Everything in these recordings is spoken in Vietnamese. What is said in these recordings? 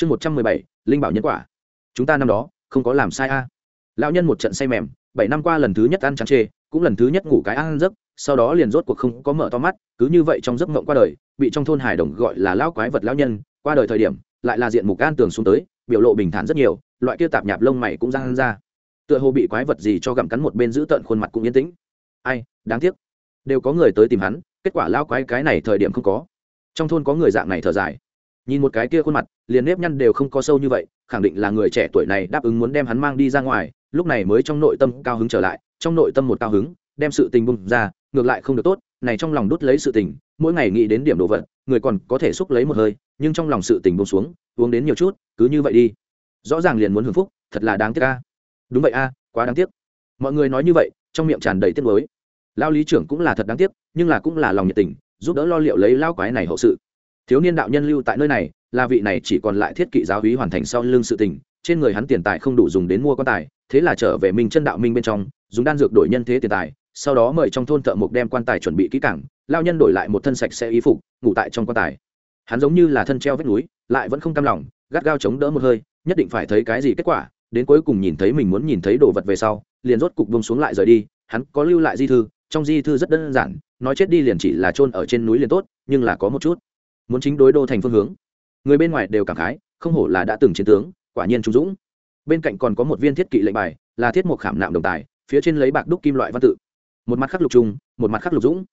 chương một trăm mười bảy, linh bảo nhân quả. Chúng ta năm đó, không có làm sai a. Lão nhân một trận say mềm, bảy năm qua lần thứ nhất ăn chán chê, cũng lần thứ nhất ngủ cái ăn giấc, sau đó liền rốt cuộc không có mở to mắt, cứ như vậy trong giấc mộng qua đời, bị trong thôn hải đồng gọi là lão quái vật lão nhân, qua đời thời điểm, lại là diện mục an tường xuống tới, biểu lộ bình thản rất nhiều, loại kia tạp nhạp lông mày cũng răng ra. Tựa hồ bị quái vật gì cho gặm cắn một bên giữ tận khuôn mặt cũng yên tĩnh. Ai, đáng tiếc. Đều có người tới tìm hắn, kết quả lao quái cái này thời điểm không có. Trong thôn có người dạng này thở dài nhìn một cái kia khuôn mặt, liền nếp nhăn đều không có sâu như vậy, khẳng định là người trẻ tuổi này đáp ứng muốn đem hắn mang đi ra ngoài, lúc này mới trong nội tâm cao hứng trở lại, trong nội tâm một cao hứng, đem sự tình bung ra, ngược lại không được tốt, này trong lòng đút lấy sự tình, mỗi ngày nghĩ đến điểm đồ vật, người còn có thể xúc lấy một hơi, nhưng trong lòng sự tình bung xuống, uống đến nhiều chút, cứ như vậy đi. Rõ ràng liền muốn hưởng phúc, thật là đáng tiếc a. Đúng vậy a, quá đáng tiếc. Mọi người nói như vậy, trong miệng tràn đầy tiếc nuối. Lao lý trưởng cũng là thật đáng tiếc, nhưng là cũng là lòng nhiệt tình, giúp đỡ lo liệu lấy lao quái này hậu sự thiếu niên đạo nhân lưu tại nơi này, là vị này chỉ còn lại thiết kỵ giáo hí hoàn thành sau lưng sự tình, trên người hắn tiền tài không đủ dùng đến mua quan tài, thế là trở về minh chân đạo minh bên trong, dùng đan dược đổi nhân thế tiền tài, sau đó mời trong thôn thợ mộc đem quan tài chuẩn bị kỹ cảng lao nhân đổi lại một thân sạch sẽ y phục, ngủ tại trong quan tài. Hắn giống như là thân treo vết núi, lại vẫn không cam lòng, gắt gao chống đỡ một hơi, nhất định phải thấy cái gì kết quả, đến cuối cùng nhìn thấy mình muốn nhìn thấy đồ vật về sau, liền rốt cục bông xuống lại rời đi, hắn có lưu lại di thư, trong di thư rất đơn giản, nói chết đi liền chỉ là chôn ở trên núi liền tốt, nhưng là có một chút muốn chính đối đô thành phương hướng. Người bên ngoài đều cảm khái, không hổ là đã từng chiến tướng, quả nhiên trung dũng. Bên cạnh còn có một viên thiết kỵ lệnh bài, là thiết mục khảm nạm đồng tài, phía trên lấy bạc đúc kim loại văn tự. Một mặt khắc lục trung, một mặt khắc lục dũng.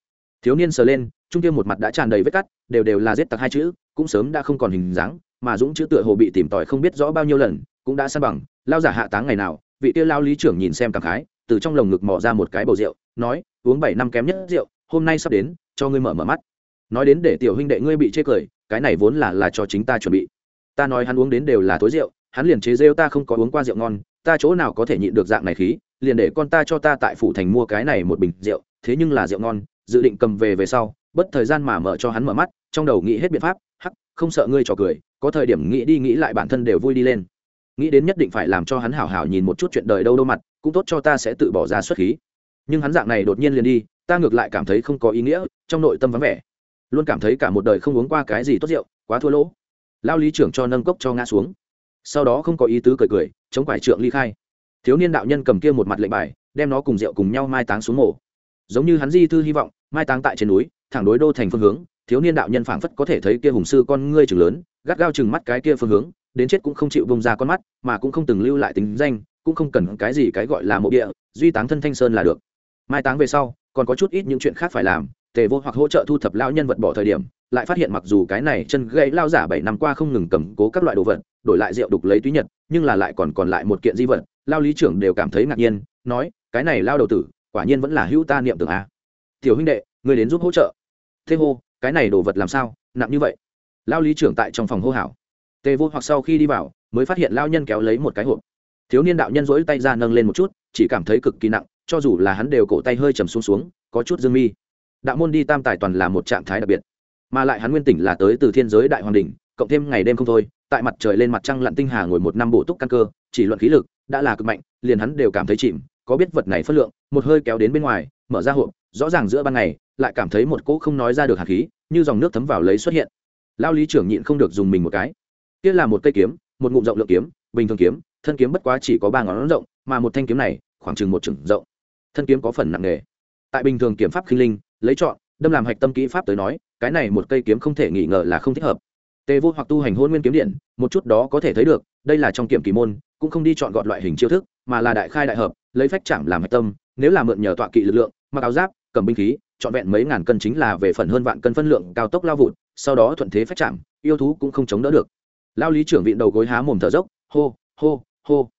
Thiếu niên sờ lên, trung tiêu một mặt đã tràn đầy vết cắt, đều đều là giết tặc hai chữ, cũng sớm đã không còn hình dáng, mà dũng chữ tựa hồ bị tìm tòi không biết rõ bao nhiêu lần, cũng đã san bằng, lao giả hạ táng ngày nào, vị tiêu lao lý trưởng nhìn xem cảm khái, từ trong lồng ngực mò ra một cái bầu rượu, nói, uống bảy năm kém nhất rượu, hôm nay sắp đến, cho ngươi mở mở mắt nói đến để tiểu huynh đệ ngươi bị chê cười, cái này vốn là là cho chính ta chuẩn bị. Ta nói hắn uống đến đều là tối rượu, hắn liền chế rêu ta không có uống qua rượu ngon, ta chỗ nào có thể nhịn được dạng này khí, liền để con ta cho ta tại phủ thành mua cái này một bình rượu, thế nhưng là rượu ngon, dự định cầm về về sau, bất thời gian mà mở cho hắn mở mắt, trong đầu nghĩ hết biện pháp, hắc, không sợ ngươi trò cười, có thời điểm nghĩ đi nghĩ lại bản thân đều vui đi lên. Nghĩ đến nhất định phải làm cho hắn hảo hảo nhìn một chút chuyện đời đâu đâu mặt, cũng tốt cho ta sẽ tự bỏ ra xuất khí. Nhưng hắn dạng này đột nhiên liền đi, ta ngược lại cảm thấy không có ý nghĩa, trong nội tâm vắng vẻ luôn cảm thấy cả một đời không uống qua cái gì tốt rượu, quá thua lỗ. Lao lý trưởng cho nâng cốc cho ngã xuống. Sau đó không có ý tứ cười cười, chống quải trượng ly khai. Thiếu niên đạo nhân cầm kia một mặt lệnh bài, đem nó cùng rượu cùng nhau mai táng xuống mổ giống như hắn di thư hy vọng, mai táng tại trên núi, thẳng đối đô thành phương hướng, thiếu niên đạo nhân phảng phất có thể thấy kia hùng sư con ngươi chừng lớn, gắt gao chừng mắt cái kia phương hướng, đến chết cũng không chịu bông ra con mắt, mà cũng không từng lưu lại tính danh, cũng không cần cái gì cái gọi là mộ địa, duy táng thân thanh sơn là được. Mai táng về sau, còn có chút ít những chuyện khác phải làm tề vô hoặc hỗ trợ thu thập lao nhân vật bỏ thời điểm, lại phát hiện mặc dù cái này chân gãy lao giả bảy năm qua không ngừng cầm cố các loại đồ vật, đổi lại rượu đục lấy túy nhật, nhưng là lại còn còn lại một kiện di vật, lao lý trưởng đều cảm thấy ngạc nhiên, nói, cái này lao đầu tử, quả nhiên vẫn là hữu ta niệm tưởng a. Tiểu huynh đệ người đến giúp hỗ trợ. Thế hô, cái này đồ vật làm sao, nặng như vậy? Lao lý trưởng tại trong phòng hô hảo tề vô hoặc sau khi đi vào, mới phát hiện lao nhân kéo lấy một cái hộp. Thiếu niên đạo nhân rỗi tay ra nâng lên một chút, chỉ cảm thấy cực kỳ nặng, cho dù là hắn đều cổ tay hơi chầm xuống xuống, có chút dương mi đạo môn đi tam tài toàn là một trạng thái đặc biệt. Mà lại hắn nguyên tỉnh là tới từ thiên giới đại hoàng đình cộng thêm ngày đêm không thôi, tại mặt trời lên mặt trăng lặn tinh hà ngồi một năm bổ túc căn cơ, chỉ luận khí lực, đã là cực mạnh, liền hắn đều cảm thấy chìm, có biết vật này phất lượng, một hơi kéo đến bên ngoài, mở ra hộp, rõ ràng giữa ban ngày, lại cảm thấy một cỗ không nói ra được hạt khí, như dòng nước thấm vào lấy xuất hiện. Lao lý trưởng nhịn không được dùng mình một cái. Kia là một cây kiếm, một ngụm rộng lượng kiếm, bình thường kiếm, thân kiếm bất quá chỉ có ba ngón rộng, mà một thanh kiếm này, khoảng chừng một chừng rộng. Thân kiếm có phần nặng nề. tại bình thường kiểm pháp khinh linh lấy chọn, đâm làm hạch tâm kỹ pháp tới nói, cái này một cây kiếm không thể nghi ngờ là không thích hợp. Tề vô hoặc tu hành hôn nguyên kiếm điện, một chút đó có thể thấy được, đây là trong kiểm kỳ môn, cũng không đi chọn gọn loại hình chiêu thức, mà là đại khai đại hợp, lấy phách chạm làm hạch tâm, nếu là mượn nhờ tọa kỵ lực lượng, mặc áo giáp, cầm binh khí, trọn vẹn mấy ngàn cân chính là về phần hơn vạn cân phân lượng cao tốc lao vụt, sau đó thuận thế phách chạm, yêu thú cũng không chống đỡ được. Lao lý trưởng viện đầu gối há mồm thở dốc, hô hô hô.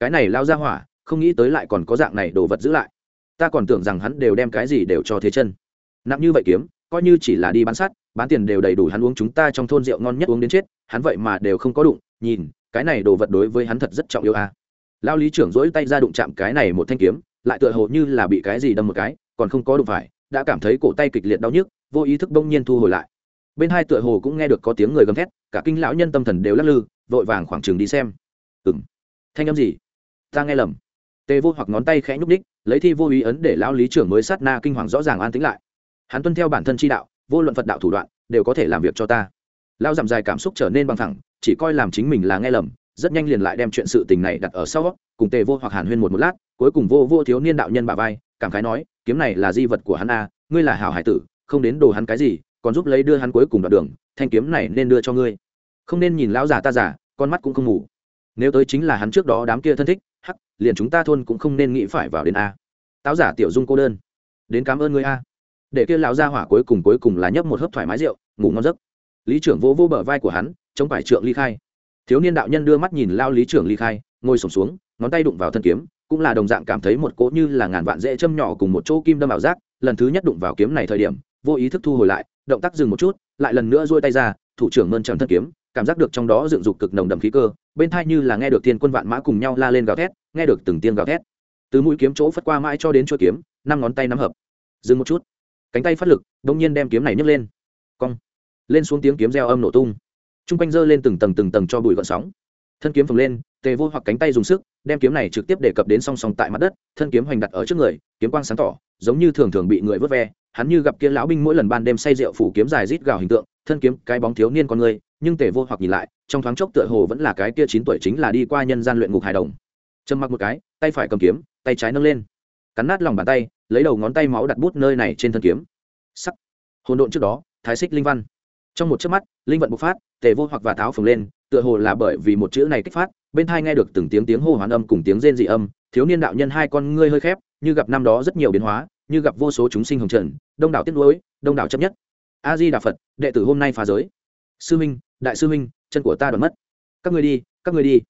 Cái này lao ra hỏa, không nghĩ tới lại còn có dạng này đồ vật giữ lại. Ta còn tưởng rằng hắn đều đem cái gì đều cho thế chân nặng như vậy kiếm, coi như chỉ là đi bán sắt, bán tiền đều đầy đủ hắn uống chúng ta trong thôn rượu ngon nhất uống đến chết, hắn vậy mà đều không có đụng, nhìn, cái này đồ vật đối với hắn thật rất trọng yêu a. À. lao lý trưởng dỗi tay ra đụng chạm cái này một thanh kiếm, lại tựa hồ như là bị cái gì đâm một cái, còn không có đụng phải, đã cảm thấy cổ tay kịch liệt đau nhức, vô ý thức bỗng nhiên thu hồi lại. Bên hai tựa hồ cũng nghe được có tiếng người gầm thét, cả kinh lão nhân tâm thần đều lắc lư, vội vàng khoảng trường đi xem. Ừng thanh âm gì? Ta nghe lầm. Tề vô hoặc ngón tay khẽ nhúc ních lấy thi vô ý ấn để lão lý trưởng mới sát na kinh hoàng rõ ràng an tĩnh lại hắn tuân theo bản thân chi đạo, vô luận phật đạo thủ đoạn, đều có thể làm việc cho ta. Lao giảm dài cảm xúc trở nên bằng thẳng, chỉ coi làm chính mình là nghe lầm, rất nhanh liền lại đem chuyện sự tình này đặt ở sau cùng tề vô hoặc hàn huyên một một lát, cuối cùng vô vô thiếu niên đạo nhân bà vai, cảm khái nói, kiếm này là di vật của hắn a, ngươi là hảo hải tử, không đến đồ hắn cái gì, còn giúp lấy đưa hắn cuối cùng đoạn đường, thanh kiếm này nên đưa cho ngươi. Không nên nhìn lão già ta giả con mắt cũng không ngủ nếu tới chính là hắn trước đó đám kia thân thích, hắc, liền chúng ta thôn cũng không nên nghĩ phải vào đến a. Táo giả tiểu dung cô đơn. Đến cảm ơn ngươi a để kia lão gia hỏa cuối cùng cuối cùng là nhấp một hớp thoải mái rượu, ngủ ngon giấc. Lý trưởng vô vô bờ vai của hắn, chống phải trượng ly khai. Thiếu niên đạo nhân đưa mắt nhìn lao lý trưởng ly khai, ngồi sổm xuống, ngón tay đụng vào thân kiếm, cũng là đồng dạng cảm thấy một cỗ như là ngàn vạn dễ châm nhỏ cùng một chỗ kim đâm ảo giác, lần thứ nhất đụng vào kiếm này thời điểm, vô ý thức thu hồi lại, động tác dừng một chút, lại lần nữa duỗi tay ra, thủ trưởng mơn trầm thân kiếm, cảm giác được trong đó dựng dục cực nồng đậm khí cơ, bên thai như là nghe được thiên quân vạn mã cùng nhau la lên gào thét, nghe được từng tiếng gào thét. Từ mũi kiếm chỗ phất qua mãi cho đến chuôi kiếm, năm ngón tay nắm hợp. Dừng một chút cánh tay phát lực đông nhiên đem kiếm này nhấc lên. Cong. Lên xuống tiếng kiếm reo âm nổ tung. T r u n g quanh dơ lên từng tầng từng tầng cho bụi gọn sóng. Thân kiếm phồng lên, tề vô hoặc cánh tay dùng sức, đem kiếm này trực tiếp đề cập đến song song tại mặt đất, thân kiếm hoành đặt ở trước người, kiếm quang sáng tỏ, giống như thường thường bị người vớt ve. Hắn như gặp kia lão binh mỗi lần ban đêm say rượu phủ kiếm dài rít gào hình tượng, thân kiếm, cái bóng thiếu niên con người, nhưng tề vô hoặc nhìn lại, trong thoáng chốc tựa hồ vẫn là cái kia chín tuổi chính là đi qua nhân gian luyện ngục hài đồng. Trầm mặc một cái, tay phải cầm kiếm, tay trái nâng lên. Cắn nát lòng bàn tay lấy đầu ngón tay máu đặt bút nơi này trên thân kiếm. Sắc. Hồn độn trước đó, thái xích linh văn. Trong một chớp mắt, linh vận bộc phát, tề vô hoặc và tháo phồng lên, tựa hồ là bởi vì một chữ này kích phát, bên thai nghe được từng tiếng tiếng hô hoán âm cùng tiếng rên dị âm, thiếu niên đạo nhân hai con ngươi hơi khép, như gặp năm đó rất nhiều biến hóa, như gặp vô số chúng sinh hồng trần, đông đảo tiếc nuối, đông đảo chấp nhất. A di đà phật, đệ tử hôm nay phá giới. Sư minh đại sư minh chân của ta đoạn mất. Các ngươi đi, các ngươi đi.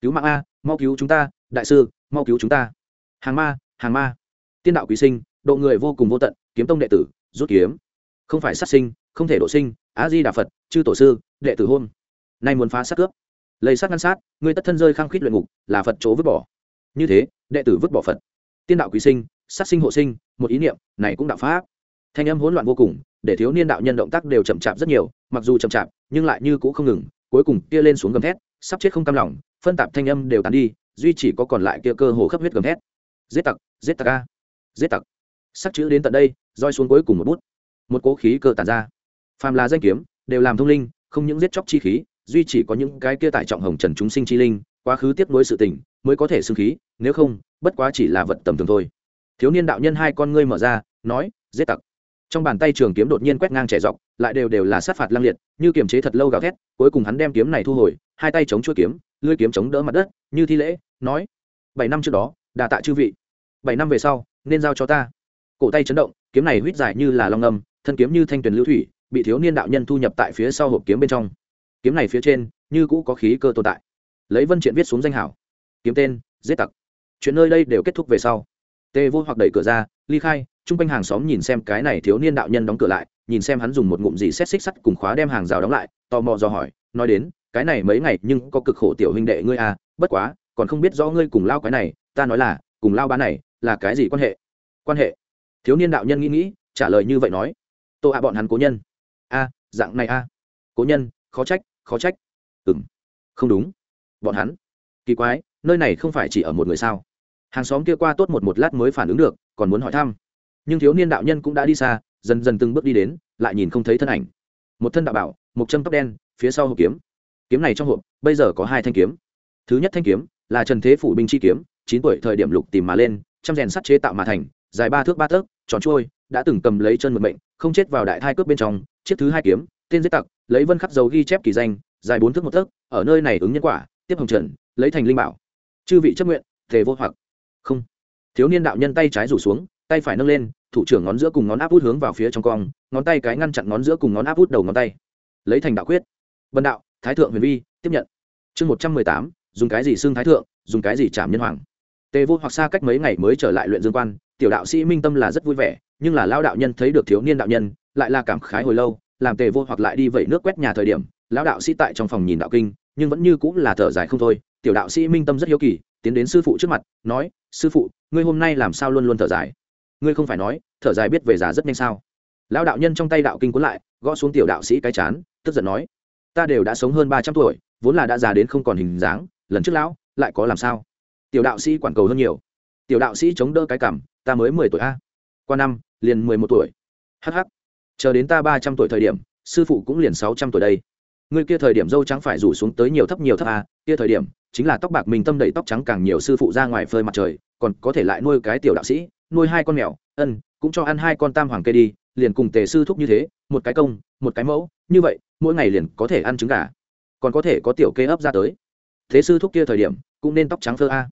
Cứu mạng a, mau cứu chúng ta, đại sư, mau cứu chúng ta. Hàng ma hàng ma tiên đạo quý sinh, độ người vô cùng vô tận, kiếm tông đệ tử, rút kiếm. Không phải sát sinh, không thể độ sinh á di đà phật, chư tổ sư, đệ tử hôn nay muốn phá sát cướp. Lấy sát ngăn sát, người tất thân rơi khăng khít luyện ngục, là phật chỗ vứt bỏ. Như thế, đệ tử vứt bỏ phật. Tiên đạo quý sinh, sát sinh hộ sinh, một ý niệm, này cũng đạo pháp. Thanh âm hỗn loạn vô cùng, để thiếu niên đạo nhân động tác đều chậm chạp rất nhiều, mặc dù chậm chạp, nhưng lại như cũ không ngừng, cuối cùng kia lên xuống gầm thét, sắp chết không cam lòng, phân tạp thanh âm đều tàn đi, duy chỉ có còn lại kia cơ hồ khắp huyết gầm thét. Giết tặc giết tặc a giết tặc. Sắc chữ đến tận đây, roi xuống cuối cùng một bút. Một cỗ khí cơ tàn ra. Phàm là danh kiếm, đều làm thông linh, không những giết chóc chi khí, duy chỉ có những cái kia tại trọng hồng trần chúng sinh chi linh, quá khứ tiếp nối sự tình, mới có thể xưng khí, nếu không, bất quá chỉ là vật tầm thường thôi. Thiếu niên đạo nhân hai con ngươi mở ra, nói, giết tặc. Trong bàn tay trường kiếm đột nhiên quét ngang trẻ dọc, lại đều đều là sát phạt lang liệt, như kiềm chế thật lâu gào thét, cuối cùng hắn đem kiếm này thu hồi, hai tay chống chuỗi kiếm, lưỡi kiếm chống đỡ mặt đất, như thi lễ, nói, bảy năm trước đó đà tạ chư vị. Bảy năm về sau nên giao cho ta. Cổ tay chấn động, kiếm này huýt dài như là long âm, thân kiếm như thanh tuyền lưu thủy, bị thiếu niên đạo nhân thu nhập tại phía sau hộp kiếm bên trong. Kiếm này phía trên, như cũ có khí cơ tồn tại. Lấy vân triện viết xuống danh hảo. Kiếm tên, giết tặc. Chuyện nơi đây đều kết thúc về sau. Tê vô hoặc đẩy cửa ra, ly khai, chung quanh hàng xóm nhìn xem cái này thiếu niên đạo nhân đóng cửa lại, nhìn xem hắn dùng một ngụm gì xét xích sắt cùng khóa đem hàng rào đóng lại, tò mò do hỏi, nói đến, cái này mấy ngày nhưng có cực khổ tiểu huynh đệ ngươi à bất quá, còn không biết rõ ngươi cùng lao cái này, ta nói là, cùng lao bán này là cái gì quan hệ? Quan hệ? Thiếu niên đạo nhân nghĩ nghĩ, trả lời như vậy nói. Tô ạ bọn hắn cố nhân. A, dạng này a. Cố nhân, khó trách khó trách. Ừ m không đúng. Bọn hắn? Kỳ quái, nơi này không phải chỉ ở một người sao? Hàng xóm kia qua tốt một một lát mới phản ứng được, còn muốn hỏi thăm. Nhưng thiếu niên đạo nhân cũng đã đi xa, dần dần từng bước đi đến, lại nhìn không thấy thân ảnh. Một thân đạo bảo, một châm tóc đen, phía sau hộp kiếm. Kiếm này trong hộp, bây giờ có hai thanh kiếm. Thứ nhất thanh kiếm là trần thế phủ binh chi kiếm, chín tuổi thời điểm lục tìm mà lên trăm rèn sắt chế tạo mà thành, dài ba thước ba tấc, tròn trôi, đã từng cầm lấy chân mật mệnh, không chết vào đại thai cướp bên trong, chiếc thứ hai kiếm, tên giết tặc, lấy vân khắc dấu ghi chép kỳ danh, dài bốn thước một tấc, ở nơi này ứng nhân quả, tiếp hồng trần, lấy thành linh bảo. Chư vị chấp nguyện, thề vô hoặc. Không. Thiếu niên đạo nhân tay trái rủ xuống, tay phải nâng lên, thủ trưởng ngón giữa cùng ngón áp út hướng vào phía trong cong, ngón tay cái ngăn chặn ngón giữa cùng ngón áp út đầu ngón tay. Lấy thành đạo quyết. Bần đạo, thái thượng huyền vi, tiếp nhận. Chương một trăm mười tám, dùng cái gì xương thái thượng, dùng cái gì chạm nhân hoàng tề vô hoặc xa cách mấy ngày mới trở lại luyện dương quan, tiểu đạo sĩ minh tâm là rất vui vẻ, nhưng là lao đạo nhân thấy được thiếu niên đạo nhân, lại là cảm khái hồi lâu, làm tề vô hoặc lại đi vẩy nước quét nhà thời điểm, lão đạo sĩ tại trong phòng nhìn đạo kinh, nhưng vẫn như cũng là thở dài không thôi. Tiểu đạo sĩ minh tâm rất hiếu kỳ, tiến đến sư phụ trước mặt, nói, sư phụ, ngươi hôm nay làm sao luôn luôn thở dài? Ngươi không phải nói, thở dài biết về già rất nhanh sao? Lão đạo nhân trong tay đạo kinh cuốn lại, gõ xuống tiểu đạo sĩ cái chán, tức giận nói, ta đều đã sống hơn ba trăm tuổi, vốn là đã già đến không còn hình dáng, lần trước lão lại có làm sao? Tiểu đạo sĩ quản cầu hơn nhiều. Tiểu đạo sĩ chống đỡ cái cảm, ta mới mười tuổi a. Qua năm, liền mười một tuổi. Hh chờ đến ta ba trăm tuổi thời điểm, sư phụ cũng liền sáu trăm tuổi đây. Người kia thời điểm dâu trắng phải rủ xuống tới nhiều thấp nhiều thấp a, kia thời điểm, chính là tóc bạc mình tâm đầy tóc trắng càng nhiều sư phụ ra ngoài phơi mặt trời, còn có thể lại nuôi cái tiểu đạo sĩ, nuôi hai con mèo, ân, cũng cho ăn hai con tam hoàng kê đi, liền cùng tề sư thúc như thế, một cái công, một cái mẫu, như vậy, mỗi ngày liền có thể ăn trứng gà. Còn có thể có tiểu kê ấp ra tới. Thế sư thúc kia thời điểm, cũng nên tóc trắng phơ a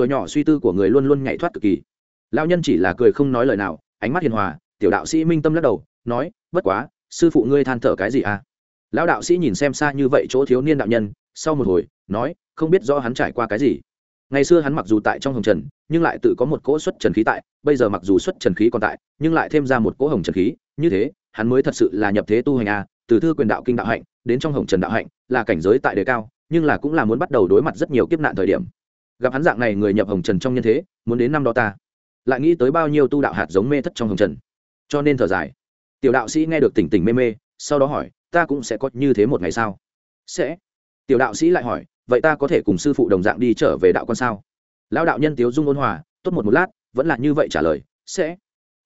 tuổi nhỏ suy tư của người luôn luôn nhảy thoát cực kỳ. Lao nhân chỉ là cười không nói lời nào, ánh mắt hiền hòa, tiểu đạo sĩ minh tâm lắc đầu, nói, bất quá, sư phụ ngươi than thở cái gì à? Lão đạo sĩ nhìn xem xa như vậy chỗ thiếu niên đạo nhân, sau một hồi, nói, không biết rõ hắn trải qua cái gì. Ngày xưa hắn mặc dù tại trong hồng trần, nhưng lại tự có một cỗ xuất trần khí tại, bây giờ mặc dù xuất trần khí còn tại, nhưng lại thêm ra một cỗ hồng trần khí, như thế, hắn mới thật sự là nhập thế tu hành a từ thư quyền đạo kinh đạo hạnh, đến trong hồng trần đạo hạnh, là cảnh giới tại đề cao, nhưng là cũng là muốn bắt đầu đối mặt rất nhiều kiếp nạn thời điểm gặp hắn dạng này người nhập hồng trần trong nhân thế, muốn đến năm đó ta. Lại nghĩ tới bao nhiêu tu đạo hạt giống mê thất trong hồng trần. Cho nên thở dài. Tiểu đạo sĩ nghe được tỉnh tỉnh mê mê, sau đó hỏi, ta cũng sẽ có như thế một ngày sao? Sẽ. Tiểu đạo sĩ lại hỏi, vậy ta có thể cùng sư phụ đồng dạng đi trở về đạo con sao? Lão đạo nhân tiếu dung ôn hòa, tốt một một lát, vẫn là như vậy trả lời, sẽ.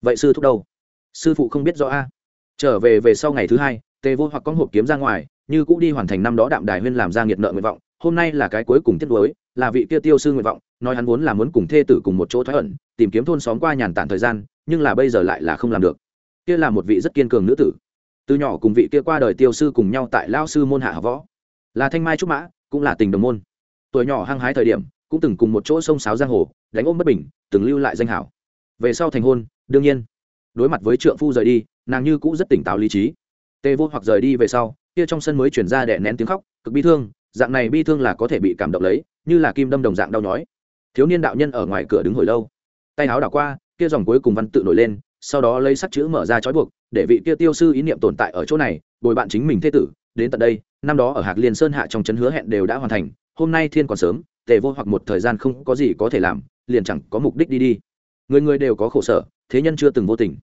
Vậy sư thúc đâu? Sư phụ không biết rõ a. Trở về về sau ngày thứ hai, tề vô hoặc con hộp kiếm ra ngoài, như cũng đi hoàn thành năm đó đạm đài huyên làm ra nghiệt nợ nguyện vọng hôm nay là cái cuối cùng tiết đối là vị kia tiêu sư nguyện vọng, nói hắn vốn là muốn cùng thê tử cùng một chỗ thoái ẩn, tìm kiếm thôn xóm qua nhàn tản thời gian, nhưng là bây giờ lại là không làm được. Kia là một vị rất kiên cường nữ tử. Từ nhỏ cùng vị kia qua đời tiêu sư cùng nhau tại lao sư môn hạ võ. Là thanh mai trúc mã, cũng là tình đồng môn. Tuổi nhỏ hăng hái thời điểm, cũng từng cùng một chỗ sông sáo giang hồ, đánh ôm bất bình, từng lưu lại danh hảo. Về sau thành hôn, đương nhiên, đối mặt với trượng phu rời đi, nàng như cũ rất tỉnh táo lý trí. Tê vô hoặc rời đi về sau, kia trong sân mới chuyển ra đè nén tiếng khóc, cực bi thương dạng này bi thương là có thể bị cảm động lấy, như là kim đâm đồng dạng đau nhói. Thiếu niên đạo nhân ở ngoài cửa đứng hồi lâu. Tay áo đảo qua, kia dòng cuối cùng văn tự nổi lên, sau đó lấy sắc chữ mở ra trói buộc, để vị kia tiêu sư ý niệm tồn tại ở chỗ này, bồi bạn chính mình thế tử, đến tận đây, năm đó ở hạc liên sơn hạ trong chấn hứa hẹn đều đã hoàn thành, hôm nay thiên còn sớm, tề vô hoặc một thời gian không có gì có thể làm, liền chẳng có mục đích đi đi. Người người đều có khổ sở, thế nhân chưa từng vô tình.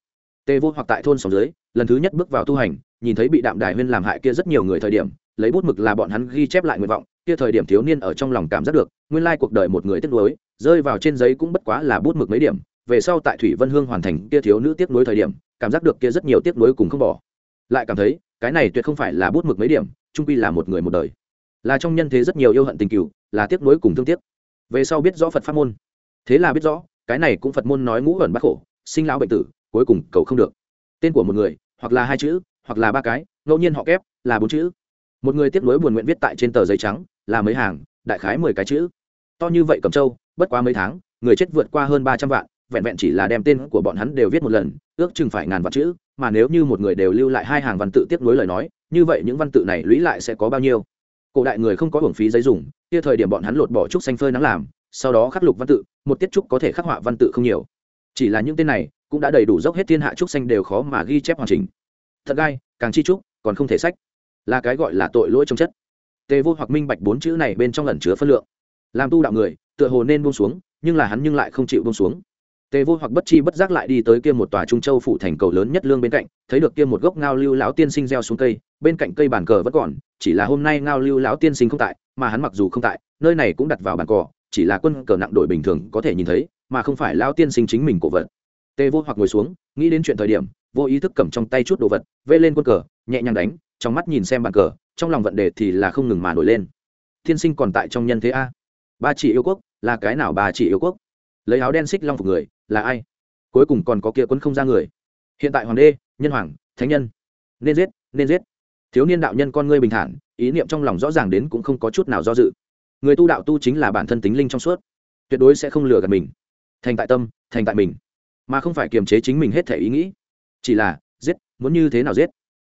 Tề vô hoặc tại thôn sòng dưới, lần thứ nhất bước vào tu hành, nhìn thấy bị đạm đài huyên làm hại kia rất nhiều người thời điểm lấy bút mực là bọn hắn ghi chép lại nguyện vọng, kia thời điểm thiếu niên ở trong lòng cảm giác được, nguyên lai cuộc đời một người tiếc nuối, rơi vào trên giấy cũng bất quá là bút mực mấy điểm, về sau tại thủy vân hương hoàn thành kia thiếu nữ tiếc nuối thời điểm, cảm giác được kia rất nhiều tiếc nuối cùng không bỏ. Lại cảm thấy, cái này tuyệt không phải là bút mực mấy điểm trung quy là một người một đời. Là trong nhân thế rất nhiều yêu hận tình cựu là tiếc nuối cùng thương tiếc. Về sau biết rõ phật pháp môn. Thế là biết rõ, cái này cũng phật môn nói ngũ ẩn bác khổ, sinh lão bệnh tử, cuối cùng cầu không được. Tên của một người, hoặc là hai chữ, hoặc là ba cái, ngẫu nhiên họ kép, là bốn chữ một người tiếp nối buồn nguyện viết tại trên tờ giấy trắng, là mấy hàng, đại khái mười cái chữ. To như vậy cầm châu bất quá mấy tháng, người chết vượt qua hơn ba trăm vạn, vẹn vẹn chỉ là đem tên của bọn hắn đều viết một lần, ước chừng phải ngàn vạn chữ, mà nếu như một người đều lưu lại hai hàng văn tự tiếp nối lời nói, như vậy những văn tự này lũy lại sẽ có bao nhiêu? Cổ đại người không có hưởng phí giấy dùng, kia thời điểm bọn hắn lột bỏ trúc xanh phơi nắng làm, sau đó khắc lục văn tự, một tiết trúc có thể khắc họa văn tự không nhiều. Chỉ là những tên này, cũng đã đầy đủ dốc hết thiên hạ trúc xanh đều khó mà ghi chép hoàn chỉnh. Thật gai, càng chi trúc, còn không thể sách là cái gọi là tội lỗi trong chất. Tề vô hoặc minh bạch bốn chữ này bên trong lần chứa phân lượng. Làm tu đạo người, tựa hồ nên buông xuống, nhưng là hắn nhưng lại không chịu buông xuống. Tề vô hoặc bất chi bất giác lại đi tới kia một tòa trung châu phủ thành cầu lớn nhất lương bên cạnh, thấy được kia một gốc ngao lưu lão tiên sinh gieo xuống cây, bên cạnh cây bàn cờ vẫn còn, chỉ là hôm nay ngao lưu lão tiên sinh không tại, mà hắn mặc dù không tại, nơi này cũng đặt vào bàn cờ, chỉ là quân cờ nặng đội bình thường có thể nhìn thấy, mà không phải lão tiên sinh chính mình cổ vật. Tề vô hoặc ngồi xuống, nghĩ đến chuyện thời điểm, vô ý thức cầm trong tay chút đồ vật vê lên quân cờ, nhẹ nhàng đánh trong mắt nhìn xem bàn cờ, trong lòng vận đề thì là không ngừng mà nổi lên. Tiên sinh còn tại trong nhân thế a. Ba chỉ yêu quốc, là cái nào ba chỉ yêu quốc? Lấy áo đen xích long phục người, là ai? Cuối cùng còn có kia quân không ra người. Hiện tại hoàng đê nhân hoàng, thánh nhân. Nên giết nên giết. Thiếu niên đạo nhân con ngươi bình thản, ý niệm trong lòng rõ ràng đến cũng không có chút nào do dự. Người tu đạo tu chính là bản thân tính linh trong suốt. Tuyệt đối sẽ không lừa gạt mình. Thành tại tâm, thành tại mình. Mà không phải kiềm chế chính mình hết thể ý nghĩ. Chỉ là, giết, muốn như thế nào giết?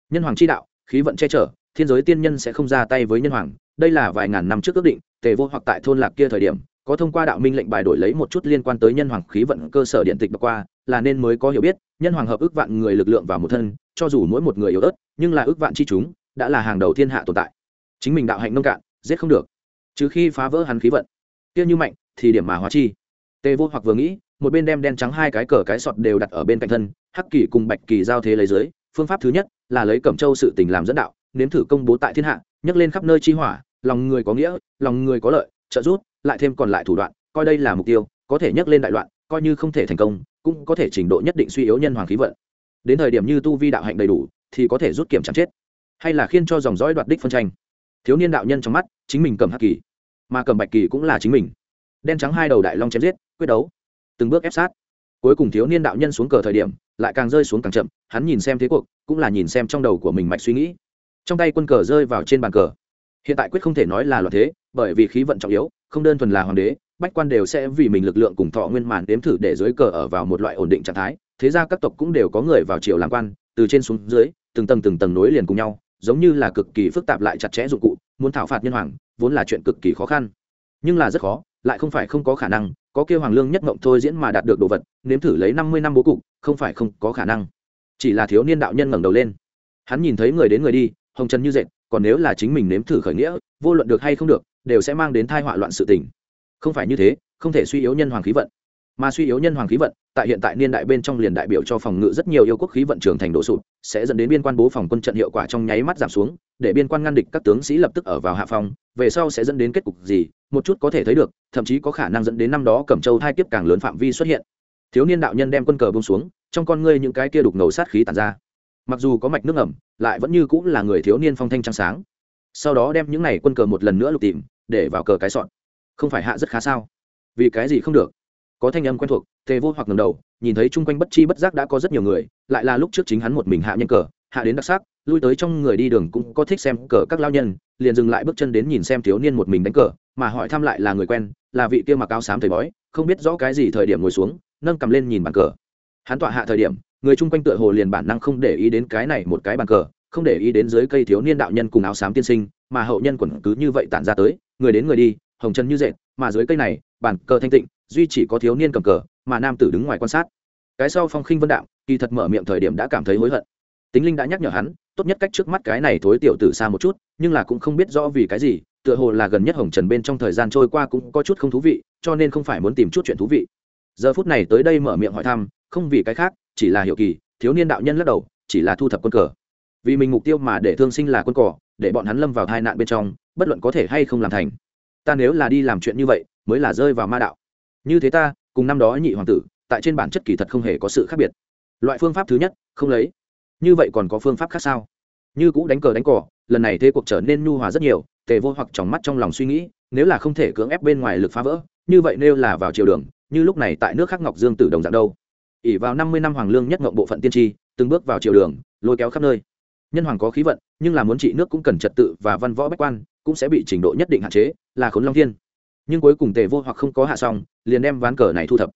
Nhân hoàng chi đạo khí vận che chở, thiên giới tiên nhân sẽ không ra tay với nhân hoàng. Đây là vài ngàn năm trước ước định, tề vô hoặc tại thôn lạc kia thời điểm, có thông qua đạo minh lệnh bài đổi lấy một chút liên quan tới nhân hoàng khí vận cơ sở điện tịch mà qua, là nên mới có hiểu biết, nhân hoàng hợp ước vạn người lực lượng vào một thân, cho dù mỗi một người yếu ớt, nhưng là ước vạn chi chúng, đã là hàng đầu thiên hạ tồn tại. Chính mình đạo hạnh nông cạn, giết không được. Trừ khi phá vỡ hắn khí vận. Kia như mạnh, thì điểm mà hóa chi. Tề vô hoặc vừa nghĩ, một bên đem đen trắng hai cái cờ cái sọt đều đặt ở bên cạnh thân, hắc kỳ cùng bạch kỳ giao thế lấy dưới phương pháp thứ nhất là lấy cẩm châu sự tình làm dẫn đạo, nếm thử công bố tại thiên hạ, nhấc lên khắp nơi chi hỏa, lòng người có nghĩa, lòng người có lợi, trợ giúp, lại thêm còn lại thủ đoạn, coi đây là mục tiêu, có thể nhấc lên đại loạn, coi như không thể thành công, cũng có thể trình độ nhất định suy yếu nhân hoàng khí vận. Đến thời điểm như tu vi đạo hạnh đầy đủ, thì có thể rút kiểm chẳng chết. Hay là khiến cho dòng dõi đoạt đích phân tranh. Thiếu niên đạo nhân trong mắt, chính mình cầm hắc kỳ, mà cầm bạch kỳ cũng là chính mình. Đen trắng hai đầu đại long chém giết, quyết đấu. Từng bước ép sát cuối cùng thiếu niên đạo nhân xuống cờ thời điểm, lại càng rơi xuống càng chậm, hắn nhìn xem thế cuộc, cũng là nhìn xem trong đầu của mình mạch suy nghĩ. Trong tay quân cờ rơi vào trên bàn cờ. Hiện tại quyết không thể nói là loạn thế, bởi vì khí vận trọng yếu, không đơn thuần là hoàng đế, bách quan đều sẽ vì mình lực lượng cùng thọ nguyên màn đếm thử để dưới cờ ở vào một loại ổn định trạng thái. Thế ra các tộc cũng đều có người vào triều làm quan, từ trên xuống dưới, từng tầng từng tầng nối liền cùng nhau, giống như là cực kỳ phức tạp lại chặt chẽ dụng cụ, muốn thảo phạt nhân hoàng, vốn là chuyện cực kỳ khó khăn. Nhưng là rất khó, lại không phải không có khả năng có kêu hoàng lương nhất mộng thôi diễn mà đạt được đồ vật, nếm thử lấy năm mươi năm bố cục, không phải không có khả năng. Chỉ là thiếu niên đạo nhân ngẩng đầu lên. Hắn nhìn thấy người đến người đi, hồng trần như dệt, còn nếu là chính mình nếm thử khởi nghĩa, vô luận được hay không được, đều sẽ mang đến thai họa loạn sự tình. Không phải như thế, không thể suy yếu nhân hoàng khí vận. Mà suy yếu nhân hoàng khí vận, tại hiện tại niên đại bên trong liền đại biểu cho phòng ngự rất nhiều yêu quốc khí vận trưởng thành đổ sụt sẽ dẫn đến biên quan bố phòng quân trận hiệu quả trong nháy mắt giảm xuống, để biên quan ngăn địch các tướng sĩ lập tức ở vào hạ phòng về sau sẽ dẫn đến kết cục gì một chút có thể thấy được, thậm chí có khả năng dẫn đến năm đó cẩm châu thai kiếp càng lớn phạm vi xuất hiện. Thiếu niên đạo nhân đem quân cờ bông xuống, trong con ngươi những cái kia đục ngầu sát khí tàn ra. Mặc dù có mạch nước ẩm lại vẫn như cũng là người thiếu niên phong thanh trắng sáng. Sau đó đem những này quân cờ một lần nữa lục tìm, để vào cờ cái sọn không phải hạ rất khá sao? Vì cái gì không được? Có thanh âm quen thuộc, tề vô hoặc ngầm đầu, nhìn thấy chung quanh bất chi bất giác đã có rất nhiều người, lại là lúc trước chính hắn một mình hạ nhân cờ, hạ đến đặc sắc, lui tới trong người đi đường cũng có thích xem cờ các lao nhân, liền dừng lại bước chân đến nhìn xem thiếu niên một mình đánh cờ mà hỏi thăm lại là người quen, là vị kia mặc áo xám thầy bói, không biết rõ cái gì thời điểm ngồi xuống, nâng cầm lên nhìn bàn cờ. Hắn tọa hạ thời điểm, người chung quanh tựa hồ liền bản năng không để ý đến cái này một cái bàn cờ, không để ý đến dưới cây thiếu niên đạo nhân cùng áo xám tiên sinh, mà hậu nhân quẩn cứ như vậy tản ra tới, người đến người đi, hồng chân như dệt, mà dưới cây này bản cờ thanh tịnh, duy chỉ có thiếu niên cầm cờ, mà nam tử đứng ngoài quan sát. Cái sau phong khinh vân đạo kỳ thật mở miệng thời điểm đã cảm thấy hối hận. Tính linh đã nhắc nhở hắn, tốt nhất cách trước mắt cái này thối tiểu tử xa một chút, nhưng là cũng không biết rõ vì cái gì tựa hồ là gần nhất hồng trần bên trong thời gian trôi qua cũng có chút không thú vị, cho nên không phải muốn tìm chút chuyện thú vị. Giờ phút này tới đây mở miệng hỏi thăm, không vì cái khác, chỉ là hiệu kỳ, thiếu niên đạo nhân lắc đầu, chỉ là thu thập quân cờ. Vì mình mục tiêu mà để thương sinh là quân cỏ để bọn hắn lâm vào tai nạn bên trong, bất luận có thể hay không làm thành. Ta nếu là đi làm chuyện như vậy, mới là rơi vào ma đạo. Như thế ta, cùng năm đó nhị hoàng tử, tại trên bản chất kỳ thật không hề có sự khác biệt. Loại phương pháp thứ nhất, không lấy. Như vậy còn có phương pháp khác sao? Như cũ đánh cờ đánh cỏ lần này thế cuộc trở nên nhu hòa rất nhiều, tề vô hoặc trong mắt trong lòng suy nghĩ, nếu là không thể cưỡng ép bên ngoài lực phá vỡ, như vậy nêu là vào chiều đường, như lúc này tại nước khắc ngọc dương tử đồng dạng đâu. Ỉ vào năm mươi năm hoàng lương nhất ngộng bộ phận tiên tri, từng bước vào chiều đường, lôi kéo khắp nơi. Nhân hoàng có khí vận, nhưng là muốn trị nước cũng cần trật tự và văn võ bách quan, cũng sẽ bị trình độ nhất định hạn chế, là khốn long thiên. Nhưng cuối cùng tề vô hoặc không có hạ xong, liền đem ván cờ này thu thập.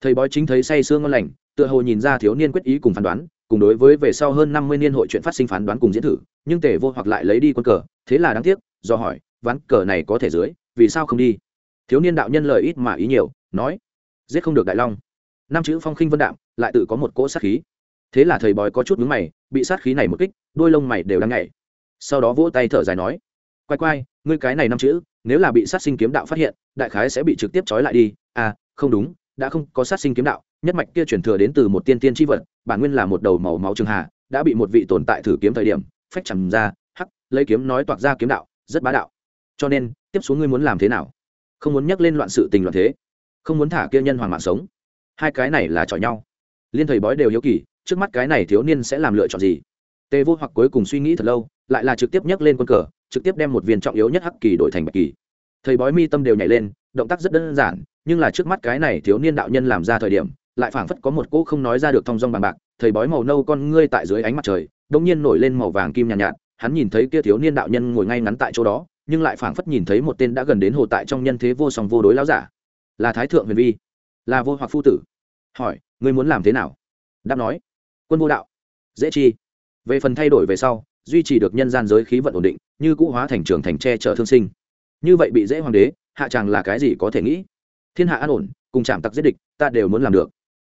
Thầy bói chính thấy say sương ngon lành, tựa hồ nhìn ra thiếu niên quyết ý cùng phán đoán cùng đối với về sau hơn năm mươi niên hội chuyện phát sinh phán đoán cùng diễn thử, nhưng tề vô hoặc lại lấy đi quân cờ, thế là đáng tiếc, do hỏi, ván cờ này có thể dưới, vì sao không đi? Thiếu niên đạo nhân lời ít mà ý nhiều, nói, giết không được đại long. Năm chữ phong khinh vân đạm, lại tự có một cỗ sát khí. Thế là thầy bói có chút mướn mày, bị sát khí này một kích, đôi lông mày đều đang nhảy. Sau đó vỗ tay thở dài nói quay quay ngươi cái này năm chữ, nếu là bị sát sinh kiếm đạo phát hiện, đại khái sẽ bị trực tiếp trói lại đi. À không đúng, đã không có sát sinh kiếm đạo, nhất mạch kia chuyển thừa đến từ một tiên tiên tri vật bản nguyên là một đầu màu máu trường hà, đã bị một vị tồn tại thử kiếm thời điểm, phách chẳng ra, hắc, lấy kiếm nói toạc ra kiếm đạo, rất bá đạo. Cho nên, tiếp xuống ngươi muốn làm thế nào? Không muốn nhắc lên loạn sự tình loạn thế, không muốn thả kia nhân hoàng mạng sống. Hai cái này là chọi nhau. Liên thầy bói đều hiếu kỳ, trước mắt cái này thiếu niên sẽ làm lựa chọn gì? Tề vô hoặc cuối cùng suy nghĩ thật lâu, lại là trực tiếp nhấc lên quân cờ, trực tiếp đem một viên trọng yếu nhất hắc kỳ đổi thành bạch kỳ. Thầy bói mi tâm đều nhảy lên, động tác rất đơn giản, nhưng là trước mắt cái này thiếu niên đạo nhân làm ra thời điểm lại phảng phất có một cỗ không nói ra được thong dong bằng bạc thầy bói màu nâu con ngươi tại dưới ánh mặt trời đông nhiên nổi lên màu vàng kim nhàn nhạt, nhạt hắn nhìn thấy kia thiếu niên đạo nhân ngồi ngay ngắn tại chỗ đó nhưng lại phảng phất nhìn thấy một tên đã gần đến hồ tại trong nhân thế vô song vô đối láo giả. Là thái thượng huyền vi là vô hoặc phu tử. Hỏi ngươi muốn làm thế nào? Đáp nói quân vô đạo dễ chi. Về phần thay đổi về sau duy trì được nhân gian giới khí vận ổn định như cũ hóa thành trường thành tre chở thương sinh. Như vậy bị dễ hoàng đế hạ chàng là cái gì có thể nghĩ? Thiên hạ an ổn cùng chạm tặc giết địch ta đều muốn làm được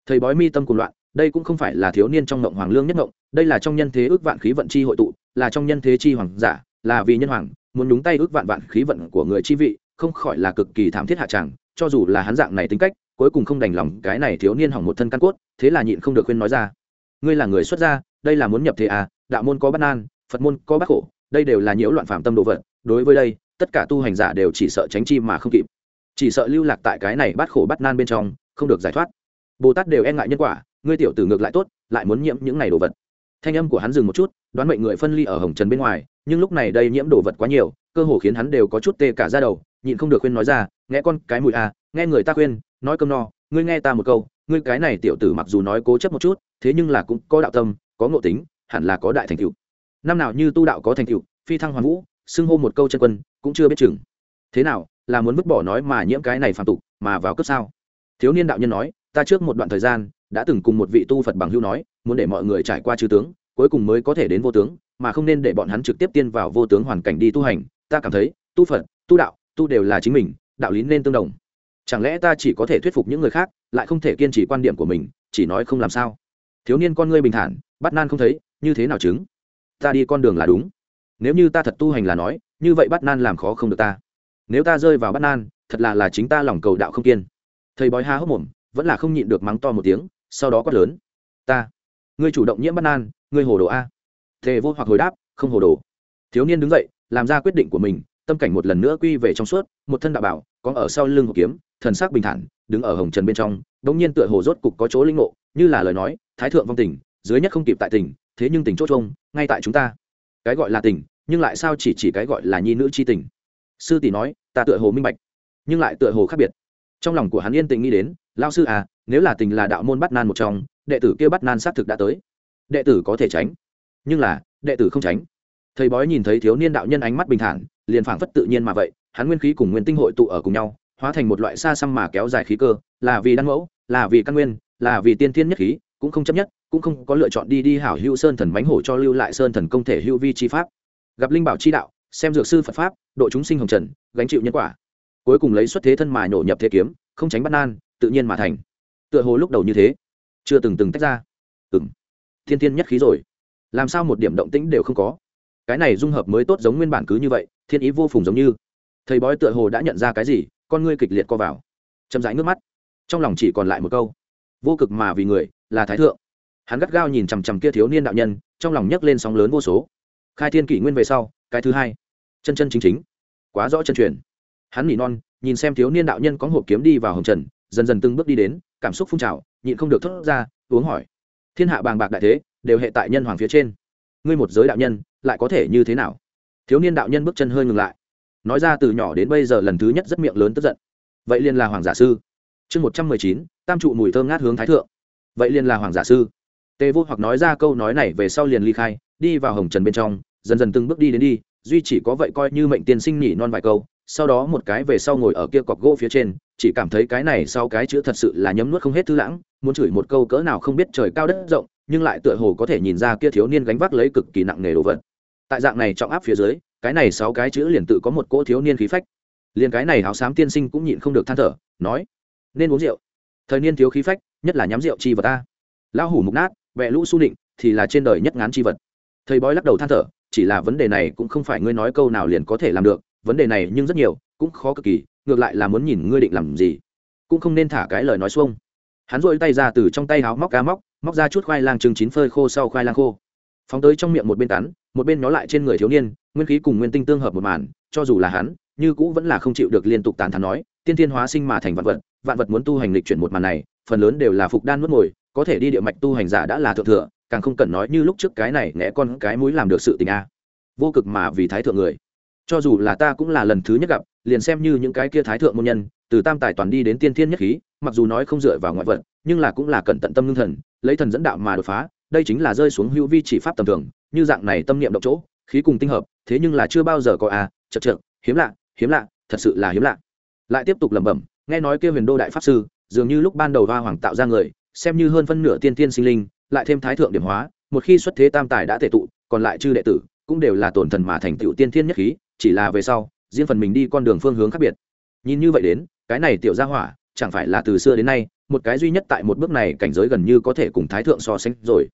thầy bói mi tâm cùng loạn, đây cũng không phải là thiếu niên trong ngộng hoàng lương nhất ngộng, đây là trong nhân thế ước vạn khí vận chi hội tụ, là trong nhân thế chi hoàng giả, là vì nhân hoàng, muốn đúng tay ước vạn vạn khí vận của người chi vị, không khỏi là cực kỳ thảm thiết hạ tràng, cho dù là hắn dạng này tính cách, cuối cùng không đành lòng cái này thiếu niên hỏng một thân căn cốt, thế là nhịn không được khuyên nói ra. Ngươi là người xuất gia, đây là muốn nhập thế à đạo môn có bất an, phật môn có bác khổ, đây đều là nhiễu loạn phạm tâm đồ vật, đối với đây, tất cả tu hành giả đều chỉ sợ tránh chi mà không kịp. Chỉ sợ lưu lạc tại cái này bắt khổ bắt nan bên trong, không được giải thoát bồ tát đều e ngại nhân quả, ngươi tiểu tử ngược lại tốt, lại muốn nhiễm những này đồ vật. Thanh âm của hắn dừng một chút, đoán mệnh người phân ly ở hồng trần bên ngoài, nhưng lúc này đây nhiễm đồ vật quá nhiều, cơ hồ khiến hắn đều có chút tê cả ra đầu, nhịn không được khuyên nói ra, nghe con cái mùi à nghe người ta khuyên, nói cơm no, ngươi nghe ta một câu, ngươi cái này tiểu tử mặc dù nói cố chấp một chút, thế nhưng là cũng có đạo tâm, có ngộ tính, hẳn là có đại thành tựu. Năm nào như tu đạo có thành tựu, phi thăng hoàn vũ, xưng hô một câu chân quân, cũng chưa biết chừng. Thế nào, là muốn vứt bỏ nói mà nhiễm cái này phạm tục, mà vào cấp sao? Thiếu niên đạo nhân nói ta trước một đoạn thời gian, đã từng cùng một vị tu phật bằng hưu nói, muốn để mọi người trải qua chư tướng, cuối cùng mới có thể đến vô tướng, mà không nên để bọn hắn trực tiếp tiên vào vô tướng hoàn cảnh đi tu hành. Ta cảm thấy, tu phật, tu đạo, tu đều là chính mình, đạo lý nên tương đồng. Chẳng lẽ ta chỉ có thể thuyết phục những người khác, lại không thể kiên trì quan điểm của mình, chỉ nói không làm sao? Thiếu niên con ngươi bình thản, bắt nan không thấy, như thế nào chứng? Ta đi con đường là đúng. Nếu như ta thật tu hành là nói, như vậy bắt nan làm khó không được ta. Nếu ta rơi vào bắt nan, thật là là chính ta lòng cầu đạo không kiên. Thầy bói há hốc mồm vẫn là không nhịn được mắng to một tiếng, sau đó quát lớn. Ta, ngươi chủ động nhiễm bắt nan, ngươi hồ đồ a. Thề vô hoặc hồi đáp, không hồ đồ. Thiếu niên đứng dậy, làm ra quyết định của mình, tâm cảnh một lần nữa quy về trong suốt, một thân đạo bảo, có ở sau lưng hộp kiếm, thần sắc bình thản, đứng ở hồng trần bên trong, đống nhiên tựa hồ rốt cục có chỗ linh ngộ, như là lời nói, thái thượng vong tình, dưới nhất không kịp tại tình, thế nhưng tình chốt trông, ngay tại chúng ta. Cái gọi là tình, nhưng lại sao chỉ chỉ cái gọi là nhi nữ chi tình? Sư tỷ nói, ta tựa hồ minh bạch, nhưng lại tựa hồ khác biệt trong lòng của hắn yên tình nghĩ đến lao sư à nếu là tình là đạo môn bắt nan một trong, đệ tử kia bắt nan xác thực đã tới. Đệ tử có thể tránh, nhưng là, đệ tử không tránh. Thầy bói nhìn thấy thiếu niên đạo nhân ánh mắt bình thản, liền phảng phất tự nhiên mà vậy, hắn nguyên khí cùng nguyên tinh hội tụ ở cùng nhau, hóa thành một loại xa xăm mà kéo dài khí cơ, là vì đăng mẫu, là vì căn nguyên, là vì tiên thiên nhất khí, cũng không chấp nhất, cũng không có lựa chọn đi đi hảo hữu sơn thần bánh hổ cho lưu lại sơn thần công thể hữu vi chi pháp. Gặp linh bảo chi đạo, xem dược sư phật pháp, độ chúng sinh hồng trần, gánh chịu nhân quả cuối cùng lấy xuất thế thân mà nổ nhập thế kiếm, không tránh bắt nan, tự nhiên mà thành. Tựa hồ lúc đầu như thế, chưa từng từng tách ra. Ừng thiên thiên nhất khí rồi. Làm sao một điểm động tĩnh đều không có? Cái này dung hợp mới tốt giống nguyên bản cứ như vậy, thiên ý vô phùng giống như. Thầy bói tựa hồ đã nhận ra cái gì, con ngươi kịch liệt co vào. Chậm rãi nước mắt. Trong lòng chỉ còn lại một câu. Vô cực mà vì người, là thái thượng. Hắn gắt gao nhìn chằm chằm kia thiếu niên đạo nhân, trong lòng nhấc lên sóng lớn vô số. Khai thiên kỷ nguyên về sau, cái thứ hai. Chân chân chính chính. Quá rõ chân truyền hắn nỉ non, nhìn xem thiếu niên đạo nhân có hộp kiếm đi vào hồng trần, dần dần từng bước đi đến, cảm xúc phun trào, nhịn không được thốt ra, uống hỏi. Thiên hạ bàng bạc đại thế, đều hệ tại nhân hoàng phía trên. Ngươi một giới đạo nhân, lại có thể như thế nào? Thiếu niên đạo nhân bước chân hơi ngừng lại. Nói ra từ nhỏ đến bây giờ lần thứ nhất rất miệng lớn tức giận. Vậy liền là hoàng giả sư. Chương một trăm mười chín, tam trụ mùi thơm ngát hướng thái thượng. Vậy liền là hoàng giả sư. Tề vô hoặc nói ra câu nói này về sau liền ly khai, đi vào hồng trần bên trong, dần dần từng bước đi đến đi, duy chỉ có vậy coi như mệnh tiên sinh nhỉ non vài câu sau đó một cái về sau ngồi ở kia cọc gỗ phía trên, chỉ cảm thấy cái này sau cái chữ thật sự là nhấm nuốt không hết thư lãng, muốn chửi một câu cỡ nào không biết trời cao đất rộng, nhưng lại tựa hồ có thể nhìn ra kia thiếu niên gánh vác lấy cực kỳ nặng nghề đồ vật. Tại dạng này trọng áp phía dưới, cái này sáu cái chữ liền tự có một cỗ thiếu niên khí phách. Liền cái này háo xám tiên sinh cũng nhịn không được than thở, nói, nên uống rượu. Thời niên thiếu khí phách, nhất là nhắm rượu chi vật ta lão hủ mục nát vẹ lũ su định thì là trên đời nhất ngán chi vật. Thầy bói lắc đầu than thở, chỉ là vấn đề này cũng không phải ngươi nói câu nào liền có thể làm được vấn đề này nhưng rất nhiều, cũng khó cực kỳ, ngược lại là muốn nhìn ngươi định làm gì. Cũng không nên thả cái lời nói xuông. Hắn rội tay ra từ trong tay háo móc cá móc móc ra chút khoai lang trứng chín phơi khô sau khoai lang khô. Phóng tới trong miệng một bên cắn, một bên nó lại trên người thiếu niên, nguyên khí cùng nguyên tinh tương hợp một màn, cho dù là hắn, như cũ vẫn là không chịu được liên tục tàn thắn nói, tiên thiên hóa sinh mà thành vạn vật vạn vật muốn tu hành lịch chuyển một màn này, phần lớn đều là phục đan mất ngồi có thể đi địa mạch tu hành giả đã là thượng thừa, càng không cần nói như lúc trước cái này nghe con cái mũi làm được sự tình a. Vô cực mà vì thái thượng người cho dù là ta cũng là lần thứ nhất gặp, liền xem như những cái kia thái thượng môn nhân, từ tam tài toàn đi đến tiên thiên nhất khí, mặc dù nói không dựa vào ngoại vật, nhưng là cũng là cần tận tâm ngưng thần, lấy thần dẫn đạo mà đột phá, đây chính là rơi xuống hữu vi chỉ pháp tầm thường, như dạng này tâm niệm động chỗ, khí cùng tinh hợp, thế nhưng là chưa bao giờ có à chật chật hiếm lạ hiếm lạ, thật sự là hiếm lạ. Lại tiếp tục lẩm bẩm, nghe nói kia huyền đô đại pháp sư, dường như lúc ban đầu hoa hoàng tạo ra người, xem như hơn phân nửa tiên tiên sinh linh, lại thêm thái thượng điểm hóa, một khi xuất thế tam tài đã thể tụ, còn lại chư đệ tử, cũng đều là tổn thần mà thành tựu tiên thiên nhất khí chỉ là về sau, riêng phần mình đi con đường phương hướng khác biệt. Nhìn như vậy đến, cái này tiểu gia hỏa, chẳng phải là từ xưa đến nay, một cái duy nhất tại một bước này cảnh giới gần như có thể cùng thái thượng so sánh rồi.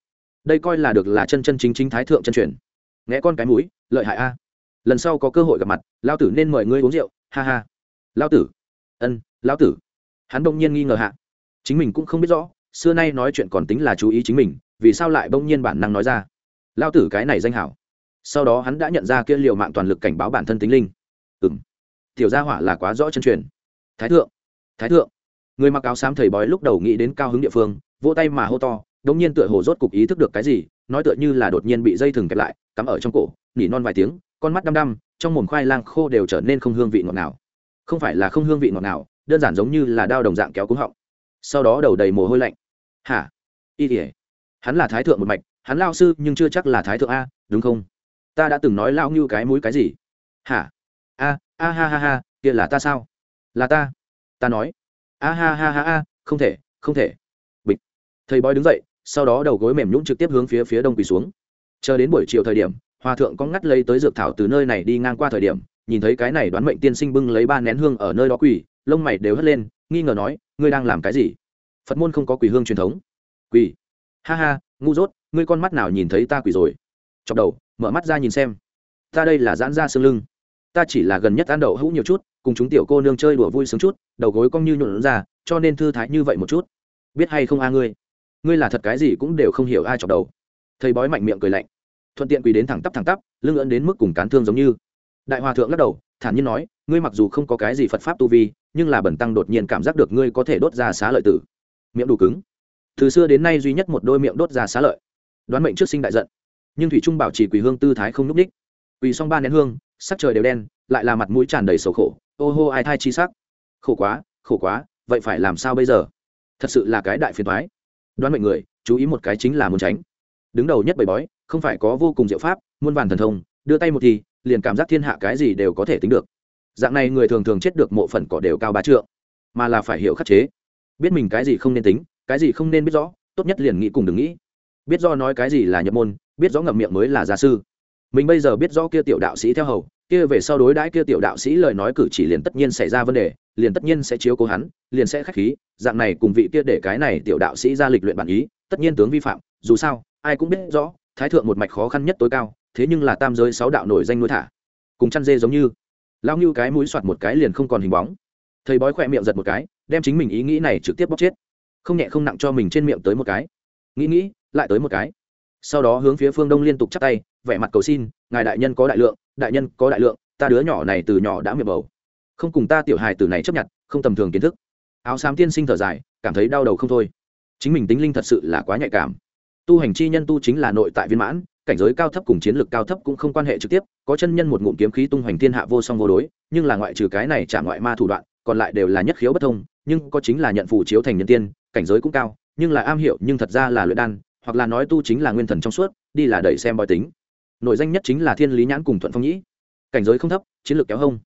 Đây coi là được là chân chân chính chính thái thượng chân truyền. Nghe con cái mũi, lợi hại a. Lần sau có cơ hội gặp mặt lao tử nên mời ngươi uống rượu, ha ha. Lao tử. Ân lao tử. Hắn đông nhiên nghi ngờ hạ. Chính mình cũng không biết rõ, xưa nay nói chuyện còn tính là chú ý chính mình, vì sao lại bỗng nhiên bản năng nói ra. Lao tử cái này danh hảo sau đó hắn đã nhận ra kia liệu mạng toàn lực cảnh báo bản thân tính linh. Ừ m tiểu gia hỏa là quá rõ chân truyền. Thái thượng thái thượng. Người mặc áo xám thầy bói lúc đầu nghĩ đến cao hứng địa phương, vỗ tay mà hô to đ ỗ n g nhiên tựa hồ rốt cục ý thức được cái gì, nói tựa như là đột nhiên bị dây thừng kẹp lại, cắm ở trong cổ, nỉ non vài tiếng, con mắt đăm đăm, trong mồm khoai lang khô đều trở nên không hương vị ngọt nào không phải là không hương vị ngọt nào đơn giản giống như là đao đồng dạng kéo cúng họng. Sau đó đầu đầy mồ hôi lạnh. Hả? Y tỉa hắn là thái thượng một mạch, hắn lao sư nhưng chưa chắc là thái thượng a, đúng không? Ta đã từng nói lao như cái mũi cái gì? Hả? A a ha ha ha, kia là ta sao? Là ta. Ta nói. A ha ha ha a không thể không thể. Bịch. Thầy bói đứng dậy, sau đó đầu gối mềm nhũng trực tiếp hướng phía phía đông quỳ xuống. Chờ đến buổi chiều thời điểm, hòa thượng có ngắt lấy tới dược thảo từ nơi này đi ngang qua thời điểm, nhìn thấy cái này đoán mệnh tiên sinh bưng lấy ba nén hương ở nơi đó quỳ, lông mày đều hất lên, nghi ngờ nói, ngươi đang làm cái gì? Phật môn không có quỳ hương truyền thống. Quỳ. Ha ha, ngu dốt, ngươi con mắt nào nhìn thấy ta quỳ rồi? Chọc đầu mở mắt ra nhìn xem. Ta đây là giãn ra xương lưng. Ta chỉ là gần nhất ăn đậu hũ nhiều chút, cùng chúng tiểu cô nương chơi đùa vui sướng chút, đầu gối cong như nhuộn ra, cho nên thư thái như vậy một chút. Biết hay không a ngươi? Ngươi là thật cái gì cũng đều không hiểu ai chọc đầu. Thầy bói mạnh miệng cười lạnh. Thuận tiện quỳ đến thẳng tắp thẳng tắp, lưng ấn đến mức cùng cán thương giống như. Đại hòa thượng lắc đầu, thản nhiên nói, ngươi mặc dù không có cái gì phật pháp tu vi, nhưng là bẩn tăng đột nhiên cảm giác được ngươi có thể đốt ra xá lợi tử. Miệng đủ cứng. Từ xưa đến nay duy nhất một đôi miệng đốt ra xá lợi. Đoán mệnh trước sinh đại giận nhưng thủy trung bảo trì quỳ hương tư thái không núp ních quỳ xong ba nén hương, sắc trời đều đen, lại là mặt mũi tràn đầy sầu khổ. Ô hô, ai thai chi sắc? Khổ quá khổ quá, vậy phải làm sao bây giờ? Thật sự là cái đại phiền thoái đoán mệnh người, chú ý một cái chính là muốn tránh. Đứng đầu nhất bầy bói, không phải có vô cùng diệu pháp, muôn vàn thần thông, đưa tay một thì, liền cảm giác thiên hạ cái gì đều có thể tính được. Dạng này người thường thường chết được mộ phần cỏ đều cao ba trượng, mà là phải hiểu khắc chế. Biết mình cái gì không nên tính, cái gì không nên biết rõ, tốt nhất liền nghĩ cùng đừng nghĩ. Biết do nói cái gì là nhập môn biết rõ ngậm miệng mới là gia sư. Mình bây giờ biết rõ kia tiểu đạo sĩ theo hầu, kia về sau đối đãi kia tiểu đạo sĩ lời nói cử chỉ liền tất nhiên xảy ra vấn đề, liền tất nhiên sẽ chiếu cố hắn, liền sẽ khách khí, dạng này cùng vị kia để cái này tiểu đạo sĩ ra lịch luyện bản ý, tất nhiên tướng vi phạm, dù sao, ai cũng biết rõ, thái thượng một mạch khó khăn nhất tối cao, thế nhưng là tam giới sáu đạo nổi danh nuôi thả. Cùng chăn dê giống như lao như cái mũi soạt một cái liền không còn hình bóng. Thầy bói khỏe miệng giật một cái, đem chính mình ý nghĩ này trực tiếp bóc chết. Không nhẹ không nặng cho mình trên miệng tới một cái. Nghĩ nghĩ, lại tới một cái sau đó hướng phía phương đông liên tục chắp tay, vẻ mặt cầu xin, ngài đại nhân có đại lượng, đại nhân có đại lượng, ta đứa nhỏ này từ nhỏ đã miệng bầu. Không cùng ta tiểu hài từ này chấp nhận, không tầm thường kiến thức. Áo xám tiên sinh thở dài, cảm thấy đau đầu không thôi. Chính mình tính linh thật sự là quá nhạy cảm. Tu hành chi nhân tu chính là nội tại viên mãn, cảnh giới cao thấp cùng chiến lược cao thấp cũng không quan hệ trực tiếp, có chân nhân một ngụm kiếm khí tung hoành thiên hạ vô song vô đối, nhưng là ngoại trừ cái này trả ngoại ma thủ đoạn, còn lại đều là nhất khiếu bất thông, nhưng có chính là nhận phù chiếu thành nhân tiên, cảnh giới cũng cao, nhưng là am hiểu nhưng thật ra là luyện đan hoặc là nói tu chính là nguyên thần trong suốt, đi là đẩy xem bói tính. Nội danh nhất chính là thiên lý nhãn cùng thuận phong nhĩ. Cảnh giới không thấp, chiến lược kéo hông.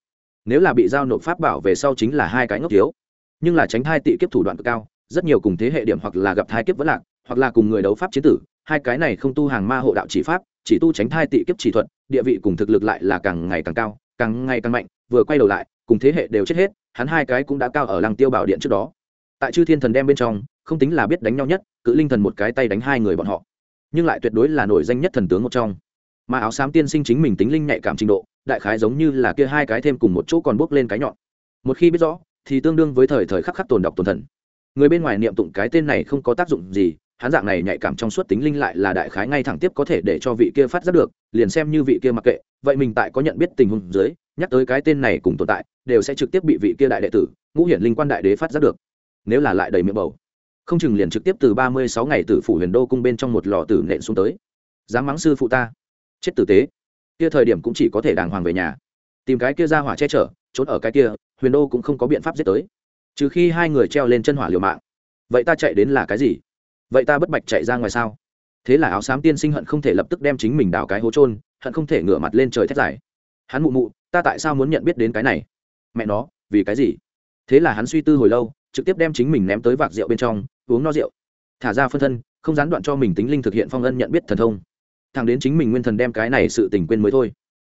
Nếu là bị giao nộp pháp bảo về sau chính là hai cái ngốc thiếu. Nhưng là tránh thai tị kiếp thủ đoạn cực cao, rất nhiều cùng thế hệ điểm hoặc là gặp thai kiếp vẫn lạc, hoặc là cùng người đấu pháp chiến tử, hai cái này không tu hàng ma hộ đạo chỉ pháp, chỉ tu tránh thai tị kiếp chỉ thuận địa vị cùng thực lực lại là càng ngày càng cao, càng ngày càng mạnh, vừa quay đầu lại, cùng thế hệ đều chết hết, hắn hai cái cũng đã cao ở lăng tiêu bảo điện trước đó tại chư thiên thần đem bên trong, không tính là biết đánh nhau nhất, cự linh thần một cái tay đánh hai người bọn họ. Nhưng lại tuyệt đối là nổi danh nhất thần tướng một trong. Mà áo xám tiên sinh chính mình tính linh nhạy cảm trình độ, đại khái giống như là kia hai cái thêm cùng một chỗ còn bốc lên cái nhọn. Một khi biết rõ, thì tương đương với thời thời khắc khắc tồn đọc tồn thần. Người bên ngoài niệm tụng cái tên này không có tác dụng gì, hắn dạng này nhạy cảm trong suốt tính linh lại là đại khái ngay thẳng tiếp có thể để cho vị kia phát giác được, liền xem như vị kia mặc kệ, vậy mình tại có nhận biết tình huống dưới, nhắc tới cái tên này cùng tồn tại, đều sẽ trực tiếp bị vị kia đại đệ tử, ngũ hiển linh quan đại đế phát giác được nếu là lại đầy miệng bầu. Không chừng liền trực tiếp từ ba mươi sáu ngày tử phủ huyền đô cung bên trong một lò tử nện xuống tới. Dám mắng sư phụ ta. Chết tử tế. Kia thời điểm cũng chỉ có thể đàng hoàng về nhà. Tìm cái kia ra hỏa che chở, trốn ở cái kia, huyền đô cũng không có biện pháp giết tới. Trừ khi hai người treo lên chân hỏa liều mạng. Vậy ta chạy đến là cái gì? Vậy ta bất bạch chạy ra ngoài sao? Thế là áo xám tiên sinh hận không thể lập tức đem chính mình đào cái hố trôn hận không thể ngửa mặt lên trời thét dài. Hắn mụ mụ, ta tại sao muốn nhận biết đến cái này? Mẹ nó, vì cái gì? Thế là hắn suy tư hồi lâu trực tiếp đem chính mình ném tới vạc rượu bên trong, uống no rượu. Thả ra phân thân, không gián đoạn cho mình tính linh thực hiện phong ân nhận biết thần thông. Thằng đến chính mình nguyên thần đem cái này sự tình quên mới thôi.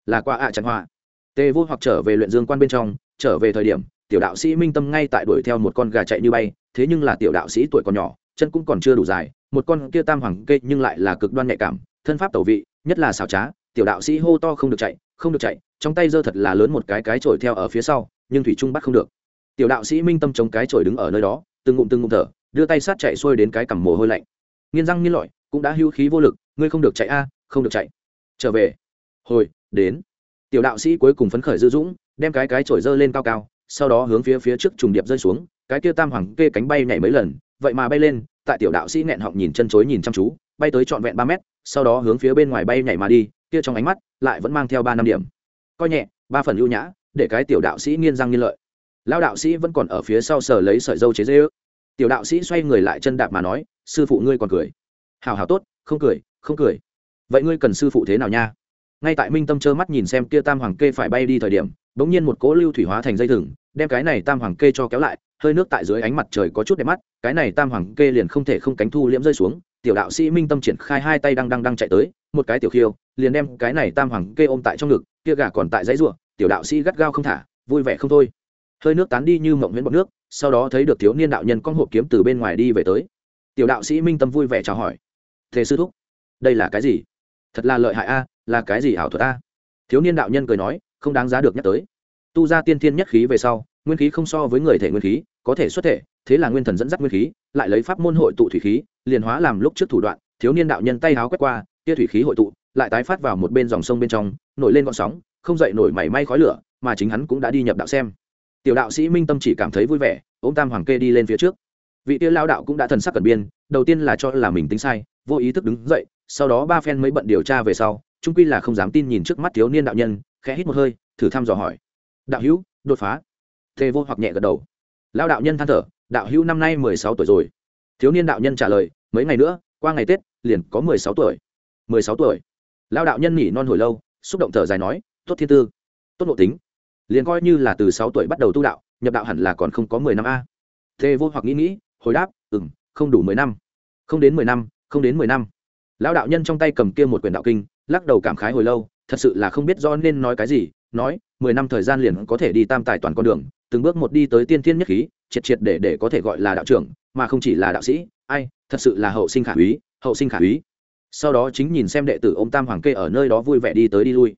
Là qua ạ à chẳng họa. Tê vô hoặc trở về luyện dương quan bên trong, trở về thời điểm, tiểu đạo sĩ minh tâm ngay tại đuổi theo một con gà chạy như bay, thế nhưng là tiểu đạo sĩ tuổi còn nhỏ, chân cũng còn chưa đủ dài, một con kia tam hoàng kê nhưng lại là cực đoan nhạy cảm, thân pháp tẩu vị, nhất là xảo trá, tiểu đạo sĩ hô to không được chạy, không được chạy, trong tay giơ thật là lớn một cái cái trổi theo ở phía sau, nhưng thủy trung bắt không được tiểu đạo sĩ minh tâm chống cái chổi đứng ở nơi đó, từng ngụm từng ngụm thở, đưa tay sát chạy xuôi đến cái cằm mồ hôi lạnh. Nghiên răng nghiên lọi, cũng đã hưu khí vô lực, ngươi không được chạy a, không được chạy. Trở về. Hồi, đến. Tiểu đạo sĩ cuối cùng phấn khởi dư dũng, đem cái cái chổi dơ lên cao cao, sau đó hướng phía phía trước trùng điệp rơi xuống, cái kia tam hoàng kê cánh bay nhảy mấy lần, vậy mà bay lên, tại tiểu đạo sĩ nghẹn họng nhìn chân chối nhìn chăm chú, bay tới trọn vẹn ba mét, sau đó hướng phía bên ngoài bay nhảy mà đi, kia trong ánh mắt lại vẫn mang theo ba năm điểm. Coi nhẹ, ba phần ưu nhã, để cái tiểu đạo sĩ nghiên răng nghiên lợi lao đạo sĩ vẫn còn ở phía sau sờ lấy sợi dâu chế dê ước. Tiểu đạo sĩ xoay người lại chân đạp mà nói, sư phụ ngươi còn cười. Hào hào tốt, không cười không cười. Vậy ngươi cần sư phụ thế nào nha? Ngay tại minh tâm trơ mắt nhìn xem kia tam hoàng kê phải bay đi thời điểm, bỗng nhiên một cỗ lưu thủy hóa thành dây thừng, đem cái này tam hoàng kê cho kéo lại, hơi nước tại dưới ánh mặt trời có chút đẹp mắt, cái này tam hoàng kê liền không thể không cánh thu liễm rơi xuống. Tiểu đạo sĩ minh tâm triển khai hai tay đang đang đang chạy tới, một cái tiểu khiêu, liền đem cái này tam hoàng kê ôm tại trong ngực, kia gà còn tại dãy ruộng tiểu đạo sĩ gắt gao không thả, vui vẻ không thôi hơi nước tán đi như mộng nguyễn bọt nước, sau đó thấy được thiếu niên đạo nhân con hộp kiếm từ bên ngoài đi về tới. Tiểu đạo sĩ minh tâm vui vẻ chào hỏi. Thế sư thúc, đây là cái gì? Thật là lợi hại a, là cái gì ảo thuật a? Thiếu niên đạo nhân cười nói, không đáng giá được nhắc tới. Tu ra tiên thiên nhất khí về sau, nguyên khí không so với người thể nguyên khí, có thể xuất thể, thế là nguyên thần dẫn dắt nguyên khí, lại lấy pháp môn hội tụ thủy khí, liền hóa làm lúc trước thủ đoạn. Thiếu niên đạo nhân tay háo quét qua, tia thủy khí hội tụ, lại tái phát vào một bên dòng sông bên trong, nổi lên gọn sóng, không dậy nổi mảy may khói lửa, mà chính hắn cũng đã đi nhập đạo xem tiểu đạo sĩ minh tâm chỉ cảm thấy vui vẻ, ôm tam hoàng kê đi lên phía trước. Vị tia lao đạo cũng đã thần sắc cẩn biên, đầu tiên là cho là mình tính sai, vô ý thức đứng dậy, sau đó ba phen mới bận điều tra về sau trung quy là không dám tin nhìn trước mắt thiếu niên đạo nhân, khẽ hít một hơi, thử thăm dò hỏi. Đạo hữu, đột phá. Thề vô hoặc nhẹ gật đầu. Lao đạo nhân than thở, đạo hữu năm nay mười sáu tuổi rồi. Thiếu niên đạo nhân trả lời, mấy ngày nữa, qua ngày tết, liền có mười sáu tuổi. mười sáu tuổi. Lao đạo nhân nhỉ non hồi lâu, xúc động thở dài nói, tốt thiên tư, tốt nội tính liền coi như là từ sáu tuổi bắt đầu tu đạo, nhập đạo hẳn là còn không có mười năm a. Thề vô hoặc nghĩ nghĩ, hồi đáp ừ m không đủ mười năm. Không đến mười năm, không đến mười năm. Lão đạo nhân trong tay cầm kia một quyển đạo kinh, lắc đầu cảm khái hồi lâu, thật sự là không biết do nên nói cái gì, nói, mười năm thời gian liền có thể đi tam tài toàn con đường, từng bước một đi tới tiên thiên nhất khí, triệt triệt để để có thể gọi là đạo trưởng, mà không chỉ là đạo sĩ, ai, thật sự là hậu sinh khả úy, hậu sinh khả úy. Sau đó chính nhìn xem đệ tử ông tam hoàng kê ở nơi đó vui vẻ đi tới đi lui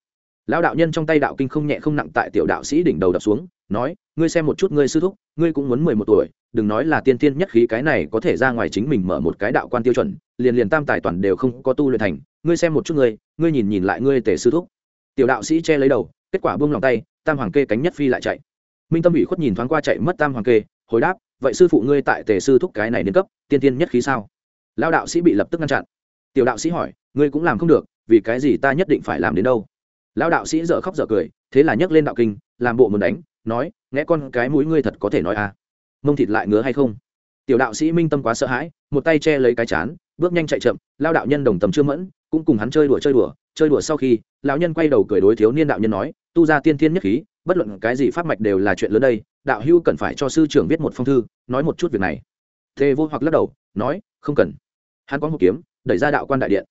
lão đạo nhân trong tay đạo kinh không nhẹ không nặng tại tiểu đạo sĩ đỉnh đầu đập xuống, nói, ngươi xem một chút ngươi sư thúc, ngươi cũng muốn mười một tuổi, đừng nói là tiên tiên nhất khí cái này có thể ra ngoài chính mình mở một cái đạo quan tiêu chuẩn, liền liền tam tài toàn đều không có tu luyện thành, ngươi xem một chút ngươi ngươi nhìn nhìn lại ngươi tề sư thúc. Tiểu đạo sĩ che lấy đầu, kết quả buông lòng tay, tam hoàng kê cánh nhất phi lại chạy. Minh tâm ủy khuất nhìn thoáng qua chạy mất tam hoàng kê, hồi đáp, vậy sư phụ ngươi tại tề sư thúc cái này đến cấp, tiên tiên nhất khí sao? Lao đạo sĩ bị lập tức ngăn chặn. Tiểu đạo sĩ hỏi, ngươi cũng làm không được, vì cái gì ta nhất định phải làm đến đâu? Lão đạo sĩ dở khóc dở cười, thế là nhấc lên đạo kinh, làm bộ muốn đánh, nói nghe con cái mũi ngươi thật có thể nói à? Mông thịt lại ngứa hay không? Tiểu đạo sĩ minh tâm quá sợ hãi, một tay che lấy cái chán, bước nhanh chạy chậm lao đạo nhân đồng tầm chưa mẫn, cũng cùng hắn chơi đùa chơi đùa chơi đùa sau khi, lão nhân quay đầu cười đối thiếu niên đạo nhân nói, tu ra tiên thiên nhất khí, bất luận cái gì pháp mạch đều là chuyện lớn đây, đạo hưu cần phải cho sư trưởng viết một phong thư, nói một chút việc này. Thế vô hoặc lắc đầu, nói, không cần. Hắn có một kiếm, đẩy ra đạo quan đại điện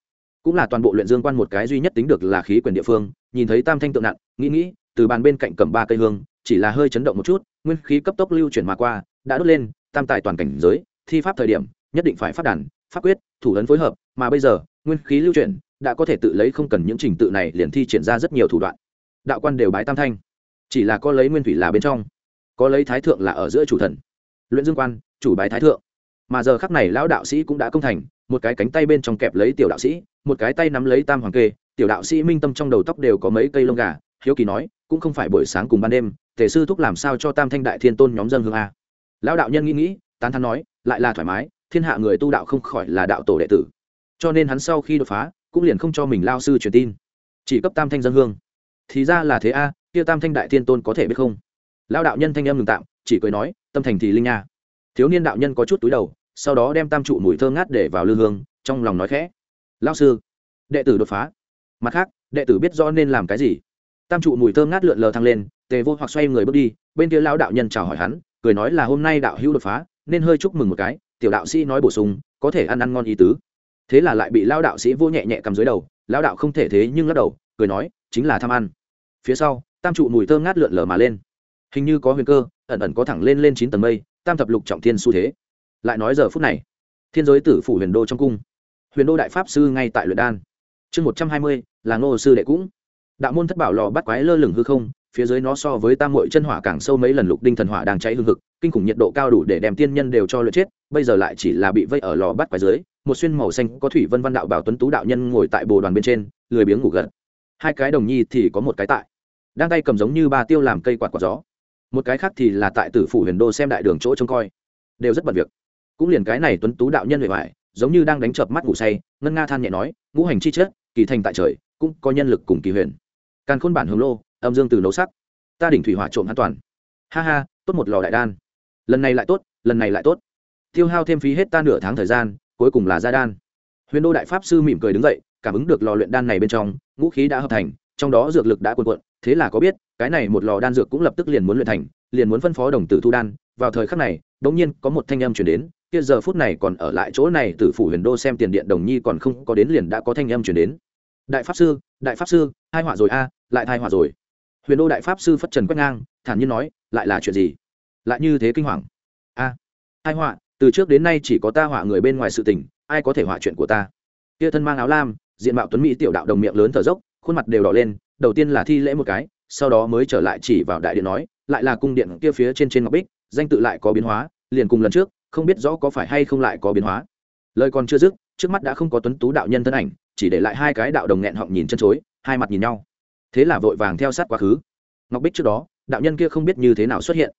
cũng là toàn bộ luyện dương quan một cái duy nhất tính được là khí quyền địa phương, nhìn thấy tam thanh tượng nặng, nghĩ nghĩ, từ bàn bên cạnh cầm ba cây hương, chỉ là hơi chấn động một chút, nguyên khí cấp tốc lưu chuyển mà qua, đã đốt lên, tam tài toàn cảnh giới, thi pháp thời điểm, nhất định phải phát đàn, pháp quyết, thủ ấn phối hợp, mà bây giờ, nguyên khí lưu chuyển, đã có thể tự lấy không cần những trình tự này liền thi triển ra rất nhiều thủ đoạn. Đạo quan đều bái tam thanh. Chỉ là có lấy nguyên thủy là bên trong, có lấy thái thượng là ở giữa chủ thần. Luyện dương quan, chủ bái thái thượng. Mà giờ khắc này lão đạo sĩ cũng đã công thành một cái cánh tay bên trong kẹp lấy tiểu đạo sĩ, một cái tay nắm lấy tam hoàng kê, tiểu đạo sĩ minh tâm trong đầu tóc đều có mấy cây lông gà, hiếu kỳ nói, cũng không phải buổi sáng cùng ban đêm thể sư thúc làm sao cho tam thanh đại thiên tôn nhóm dân hương a? Lão đạo nhân nghĩ nghĩ, tán thắn nói, lại là thoải mái, thiên hạ người tu đạo không khỏi là đạo tổ đệ tử. Cho nên hắn sau khi đột phá, cũng liền không cho mình lao sư truyền tin. Chỉ cấp tam thanh dân hương. Thì ra là thế a, kia tam thanh đại thiên tôn có thể biết không? Lao đạo nhân thanh em ngừng tạm, chỉ cười nói, tâm thành thì linh nha. Thiếu niên đạo nhân có chút túi đầu sau đó đem tam trụ mùi thơ ngát để vào lư hương, trong lòng nói khẽ lao sư, đệ tử đột phá. Mặt khác, đệ tử biết rõ nên làm cái gì. Tam trụ mùi thơ ngát lượn lờ thăng lên, tề vô hoặc xoay người bước đi, bên kia lao đạo nhân chào hỏi hắn, cười nói là hôm nay đạo hữu đột phá, nên hơi chúc mừng một cái, tiểu đạo sĩ nói bổ sung, có thể ăn ăn ngon ý tứ. Thế là lại bị lao đạo sĩ vô nhẹ nhẹ cầm dưới đầu lao đạo không thể thế nhưng lắc đầu, cười nói, chính là tham ăn. Phía sau, tam trụ mùi thơm ngát lượn lờ mà lên. Hình như có huyền cơ, ẩn ẩn có thẳng lên lên chín tầng mây, tam thập lục trọng thiên xu thế lại nói giờ phút này, thiên giới tử phủ huyền đô trong cung, huyền đô đại pháp sư ngay tại luyện đan. Chương một trăm hai mươi, là ngô sư đệ cũng. Đạo môn thất bảo lò bắt quái lơ lửng hư không, phía dưới nó so với tam mội chân hỏa càng sâu mấy lần lục đinh thần hỏa đang cháy hương thực kinh khủng nhiệt độ cao đủ để đem tiên nhân đều cho lượt chết, bây giờ lại chỉ là bị vây ở lò bắt quái dưới, một xuyên màu xanh có thủy vân văn đạo bảo tuấn tú đạo nhân ngồi tại bồ đoàn bên trên, lười biếng ngủ gật. Hai cái đồng nhi thì có một cái tại, đang tay cầm giống như ba tiêu làm cây quạt quạt gió. Một cái khác thì là tại tử phủ huyền đô xem đại đường chỗ trông coi, đều rất bận việc cũng liền cái này tuấn tú đạo nhân huệ vải giống như đang đánh chợp mắt ngủ say, ngân nga than nhẹ nói, ngũ hành chi chết kỳ thành tại trời, cũng có nhân lực cùng kỳ huyền. Càn khôn bản hướng lô, âm dương từ nấu sắc. Ta đỉnh thủy hỏa trộm an toàn. Ha ha, tốt một lò đại đan. Lần này lại tốt, lần này lại tốt. Tiêu hao thêm phí hết ta nửa tháng thời gian, cuối cùng là gia đan. Huyền đô đại pháp sư mỉm cười đứng dậy, cảm ứng được lò luyện đan này bên trong, ngũ khí đã hợp thành, trong đó dược lực đã cuộn cuộn, thế là có biết, cái này một lò đan dược cũng lập tức liền muốn luyện thành, liền muốn phân phó đồng tử thu đan. Vào thời khắc này đống nhiên có một thanh âm chuyển đến kia giờ phút này còn ở lại chỗ này, tử phủ huyền đô xem tiền điện đồng nhi còn không có đến liền đã có thanh âm chuyển đến. Đại pháp sư, đại pháp sư, hai họa rồi a, lại thai họa rồi. Huyền đô đại pháp sư phất trần quét ngang, thản nhiên nói, lại là chuyện gì? Lại như thế kinh hoàng. A, hai họa, từ trước đến nay chỉ có ta họa người bên ngoài sự tình, ai có thể họa chuyện của ta? Kia thân mang áo lam, diện mạo tuấn mỹ tiểu đạo đồng miệng lớn thở dốc, khuôn mặt đều đỏ lên, đầu tiên là thi lễ một cái, sau đó mới trở lại chỉ vào đại điện nói, lại là cung điện kia phía trên trên ngọc bích, danh tự lại có biến hóa, liền cùng lần trước không biết rõ có phải hay không lại có biến hóa. Lời còn chưa dứt, trước mắt đã không có tuấn tú đạo nhân thân ảnh, chỉ để lại hai cái đạo đồng nghẹn họng nhìn chân chối, hai mặt nhìn nhau. Thế là vội vàng theo sát quá khứ. Ngọc bích trước đó, đạo nhân kia không biết như thế nào xuất hiện.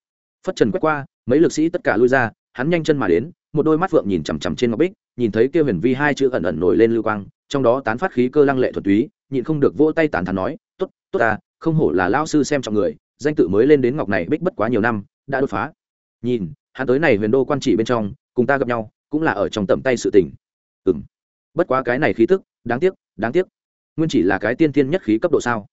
Phất trần quét qua, mấy lực sĩ tất cả lui ra, hắn nhanh chân mà đến, một đôi mắt phượng nhìn chằm chằm trên ngọc bích, nhìn thấy kia huyền vi hai chữ ẩn ẩn nổi lên lưu quang, trong đó tán phát khí cơ lăng lệ thuật túy, nhịn không được vỗ tay tán thán nói, tốt tốt ta, không hổ là lao sư xem trọng người, danh tự mới lên đến ngọc này bích bất quá nhiều năm, đã đột phá. Nhìn hắn tới này huyền đô quan trị bên trong, cùng ta gặp nhau, cũng là ở trong tầm tay sự tình. Ừng bất quá cái này khí tức, đáng tiếc đáng tiếc. Nguyên chỉ là cái tiên tiên nhất khí cấp độ sao?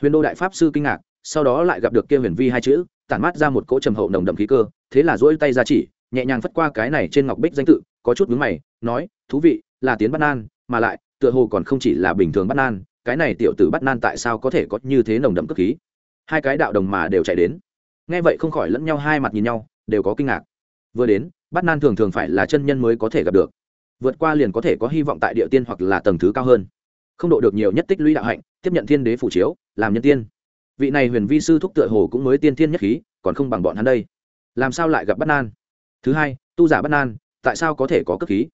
Huyền đô đại pháp sư kinh ngạc, sau đó lại gặp được kia huyền vi hai chữ, tản mát ra một cỗ trầm hậu nồng đậm khí cơ, thế là dỗi tay ra chỉ, nhẹ nhàng phất qua cái này trên ngọc bích danh tự, có chút vướng mày, nói, thú vị, là tiến bắt nan, mà lại, tựa hồ còn không chỉ là bình thường bắt nan, cái này tiểu tử bắt nan tại sao có thể có như thế nồng đậm cất khí? Hai cái đạo đồng mà đều chạy đến. Nghe vậy không khỏi lẫn nhau hai mặt nhìn nhau đều có kinh ngạc. Vừa đến bắt nan thường thường phải là chân nhân mới có thể gặp được. Vượt qua liền có thể có hy vọng tại địa tiên hoặc là tầng thứ cao hơn. Không độ được nhiều nhất tích lũy đạo hạnh, tiếp nhận thiên đế phủ chiếu, làm nhân tiên. Vị này huyền vi sư thúc tựa hồ cũng mới tiên thiên nhất khí, còn không bằng bọn hắn đây. Làm sao lại gặp bắt nan? Thứ hai, tu giả bắt nan, tại sao có thể có cấp khí?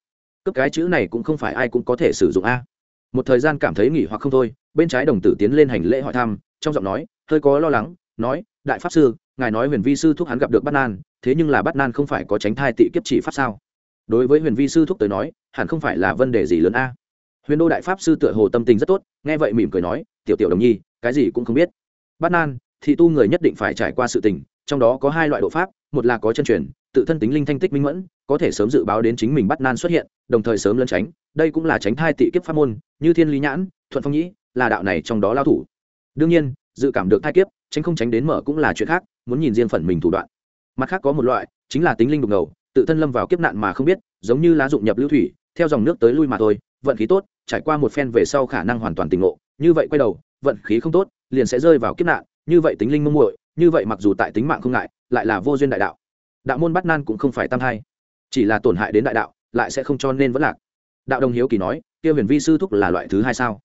Cấp cái chữ này cũng không phải ai cũng có thể sử dụng a. Một thời gian cảm thấy nghỉ hoặc không thôi, bên trái đồng tử tiến lên hành lễ hỏi thăm, trong giọng nói, hơi có lo lắng, nói, đại pháp sư, ngài nói huyền vi sư thúc hắn gặp được bắt nan thế nhưng là bắt nan không phải có tránh thai tị kiếp chỉ pháp sao? Đối với huyền vi sư thúc tới nói, hẳn không phải là vấn đề gì lớn a. Huyền đô đại pháp sư tựa hồ tâm tình rất tốt, nghe vậy mỉm cười nói, tiểu tiểu đồng nhi, cái gì cũng không biết. Bắt nan thì tu người nhất định phải trải qua sự tình, trong đó có hai loại độ pháp, một là có chân truyền, tự thân tính linh thanh tích minh mẫn, có thể sớm dự báo đến chính mình bắt nan xuất hiện, đồng thời sớm lân tránh, đây cũng là tránh thai tị kiếp pháp môn, như thiên lý nhãn, thuận phong nhĩ, là đạo này trong đó lao thủ. Đương nhiên, dự cảm được thai kiếp, tránh không tránh đến mở cũng là chuyện khác, muốn nhìn riêng phần mình thủ đoạn mặt khác có một loại, chính là tính linh đục ngầu, tự thân lâm vào kiếp nạn mà không biết, giống như lá dụng nhập lưu thủy, theo dòng nước tới lui mà thôi, vận khí tốt, trải qua một phen về sau khả năng hoàn toàn tỉnh ngộ, như vậy quay đầu, vận khí không tốt, liền sẽ rơi vào kiếp nạn, như vậy tính linh mông muội, như vậy mặc dù tại tính mạng không ngại, lại là vô duyên đại đạo. Đạo môn bắt nan cũng không phải tam hai, chỉ là tổn hại đến đại đạo, lại sẽ không cho nên vẫn lạc. Đạo đồng hiếu kỳ nói, kia huyền vi sư thúc là loại thứ hai sao?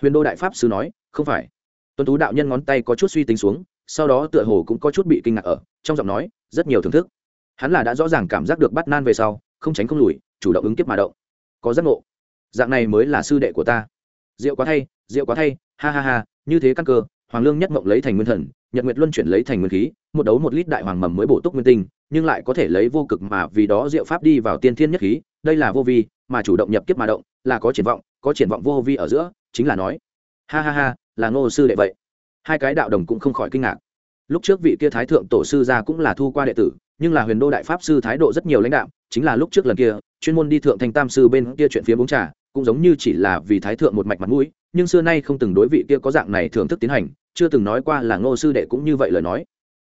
Huyền đô đại pháp sư nói, không phải. Tuấn tú đạo nhân ngón tay có chút suy tính xuống sau đó tựa hồ cũng có chút bị kinh ngạc ở, trong giọng nói, rất nhiều thưởng thức. Hắn là đã rõ ràng cảm giác được bắt nan về sau, không tránh không lùi, chủ động ứng kiếp mà động. Có giác ngộ. Dạng này mới là sư đệ của ta. Rượu quá thay rượu quá thay, ha ha ha, như thế căn cơ, hoàng lương nhất mộng lấy thành nguyên thần, nhật nguyệt luân chuyển lấy thành nguyên khí, một đấu một lít đại hoàng mầm mới bổ túc nguyên tinh, nhưng lại có thể lấy vô cực mà vì đó diệu pháp đi vào tiên thiên nhất khí, đây là vô vi, mà chủ động nhập kiếp mà động, là có triển vọng, có triển vọng vô vi ở giữa, chính là nói. Ha ha ha, là ngô sư đệ vậy hai cái đạo đồng cũng không khỏi kinh ngạc. Lúc trước vị kia thái thượng tổ sư ra cũng là thu qua đệ tử, nhưng là huyền đô đại pháp sư thái độ rất nhiều lãnh đạo chính là lúc trước lần kia, chuyên môn đi thượng thanh tam sư bên kia chuyện phía bóng trà, cũng giống như chỉ là vì thái thượng một mạch mặt mũi, nhưng xưa nay không từng đối vị kia có dạng này thưởng thức tiến hành, chưa từng nói qua là ngô sư đệ cũng như vậy lời nói.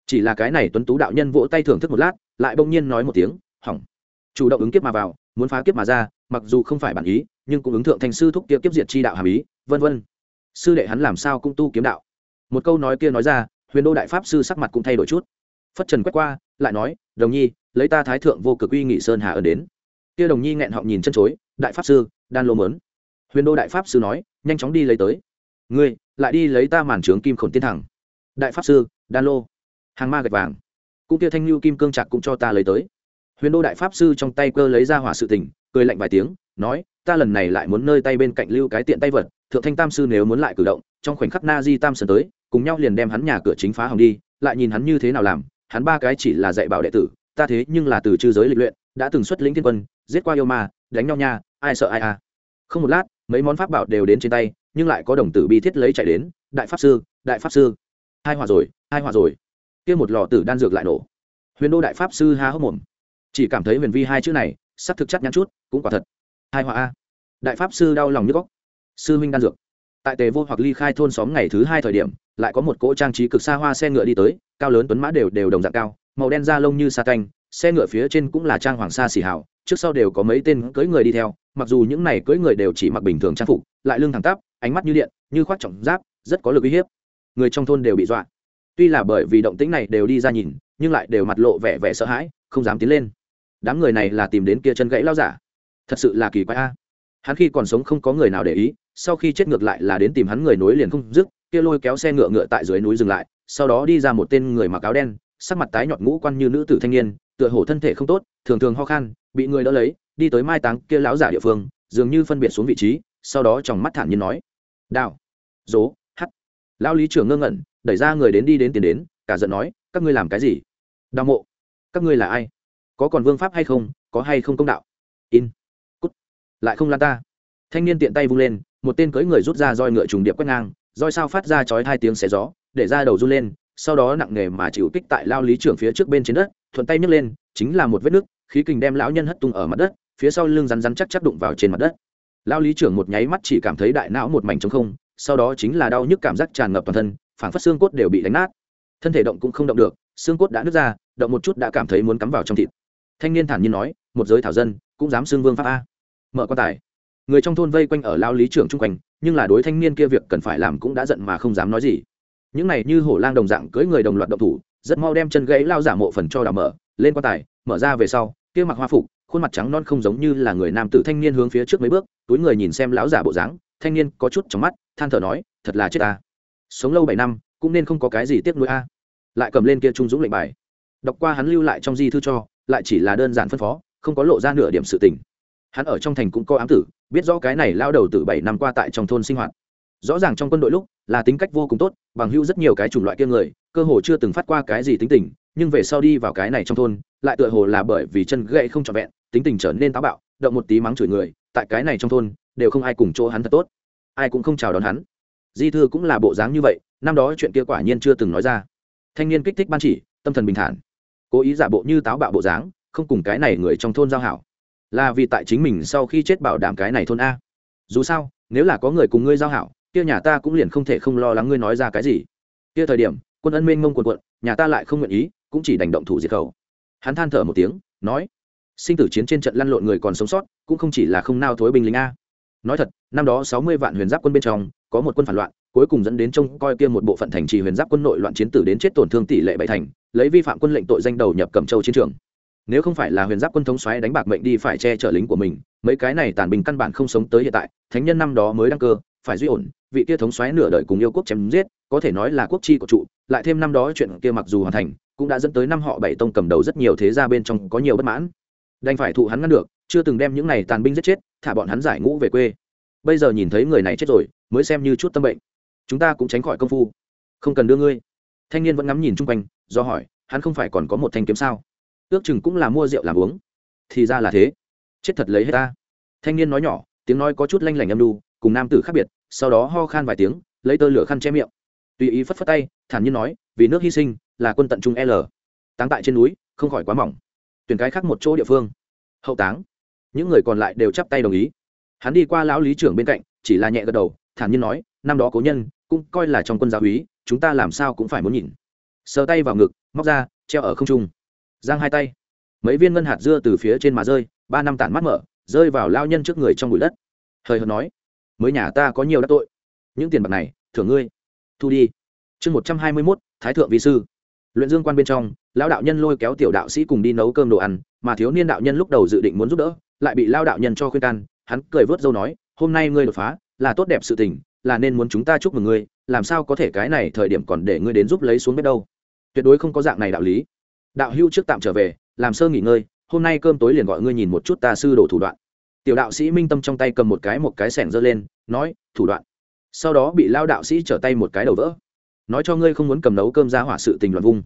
Chỉ là cái này tuấn tú đạo nhân vỗ tay thưởng thức một lát, lại bỗng nhiên nói một tiếng, hỏng. Chủ động ứng kiếp mà vào, muốn phá kiếp mà ra, mặc dù không phải bản ý, nhưng cũng ứng thượng thành sư thúc kia kiếp diệt chi đạo hàm ý, vân vân. Sư đệ hắn làm sao cũng tu kiếm đạo một câu nói kia nói ra, huyền đô đại pháp sư sắc mặt cũng thay đổi chút. Phất trần quét qua, lại nói, đồng nhi, lấy ta thái thượng vô cực uy nghị sơn hà ơn đến. Kia đồng nhi nghẹn họng nhìn chân chối, đại pháp sư, đan lô mớn. Huyền đô đại pháp sư nói, nhanh chóng đi lấy tới. Ngươi, lại đi lấy ta màn trướng kim khổn tiên thẳng. Đại pháp sư, đan lô. Hàng ma gạch vàng. Cũng kia thanh lưu kim cương chặt cũng cho ta lấy tới. Huyền đô đại pháp sư trong tay cơ lấy ra hỏa sự tình, cười lạnh vài tiếng, nói, ta lần này lại muốn nơi tay bên cạnh lưu cái tiện tay vật, thượng thanh tam sư nếu muốn lại cử động, trong khoảnh khắc na di tam sơn tới cùng nhau liền đem hắn nhà cửa chính phá hỏng đi, lại nhìn hắn như thế nào làm, hắn ba cái chỉ là dạy bảo đệ tử, ta thế nhưng là từ chư giới lịch luyện, đã từng xuất lĩnh thiên quân, giết qua yêu ma, đánh nhau nha, ai sợ ai à. Không một lát, mấy món pháp bảo đều đến trên tay, nhưng lại có đồng tử bi thiết lấy chạy đến, đại pháp sư, đại pháp sư. Hai hòa rồi, hai hòa rồi. Kia một lò tử đan dược lại nổ. Huyền đô đại pháp sư há hốc mồm. Chỉ cảm thấy huyền vi hai chữ này sắp thực chắc nhắn chút, cũng quả thật. Hai hòa a. Đại pháp sư đau lòng như góc. Sư huynh đan dược. Tại tề vô hoặc ly khai thôn xóm ngày thứ hai thời điểm lại có một cỗ trang trí cực xa hoa xe ngựa đi tới, cao lớn tuấn mã đều đều đồng dạng cao, màu đen da lông như sa canh, xe ngựa phía trên cũng là trang hoàng sa xỉ hảo trước sau đều có mấy tên cưỡi người đi theo, mặc dù những này cưỡi người đều chỉ mặc bình thường trang phục, lại lưng thẳng tắp, ánh mắt như điện, như khoác trọng giáp, rất có lực uy hiếp. Người trong thôn đều bị dọa. Tuy là bởi vì động tĩnh này đều đi ra nhìn, nhưng lại đều mặt lộ vẻ vẻ sợ hãi, không dám tiến lên. Đám người này là tìm đến kia chân gãy lao giả. Thật sự là kỳ quái a. Hắn khi còn sống không có người nào để ý, sau khi chết ngược lại là đến tìm hắn người nối liền không dứt kia lôi kéo xe ngựa ngựa tại dưới núi dừng lại, sau đó đi ra một tên người mặc áo đen, sắc mặt tái nhợt ngũ quan như nữ tử thanh niên, tựa hồ thân thể không tốt, thường thường ho khan, bị người đỡ lấy, đi tới mai táng kia lão giả địa phương, dường như phân biệt xuống vị trí, sau đó trong mắt thản nhiên nói, đào, dố, hắt. Lão lý trưởng ngơ ngẩn, đẩy ra người đến đi đến tiền đến, cả giận nói, các ngươi làm cái gì? Đào mộ, các ngươi là ai? Có còn vương pháp hay không, có hay không công đạo? In, cút. Lại không lan ta. Thanh niên tiện tay vung lên, một tên cưỡi người rút ra roi ngựa trùng điệp quét ngang roi sao phát ra chói hai tiếng xé gió, để ra đầu run lên, sau đó nặng nề mà chịu kích tại lao lý trưởng phía trước bên trên đất, thuận tay nhấc lên, chính là một vết nước, khí kình đem lão nhân hất tung ở mặt đất, phía sau lưng rắn rắn chắc chắc đụng vào trên mặt đất. Lao lý trưởng một nháy mắt chỉ cảm thấy đại não một mảnh trống không, sau đó chính là đau nhức cảm giác tràn ngập toàn thân phản phát xương cốt đều bị đánh nát. Thân thể động cũng không động được, xương cốt đã nứt ra, động một chút đã cảm thấy muốn cắm vào trong thịt. Thanh niên thản nhiên nói, một giới thảo dân, cũng dám xương vương pháp a? Mở quan tài người trong thôn vây quanh ở lao lý trưởng chung quanh, nhưng là đối thanh niên kia việc cần phải làm cũng đã giận mà không dám nói gì. Những này như hổ lang đồng dạng cưỡi người đồng loạt động thủ, rất mau đem chân gãy lao giả mộ phần cho đào mở, lên quan tài, mở ra về sau, kia mặc hoa phục, khuôn mặt trắng non không giống như là người nam tử thanh niên hướng phía trước mấy bước, túi người nhìn xem lão giả bộ dáng, thanh niên có chút trong mắt, than thở nói, thật là chết ta. Sống lâu bảy năm, cũng nên không có cái gì tiếc nuối a. Lại cầm lên kia trung dũng lệnh bài. Đọc qua hắn lưu lại trong di thư cho, lại chỉ là đơn giản phân phó, không có lộ ra nửa điểm sự tình hắn ở trong thành cũng có ám tử, biết rõ cái này lao đầu từ bảy năm qua tại trong thôn sinh hoạt. Rõ ràng trong quân đội lúc, là tính cách vô cùng tốt, bằng hữu rất nhiều cái chủng loại kia người, cơ hồ chưa từng phát qua cái gì tính tình, nhưng về sau đi vào cái này trong thôn, lại tựa hồ là bởi vì chân gậy không trọn vẹn, tính tình trở nên táo bạo, động một tí mắng chửi người, tại cái này trong thôn, đều không ai cùng chỗ hắn thật tốt. Ai cũng không chào đón hắn. Di thư cũng là bộ dáng như vậy, năm đó chuyện kia quả nhiên chưa từng nói ra. Thanh niên kích thích ban chỉ, tâm thần bình thản. Cố ý giả bộ như táo bạo bộ dáng, không cùng cái này người trong thôn giao hảo là vì tại chính mình sau khi chết bảo đảm cái này thôn a. Dù sao, nếu là có người cùng ngươi giao hảo, kia nhà ta cũng liền không thể không lo lắng ngươi nói ra cái gì. Kia thời điểm, quân ân minh ngông quần quận, nhà ta lại không nguyện ý, cũng chỉ đành động thủ diệt khẩu. Hắn than thở một tiếng, nói, sinh tử chiến trên trận lăn lộn người còn sống sót, cũng không chỉ là không nao thối binh lính a. Nói thật, năm đó sáu mươi vạn huyền giáp quân bên trong, có một quân phản loạn, cuối cùng dẫn đến trông coi kia một bộ phận thành trì huyền giáp quân nội loạn chiến tử đến chết tổn thương tỷ lệ bảy thành, lấy vi phạm quân lệnh tội danh đầu nhập cẩm châu chiến trường nếu không phải là huyền giáp quân thống xoáy đánh bạc mệnh đi phải che chở lính của mình, mấy cái này tàn bình căn bản không sống tới hiện tại, thánh nhân năm đó mới đăng cơ, phải duy ổn, vị kia thống xoáy nửa đời cùng yêu quốc chém giết, có thể nói là quốc chi của trụ, lại thêm năm đó chuyện kia mặc dù hoàn thành, cũng đã dẫn tới năm họ bảy tông cầm đầu rất nhiều thế gia bên trong có nhiều bất mãn. Đành phải thụ hắn ngăn được, chưa từng đem những này tàn binh giết chết, thả bọn hắn giải ngũ về quê. Bây giờ nhìn thấy người này chết rồi, mới xem như chút tâm bệnh. Chúng ta cũng tránh khỏi công phu. Không cần đưa ngươi. Thanh niên vẫn ngắm nhìn chung quanh, do hỏi, hắn không phải còn có một thanh kiếm sao? Ước chừng cũng là mua rượu làm uống. Thì ra là thế. Chết thật lấy hết ta. Thanh niên nói nhỏ, tiếng nói có chút lanh lảnh âm đu, cùng nam tử khác biệt, sau đó ho khan vài tiếng, lấy tơ lửa khăn che miệng. Tùy ý phất phất tay, thản nhiên nói, vì nước hy sinh, là quân tận trung l. Táng tại trên núi, không khỏi quá mỏng. Tuyển cái khác một chỗ địa phương. Hậu táng. Những người còn lại đều chắp tay đồng ý. Hắn đi qua lão lý trưởng bên cạnh, chỉ là nhẹ gật đầu, thản nhiên nói, năm đó cố nhân, cũng coi là trong quân giáo úy, chúng ta làm sao cũng phải muốn nhìn. Sờ tay vào ngực, móc ra, treo ở không trung giang hai tay. Mấy viên ngân hạt dưa từ phía trên mà rơi, ba năm tản mắt mở, rơi vào lao nhân trước người trong bụi đất. Hời hợt nói, mới nhà ta có nhiều đắc tội. Những tiền bạc này, thưởng ngươi. Thu đi. Chương một trăm hai mươi mốt, thái thượng vi sư. Luyện dương quan bên trong, lão đạo nhân lôi kéo tiểu đạo sĩ cùng đi nấu cơm đồ ăn, mà thiếu niên đạo nhân lúc đầu dự định muốn giúp đỡ, lại bị lao đạo nhân cho khuyên can. Hắn cười vớt dâu nói, hôm nay ngươi đột phá, là tốt đẹp sự tình, là nên muốn chúng ta chúc mừng ngươi, làm sao có thể cái này thời điểm còn để ngươi đến giúp lấy xuống bếp đâu? Tuyệt đối không có dạng này đạo lý đạo hưu trước tạm trở về, làm sơ nghỉ ngơi, hôm nay cơm tối liền gọi ngươi nhìn một chút ta sư đổ thủ đoạn. Tiểu đạo sĩ minh tâm trong tay cầm một cái một cái sẻng giơ lên, nói, thủ đoạn. Sau đó bị lao đạo sĩ trở tay một cái đầu vỡ. Nói cho ngươi không muốn cầm nấu cơm ra hỏa sự tình luận vung.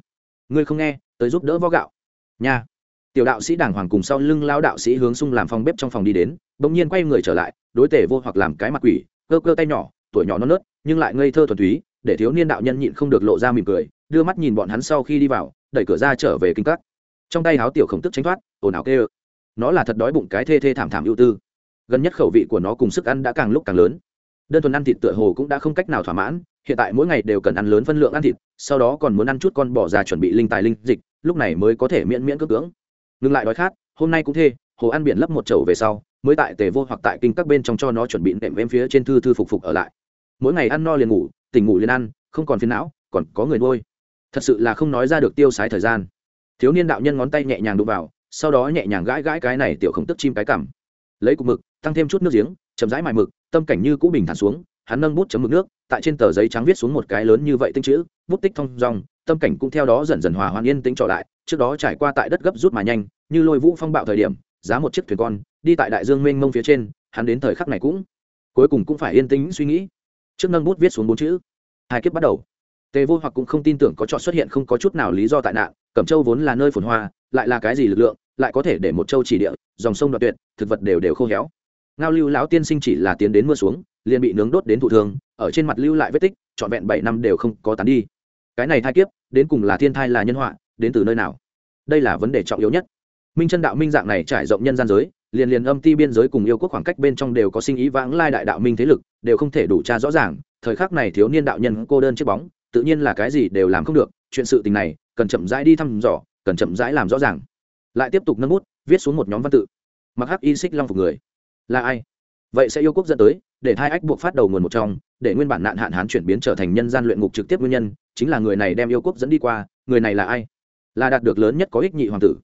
Ngươi không nghe, tới giúp đỡ vó gạo. Nha. Tiểu đạo sĩ đàng hoàng cùng sau lưng lao đạo sĩ hướng xung làm phòng bếp trong phòng đi đến, bỗng nhiên quay người trở lại, đối tể vô hoặc làm cái mặt quỷ, cơ cơ tay nhỏ, tuổi nhỏ non nớt, nhưng lại ngây thơ thuần túy, để thiếu niên đạo nhân nhịn không được lộ ra mỉm cười, đưa mắt nhìn bọn hắn sau khi đi vào đẩy cửa ra trở về kinh các. Trong tay háo tiểu khổng tức tránh thoát, ồn ào kê ơ nó là thật đói bụng cái thê thê thảm thảm ưu tư. Gần nhất khẩu vị của nó cùng sức ăn đã càng lúc càng lớn. Đơn thuần ăn thịt tựa hồ cũng đã không cách nào thỏa mãn, hiện tại mỗi ngày đều cần ăn lớn phân lượng ăn thịt, sau đó còn muốn ăn chút con bò già chuẩn bị linh tài linh dịch, lúc này mới có thể miễn miễn cước cưỡng. Ngừng lại đói khát, hôm nay cũng thê, hồ ăn biển lấp một chậu về sau, mới tại tề vô hoặc tại kinh các bên trong cho nó chuẩn bị nệm em phía trên thư thư phục phục ở lại. Mỗi ngày ăn no liền ngủ, tỉnh ngủ liền ăn, không còn phiền não, còn có người nuôi thật sự là không nói ra được tiêu sái thời gian. Thiếu niên đạo nhân ngón tay nhẹ nhàng đụng vào, sau đó nhẹ nhàng gãi gãi cái này tiểu khổng tức chim cái cảm lấy cục mực, tăng thêm chút nước giếng, chậm rãi mài mực, tâm cảnh như cũ bình thản xuống, hắn nâng bút chấm mực nước, tại trên tờ giấy trắng viết xuống một cái lớn như vậy tinh chữ, bút tích thong dong, tâm cảnh cũng theo đó dần dần hòa hoan yên tĩnh trở lại, trước đó trải qua tại đất gấp rút mà nhanh, như lôi vũ phong bạo thời điểm, giá một chiếc thuyền con, đi tại đại dương mênh mông phía trên, hắn đến thời khắc này cũng, cuối cùng cũng phải yên tĩnh suy nghĩ. Trước nâng bút viết xuống bốn chữ, hai kiếp bắt đầu tề vô hoặc cũng không tin tưởng có trò xuất hiện không có chút nào lý do tại nạn, cẩm châu vốn là nơi phồn hoa, lại là cái gì lực lượng, lại có thể để một châu chỉ địa, dòng sông đoạn tuyệt, thực vật đều đều khô héo. Ngao lưu lão tiên sinh chỉ là tiến đến mưa xuống, liền bị nướng đốt đến thụ thương, ở trên mặt lưu lại vết tích, trọn vẹn bảy năm đều không có tán đi. Cái này thai kiếp, đến cùng là thiên thai là nhân họa, đến từ nơi nào? Đây là vấn đề trọng yếu nhất. Minh chân đạo minh dạng này trải rộng nhân gian giới, liền liền âm ti biên giới cùng yêu quốc khoảng cách bên trong đều có sinh ý vãng lai đại đạo minh thế lực, đều không thể đủ tra rõ ràng, thời khắc này thiếu niên đạo nhân cô đơn chiếc bóng tự nhiên là cái gì đều làm không được, chuyện sự tình này, cần chậm rãi đi thăm dò, cần chậm rãi làm rõ ràng. Lại tiếp tục nâng bút, viết xuống một nhóm văn tự. Mặc hắc y xích long phục người. Là ai? Vậy sẽ yêu quốc dẫn tới, để thai ách buộc phát đầu nguồn một trong, để nguyên bản nạn hạn hán chuyển biến trở thành nhân gian luyện ngục trực tiếp nguyên nhân, chính là người này đem yêu quốc dẫn đi qua, người này là ai? Là đạt được lớn nhất có ích nhị hoàng tử.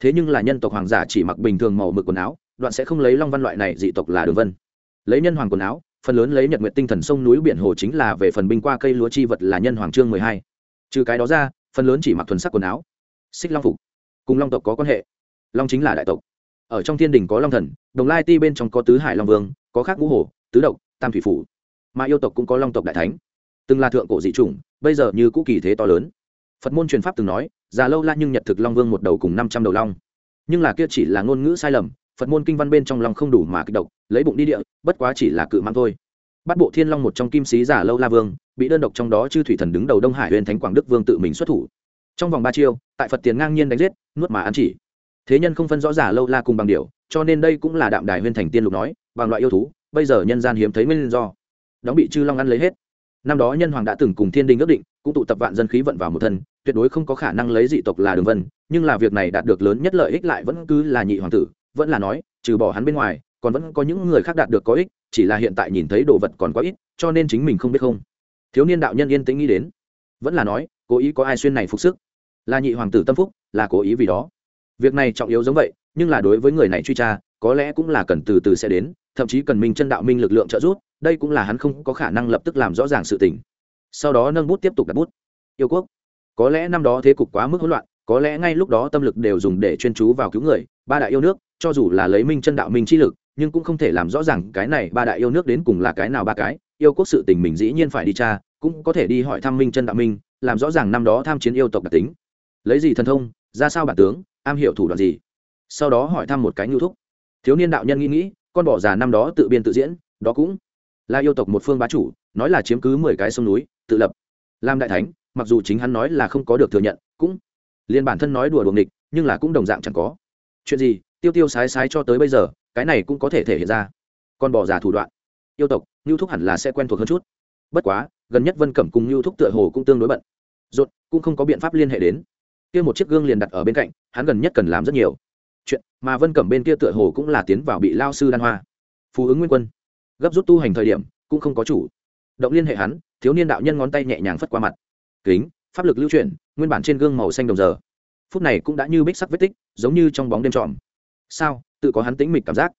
Thế nhưng là nhân tộc hoàng giả chỉ mặc bình thường màu mực quần áo, đoạn sẽ không lấy long văn loại này dị tộc là đường vân. Lấy nhân hoàng quần áo phần lớn lấy nhật nguyện tinh thần sông núi biển hồ chính là về phần binh qua cây lúa chi vật là nhân hoàng trương mười hai. Trừ cái đó ra, phần lớn chỉ mặc thuần sắc quần áo. Xích long phục. Cùng long tộc có quan hệ. Long chính là đại tộc. Ở trong thiên đình có long thần, đồng lai ti bên trong có tứ hải long vương, có khác ngũ hồ, tứ độc, tam thủy phủ. Mà yêu tộc cũng có long tộc đại thánh. Từng là thượng cổ dị chủng, bây giờ như cũ kỳ thế to lớn. Phật môn truyền pháp từng nói, già lâu la nhưng nhật thực long vương một đầu cùng năm trăm đầu long. Nhưng là kia chỉ là ngôn ngữ sai lầm phật môn kinh văn bên trong lòng không đủ mà kích độc, lấy bụng đi địa, bất quá chỉ là cự mang thôi. Bắt bộ thiên long một trong kim sĩ giả lâu la vương, bị đơn độc trong đó chư thủy thần đứng đầu đông hải huyền thánh quảng đức vương tự mình xuất thủ. Trong vòng ba chiêu, tại phật tiền ngang nhiên đánh giết, nuốt mà ăn chỉ. Thế nhân không phân rõ giả lâu la cùng bằng điều cho nên đây cũng là đạm đài huyền thành tiên lục nói bằng loại yêu thú, bây giờ nhân gian hiếm thấy nguyên do. Đóng bị chư long ăn lấy hết. Năm đó nhân hoàng đã từng cùng thiên đình ước định, cũng tụ tập vạn dân khí vận vào một thân, tuyệt đối không có khả năng lấy dị tộc là đường vân, nhưng là việc này đạt được lớn nhất lợi ích lại vẫn cứ là nhị hoàng tử vẫn là nói, trừ bỏ hắn bên ngoài, còn vẫn có những người khác đạt được có ích, chỉ là hiện tại nhìn thấy đồ vật còn quá ít, cho nên chính mình không biết không. Thiếu niên đạo nhân yên tĩnh nghĩ đến. Vẫn là nói, cố ý có ai xuyên này phục sức. Là nhị hoàng tử tâm phúc, là cố ý vì đó. Việc này trọng yếu giống vậy, nhưng là đối với người này truy tra, có lẽ cũng là cần từ từ sẽ đến, thậm chí cần minh chân đạo minh lực lượng trợ giúp, đây cũng là hắn không có khả năng lập tức làm rõ ràng sự tình. Sau đó nâng bút tiếp tục đặt bút. Yêu quốc, có lẽ năm đó thế cục quá mức hỗn loạn, có lẽ ngay lúc đó tâm lực đều dùng để chuyên chú vào cứu người, ba đại yêu nước cho dù là lấy minh chân đạo minh chi lực, nhưng cũng không thể làm rõ ràng cái này ba đại yêu nước đến cùng là cái nào ba cái. Yêu quốc sự tình mình dĩ nhiên phải đi tra, cũng có thể đi hỏi thăm minh chân đạo minh, làm rõ ràng năm đó tham chiến yêu tộc đặc tính. Lấy gì thần thông, ra sao bản tướng, am hiểu thủ đoạn gì? Sau đó hỏi thăm một cái nhu thúc. Thiếu niên đạo nhân nghĩ nghĩ, con bỏ già năm đó tự biên tự diễn, đó cũng là yêu tộc một phương bá chủ, nói là chiếm cứ mười cái sông núi, tự lập. Làm đại thánh, mặc dù chính hắn nói là không có được thừa nhận, cũng liền bản thân nói đùa đùa địch nhưng là cũng đồng dạng chẳng có. Chuyện gì? Tiêu tiêu sái sái cho tới bây giờ, cái này cũng có thể thể hiện ra. Con bỏ già thủ đoạn. Yêu tộc nhu thúc hẳn là sẽ quen thuộc hơn chút. Bất quá, gần nhất vân cẩm cùng nhu thúc tựa hồ cũng tương đối bận. Rốt, cũng không có biện pháp liên hệ đến. Kia một chiếc gương liền đặt ở bên cạnh, hắn gần nhất cần làm rất nhiều. Chuyện, mà vân cẩm bên kia tựa hồ cũng là tiến vào bị lao sư đan hoa. Phù ứng nguyên quân. Gấp rút tu hành thời điểm, cũng không có chủ. Động liên hệ hắn, thiếu niên đạo nhân ngón tay nhẹ nhàng phất qua mặt. Kính, pháp lực lưu chuyển, nguyên bản trên gương màu xanh đồng giờ. Phút này cũng đã như bích sắc vết tích, giống như trong bóng đêm tròn sao? Tự có hắn tĩnh mịch cảm giác.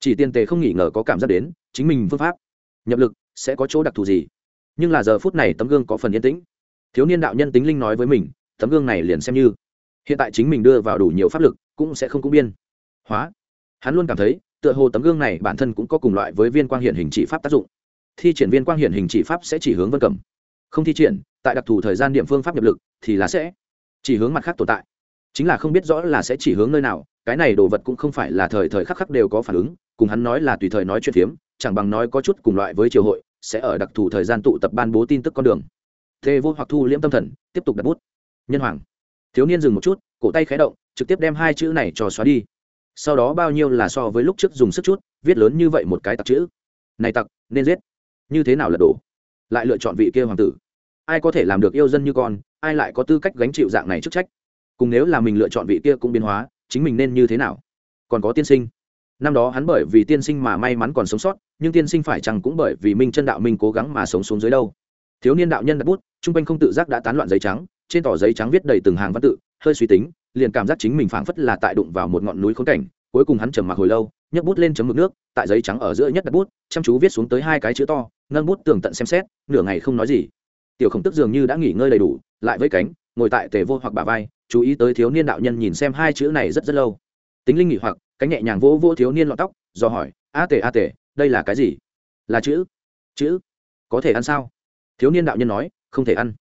Chỉ tiền tề không nghĩ ngờ có cảm giác đến, chính mình phương pháp, nhập lực, sẽ có chỗ đặc thù gì. Nhưng là giờ phút này tấm gương có phần yên tĩnh. Thiếu niên đạo nhân tính linh nói với mình, tấm gương này liền xem như. Hiện tại chính mình đưa vào đủ nhiều pháp lực, cũng sẽ không cũng biên. Hóa. Hắn luôn cảm thấy, tựa hồ tấm gương này bản thân cũng có cùng loại với viên quang hiện hình chỉ pháp tác dụng. Thi triển viên quang hiện hình chỉ pháp sẽ chỉ hướng vân cẩm. Không thi triển, tại đặc thù thời gian điểm phương pháp nhập lực, thì là sẽ chỉ hướng mặt khác tồn tại chính là không biết rõ là sẽ chỉ hướng nơi nào, cái này đồ vật cũng không phải là thời thời khắc khắc đều có phản ứng, cùng hắn nói là tùy thời nói chuyện phiếm, chẳng bằng nói có chút cùng loại với triều hội, sẽ ở đặc thù thời gian tụ tập ban bố tin tức con đường. Thê vô hoặc thu liễm tâm thần, tiếp tục đặt bút. Nhân hoàng. Thiếu niên dừng một chút, cổ tay khé động, trực tiếp đem hai chữ này cho xóa đi. Sau đó bao nhiêu là so với lúc trước dùng sức chút, viết lớn như vậy một cái tặc chữ. Này tặc, nên giết. Như thế nào là đổ? Lại lựa chọn vị kia hoàng tử. Ai có thể làm được yêu dân như con, ai lại có tư cách gánh chịu dạng này chức trách? Cùng nếu là mình lựa chọn vị kia cũng biến hóa, chính mình nên như thế nào? Còn có tiên sinh. Năm đó hắn bởi vì tiên sinh mà may mắn còn sống sót, nhưng tiên sinh phải chăng cũng bởi vì minh chân đạo minh cố gắng mà sống xuống dưới đâu? Thiếu niên đạo nhân đặt bút, chung quanh không tự giác đã tán loạn giấy trắng, trên tỏ giấy trắng viết đầy từng hàng văn tự, hơi suy tính, liền cảm giác chính mình phảng phất là tại đụng vào một ngọn núi khốn cảnh, cuối cùng hắn trầm mặc hồi lâu, nhấc bút lên chấm mực nước, tại giấy trắng ở giữa nhất đặt bút, chăm chú viết xuống tới hai cái chữ to, nâng bút tường tận xem xét, nửa ngày không nói gì. Tiểu khổng tức dường như đã nghỉ ngơi đầy đủ, lại với cánh, ngồi tại tề vô hoặc bà vai chú ý tới thiếu niên đạo nhân nhìn xem hai chữ này rất rất lâu. Tính linh nghỉ hoặc cánh nhẹ nhàng vỗ vỗ thiếu niên lọt tóc, do hỏi, a tề a tề đây là cái gì? Là chữ. Chữ? Có thể ăn sao? Thiếu niên đạo nhân nói, không thể ăn.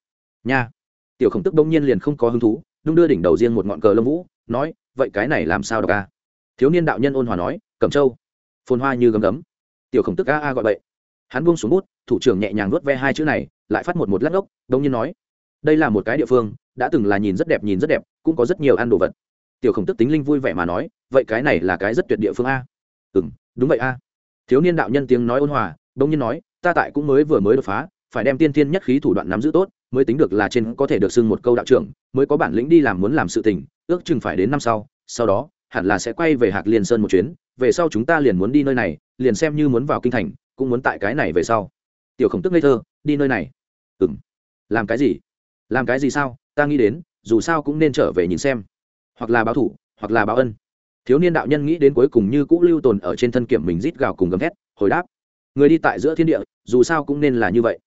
Nha. Tiểu khổng tức đông nhiên liền không có hứng thú, đung đưa đỉnh đầu riêng một ngọn cờ lông vũ, nói, vậy cái này làm sao đọc a à? thiếu niên đạo nhân ôn hòa nói, cẩm châu. Phồn hoa như gấm gấm. Tiểu khổng tức a a gọi vậy hắn buông xuống bút, thủ trưởng nhẹ nhàng nuốt ve hai chữ này, lại phát một một lát ốc đông nhiên nói đây là một cái địa phương, đã từng là nhìn rất đẹp, nhìn rất đẹp, cũng có rất nhiều ăn đồ vật. Tiểu khổng tức tính linh vui vẻ mà nói, vậy cái này là cái rất tuyệt địa phương a. Ừ m đúng vậy a. Thiếu niên đạo nhân tiếng nói ôn hòa đông nhiên nói, ta tại cũng mới vừa mới đột phá, phải đem tiên thiên nhất khí thủ đoạn nắm giữ tốt, mới tính được là trên có thể được xưng một câu đạo trưởng, mới có bản lĩnh đi làm muốn làm sự tình, ước chừng phải đến năm sau sau đó, hẳn là sẽ quay về hạc liên sơn một chuyến, về sau chúng ta liền muốn đi nơi này, liền xem như muốn vào kinh thành, cũng muốn tại cái này về sau. Tiểu khổng tức ngây thơ, đi nơi này. Ừ m làm cái gì? Làm cái gì sao? Ta nghĩ đến, dù sao cũng nên trở về nhìn xem. Hoặc là báo thủ, hoặc là báo ân. Thiếu niên đạo nhân nghĩ đến cuối cùng như cũ lưu tồn ở trên thân kiểm mình rít gào cùng gầm thét, hồi đáp. Người đi tại giữa thiên địa, dù sao cũng nên là như vậy.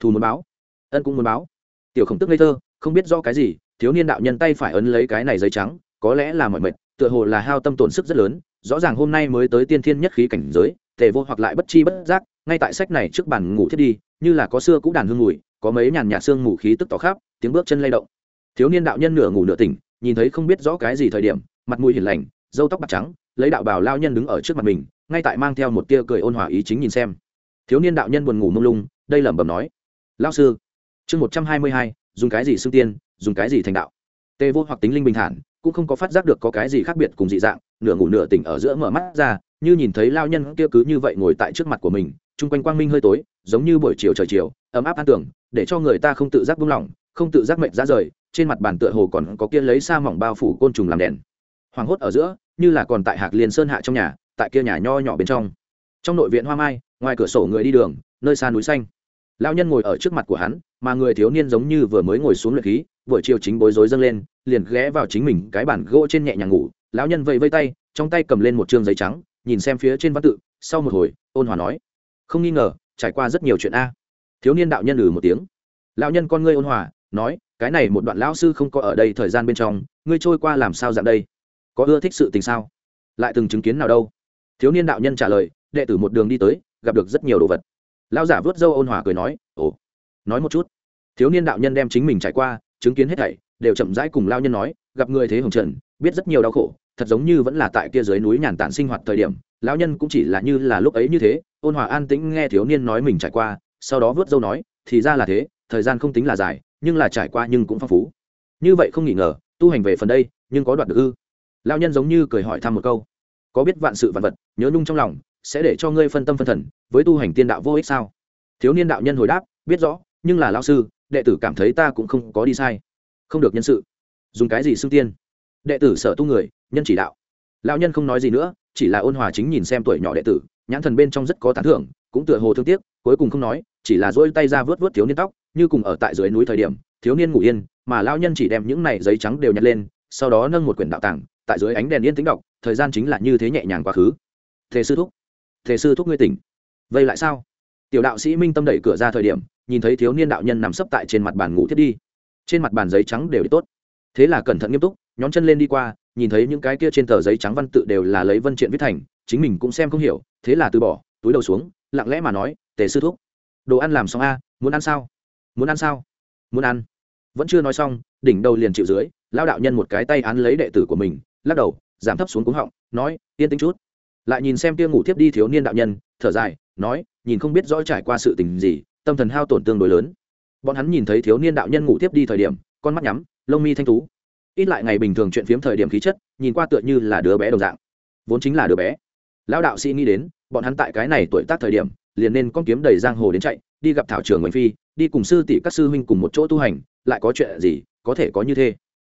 Thù muốn báo. Ân cũng muốn báo. Tiểu khổng tức ngây thơ, không biết do cái gì, thiếu niên đạo nhân tay phải ấn lấy cái này giấy trắng, có lẽ là mọi mệt, tựa hồ là hao tâm tổn sức rất lớn, rõ ràng hôm nay mới tới tiên thiên nhất khí cảnh giới, tề vô hoặc lại bất chi bất giác, ngay tại sách này trước bàn ngủ thiết đi, như là có xưa cũ đàn hương mùi có mấy nhàn nhạt xương mù khí tức tỏ khắp, tiếng bước chân lay động. Thiếu niên đạo nhân nửa ngủ nửa tỉnh, nhìn thấy không biết rõ cái gì thời điểm, mặt mũi hiền lành, râu tóc bạc trắng, lấy đạo bào lao nhân đứng ở trước mặt mình, ngay tại mang theo một tia cười ôn hòa ý chính nhìn xem. Thiếu niên đạo nhân buồn ngủ mông lung, đây lẩm bẩm nói lao sư, chương một trăm hai mươi hai, dùng cái gì xưng tiên, dùng cái gì thành đạo? Tê vô hoặc tính linh bình thản, cũng không có phát giác được có cái gì khác biệt cùng dị dạng, nửa ngủ nửa tỉnh ở giữa mở mắt ra, như nhìn thấy lao nhân kia cứ như vậy ngồi tại trước mặt của mình, chung quanh quang minh hơi tối, giống như buổi chiều trời chiều ấm áp an tưởng, để cho người ta không tự giác buông lỏng, không tự giác mệnh ra rời, trên mặt bàn tựa hồ còn có kia lấy sa mỏng bao phủ côn trùng làm đèn. Hoàng hốt ở giữa, như là còn tại hạc liền sơn hạ trong nhà, tại kia nhà nho nhỏ bên trong. Trong nội viện hoa mai, ngoài cửa sổ người đi đường, nơi xa núi xanh. Lao nhân ngồi ở trước mặt của hắn, mà người thiếu niên giống như vừa mới ngồi xuống luyện khí, buổi chiều chính bối rối dâng lên, liền ghé vào chính mình cái bản gỗ trên nhẹ nhàng ngủ. Lão nhân vẫy vây tay, trong tay cầm lên một chương giấy trắng, nhìn xem phía trên văn tự, sau một hồi, ôn hòa nói, không nghi ngờ, trải qua rất nhiều chuyện a thiếu niên đạo nhân ừ một tiếng. Lão nhân con ngươi ôn hòa, nói, cái này một đoạn lão sư không có ở đây thời gian bên trong, ngươi trôi qua làm sao dạng đây? Có ưa thích sự tình sao? Lại từng chứng kiến nào đâu? Thiếu niên đạo nhân trả lời, đệ tử một đường đi tới, gặp được rất nhiều đồ vật. Lão giả vớt dâu ôn hòa cười nói, ồ, nói một chút. Thiếu niên đạo nhân đem chính mình trải qua, chứng kiến hết thảy, đều chậm rãi cùng lao nhân nói, gặp người thế hồng trần, biết rất nhiều đau khổ, thật giống như vẫn là tại kia dưới núi nhàn tản sinh hoạt thời điểm. Lão nhân cũng chỉ là như là lúc ấy như thế, ôn hòa an tĩnh nghe thiếu niên nói mình trải qua sau đó vớt dâu nói, thì ra là thế, thời gian không tính là dài, nhưng là trải qua nhưng cũng phong phú. Như vậy không nghỉ ngờ, tu hành về phần đây, nhưng có đoạt được ư? Lão nhân giống như cười hỏi thăm một câu. Có biết vạn sự vạn vật, nhớ nhung trong lòng, sẽ để cho ngươi phân tâm phân thần, với tu hành tiên đạo vô ích sao? Thiếu niên đạo nhân hồi đáp, biết rõ, nhưng là lão sư, đệ tử cảm thấy ta cũng không có đi sai. Không được nhân sự. Dùng cái gì xưng tiên? Đệ tử sở tu người, nhân chỉ đạo. Lão nhân không nói gì nữa, chỉ là ôn hòa chính nhìn xem tuổi nhỏ đệ tử, nhãn thần bên trong rất có tán thưởng, cũng tựa hồ thương tiếc, cuối cùng không nói chỉ là dỗi tay ra vớt vớt thiếu niên tóc, như cùng ở tại dưới núi thời điểm, thiếu niên ngủ yên, mà lão nhân chỉ đem những này giấy trắng đều nhặt lên, sau đó nâng một quyển đạo tàng tại dưới ánh đèn yên tĩnh đọc, thời gian chính là như thế nhẹ nhàng quá khứ. Thế sư thúc thế sư thúc ngươi tỉnh. Vậy lại sao? Tiểu đạo sĩ minh tâm đẩy cửa ra thời điểm, nhìn thấy thiếu niên đạo nhân nằm sấp tại trên mặt bàn ngủ thiết đi. Trên mặt bàn giấy trắng đều đi tốt. Thế là cẩn thận nghiêm túc, nhón chân lên đi qua, nhìn thấy những cái kia trên tờ giấy trắng văn tự đều là lấy vân triện viết thành, chính mình cũng xem không hiểu, thế là từ bỏ, túi đầu xuống, lặng lẽ mà nói tề sư thúc đồ ăn làm xong a, muốn ăn sao? Muốn ăn sao? Muốn ăn. Vẫn chưa nói xong, đỉnh đầu liền chịu dưới lao đạo nhân một cái tay án lấy đệ tử của mình, lắc đầu, giảm thấp xuống cúng họng, nói, yên tĩnh chút. Lại nhìn xem tia ngủ thiếp đi thiếu niên đạo nhân, thở dài, nói, nhìn không biết rõ trải qua sự tình gì, tâm thần hao tổn tương đối lớn. Bọn hắn nhìn thấy thiếu niên đạo nhân ngủ tiếp đi thời điểm, con mắt nhắm, lông mi thanh tú. Ít lại ngày bình thường chuyện phiếm thời điểm khí chất, nhìn qua tựa như là đứa bé đồng dạng. Vốn chính là đứa bé. Lão đạo sĩ nghĩ đến, bọn hắn tại cái này tuổi tác thời điểm liền nên con kiếm đầy giang hồ đến chạy, đi gặp thảo trường ngoại phi, đi cùng sư tỷ các sư huynh cùng một chỗ tu hành, lại có chuyện gì, có thể có như thế.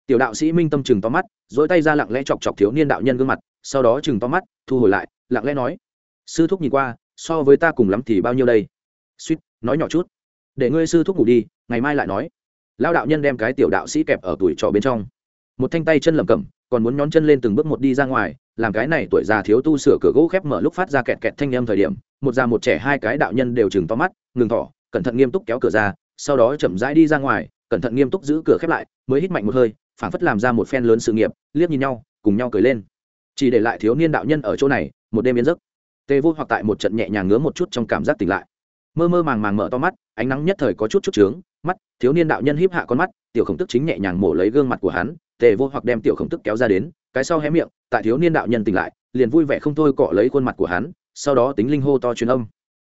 Tiểu đạo sĩ minh tâm chừng to mắt, dỗi tay ra lặng lẽ chọc chọc thiếu niên đạo nhân gương mặt, sau đó chừng to mắt, thu hồi lại, lặng lẽ nói, sư thúc nhìn qua, so với ta cùng lắm thì bao nhiêu đây? Suýt, nói nhỏ chút. Để ngươi sư thúc ngủ đi, ngày mai lại nói. Lao đạo nhân đem cái tiểu đạo sĩ kẹp ở tuổi trọ bên trong. Một thanh tay chân lẩm cẩm còn muốn nhón chân lên từng bước một đi ra ngoài, làm cái này tuổi già thiếu tu sửa cửa gỗ khép mở lúc phát ra kẹt kẹt thanh â m thời điểm, một già một trẻ hai cái đạo nhân đều chừng to mắt, ngừng thỏ cẩn thận nghiêm túc kéo cửa ra, sau đó chậm rãi đi ra ngoài, cẩn thận nghiêm túc giữ cửa khép lại, mới hít mạnh một hơi, phảng phất làm ra một phen lớn sự nghiệp, liếc nhìn nhau, cùng nhau cười lên. Chỉ để lại thiếu niên đạo nhân ở chỗ này, một đêm yên giấc. Tê vô hoặc tại một trận nhẹ nhàng ngứa một chút trong cảm giác tỉnh lại. Mơ mơ màng màng mở to mắt, ánh nắng nhất thời có chút chút trướng, mắt, thiếu niên đạo nhân híp hạ con mắt, tiểu khổng tức chính nhẹ nhàng mổ lấy gương mặt của hắn tề vô hoặc đem tiểu khổng tức kéo ra đến, cái sau hé miệng, tại thiếu niên đạo nhân tỉnh lại, liền vui vẻ không thôi cọ lấy khuôn mặt của hắn, sau đó tính linh hô to truyền âm.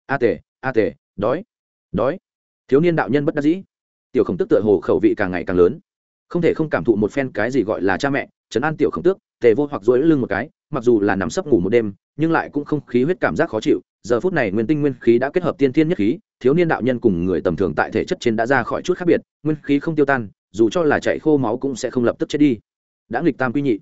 A tề a tề, đói đói. Thiếu niên đạo nhân bất đắc dĩ. Tiểu khổng tức tựa hồ khẩu vị càng ngày càng lớn. Không thể không cảm thụ một phen cái gì gọi là cha mẹ, trấn an tiểu khổng tước tề vô hoặc dối lưng một cái, mặc dù là nằm sấp ngủ một đêm, nhưng lại cũng không khí huyết cảm giác khó chịu. Giờ phút này nguyên tinh nguyên khí đã kết hợp tiên thiên nhất khí, thiếu niên đạo nhân cùng người tầm thường tại thể chất trên đã ra khỏi chút khác biệt, nguyên khí không tiêu tan dù cho là chạy khô máu cũng sẽ không lập tức chết đi. Đã nghịch tam quy nhị.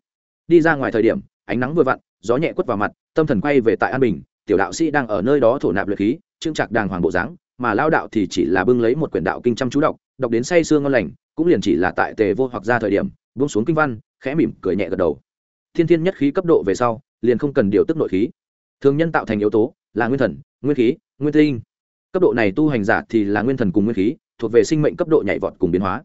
Đi ra ngoài thời điểm, ánh nắng vừa vặn, gió nhẹ quất vào mặt, tâm thần quay về tại an bình, tiểu đạo sĩ đang ở nơi đó thổ nạp luyện khí trưng trạc đàng hoàng bộ dáng, mà lao đạo thì chỉ là bưng lấy một quyển đạo kinh chăm chú đọc đọc đến say sương ngon lành, cũng liền chỉ là tại tề vô hoặc ra thời điểm, buông xuống kinh văn, khẽ mỉm cười nhẹ gật đầu. Thiên thiên nhất khí cấp độ về sau, liền không cần điều tức nội khí. Thường nhân tạo thành yếu tố là nguyên thần, nguyên khí, nguyên tinh. Cấp độ này tu hành giả thì là nguyên thần cùng nguyên khí, thuộc về sinh mệnh cấp độ nhảy vọt cùng biến hóa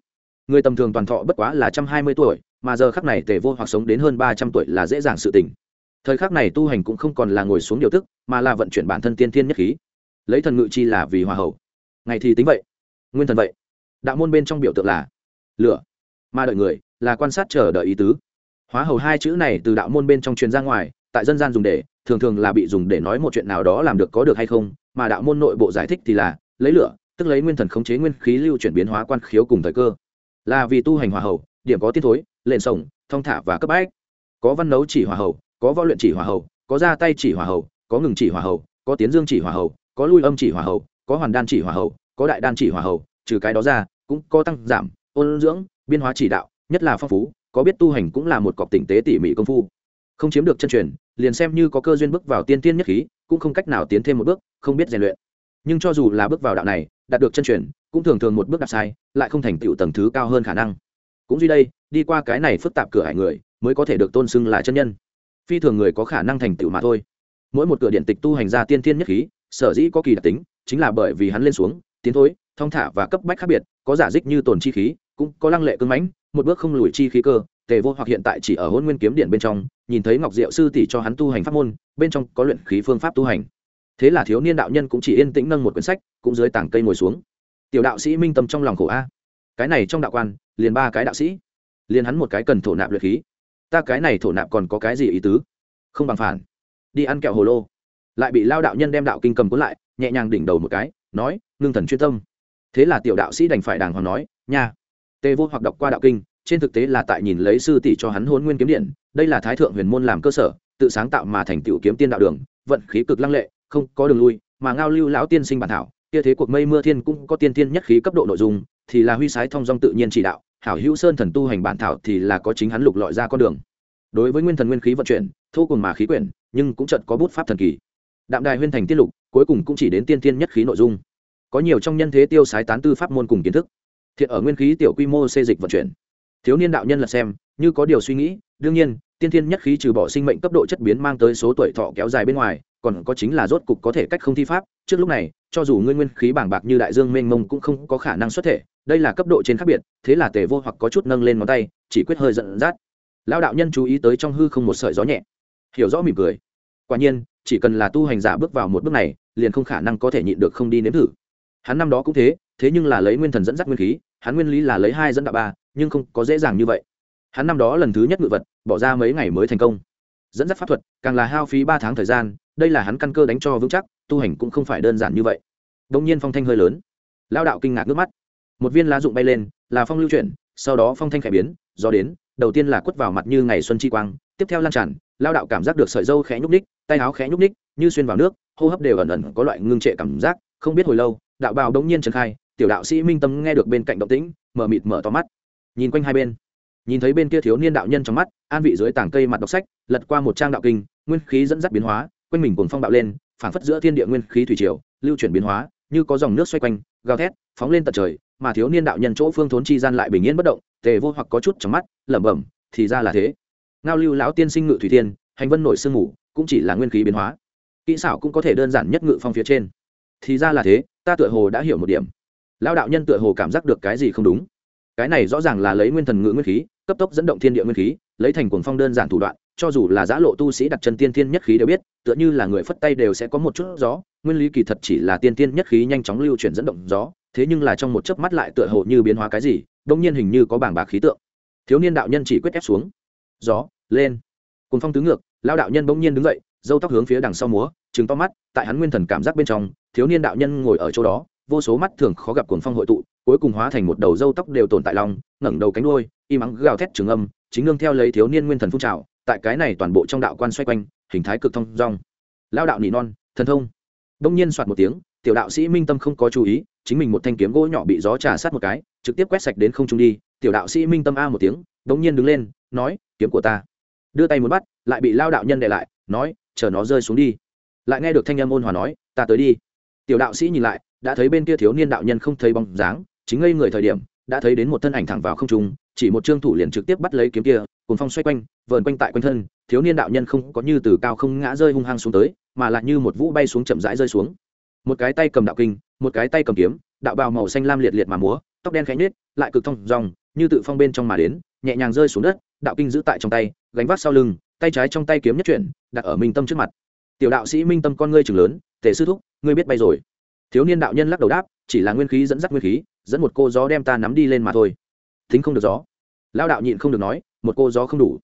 người tầm thường toàn thọ bất quá là trăm hai mươi tuổi, mà giờ khắc này tề vô hoặc sống đến hơn ba trăm tuổi là dễ dàng sự tình. thời khắc này tu hành cũng không còn là ngồi xuống điều tức, mà là vận chuyển bản thân tiên thiên nhất khí. Lấy thần ngự chi là vì hòa hậu. Ngày thì tính vậy, nguyên thần vậy. Đạo môn bên trong biểu tượng là lửa, mà đợi người là quan sát chờ đợi ý tứ. Hóa hầu hai chữ này từ đạo môn bên trong truyền ra ngoài, tại dân gian dùng để, thường thường là bị dùng để nói một chuyện nào đó làm được có được hay không, mà đạo môn nội bộ giải thích thì là lấy lửa, tức lấy nguyên thần khống chế nguyên khí lưu chuyển biến hóa quan khiếu cùng thời cơ là vì tu hành hòa hậu điểm có tiết thối lện sổng thong thả và cấp bách. Có văn nấu chỉ hòa hậu, có võ luyện chỉ hòa hậu, có ra tay chỉ hòa hậu, có ngừng chỉ hòa hậu, có tiến dương chỉ hòa hậu, có lui âm chỉ hòa hậu, có hoàn đan chỉ hòa hậu, có đại đan chỉ hòa hậu, trừ cái đó ra cũng có tăng giảm ôn dưỡng biên hóa chỉ đạo nhất là phong phú có biết tu hành cũng là một cọc tỉnh tế tỉ mỉ công phu. Không chiếm được chân truyền liền xem như có cơ duyên bước vào tiên tiên nhất khí cũng không cách nào tiến thêm một bước không biết rèn luyện. Nhưng cho dù là bước vào đạo này đạt được chân truyền, cũng thường thường một bước đạp sai, lại không thành tựu tầng thứ cao hơn khả năng. Cũng duy đây, đi qua cái này phức tạp cửa hải người, mới có thể được tôn xưng là chân nhân. Phi thường người có khả năng thành tựu mà thôi. Mỗi một cửa điện tịch tu hành ra tiên thiên nhất khí, sở dĩ có kỳ đặc tính, chính là bởi vì hắn lên xuống, tiến thối thong thả và cấp bách khác biệt, có giả dích như tồn chi khí, cũng có lăng lệ cưng mãnh, một bước không lùi chi khí cơ, tề vô hoặc hiện tại chỉ ở hôn nguyên kiếm điện bên trong, nhìn thấy ngọc diệu sư tỷ cho hắn tu hành pháp môn, bên trong có luyện khí phương pháp tu hành thế là thiếu niên đạo nhân cũng chỉ yên tĩnh nâng một quyển sách, cũng dưới tảng cây ngồi xuống. Tiểu đạo sĩ minh tâm trong lòng khổ a. Cái này trong đạo quan, liền ba cái đạo sĩ. Liền hắn một cái cần thổ nạp luyện khí. Ta cái này thổ nạp còn có cái gì ý tứ? Không bằng phản. Đi ăn kẹo hồ lô. Lại bị lao đạo nhân đem đạo kinh cầm cuốn lại, nhẹ nhàng đỉnh đầu một cái, nói, ngưng thần chuyên tâm. Thế là tiểu đạo sĩ đành phải đàng hoàng nói, nha. Tề vô hoặc đọc qua đạo kinh, trên thực tế là tại nhìn lấy sư tỷ cho hắn hôn nguyên kiếm điện, đây là thái thượng huyền môn làm cơ sở, tự sáng tạo mà thành tiểu kiếm tiên đạo đường, vận khí cực lăng lệ không có đường lui, mà ngao lưu lão tiên sinh bản thảo, kia thế cuộc mây mưa thiên cũng có tiên tiên nhất khí cấp độ nội dung, thì là huy sái thông dong tự nhiên chỉ đạo, hảo hữu sơn thần tu hành bản thảo thì là có chính hắn lục lọi ra con đường. Đối với nguyên thần nguyên khí vận chuyển, thu cùng mà khí quyển, nhưng cũng chợt có bút pháp thần kỳ. Đạm đài huyên thành tiết lục, cuối cùng cũng chỉ đến tiên tiên nhất khí nội dung. Có nhiều trong nhân thế tiêu sái tán tư pháp môn cùng kiến thức. Thiện ở nguyên khí tiểu quy mô xê dịch vận chuyển. Thiếu niên đạo nhân là xem, như có điều suy nghĩ, đương nhiên, tiên thiên nhất khí trừ bỏ sinh mệnh cấp độ chất biến mang tới số tuổi thọ kéo dài bên ngoài còn có chính là rốt cục có thể cách không thi pháp, trước lúc này, cho dù ngươi nguyên khí bảng bạc như đại dương mênh mông cũng không có khả năng xuất thể, đây là cấp độ trên khác biệt, thế là tề vô hoặc có chút nâng lên ngón tay, chỉ quyết hơi giận dắt. Lao đạo nhân chú ý tới trong hư không một sợi gió nhẹ. Hiểu rõ mỉm cười. Quả nhiên, chỉ cần là tu hành giả bước vào một bước này, liền không khả năng có thể nhịn được không đi nếm thử. Hắn năm đó cũng thế thế nhưng là lấy nguyên thần dẫn dắt nguyên khí, hắn nguyên lý là lấy hai dẫn đạo ba, nhưng không có dễ dàng như vậy. Hắn năm đó lần thứ nhất ngự vật, bỏ ra mấy ngày mới thành công. Dẫn dắt pháp thuật, càng là hao phí ba tháng thời gian đây là hắn căn cơ đánh cho vững chắc, tu hành cũng không phải đơn giản như vậy. Đông nhiên phong thanh hơi lớn. Lao đạo kinh ngạc nước mắt. Một viên lá rụng bay lên, là phong lưu chuyển, sau đó phong thanh khẽ biến do đến, đầu tiên là quất vào mặt như ngày xuân chi quang, tiếp theo lan tràn lao đạo cảm giác được sợi dâu khẽ nhúc ních tay áo khẽ nhúc ních như xuyên vào nước, hô hấp đều ẩn ẩn có loại ngưng trệ cảm giác, không biết hồi lâu, đạo bào đống nhiên trần khai, tiểu đạo sĩ minh tâm nghe được bên cạnh động tĩnh, mở mịt mở to mắt. Nhìn quanh hai bên, nhìn thấy bên kia thiếu niên đạo nhân trong mắt, an vị dưới tảng cây mặt đọc sách, lật qua một trang đạo kinh, nguyên khí dẫn dắt biến hóa quanh mình cuồng phong bạo lên, phảng phất giữa thiên địa nguyên khí thủy triều, lưu chuyển biến hóa, như có dòng nước xoay quanh, gào thét, phóng lên tận trời, mà thiếu niên đạo nhân chỗ phương thốn chi gian lại bình yên bất động, tề vô hoặc có chút trong mắt, lẩm bẩm, thì ra là thế. Ngao lưu lão tiên sinh ngự thủy thiên, hành vân nội sương ngủ cũng chỉ là nguyên khí biến hóa. Kỹ xảo cũng có thể đơn giản nhất ngự phong phía trên. Thì ra là thế, ta tựa hồ đã hiểu một điểm. Lão đạo nhân tựa hồ cảm giác được cái gì không đúng. Cái này rõ ràng là lấy nguyên thần ngự nguyên khí, cấp tốc dẫn động thiên địa nguyên khí, lấy thành cuồng phong đơn giản thủ đoạn, cho dù là giã lộ tu sĩ đặt chân tiên thiên nhất khí đều biết tựa như là người phất tay đều sẽ có một chút gió, nguyên lý kỳ thật chỉ là tiên tiên nhất khí nhanh chóng lưu chuyển dẫn động gió, thế nhưng là trong một chớp mắt lại tựa hồ như biến hóa cái gì đông nhiên hình như có bảng bạc khí tượng. Thiếu niên đạo nhân chỉ quyết ép xuống. Gió, lên. Cùng phong tứ ngược lao đạo nhân bỗng nhiên đứng dậy, dâu tóc hướng phía đằng sau múa trứng to mắt, tại hắn nguyên thần cảm giác bên trong, thiếu niên đạo nhân ngồi ở chỗ đó, vô số mắt thường khó gặp cuồng phong hội tụ, cuối cùng hóa thành một đầu dâu tóc đều tồn tại lòng ngẩng đầu cánh đuôi y mắng gào thét trường âm, chính nương theo lấy thiếu niên nguyên thần phun trào, tại cái này toàn bộ trong đạo quan xoay quanh hình thái cực thông rong lao đạo nỉ non, thần thông. Đông nhiên soạt một tiếng, tiểu đạo sĩ minh tâm không có chú ý, chính mình một thanh kiếm gỗ nhỏ bị gió trà sát một cái, trực tiếp quét sạch đến không trung đi. Tiểu đạo sĩ minh tâm a một tiếng, đông nhiên đứng lên, nói, kiếm của ta. Đưa tay muốn bắt, lại bị lao đạo nhân đệ lại, nói, chờ nó rơi xuống đi. Lại nghe được thanh âm ôn hòa nói, ta tới đi. Tiểu đạo sĩ nhìn lại, đã thấy bên kia thiếu niên đạo nhân không thấy bóng dáng, chính ngây người thời điểm, đã thấy đến một thân ảnh thẳng vào không trung, chỉ một trương thủ liền trực tiếp bắt lấy kiếm kia cùng phong xoay quanh, vờn quanh tại quanh thân thiếu niên đạo nhân không có như từ cao không ngã rơi hung hăng xuống tới, mà lại như một vũ bay xuống chậm rãi rơi xuống. Một cái tay cầm đạo kinh, một cái tay cầm kiếm, đạo bào màu xanh lam liệt liệt mà múa, tóc đen khẽ nhết lại cực thông dòng như tự phong bên trong mà đến, nhẹ nhàng rơi xuống đất, đạo kinh giữ tại trong tay, gánh vác sau lưng, tay trái trong tay kiếm nhất chuyển, đặt ở minh tâm trước mặt. Tiểu đạo sĩ minh tâm con ngươi trường lớn, tề sư thúc, ngươi biết bay rồi. Thiếu niên đạo nhân lắc đầu đáp, chỉ là nguyên khí dẫn dắt nguyên khí, dẫn một cô gió đem ta nắm đi lên mà thôi. Thính không được gió. Lao đạo nhịn không được nói, một cô gió không đủ.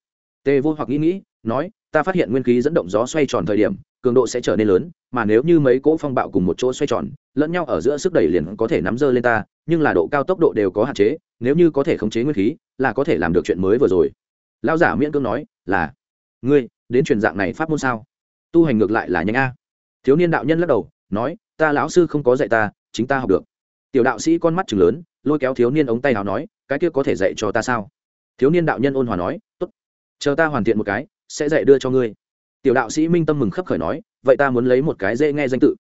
Tề vô hoặc nghĩ nghĩ nói, ta phát hiện nguyên khí dẫn động gió xoay tròn thời điểm, cường độ sẽ trở nên lớn, mà nếu như mấy cỗ phong bạo cùng một chỗ xoay tròn, lẫn nhau ở giữa sức đẩy liền có thể nắm dơ lên ta, nhưng là độ cao tốc độ đều có hạn chế, nếu như có thể khống chế nguyên khí, là có thể làm được chuyện mới vừa rồi. Lao giả miễn cưỡng nói, là. Ngươi, đến truyền dạng này pháp môn sao? Tu hành ngược lại là nhanh a. Thiếu niên đạo nhân lắc đầu, nói, ta lão sư không có dạy ta, chính ta học được. Tiểu đạo sĩ con mắt chừng lớn, lôi kéo thiếu niên ống tay nào nói, cái kia có thể dạy cho ta sao? Thiếu niên đạo nhân ôn hòa nói, tốt, chờ ta hoàn thiện một cái sẽ dạy đưa cho ngươi. Tiểu đạo sĩ minh tâm mừng khấp khởi nói, vậy ta muốn lấy một cái dễ nghe danh tự.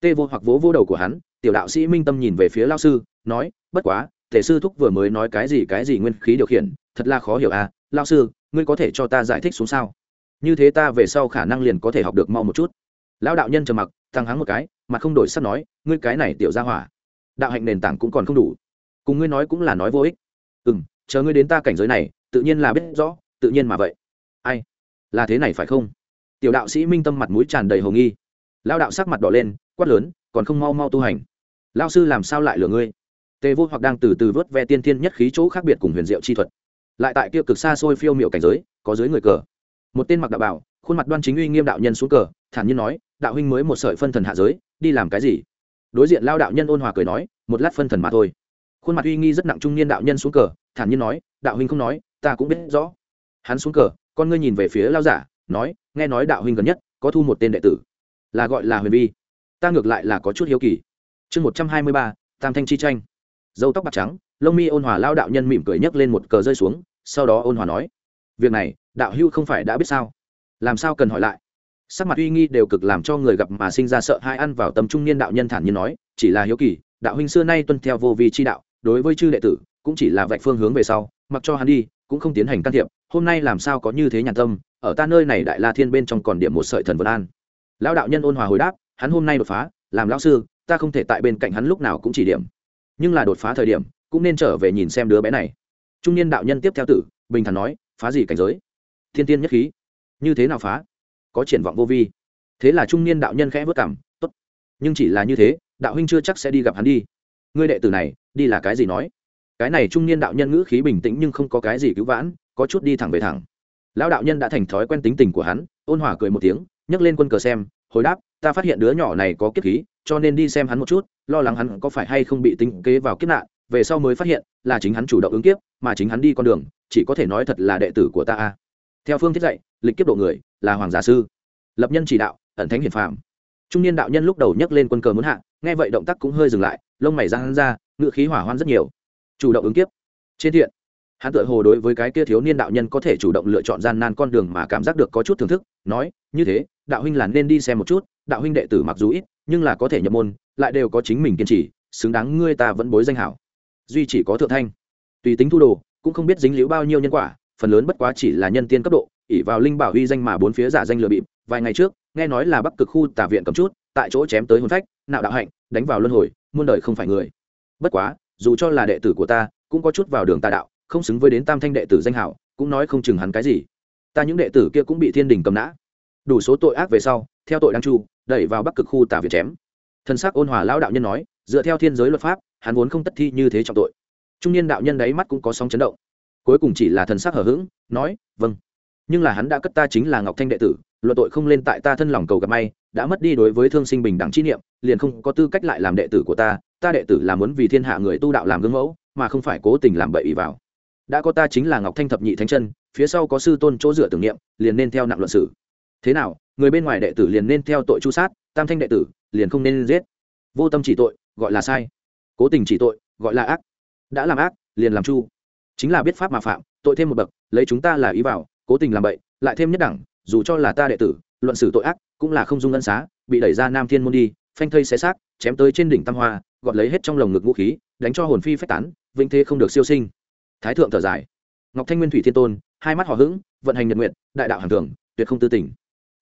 Tê vô hoặc vỗ vô đầu của hắn, tiểu đạo sĩ minh tâm nhìn về phía lao sư, nói, bất quá thể sư thúc vừa mới nói cái gì cái gì nguyên khí điều khiển, thật là khó hiểu à lao sư, ngươi có thể cho ta giải thích xuống sao? Như thế ta về sau khả năng liền có thể học được mau một chút. Lão đạo nhân trầm mặc thăng hắng một cái, mà không đổi sắp nói, ngươi cái này tiểu ra hỏa, đạo hạnh nền tảng cũng còn không đủ. Cùng ngươi nói cũng là nói vô ích. Ừ m chờ ngươi đến ta cảnh giới này, tự nhiên là biết rõ, tự nhiên mà vậy. Ai? Là thế này phải không? Tiểu đạo sĩ minh tâm mặt mũi tràn đầy hồng nghi. Lao đạo sắc mặt đỏ lên, quát lớn, còn không mau mau tu hành. Lao sư làm sao lại lừa ngươi? Tề vô hoặc đang từ từ vớt ve tiên thiên nhất khí chỗ khác biệt cùng huyền diệu chi thuật. Lại tại kia cực xa xôi phiêu miệu cảnh giới, có dưới người cờ. Một tên mặc đạo bảo, khuôn mặt đoan chính uy nghiêm đạo nhân xuống cờ, thản nhiên nói, đạo huynh mới một sợi phân thần hạ giới, đi làm cái gì? Đối diện lao đạo nhân ôn hòa cười nói, một lát phân thần mà thôi. Khuôn mặt uy nghi rất nặng trung niên đạo nhân xuống cờ, thản nhiên nói, đạo huynh không nói, ta cũng biết rõ. Hắn xuống cờ con ngươi nhìn về phía lao giả, nói, nghe nói đạo huynh gần nhất, có thu một tên đệ tử, là gọi là huyền vi, ta ngược lại là có chút hiếu kỳ. Chương một trăm hai mươi ba, tam thanh chi tranh. Dâu tóc bạc trắng, lông mi ôn hòa lao đạo nhân mỉm cười nhấc lên một cờ rơi xuống, sau đó ôn hòa nói, việc này, đạo hưu không phải đã biết sao? Làm sao cần hỏi lại? Sắc mặt uy nghi đều cực làm cho người gặp mà sinh ra sợ hai ăn vào tâm trung niên đạo nhân thản nhiên nói, chỉ là hiếu kỳ, đạo huynh xưa nay tuân theo vô vi chi đạo, đối với chư đệ tử, cũng chỉ là vạch phương hướng về sau, mặc cho hắn đi, cũng không tiến hành can thiệp hôm nay làm sao có như thế nhàn tâm, ở ta nơi này đại la thiên bên trong còn điểm một sợi thần vân an. Lão đạo nhân ôn hòa hồi đáp, hắn hôm nay đột phá, làm lão sư, ta không thể tại bên cạnh hắn lúc nào cũng chỉ điểm. Nhưng là đột phá thời điểm, cũng nên trở về nhìn xem đứa bé này. Trung niên đạo nhân tiếp theo tử, bình thản nói, phá gì cảnh giới? Thiên tiên nhất khí. Như thế nào phá? Có triển vọng vô vi. Thế là trung niên đạo nhân khẽ vất cảm, tốt. Nhưng chỉ là như thế, đạo huynh chưa chắc sẽ đi gặp hắn đi. Ngươi đệ tử này, đi là cái gì nói? Cái này trung niên đạo nhân ngữ khí bình tĩnh nhưng không có cái gì cứu vãn, có chút đi thẳng về thẳng. Lão đạo nhân đã thành thói quen tính tình của hắn, ôn hòa cười một tiếng, nhấc lên quân cờ xem, hồi đáp, ta phát hiện đứa nhỏ này có kiếp khí, cho nên đi xem hắn một chút, lo lắng hắn có phải hay không bị tính kế vào kiếp nạn, về sau mới phát hiện, là chính hắn chủ động ứng kiếp, mà chính hắn đi con đường, chỉ có thể nói thật là đệ tử của ta a. Theo phương thiết dạy, lịch kiếp độ người, là hoàng giả sư. Lập nhân chỉ đạo, ẩn thánh hiển phàm. Trung niên đạo nhân lúc đầu nhấc lên quân cờ muốn hạ, nghe vậy động tác cũng hơi dừng lại, lông mày ra hắn ra ngự khí hỏa hoan rất nhiều chủ động ứng kiếp. Trên thiện, hắn tự hồ đối với cái kia thiếu niên đạo nhân có thể chủ động lựa chọn gian nan con đường mà cảm giác được có chút thưởng thức, nói, như thế, đạo huynh là nên đi xem một chút, đạo huynh đệ tử mặc dù ít, nhưng là có thể nhập môn, lại đều có chính mình kiên trì, xứng đáng ngươi ta vẫn bối danh hảo. Duy chỉ có thượng thanh. Tùy tính thu đồ, cũng không biết dính liễu bao nhiêu nhân quả, phần lớn bất quá chỉ là nhân tiên cấp độ ỉ vào linh bảo huy danh mà bốn phía giả danh lừa bịp, vài ngày trước, nghe nói là bắc cực khu tả viện cầm chút, tại chỗ chém tới hồn phách, nạo đạo hạnh, đánh vào luân hồi, muôn đời không phải người. Bất quá dù cho là đệ tử của ta, cũng có chút vào đường tà đạo, không xứng với đến tam thanh đệ tử danh hảo, cũng nói không chừng hắn cái gì. Ta những đệ tử kia cũng bị thiên đình cầm nã. Đủ số tội ác về sau, theo tội đáng chu đẩy vào bắc cực khu tà việt chém. Thân xác ôn hòa lão đạo nhân nói, dựa theo thiên giới luật pháp, hắn vốn không tất thi như thế trọng tội. Trung niên đạo nhân đáy mắt cũng có sóng chấn động. Cuối cùng chỉ là thần sắc hở h ữ g nói vâng. Nhưng là hắn đã cất ta chính là ngọc thanh đệ tử, luận tội không lên tại ta thân lòng cầu gặp may, đã mất đi đối với thương sinh bình đẳng chi niệm, liền không có tư cách lại làm đệ tử của ta ta đệ tử là muốn vì thiên hạ người tu đạo làm gương mẫu, mà không phải cố tình làm bậy ý vào. Đã có ta chính là ngọc thanh thập nhị thánh chân, phía sau có sư tôn chỗ dựa tưởng niệm, liền nên theo nặng luận sử thế nào, người bên ngoài đệ tử liền nên theo tội chu sát, tam thanh đệ tử liền không nên giết. Vô tâm chỉ tội, gọi là sai. Cố tình chỉ tội, gọi là ác. Đã làm ác, liền làm chu. Chính là biết pháp mà phạm, tội thêm một bậc, lấy chúng ta là ý vào, cố tình làm bậy, lại thêm nhất đẳng, dù cho là ta đệ tử, luận xử tội ác, cũng là không dung ân xá, bị đẩy ra nam thiên môn đi, phanh thây xé xác, chém tới trên đỉnh tam hoa gọt lấy hết trong lồng ngực vũ khí đánh cho hồn phi phách tán vĩnh thế không được siêu sinh. Thái thượng thở dài. Ngọc thanh nguyên thủy thiên tôn hai mắt hò hững vận hành nhật nguyện đại đạo hàng thường tuyệt không tư tỉnh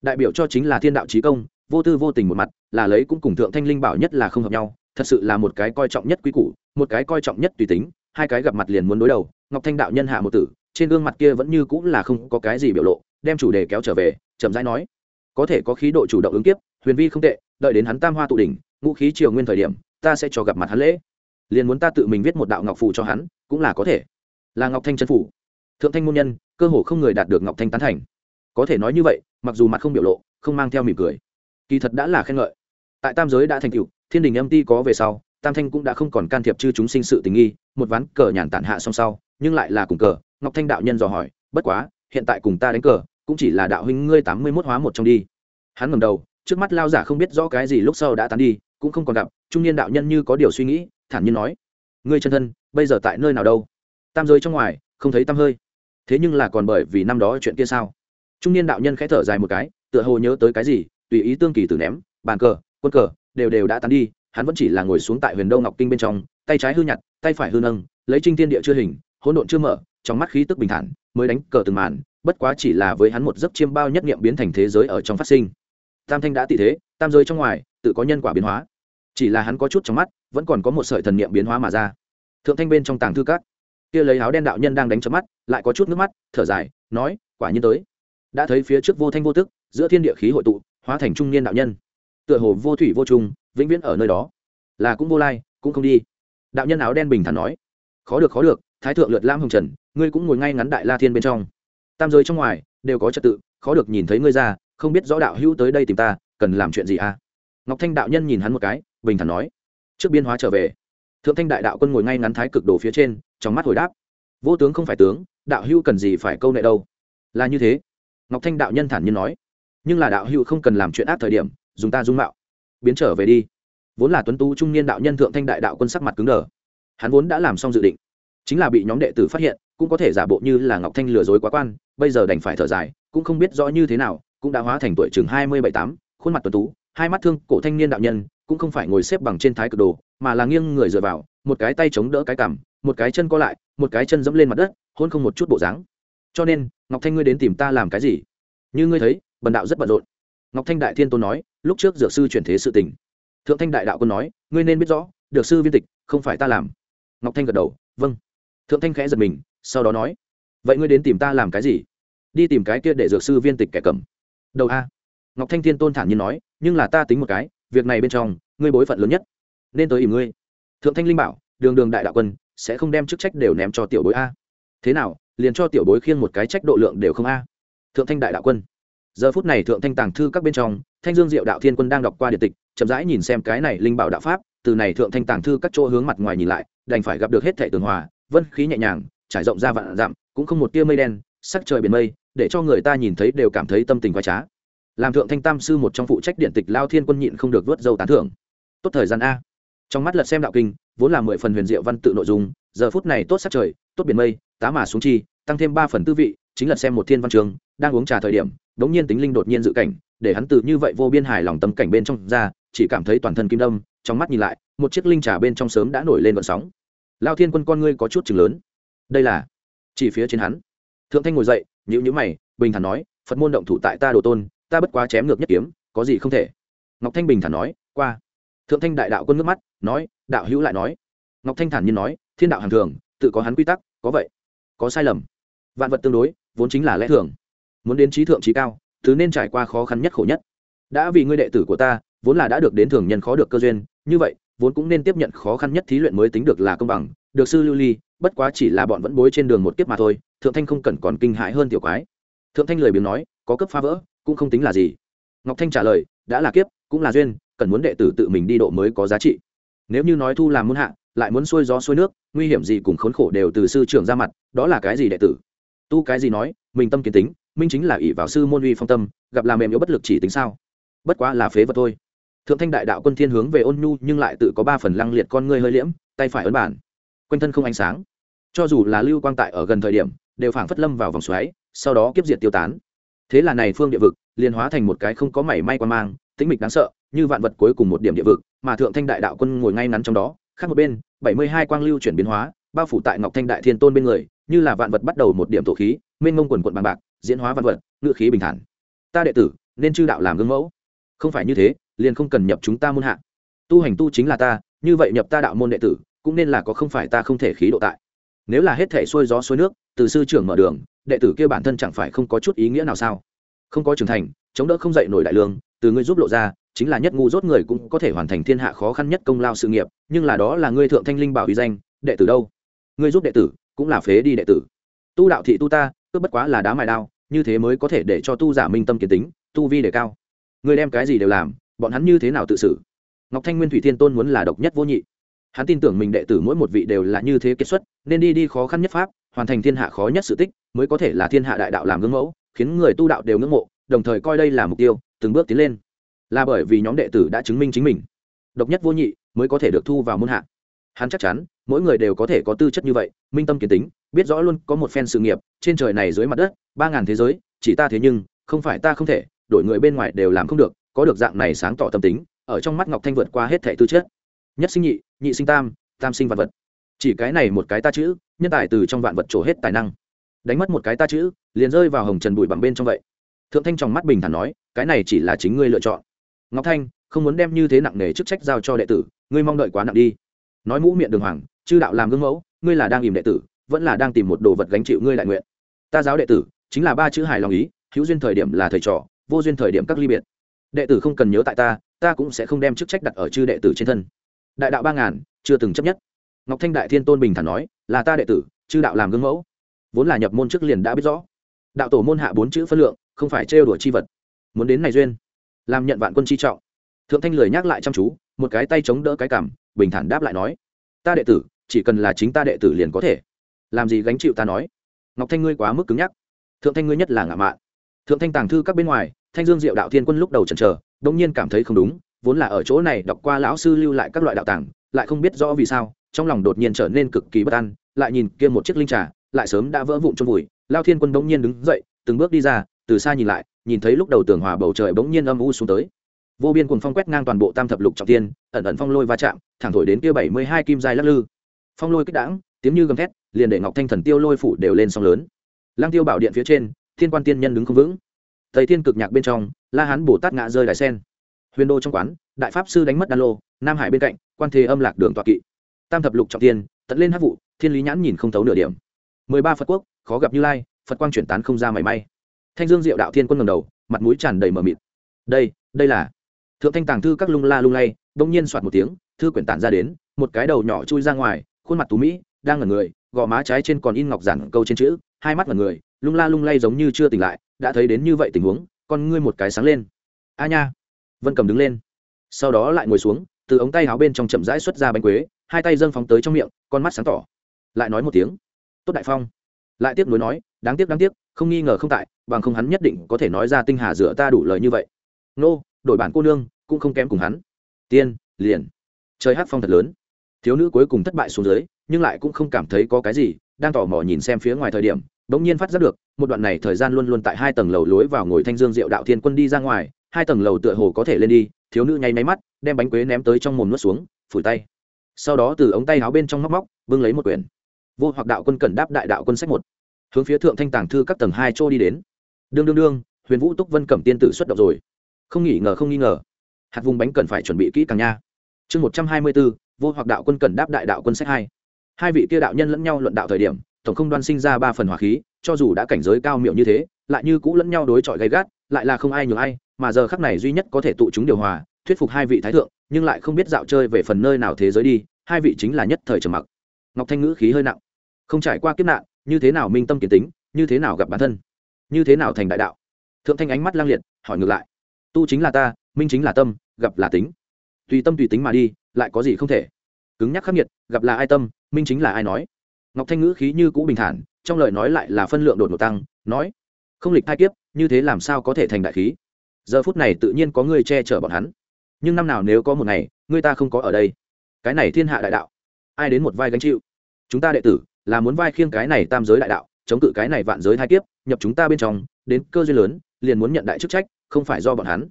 đại biểu cho chính là thiên đạo trí công vô tư vô tình một mặt là lấy cũng cùng thượng thanh linh bảo nhất là không hợp nhau thật sự là một cái coi trọng nhất quý củ một cái coi trọng nhất tùy tính hai cái gặp mặt liền muốn đối đầu ngọc thanh đạo nhân hạ một tử trên gương mặt kia vẫn như cũng là không có cái gì biểu lộ đem chủ đề kéo trở về chậm rãi nói. Có thể có khí độ chủ động ứng tiếp, huyền vi không tệ đợi đến hắn tam hoa tụ đỉnh ngũ khí triều nguyên thời điểm ta sẽ cho gặp mặt hắn lễ. Liền muốn ta tự mình viết một đạo ngọc phù cho hắn, cũng là có thể. Là ngọc thanh chân phủ. Thượng thanh môn nhân, cơ hồ không người đạt được ngọc thanh tán thành. Có thể nói như vậy, mặc dù mặt không biểu lộ, không mang theo mỉm cười. Kỳ thật đã là khen ngợi. Tại tam giới đã thành cựu thiên đình âm ti có về sau, tam thanh cũng đã không còn can thiệp chư chúng sinh sự tình nghi, một ván cờ nhàn tản hạ song sau, nhưng lại là cùng cờ, ngọc thanh đạo nhân dò hỏi, bất quá, hiện tại cùng ta đánh cờ, cũng chỉ là đạo huynh ngươi tám mươi mốt hóa một trong đi. Hắn ngầm đầu, trước mắt lao giả không biết rõ cái gì lúc sau đã tán đi cũng không còn gặp, trung niên đạo nhân như có điều suy nghĩ, thản nhiên nói, ngươi chân thân, bây giờ tại nơi nào đâu? Tam giới trong ngoài, không thấy tam hơi. Thế nhưng là còn bởi vì năm đó chuyện kia sao? Trung niên đạo nhân khẽ thở dài một cái, tựa hồ nhớ tới cái gì, tùy ý tương kỳ từ ném, bàn cờ, quân cờ, đều đều đã tán đi, hắn vẫn chỉ là ngồi xuống tại huyền đông ngọc kinh bên trong, tay trái hư nhặt, tay phải hư nâng, lấy trinh tiên địa chưa hình, hỗn độn chưa mở, trong mắt khí tức bình thản, mới đánh cờ từng màn, bất quá chỉ là với hắn một giấc chiêm bao nhất nghiệm biến thành thế giới ở trong phát sinh. Tam thanh đã tị thế, tam giới trong ngoài tự có nhân quả biến hóa. Chỉ là hắn có chút trong mắt, vẫn còn có một sợi thần niệm biến hóa mà ra. Thượng thanh bên trong tàng thư các, kia lấy áo đen đạo nhân đang đánh chớp mắt, lại có chút nước mắt, thở dài, nói, quả nhiên tới. Đã thấy phía trước vô thanh vô tức, giữa thiên địa khí hội tụ, hóa thành trung niên đạo nhân. Tựa hồ vô thủy vô trung, vĩnh viễn ở nơi đó. Là cũng vô lai, cũng không đi. Đạo nhân áo đen bình thản nói, khó được khó được, thái thượng lượt lam hồng trần, ngươi cũng ngồi ngay ngắn đại la thiên bên trong. Tam giới trong ngoài, đều có trật tự, khó được nhìn thấy ngươi ra, không biết rõ đạo hữu tới đây tìm ta, cần làm chuyện gì à? Ngọc thanh đạo nhân nhìn hắn một cái, bình thản nói, trước biên hóa trở về. Thượng thanh đại đạo quân ngồi ngay ngắn thái cực đồ phía trên, trong mắt hồi đáp, vô tướng không phải tướng, đạo hữu cần gì phải câu nệ đâu. Là như thế. Ngọc thanh đạo nhân thản nhiên nói, nhưng là đạo hữu không cần làm chuyện ác thời điểm, dùng ta dung mạo, biến trở về đi. Vốn là tuấn tú trung niên đạo nhân thượng thanh đại đạo quân sắc mặt cứng đờ. Hắn vốn đã làm xong dự định, chính là bị nhóm đệ tử phát hiện, cũng có thể giả bộ như là ngọc thanh lừa dối quá quan, bây giờ đành phải thở dài, cũng không biết rõ như thế nào, cũng đã hóa thành tuổi chừng hai mươi bảy tám, khuôn mặt tuấn tú hai mắt thương cổ thanh niên đạo nhân cũng không phải ngồi xếp bằng trên thái cực đồ, mà là nghiêng người dựa vào, một cái tay chống đỡ cái cằm, một cái chân co lại, một cái chân dẫm lên mặt đất, hôn không một chút bộ dáng. Cho nên, ngọc thanh ngươi đến tìm ta làm cái gì? Như ngươi thấy, bần đạo rất bận rộn. Ngọc thanh đại thiên tôn nói, lúc trước dược sư chuyển thế sự tình. Thượng thanh đại đạo quân nói, ngươi nên biết rõ được sư viên tịch, không phải ta làm. Ngọc thanh gật đầu vâng. Thượng thanh khẽ giật mình, sau đó nói, vậy ngươi đến tìm ta làm cái gì? Đi tìm cái kia để dược sư viên tịch kẻ cầm. Đầu a. Ngọc thanh thiên tôn thản nhiên nói nhưng là ta tính một cái, việc này bên trong, ngươi bối phận lớn nhất, nên tới ỉm ngươi. Thượng thanh linh bảo, đường đường đại đạo quân, sẽ không đem chức trách đều ném cho tiểu bối a. Thế nào, liền cho tiểu bối khiêng một cái trách độ lượng đều không a? Thượng thanh đại đạo quân. Giờ phút này thượng thanh tàng thư các bên trong, thanh dương diệu đạo thiên quân đang đọc qua điện tịch, chậm rãi nhìn xem cái này linh bảo đạo pháp, từ này thượng thanh tàng thư các chỗ hướng mặt ngoài nhìn lại, đành phải gặp được hết thẻ tường hòa, vân khí nhẹ nhàng, trải rộng ra vạn dặm, cũng không một tia mây đen, sắc trời biển mây, để cho người ta nhìn thấy đều cảm thấy tâm tình quái trá làm thượng thanh tam sư một trong phụ trách điện tịch lao thiên quân nhịn không được vớt dâu tán thưởng. Tốt thời gian a. Trong mắt lật xem đạo kinh, vốn là mười phần huyền diệu văn tự nội dung, giờ phút này tốt sắc trời, tốt biển mây, tá mà xuống chi, tăng thêm ba phần tư vị, chính là xem một thiên văn trường, đang uống trà thời điểm, đống nhiên tính linh đột nhiên dự cảnh, để hắn từ như vậy vô biên hài lòng tâm cảnh bên trong ra, chỉ cảm thấy toàn thân kim đâm, trong mắt nhìn lại, một chiếc linh trà bên trong sớm đã nổi lên vận sóng. Lao thiên quân con ngươi có chút chừng lớn. Đây là chỉ phía trên hắn. Thượng thanh ngồi dậy nhữ nhữ mày, bình thản nói, phật môn động thủ tại ta đồ tôn ta bất quá chém ngược nhất kiếm, có gì không thể. Ngọc thanh bình thản nói, qua. Thượng thanh đại đạo quân nước mắt, nói, đạo hữu lại nói. Ngọc thanh thản nhiên nói, thiên đạo hàng thường, tự có hắn quy tắc, có vậy. Có sai lầm. Vạn vật tương đối, vốn chính là lẽ thường. Muốn đến trí thượng trí cao, thứ nên trải qua khó khăn nhất khổ nhất. Đã vì ngươi đệ tử của ta, vốn là đã được đến thường nhân khó được cơ duyên, như vậy, vốn cũng nên tiếp nhận khó khăn nhất thí luyện mới tính được là công bằng. Được sư lưu ly, bất quá chỉ là bọn vẫn bối trên đường một kiếp mà thôi, thượng thanh không cần còn kinh hãi hơn tiểu quái. Thượng thanh lười biếng nói, có cấp phá vỡ cũng không tính là gì. Ngọc thanh trả lời, đã là kiếp, cũng là duyên, cần muốn đệ tử tự mình đi độ mới có giá trị. Nếu như nói thu làm muôn hạ, lại muốn xuôi gió xuôi nước, nguy hiểm gì cùng khốn khổ đều từ sư trưởng ra mặt, đó là cái gì đệ tử? Tu cái gì nói, mình tâm kiến tính, minh chính là ỷ vào sư môn uy phong tâm, gặp làm mềm yếu bất lực chỉ tính sao? Bất quá là phế vật thôi. Thượng thanh đại đạo quân thiên hướng về ôn nhu, nhưng lại tự có ba phần lăng liệt con ngươi hơi liễm, tay phải ấn bản. Quanh thân không ánh sáng. Cho dù là lưu quang tại ở gần thời điểm, đều phảng phất lâm vào vòng xoáy, sau đó kiếp diệt tiêu tán thế là này phương địa vực liền hóa thành một cái không có mảy may quan mang, tĩnh mịch đáng sợ, như vạn vật cuối cùng một điểm địa vực, mà thượng thanh đại đạo quân ngồi ngay ngắn trong đó, khác một bên, bảy mươi hai quang lưu chuyển biến hóa, bao phủ tại ngọc thanh đại thiên tôn bên người, như là vạn vật bắt đầu một điểm tổ khí, mênh mông quần quận bằng bạc, diễn hóa vạn vật ngự khí bình thản. Ta đệ tử, nên chư đạo làm gương mẫu. Không phải như thế, liền không cần nhập chúng ta môn hạ. Tu hành tu chính là ta, như vậy nhập ta đạo môn đệ tử, cũng nên là có không phải ta không thể khí độ tại nếu là hết thể xuôi gió xuôi nước, từ sư trưởng mở đường, đệ tử kia bản thân chẳng phải không có chút ý nghĩa nào sao? Không có trưởng thành, chống đỡ không dậy nổi đại lương, từ ngươi giúp lộ ra, chính là nhất ngu dốt người cũng có thể hoàn thành thiên hạ khó khăn nhất công lao sự nghiệp, nhưng là đó là ngươi thượng thanh linh bảo uy danh, đệ tử đâu? Ngươi giúp đệ tử, cũng là phế đi đệ tử. Tu đạo thị tu ta cứ bất quá là đá mài đao, như thế mới có thể để cho tu giả minh tâm kiến tính, tu vi đề cao. Ngươi đem cái gì đều làm, bọn hắn như thế nào tự xử? Ngọc thanh nguyên thủy thiên tôn muốn là độc nhất vô nhị hắn tin tưởng mình đệ tử mỗi một vị đều là như thế kết xuất, nên đi đi khó khăn nhất pháp, hoàn thành thiên hạ khó nhất sự tích, mới có thể là thiên hạ đại đạo làm gương mẫu, khiến người tu đạo đều ngưỡng mộ, đồng thời coi đây là mục tiêu, từng bước tiến lên. Là bởi vì nhóm đệ tử đã chứng minh chính mình. Độc nhất vô nhị mới có thể được thu vào môn hạ. Hắn chắc chắn, mỗi người đều có thể có tư chất như vậy, minh tâm kiến tính, biết rõ luôn có một phen sự nghiệp, trên trời này dưới mặt đất, ba ngàn thế giới, chỉ ta thế nhưng, không phải ta không thể, đổi người bên ngoài đều làm không được, có được dạng này sáng tỏ tâm tính, ở trong mắt ngọc thanh vượt qua hết thẻ tư chất nhất sinh nhị nhị sinh tam tam sinh vạn vật. Chỉ cái này một cái ta chữ, nhân tài từ trong vạn vật trổ hết tài năng. Đánh mất một cái ta chữ, liền rơi vào hồng trần bụi bằng bên trong vậy. Thượng thanh trong mắt bình thản nói, cái này chỉ là chính ngươi lựa chọn. Ngọc thanh, không muốn đem như thế nặng nề chức trách giao cho đệ tử, ngươi mong đợi quá nặng đi. Nói mũ miệng đường hoàng, chư đạo làm gương mẫu, ngươi là đang tìm đệ tử, vẫn là đang tìm một đồ vật gánh chịu ngươi đại nguyện. Ta giáo đệ tử, chính là ba chữ hài lòng ý, hữu duyên thời điểm là thầy trò, vô duyên thời điểm các ly biệt. Đệ tử không cần nhớ tại ta ta cũng sẽ không đem chức trách đặt ở chư đệ tử trên thân đại đạo ba ngàn, chưa từng chấp nhất. Ngọc thanh đại thiên tôn bình thản nói, là ta đệ tử, chư đạo làm gương mẫu. Vốn là nhập môn trước liền đã biết rõ. Đạo tổ môn hạ bốn chữ phân lượng, không phải trêu đùa chi vật. Muốn đến này duyên, làm nhận vạn quân chi trọng. Thượng thanh lười nhắc lại chăm chú, một cái tay chống đỡ cái cảm bình thản đáp lại nói, ta đệ tử, chỉ cần là chính ta đệ tử liền có thể. Làm gì gánh chịu ta nói? Ngọc thanh ngươi quá mức cứng nhắc. Thượng thanh ngươi nhất là ngạo mạn. Thượng thanh tàng thư các bên ngoài, thanh dương diệu đạo thiên quân lúc đầu chần chờ đông nhiên cảm thấy không đúng vốn là ở chỗ này đọc qua lão sư lưu lại các loại đạo tàng, lại không biết rõ vì sao, trong lòng đột nhiên trở nên cực kỳ bất an, lại nhìn kia một chiếc linh trà, lại sớm đã vỡ vụn trong vùi. Lao thiên quân bỗng nhiên đứng dậy, từng bước đi ra, từ xa nhìn lại, nhìn thấy lúc đầu tường hòa bầu trời bỗng nhiên âm u xuống tới. Vô biên cùng phong quét ngang toàn bộ tam thập lục trọng tiên ẩn ẩn phong lôi va chạm, thẳng thổi đến kia bảy mươi hai kim dài lắc lư. Phong lôi kích đãng, tiếng như gầm thét, liền để ngọc thanh thần tiêu lôi phủ đều lên sóng lớn. Lang tiêu bảo điện phía trên, thiên quan tiên nhân đứng không vững. Thầy thiên cực nhạc bên trong, la hán bồ tát ngã rơi đài sen huyền đô trong quán, đại pháp sư đánh mất đan lô, nam hải bên cạnh, quan thế âm lạc đường tọa kỵ. Tam thập lục trọng tiên, tận lên hát vụ, thiên lý nhãn nhìn không thấu nửa điểm. Mười ba phật quốc, khó gặp như lai, phật quang chuyển tán không ra mảy may. Thanh dương diệu đạo thiên quân ngầm đầu, mặt mũi tràn đầy mờ mịt. Đây đây là thượng thanh tàng thư các lung la lung lay đông nhiên soạt một tiếng, thư quyển tản ra đến, một cái đầu nhỏ chui ra ngoài, khuôn mặt tú mỹ, đang ngẩn người, gò má trái trên còn in ngọc giản câu trên chữ, hai mắt ngẩn người, lung la lung lay giống như chưa tỉnh lại, đã thấy đến như vậy tình huống, con ngươi một cái sáng lên. A nha! Vân cầm đứng lên. Sau đó lại ngồi xuống, từ ống tay áo bên trong chậm rãi xuất ra bánh quế, hai tay dâng phóng tới trong miệng, con mắt sáng tỏ. Lại nói một tiếng. Tốt đại phong. Lại tiếp nối nói, đáng tiếc đáng tiếc, không nghi ngờ không tại, bằng không hắn nhất định có thể nói ra tinh hà dựa ta đủ lời như vậy. Nô, đổi bản cô nương, cũng không kém cùng hắn. Tiên, liền. Trời hát phong thật lớn. Thiếu nữ cuối cùng thất bại xuống dưới, nhưng lại cũng không cảm thấy có cái gì, đang tò mò nhìn xem phía ngoài thời điểm, bỗng nhiên phát giác được, một đoạn này thời gian luôn luôn tại hai tầng lầu lối vào ngồi thanh dương diệu đạo thiên quân đi ra ngoài hai tầng lầu tựa hồ có thể lên đi, thiếu nữ nháy máy mắt, đem bánh quế ném tới trong mồm nuốt xuống, phủi tay. Sau đó từ ống tay áo bên trong móc móc, bưng lấy một quyển. Vô hoặc đạo quân cẩn đáp đại đạo quân sách một. Hướng phía thượng thanh tàng thư các tầng hai chỗ đi đến. Đương đương đương, huyền vũ túc vân cẩm tiên tử xuất động rồi. Không nghỉ ngờ, không nghi ngờ. Hạt vùng bánh cần phải chuẩn bị kỹ càng nha. Chương một trăm hai mươi bốn, vô hoặc đạo quân cẩn đáp đại đạo quân sách hai. Hai vị kia đạo nhân lẫn nhau luận đạo thời điểm, tổng không đoan sinh ra ba phần hỏa khí, cho dù đã cảnh giới cao miệu như thế, lại như cũ lẫn nhau đối chọi gay gắt, lại là không ai nhường ai mà giờ khắc này duy nhất có thể tụ chúng điều hòa, thuyết phục hai vị thái thượng, nhưng lại không biết dạo chơi về phần nơi nào thế giới đi, hai vị chính là nhất thời trầm mặc. Ngọc thanh ngữ khí hơi nặng. Không trải qua kiếp nạn, như thế nào minh tâm kiến tính như thế nào gặp bản thân, như thế nào thành đại đạo? Thượng thanh ánh mắt lang liệt, hỏi ngược lại. Tu chính là ta, minh chính là tâm, gặp là tính. Tùy tâm tùy tính mà đi, lại có gì không thể? Cứng nhắc khắc nghiệt, gặp là ai tâm, minh chính là ai nói? Ngọc thanh ngữ khí như cũ bình thản, trong lời nói lại là phân lượng đột ngột tăng, nói, không lịch hai kiếp, như thế làm sao có thể thành đại khí? Giờ phút này tự nhiên có người che chở bọn hắn. Nhưng năm nào nếu có một ngày, người ta không có ở đây? Cái này thiên hạ đại đạo. Ai đến một vai gánh chịu? Chúng ta đệ tử, là muốn vai khiêng cái này tam giới đại đạo, chống cự cái này vạn giới hai kiếp, nhập chúng ta bên trong, đến cơ duyên lớn, liền muốn nhận đại chức trách, không phải do bọn hắn.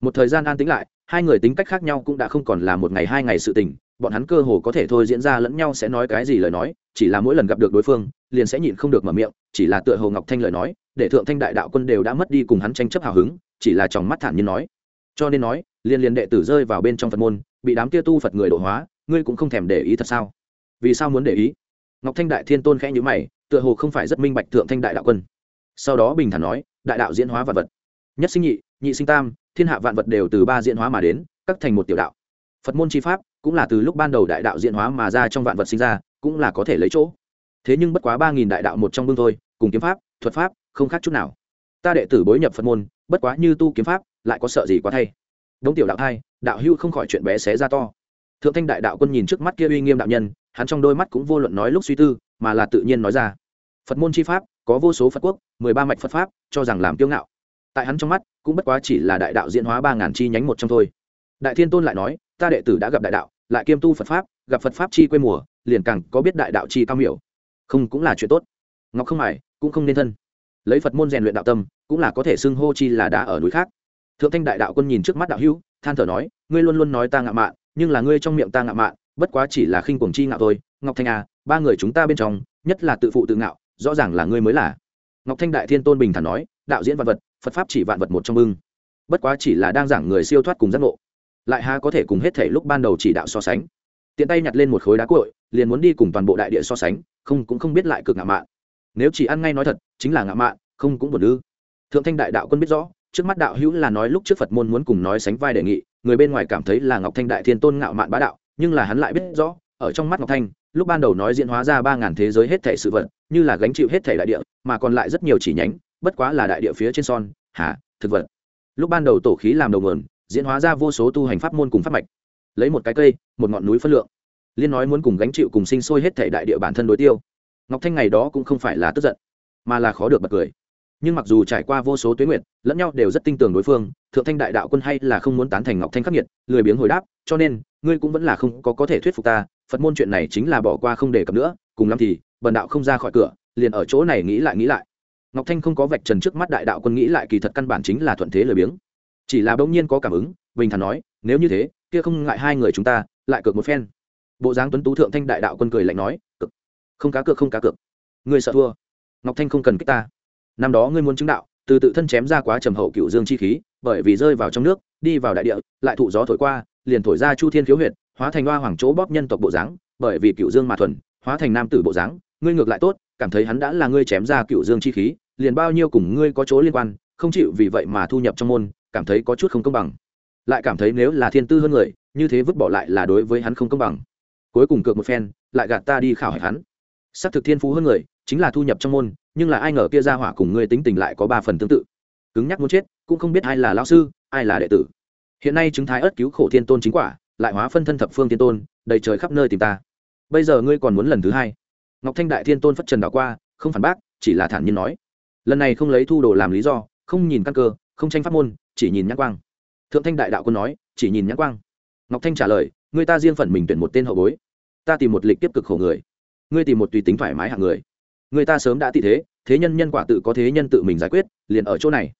Một thời gian an tĩnh lại, hai người tính cách khác nhau cũng đã không còn là một ngày hai ngày sự tình, bọn hắn cơ hồ có thể thôi diễn ra lẫn nhau sẽ nói cái gì lời nói, chỉ là mỗi lần gặp được đối phương, liền sẽ nhịn không được mở miệng, chỉ là tựa hồ ngọc thanh lời nói, để thượng thanh đại đạo quân đều đã mất đi cùng hắn tranh chấp hào hứng chỉ là trong mắt thản nhiên nói. Cho nên nói liền liền đệ tử rơi vào bên trong phật môn, bị đám kia tu phật người độ hóa, ngươi cũng không thèm để ý thật sao? Vì sao muốn để ý? Ngọc thanh đại thiên tôn khẽ nhữ mày, tựa hồ không phải rất minh bạch thượng thanh đại đạo quân. Sau đó bình thản nói, đại đạo diễn hóa vạn vật. Nhất sinh nhị nhị sinh tam, thiên hạ vạn vật đều từ ba diễn hóa mà đến cắt thành một tiểu đạo. Phật môn chi pháp cũng là từ lúc ban đầu đại đạo diễn hóa mà ra trong vạn vật sinh ra, cũng là có thể lấy chỗ. Thế nhưng bất quá ba nghìn đại đạo một trong bưng thôi, cùng kiếm pháp, thuật pháp, không khác chút nào ta đệ tử bối nhập phật môn, bất quá như tu kiếm pháp, lại có sợ gì quá thay. Đống tiểu đạo hai đạo hưu không khỏi chuyện bé xé ra to. Thượng thanh đại đạo quân nhìn trước mắt kia uy nghiêm đạo nhân, hắn trong đôi mắt cũng vô luận nói lúc suy tư, mà là tự nhiên nói ra. Phật môn chi pháp, có vô số phật quốc, mười ba mạch phật pháp, cho rằng làm kiêu ngạo. Tại hắn trong mắt, cũng bất quá chỉ là đại đạo diễn hóa ba ngàn chi nhánh một trong thôi. Đại thiên tôn lại nói, ta đệ tử đã gặp đại đạo, lại kiêm tu phật pháp, gặp phật pháp chi quê mùa, liền càng có biết đại đạo chi cao miểu. Không cũng là chuyện tốt. Ngọc không mải cũng không nên thân lấy phật môn rèn luyện đạo tâm, cũng là có thể xưng hô chi là đá ở núi khác. Thượng thanh đại đạo quân nhìn trước mắt đạo hữu, than thở nói, ngươi luôn luôn nói ta ngạo mạn, nhưng là ngươi trong miệng ta ngạo mạn, bất quá chỉ là khinh cuồng chi ngạo thôi. Ngọc thanh à ba người chúng ta bên trong, nhất là tự phụ tự ngạo, rõ ràng là ngươi mới là. Ngọc thanh đại thiên tôn bình thản nói, đạo diễn vạn vật, phật pháp chỉ vạn vật một trong bưng bất quá chỉ là đang giảng người siêu thoát cùng giác ngộ, lại há có thể cùng hết thể lúc ban đầu chỉ đạo so sánh. Tiện tay nhặt lên một khối đá cội liền muốn đi cùng toàn bộ đại địa so sánh, không cũng không biết lại cực ngạo mạn nếu chỉ ăn ngay nói thật, chính là ngạo mạn, không cũng buồn ư. Thượng thanh đại đạo quân biết rõ, trước mắt đạo hữu là nói lúc trước phật môn muốn cùng nói sánh vai đề nghị, người bên ngoài cảm thấy là ngọc thanh đại thiên tôn ngạo mạn bá đạo, nhưng là hắn lại biết rõ, ở trong mắt ngọc thanh, lúc ban đầu nói diễn hóa ra ba ngàn thế giới hết thể sự vật, như là gánh chịu hết thể đại địa, mà còn lại rất nhiều chỉ nhánh, bất quá là đại địa phía trên son, hà, thực vật. Lúc ban đầu tổ khí làm đầu nguồn, diễn hóa ra vô số tu hành pháp môn cùng pháp mạch. Lấy một cái cây, một ngọn núi phân lượng. Liên nói muốn cùng gánh chịu cùng sinh sôi hết thể đại địa bản thân đối tiêu ngọc thanh ngày đó cũng không phải là tức giận, mà là khó được bật cười. Nhưng mặc dù trải qua vô số tuyến nguyện lẫn nhau đều rất tin tưởng đối phương, thượng thanh đại đạo quân hay là không muốn tán thành ngọc thanh khắc nghiệt, lười biếng hồi đáp, cho nên, ngươi cũng vẫn là không có có thể thuyết phục ta, phật môn chuyện này chính là bỏ qua không đề cập nữa, cùng lắm thì, bần đạo không ra khỏi cửa, liền ở chỗ này nghĩ lại nghĩ lại. Ngọc thanh không có vạch trần trước mắt đại đạo quân nghĩ lại kỳ thật căn bản chính là thuận thế lười biếng. Chỉ là bỗng nhiên có cảm ứng, bình thản nói, nếu như thế, kia không ngại hai người chúng ta, lại cược một phen. Bộ dáng tuấn tú thượng thanh đại đạo quân cười lạnh nói không cá cược, không cá cược. Ngươi sợ thua. Ngọc thanh không cần kích ta. Năm đó ngươi muốn chứng đạo, từ tự thân chém ra quá trầm hậu cựu dương chi khí, bởi vì rơi vào trong nước, đi vào đại địa, lại thụ gió thổi qua, liền thổi ra chu thiên khiếu huyệt, hóa thành hoa hoàng chỗ bóp nhân tộc bộ dáng, bởi vì cựu dương mà thuần, hóa thành nam tử bộ dáng, ngươi ngược lại tốt, cảm thấy hắn đã là ngươi chém ra cựu dương chi khí, liền bao nhiêu cùng ngươi có chỗ liên quan, không chịu vì vậy mà thu nhập trong môn, cảm thấy có chút không công bằng. Lại cảm thấy nếu là thiên tư hơn người, như thế vứt bỏ lại là đối với hắn không công bằng. Cuối cùng cược một phen, lại gạt ta đi khảo hạch hắn xác thực thiên phú hơn người, chính là thu nhập trong môn, nhưng là ai ngờ kia ra hỏa cùng ngươi tính tình lại có ba phần tương tự. Cứng nhắc muốn chết, cũng không biết ai là lao sư, ai là đệ tử. Hiện nay chứng thái ớt cứu khổ thiên tôn chính quả, lại hóa phân thân thập phương thiên tôn, đầy trời khắp nơi tìm ta. Bây giờ ngươi còn muốn lần thứ hai. Ngọc thanh đại thiên tôn phất trần đảo qua, không phản bác, chỉ là thản nhiên nói. Lần này không lấy thu đồ làm lý do, không nhìn căn cơ, không tranh pháp môn, chỉ nhìn nhãn quang. Thượng thanh đại đạo quân nói, chỉ nhìn nhãn quang. Ngọc thanh trả lời, người ta riêng phần mình tuyển một tên hậu bối. Ta tìm một lịch tiếp cực khổ người ngươi tìm một tùy tính thoải mái hạng người. Người ta sớm đã tị thế thế nhân nhân quả tự có thế nhân tự mình giải quyết, liền ở chỗ này.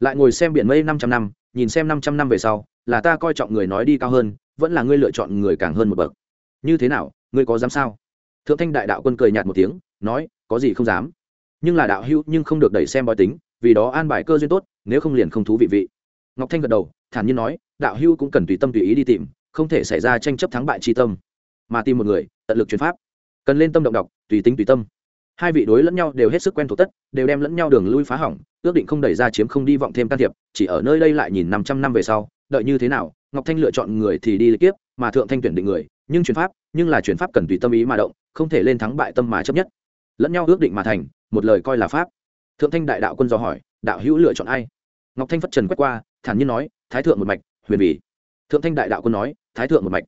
Lại ngồi xem biển mây năm trăm năm, nhìn xem năm trăm năm về sau, là ta coi trọng người nói đi cao hơn, vẫn là ngươi lựa chọn người càng hơn một bậc. Như thế nào, ngươi có dám sao? Thượng thanh đại đạo quân cười nhạt một tiếng, nói, có gì không dám. Nhưng là đạo hữu nhưng không được đẩy xem bói tính, vì đó an bài cơ duyên tốt, nếu không liền không thú vị vị. Ngọc thanh gật đầu, thản nhiên nói, đạo hữu cũng cần tùy tâm tùy ý đi tìm, không thể xảy ra tranh chấp thắng bại tri tâm. Mà tìm một người, tận lực chuyển pháp cần lên tâm động đọc tùy tính tùy tâm. Hai vị đối lẫn nhau đều hết sức quen thuộc tất đều đem lẫn nhau đường lui phá hỏng ước định không đẩy ra chiếm không đi vọng thêm can thiệp chỉ ở nơi đây lại nhìn năm trăm năm về sau đợi như thế nào ngọc thanh lựa chọn người thì đi lịch kiếp, mà thượng thanh tuyển định người nhưng chuyển pháp nhưng là chuyển pháp cần tùy tâm ý mà động không thể lên thắng bại tâm mà chấp nhất. Lẫn nhau ước định mà thành một lời coi là pháp. Thượng thanh đại đạo quân do hỏi đạo hữu lựa chọn ai? Ngọc thanh phất trần quét qua thản nhiên nói thái thượng một mạch huyền bỉ thượng thanh đại đạo quân nói thái thượng một mạch.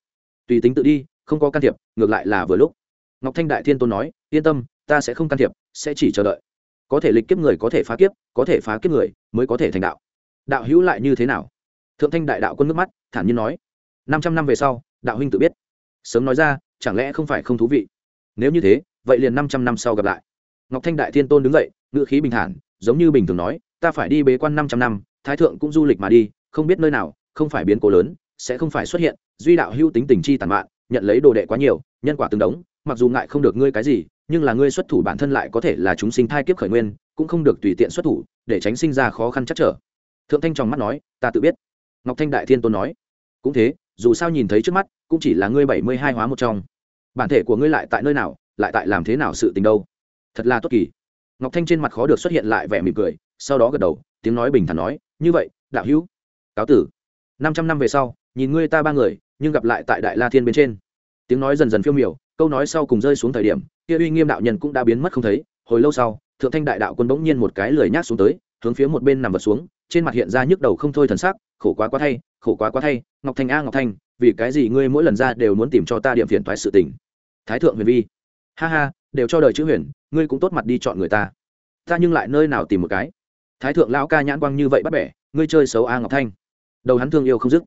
Tùy tính tự đi không có can thiệp ngược lại là vừa lúc ngọc thanh đại thiên tôn nói, yên tâm, ta sẽ không can thiệp, sẽ chỉ chờ đợi. Có thể lịch kiếp người có thể phá kiếp, có thể phá kiếp người mới có thể thành đạo. Đạo hữu lại như thế nào? Thượng thanh đại đạo quân nước mắt, thản nhiên nói, năm trăm năm về sau, đạo huynh tự biết. Sớm nói ra, chẳng lẽ không phải không thú vị? Nếu như thế, vậy liền năm trăm năm sau gặp lại. Ngọc thanh đại thiên tôn đứng dậy ngự khí bình thản, giống như bình thường nói, ta phải đi bế quan năm trăm năm, thái thượng cũng du lịch mà đi, không biết nơi nào, không phải biến cố lớn, sẽ không phải xuất hiện, duy đạo hưu tính tình chi tàn mạn, nhận lấy đồ đệ quá nhiều, nhân quả tương đống mặc dù ngại không được ngươi cái gì, nhưng là ngươi xuất thủ bản thân lại có thể là chúng sinh thai kiếp khởi nguyên, cũng không được tùy tiện xuất thủ, để tránh sinh ra khó khăn chắc trở. Thượng thanh trong mắt nói, ta tự biết. Ngọc thanh đại thiên tôn nói, cũng thế, dù sao nhìn thấy trước mắt, cũng chỉ là ngươi bảy mươi hai hóa một trong. Bản thể của ngươi lại tại nơi nào, lại tại làm thế nào sự tình đâu? Thật là tốt kỳ. Ngọc thanh trên mặt khó được xuất hiện lại vẻ mỉm cười, sau đó gật đầu, tiếng nói bình thản nói, như vậy, đạo hữu, cáo tử. Năm trăm năm về sau, nhìn ngươi ta ba người, nhưng gặp lại tại đại la thiên bên trên. Tiếng nói dần dần phiêu miểu câu nói sau cùng rơi xuống thời điểm, kia uy nghiêm đạo nhân cũng đã biến mất không thấy, hồi lâu sau, thượng thanh đại đạo quân bỗng nhiên một cái lười nhác xuống tới, hướng phía một bên nằm vật xuống, trên mặt hiện ra nhức đầu không thôi thần sắc, khổ quá quá thay, khổ quá quá thay, ngọc thanh a, ngọc thanh, vì cái gì ngươi mỗi lần ra đều muốn tìm cho ta điểm phiền thoái sự tình? Thái thượng huyền vi, ha ha, đều cho đời chữ huyền, ngươi cũng tốt mặt đi chọn người ta. Ta nhưng lại nơi nào tìm một cái? Thái thượng lão ca nhãn quang như vậy bắt bẻ, ngươi chơi xấu a, ngọc thanh. Đầu hắn thương yêu không dứt.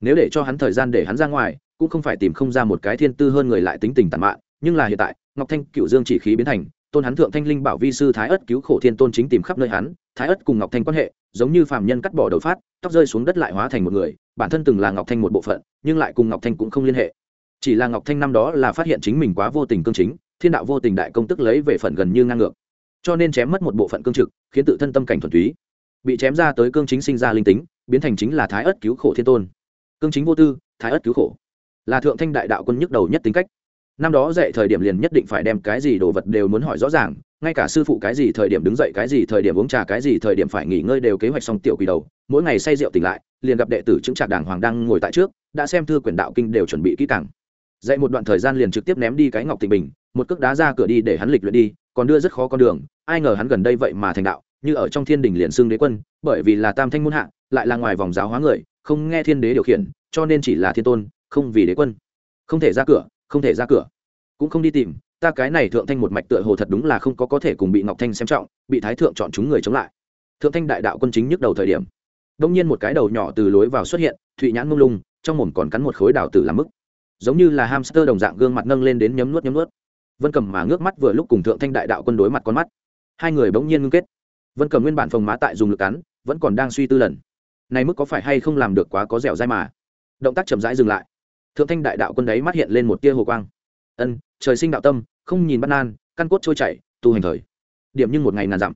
Nếu để cho hắn thời gian để hắn ra ngoài cũng không phải tìm không ra một cái thiên tư hơn người lại tính tình tàn mạn, nhưng là hiện tại, ngọc thanh cựu dương chỉ khí biến thành, tôn hắn thượng thanh linh bảo vi sư thái ất cứu khổ thiên tôn chính tìm khắp nơi hắn, thái ất cùng ngọc thanh quan hệ, giống như phàm nhân cắt bỏ đầu phát, tóc rơi xuống đất lại hóa thành một người, bản thân từng là ngọc thanh một bộ phận, nhưng lại cùng ngọc thanh cũng không liên hệ. Chỉ là ngọc thanh năm đó là phát hiện chính mình quá vô tình cương chính, thiên đạo vô tình đại công tức lấy về phần gần như ngang ngược. Cho nên chém mất một bộ phận cương trực, khiến tự thân tâm cảnh thuần túy. Bị chém ra tới cương chính sinh ra linh tính, biến thành chính là thái ất cứu khổ thiên tôn. Cương chính vô tư, thái ất cứu khổ là thượng thanh đại đạo quân nhức đầu nhất tính cách. Năm đó dạy thời điểm liền nhất định phải đem cái gì đồ vật đều muốn hỏi rõ ràng, ngay cả sư phụ cái gì thời điểm đứng dậy, cái gì thời điểm uống trà, cái gì thời điểm phải nghỉ ngơi đều kế hoạch xong tiểu quỷ đầu. Mỗi ngày say rượu tỉnh lại, liền gặp đệ tử chứng trạc đàng hoàng đang ngồi tại trước, đã xem thư quyển đạo kinh đều chuẩn bị kỹ càng. Dạy một đoạn thời gian liền trực tiếp ném đi cái ngọc tịnh bình, một cước đá ra cửa đi để hắn lịch luyện đi, còn đưa rất khó con đường, ai ngờ hắn gần đây vậy mà thành đạo, như ở trong thiên đình liền xưng đế quân, bởi vì là tam thanh muôn hạ, lại là ngoài vòng giáo hóa người, không nghe thiên đế điều khiển, cho nên chỉ là thiên tôn không vì đế quân. Không thể ra cửa, không thể ra cửa. Cũng không đi tìm, ta cái này thượng thanh một mạch tựa hồ thật đúng là không có có thể cùng bị ngọc thanh xem trọng, bị thái thượng chọn chúng người chống lại. Thượng thanh đại đạo quân chính nhức đầu thời điểm. Đông nhiên một cái đầu nhỏ từ lối vào xuất hiện, thụy nhãn mông lung, trong mồm còn cắn một khối đào tử làm mức. Giống như là hamster đồng dạng gương mặt nâng lên đến nhấm nuốt nhấm nuốt. Vân cầm mà ngước mắt vừa lúc cùng thượng thanh đại đạo quân đối mặt con mắt. Hai người bỗng nhiên ngưng kết. Vân cầm nguyên bản phòng má tại dùng lực cắn, vẫn còn đang suy tư lần. Này mức có phải hay không làm được quá có dẻo dai mà. Động tác chậm rãi dừng lại thượng thanh đại đạo quân đấy mắt hiện lên một tia hồ quang. Ân, trời sinh đạo tâm, không nhìn bắt nan, căn cốt trôi chảy, tu hành thời. Điểm nhưng một ngày ngàn dặm.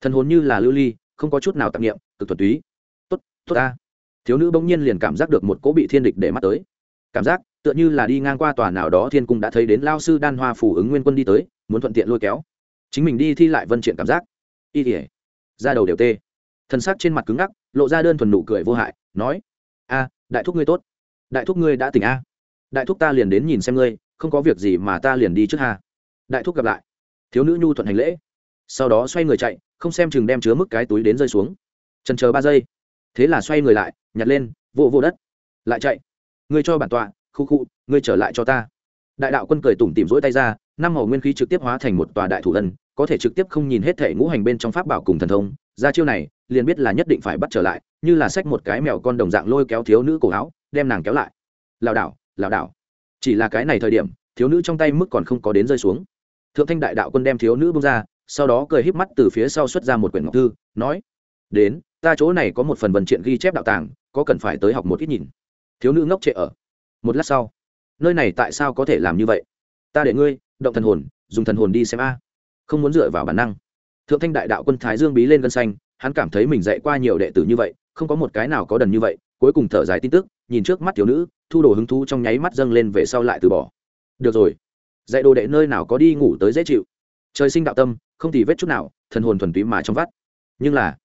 Thần hồn như là lưu ly, không có chút nào tạp nghiệm cực thuật túy. Tốt tốt ta. Thiếu nữ bỗng nhiên liền cảm giác được một cỗ bị thiên địch để mắt tới. Cảm giác, tựa như là đi ngang qua tòa nào đó thiên cung đã thấy đến lao sư đan hoa phủ ứng nguyên quân đi tới, muốn thuận tiện lôi kéo. Chính mình đi thi lại vân chuyện cảm giác. Y tỉa ra đầu đều tê. Thân xác trên mặt cứng ngắc, lộ ra đơn thuần nụ cười vô hại, nói, a, đại thúc ngươi tốt đại thúc ngươi đã tỉnh a. Đại thúc ta liền đến nhìn xem ngươi, không có việc gì mà ta liền đi trước hà. đại thúc gặp lại. Thiếu nữ nhu thuận hành lễ. Sau đó xoay người chạy, không xem chừng đem chứa mức cái túi đến rơi xuống. Trần chờ ba giây. Thế là xoay người lại, nhặt lên vô vô đất. Lại chạy. Ngươi cho bản tọa, khu khu, ngươi trở lại cho ta. Đại đạo quân cười tủm tỉm rỗi tay ra, năm màu nguyên khí trực tiếp hóa thành một tòa đại thủ ân, có thể trực tiếp không nhìn hết thể ngũ hành bên trong pháp bảo cùng thần thông. Ra chiêu này, liền biết là nhất định phải bắt trở lại, như là xách một cái mèo con đồng dạng lôi kéo thiếu nữ cổ áo đem nàng kéo lại. Lảo đảo lảo đảo. Chỉ là cái này thời điểm, thiếu nữ trong tay mức còn không có đến rơi xuống. Thượng thanh đại đạo quân đem thiếu nữ bông ra, sau đó cười híp mắt từ phía sau xuất ra một quyển ngọc thư, nói, đến, ta chỗ này có một phần vần triện ghi chép đạo tàng, có cần phải tới học một ít nhìn. Thiếu nữ ngốc trệ ở. Một lát sau, nơi này tại sao có thể làm như vậy? Ta để ngươi, động thần hồn, dùng thần hồn đi xem a. Không muốn dựa vào bản năng. Thượng thanh đại đạo quân thái dương bí lên gân xanh, hắn cảm thấy mình dạy qua nhiều đệ tử như vậy, không có một cái nào có đần như vậy, cuối cùng thở dài tin tức nhìn trước mắt thiếu nữ, thu đồ hứng thú trong nháy mắt dâng lên về sau lại từ bỏ. Được rồi. Dạy đồ đệ nơi nào có đi ngủ tới dễ chịu. Trời sinh đạo tâm, không thì vết chút nào, thần hồn thuần túy mà trong vắt. Nhưng là,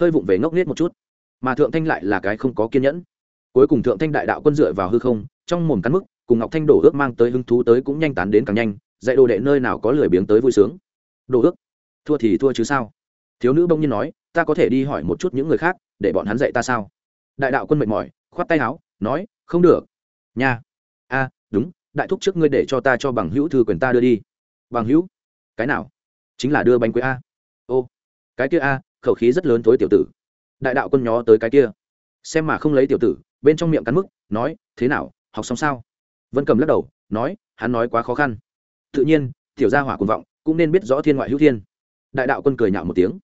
hơi vụng về ngốc nghếch một chút. Mà thượng thanh lại là cái không có kiên nhẫn. Cuối cùng thượng thanh đại đạo quân dựa vào hư không, trong mồm cắn mức cùng ngọc thanh đổ ước mang tới hứng thú tới cũng nhanh tán đến càng nhanh, dạy đồ đệ nơi nào có lười biếng tới vui sướng. Đồ ước? Thua thì thua chứ sao? Thiếu nữ bông nhiên nói, ta có thể đi hỏi một chút những người khác, để bọn hắn dạy ta sao? Đại đạo quân mệt mỏi, khoát tay áo nói, không được. Nha. A, đúng, đại thúc trước ngươi để cho ta cho bằng hữu thư quyền ta đưa đi. Bằng hữu? Cái nào? Chính là đưa bánh quế a. Ô, cái kia a, khẩu khí rất lớn thối tiểu tử. Đại đạo quân nhó tới cái kia. Xem mà không lấy tiểu tử, bên trong miệng cắn mức nói, thế nào, học xong sao? Vân cầm lắc đầu, nói, hắn nói quá khó khăn. Tự nhiên, tiểu gia hỏa cuồng vọng, cũng nên biết rõ thiên ngoại hữu thiên. Đại đạo quân cười nhạo một tiếng.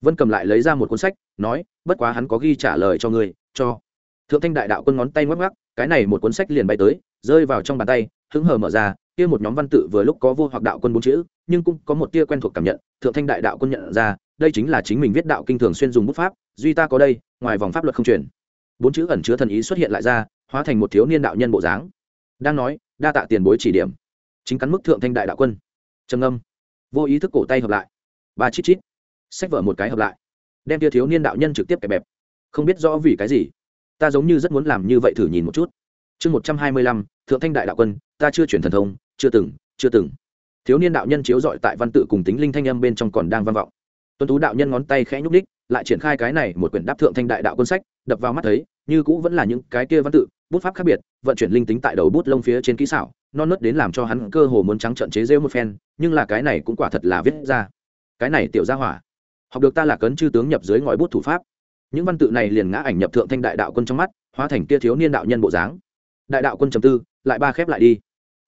Vân cầm lại lấy ra một cuốn sách, nói, bất quá hắn có ghi trả lời cho ngươi, cho thượng thanh đại đạo quân ngón tay ngoắc ngoắc, cái này một cuốn sách liền bay tới, rơi vào trong bàn tay, hứng hờ mở ra, kia một nhóm văn tự vừa lúc có vô hoặc đạo quân bốn chữ, nhưng cũng có một tia quen thuộc cảm nhận, thượng thanh đại đạo quân nhận ra, đây chính là chính mình viết đạo kinh thường xuyên dùng bút pháp, duy ta có đây, ngoài vòng pháp luật không truyền. Bốn chữ ẩn chứa thần ý xuất hiện lại ra, hóa thành một thiếu niên đạo nhân bộ dáng. Đang nói, đa tạ tiền bối chỉ điểm. Chính cắn mức thượng thanh đại đạo quân. Trầm âm vô ý thức cổ tay hợp lại. Ba chít chít. Sách vở một cái hợp lại. Đem tia thiếu niên đạo nhân trực tiếp kẹp bẹp. Không biết rõ vì cái gì ta giống như rất muốn làm như vậy thử nhìn một chút. Chương một trăm hai mươi lăm, thượng thanh đại đạo quân, ta chưa chuyển thần thông, chưa từng chưa từng. Thiếu niên đạo nhân chiếu dọi tại văn tự cùng tính linh thanh âm bên trong còn đang vang vọng. Tuân tú đạo nhân ngón tay khẽ nhúc đích lại triển khai cái này một quyển đáp thượng thanh đại đạo quân sách, đập vào mắt thấy, như cũ vẫn là những cái kia văn tự, bút pháp khác biệt, vận chuyển linh tính tại đầu bút lông phía trên kỹ xảo, non nớt đến làm cho hắn cơ hồ muốn trắng trợn chế rêu một phen, nhưng là cái này cũng quả thật là viết ra. Cái này tiểu ra hỏa, học được ta là cấn chư tướng nhập dưới ngòi bút thủ pháp những văn tự này liền ngã ảnh nhập thượng thanh đại đạo quân trong mắt, hóa thành kia thiếu niên đạo nhân bộ dáng. Đại đạo quân trầm tư, lại ba khép lại đi.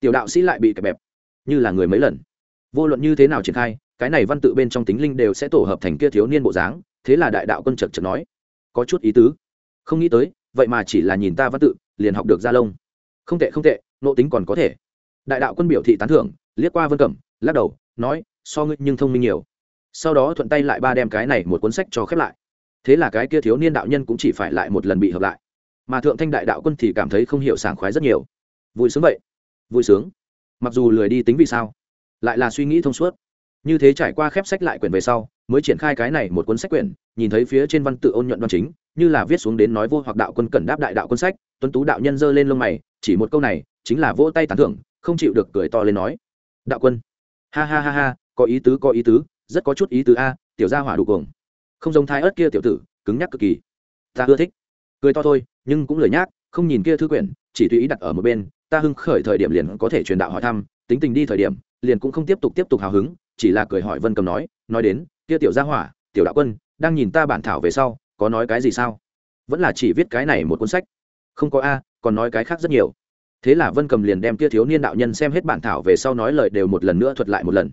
Tiểu đạo sĩ lại bị kẹp bẹp, như là người mấy lần. Vô luận như thế nào triển khai, cái này văn tự bên trong tính linh đều sẽ tổ hợp thành kia thiếu niên bộ dáng, thế là đại đạo quân chật chật nói, có chút ý tứ. Không nghĩ tới, vậy mà chỉ là nhìn ta văn tự, liền học được gia lông. Không tệ không tệ nộ tính còn có thể. Đại đạo quân biểu thị tán thưởng, liếc qua vân cẩm, lắc đầu, nói, so ngươi nhưng thông minh nhiều. Sau đó thuận tay lại ba đem cái này một cuốn sách cho khép lại thế là cái kia thiếu niên đạo nhân cũng chỉ phải lại một lần bị hợp lại. Mà thượng thanh đại đạo quân thì cảm thấy không hiểu sảng khoái rất nhiều. Vui sướng vậy. Vui sướng. Mặc dù lười đi tính vì sao, lại là suy nghĩ thông suốt. Như thế trải qua khép sách lại quyển về sau, mới triển khai cái này một cuốn sách quyển, nhìn thấy phía trên văn tự ôn nhuận đoan chính, như là viết xuống đến nói vô hoặc đạo quân cần đáp đại đạo quân sách, tuấn tú đạo nhân giơ lên lông mày, chỉ một câu này, chính là vỗ tay tán thưởng, không chịu được cười to lên nói. Đạo quân. Ha ha ha ha, có ý tứ, có ý tứ, rất có chút ý tứ a, tiểu gia hỏa đủ cuồng không giống thái ớt kia tiểu tử, cứng nhắc cực kỳ. Ta ưa thích. Cười to thôi, nhưng cũng lười nhác, không nhìn kia thư quyển, chỉ tùy ý đặt ở một bên, ta hưng khởi thời điểm liền có thể truyền đạo hỏi thăm, tính tình đi thời điểm, liền cũng không tiếp tục tiếp tục hào hứng, chỉ là cười hỏi vân cầm nói nói đến, kia tiểu gia hỏa, tiểu đạo quân, đang nhìn ta bản thảo về sau, có nói cái gì sao? Vẫn là chỉ viết cái này một cuốn sách. Không có a, còn nói cái khác rất nhiều. Thế là vân cầm liền đem kia thiếu niên đạo nhân xem hết bản thảo về sau nói lời đều một lần nữa thuật lại một lần.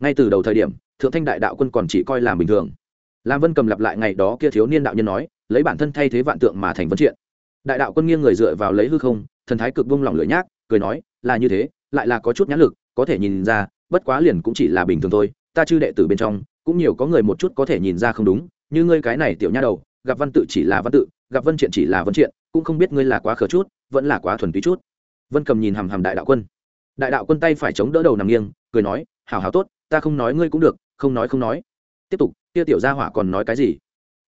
Ngay từ đầu thời điểm, thượng thanh đại đạo quân còn chỉ coi là bình thường lam vân cầm lặp lại ngày đó kia thiếu niên đạo nhân nói, lấy bản thân thay thế vạn tượng mà thành vấn triện. Đại đạo quân nghiêng người dựa vào lấy hư không, thần thái cực vung lỏng lửa nhác, cười nói, là như thế, lại là có chút nhãn lực, có thể nhìn ra, bất quá liền cũng chỉ là bình thường thôi, ta chư đệ tử bên trong, cũng nhiều có người một chút có thể nhìn ra không đúng, như ngươi cái này tiểu nha đầu, gặp văn tự chỉ là văn tự, gặp vân triện chỉ là vân triện, cũng không biết ngươi là quá khờ chút, vẫn là quá thuần túy chút. Vân cầm nhìn hằm hằm đại đạo quân. Đại đạo quân tay phải chống đỡ đầu nằm nghiêng, cười nói, hảo hảo tốt, ta không nói ngươi cũng được, không nói không nói. Tiếp tục kia tiểu gia hỏa còn nói cái gì?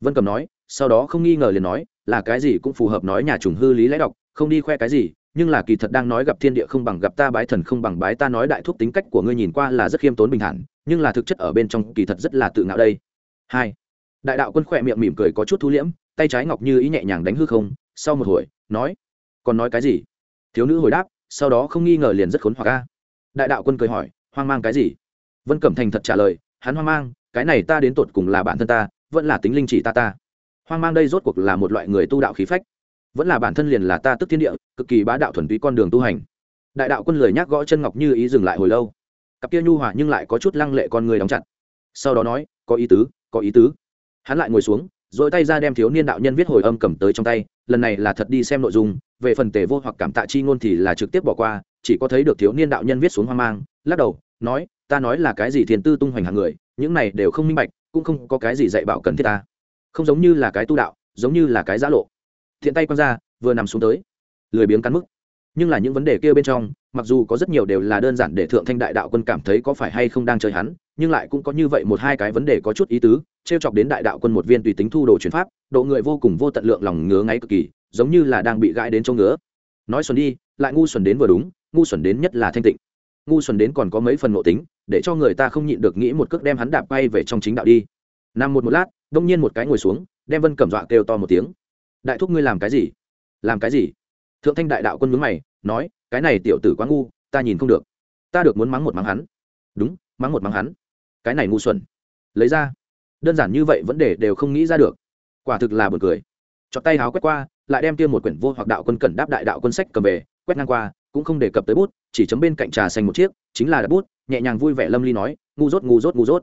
Vân cầm nói, sau đó không nghi ngờ liền nói, là cái gì cũng phù hợp nói nhà trùng hư lý lẽ đọc, không đi khoe cái gì, nhưng là kỳ thật đang nói gặp thiên địa không bằng gặp ta bái thần không bằng bái ta nói đại thuốc tính cách của ngươi nhìn qua là rất khiêm tốn bình thản, nhưng là thực chất ở bên trong kỳ thật rất là tự ngạo đây. Hai, đại đạo quân khỏe miệng mỉm cười có chút thu liễm, tay trái ngọc như ý nhẹ nhàng đánh hư không, sau một hồi, nói, còn nói cái gì? Thiếu nữ hồi đáp, sau đó không nghi ngờ liền rất khốn hoặc ca đại đạo quân cười hỏi, hoang mang cái gì? Vân cẩm thành thật trả lời, hắn hoang mang cái này ta đến tột cùng là bản thân ta, vẫn là tính linh chỉ ta ta. Hoang mang đây rốt cuộc là một loại người tu đạo khí phách. Vẫn là bản thân liền là ta tức thiên địa, cực kỳ bá đạo thuần túy con đường tu hành. Đại đạo quân lời nhắc gõ chân ngọc như ý dừng lại hồi lâu. Cặp kia nhu hòa nhưng lại có chút lăng lệ con người đóng chặt. Sau đó nói, có ý tứ, có ý tứ. Hắn lại ngồi xuống, rồi tay ra đem thiếu niên đạo nhân viết hồi âm cầm tới trong tay, lần này là thật đi xem nội dung, về phần tề vô hoặc cảm tạ chi ngôn thì là trực tiếp bỏ qua, chỉ có thấy được thiếu niên đạo nhân viết xuống hoang mang, lắc đầu, nói, ta nói là cái gì thiền tư tung hoành hàng người những này đều không minh bạch, cũng không có cái gì dạy bảo cần thiết ta. Không giống như là cái tu đạo, giống như là cái giã lộ. Thiện tay quăng ra vừa nằm xuống tới. Lười biếng cắn mức nhưng là những vấn đề kia bên trong, mặc dù có rất nhiều đều là đơn giản để thượng thanh đại đạo quân cảm thấy có phải hay không đang chơi hắn, nhưng lại cũng có như vậy một hai cái vấn đề có chút ý tứ t r e o chọc đến đại đạo quân một viên tùy tính thu đồ chuyển pháp, độ người vô cùng vô tận lượng lòng ngứa ngáy cực kỳ, giống như là đang bị gãi đến chỗ ngứa. Nói xuẩn đi, lại ngu xuẩn đến vừa đúng, ngu xuẩn đến nhất là thanh tịnh. Ngu xuẩn đến còn có mấy phần ngộ tính để cho người ta không nhịn được nghĩ một cước đem hắn đạp bay về trong chính đạo đi. Nằm một một lát, đông nhiên một cái ngồi xuống, đem vân cẩm dọa kêu to một tiếng. Đại thúc ngươi làm cái gì? Làm cái gì? Thượng thanh đại đạo quân mướn mày, nói, cái này tiểu tử quá ngu, ta nhìn không được. Ta được muốn mắng một mắng hắn. Đúng, mắng một mắng hắn. Cái này ngu xuẩn. Lấy ra. Đơn giản như vậy vấn đề đều không nghĩ ra được. Quả thực là buồn cười. Chọt tay háo quét qua lại đem tiêm một quyển vô hoặc đạo quân cẩn đáp đại đạo quân sách cầm về, quét ngang qua, cũng không đề cập tới bút, chỉ chấm bên cạnh trà xanh một chiếc, chính là đặt bút, nhẹ nhàng vui vẻ lâm ly nói, ngu dốt ngu dốt ngu dốt.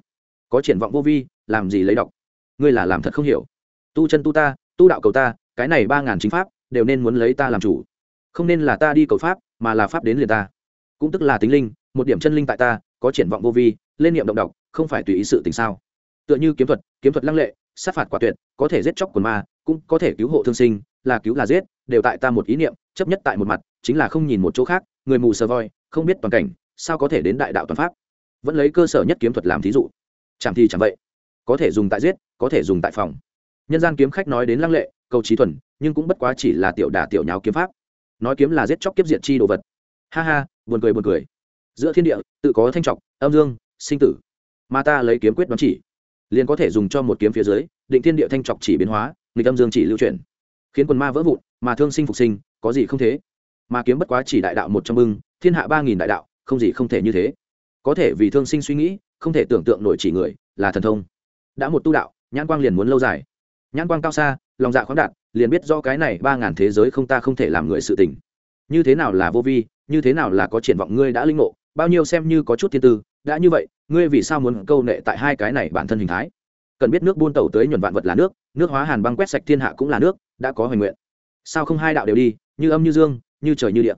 Có triển vọng vô vi, làm gì lấy đọc? Ngươi là làm thật không hiểu. Tu chân tu ta, tu đạo cầu ta, cái này ba ngàn chính pháp, đều nên muốn lấy ta làm chủ. Không nên là ta đi cầu pháp, mà là pháp đến liền ta. Cũng tức là tính linh, một điểm chân linh tại ta, có triển vọng vô vi, lên niệm động đọc, không phải tùy ý sự tình sao? Tựa như kiếm thuật kiếm thuật lăng lệ sát phạt quả tuyệt, có thể giết chóc quần ma, cũng có thể cứu hộ thương sinh, là cứu là giết, đều tại ta một ý niệm, chấp nhất tại một mặt, chính là không nhìn một chỗ khác, người mù sờ voi, không biết toàn cảnh, sao có thể đến đại đạo toàn pháp? Vẫn lấy cơ sở nhất kiếm thuật làm thí dụ. Chẳng thì chẳng vậy. Có thể dùng tại giết, có thể dùng tại phòng. Nhân gian kiếm khách nói đến lăng lệ câu trí thuần, nhưng cũng bất quá chỉ là tiểu đả tiểu nháo kiếm pháp. Nói kiếm là giết chóc kiếp diện chi đồ vật. Ha ha, buồn cười buồn cười. Giữa thiên địa, tự có thanh trọc, âm dương, sinh tử. Mà ta lấy kiếm quyết đoán chỉ liền có thể dùng cho một kiếm phía dưới, định thiên địa thanh trọc chỉ biến hóa, nghịch âm dương chỉ lưu chuyển. Khiến quần ma vỡ vụn, mà thương sinh phục sinh, có gì không thế? Mà kiếm bất quá chỉ đại đạo một trong bưng, thiên hạ ba nghìn đại đạo, không gì không thể như thế. Có thể vì thương sinh suy nghĩ, không thể tưởng tượng nổi chỉ người, là thần thông. Đã một tu đạo, nhãn quang liền muốn lâu dài. Nhãn quang cao xa, lòng dạ khoáng đạt, liền biết do cái này ba ngàn thế giới không ta không thể làm người sự tình. Như thế nào là vô vi, như thế nào là có triển vọng ngươi đã linh ngộ, bao nhiêu xem như có chút thiên tư đã như vậy, ngươi vì sao muốn câu nệ tại hai cái này bản thân hình thái? Cần biết nước buôn tàu tới nhuần vạn vật là nước nước hóa hàn băng quét sạch thiên hạ cũng là nước, đã có hoành nguyện. Sao không hai đạo đều đi, như âm như dương, như trời như điện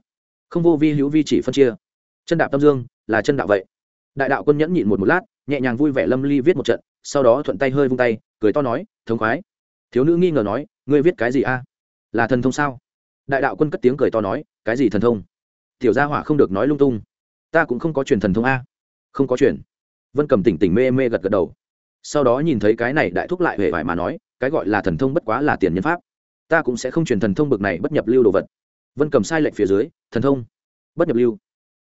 không vô vi hữu vi chỉ phân chia. Chân đạo tâm dương, là chân đạo vậy. Đại đạo quân nhẫn nhịn một một lát, nhẹ nhàng vui vẻ lâm ly viết một trận, sau đó thuận tay hơi vung tay, cười to nói, thống khoái. Thiếu nữ nghi ngờ nói, ngươi viết cái gì a? Là thần thông sao? Đại đạo quân cất tiếng cười to nói, cái gì thần thông? Tiểu gia hỏa không được nói lung tung. Ta cũng không có truyền thần thông a không có chuyện. vân cầm tỉnh tỉnh mê mê gật gật đầu. Sau đó nhìn thấy cái này đại thúc lại hề vải mà nói, cái gọi là thần thông bất quá là tiền nhân pháp. Ta cũng sẽ không truyền thần thông bực này bất nhập lưu đồ vật. Vân cầm sai lệnh phía dưới, thần thông, bất nhập lưu.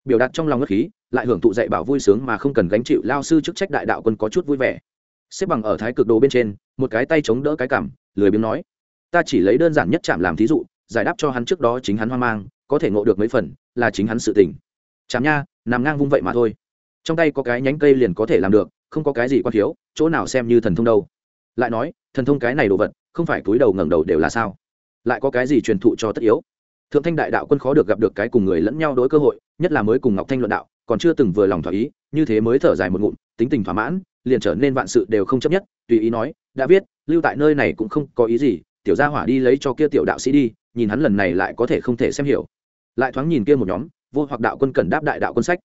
Biểu đạt trong lòng ngất khí, lại hưởng thụ dạy bảo vui sướng mà không cần gánh chịu lao sư chức trách đại đạo quân có chút vui vẻ. Xếp bằng ở thái cực đồ bên trên, một cái tay chống đỡ cái cảm lười biếng nói, ta chỉ lấy đơn giản nhất chạm làm thí dụ, giải đáp cho hắn trước đó chính hắn hoang mang, có thể ngộ được mấy phần, là chính hắn sự tình. Chạm nha, nằm ngang vung vậy mà thôi trong tay có cái nhánh cây liền có thể làm được, không có cái gì quan thiếu, chỗ nào xem như thần thông đâu. Lại nói, thần thông cái này đồ vật, không phải túi đầu ngẩng đầu đều là sao? Lại có cái gì truyền thụ cho tất yếu? Thượng thanh đại đạo quân khó được gặp được cái cùng người lẫn nhau đối cơ hội, nhất là mới cùng ngọc thanh luận đạo, còn chưa từng vừa lòng thỏa ý, như thế mới thở dài một ngụm, tính tình thỏa mãn, liền trở nên vạn sự đều không chấp nhất, tùy ý nói, đã viết lưu tại nơi này cũng không có ý gì, tiểu gia hỏa đi lấy cho kia tiểu đạo sĩ đi, nhìn hắn lần này lại có thể không thể xem hiểu. Lại thoáng nhìn kia một nhóm, vô hoặc đạo quân cần đáp đại đạo quân sách.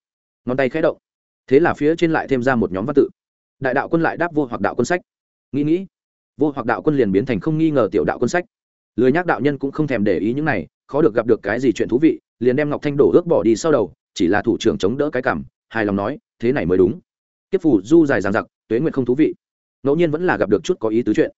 Ngón tay khẽ động thế là phía trên lại thêm ra một nhóm văn tự. Đại đạo quân lại đáp vô hoặc đạo quân sách. Nghĩ nghĩ, vô hoặc đạo quân liền biến thành không nghi ngờ tiểu đạo quân sách. Lười nhác đạo nhân cũng không thèm để ý những này, khó được gặp được cái gì chuyện thú vị, liền đem ngọc thanh đổ ước bỏ đi sau đầu, chỉ là thủ trưởng chống đỡ cái cảm, hài lòng nói, thế này mới đúng. Kiếp phủ du dài dằng dặc, tuế nguyện không thú vị. Ngẫu nhiên vẫn là gặp được chút có ý tứ chuyện.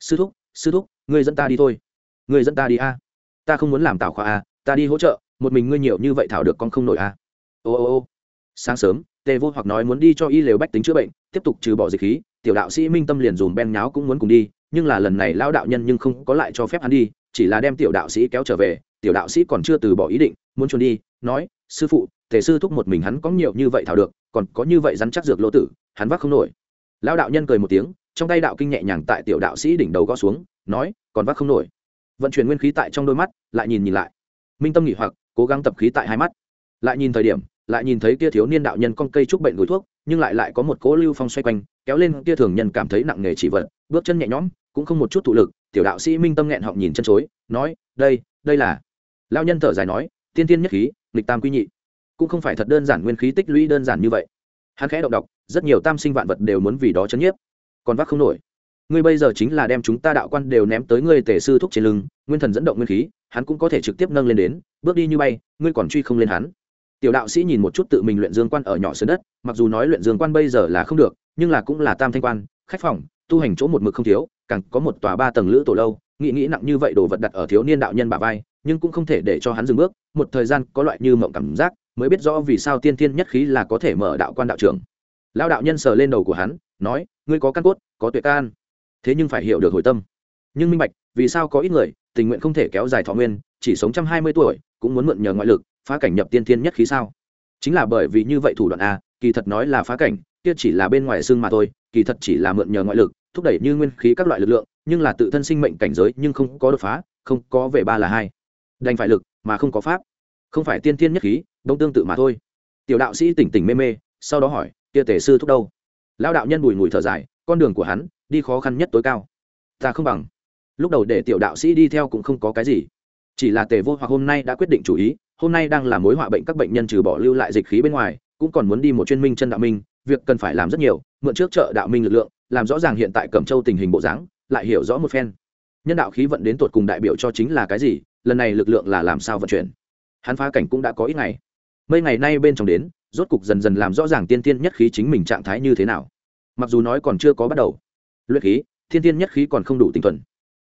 Sư thúc sư thúc người dẫn ta đi thôi. Người dẫn ta đi a. Ta không muốn làm tảo khoa a, ta đi hỗ trợ, một mình ngươi nhiều như vậy thảo được con không nổi a. Ô ô ô. Sáng sớm tề vô hoặc nói muốn đi cho y lều bách tính chữa bệnh, tiếp tục trừ bỏ dịch khí, tiểu đạo sĩ minh tâm liền dùm ben nháo cũng muốn cùng đi, nhưng là lần này lao đạo nhân nhưng không có lại cho phép hắn đi, chỉ là đem tiểu đạo sĩ kéo trở về, tiểu đạo sĩ còn chưa từ bỏ ý định, muốn trốn đi, nói, sư phụ thể sư thúc một mình hắn có nhiều như vậy thảo được, còn có như vậy rắn chắc dược lỗ tử, hắn vác không nổi. Lão đạo nhân cười một tiếng, trong tay đạo kinh nhẹ nhàng tại tiểu đạo sĩ đỉnh đầu gõ xuống, nói, còn vác không nổi. Vận chuyển nguyên khí tại trong đôi mắt, lại nhìn nhìn lại. Minh tâm nghỉ hoặc, cố gắng tập khí tại hai mắt. Lại nhìn thời điểm lại nhìn thấy kia thiếu niên đạo nhân con cây trúc bệnh gối thuốc, nhưng lại lại có một cỗ lưu phong xoay quanh, kéo lên kia thường nhân cảm thấy nặng nghề chỉ vật, bước chân nhẹ nhõm, cũng không một chút thụ lực, tiểu đạo sĩ minh tâm nghẹn họng nhìn chân chối, nói, đây đây là. Lao nhân thở dài nói, tiên tiên nhất khí, nghịch tam quy nhị. Cũng không phải thật đơn giản nguyên khí tích lũy đơn giản như vậy. Hắn khẽ động đọc, rất nhiều tam sinh vạn vật đều muốn vì đó chấn nhiếp. Còn vác không nổi. Ngươi bây giờ chính là đem chúng ta đạo quan đều ném tới ngươi tể sư thúc trên lưng, nguyên thần dẫn động nguyên khí, hắn cũng có thể trực tiếp nâng lên đến, bước đi như bay, ngươi còn truy không lên hắn tiểu đạo sĩ nhìn một chút tự mình luyện dương quan ở nhỏ sơn đất, mặc dù nói luyện dương quan bây giờ là không được, nhưng là cũng là tam thanh quan, khách phòng, tu hành chỗ một mực không thiếu, càng có một tòa ba tầng lữ tổ lâu, nghĩ nghĩ nặng như vậy đồ vật đặt ở thiếu niên đạo nhân bà vai, nhưng cũng không thể để cho hắn dừng bước, một thời gian có loại như mộng cảm giác, mới biết rõ vì sao tiên thiên nhất khí là có thể mở đạo quan đạo trưởng. Lao đạo nhân sờ lên đầu của hắn, nói, ngươi có căn cốt, có tuệ can, thế nhưng phải hiểu được hồi tâm. Nhưng minh bạch, vì sao có ít người, tình nguyện không thể kéo dài thọ nguyên, chỉ sống trăm hai mươi tuổi, cũng muốn mượn nhờ ngoại lực phá cảnh nhập tiên thiên nhất khí sao? Chính là bởi vì như vậy thủ đoạn a, kỳ thật nói là phá cảnh, kia chỉ là bên ngoài xương mà thôi, kỳ thật chỉ là mượn nhờ ngoại lực, thúc đẩy như nguyên khí các loại lực lượng, nhưng là tự thân sinh mệnh cảnh giới nhưng không có đột phá, không có về ba là hai. Đành phải lực, mà không có pháp. Không phải tiên thiên nhất khí đông tương tự mà thôi. Tiểu đạo sĩ tỉnh tỉnh mê mê, sau đó hỏi, kia tể sư thúc đâu? Lao đạo nhân bùi ngùi thở dài, con đường của hắn, đi khó khăn nhất tối cao. Ta không bằng. Lúc đầu để tiểu đạo sĩ đi theo cũng không có cái gì, chỉ là tề vô hoặc hôm nay đã quyết định chủ ý hôm nay đang là mối họa bệnh các bệnh nhân trừ bỏ lưu lại dịch khí bên ngoài, cũng còn muốn đi một chuyên minh chân đạo minh, việc cần phải làm rất nhiều, mượn trước chợ đạo minh lực lượng, làm rõ ràng hiện tại cẩm châu tình hình bộ dáng, lại hiểu rõ một phen. Nhân đạo khí vận đến tột cùng đại biểu cho chính là cái gì, lần này lực lượng là làm sao vận chuyển? Hắn phá cảnh cũng đã có ít ngày. Mấy ngày nay bên trong đến, rốt cục dần dần làm rõ ràng tiên tiên nhất khí chính mình trạng thái như thế nào. Mặc dù nói còn chưa có bắt đầu. Luyện khí thiên tiên nhất khí còn không đủ tinh thuần.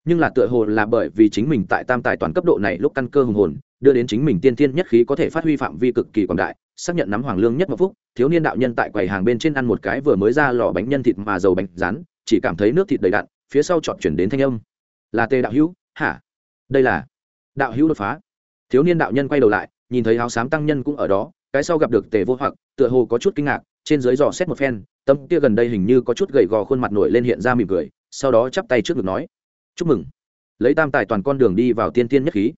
Nhưng là tựa hồ là bởi vì chính mình tại tam tài toàn cấp độ này lúc căn cơ hùng hồn đưa đến chính mình tiên tiên nhất khí có thể phát huy phạm vi cực kỳ quảng đại, xác nhận nắm hoàng lương nhất mộc phúc, thiếu niên đạo nhân tại quầy hàng bên trên ăn một cái vừa mới ra lò bánh nhân thịt mà dầu bánh rán, chỉ cảm thấy nước thịt đầy đặn, phía sau chọn chuyển đến thanh âm. Là tề đạo hữu, hả? Đây là đạo hữu đột phá. Thiếu niên đạo nhân quay đầu lại, nhìn thấy áo xám tăng nhân cũng ở đó, cái sau gặp được tề vô hoặc, tựa hồ có chút kinh ngạc, trên dưới dò xét một phen tâm kia gần đây hình như có chút gầy gò khuôn mặt nổi lên hiện ra mỉm cười, sau đó chắp tay trước ngực nói, chúc mừng. Lấy tam tài toàn con đường đi vào tiên tiên nhất khí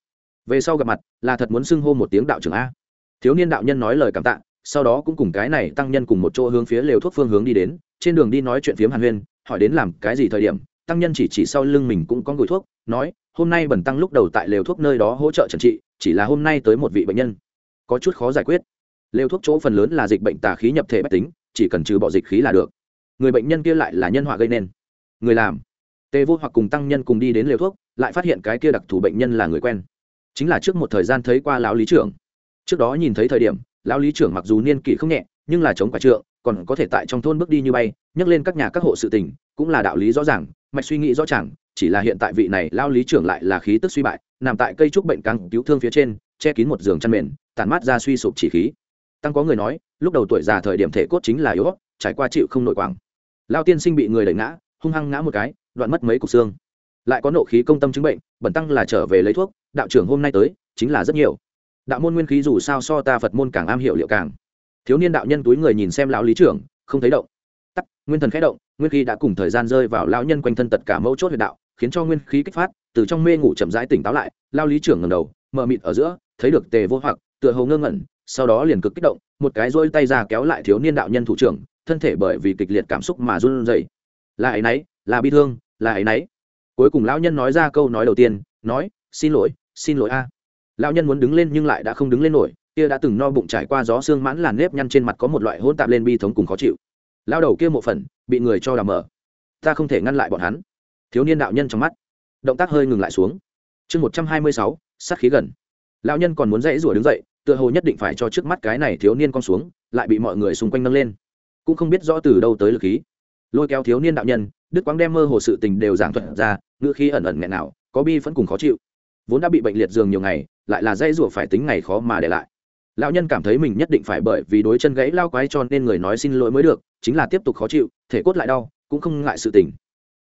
về sau gặp mặt, là thật muốn xưng hô một tiếng đạo trưởng a. Thiếu niên đạo nhân nói lời cảm tạ, sau đó cũng cùng cái này tăng nhân cùng một chỗ hướng phía lều thuốc phương hướng đi đến, trên đường đi nói chuyện phiếm hàn huyên, hỏi đến làm cái gì thời điểm, tăng nhân chỉ chỉ sau lưng mình cũng có gửi thuốc, nói, hôm nay bẩn tăng lúc đầu tại lều thuốc nơi đó hỗ trợ trần trị, chỉ là hôm nay tới một vị bệnh nhân, có chút khó giải quyết. Lều thuốc chỗ phần lớn là dịch bệnh tà khí nhập thể bách tính, chỉ cần trừ bỏ dịch khí là được. Người bệnh nhân kia lại là nhân họa gây nên. Người làm. Tê vô hoặc cùng tăng nhân cùng đi đến lều thuốc, lại phát hiện cái kia đặc thù bệnh nhân là người quen chính là trước một thời gian thấy qua lão lý trưởng. Trước đó nhìn thấy thời điểm, lão lý trưởng mặc dù niên kỷ không nhẹ, nhưng là chống quả trượng, còn có thể tại trong thôn bước đi như bay, nhắc lên các nhà các hộ sự tình, cũng là đạo lý rõ ràng, mạch suy nghĩ rõ ràng, chỉ là hiện tại vị này lao lý trưởng lại là khí tức suy bại, nằm tại cây trúc bệnh căng cứu thương phía trên, che kín một giường chăn mền tàn mát ra suy sụp chỉ khí. Tăng có người nói, lúc đầu tuổi già thời điểm thể cốt chính là yếu trải qua chịu không nội quảng. Lao tiên sinh bị người đẩy ngã, hung hăng ngã một cái, đoạn mất mấy cục xương lại có nộ khí công tâm chứng bệnh, bẩn tăng là trở về lấy thuốc, đạo trưởng hôm nay tới, chính là rất nhiều. Đạo môn nguyên khí dù sao so ta phật môn càng am hiểu liệu càng. Thiếu niên đạo nhân túi người nhìn xem lão lý trưởng, không thấy động. Tắc, nguyên thần khẽ động, nguyên khí đã cùng thời gian rơi vào lão nhân quanh thân tất cả mẫu chốt huyệt đạo, khiến cho nguyên khí kích phát, từ trong mê ngủ chậm rãi tỉnh táo lại lao lý trưởng ngầm đầu mờ mịt ở giữa, thấy được tề vô hoặc, tựa hồ ngơ ngẩn, sau đó liền cực kích động, một cái rôi tay ra kéo lại thiếu niên đạo nhân thủ trưởng, thân thể bởi vì kịch liệt cảm xúc mà run rẩy. Là ấy nấy, là bi thương, là ấy nấy cuối cùng lão nhân nói ra câu nói đầu tiên, nói, xin lỗi xin lỗi a. Lão nhân muốn đứng lên nhưng lại đã không đứng lên nổi, kia đã từng no bụng trải qua gió xương mãn làn nếp nhăn trên mặt có một loại hỗn tạp lên bi thống cùng khó chịu. Lao đầu kia một phần, bị người cho đào mở. Ta không thể ngăn lại bọn hắn. Thiếu niên đạo nhân trong mắt, động tác hơi ngừng lại xuống. Chương một trăm hai mươi sáu, sát khí gần. Lão nhân còn muốn dãy rủa đứng dậy, tựa hồ nhất định phải cho trước mắt cái này thiếu niên con xuống, lại bị mọi người xung quanh nâng lên. Cũng không biết rõ từ đâu tới lực khí. Lôi kéo thiếu niên đạo nhân đức quang đem mơ hồ sự tình đều giảng thuật ra, ngữ khi ẩn ẩn nghẹn nào, có bi vẫn cùng khó chịu. Vốn đã bị bệnh liệt giường nhiều ngày, lại là dây rủa phải tính ngày khó mà để lại. Lão nhân cảm thấy mình nhất định phải bởi vì đối chân gãy lao quái cho nên người nói xin lỗi mới được, chính là tiếp tục khó chịu, thể cốt lại đau, cũng không ngại sự tình.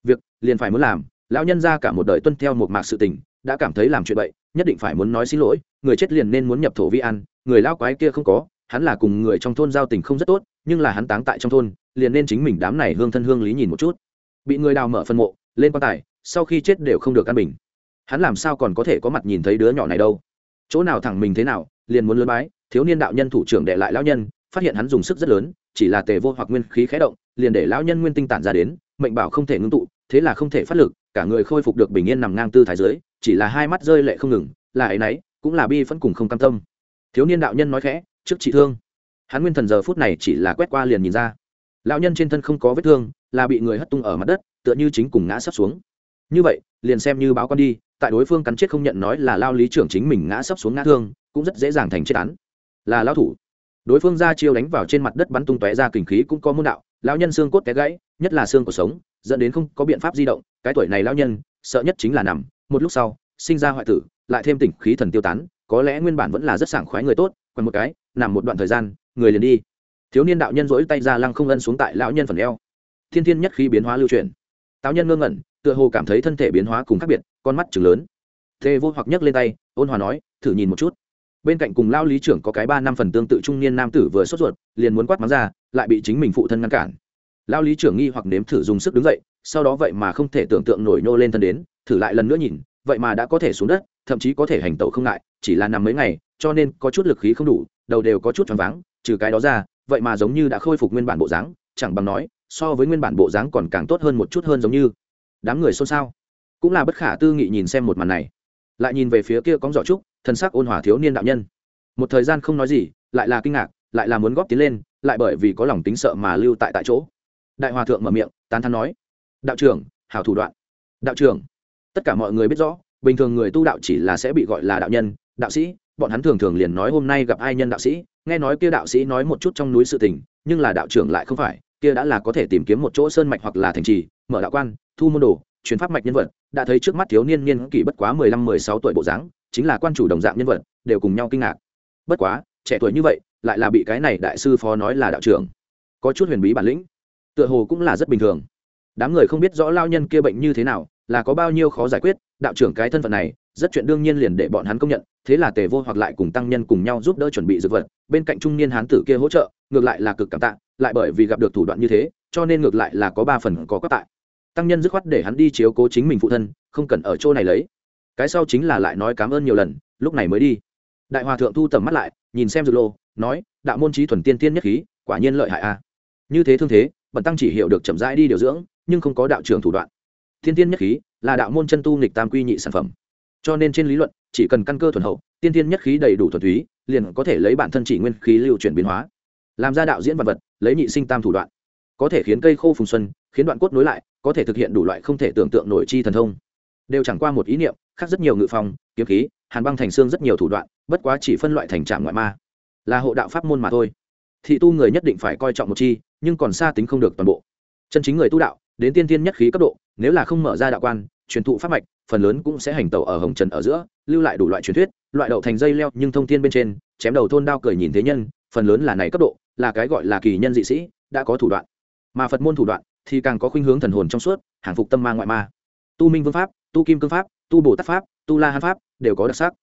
Việc liền phải muốn làm, lão nhân ra cả một đời tuân theo một mạc sự tình, đã cảm thấy làm chuyện vậy nhất định phải muốn nói xin lỗi, người chết liền nên muốn nhập thổ vi ăn người lao quái kia không có, hắn là cùng người trong thôn giao tình không rất tốt, nhưng là hắn táng tại trong thôn, liền nên chính mình đám này hương thân hương lý nhìn một chút bị người đào mở phân mộ, lên quan tài, sau khi chết đều không được căn bình. Hắn làm sao còn có thể có mặt nhìn thấy đứa nhỏ này đâu? Chỗ nào thẳng mình thế nào, liền muốn lớn bái, thiếu niên đạo nhân thủ trưởng đệ lại lão nhân, phát hiện hắn dùng sức rất lớn, chỉ là tề vô hoặc nguyên khí khé động, liền để lão nhân nguyên tinh tản ra đến, mệnh bảo không thể ngưng tụ, thế là không thể phát lực, cả người khôi phục được bình yên nằm ngang tư thái dưới, chỉ là hai mắt rơi lệ không ngừng, là ấy nấy, cũng là bi vẫn cùng không cam tâm. Thiếu niên đạo nhân nói khẽ, trước chị thương. Hắn nguyên thần giờ phút này chỉ là quét qua liền nhìn ra lão nhân trên thân không có vết thương, là bị người hất tung ở mặt đất, tựa như chính cùng ngã sắp xuống. Như vậy, liền xem như báo con đi, tại đối phương cắn chết không nhận nói là lao lý trưởng chính mình ngã sắp xuống ngã thương, cũng rất dễ dàng thành chết án. Là lao thủ. Đối phương ra chiêu đánh vào trên mặt đất bắn tung tóe ra kình khí cũng có môn đạo, lão nhân xương cốt té gãy, nhất là xương cuộc sống, dẫn đến không có biện pháp di động, cái tuổi này lão nhân, sợ nhất chính là nằm, một lúc sau, sinh ra hoại tử, lại thêm tỉnh khí thần tiêu tán, có lẽ nguyên bản vẫn là rất sảng khoái người tốt còn một cái, nằm một đoạn thời gian, người liền đi thiếu niên đạo nhân rỗi tay ra lăng không ân xuống tại lão nhân phần eo. Thiên thiên nhất khí biến hóa lưu truyền táo nhân ngơ ngẩn, tựa hồ cảm thấy thân thể biến hóa cùng khác biệt, con mắt chừng lớn. Thê vô hoặc nhấc lên tay, ôn hòa nói, thử nhìn một chút. Bên cạnh cùng lao lý trưởng có cái ba năm phần tương tự trung niên nam tử vừa sốt ruột, liền muốn quát mắng ra, lại bị chính mình phụ thân ngăn cản. Lao lý trưởng nghi hoặc nếm thử dùng sức đứng dậy, sau đó vậy mà không thể tưởng tượng nổi nô lên thân đến, thử lại lần nữa nhìn, vậy mà đã có thể xuống đất, thậm chí có thể hành tẩu không ngại, chỉ là nằm mấy ngày, cho nên có chút lực khí không đủ, đầu đều có chút choáng váng, trừ cái đó ra vậy mà giống như đã khôi phục nguyên bản bộ dáng, chẳng bằng nói, so với nguyên bản bộ dáng còn càng tốt hơn một chút hơn giống như. Đám người xôn xao. Cũng là bất khả tư nghị nhìn xem một màn này. Lại nhìn về phía kia cóng giỏ trúc thân sắc ôn hòa thiếu niên đạo nhân. Một thời gian không nói gì, lại là kinh ngạc, lại là muốn góp tiến lên, lại bởi vì có lòng tính sợ mà lưu tại tại chỗ. Đại hòa thượng mở miệng, tán thắn nói, đạo trưởng, hảo thủ đoạn. Đạo trưởng. Tất cả mọi người biết rõ, bình thường người tu đạo chỉ là sẽ bị gọi là đạo nhân, đạo sĩ bọn hắn thường thường liền nói hôm nay gặp ai nhân đạo sĩ, nghe nói kia đạo sĩ nói một chút trong núi sự tình, nhưng là đạo trưởng lại không phải, kia đã là có thể tìm kiếm một chỗ sơn mạch hoặc là thành trì, mở đạo quan, thu môn đồ chuyến pháp mạch nhân vật, đã thấy trước mắt thiếu niên niên kỷ bất quá mười lăm, mười sáu tuổi bộ dáng, chính là quan chủ đồng dạng nhân vật, đều cùng nhau kinh ngạc. Bất quá, trẻ tuổi như vậy, lại là bị cái này đại sư phó nói là đạo trưởng. Có chút huyền bí bản lĩnh, tựa hồ cũng là rất bình thường. Đám người không biết rõ lao nhân kia bệnh như thế nào, là có bao nhiêu khó giải quyết, đạo trưởng cái thân phận này rất chuyện đương nhiên liền để bọn hắn công nhận, thế là tề vô hoặc lại cùng tăng nhân cùng nhau giúp đỡ chuẩn bị dược vật, bên cạnh trung niên hán tử kia hỗ trợ, ngược lại là cực cảm tạ, lại bởi vì gặp được thủ đoạn như thế, cho nên ngược lại là có ba phần có các tại. Tăng nhân dứt khoát để hắn đi chiếu cố chính mình phụ thân, không cần ở chỗ này lấy. Cái sau chính là lại nói cảm ơn nhiều lần, lúc này mới đi. Đại hòa thượng thu tầm mắt lại, nhìn xem dược lô, nói, đạo môn trí thuần tiên tiên nhất khí, quả nhiên lợi hại a. Như thế thương thế bẩn tăng chỉ hiểu được chậm rãi đi điều dưỡng, nhưng không có đạo trưởng thủ đoạn. Thiên tiên nhất khí là đạo môn chân tu nghịch tam quy nhị sản phẩm cho nên trên lý luận, chỉ cần căn cơ thuần hậu, tiên tiên nhất khí đầy đủ thuần túy, liền có thể lấy bản thân chỉ nguyên khí lưu chuyển biến hóa. Làm ra đạo diễn vật vật, lấy nhị sinh tam thủ đoạn. Có thể khiến cây khô phùng xuân, khiến đoạn cốt nối lại, có thể thực hiện đủ loại không thể tưởng tượng nổi chi thần thông. Đều chẳng qua một ý niệm, khác rất nhiều ngự phong, kiếm khí, hàn băng thành xương rất nhiều thủ đoạn, bất quá chỉ phân loại thành trạm ngoại ma. Là hộ đạo pháp môn mà thôi. Thị tu người nhất định phải coi trọng một chi, nhưng còn xa tính không được toàn bộ. Chân chính người tu đạo, đến tiên tiên nhất khí cấp độ, nếu là không mở ra đạo quan, truyền thụ pháp mạch phần lớn cũng sẽ hành tẩu ở hồng trần ở giữa, lưu lại đủ loại truyền thuyết, loại đậu thành dây leo nhưng thông thiên bên trên, chém đầu thôn đao cười nhìn thế nhân, phần lớn là này cấp độ, là cái gọi là kỳ nhân dị sĩ, đã có thủ đoạn. Mà phật môn thủ đoạn thì càng có khuynh hướng thần hồn trong suốt, hàng phục tâm ma ngoại ma. Tu minh vương pháp, tu kim cương pháp, tu bồ tát pháp, tu la hán pháp đều có đặc sắc.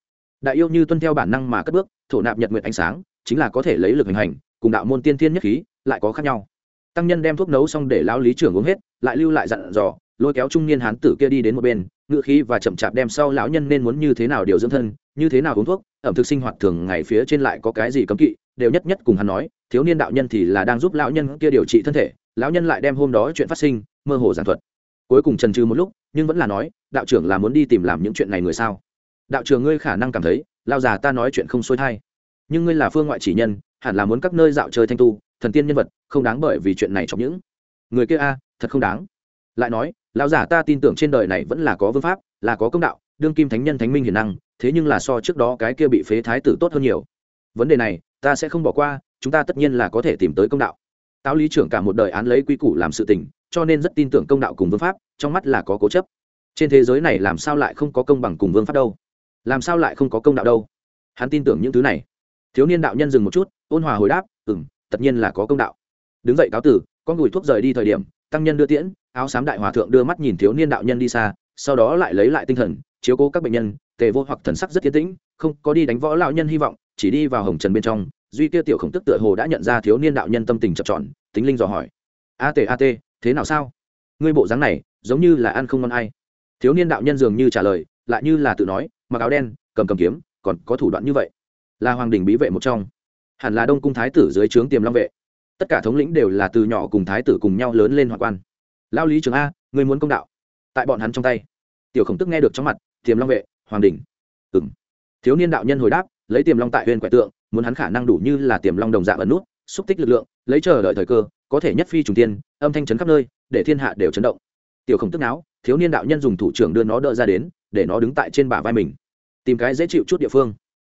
Đại yêu như tuân theo bản năng mà cất bước, thổ nạp nhật nguyện ánh sáng, chính là có thể lấy lực hình hành, cùng đạo môn tiên thiên nhất khí, lại có khác nhau. Tăng nhân đem thuốc nấu xong để lão lý trưởng uống hết, lại lưu lại dặn dò lôi kéo trung niên hán tử kia đi đến một bên ngựa khí và chậm chạp đem sau lão nhân nên muốn như thế nào điều dưỡng thân, như thế nào uống thuốc, ẩm thực sinh hoạt thường ngày phía trên lại có cái gì cấm kỵ, đều nhất nhất cùng hắn nói, thiếu niên đạo nhân thì là đang giúp lão nhân kia điều trị thân thể, lão nhân lại đem hôm đó chuyện phát sinh, mơ hồ giảng thuật. Cuối cùng trần trừ một lúc, nhưng vẫn là nói, đạo trưởng là muốn đi tìm làm những chuyện này người sao? Đạo trưởng ngươi khả năng cảm thấy lao già ta nói chuyện không xuôi thai. Nhưng ngươi là phương ngoại chỉ nhân, hẳn là muốn các nơi dạo chơi thanh tu, thần tiên nhân vật, không đáng bởi vì chuyện này trong những. Người kia a, thật không đáng. Lại nói lão giả ta tin tưởng trên đời này vẫn là có vương pháp, là có công đạo, đương kim thánh nhân thánh minh hiền năng, thế nhưng là so trước đó cái kia bị phế thái tử tốt hơn nhiều. Vấn đề này, ta sẽ không bỏ qua, chúng ta tất nhiên là có thể tìm tới công đạo. Táo lý trưởng cả một đời án lấy quy củ làm sự tình, cho nên rất tin tưởng công đạo cùng vương pháp, trong mắt là có cố chấp. Trên thế giới này làm sao lại không có công bằng cùng vương pháp đâu? Làm sao lại không có công đạo đâu? Hắn tin tưởng những thứ này. Thiếu niên đạo nhân dừng một chút, ôn hòa hồi đáp ừ m tất nhiên là có công đạo. Đứng dậy cáo tử, con gùi thuốc rời đi thời điểm tăng nhân đưa tiễn, áo xám đại hòa thượng đưa mắt nhìn thiếu niên đạo nhân đi xa, sau đó lại lấy lại tinh thần, chiếu cố các bệnh nhân, tề vô hoặc thần sắc rất tiến tĩnh, không có đi đánh võ lão nhân hy vọng, chỉ đi vào hồng trần bên trong, duy kia tiểu khổng tức tựa hồ đã nhận ra thiếu niên đạo nhân tâm tình chập tròn, tính linh dò hỏi. A t a t thế nào sao? Ngươi bộ dáng này, giống như là ăn không ngon ai. Thiếu niên đạo nhân dường như trả lời, lại như là tự nói, mặc áo đen, cầm cầm kiếm, còn có thủ đoạn như vậy. Là hoàng đình bí vệ một trong. Hẳn là đông cung thái tử dưới trướng tiềm long vệ tất cả thống lĩnh đều là từ nhỏ cùng thái tử cùng nhau lớn lên hoàng quan. Lao lý trường a người muốn công đạo. Tại bọn hắn trong tay. Tiểu khổng tức nghe được trong mặt, tiềm long vệ, hoàng đình ừng thiếu niên đạo nhân hồi đáp, lấy tiềm long tại huyền quẻ tượng, muốn hắn khả năng đủ như là tiềm long đồng dạng ẩn nút, xúc tích lực lượng, lấy chờ đợi thời cơ, có thể nhất phi trùng tiên âm thanh chấn khắp nơi, để thiên hạ đều chấn động. Tiểu khổng tức não thiếu niên đạo nhân dùng thủ trưởng đưa nó đỡ ra đến, để nó đứng tại trên bả vai mình, tìm cái dễ chịu chút địa phương.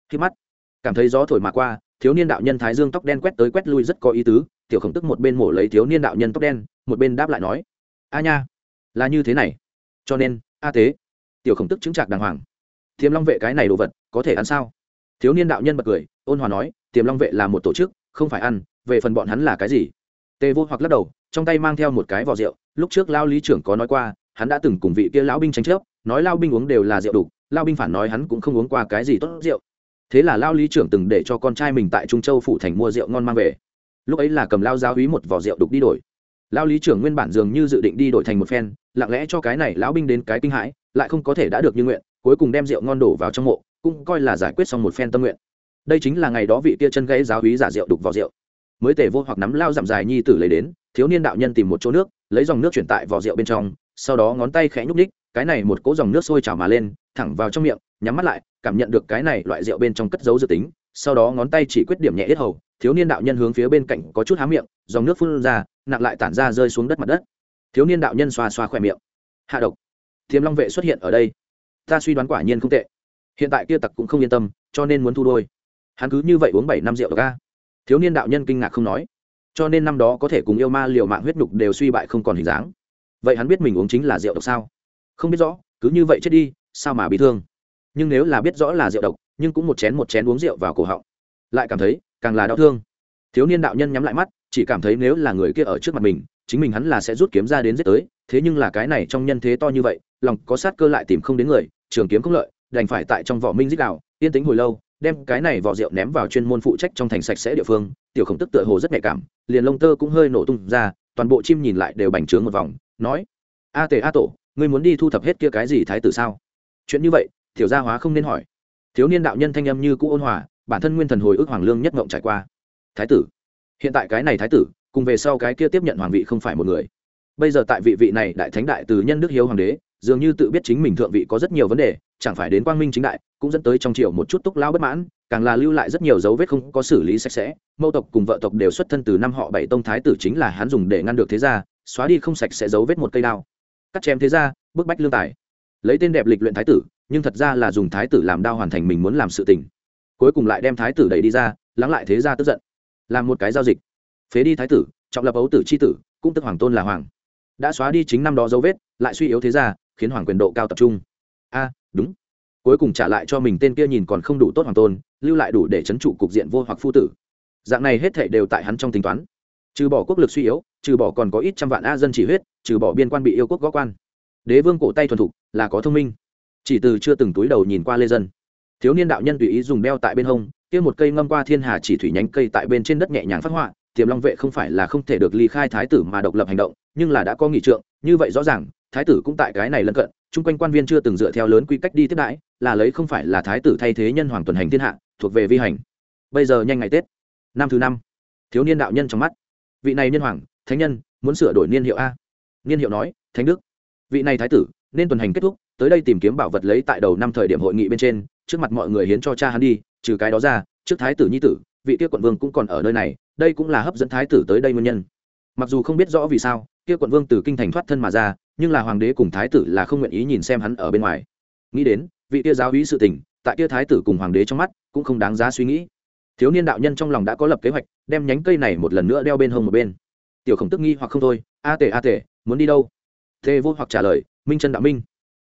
Khi mắt cảm thấy gió thổi mà qua, thiếu niên đạo nhân thái dương tóc đen quét tới quét lui rất có ý tứ, tiểu khổng tức một bên mổ lấy thiếu niên đạo nhân tóc đen, một bên đáp lại nói, a nha, là như thế này. Cho nên, a tế. Tiểu khổng tức chứng trạc đàng hoàng. Thiềm long vệ cái này đồ vật, có thể ăn sao? Thiếu niên đạo nhân bật cười, ôn hòa nói, tiềm long vệ là một tổ chức, không phải ăn, về phần bọn hắn là cái gì? Tề vô hoặc lắc đầu, trong tay mang theo một cái vỏ rượu, lúc trước lao lý trưởng có nói qua, hắn đã từng cùng vị kia lão binh tranh chấp, nói lao binh uống đều là rượu đục lao binh phản nói hắn cũng không uống qua cái gì tốt rượu thế là lao lý trưởng từng để cho con trai mình tại trung châu phủ thành mua rượu ngon mang về. Lúc ấy là cầm lao giáo hí một vỏ rượu đục đi đổi. Lao lý trưởng nguyên bản dường như dự định đi đổi thành một phen, lặng lẽ cho cái này lão binh đến cái kinh hãi, lại không có thể đã được như nguyện, cuối cùng đem rượu ngon đổ vào trong mộ, cũng coi là giải quyết xong một phen tâm nguyện. Đây chính là ngày đó vị tia chân gãy giáo hí giả rượu đục vào rượu. Mới tề vô hoặc nắm lao giảm dài nhi tử lấy đến, thiếu niên đạo nhân tìm một chỗ nước, lấy dòng nước chuyển tại vỏ rượu bên trong, sau đó ngón tay khẽ nhúc ních cái này một cỗ dòng nước sôi trào mà lên thẳng vào trong miệng, nhắm mắt lại, cảm nhận được cái này loại rượu bên trong cất dấu dự tính, sau đó ngón tay chỉ quyết điểm nhẹ ít hầu, thiếu niên đạo nhân hướng phía bên cạnh có chút há miệng, dòng nước phun ra, nặng lại tản ra rơi xuống đất mặt đất. Thiếu niên đạo nhân xoa xoa khỏe miệng. Hạ độc. Thiềm long vệ xuất hiện ở đây. Ta suy đoán quả nhiên không tệ. Hiện tại kia tặc cũng không yên tâm, cho nên muốn thu đôi. Hắn cứ như vậy uống bảy năm rượu ca thiếu niên đạo nhân kinh ngạc không nói. Cho nên năm đó có thể cùng yêu ma liều mạng huyết nhục đều suy bại không còn hình dáng. Vậy hắn biết mình uống chính là rượu độc sao? Không biết rõ, cứ như vậy chết đi sao mà bị thương? Nhưng nếu là biết rõ là rượu độc, nhưng cũng một chén một chén uống rượu vào cổ họng, lại cảm thấy càng là đau thương. Thiếu niên đạo nhân nhắm lại mắt, chỉ cảm thấy nếu là người kia ở trước mặt mình, chính mình hắn là sẽ rút kiếm ra đến giết tới. Thế nhưng là cái này trong nhân thế to như vậy, lòng có sát cơ lại tìm không đến người, trường kiếm không lợi, đành phải tại trong vỏ minh dích đạo yên tính hồi lâu, đem cái này vỏ rượu ném vào chuyên môn phụ trách trong thành sạch sẽ địa phương. Tiểu khổng tức tựa hồ rất nhạy cảm, liền lông tơ cũng hơi nổ tung ra, toàn bộ chim nhìn lại đều bành trướng một vòng, nói, a tề a tổ, ngươi muốn đi thu thập hết kia cái gì thái tử sao? Chuyện như vậy, tiểu gia hóa không nên hỏi. Thiếu niên đạo nhân thanh âm như cũ ôn hòa, bản thân nguyên thần hồi ức hoàng lương nhất ngộng trải qua. Thái tử. Hiện tại cái này thái tử, cùng về sau cái kia tiếp nhận hoàng vị không phải một người. Bây giờ tại vị vị này đại thánh đại từ nhân đức hiếu hoàng đế, dường như tự biết chính mình thượng vị có rất nhiều vấn đề, chẳng phải đến quang minh chính đại, cũng dẫn tới trong triều một chút túc lao bất mãn, càng là lưu lại rất nhiều dấu vết không có xử lý sạch sẽ. Mẫu tộc cùng vợ tộc đều xuất thân từ năm họ bảy tông thái tử chính là hắn dùng để ngăn được thế gia, xóa đi không sạch sẽ dấu vết một cây đao. Cắt chém thế gia, bức bách lương tài lấy tên đẹp lịch luyện thái tử, nhưng thật ra là dùng thái tử làm đao hoàn thành mình muốn làm sự tình. Cuối cùng lại đem thái tử đẩy đi ra, lắng lại thế gia tức giận. Làm một cái giao dịch. Phế đi thái tử, trọng lập ấu tử c h i tử, cũng tức hoàng tôn là hoàng. Đã xóa đi chính năm đó dấu vết, lại suy yếu thế gia, khiến hoàng quyền độ cao tập trung. A, đúng. Cuối cùng trả lại cho mình tên kia nhìn còn không đủ tốt hoàng tôn, lưu lại đủ để chấn trụ cục diện vô hoặc phu tử. Dạng này hết thệ đều tại hắn trong tính toán. Trừ bỏ quốc lực suy yếu, trừ bỏ còn có ít trăm vạn a dân chỉ huyết, trừ bỏ biên quan bị yêu quốc gó quan đế vương cổ tay thuần thục, là có thông minh. Chỉ từ chưa từng túi đầu nhìn qua lê dân. Thiếu niên đạo nhân tùy ý dùng đeo tại bên hông, kia một cây ngâm qua thiên hà chỉ thủy nhánh cây tại bên trên đất nhẹ nhàng phát họa, tiềm long vệ không phải là không thể được ly khai thái tử mà độc lập hành động, nhưng là đã có nghị trượng, như vậy rõ ràng, thái tử cũng tại cái này lân cận, chung quanh quan viên chưa từng dựa theo lớn quy cách đi tiếp đãi, là lấy không phải là thái tử thay thế nhân hoàng tuần hành thiên hạ, thuộc về vi hành. Bây giờ nhanh ngày tết, năm thứ năm. Thiếu niên đạo nhân trong mắt. Vị này nhân hoàng, thánh nhân, muốn sửa đổi niên hiệu a. Niên hiệu nói, thánh đức vị này thái tử, nên tuần hành kết thúc, tới đây tìm kiếm bảo vật lấy tại đầu năm thời điểm hội nghị bên trên, trước mặt mọi người hiến cho cha hắn đi, trừ cái đó ra, trước thái tử nhi tử, vị kia quận vương cũng còn ở nơi này, đây cũng là hấp dẫn thái tử tới đây nguyên nhân. Mặc dù không biết rõ vì sao, kia quận vương từ kinh thành thoát thân mà ra, nhưng là hoàng đế cùng thái tử là không nguyện ý nhìn xem hắn ở bên ngoài. Nghĩ đến, vị kia giáo hí sự tình, tại kia thái tử cùng hoàng đế trong mắt, cũng không đáng giá suy nghĩ. Thiếu niên đạo nhân trong lòng đã có lập kế hoạch, đem nhánh cây này một lần nữa đeo bên hông một bên. Tiểu khổng tức nghi hoặc không thôi, a tể a tể muốn đi đâu? Tê vô hoặc trả lời minh chân đạo minh.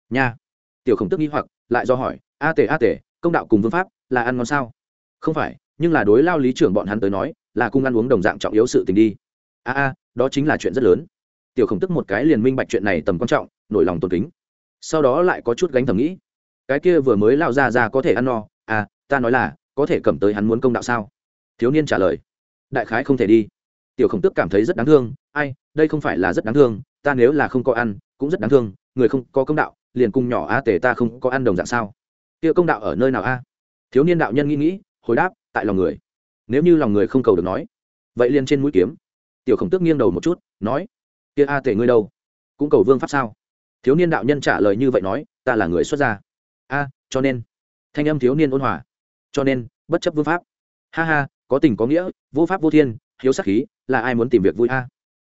Nha. Tiểu khổng tức nghi hoặc lại do hỏi a tề a tề, công đạo cùng vương pháp là ăn ngon sao? Không phải nhưng là đối lao lý trưởng bọn hắn tới nói là cung ăn uống đồng dạng trọng yếu sự tình đi. A a đó chính là chuyện rất lớn. Tiểu khổng tức một cái liền minh bạch chuyện này tầm quan trọng nổi lòng tôn kính. Sau đó lại có chút gánh thầm nghĩ cái kia vừa mới lao ra ra có thể ăn no à ta nói là có thể cầm tới hắn muốn công đạo sao? Thiếu niên trả lời đại khái không thể đi. Tiểu khổng tức cảm thấy rất đáng thương ai đây không phải là rất đáng thương ta nếu là không có ăn, cũng rất đáng thương, người không có công đạo, liền cung nhỏ a tề ta không có ăn đồng dạng sao? Kia công đạo ở nơi nào a? Thiếu niên đạo nhân nghĩ nghĩ, hồi đáp, tại lòng người. Nếu như lòng người không cầu được nói, vậy liền trên mũi kiếm. Tiểu khổng tước nghiêng đầu một chút, nói, kia a tề ngươi đâu? Cũng cầu vương pháp sao? Thiếu niên đạo nhân trả lời như vậy nói, ta là người xuất gia. A, cho nên. Thanh âm thiếu niên ôn hòa. Cho nên, bất chấp vương pháp. Ha ha, có tình có nghĩa, vô pháp vô thiên, hiếu sắc khí, là ai muốn tìm việc vui a?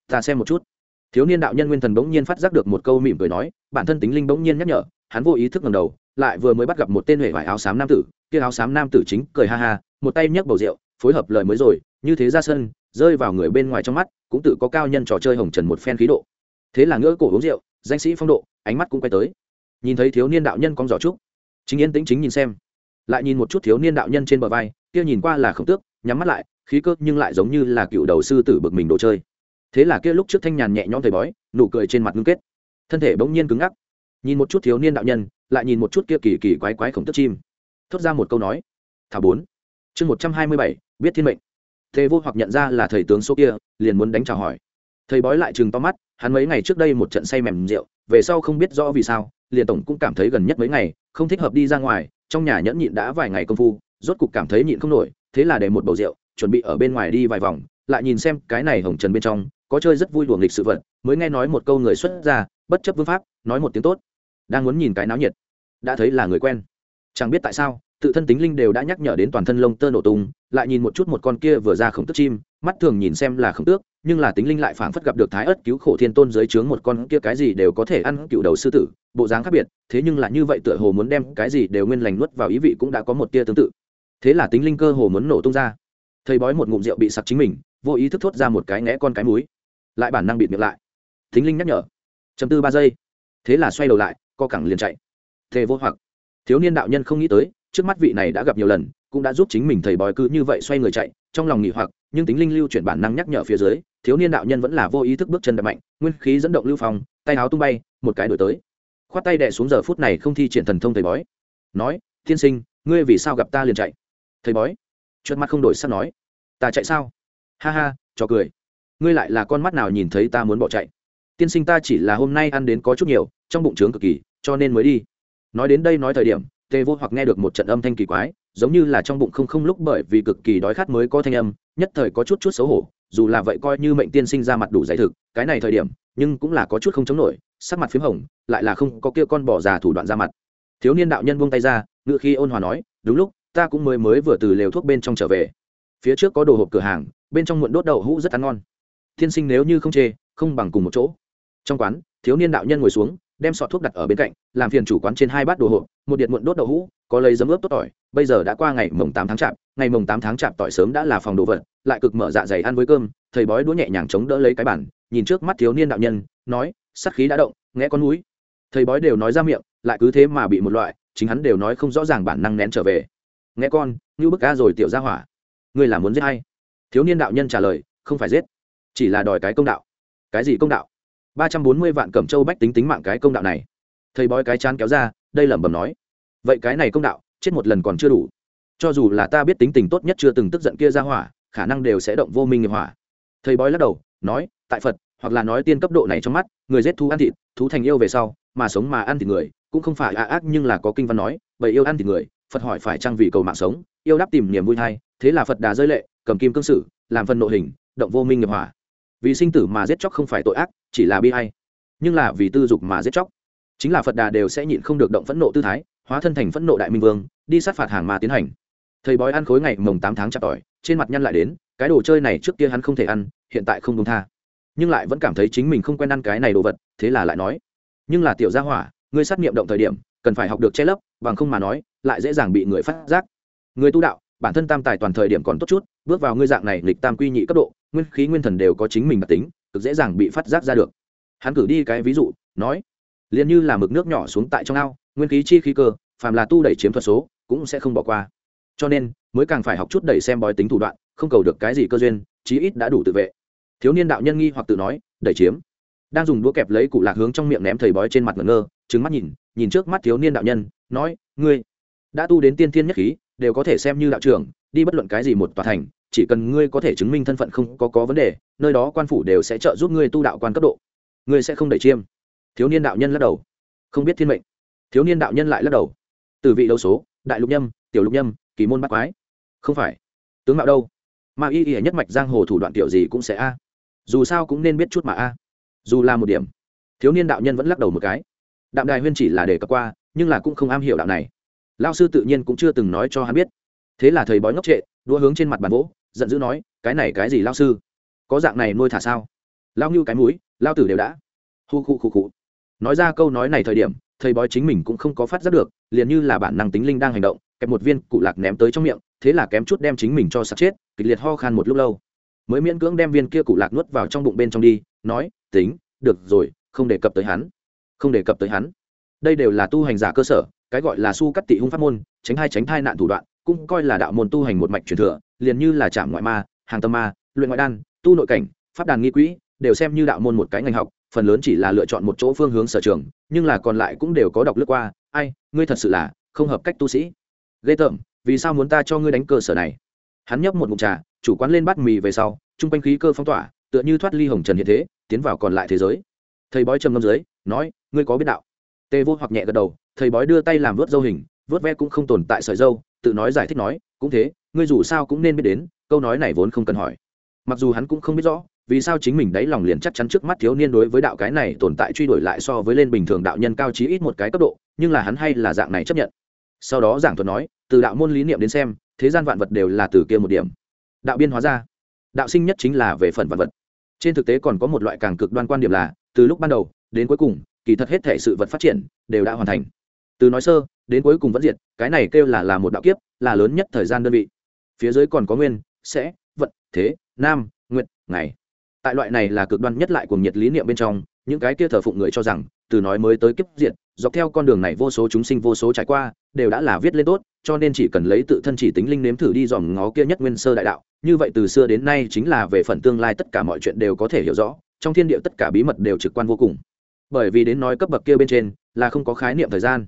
Ta xem một chút thiếu niên đạo nhân nguyên thần bỗng nhiên phát giác được một câu mỉm cười nói, bản thân tính linh bỗng nhiên nhắc nhở, hắn vô ý thức ngầm đầu, lại vừa mới bắt gặp một tên huệ vải áo xám nam tử, kia áo xám nam tử chính cười ha ha, một tay nhấc bầu rượu, phối hợp lời mới rồi, như thế ra sân, rơi vào người bên ngoài trong mắt, cũng tự có cao nhân trò chơi hồng trần một phen khí độ. Thế là ngỡ cổ uống rượu, danh sĩ phong độ, ánh mắt cũng quay tới. Nhìn thấy thiếu niên đạo nhân con giỏ trúc, chính yên tĩnh chính nhìn xem. Lại nhìn một chút thiếu niên đạo nhân trên bờ vai, kia nhìn qua là không tước, nhắm mắt lại, khí cơ nhưng lại giống như là cựu đầu sư tử bực mình đồ chơi thế là kia lúc trước thanh nhàn nhẹ nhõm thầy bói, nụ cười trên mặt ngưng kết. Thân thể bỗng nhiên cứng ngắc. Nhìn một chút thiếu niên đạo nhân, lại nhìn một chút kia kỳ kỳ quái quái khổng tức chim. Thốt ra một câu nói. Thảo bốn. Chương một trăm hai mươi bảy, biết thiên mệnh. Thế vô hoặc nhận ra là thầy tướng số kia, liền muốn đánh trả hỏi. Thầy bói lại chừng to mắt, hắn mấy ngày trước đây một trận say mềm rượu, về sau không biết rõ vì sao, liền tổng cũng cảm thấy gần nhất mấy ngày, không thích hợp đi ra ngoài, trong nhà nhẫn nhịn đã vài ngày công phu, rốt cục cảm thấy nhịn không nổi, thế là để một bầu rượu, chuẩn bị ở bên ngoài đi vài vòng, lại nhìn xem cái này hồng trần bên trong có chơi rất vui đùa nghịch sự vật, mới nghe nói một câu người xuất ra bất chấp vương pháp, nói một tiếng tốt. Đang muốn nhìn cái náo nhiệt, đã thấy là người quen. Chẳng biết tại sao, tự thân tính linh đều đã nhắc nhở đến toàn thân lông tơ nổ tung, lại nhìn một chút một con kia vừa ra khổng tức chim, mắt thường nhìn xem là khổng tước, nhưng là tính linh lại phảng phất gặp được thái ớt cứu khổ thiên tôn dưới trướng một con kia cái gì đều có thể ăn cựu đầu sư tử, bộ dáng khác biệt, thế nhưng là như vậy tựa hồ muốn đem cái gì đều nguyên lành nuốt vào ý vị cũng đã có một tia tương tự. Thế là tính linh cơ hồ muốn nổ tung ra. Thầy bói một ngụm rượu bị sặc chính mình, vô ý thức thốt ra một cái né con cái múi lại bản năng bịt miệng lại. Thính linh nhắc nhở. Chấm tư ba giây. Thế là xoay đầu lại, co cẳng liền chạy. Thề vô hoặc. Thiếu niên đạo nhân không nghĩ tới, trước mắt vị này đã gặp nhiều lần, cũng đã giúp chính mình thầy bói cứ như vậy xoay người chạy, trong lòng nghỉ hoặc, nhưng tính linh lưu chuyển bản năng nhắc nhở phía dưới, thiếu niên đạo nhân vẫn là vô ý thức bước chân đập mạnh, nguyên khí dẫn động lưu phong, tay áo tung bay, một cái đổi tới. Khoát tay đẻ xuống giờ phút này không thi triển thần thông thầy bói. Nói, tiên sinh, ngươi vì sao gặp ta liền chạy? Thầy bói trượt mắt không đổi sắc nói, ta chạy sao? Ha ha cho cười ngươi lại là con mắt nào nhìn thấy ta muốn bỏ chạy? Tiên sinh ta chỉ là hôm nay ăn đến có chút nhiều, trong bụng trướng cực kỳ, cho nên mới đi. Nói đến đây nói thời điểm, tề vô hoặc nghe được một trận âm thanh kỳ quái, giống như là trong bụng không không lúc bởi vì cực kỳ đói khát mới có thanh âm, nhất thời có chút chút xấu hổ, dù là vậy coi như mệnh tiên sinh ra mặt đủ giải thực, cái này thời điểm, nhưng cũng là có chút không chống nổi, sắc mặt p h í m hồng, lại là không có kia con bỏ già thủ đoạn ra mặt. Thiếu niên đạo nhân buông tay ra ngự khi ôn hòa nói, đúng lúc, ta cũng mới mới vừa từ lều thuốc bên trong trở về. Phía trước có đồ hộp cửa hàng, bên trong muộn đốt đậu hũ rất ăn ngon tiên sinh nếu như không chê, không bằng cùng một chỗ. Trong quán, thiếu niên đạo nhân ngồi xuống, đem sọt thuốc đặt ở bên cạnh, làm phiền chủ quán trên hai bát đồ hộp, một điện muộn đốt đậu hũ, có lấy giấm ướp tốt tỏi. Bây giờ đã qua ngày mồng tám tháng chạp, ngày mồng tám tháng chạp tỏi sớm đã là phòng đồ vật, lại cực mở dạ dày ăn với cơm, thầy bói đũa nhẹ nhàng chống đỡ lấy cái bản nhìn trước mắt thiếu niên đạo nhân, nói sắc khí đã động nghe con núi thầy bói đều nói ra miệng, lại cứ thế mà bị một loại, chính hắn đều nói không rõ ràng bản năng nén trở về. Nghe con, như bức ca rồi tiểu ra hỏa, ngươi là muốn giết hay? Thiếu niên đạo nhân trả lời, không phải giết chỉ là đòi cái công đạo. Cái gì công đạo? Ba trăm bốn mươi vạn cẩm châu bách tính tính mạng cái công đạo này. Thầy bói cái chán kéo ra, đây lẩm bẩm nói. Vậy cái này công đạo, chết một lần còn chưa đủ. Cho dù là ta biết tính tình tốt nhất chưa từng tức giận kia ra hỏa, khả năng đều sẽ động vô minh nghiệp hỏa. Thầy bói lắc đầu, nói, tại phật, hoặc là nói tiên cấp độ này trong mắt, người giết thú ăn thịt, thú thành yêu về sau, mà sống mà ăn thịt người, cũng không phải ạ ác nhưng là có kinh văn nói bởi yêu ăn thịt người, phật hỏi phải trang vì cầu mạng sống, yêu đáp tìm niềm vui hay thế là phật đà rơi lệ, cầm kim cương sử, làm phần nội hình, động vô minh nghiệp hỏa vì sinh tử mà giết chóc không phải tội ác, chỉ là bi hay nhưng là vì tư dục mà giết chóc. Chính là phật đà đều sẽ nhịn không được động phẫn nộ tư thái, hóa thân thành phẫn nộ đại minh vương, đi sát phạt hàng mà tiến hành. Thầy bói ăn khối ngày mồng tám tháng chặt tỏi, trên mặt nhăn lại đến, cái đồ chơi này trước kia hắn không thể ăn, hiện tại không đúng tha. Nhưng lại vẫn cảm thấy chính mình không quen ăn cái này đồ vật, thế là lại nói, nhưng là tiểu gia hỏa, ngươi sát nghiệm động thời điểm, cần phải học được che lấp, bằng không mà nói, lại dễ dàng bị người phát giác. Người tu đạo, bản thân tam tài toàn thời điểm còn tốt chút, bước vào ngươi dạng này lịch tam quy nhị cấp độ nguyên khí nguyên thần đều có chính mình đặc tính, cực dễ dàng bị phát giác ra được. Hắn cử đi cái ví dụ, nói, liền như là mực nước nhỏ xuống tại trong ao, nguyên khí chi khí cơ, phàm là tu đẩy chiếm thuật số, cũng sẽ không bỏ qua. Cho nên, mới càng phải học chút đẩy xem bói tính thủ đoạn, không cầu được cái gì cơ duyên, chí ít đã đủ tự vệ. Thiếu niên đạo nhân nghi hoặc tự nói, đẩy chiếm. Đang dùng đũa kẹp lấy cụ lạc hướng trong miệng ném thầy bói trên mặt ngẩn ngơ trứng mắt nhìn nhìn trước mắt thiếu niên đạo nhân, nói, ngươi đã tu đến tiên thiên nhất khí đều có thể xem như đạo trưởng, đi bất luận cái gì một tòa thành, chỉ cần ngươi có thể chứng minh thân phận không có có vấn đề, nơi đó quan phủ đều sẽ trợ giúp ngươi tu đạo quan cấp độ. Ngươi sẽ không đẩy chiêm. Thiếu niên đạo nhân lắc đầu. Không biết thiên mệnh. Thiếu niên đạo nhân lại lắc đầu. Từ vị đấu số, đại lục nhâm, tiểu lục nhâm, kỳ môn bắt quái. Không phải. Tướng mạo đâu? Mà y y nhất mạch giang hồ thủ đoạn tiểu gì cũng sẽ a. Dù sao cũng nên biết chút mà a. Dù là một điểm. Thiếu niên đạo nhân vẫn lắc đầu một cái. Đạm đài huyên chỉ là để cập qua, nhưng là cũng không am hiểu đạo này lao sư tự nhiên cũng chưa từng nói cho hắn biết. Thế là thầy bói ngốc trệ, đua hướng trên mặt bàn vỗ, giận dữ nói, cái này cái gì lao sư? Có dạng này nuôi thả sao? Lao như cái mũi, lao tử đều đã. Hu khu khu khu. Nói ra câu nói này thời điểm, thầy bói chính mình cũng không có phát giác được, liền như là bản năng tính linh đang hành động, kẹp một viên cụ lạc ném tới trong miệng, thế là kém chút đem chính mình cho sặc chết, kịch liệt ho khan một lúc lâu. Mới miễn cưỡng đem viên kia cụ lạc nuốt vào trong bụng bên trong đi, nói, tính, được rồi, không đề cập tới hắn. Không đề cập tới hắn. Đây đều là tu hành giả cơ sở cái gọi là su cắt tị hung pháp môn, tránh hai tránh thai nạn thủ đoạn, cũng coi là đạo môn tu hành một mạch truyền thừa, liền như là trạm ngoại ma, hàng tâm ma, luyện ngoại đan, tu nội cảnh, pháp đàn nghi quỹ, đều xem như đạo môn một cái ngành học, phần lớn chỉ là lựa chọn một chỗ phương hướng sở trường, nhưng là còn lại cũng đều có đọc lướt qua, ai, ngươi thật sự là không hợp cách tu sĩ. Ghê tởm, vì sao muốn ta cho ngươi đánh cơ sở này? Hắn nhấp một mụn trà, chủ quán lên bát mì về sau, chung quanh khí cơ phong tỏa, tựa như thoát ly hồng trần hiện thế, tiến vào còn lại thế giới. Thầy bói trầm ngâm dưới, nói, ngươi có biết đạo? Tê vô hoặc nhẹ gật đầu thầy bói đưa tay làm vớt dâu hình, vớt ve cũng không tồn tại sợi dâu, tự nói giải thích nói, cũng thế, ngươi dù sao cũng nên biết đến, câu nói này vốn không cần hỏi. Mặc dù hắn cũng không biết rõ, vì sao chính mình đáy lòng liền chắc chắn trước mắt thiếu niên đối với đạo cái này tồn tại truy đuổi lại so với lên bình thường đạo nhân cao trí ít một cái cấp độ, nhưng là hắn hay là dạng này chấp nhận. Sau đó giảng thuật nói, từ đạo môn lý niệm đến xem, thế gian vạn vật đều là từ kia một điểm. Đạo biên hóa ra, đạo sinh nhất chính là về phần vạn vật. Trên thực tế còn có một loại càng cực đoan quan điểm là, từ lúc ban đầu đến cuối cùng, kỳ thật hết thể sự vật phát triển đều đã hoàn thành từ nói sơ, đến cuối cùng vẫn diệt, cái này kêu là là một đạo kiếp, là lớn nhất thời gian đơn vị. Phía dưới còn có nguyên, sẽ, vận, thế, nam nguyện ngày. Tại loại này là cực đoan nhất lại cùng nhiệt lý niệm bên trong, những cái kia thờ phụng người cho rằng, từ nói mới tới kiếp diệt, dọc theo con đường này vô số chúng sinh vô số trải qua, đều đã là viết lên tốt, cho nên chỉ cần lấy tự thân chỉ tính linh nếm thử đi dòm ngó kia nhất nguyên sơ đại đạo. Như vậy từ xưa đến nay chính là về phần tương lai tất cả mọi chuyện đều có thể hiểu rõ, trong thiên địa tất cả bí mật đều trực quan vô cùng. Bởi vì đến nói cấp bậc kia bên trên, là không có khái niệm thời gian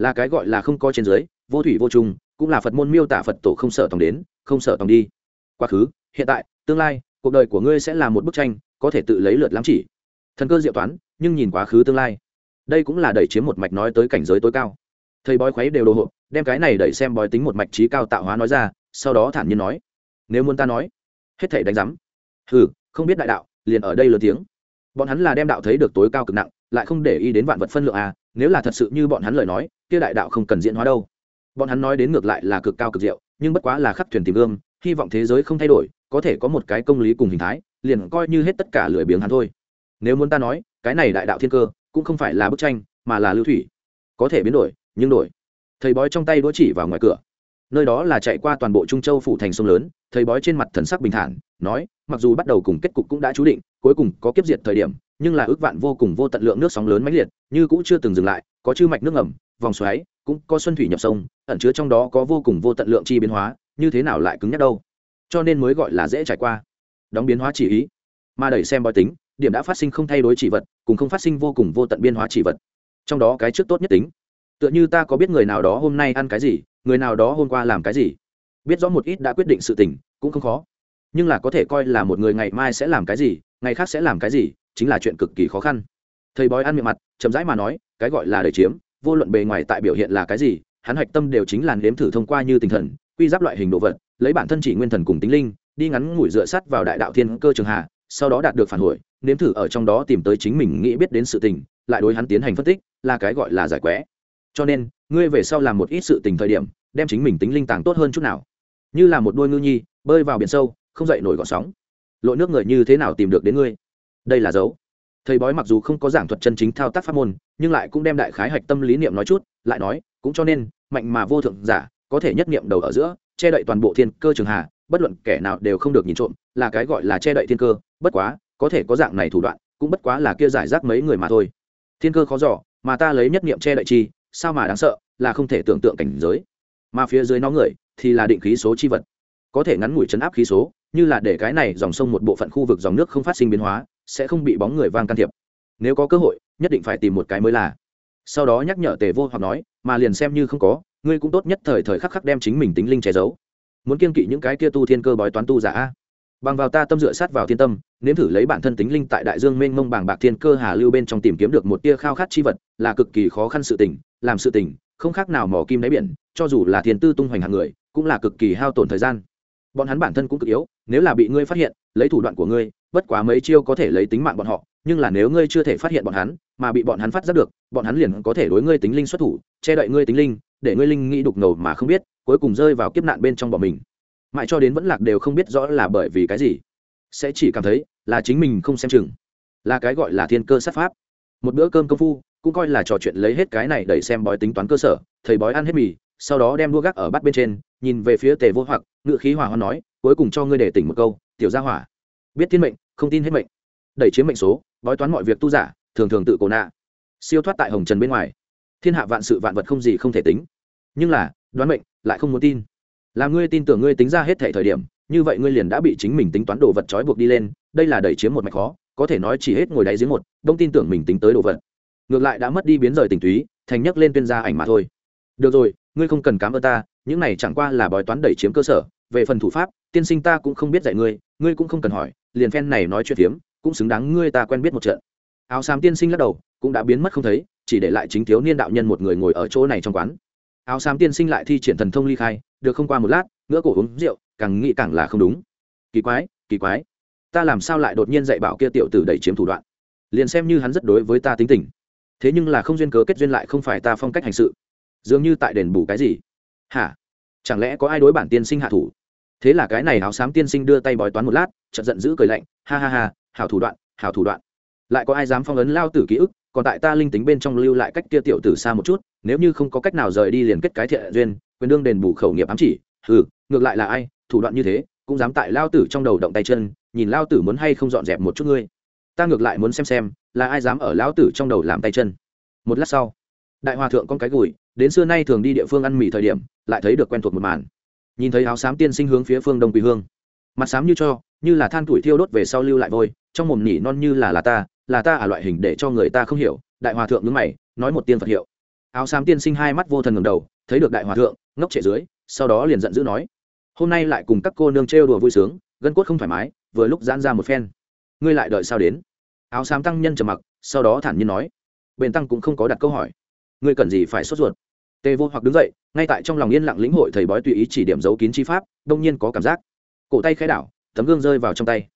là cái gọi là không có trên dưới, vô thủy vô trung cũng là phật môn miêu tả phật tổ không sợ tòng đến, không sợ tòng đi. Quá khứ, hiện tại, tương lai, cuộc đời của ngươi sẽ là một bức tranh, có thể tự lấy lượt lắm chỉ. Thần cơ diệu toán, nhưng nhìn quá khứ tương lai. Đây cũng là đẩy chiếm một mạch nói tới cảnh giới tối cao. Thầy bói khuấy đều đồ hộp, đem cái này đẩy xem bói tính một mạch trí cao tạo hóa nói ra, sau đó thản nhiên nói, nếu muốn ta nói, hết thể đánh giám. Hừ, không biết đại đạo, liền ở đây lớn tiếng. Bọn hắn là đem đạo thấy được tối cao cực nặng, lại không để ý đến vạn vật phân lượng à nếu là thật sự như bọn hắn lời nói kia đại đạo không cần diễn hóa đâu. Bọn hắn nói đến ngược lại là cực cao cực diệu, nhưng bất quá là khắc thuyền tìm gương hy vọng thế giới không thay đổi, có thể có một cái công lý cùng hình thái, liền coi như hết tất cả lười biếng hắn thôi. Nếu muốn ta nói, cái này đại đạo thiên cơ, cũng không phải là bức tranh, mà là lưu thủy. Có thể biến đổi, nhưng đổi. Thầy bói trong tay đũa chỉ vào ngoài cửa. Nơi đó là chạy qua toàn bộ trung châu phủ thành sông lớn, thầy bói trên mặt thần sắc bình thản, nói, mặc dù bắt đầu cùng kết cục cũng đã chú định, cuối cùng có kiếp diệt thời điểm, nhưng là ước vạn vô cùng vô tận lượng nước sóng lớn mãnh liệt, như cũng chưa từng dừng lại, có chư mạch nước ngầm vòng xoáy, cũng có xuân thủy nhập sông, ẩn chứa trong đó có vô cùng vô tận lượng chi biến hóa, như thế nào lại cứng nhắc đâu? Cho nên mới gọi là dễ trải qua. Đóng biến hóa chỉ ý. Mà đẩy xem bói tính, điểm đã phát sinh không thay đổi chỉ vật, cùng không phát sinh vô cùng vô tận biên hóa chỉ vật. Trong đó cái trước tốt nhất tính. Tựa như ta có biết người nào đó hôm nay ăn cái gì, người nào đó hôm qua làm cái gì. Biết rõ một ít đã quyết định sự tình, cũng không khó. Nhưng là có thể coi là một người ngày mai sẽ làm cái gì, ngày khác sẽ làm cái gì, chính là chuyện cực kỳ khó khăn. Thầy bói ăn miệng mặt, chậm rãi mà nói, cái gọi là đời chiếm vô luận bề ngoài tại biểu hiện là cái gì, hắn hạch tâm đều chính là nếm thử thông qua như tinh thần, quy giáp loại hình đồ vật, lấy bản thân chỉ nguyên thần cùng tính linh, đi ngắn ngủi dựa sắt vào đại đạo thiên cơ trường hạ, sau đó đạt được phản hồi, nếm thử ở trong đó tìm tới chính mình nghĩ biết đến sự tình, lại đối hắn tiến hành phân tích, là cái gọi là giải quẽ cho nên, ngươi về sau làm một ít sự tình thời điểm, đem chính mình tính linh tàng tốt hơn chút nào. Như là một đôi ngư nhi, bơi vào biển sâu, không dậy nổi gọn sóng. Lội nước người như thế nào tìm được đến ngươi? Đây là dấu thầy bói mặc dù không có giảng thuật chân chính thao tác pháp môn, nhưng lại cũng đem đại khái hạch tâm lý niệm nói chút, lại nói, cũng cho nên, mạnh mà vô thượng giả, có thể nhất niệm đầu ở giữa, che đậy toàn bộ thiên cơ trường hà, bất luận kẻ nào đều không được nhìn trộm, là cái gọi là che đậy thiên cơ, bất quá, có thể có dạng này thủ đoạn, cũng bất quá là kia giải rác mấy người mà thôi. Thiên cơ khó giỏ mà ta lấy nhất niệm che đậy chi, sao mà đáng sợ, là không thể tưởng tượng cảnh giới. Mà phía dưới nó người, thì là định khí số chi vật. Có thể ngắn ngủi chấn áp khí số, như là để cái này dòng sông một bộ phận khu vực dòng nước không phát sinh biến hóa sẽ không bị bóng người vang can thiệp. Nếu có cơ hội, nhất định phải tìm một cái mới là. Sau đó nhắc nhở tề vô hoặc nói, mà liền xem như không có, ngươi cũng tốt nhất thời thời khắc khắc đem chính mình tính linh che giấu. Muốn kiên kỵ những cái kia tu thiên cơ bói toán tu giả bằng vào ta tâm dựa sát vào thiên tâm, nếm thử lấy bản thân tính linh tại đại dương mênh mông bảng bạc thiên cơ hà lưu bên trong tìm kiếm được một tia khao khát chi vật, là cực kỳ khó khăn sự tình, làm sự tình, không khác nào mỏ kim đáy biển, cho dù là thiên tư tung hoành hàng người, cũng là cực kỳ hao tổn thời gian. Bọn hắn bản thân cũng cực yếu, nếu là bị ngươi phát hiện lấy thủ đoạn của ngươi, bất quá mấy chiêu có thể lấy tính mạng bọn họ, nhưng là nếu ngươi chưa thể phát hiện bọn hắn, mà bị bọn hắn phát giác được, bọn hắn liền có thể đối ngươi tính linh xuất thủ, che đậy ngươi tính linh, để ngươi linh nghĩ đục ngầu mà không biết, cuối cùng rơi vào kiếp nạn bên trong bọn mình. Mãi cho đến vẫn lạc đều không biết rõ là bởi vì cái gì. Sẽ chỉ cảm thấy là chính mình không xem chừng, là cái gọi là thiên cơ sát pháp. Một bữa cơm công phu, cũng coi là trò chuyện lấy hết cái này đẩy xem bói tính toán cơ sở, thầy bói ăn hết mì, sau đó đem đua gác ở bắt bên trên, nhìn về phía tề vô hoặc ngự khí hỏa hoa nói, cuối cùng cho ngươi để tỉnh một câu tiểu gia hỏa. Biết thiên mệnh, không tin hết mệnh. Đẩy chiếm mệnh số, bói toán mọi việc tu giả, thường thường tự cổ nạ. Siêu thoát tại hồng trần bên ngoài. Thiên hạ vạn sự vạn vật không gì không thể tính. Nhưng là, đoán mệnh, lại không muốn tin. Là ngươi tin tưởng ngươi tính ra hết thể thời điểm, như vậy ngươi liền đã bị chính mình tính toán đồ vật trói buộc đi lên, đây là đẩy chiếm một mạch khó, có thể nói chỉ hết ngồi đáy giếng một, đông tin tưởng mình tính tới đồ vật. Ngược lại đã mất đi biến rời tình túy, thành nhắc lên tuyên gia ảnh mà thôi. Được rồi, ngươi không cần cám ơn ta, những này chẳng qua là bói toán đẩy chiếm cơ sở, về phần thủ pháp tiên sinh ta cũng không biết dạy ngươi ngươi cũng không cần hỏi, liền phen này nói chuyện phiếm, cũng xứng đáng ngươi ta quen biết một trận. Áo xám tiên sinh lắc đầu, cũng đã biến mất không thấy, chỉ để lại chính thiếu niên đạo nhân một người ngồi ở chỗ này trong quán. Áo xám tiên sinh lại thi triển thần thông ly khai, được không qua một lát ngỡ cổ uống rượu, càng nghĩ càng là không đúng. Kỳ quái kỳ quái. Ta làm sao lại đột nhiên dạy bảo kia tiểu tử đẩy chiếm thủ đoạn? Liền xem như hắn rất đối với ta tính tình. Thế nhưng là không duyên cớ kết duyên lại không phải ta phong cách hành sự. Dường như tại đền bù cái gì? Hả? Chẳng lẽ có ai đối bản tiên sinh hạ thủ? Thế là cái này áo xám tiên sinh đưa tay bói toán một lát, chợt giận dữ cười lạnh, ha ha ha, hảo thủ đoạn, hảo thủ đoạn. Lại có ai dám phong ấn lao tử ký ức, còn tại ta linh tính bên trong lưu lại cách kia tiểu tử xa một chút, nếu như không có cách nào rời đi liền kết cái thiện duyên, quyền đương đền bù khẩu nghiệp ám chỉ. Ừ ngược lại là ai, thủ đoạn như thế, cũng dám tại lao tử trong đầu động tay chân, nhìn lao tử muốn hay không dọn dẹp một chút ngươi. Ta ngược lại muốn xem xem, là ai dám ở lao tử trong đầu làm tay chân. Một lát sau, đại hòa thượng con cái gùi, đến xưa nay thường đi địa phương ăn mì thời điểm, lại thấy được quen thuộc một màn nhìn thấy áo xám tiên sinh hướng phía phương đông quỳ hương. Mặt xám như cho, như là than tuổi thiêu đốt về sau lưu lại vôi, trong mồm nhỉ non như là là ta là ta à loại hình để cho người ta không hiểu, đại hòa thượng nhướng mày, nói một tiên phật hiệu. Áo xám tiên sinh hai mắt vô thần ngầm đầu, thấy được đại hòa thượng, ngốc trệ dưới, sau đó liền giận dữ nói, hôm nay lại cùng các cô nương trêu đùa vui sướng, gân cốt không thoải mái, vừa lúc giãn ra một phen. Ngươi lại đợi sao đến? Áo xám tăng nhân trầm mặc, sau đó thản nhiên nói bền tăng cũng không có đặt câu hỏi. Ngươi cần gì phải sốt ruột? Tề vô hoặc đứng dậy, ngay tại trong lòng yên lặng lĩnh hội thầy bói tùy ý chỉ điểm giấu kín chi pháp, đông nhiên có cảm giác. Cổ tay khai đảo, tấm gương rơi vào trong tay.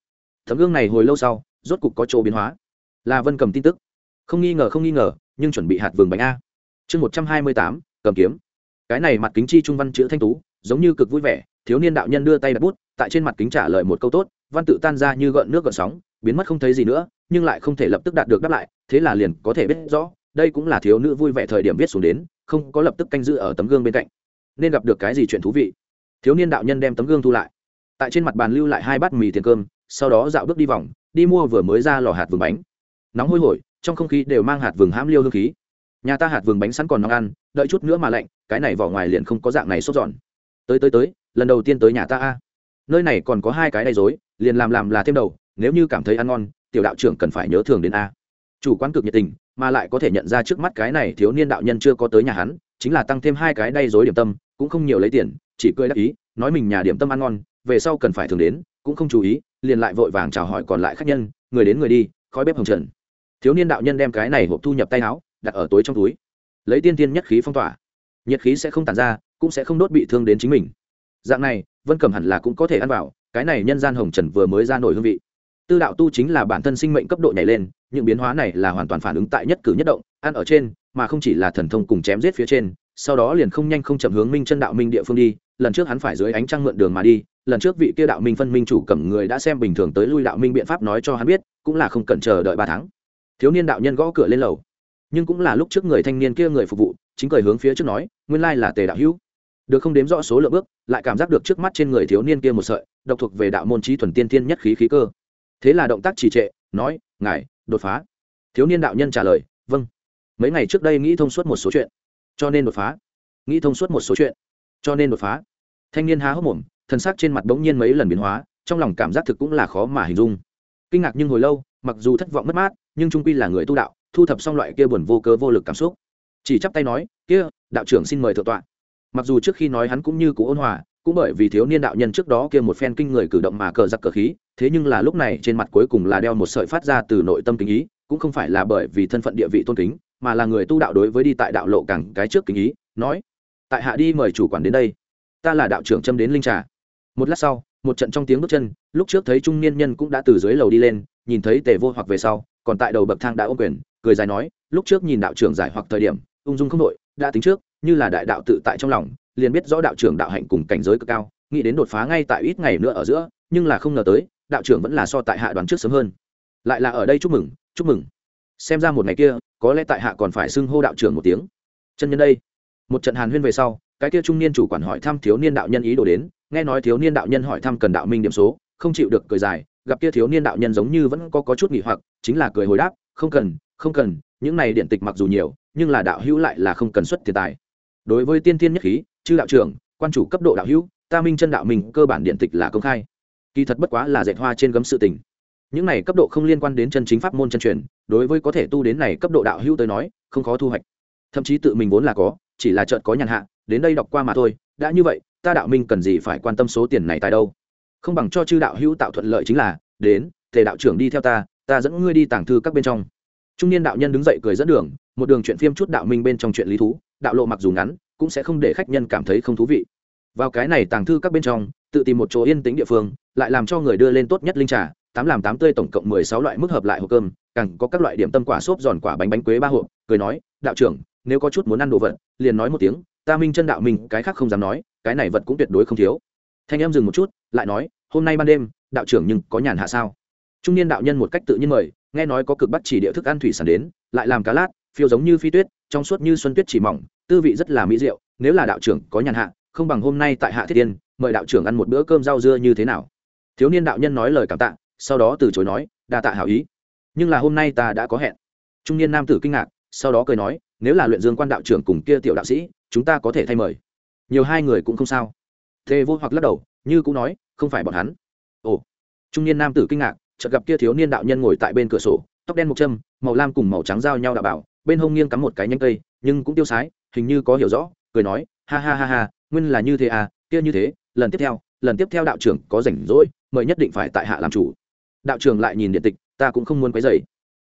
Tấm gương này hồi lâu sau, rốt cục có chỗ biến hóa. Là vân cầm tin tức. Không nghi ngờ, không nghi ngờ, nhưng chuẩn bị hạt vườn bánh a. Chương một trăm hai mươi tám, cầm kiếm. Cái này mặt kính chi trung văn chữ thanh tú, giống như cực vui vẻ, thiếu niên đạo nhân đưa tay đặt bút, tại trên mặt kính trả lời một câu tốt, văn tự tan ra như gợn nước gợn sóng, biến mất không thấy gì nữa, nhưng lại không thể lập tức đạt được đáp lại, thế là liền có thể biết rõ, đây cũng là thiếu nữ vui vẻ thời điểm viết xuống đến không có lập tức canh giữ ở tấm gương bên cạnh. Nên gặp được cái gì chuyện thú vị? Thiếu niên đạo nhân đem tấm gương thu lại. Tại trên mặt bàn lưu lại hai bát mì tiền cơm, sau đó dạo bước đi vòng, đi mua vừa mới ra lò hạt vườn bánh. Nóng hôi hổi, trong không khí đều mang hạt vườn hãm liêu hương khí. Nhà ta hạt vườn bánh sẵn còn nóng ăn, đợi chút nữa mà lạnh, cái này vỏ ngoài liền không có dạng này sốt giòn. Tới tới tới, lần đầu tiên tới nhà ta a. Nơi này còn có hai cái đầy dối, liền làm làm là thêm đầu, nếu như cảm thấy ăn ngon, tiểu đạo trưởng cần phải nhớ thường đến a. Chủ quán cực nhiệt tình mà lại có thể nhận ra trước mắt cái này thiếu niên đạo nhân chưa có tới nhà hắn, chính là tăng thêm hai cái đay dối điểm tâm, cũng không nhiều lấy tiền, chỉ cười đắc ý, nói mình nhà điểm tâm ăn ngon, về sau cần phải thường đến, cũng không chú ý, liền lại vội vàng chào hỏi còn lại khách nhân, người đến người đi, khói bếp hồng trần. Thiếu niên đạo nhân đem cái này hộp thu nhập tay áo, đặt ở tối trong túi. Lấy tiên tiên nhất khí phong tỏa. Nhiệt khí sẽ không tàn ra, cũng sẽ không đốt bị thương đến chính mình. Dạng này, vân cầm hẳn là cũng có thể ăn vào, cái này nhân gian hồng trần vừa mới ra nổi hương vị tư đạo tu chính là bản thân sinh mệnh cấp độ nhảy lên, những biến hóa này là hoàn toàn phản ứng tại nhất cử nhất động, ăn ở trên, mà không chỉ là thần thông cùng chém giết phía trên, sau đó liền không nhanh không chậm hướng minh chân đạo minh địa phương đi, lần trước hắn phải dưới ánh trăng mượn đường mà đi, lần trước vị kia đạo minh phân minh chủ cầm người đã xem bình thường tới lui đạo minh biện pháp nói cho hắn biết, cũng là không cần chờ đợi ba tháng. Thiếu niên đạo nhân gõ cửa lên lầu. Nhưng cũng là lúc trước người thanh niên kia người phục vụ, chính cười hướng phía trước nói, nguyên lai là tề đạo hữu. Được không đếm rõ số lượng bước, lại cảm giác được trước mắt trên người thiếu niên kia một sợi, độc thuộc về đạo môn trí thuần tiên tiên nhất khí khí cơ thế là động tác trì trệ, nói, ngài, đột phá. Thiếu niên đạo nhân trả lời vâng. Mấy ngày trước đây nghĩ thông suốt một số chuyện. Cho nên đột phá. Nghĩ thông suốt một số chuyện. Cho nên đột phá. Thanh niên há hốc mồm, thân xác trên mặt bỗng nhiên mấy lần biến hóa, trong lòng cảm giác thực cũng là khó mà hình dung. Kinh ngạc nhưng hồi lâu, mặc dù thất vọng mất mát, nhưng trung quy là người tu đạo, thu thập xong loại kia buồn vô cớ vô lực cảm xúc. Chỉ chắp tay nói, kia, đạo trưởng xin mời thượng tọa. Mặc dù trước khi nói hắn cũng như cụ ôn hòa cũng bởi vì thiếu niên đạo nhân trước đó kia một phen kinh người cử động mà cờ giặc cờ khí, thế nhưng là lúc này trên mặt cuối cùng là đeo một sợi phát ra từ nội tâm kính ý, cũng không phải là bởi vì thân phận địa vị tôn kính, mà là người tu đạo đối với đi tại đạo lộ càng cái trước kính ý, nói, tại hạ đi mời chủ quản đến đây. Ta là đạo trưởng châm đến linh trà. Một lát sau, một trận trong tiếng bước chân, lúc trước thấy trung niên nhân cũng đã từ dưới lầu đi lên, nhìn thấy tề vô hoặc về sau, còn tại đầu bậc thang đã ôm quyền, cười dài nói, lúc trước nhìn đạo trưởng giải hoặc thời điểm, ung dung không đội, đã tính trước, như là đại đạo tự tại trong lòng liền biết rõ đạo trưởng đạo hạnh cùng cảnh giới cực cao nghĩ đến đột phá ngay tại ít ngày nữa ở giữa nhưng là không ngờ tới đạo trưởng vẫn là so tại hạ đoán trước sớm hơn. Lại là ở đây chúc mừng chúc mừng. Xem ra một ngày kia có lẽ tại hạ còn phải xưng hô đạo trưởng một tiếng. Chân nhân đây. Một trận hàn huyên về sau cái kia trung niên chủ quản hỏi thăm thiếu niên đạo nhân ý đồ đến nghe nói thiếu niên đạo nhân hỏi thăm cần đạo minh điểm số không chịu được cười dài gặp kia thiếu niên đạo nhân giống như vẫn có, có chút nghỉ hoặc chính là cười hồi đáp không cần không cần những này điện tịch mặc dù nhiều nhưng là đạo hữu lại là không cần xuất tiền tài. Đối với tiên tiên nhất khí chư đạo trưởng, quan chủ cấp độ đạo hữu, ta minh chân đạo mình, cơ bản điện tịch là công khai. Kỳ thật bất quá là dạy hoa trên gấm sự tình. Những này cấp độ không liên quan đến chân chính pháp môn chân truyền, đối với có thể tu đến này cấp độ đạo hữu tới nói, không khó thu hoạch. Thậm chí tự mình vốn là có, chỉ là chợt có nhàn hạ, đến đây đọc qua mà thôi, đã như vậy, ta đạo minh cần gì phải quan tâm số tiền này tại đâu? Không bằng cho chư đạo hữu tạo thuận lợi chính là, đến thể đạo trưởng đi theo ta ta dẫn ngươi đi tàng thư các bên trong. Trung niên đạo nhân đứng dậy cười dẫn đường, một đường chuyện phim chút đạo minh bên trong chuyện lý thú, đạo lộ mặc dù ngắn cũng sẽ không để khách nhân cảm thấy không thú vị. Vào cái này tàng thư các bên trong tự tìm một chỗ yên tĩnh địa phương lại làm cho người đưa lên tốt nhất linh trà tám làm tám tươi tổng cộng mười sáu loại mức hợp lại hộp cơm càng có các loại điểm tâm quả xốp giòn quả bánh bánh quế ba hộp cười nói đạo trưởng nếu có chút muốn ăn đồ vật liền nói một tiếng ta minh chân đạo mình, cái khác không dám nói cái này vật cũng tuyệt đối không thiếu. Thanh em dừng một chút lại nói hôm nay ban đêm đạo trưởng nhưng có nhàn hạ sao? Trung niên đạo nhân một cách tự nhiên mời nghe nói có cực bắt chỉ địa thức ăn thủy sản đến lại làm cá lát phiêu giống như phi tuyết trong suốt như xuân tuyết chỉ mỏng, tư vị rất là mỹ diệu, nếu là đạo trưởng có nhàn hạ, không bằng hôm nay tại hạ thiết tiên mời đạo trưởng ăn một bữa cơm rau dưa như thế nào. Thiếu niên đạo nhân nói lời cảm tạ, sau đó từ chối nói, đa tạ hảo ý. Nhưng là hôm nay ta đã có hẹn. Trung niên nam tử kinh ngạc, sau đó cười nói, nếu là luyện dương quan đạo trưởng cùng kia tiểu đạo sĩ, chúng ta có thể thay mời. Nhiều hai người cũng không sao. Thế vô hoặc lắc đầu, như cũng nói, không phải bọn hắn. Ồ. Trung niên nam tử kinh ngạc, chợt gặp kia thiếu niên đạo nhân ngồi tại bên cửa sổ, tóc đen một châm màu lam cùng màu trắng giao nhau đạo bảo bên hông nghiêng cắm một cái nhánh cây, nhưng cũng tiêu sái, hình như có hiểu rõ, cười nói, ha ha ha ha, nguyên là như thế à kia như thế, lần tiếp theo, lần tiếp theo đạo trưởng có rảnh rỗi, mời nhất định phải tại hạ làm chủ. Đạo trưởng lại nhìn điện tịch, ta cũng không muốn quấy dày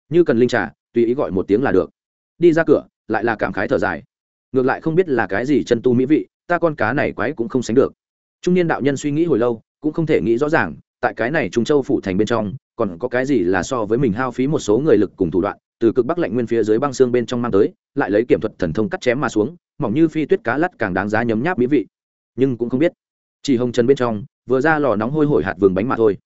như cần linh trà, tùy ý gọi một tiếng là được. Đi ra cửa, lại là cảm khái thở dài. Ngược lại không biết là cái gì chân tu mỹ vị, ta con cá này quái cũng không sánh được. Trung niên đạo nhân suy nghĩ hồi lâu, cũng không thể nghĩ rõ ràng, tại cái này trung châu phủ thành bên trong, còn có cái gì là so với mình hao phí một số người lực cùng thủ đoạn từ cực bắc lạnh nguyên phía dưới băng xương bên trong mang tới, lại lấy kiểm thuật thần thông cắt chém mà xuống, mỏng như phi tuyết cá lắt càng đáng giá nhấm nháp mỹ vị. Nhưng cũng không biết. Chỉ hồng trần bên trong, vừa ra lò nóng hôi hổi hạt vườn bánh mà thôi.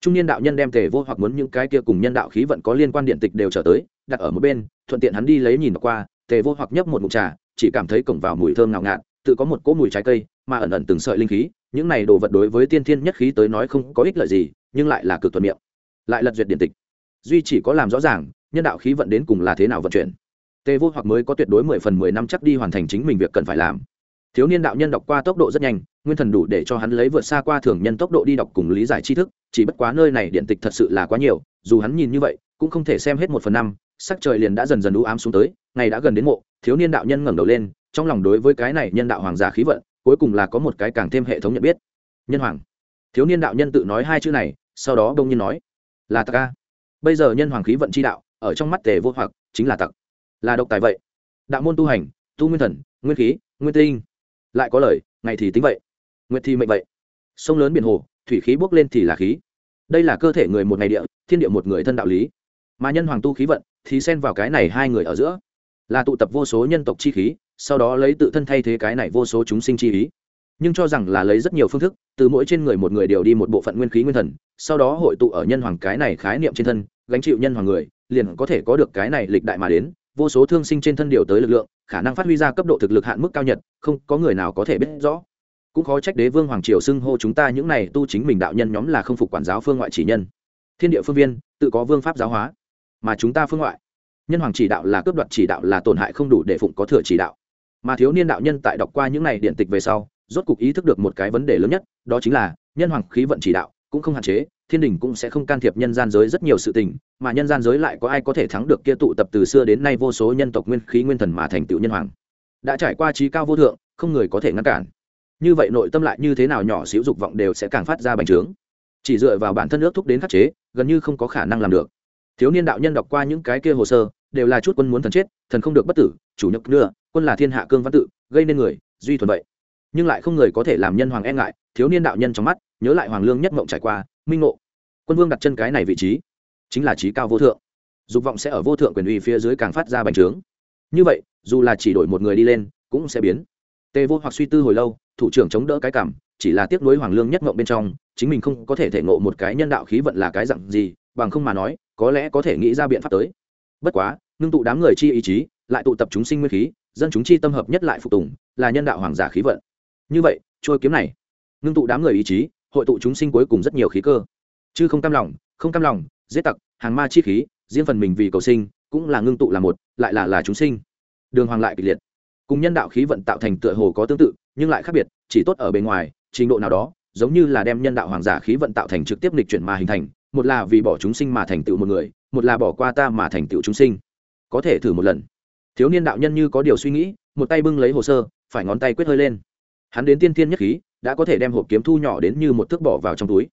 Trung niên đạo nhân đem tề vô hoặc muốn những cái kia cùng nhân đạo khí vận có liên quan điện tịch đều trở tới, đặt ở một bên, thuận tiện hắn đi lấy nhìn qua, tề vô hoặc nhấp một mụn trà, chỉ cảm thấy cổng vào mùi thơm ngào ngạt, tự có một cỗ mùi trái cây, mà ẩn ẩn từng sợi linh khí, những này đồ vật đối với tiên thiên nhất khí tới nói không có ích lợi gì, nhưng lại là cực thuận miệng. Lại lật duyệt điện tịch. Duy chỉ có làm rõ ràng nhân đạo khí vận đến cùng là thế nào vận chuyển? Tề vô hoặc mới có tuyệt đối mười phần mười năm chắc đi hoàn thành chính mình việc cần phải làm. Thiếu niên đạo nhân đọc qua tốc độ rất nhanh, nguyên thần đủ để cho hắn lấy vượt xa qua thường nhân tốc độ đi đọc cùng lý giải tri thức, chỉ bất quá nơi này điện tịch thật sự là quá nhiều, dù hắn nhìn như vậy, cũng không thể xem hết một phần năm, sắc trời liền đã dần dần u ám xuống tới, ngày đã gần đến mộ, thiếu niên đạo nhân ngẩng đầu lên, trong lòng đối với cái này nhân đạo hoàng giả khí vận, cuối cùng là có một cái càng thêm hệ thống nhận biết. Nhân hoàng. Thiếu niên đạo nhân tự nói hai chữ này, sau đó đông nhiên nói, là ta. ca. Bây giờ nhân hoàng khí vận chi đạo ở trong mắt tề vô hoặc, chính là tặc. Là độc tài vậy. Đạo môn tu hành, tu nguyên thần, nguyên khí, nguyên tinh. Lại có lời, ngày thì tính vậy, nguyệt thì mệnh vậy. Sông lớn biển hồ, thủy khí bốc lên thì là khí. Đây là cơ thể người một ngày địa, thiên địa một người thân đạo lý. Mà nhân hoàng tu khí vận, thì xen vào cái này hai người ở giữa. Là tụ tập vô số nhân tộc chi khí, sau đó lấy tự thân thay thế cái này vô số chúng sinh chi ý. Nhưng cho rằng là lấy rất nhiều phương thức, từ mỗi trên người một người đều đi một bộ phận nguyên khí nguyên thần, sau đó hội tụ ở nhân hoàng cái này khái niệm trên thân, gánh chịu nhân hoàng người liền có thể có được cái này lịch đại mà đến, vô số thương sinh trên thân điều tới lực lượng, khả năng phát huy ra cấp độ thực lực hạn mức cao nhất không có người nào có thể biết rõ. Cũng khó trách đế vương hoàng triều xưng hô chúng ta những này tu chính mình đạo nhân nhóm là không phục quản giáo phương ngoại chỉ nhân. Thiên địa phương viên, tự có vương pháp giáo hóa, mà chúng ta phương ngoại. Nhân hoàng chỉ đạo là cướp đoạt chỉ đạo là tổn hại không đủ để phụng có thừa chỉ đạo. Mà thiếu niên đạo nhân tại đọc qua những này điện tịch về sau, rốt cục ý thức được một cái vấn đề lớn nhất, đó chính là nhân hoàng khí vận chỉ đạo cũng không hạn chế thiên đình cũng sẽ không can thiệp nhân gian giới rất nhiều sự tình, mà nhân gian giới lại có ai có thể thắng được kia tụ tập từ xưa đến nay vô số nhân tộc nguyên khí nguyên thần mà thành tựu nhân hoàng. Đã trải qua trí cao vô thượng, không người có thể ngăn cản. Như vậy nội tâm lại như thế nào nhỏ xíu dục vọng đều sẽ càng phát ra bành trướng. Chỉ dựa vào bản thân ước thúc đến khắc chế, gần như không có khả năng làm được. Thiếu niên đạo nhân đọc qua những cái kia hồ sơ, đều là chút quân muốn thần chết, thần không được bất tử, chủ nhật đưa quân là thiên hạ cương văn tự, gây nên người, duy thuần vậy. Nhưng lại không người có thể làm nhân hoàng e ngại, thiếu niên đạo nhân trong mắt, nhớ lại hoàng lương nhất mộng trải qua, minh ngộ quân vương đặt chân cái này vị trí, chính là trí cao vô thượng. Dục vọng sẽ ở vô thượng quyền uy phía dưới càng phát ra bành trướng. Như vậy, dù là chỉ đổi một người đi lên, cũng sẽ biến. Tề vô hoặc suy tư hồi lâu, thủ trưởng chống đỡ cái cảm, chỉ là tiếc nuối hoàng lương nhất mộng bên trong, chính mình không có thể thể ngộ một cái nhân đạo khí vận là cái dặn gì, bằng không mà nói, có lẽ có thể nghĩ ra biện pháp tới. Bất quá, ngưng tụ đám người chi ý chí, lại tụ tập chúng sinh nguyên khí, dân chúng chi tâm hợp nhất lại phục tùng, là nhân đạo hoàng giả khí vận. Như vậy trôi kiếm này, ngưng tụ đám người ý chí, hội tụ chúng sinh cuối cùng rất nhiều khí cơ chứ không cam lòng, không cam lòng, giết tặc, hàng ma chi khí, riêng phần mình vì cầu sinh, cũng là ngưng tụ là một, lại là là chúng sinh. Đường hoàng lại kịch liệt. Cùng nhân đạo khí vận tạo thành tựa hồ có tương tự, nhưng lại khác biệt, chỉ tốt ở bên ngoài, trình độ nào đó, giống như là đem nhân đạo hoàng giả khí vận tạo thành trực tiếp lịch chuyển mà hình thành, một là vì bỏ chúng sinh mà thành tựu một người, một là bỏ qua ta mà thành tựu chúng sinh. Có thể thử một lần. Thiếu niên đạo nhân như có điều suy nghĩ, một tay bưng lấy hồ sơ, phải ngón tay quyết hơi lên. Hắn đến tiên tiên nhất khí, đã có thể đem hộp kiếm thu nhỏ đến như một thước bỏ vào trong túi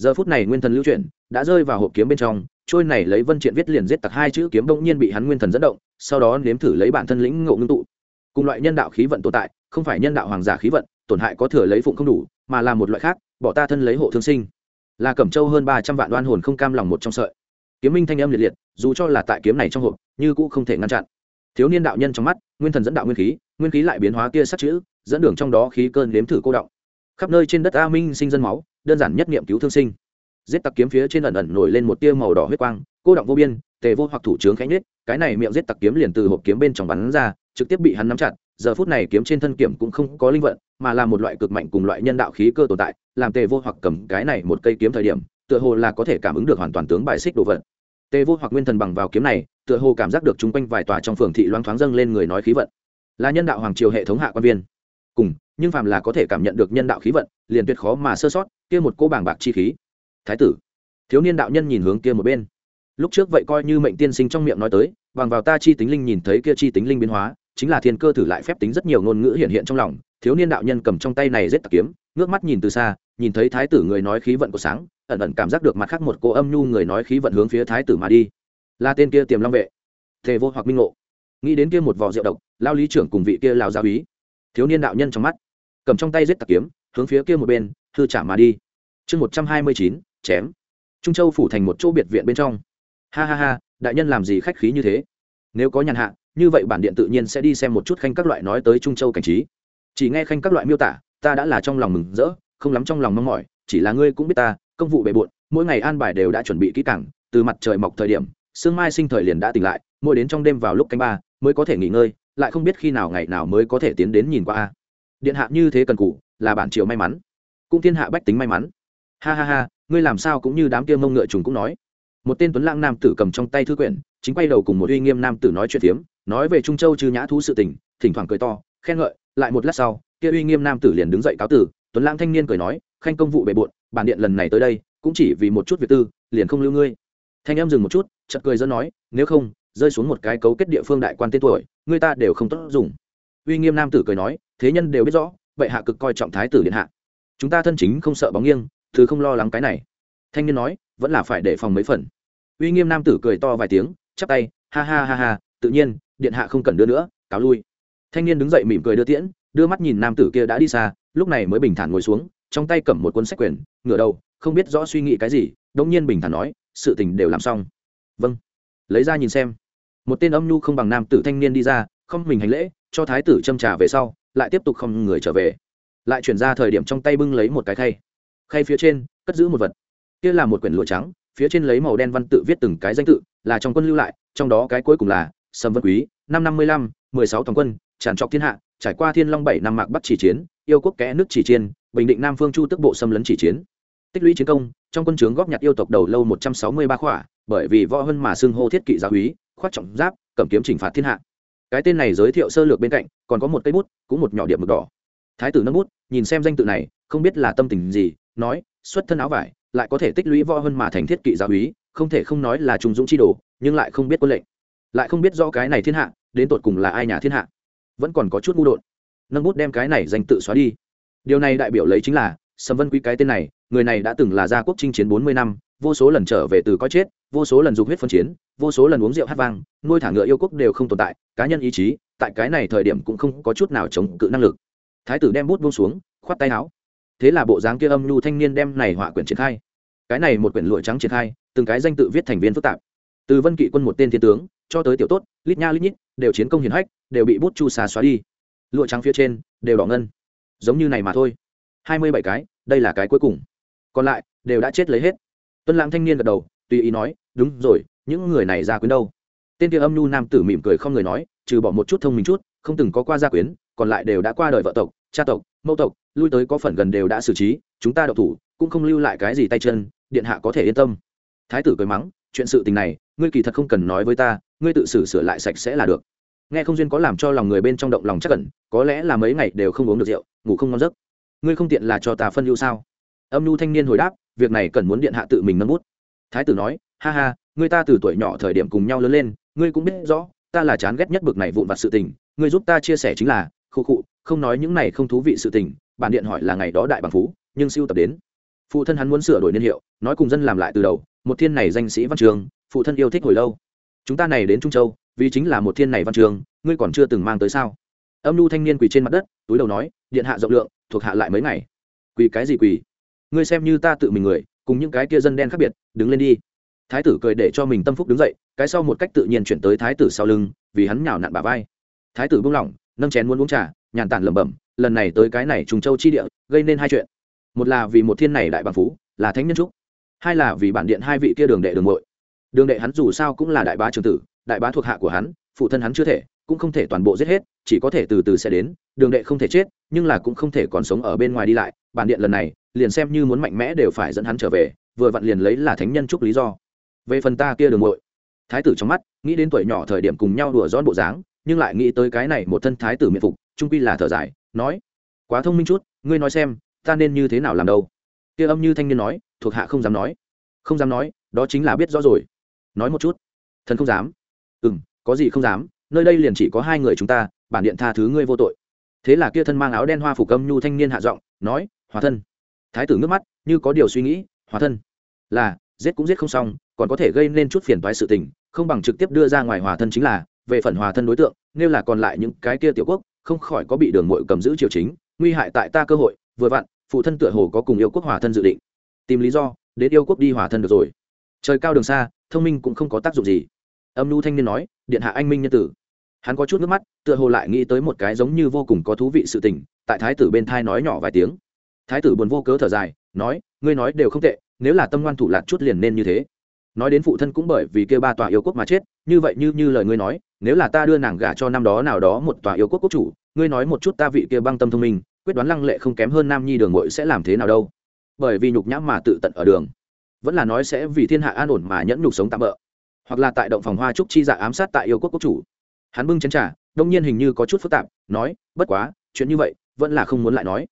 giờ phút này nguyên thần lưu chuyển, đã rơi vào hộp kiếm bên trong, trôi này lấy vân triện viết liền giết tặc hai chữ kiếm bỗng nhiên bị hắn nguyên thần dẫn động, sau đó nếm thử lấy bản thân lĩnh ngộ ngưng tụ. Cùng loại nhân đạo khí vận tồn tại, không phải nhân đạo hoàng giả khí vận, tổn hại có thừa lấy phụng không đủ, mà là một loại khác, bỏ ta thân lấy hộ thương sinh. Là cẩm châu hơn ba trăm vạn đoan hồn không cam lòng một trong sợi. Kiếm minh thanh âm liệt liệt, dù cho là tại kiếm này trong hộp, như cũ không thể ngăn chặn. Thiếu niên đạo nhân trong mắt, nguyên thần dẫn đạo nguyên khí nguyên khí lại biến hóa kia sắc chữ, dẫn đường trong đó khí cơn nếm thử cô động. Khắp nơi trên đất a minh sinh dân máu đơn giản nhất niệm cứu thương sinh. Giết tặc kiếm phía trên ẩn ẩn nổi lên một tia màu đỏ huyết quang, cô động vô biên, tề vô hoặc thủ trướng khánh nết cái này miệng giết tặc kiếm liền từ hộp kiếm bên trong bắn ra, trực tiếp bị hắn nắm chặt, giờ phút này kiếm trên thân kiểm cũng không có linh vận, mà là một loại cực mạnh cùng loại nhân đạo khí cơ tồn tại, làm tề vô hoặc cầm cái này một cây kiếm thời điểm, tựa hồ là có thể cảm ứng được hoàn toàn tướng bài xích đồ vật. Tề vô hoặc nguyên thần bằng vào kiếm này, tựa hồ cảm giác được chung quanh vài tòa trong phường thị loáng thoáng dâng lên người nói khí vận. Là nhân đạo hoàng triều hệ thống hạ quan viên. Cùng, nhưng phàm là có thể cảm nhận được nhân đạo khí vận, liền tuyệt khó mà sơ sót kia một cô bảng bạc chi khí. Thái tử, thiếu niên đạo nhân nhìn hướng kia một bên. Lúc trước vậy coi như mệnh tiên sinh trong miệng nói tới, bằng vào ta chi tính linh nhìn thấy kia chi tính linh biến hóa, chính là thiên cơ thử lại phép tính rất nhiều ngôn ngữ hiện hiện trong lòng, thiếu niên đạo nhân cầm trong tay này rết tặc kiếm, ngước mắt nhìn từ xa, nhìn thấy thái tử người nói khí vận của sáng, ẩn ẩn cảm giác được mặt khác một cô âm nhu người nói khí vận hướng phía thái tử mà đi. Là tên kia tiềm long vệ. Thề vô hoặc minh ngộ. Nghĩ đến kia một vò rượu độc, lao lý trưởng cùng vị kia lao gia úy. Thiếu niên đạo nhân trong mắt, cầm trong tay giết tặc kiếm hướng phía kia một bên thư trả mà đi. Chương một trăm hai mươi chín, chém. Trung châu phủ thành một chỗ biệt viện bên trong. Ha ha ha, đại nhân làm gì khách khí như thế? Nếu có nhàn hạ, như vậy bản điện tự nhiên sẽ đi xem một chút khanh các loại nói tới trung châu cảnh trí. Chỉ nghe khanh các loại miêu tả, ta đã là trong lòng mừng rỡ, không lắm trong lòng mong mỏi, chỉ là ngươi cũng biết ta, công vụ bề bộn, mỗi ngày an bài đều đã chuẩn bị kỹ càng, từ mặt trời mọc thời điểm, sương mai sinh thời liền đã tỉnh lại, mỗi đến trong đêm vào lúc canh ba, mới có thể nghỉ ngơi, lại không biết khi nào ngày nào mới có thể tiến đến nhìn qua a. Điện hạ như thế cần cụ là bản triều may mắn. Cũng thiên hạ bách tính may mắn. Ha ha ha, ngươi làm sao cũng như đám kia mông ngựa trùng cũng nói. Một tên tuấn lãng nam tử cầm trong tay thư quyển, chính quay đầu cùng một uy nghiêm nam tử nói chuyện phiếm, nói về trung châu trừ nhã thú sự tình, thỉnh thoảng cười to, khen ngợi, lại một lát sau, kia uy nghiêm nam tử liền đứng dậy cáo tử, tuấn lãng thanh niên cười nói, khanh công vụ bề bộn, bản điện lần này tới đây, cũng chỉ vì một chút việc tư, liền không lưu ngươi. Thanh em dừng một chút, chợt cười dẫn nói, nếu không, rơi xuống một cái cấu kết địa phương đại quan tên tuổi, người ta đều không tốt dùng. Uy nghiêm nam tử cười nói, thế nhân đều biết rõ vậy hạ cực coi trọng thái tử điện hạ. Chúng ta thân chính không sợ bóng nghiêng, thứ không lo lắng cái này. Thanh niên nói, vẫn là phải để phòng mấy phần. Uy nghiêm nam tử cười to vài tiếng, chắp tay, ha ha ha ha, tự nhiên, điện hạ không cần đưa nữa, cáo lui. Thanh niên đứng dậy mỉm cười đưa tiễn, đưa mắt nhìn nam tử kia đã đi xa, lúc này mới bình thản ngồi xuống, trong tay cầm một cuốn sách quyển, ngửa đầu, không biết rõ suy nghĩ cái gì, đống nhiên bình thản nói, sự tình đều làm xong. Vâng. Lấy ra nhìn xem. Một tên âm nhu không bằng nam tử thanh niên đi ra, không mình hành lễ, cho thái tử châm trà về sau lại tiếp tục không người trở về. Lại chuyển ra thời điểm trong tay bưng lấy một cái khay. Khay phía trên cất giữ một vật. Kia là một quyển lụa trắng phía trên lấy màu đen văn tự viết từng cái danh tự là trong quân lưu lại trong đó cái cuối cùng là sầm vân quý năm năm mươi lăm mười sáu toàn quân tràn trọc thiên hạ trải qua thiên long bảy năm mạc bắt chỉ chiến yêu quốc kẽ nước chỉ chiến, bình định nam phương chu tức bộ xâm lấn chỉ chiến. Tích lũy chiến công trong quân trướng góp nhặt yêu tộc đầu lâu một trăm sáu mươi ba khỏa bởi vì võ hơn mà xưng hô thiết kỵ giáo úy khoát trọng giáp cầm kiếm chỉnh phạt thiên hạ cái tên này giới thiệu sơ lược bên cạnh, còn có một cây bút, cũng một nhỏ điểm mực đỏ. Thái tử nâng bút, nhìn xem danh tự này, không biết là tâm tình gì, nói, xuất thân áo vải, lại có thể tích lũy võ hơn mà thành thiết kỵ giáo úy, không thể không nói là trung dũng chi đồ, nhưng lại không biết quân lệnh. Lại không biết do cái này thiên hạ, đến tột cùng là ai nhà thiên hạ. Vẫn còn có chút ngu đột. Nâng bút đem cái này danh tự xóa đi. Điều này đại biểu lấy chính là, sầm vân quý cái tên này, người này đã từng là gia quốc chinh chiến bốn mươi năm vô số lần trở về từ coi chết, vô số lần dục huyết phân chiến, vô số lần uống rượu hát vang, nuôi thả ngựa yêu quốc đều không tồn tại, cá nhân ý chí, tại cái này thời điểm cũng không có chút nào chống cự năng lực. Thái tử đem bút buông xuống, khoát tay áo. Thế là bộ dáng kia âm nhu thanh niên đem này họa quyển triển khai. Cái này một quyển lụa trắng triển khai, từng cái danh tự viết thành viên phức tạp. Từ vân kỵ quân một tên thiên tướng, cho tới tiểu tốt, lít nha lít nhít, đều chiến công hiển hách, đều bị bút chu xà xóa đi. Lụa trắng phía trên, đều đỏ ngân. Giống như này mà thôi. Hai mươi bảy cái, đây là cái cuối cùng. Còn lại, đều đã chết lấy hết tuân lãng thanh niên gật đầu, tùy ý nói, đúng rồi, những người này ra quyến đâu? Tên kia âm nhu nam tử mỉm cười không người nói, trừ bỏ một chút thông minh chút, không từng có qua gia quyến, còn lại đều đã qua đời vợ tộc, cha tộc, mẫu tộc, lui tới có phần gần đều đã xử trí, chúng ta đậu thủ, cũng không lưu lại cái gì tay chân, điện hạ có thể yên tâm. Thái tử cười mắng, chuyện sự tình này, ngươi kỳ thật không cần nói với ta, ngươi tự xử sửa lại sạch sẽ là được. Nghe không duyên có làm cho lòng người bên trong động lòng chắc cẩn có lẽ là mấy ngày đều không uống được rượu, ngủ không ngon giấc. Ngươi không tiện là cho ta phân lưu sao? Âm nhu thanh niên hồi đáp việc này cần muốn điện hạ tự mình nâng bút. Thái tử nói, ha ha ngươi ta từ tuổi nhỏ thời điểm cùng nhau lớn lên, ngươi cũng biết rõ, ta là chán ghét nhất bực này vụn vặt sự tình, ngươi giúp ta chia sẻ chính là, khu khụ không nói những này không thú vị sự tình, bản điện hỏi là ngày đó đại bằng phú, nhưng siêu tập đến. Phụ thân hắn muốn sửa đổi niên hiệu, nói cùng dân làm lại từ đầu, một thiên này danh sĩ văn trường, phụ thân yêu thích hồi lâu. Chúng ta này đến trung châu, vì chính là một thiên này văn trường, ngươi còn chưa từng mang tới sao? Âm nhu thanh niên quỳ trên mặt đất, túi đầu nói, điện hạ rộng lượng, thuộc hạ lại mấy ngày. Quỳ cái gì quỳ? Ngươi xem như ta tự mình người, cùng những cái kia dân đen khác biệt, đứng lên đi. Thái tử cười để cho mình tâm phúc đứng dậy, cái sau một cách tự nhiên chuyển tới thái tử sau lưng, vì hắn nhào nặn bà vai. Thái tử buông lỏng, nâng chén muốn uống trà, nhàn tản lẩm bẩm, lần này tới cái này trùng châu chi địa, gây nên hai chuyện. Một là vì một thiên này đại bằng phú, là thánh nhân trúc. Hai là vì bản điện hai vị kia đường đệ đường muội. Đường đệ hắn dù sao cũng là đại bá trường tử, đại bá thuộc hạ của hắn, phụ thân hắn chưa thể, cũng không thể toàn bộ giết hết, chỉ có thể từ từ sẽ đến, đường đệ không thể chết, nhưng là cũng không thể còn sống ở bên ngoài đi lại, bản điện lần này liền xem như muốn mạnh mẽ đều phải dẫn hắn trở về, vừa vặn liền lấy là thánh nhân chúc lý do. Về phần ta kia đường muội, thái tử trong mắt, nghĩ đến tuổi nhỏ thời điểm cùng nhau đùa giỡn bộ dáng, nhưng lại nghĩ tới cái này một thân thái tử miệt phục, trung quy là thở dài, nói, quá thông minh chút, ngươi nói xem, ta nên như thế nào làm đâu? Kia âm như thanh niên nói, thuộc hạ không dám nói. Không dám nói, đó chính là biết rõ rồi. Nói một chút. Thần không dám. Ừ m có gì không dám, nơi đây liền chỉ có hai người chúng ta, bản điện tha thứ ngươi vô tội. Thế là kia thân mang áo đen hoa phủ âm nhu thanh niên hạ giọng, nói, hòa thân thái tử ngước mắt, như có điều suy nghĩ hóa thân. Là, giết cũng giết không xong, còn có thể gây nên chút phiền toái sự tình, không bằng trực tiếp đưa ra ngoài hòa thân chính là, về phần hòa thân đối tượng, nếu là còn lại những cái kia tiểu quốc, không khỏi có bị đường mội cầm giữ triều chính, nguy hại tại ta cơ hội, vừa vặn, phụ thân tựa hồ có cùng yêu quốc hòa thân dự định. Tìm lý do, đến yêu quốc đi hòa thân được rồi. Trời cao đường xa, thông minh cũng không có tác dụng gì. Âm nhu thanh niên nói, điện hạ anh minh nhân tử. Hắn có chút nước mắt, tựa hồ lại nghĩ tới một cái giống như vô cùng có thú vị sự tình, tại thái tử bên thai nói nhỏ vài tiếng thái tử buồn vô cớ thở dài, nói, ngươi nói đều không tệ, nếu là tâm ngoan thủ lạc chút liền nên như thế. Nói đến phụ thân cũng bởi vì kêu ba tòa yêu quốc mà chết, như vậy như như lời ngươi nói, nếu là ta đưa nàng gả cho năm đó nào đó một tòa yêu quốc quốc chủ, ngươi nói một chút ta vị kia băng tâm thông minh, quyết đoán lăng lệ không kém hơn nam nhi đường mội sẽ làm thế nào đâu. Bởi vì nhục nhãm mà tự tận ở đường, vẫn là nói sẽ vì thiên hạ an ổn mà nhẫn nhục sống tạm bỡ hoặc là tại động phòng hoa trúc chi dạ ám sát tại yêu quốc quốc chủ. Hắn bưng chén trà, đông nhiên hình như có chút phức tạp, nói, bất quá, chuyện như vậy, vẫn là không muốn lại nói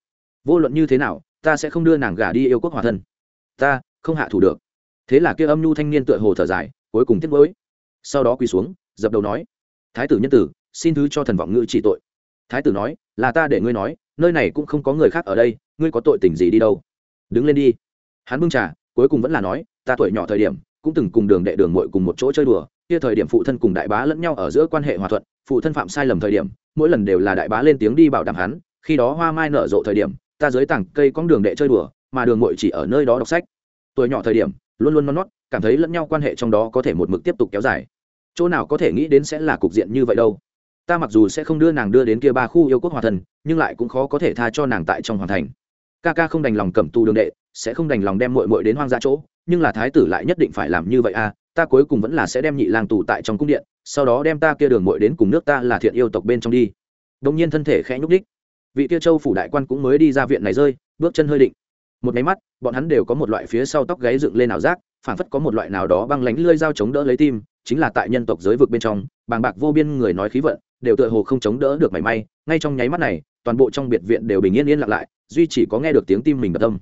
vô luận như thế nào, ta sẽ không đưa nàng gả đi yêu quốc hòa thân. Ta không hạ thủ được. Thế là kia âm nhu thanh niên tựa hồ thở dài, cuối cùng tiếc mới sau đó quỳ xuống, dập đầu nói, thái tử nhân tử, xin thứ cho thần vọng ngự chỉ tội. Thái tử nói, là ta để ngươi nói, nơi này cũng không có người khác ở đây, ngươi có tội tình gì đi đâu? Đứng lên đi. Hắn bưng trà, cuối cùng vẫn là nói, ta tuổi nhỏ thời điểm, cũng từng cùng đường đệ đường mội cùng một chỗ chơi đùa, kia thời điểm phụ thân cùng đại bá lẫn nhau ở giữa quan hệ hòa thuận, phụ thân phạm sai lầm thời điểm, mỗi lần đều là đại bá lên tiếng đi bảo đảm hắn, khi đó hoa mai nở rộ thời điểm ta dưới tảng cây con đường đệ chơi đùa, mà đường mội chỉ ở nơi đó đọc sách. Tuổi nhỏ thời điểm, luôn luôn non nót, cảm thấy lẫn nhau quan hệ trong đó có thể một mực tiếp tục kéo dài. Chỗ nào có thể nghĩ đến sẽ là cục diện như vậy đâu. Ta mặc dù sẽ không đưa nàng đưa đến kia ba khu yêu quốc hòa thần, nhưng lại cũng khó có thể tha cho nàng tại trong hoàn thành. Ca ca không đành lòng cầm tù đường đệ, sẽ không đành lòng đem mội mội đến hoang dã chỗ, nhưng là thái tử lại nhất định phải làm như vậy à ta cuối cùng vẫn là sẽ đem nhị lang tù tại trong cung điện, sau đó đem ta kia đường mội đến cùng nước ta là thiện yêu tộc bên trong đi. Đông nhiên thân thể khẽ nhúc đích vị kia châu phủ đại quan cũng mới đi ra viện này rơi, bước chân hơi định. Một máy mắt, bọn hắn đều có một loại phía sau tóc gáy dựng lên ảo giác phản phất có một loại nào đó băng lánh lơi dao chống đỡ lấy tim, chính là tại nhân tộc giới vực bên trong, bàng bạc vô biên người nói khí vận, đều tựa hồ không chống đỡ được mảy may, ngay trong nháy mắt này, toàn bộ trong biệt viện đều bình yên yên lặng lại, duy chỉ có nghe được tiếng tim mình bật tâm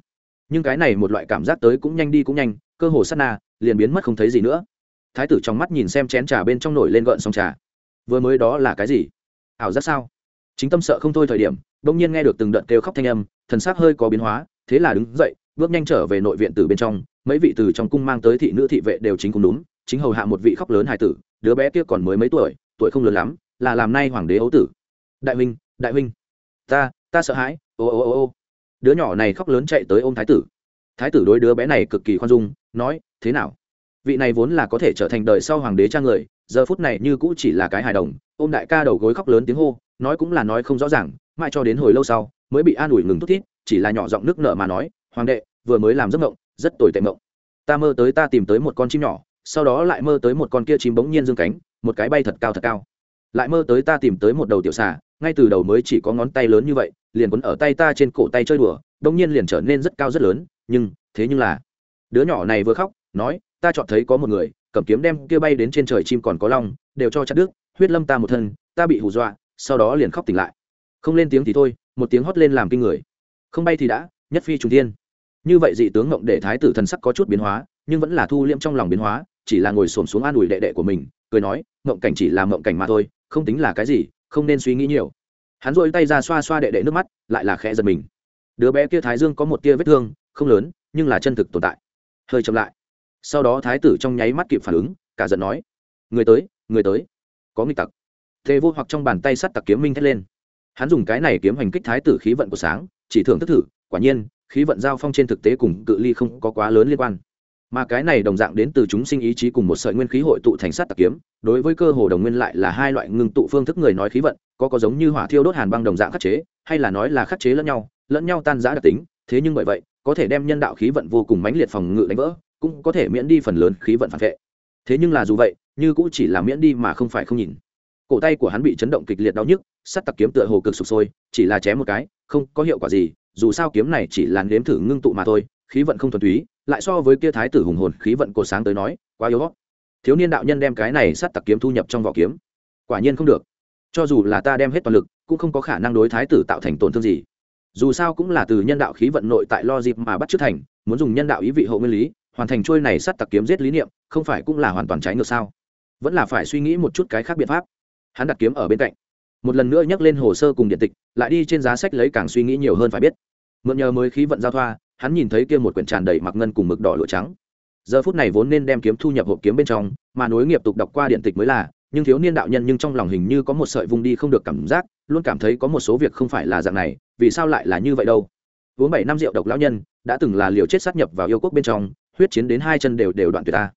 nhưng cái này một loại cảm giác tới cũng nhanh đi cũng nhanh, cơ hồ sát na, liền biến mất không thấy gì nữa. Thái tử trong mắt nhìn xem chén trà bên trong nổi lên gợn sóng trà. Vừa mới đó là cái gì? Ảo giác sao? Chính tâm sợ không thôi thời điểm bỗng nhiên nghe được từng đợt kêu khóc thanh âm, thần sắc hơi có biến hóa, thế là đứng dậy, bước nhanh trở về nội viện từ bên trong. Mấy vị từ trong cung mang tới thị nữ thị vệ đều chính cùng đúng chính hầu hạ một vị khóc lớn hài tử, đứa bé kia còn mới mấy tuổi tuổi không lớn lắm, là làm nay hoàng đế ấu tử. Đại huynh đại huynh, ta ta sợ hãi, ô ô ô ô. Đứa nhỏ này khóc lớn chạy tới ôm thái tử. Thái tử đối đứa bé này cực kỳ khoan dung, nói, thế nào? Vị này vốn là có thể trở thành đời sau hoàng đế cha người, giờ phút này như cũ chỉ là cái hài đồng. Ôm đại ca đầu gối khóc lớn tiếng hô, nói cũng là nói không rõ ràng mãi cho đến hồi lâu sau, mới bị an ủi ngừng thút thít, chỉ là nhỏ giọng nước nở mà nói, hoàng đệ, vừa mới làm giấc mộng, rất tồi tệ mộng. Ta mơ tới ta tìm tới một con chim nhỏ, sau đó lại mơ tới một con kia chim bỗng nhiên dương cánh, một cái bay thật cao thật cao. Lại mơ tới ta tìm tới một đầu tiểu xà, ngay từ đầu mới chỉ có ngón tay lớn như vậy, liền quấn ở tay ta trên cổ tay chơi đùa đông nhiên liền trở nên rất cao rất lớn, nhưng, thế nhưng là đứa nhỏ này vừa khóc, nói, ta chọn thấy có một người, cầm kiếm đem kia bay đến trên trời chim còn có long, đều cho chặt đứt, huyết lâm ta một thân, ta bị hù dọa, sau đó liền khóc tỉnh lại không lên tiếng thì thôi, một tiếng hót lên làm kinh người. Không bay thì đã, nhất phi trùng thiên. Như vậy dị tướng mộng để thái tử thần sắc có chút biến hóa, nhưng vẫn là thu liễm trong lòng biến hóa, chỉ là ngồi xổm xuống an ủi đệ đệ của mình, cười nói mộng cảnh chỉ là mộng cảnh mà thôi, không tính là cái gì, không nên suy nghĩ nhiều. Hắn dội tay ra xoa xoa đệ đệ nước mắt, lại là khẽ giật mình. Đứa bé kia thái dương có một tia vết thương, không lớn, nhưng là chân thực tồn tại. Hơi chậm lại. Sau đó thái tử trong nháy mắt kịp phản ứng, cả giận nói, người tới người tới. Có nghịch tặc. Thế vô hoặc trong bàn tay sắt tặc kiếm minh thét lên hắn dùng cái này kiếm hành kích thái tử khí vận của sáng, chỉ thường thức thử, quả nhiên, khí vận giao phong trên thực tế cùng cự ly không có quá lớn liên quan. Mà cái này đồng dạng đến từ chúng sinh ý chí cùng một sợi nguyên khí hội tụ thành sát tặc kiếm, đối với cơ hồ đồng nguyên lại là hai loại ngưng tụ phương thức người nói khí vận, có có giống như hỏa thiêu đốt hàn băng đồng dạng khắc chế, hay là nói là khắc chế lẫn nhau lẫn nhau tan giã đặc tính, thế nhưng bởi vậy, có thể đem nhân đạo khí vận vô cùng mãnh liệt phòng ngự đánh vỡ, cũng có thể miễn đi phần lớn khí vận phản vệ. Thế nhưng là dù vậy, như cũng chỉ là miễn đi mà không phải không nhìn cổ tay của hắn bị chấn động kịch liệt đau nhức, sắt tặc kiếm tựa hồ cực sụp sôi, chỉ là chém một cái, không có hiệu quả gì, dù sao kiếm này chỉ là nếm thử ngưng tụ mà thôi, khí vận không thuần túy, lại so với kia thái tử hùng hồn khí vận cổ sáng tới nói, quá yếu thiếu niên đạo nhân đem cái này sắt tặc kiếm thu nhập trong vỏ kiếm. Quả nhiên không được. Cho dù là ta đem hết toàn lực, cũng không có khả năng đối thái tử tạo thành tổn thương gì. Dù sao cũng là từ nhân đạo khí vận nội tại lo dịp mà bắt chước thành, muốn dùng nhân đạo ý vị hộ nguyên lý, hoàn thành trôi này sắt tặc kiếm giết lý niệm, không phải cũng là hoàn toàn trái ngược sao? Vẫn là phải suy nghĩ một chút cái khác biện pháp hắn đặt kiếm ở bên cạnh. Một lần nữa nhắc lên hồ sơ cùng điện tịch, lại đi trên giá sách lấy càng suy nghĩ nhiều hơn phải biết. Mượn nhờ mới khí vận giao thoa, hắn nhìn thấy kia một quyển tràn đầy mặc ngân cùng mực đỏ lụa trắng. Giờ phút này vốn nên đem kiếm thu nhập hộp kiếm bên trong, mà nối nghiệp tục đọc qua điện tịch mới là, nhưng thiếu niên đạo nhân nhưng trong lòng hình như có một sợi vùng đi không được cảm giác, luôn cảm thấy có một số việc không phải là dạng này, vì sao lại là như vậy đâu? Uống bảy năm rượu độc lão nhân, đã từng là liều chết sát nhập vào yêu quốc bên trong, huyết chiến đến hai chân đều đều đoạn tuyệt ta.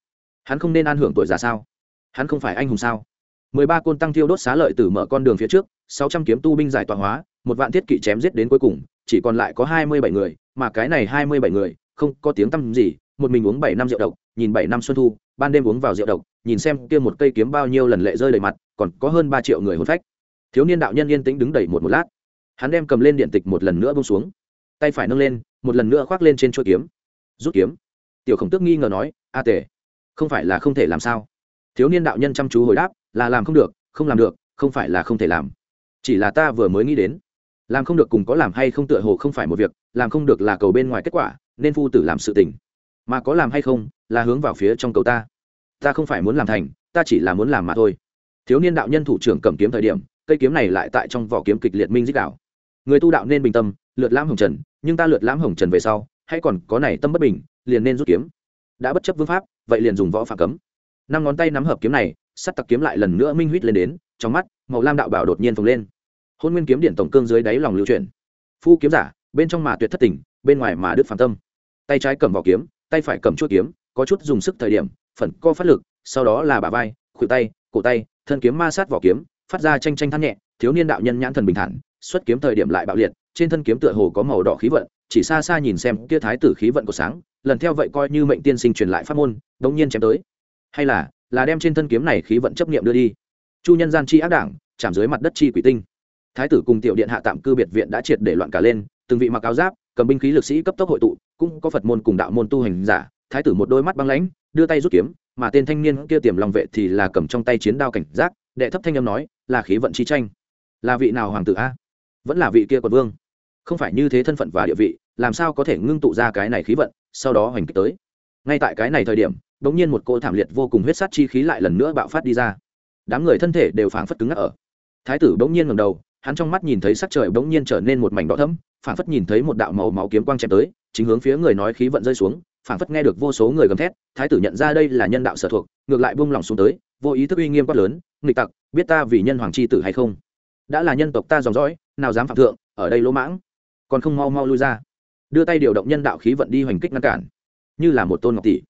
Hắn không nên an hưởng tuổi già sao? Hắn không phải anh hùng sao? Mười ba côn tăng thiêu đốt xá lợi tử mở con đường phía trước, sáu trăm kiếm tu binh giải tọa hóa, một vạn thiết kỵ chém giết đến cuối cùng, chỉ còn lại có hai mươi bảy người, mà cái này hai mươi bảy người, không có tiếng tăm gì, một mình uống bảy năm rượu độc, nhìn bảy năm xuân thu, ban đêm uống vào rượu độc, nhìn xem kia một cây kiếm bao nhiêu lần lệ rơi đầy mặt, còn có hơn ba triệu người hôn phách. Thiếu niên đạo nhân yên tĩnh đứng đẩy một một lát. Hắn đem cầm lên điện tịch một lần nữa bông xuống, tay phải nâng lên, một lần nữa khoác lên trên chuôi kiếm. Rút kiếm. Tiểu khổng tước nghi ngờ nói, a tể không phải là không thể làm sao? Thiếu niên đạo nhân chăm chú hồi đáp là làm không được, không làm được, không phải là không thể làm. Chỉ là ta vừa mới nghĩ đến, làm không được cùng có làm hay không tựa hồ không phải một việc, làm không được là cầu bên ngoài kết quả, nên phu tử làm sự tình. Mà có làm hay không, là hướng vào phía trong cầu ta. Ta không phải muốn làm thành, ta chỉ là muốn làm mà thôi. Thiếu niên đạo nhân thủ trưởng cầm kiếm thời điểm, cây kiếm này lại tại trong vỏ kiếm kịch liệt minh dích đạo. Người tu đạo nên bình tâm, lượt lãm hồng trần, nhưng ta lượt lãm hồng trần về sau, hay còn có này tâm bất bình, liền nên rút kiếm. Đã bất chấp vương pháp, vậy liền dùng võ phạm cấm. Năm ngón tay nắm hợp kiếm này sắt tặc kiếm lại lần nữa minh huýt lên đến, trong mắt, màu lam đạo bảo đột nhiên phồng lên. Hôn nguyên kiếm điện tổng cương dưới đáy lòng lưu chuyển. Phu kiếm giả, bên trong mà tuyệt thất tình bên ngoài mà đức phạm tâm. Tay trái cầm vỏ kiếm, tay phải cầm chuốt kiếm, có chút dùng sức thời điểm, phần co phát lực, sau đó là bả vai, khuỷu tay, cổ tay, thân kiếm ma sát vỏ kiếm, phát ra tranh tranh thắt nhẹ, thiếu niên đạo nhân nhãn thần bình thản, xuất kiếm thời điểm lại bạo liệt, trên thân kiếm tựa hồ có màu đỏ khí vận, chỉ xa xa nhìn xem kia thái tử khí vận của sáng, lần theo vậy coi như mệnh tiên sinh truyền lại pháp môn, đống nhiên chém tới. Hay là là đem trên thân kiếm này khí vận chấp niệm đưa đi. Chu nhân gian chi ác đảng, chạm dưới mặt đất chi quỷ tinh. Thái tử cùng tiểu điện hạ tạm cư biệt viện đã triệt để loạn cả lên, từng vị mặc áo giáp, cầm binh khí lực sĩ cấp tốc hội tụ, cũng có phật môn cùng đạo môn tu hành giả. Thái tử một đôi mắt băng lãnh, đưa tay rút kiếm, mà tên thanh niên kia tiềm lòng vệ thì là cầm trong tay chiến đao cảnh giác, đệ thấp thanh âm nói, là khí vận chi tranh. Là vị nào hoàng tử a? Vẫn là vị kia quận vương. Không phải như thế thân phận và địa vị, làm sao có thể ngưng tụ ra cái này khí vận, sau đó hoành kích tới? Ngay tại cái này thời điểm đ ỗ n g nhiên một cô thảm liệt vô cùng huyết sát chi khí lại lần nữa bạo phát đi ra. Đám người thân thể đều phảng phất cứng ngắc ở. Thái tử bỗng nhiên ngầm đầu, hắn trong mắt nhìn thấy sắc trời bỗng nhiên trở nên một mảnh đỏ thấm phảng phất nhìn thấy một đạo màu máu kiếm quang chém tới, chính hướng phía người nói khí vận rơi xuống, phảng phất nghe được vô số người gầm thét, thái tử nhận ra đây là nhân đạo sở thuộc, ngược lại buông lỏng xuống tới, vô ý thức uy nghiêm quát lớn, nghịch tặc, biết ta vì nhân hoàng c h i tử hay không? Đã là nhân tộc ta dòng dõi, nào dám phạm thượng, ở đây lỗ mãng, còn không mau mau lui ra. Đưa tay điều động nhân đạo khí vận đi hoành kích ngăn cản như là một tôn ngọc tỷ.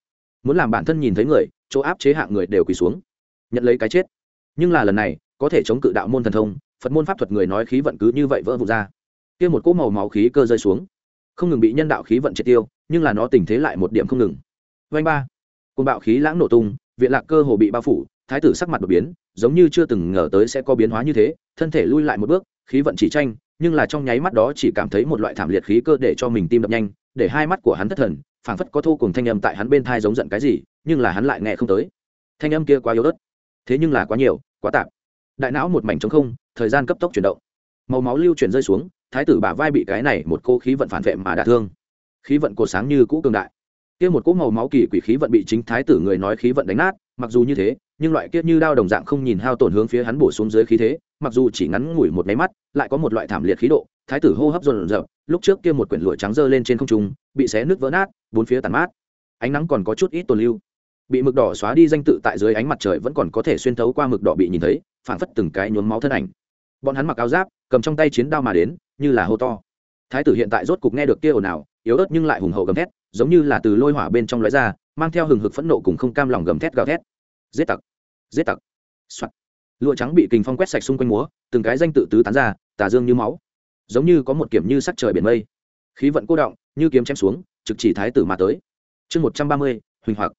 Muốn làm bản thân nhìn thấy người, chỗ áp chế hạng người đều quỳ xuống. Nhận lấy cái chết. Nhưng là lần này, có thể chống cự đạo môn thần thông, phật môn pháp thuật người nói khí vận cứ như vậy vỡ vụt ra. Kia một cỗ màu máu khí cơ rơi xuống. Không ngừng bị nhân đạo khí vận triệt tiêu, nhưng là nó tình thế lại một điểm không ngừng. Vanh ba. Côn bạo khí lãng nổ tung, viện lạc cơ hồ bị bao phủ, thái tử sắc mặt đột biến, giống như chưa từng ngờ tới sẽ có biến hóa như thế, thân thể lui lại một bước, khí vận chỉ tranh, nhưng là trong nháy mắt đó chỉ cảm thấy một loại thảm liệt khí cơ để cho mình tim đập nhanh, để hai mắt của hắn thất thần phảng phất có thô cùng thanh âm tại hắn bên thai giống giận cái gì, nhưng là hắn lại nghe không tới. Thanh âm kia quá yếu ớt, thế nhưng là quá nhiều, quá tạp. Đại não một mảnh trống không, thời gian cấp tốc chuyển động. Màu máu lưu chuyển rơi xuống, thái tử bả vai bị cái này một cô khí vận phản vệ mà đả thương. Khí vận cột sáng như cũ cường đại. Kia một cỗ màu máu kỳ quỷ khí vận bị chính thái tử người nói khí vận đánh nát, mặc dù như thế, nhưng loại kiết như đao đồng dạng không nhìn hao tổn hướng phía hắn bổ xuống dưới khí thế mặc dù chỉ ngắn ngủi một máy mắt, lại có một loại thảm liệt khí độ, thái tử hô hấp dồn dập lúc trước kia một quyển lụa trắng dơ lên trên không trung, bị xé nước vỡ nát, bốn phía tàn mát. Ánh nắng còn có chút ít tồn lưu. Bị mực đỏ xóa đi danh tự tại dưới ánh mặt trời vẫn còn có thể xuyên thấu qua mực đỏ bị nhìn thấy, phảng phất từng cái nhuốm máu thân ảnh. Bọn hắn mặc áo giáp, cầm trong tay chiến đao mà đến, như là hô to. Thái tử hiện tại rốt cục nghe được kia ồn ào, yếu ớt nhưng lại hùng hậu gầm thét, giống như là từ lôi hỏa bên trong lóe ra, mang theo hừng hực phẫn nộ cùng không cam lòng gầm thét gào thét. Giết tặc! Giết tặc! Soạn lụa trắng bị kình phong quét sạch xung quanh múa, từng cái danh tự tứ tán ra, tà dương như máu. Giống như có một kiểm như sắc trời biển mây. Khí vận cô động, như kiếm chém xuống, trực chỉ thái tử mà tới. Chương một trăm ba mươi, huỳnh hoặc.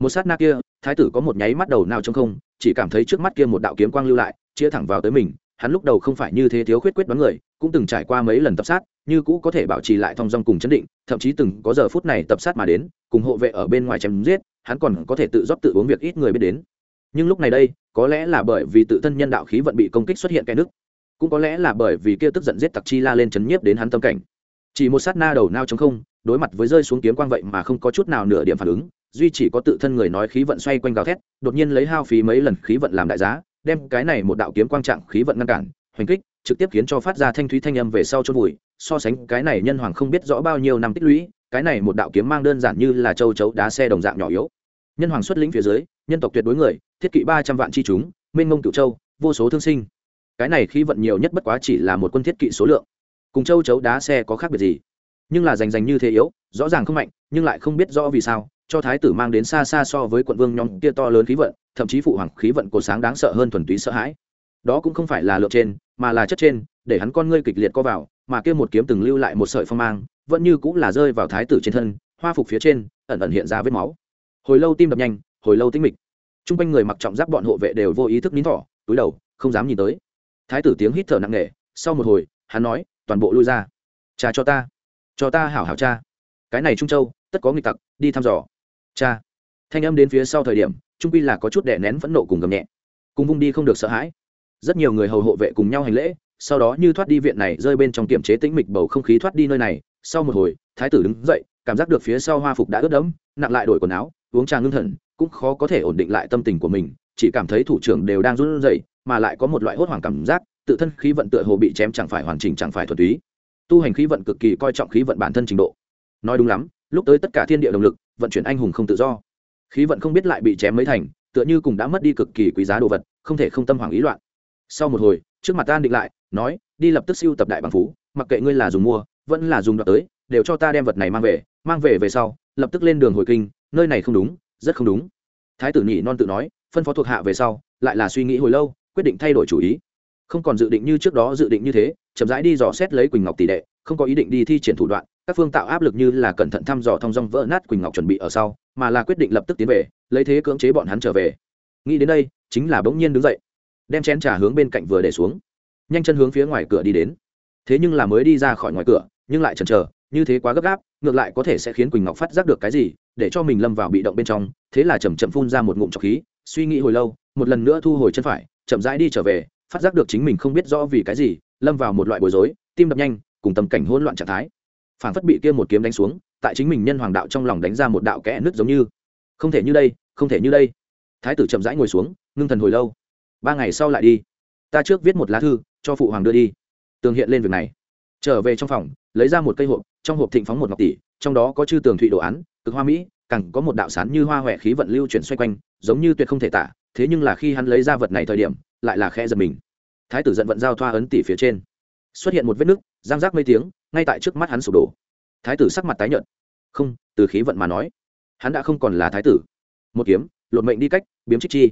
Một sát na kia, thái tử có một nháy mắt đầu nào trong không, chỉ cảm thấy trước mắt kia một đạo kiếm quang lưu lại chia thẳng vào tới mình, hắn lúc đầu không phải như thế thiếu khuyết quyết đoán người, cũng từng trải qua mấy lần tập sát, như cũ có thể bảo trì lại thong dong cùng chấn định, thậm chí từng có giờ phút này tập sát mà đến, cùng hộ vệ ở bên ngoài chém giết, hắn còn có thể tự rót tự uống việc ít người biết đến. Nhưng lúc này đây có lẽ là bởi vì tự thân nhân đạo khí vận bị công kích xuất hiện cái nước, cũng có lẽ là bởi vì kia tức giận giết tặc chi la lên chấn nhiếp đến hắn tâm cảnh. Chỉ một sát na đầu nao chống không, đối mặt với rơi xuống kiếm quang vậy mà không có chút nào nửa điểm phản ứng, duy chỉ có tự thân người nói khí vận xoay quanh gào thét, đột nhiên lấy hao phí mấy lần khí vận làm đại giá, đem cái này một đạo kiếm quang trạng khí vận ngăn cản, hoành kích, trực tiếp khiến cho phát ra thanh thúy thanh âm về sau chôn vùi, so sánh cái này nhân hoàng không biết rõ bao nhiêu năm tích lũy, cái này một đạo kiếm mang đơn giản như là châu chấu đá xe đồng dạng nhỏ yếu. Nhân hoàng xuất lĩnh phía dưới, nhân tộc tuyệt đối người thiết kỵ ba trăm vạn chi chúng, mênh mông cựu châu, vô số thương sinh. Cái này khí vận nhiều nhất bất quá chỉ là một quân thiết kỵ số lượng. Cùng châu chấu đá xe có khác biệt gì? Nhưng là giành giành như thế yếu, rõ ràng không mạnh, nhưng lại không biết rõ vì sao, cho thái tử mang đến xa xa so với quận vương nhóm kia to lớn khí vận, thậm chí phụ hoàng khí vận cổ sáng đáng sợ hơn thuần túy sợ hãi. Đó cũng không phải là lượng trên, mà là chất trên, để hắn con ngươi kịch liệt co vào, mà kia một kiếm từng lưu lại một sợi phong mang, vẫn như cũng là rơi vào thái tử trên thân, hoa phục phía trên, ẩn ẩn hiện ra vết máu. Hồi lâu tim đập nhanh, hồi lâu tĩnh mịch t r u n g quanh người mặc trọng giáp bọn hộ vệ đều vô ý thức nín thỏ túi đầu, không dám nhìn tới. Thái tử tiếng hít thở nặng nề, sau một hồi, hắn nói, toàn bộ lui ra. Cha cho ta. Cho ta hảo hảo cha. Cái này trung châu, tất có nghịch tặc, đi thăm dò. Cha. Thanh âm đến phía sau thời điểm, trung pi là có chút đè nén phẫn nộ cùng gầm nhẹ. Cùng vung đi không được sợ hãi. Rất nhiều người hầu hộ vệ cùng nhau hành lễ, sau đó như thoát đi viện này rơi bên trong kiểm chế tĩnh mịch bầu không khí thoát đi nơi này. Sau một hồi, thái tử đứng dậy, cảm giác được phía sau hoa phục đã ướt đẫm, nặng lại đổi quần áo, uống trà ngưng thần cũng khó có thể ổn định lại tâm tình của mình, chỉ cảm thấy thủ trưởng đều đang run rẩy, mà lại có một loại hốt hoảng cảm giác, tự thân khí vận tựa hồ bị chém chẳng phải hoàn chỉnh chẳng phải thuần túy. Tu hành khí vận cực kỳ coi trọng khí vận bản thân trình độ. Nói đúng lắm, lúc tới tất cả thiên địa động lực, vận chuyển anh hùng không tự do. Khí vận không biết lại bị chém mấy thành, tựa như cùng đã mất đi cực kỳ quý giá đồ vật, không thể không tâm hoảng ý loạn. Sau một hồi, trước mặt ta định lại, nói, đi lập tức siêu tập đại bằng phú, mặc kệ ngươi là dùng mua, vẫn là dùng đoạt tới, đều cho ta đem vật này mang về mang về về sau, lập tức lên đường hồi kinh, nơi này không đúng rất không đúng. Thái tử nhị non tự nói, phân phó thuộc hạ về sau, lại là suy nghĩ hồi lâu, quyết định thay đổi chủ ý. Không còn dự định như trước đó dự định như thế, chậm rãi đi dò xét lấy quỳnh ngọc tỷ đệ, không có ý định đi thi triển thủ đoạn, các phương tạo áp lực như là cẩn thận thăm dò thông dong vỡ nát quỳnh ngọc chuẩn bị ở sau, mà là quyết định lập tức tiến về, lấy thế cưỡng chế bọn hắn trở về. Nghĩ đến đây, chính là bỗng nhiên đứng dậy, đem chén trà hướng bên cạnh vừa để xuống, nhanh chân hướng phía ngoài cửa đi đến. Thế nhưng là mới đi ra khỏi ngoài cửa, nhưng lại chần chờ, như thế quá gấp gáp, ngược lại có thể sẽ khiến quỳnh ngọc phát giác được cái gì để cho mình lâm vào bị động bên trong, thế là chầm chậm phun ra một ngụm trọc khí, suy nghĩ hồi lâu, một lần nữa thu hồi chân phải, chậm rãi đi trở về, phát giác được chính mình không biết rõ vì cái gì, lâm vào một loại bối rối, tim đập nhanh, cùng tâm cảnh hỗn loạn trạng thái. Phản phất bị kia một kiếm đánh xuống, tại chính mình nhân hoàng đạo trong lòng đánh ra một đạo kẽ nứt giống như. Không thể như đây, không thể như đây. Thái tử chậm rãi ngồi xuống, ngưng thần hồi lâu. Ba ngày sau lại đi. Ta trước viết một lá thư, cho phụ hoàng đưa đi. Tường hiện lên việc này. Trở về trong phòng, lấy ra một cây hộp, trong hộp thịnh phóng một ngọc tỷ trong đó có chư tường thụy đồ án, cực hoa mỹ, càng có một đạo sán như hoa huệ khí vận lưu chuyển xoay quanh, giống như tuyệt không thể tả, thế nhưng là khi hắn lấy ra vật này thời điểm, lại là khe giật mình. Thái tử giận vận giao thoa ấn tỷ phía trên. Xuất hiện một vết nứt, giang rác mấy tiếng, ngay tại trước mắt hắn sụp đổ. Thái tử sắc mặt tái nhợt. Không, từ khí vận mà nói, hắn đã không còn là thái tử. Một kiếm, lột mệnh đi cách, biếm trích chi.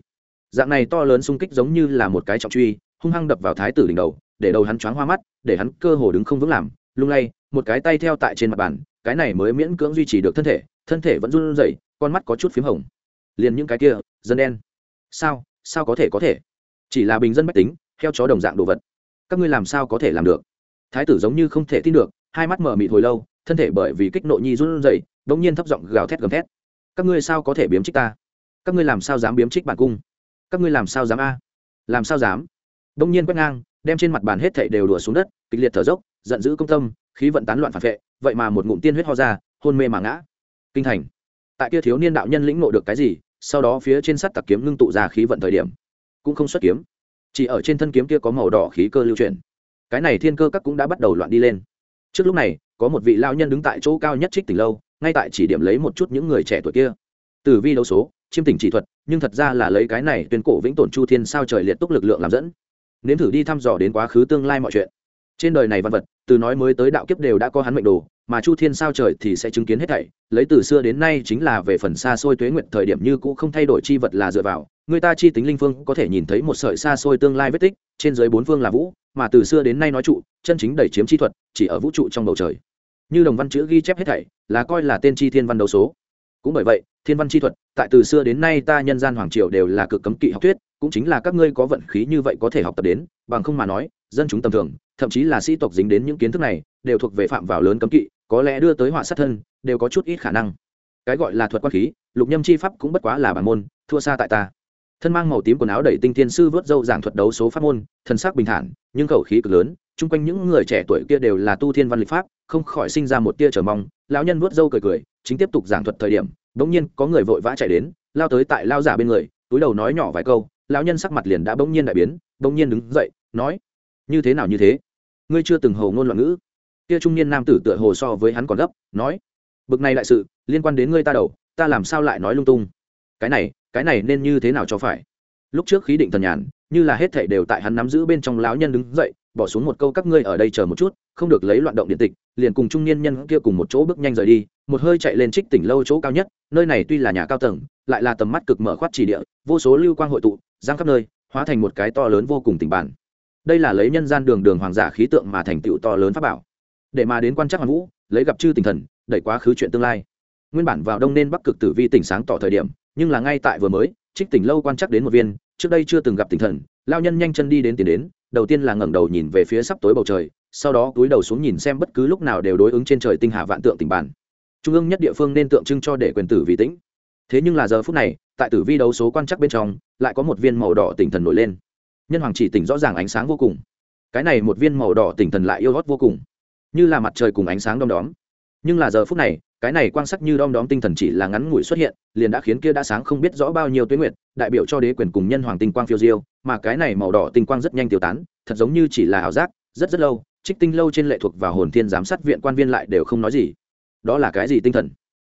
Dạng này to lớn xung kích giống như là một cái trọng truy, hung hăng đập vào thái tử đỉnh đầu, để đầu hắn choáng hoa mắt, để hắn cơ hồ đứng không vững làm, lung lay, một cái tay theo tại trên mặt bàn cái này mới miễn cưỡng duy trì được thân thể thân thể vẫn run rẩy, con mắt có chút p h í m hồng. Liền những cái kia, dân đen. Sao? Sao có thể có thể? Chỉ là bình dân mách tính, heo chó đồng dạng đồ vật. Các ngươi làm sao có thể làm được? Thái tử giống như không thể tin được, hai mắt mở mịt hồi lâu, thân thể bởi vì kích nộ nhi run rẩy đ ỗ n g nhiên thấp giọng gào thét gầm thét. Các ngươi sao có thể biếm trích ta? Các ngươi làm sao dám biếm trích bản cung? Các ngươi làm sao dám a? Làm sao dám? Đông nhiên quét ngang, đem trên mặt bàn hết thảy đều đùa xuống đất, kịch liệt thở dốc giận dữ công tâm, khí vận tán loạn phản vệ, vậy mà một ngụm tiên huyết ho ra, hôn mê mà ngã. Kinh thành. Tại kia thiếu niên đạo nhân lĩnh ngộ được cái gì, sau đó phía trên sắt tặc kiếm ngưng tụ ra khí vận thời điểm, cũng không xuất kiếm. Chỉ ở trên thân kiếm kia có màu đỏ khí cơ lưu chuyển. Cái này thiên cơ các cũng đã bắt đầu loạn đi lên. Trước lúc này, có một vị lao nhân đứng tại chỗ cao nhất trích tỉnh lâu, ngay tại chỉ điểm lấy một chút những người trẻ tuổi kia. Từ vi đấu số, chiêm tỉnh chỉ thuật, nhưng thật ra là lấy cái này tuyên cổ vĩnh tổn chu thiên sao trời liệt túc lực lượng làm dẫn. Nếm thử đi thăm dò đến quá khứ tương lai mọi chuyện trên đời này văn vật, từ nói mới tới đạo kiếp đều đã có hắn mệnh đồ, mà chu thiên sao trời thì sẽ chứng kiến hết thảy, lấy từ xưa đến nay chính là về phần xa xôi tuế nguyện thời điểm như cũ không thay đổi chi vật là dựa vào. Người ta chi tính linh phương có thể nhìn thấy một sợi xa xôi tương lai vết tích, trên dưới bốn phương là vũ, mà từ xưa đến nay nói trụ, chân chính đẩy chiếm chi thuật, chỉ ở vũ trụ trong bầu trời. Như đồng văn chữ ghi chép hết thảy, là coi là tên chi thiên văn đấu số. Cũng bởi vậy, thiên văn chi thuật, tại từ xưa đến nay ta nhân gian hoàng triều đều là cực cấm kỵ học thuyết cũng chính là các ngươi có vận khí như vậy có thể học tập đến, bằng không mà nói, dân chúng tầm thường, thậm chí là sĩ tộc dính đến những kiến thức này, đều thuộc về phạm vào lớn cấm kỵ, có lẽ đưa tới họa sát thân, đều có chút ít khả năng. Cái gọi là thuật quan khí, lục nhâm chi pháp cũng bất quá là bản môn, thua xa tại ta. Thân mang màu tím quần áo đẩy tinh thiên sư vớt dâu giảng thuật đấu số pháp môn thân xác bình thản, nhưng khẩu khí cực lớn, chung quanh những người trẻ tuổi kia đều là tu thiên văn lịch pháp, không khỏi sinh ra một tia chờ mong, lão nhân vớt dâu cười cười, chính tiếp tục giảng thuật thời điểm, bỗng nhiên có người vội vã chạy đến, lao tới tại lao giả bên người, túi đầu nói nhỏ vài câu lão nhân sắc mặt liền đã bỗng nhiên đại biến, bỗng nhiên đứng dậy, nói, như thế nào như thế? Ngươi chưa từng hầu ngôn loạn ngữ. Kia trung niên nam tử tựa hồ so với hắn còn gấp, nói, bực này đại sự, liên quan đến ngươi ta đầu, ta làm sao lại nói lung tung? Cái này cái này nên như thế nào cho phải? Lúc trước khí định thần nhàn, như là hết thảy đều tại hắn nắm giữ bên trong lão nhân đứng dậy, bỏ xuống một câu, các ngươi ở đây chờ một chút, không được lấy loạn động điện tịch, liền cùng trung niên nhân kia cùng một chỗ bước nhanh rời đi. Một hơi chạy lên trích tỉnh lâu chỗ cao nhất, nơi này tuy là nhà cao tầng, lại là tầm mắt cực mở khoát chỉ địa, vô số lưu quang hội tụ giang khắp nơi, hóa thành một cái to lớn vô cùng tỉnh bản. Đây là lấy nhân gian đường đường hoàng giả khí tượng mà thành tựu to lớn pháp bảo. Để mà đến quan trắc hoàng vũ, lấy gặp chư tinh thần, đẩy quá khứ chuyện tương lai. Nguyên bản vào đông nên bắc cực tử vi tỉnh sáng tỏ thời điểm, nhưng là ngay tại vừa mới, trích tỉnh lâu quan trắc đến một viên, trước đây chưa từng gặp tinh thần, lao nhân nhanh chân đi đến tiền đến, đầu tiên là ngẩng đầu nhìn về phía sắp tối bầu trời, sau đó cúi đầu xuống nhìn xem bất cứ lúc nào đều đối ứng trên trời tinh hà vạn tượng tỉnh bản. Trung ương nhất địa phương nên tượng trưng cho để quyền tử vi tĩnh thế nhưng là giờ phút này, tại tử vi đấu số quan chắc bên trong, lại có một viên màu đỏ tỉnh thần nổi lên. Nhân hoàng chỉ tỉnh rõ ràng ánh sáng vô cùng. Cái này một viên màu đỏ tỉnh thần lại yêu hót vô cùng. Như là mặt trời cùng ánh sáng đom đóm. Nhưng là giờ phút này, cái này quan sắc như đom đóm tinh thần chỉ là ngắn ngủi xuất hiện, liền đã khiến kia đã sáng không biết rõ bao nhiêu tuyến nguyện đại biểu cho đế quyền cùng nhân hoàng tinh quang phiêu diêu, mà cái này màu đỏ tinh quang rất nhanh tiêu tán, thật giống như chỉ là ảo giác, rất rất lâu, trích tinh lâu trên lệ thuộc vào hồn thiên giám sát viện quan viên lại đều không nói gì. Đó là cái gì tinh thần?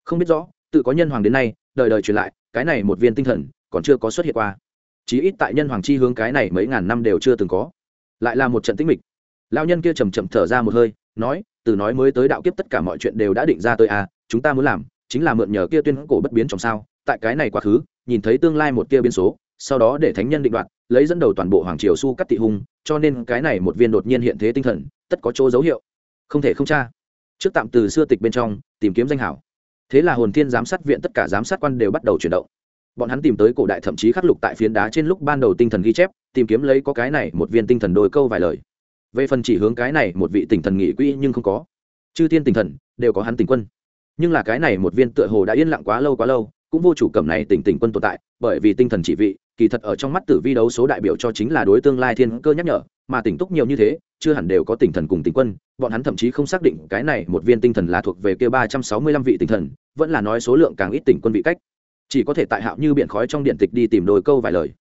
Không biết rõ, tự có nhân hoàng đến nay đời đời truyền lại, cái này một viên tinh thần còn chưa có xuất hiện qua. Chí ít tại nhân hoàng chi hướng cái này mấy ngàn năm đều chưa từng có. Lại là một trận tĩnh mịch. Lao nhân kia chầm chậm thở ra một hơi, nói, từ nói mới tới đạo kiếp tất cả mọi chuyện đều đã định ra tới à chúng ta muốn làm chính là mượn nhờ kia tuyên cổ bất biến trong sao. Tại cái này quá khứ, nhìn thấy tương lai một kia biến số, sau đó để thánh nhân định đoạt, lấy dẫn đầu toàn bộ hoàng triều su cắt tị hung, cho nên cái này một viên đột nhiên hiện thế tinh thần, tất có chỗ dấu hiệu. Không thể không tra. Trước tạm từ xưa tịch bên trong, tìm kiếm danh hảo thế là hồn thiên giám sát viện tất cả giám sát quan đều bắt đầu chuyển động. Bọn hắn tìm tới cổ đại thậm chí khắc lục tại phiến đá trên lúc ban đầu tinh thần ghi chép, tìm kiếm lấy có cái này một viên tinh thần đôi câu vài lời. Về phần chỉ hướng cái này một vị tinh thần nghị quỹ nhưng không có. Chư thiên tinh thần, đều có hắn tình quân. Nhưng là cái này một viên tựa hồ đã yên lặng quá lâu quá lâu, cũng vô chủ cầm này tỉnh tỉnh quân tồn tại, bởi vì tinh thần chỉ vị, kỳ thật ở trong mắt tử vi đấu số đại biểu cho chính là đối tương lai thiên cơ nhắc nhở, mà tỉnh túc nhiều như thế chưa hẳn đều có tinh thần cùng tinh quân, bọn hắn thậm chí không xác định cái này một viên tinh thần là thuộc về kia ba trăm sáu mươi lăm vị tinh thần, vẫn là nói số lượng càng ít tinh quân vị cách. Chỉ có thể tại hạo như biển khói trong điện tịch đi tìm đôi câu vài lời.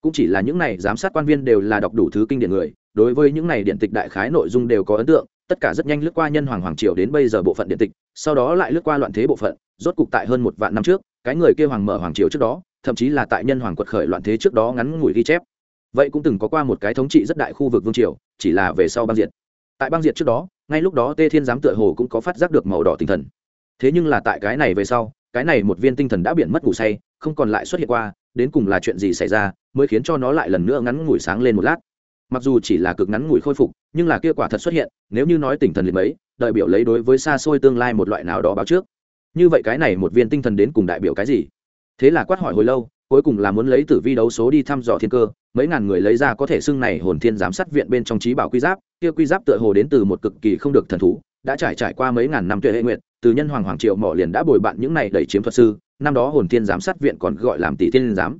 Cũng chỉ là những này giám sát quan viên đều là đọc đủ thứ kinh điển người, đối với những này điện tịch đại khái nội dung đều có ấn tượng, tất cả rất nhanh lướt qua nhân hoàng hoàng triều đến bây giờ bộ phận điện tịch, sau đó lại lướt qua loạn thế bộ phận, rốt cục tại hơn một vạn năm trước, cái người kia hoàng mở hoàng triều trước đó, thậm chí là tại nhân hoàng quật khởi loạn thế trước đó ngắn ngủi ghi chép vậy cũng từng có qua một cái thống trị rất đại khu vực vương triều, chỉ là về sau băng diệt. Tại băng diệt trước đó, ngay lúc đó tê thiên giám tựa hồ cũng có phát giác được màu đỏ tinh thần. Thế nhưng là tại cái này về sau, cái này một viên tinh thần đã biển mất ngủ say, không còn lại xuất hiện qua, đến cùng là chuyện gì xảy ra, mới khiến cho nó lại lần nữa ngắn ngủi sáng lên một lát. Mặc dù chỉ là cực ngắn ngủi khôi phục, nhưng là kia quả thật xuất hiện, nếu như nói tinh thần liền mấy, đại biểu lấy đối với xa xôi tương lai một loại nào đó báo trước. Như vậy cái này một viên tinh thần đến cùng đại biểu cái gì? Thế là quát hỏi hồi lâu cuối cùng là muốn lấy tử vi đấu số đi thăm dò thiên cơ, mấy ngàn người lấy ra có thể xưng này hồn thiên giám sát viện bên trong trí bảo quy giáp, kia quy giáp tựa hồ đến từ một cực kỳ không được thần thú, đã trải trải qua mấy ngàn năm tuệ hệ nguyện từ nhân hoàng hoàng triệu mỏ liền đã bồi bạn những này đẩy chiếm thuật sư, năm đó hồn thiên giám sát viện còn gọi làm tỷ thiên giám.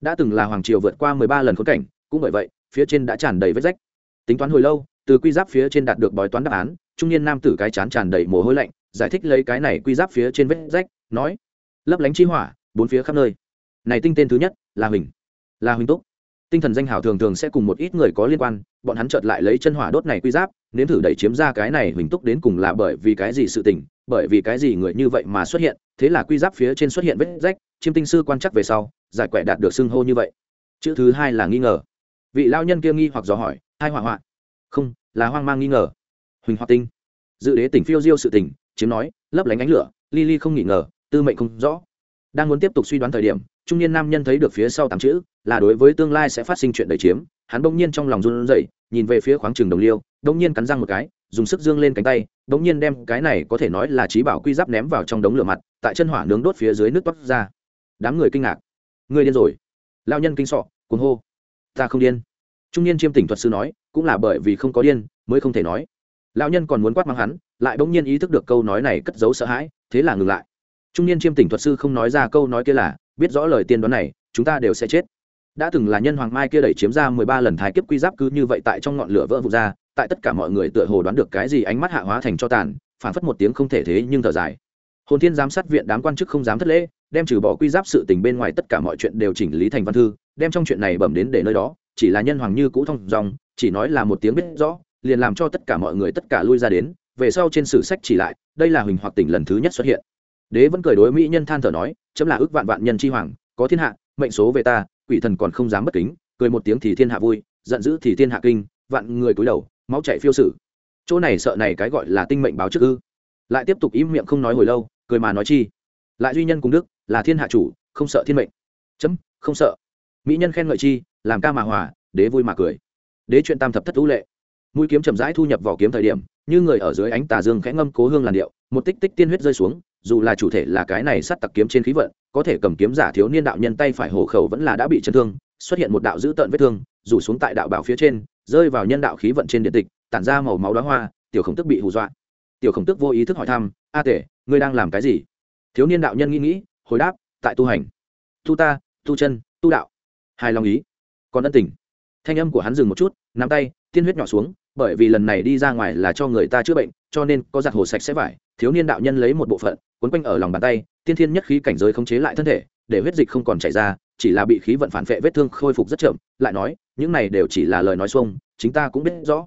Đã từng là hoàng triều vượt qua mười ba lần khốn cảnh, cũng bởi vậy, phía trên đã tràn đầy vết rách. Tính toán hồi lâu, từ quy giáp phía trên đạt được bói toán đáp án, trung niên nam tử cái chán tràn đầy mồ hôi lạnh, giải thích lấy cái này quy giáp phía trên vết rách, nói, lấp lánh chi hỏa, bốn phía khắp nơi này tinh tên thứ nhất, là huỳnh. Là huỳnh túc. Tinh thần danh hào thường thường sẽ cùng một ít người có liên quan, bọn hắn chợt lại lấy chân hỏa đốt này quy giáp, nếm thử đẩy chiếm ra cái này huỳnh túc đến cùng là bởi vì cái gì sự tình, bởi vì cái gì người như vậy mà xuất hiện, thế là quy giáp phía trên xuất hiện vết rách, chiêm tinh sư quan chắc về sau, giải quẻ đạt được xưng hô như vậy. Chữ thứ hai là nghi ngờ. Vị lao nhân kia nghi hoặc dò hỏi, hai hỏa hoạn không, là hoang mang nghi ngờ. Huỳnh hoặc tinh. Dự đế tỉnh phiêu diêu sự tình, chiếm nói, lấp lánh ánh lửa ly ly không nghỉ ngờ, tư mệnh không rõ. Đang muốn tiếp tục suy đoán thời điểm trung niên nam nhân thấy được phía sau tám chữ, là đối với tương lai sẽ phát sinh chuyện đầy chiếm, hắn bỗng nhiên trong lòng run rẩy, nhìn về phía khoáng trường đồng liêu, bỗng nhiên cắn răng một cái, dùng sức dương lên cánh tay, bỗng nhiên đem cái này có thể nói là trí bảo quy giáp ném vào trong đống lửa mặt, tại chân hỏa nướng đốt phía dưới nước toát ra. Đám người kinh ngạc. Người điên rồi. Lao nhân kinh sọ, cuồng hô. Ta không điên. Trung niên chiêm tỉnh thuật sư nói, cũng là bởi vì không có điên, mới không thể nói. Lão nhân còn muốn quát mắng hắn, lại bỗng nhiên ý thức được câu nói này cất giấu sợ hãi, thế là ngừng lại. Trung niên chiêm tỉnh thuật sư không nói ra câu nói kia là biết rõ lời tiên đoán này, chúng ta đều sẽ chết. Đã từng là nhân hoàng mai kia đẩy chiếm ra mười ba lần thái kiếp quy giáp cứ như vậy tại trong ngọn lửa vỡ vụt ra, tại tất cả mọi người tựa hồ đoán được cái gì ánh mắt hạ hóa thành cho tàn phản phất một tiếng không thể thế nhưng thở dài. Hồn thiên giám sát viện đám quan chức không dám thất lễ, đem trừ bỏ quy giáp sự tình bên ngoài tất cả mọi chuyện đều chỉnh lý thành văn thư, đem trong chuyện này bẩm đến để nơi đó, chỉ là nhân hoàng như cũ thông dòng, chỉ nói là một tiếng biết rõ, liền làm cho tất cả mọi người tất cả lui ra đến, về sau trên sử sách chỉ lại, đây là huỳnh hoặc tỉnh lần thứ nhất xuất hiện đế vẫn cười đối mỹ nhân than thở nói, chấm là ước vạn vạn nhân chi hoàng, có thiên hạ, mệnh số về ta, quỷ thần còn không dám bất kính, cười một tiếng thì thiên hạ vui, giận dữ thì thiên hạ kinh, vạn người cúi đầu, máu chảy phiêu sử. Chỗ này sợ này cái gọi là tinh mệnh báo trước ư? Lại tiếp tục im miệng không nói hồi lâu, cười mà nói chi, lại duy nhân cùng đức, là thiên hạ chủ, không sợ thiên mệnh. Chấm, không sợ. Mỹ nhân khen ngợi chi, làm ca mà hòa, đế vui mà cười. Đế chuyện tam thập thất thú lệ mũi kiếm chậm rãi thu nhập vào kiếm thời điểm, như người ở dưới ánh tà dương khẽ ngâm cố hương làn điệu, một tích tích tiên huyết rơi xuống, dù là chủ thể là cái này sắt tặc kiếm trên khí vận, có thể cầm kiếm giả thiếu niên đạo nhân tay phải hổ khẩu vẫn là đã bị chấn thương, xuất hiện một đạo dữ tợn vết thương, rủ xuống tại đạo bảo phía trên, rơi vào nhân đạo khí vận trên điện tịch, tản ra màu máu đóa hoa, tiểu khổng tức bị hù dọa. Tiểu khổng tức vô ý thức hỏi thăm, a tể, ngươi đang làm cái gì? Thiếu niên đạo nhân nghĩ nghĩ, hồi đáp, tại tu hành. Tu ta, tu chân, tu đạo. Hài lòng ý. Còn ân tình. Thanh âm của hắn dừng một chút, nắm tay, tiên huyết nhỏ xuống bởi vì lần này đi ra ngoài là cho người ta chữa bệnh, cho nên có giặt hồ sạch sẽ vải, thiếu niên đạo nhân lấy một bộ phận, quấn quanh ở lòng bàn tay, tiên thiên nhất khí cảnh giới khống chế lại thân thể, để huyết dịch không còn chảy ra, chỉ là bị khí vận phản vệ vết thương khôi phục rất chậm, lại nói, những này đều chỉ là lời nói xuông, chính ta cũng biết rõ.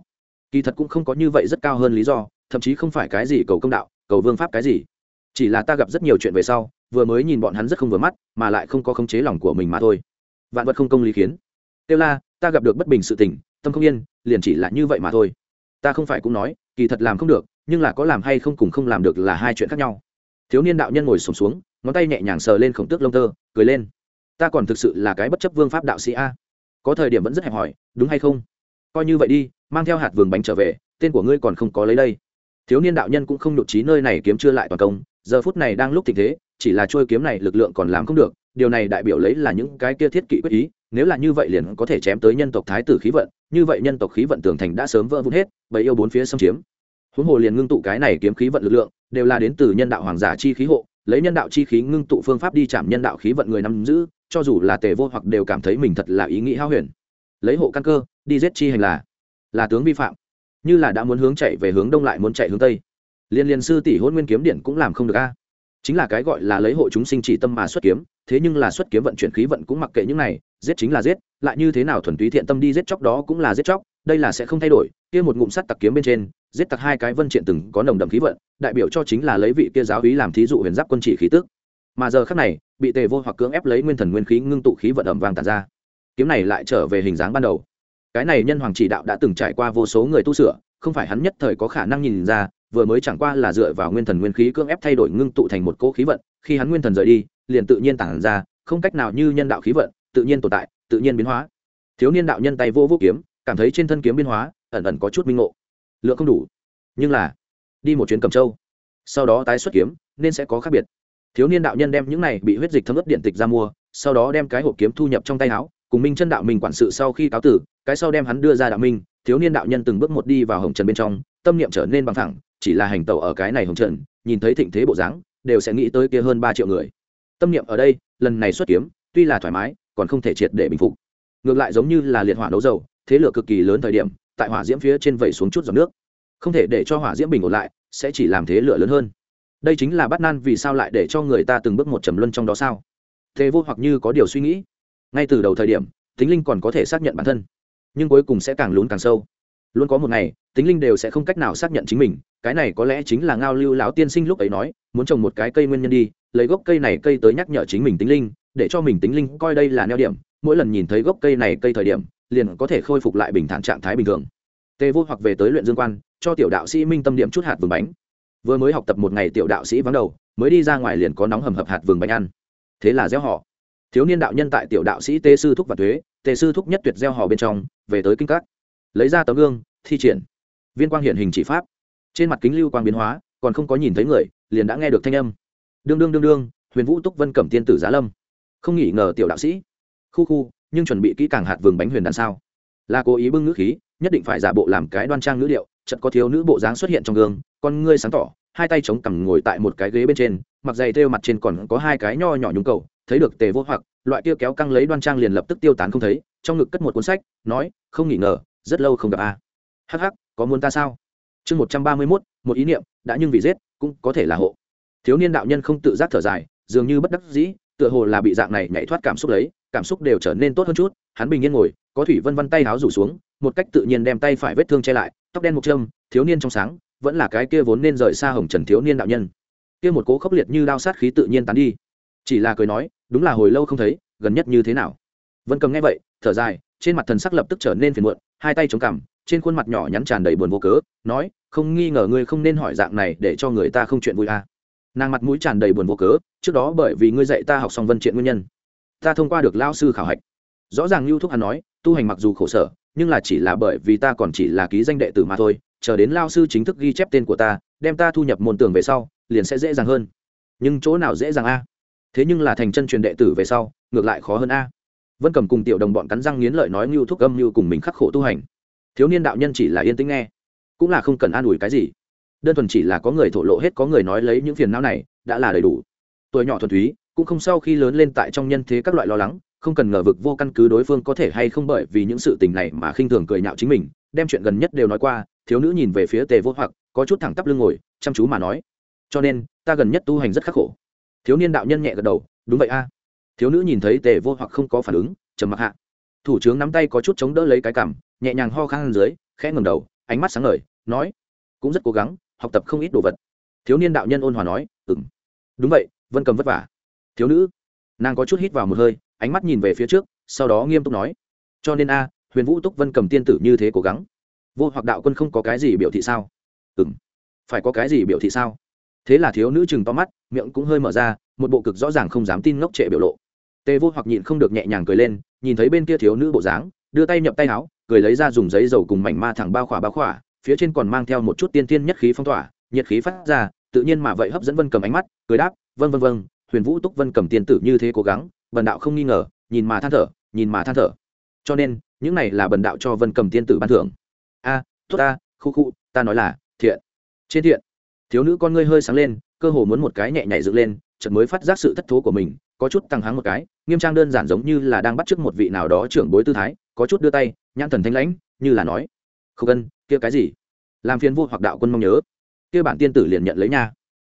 Kỳ thật cũng không có như vậy rất cao hơn lý do, thậm chí không phải cái gì cầu công đạo, cầu vương pháp cái gì. Chỉ là ta gặp rất nhiều chuyện về sau, vừa mới nhìn bọn hắn rất không vừa mắt, mà lại không có khống chế lòng của mình mà thôi. Vạn vật không công lý khiến kêu la, ta gặp được bất bình sự tình tâm không yên liền chỉ là như vậy mà thôi. Ta không phải cũng nói kỳ thật làm không được nhưng là có làm hay không cùng không làm được là hai chuyện khác nhau. Thiếu niên đạo nhân ngồi sùng xuống, xuống ngón tay nhẹ nhàng sờ lên khổng tước lông tơ cười lên. Ta còn thực sự là cái bất chấp vương pháp đạo sĩ a. Có thời điểm vẫn rất hẹp hòi đúng hay không? Coi như vậy đi mang theo hạt vườn bánh trở về tên của ngươi còn không có lấy đây. Thiếu niên đạo nhân cũng không nhụt trí nơi này kiếm chưa lại toàn công giờ phút này đang lúc tình thế chỉ là trôi kiếm này lực lượng còn làm không được điều này đại biểu lấy là những cái kia thiết kỵ quyết ý nếu là như vậy liền có thể chém tới nhân tộc thái tử khí vận như vậy nhân tộc khí vận tường thành đã sớm vỡ vụn hết, bầy yêu bốn phía xâm chiếm. Huống hồ liền ngưng tụ cái này kiếm khí vận lực lượng, đều là đến từ nhân đạo hoàng giả chi khí hộ, lấy nhân đạo chi khí ngưng tụ phương pháp đi chạm nhân đạo khí vận người nắm giữ, cho dù là tề vô hoặc đều cảm thấy mình thật là ý nghĩ hao huyền. Lấy hộ căn cơ, đi giết chi hành là là tướng vi phạm. Như là đã muốn hướng chạy về hướng đông lại muốn chạy hướng tây. Liên liên sư tỷ hôn nguyên kiếm điển cũng làm không được a. Chính là cái gọi là lấy hộ chúng sinh chỉ tâm mà xuất kiếm, thế nhưng là xuất kiếm vận chuyển khí vận cũng mặc kệ những này, giết chính là giết lại như thế nào thuần túy thiện tâm đi giết chóc đó cũng là giết chóc, đây là sẽ không thay đổi. Kia một ngụm sắt tặc kiếm bên trên, giết tặc hai cái vân triện từng có nồng đậm khí vận, đại biểu cho chính là lấy vị kia giáo úy làm thí dụ huyền giáp quân chỉ khí tức. Mà giờ khắc này, bị tề vô hoặc cưỡng ép lấy nguyên thần nguyên khí ngưng tụ khí vận ẩm vàng tàn ra. Kiếm này lại trở về hình dáng ban đầu. Cái này nhân hoàng chỉ đạo đã từng trải qua vô số người tu sửa, không phải hắn nhất thời có khả năng nhìn ra, vừa mới chẳng qua là dựa vào nguyên thần nguyên khí cưỡng ép thay đổi ngưng tụ thành một cỗ khí vận, khi hắn nguyên thần rời đi, liền tự nhiên tản ra, không cách nào như nhân đạo khí vận, tự nhiên tồn tại tự nhiên biến hóa. Thiếu niên đạo nhân tay vô vô kiếm, cảm thấy trên thân kiếm biến hóa, ẩn ẩn có chút minh ngộ. Lượng không đủ, nhưng là, đi một chuyến cầm châu. Sau đó tái xuất kiếm, nên sẽ có khác biệt. Thiếu niên đạo nhân đem những này bị huyết dịch thấm ướt điện tịch ra mua, sau đó đem cái hộp kiếm thu nhập trong tay áo, cùng minh chân đạo mình quản sự sau khi cáo tử, cái sau đem hắn đưa ra đạo minh, thiếu niên đạo nhân từng bước một đi vào hồng trần bên trong, tâm niệm trở nên bằng thẳng, chỉ là hành tẩu ở cái này hồng trần, nhìn thấy thịnh thế bộ dáng, đều sẽ nghĩ tới kia hơn ba triệu người. Tâm niệm ở đây, lần này xuất kiếm, tuy là thoải mái còn không thể triệt để bình phục. Ngược lại giống như là liệt hỏa nấu dầu, thế lửa cực kỳ lớn thời điểm, tại hỏa diễm phía trên vẩy xuống chút giọt nước. Không thể để cho hỏa diễm bình ổn lại, sẽ chỉ làm thế lửa lớn hơn. Đây chính là bắt nan vì sao lại để cho người ta từng bước một trầm luân trong đó sao? Thế vô hoặc như có điều suy nghĩ. Ngay từ đầu thời điểm tính linh còn có thể xác nhận bản thân, nhưng cuối cùng sẽ càng lún càng sâu. Luôn có một ngày tính linh đều sẽ không cách nào xác nhận chính mình, cái này có lẽ chính là ngao lưu lão tiên sinh lúc ấy nói, muốn trồng một cái cây nguyên nhân đi, lấy gốc cây này cây tới nhắc nhở chính mình tính linh để cho mình tính linh coi đây là neo điểm, mỗi lần nhìn thấy gốc cây này cây thời điểm, liền có thể khôi phục lại bình thản trạng thái bình thường. Tê vô hoặc về tới luyện dương quan, cho tiểu đạo sĩ minh tâm điểm chút hạt vườn bánh. Vừa mới học tập một ngày tiểu đạo sĩ vắng đầu, mới đi ra ngoài liền có nóng hầm hập hạt vườn bánh ăn. Thế là gieo họ. Thiếu niên đạo nhân tại tiểu đạo sĩ tê sư thúc và thuế tê sư thúc nhất tuyệt gieo họ bên trong, về tới kinh các. Lấy ra tấm gương, thi triển. Viên quang hiện hình chỉ pháp. Trên mặt kính lưu quang biến hóa, còn không có nhìn thấy người, liền đã nghe được thanh âm. Đương đương đương đương, huyền vũ túc vân cẩm tiên tử giá lâm không nghĩ ngờ tiểu đạo sĩ. Khu khu nhưng chuẩn bị kỹ càng hạt vừng bánh huyền đàn sao? Là cố ý bưng ngữ khí nhất định phải giả bộ làm cái đoan trang ngữ liệu, chợt có thiếu nữ bộ dáng xuất hiện trong gương con ngươi sáng tỏ hai tay chống cằm ngồi tại một cái ghế bên trên mặc giày thêu mặt trên còn có hai cái nho nhỏ nhúng cầu thấy được tề vô hoặc loại kia kéo căng lấy đoan trang liền lập tức tiêu tán không thấy trong ngực cất một cuốn sách nói không nghỉ ngờ rất lâu không gặp a. À. hắc hắc có muốn ta sao? Chương một trăm ba mươi mốt một ý niệm đã nhưng vì giết cũng có thể là hộ. Thiếu niên đạo nhân không tự giác thở dài dường như bất đắc dĩ tựa hồ là bị dạng này nhảy thoát cảm xúc lấy, cảm xúc đều trở nên tốt hơn chút, hắn bình yên ngồi, có thủy vân vân tay háo rủ xuống, một cách tự nhiên đem tay phải vết thương che lại, tóc đen một châm thiếu niên trong sáng, vẫn là cái kia vốn nên rời xa hồng trần thiếu niên đạo nhân. Kia một cố khốc liệt như đao sát khí tự nhiên tán đi. Chỉ là cười nói, đúng là hồi lâu không thấy, gần nhất như thế nào? Vân cầm nghe vậy, thở dài, trên mặt thần sắc lập tức trở nên phiền muộn, hai tay chống cằm, trên khuôn mặt nhỏ nhắn tràn đầy buồn vô cớ, nói, không nghi ngờ ngươi không nên hỏi dạng này để cho người ta không chuyện vui à nàng mặt mũi tràn đầy buồn vô cớ, trước đó bởi vì ngươi dạy ta học xong vân triện nguyên nhân, ta thông qua được lao sư khảo hạch. Rõ ràng lưu thúc hắn nói, tu hành mặc dù khổ sở, nhưng là chỉ là bởi vì ta còn chỉ là ký danh đệ tử mà thôi, chờ đến lao sư chính thức ghi chép tên của ta, đem ta thu nhập môn tường về sau, liền sẽ dễ dàng hơn. Nhưng chỗ nào dễ dàng a? Thế nhưng là thành chân truyền đệ tử về sau, ngược lại khó hơn a. Vân cầm cùng tiểu đồng bọn cắn răng nghiến lợi nói ngưu thúc âm như cùng mình khắc khổ tu hành. Thiếu niên đạo nhân chỉ là yên tĩnh nghe, cũng là không cần an ủi cái gì đơn thuần chỉ là có người thổ lộ hết có người nói lấy những phiền não này đã là đầy đủ. Tuổi nhỏ thuần túy cũng không sau khi lớn lên tại trong nhân thế các loại lo lắng không cần ngờ vực vô căn cứ đối phương có thể hay không bởi vì những sự tình này mà khinh thường cười nhạo chính mình đem chuyện gần nhất đều nói qua thiếu nữ nhìn về phía tề vô hoặc có chút thẳng tắp lưng ngồi chăm chú mà nói. Cho nên ta gần nhất tu hành rất khắc khổ. Thiếu niên đạo nhân nhẹ gật đầu đúng vậy a. Thiếu nữ nhìn thấy tề vô hoặc không có phản ứng trầm mặc hạ. Thủ trưởng nắm tay có chút chống đỡ lấy cái cảm, nhẹ nhàng ho khan dưới khẽ ngầm đầu ánh mắt sáng ngời nói cũng rất cố gắng học tập không ít đồ vật. Thiếu niên đạo nhân ôn hòa nói ừng đúng vậy, vân cầm vất vả. Thiếu nữ? Nàng có chút hít vào một hơi, ánh mắt nhìn về phía trước, sau đó nghiêm túc nói, cho nên a, huyền vũ túc vân cầm tiên tử như thế cố gắng. Vô hoặc đạo quân không có cái gì biểu thị sao? Ừ phải có cái gì biểu thị sao? Thế là thiếu nữ chừng to mắt, miệng cũng hơi mở ra, một bộ cực rõ ràng không dám tin ngốc trệ biểu lộ. Tê vô hoặc nhịn không được nhẹ nhàng cười lên, nhìn thấy bên kia thiếu nữ bộ dáng, đưa tay nhập tay áo, cười lấy ra dùng giấy dầu cùng mảnh ma thẳng bao khỏa bao khỏa phía trên còn mang theo một chút tiên tiên nhất khí phong tỏa nhiệt khí phát ra tự nhiên mà vậy hấp dẫn vân cầm ánh mắt cười đáp vân vân vân huyền vũ túc vân cầm tiên tử như thế cố gắng bần đạo không nghi ngờ nhìn mà than thở nhìn mà than thở. Cho nên những này là bần đạo cho vân cầm tiên tử ban thưởng. A à, tốt ta khu khu ta nói là thiện. Trên thiện. Thiếu nữ con ngươi hơi sáng lên cơ hồ muốn một cái nhẹ nhảy dựng lên chợt mới phát giác sự thất thố của mình có chút tăng háng một cái nghiêm trang đơn giản giống như là đang bắt chước một vị nào đó trưởng bối tư thái có chút đưa tay nhãn thần thanh lãnh như là nói không cân kia cái gì? Làm phiền vô hoặc đạo quân mong nhớ. Kia bản tiên tử liền nhận lấy nha.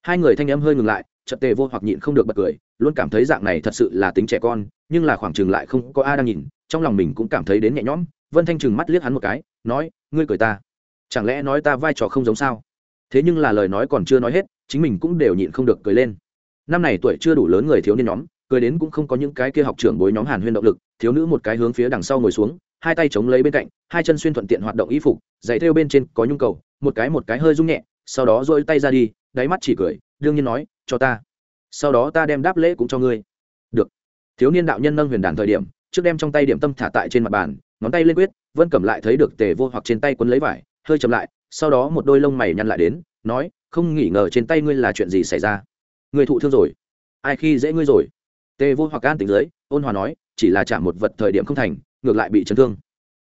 Hai người thanh âm hơi ngừng lại, chợt tề vô hoặc nhịn không được bật cười, luôn cảm thấy dạng này thật sự là tính trẻ con, nhưng là khoảng chừng lại không có a đang nhìn, trong lòng mình cũng cảm thấy đến nhẹ nhõm. Vân thanh chừng mắt liếc hắn một cái, nói, ngươi cười ta. Chẳng lẽ nói ta vai trò không giống sao? Thế nhưng là lời nói còn chưa nói hết, chính mình cũng đều nhịn không được cười lên. Năm này tuổi chưa đủ lớn người thiếu niên nhóm cười đến cũng không có những cái kia học trưởng bối nhóm hàn huyên động lực, thiếu nữ một cái hướng phía đằng sau ngồi xuống, hai tay chống lấy bên cạnh, hai chân xuyên thuận tiện hoạt động y phục dạy theo bên trên có nhung cầu, một cái một cái hơi rung nhẹ, sau đó dôi tay ra đi, đáy mắt chỉ cười, đương nhiên nói, cho ta, sau đó ta đem đáp lễ cũng cho ngươi. Được. Thiếu niên đạo nhân nâng huyền đàn thời điểm, trước đem trong tay điểm tâm thả tại trên mặt bàn, ngón tay lên quyết, vân cầm lại thấy được tề vô hoặc trên tay quấn lấy vải, hơi chậm lại, sau đó một đôi lông mày nhăn lại đến, nói, không nghĩ ngờ trên tay ngươi là chuyện gì xảy ra? Người thụ thương rồi. Ai khi dễ ngươi rồi? Tề vô hoặc an tỉnh dưới ôn hòa nói chỉ là chạm một vật thời điểm không thành ngược lại bị chấn thương.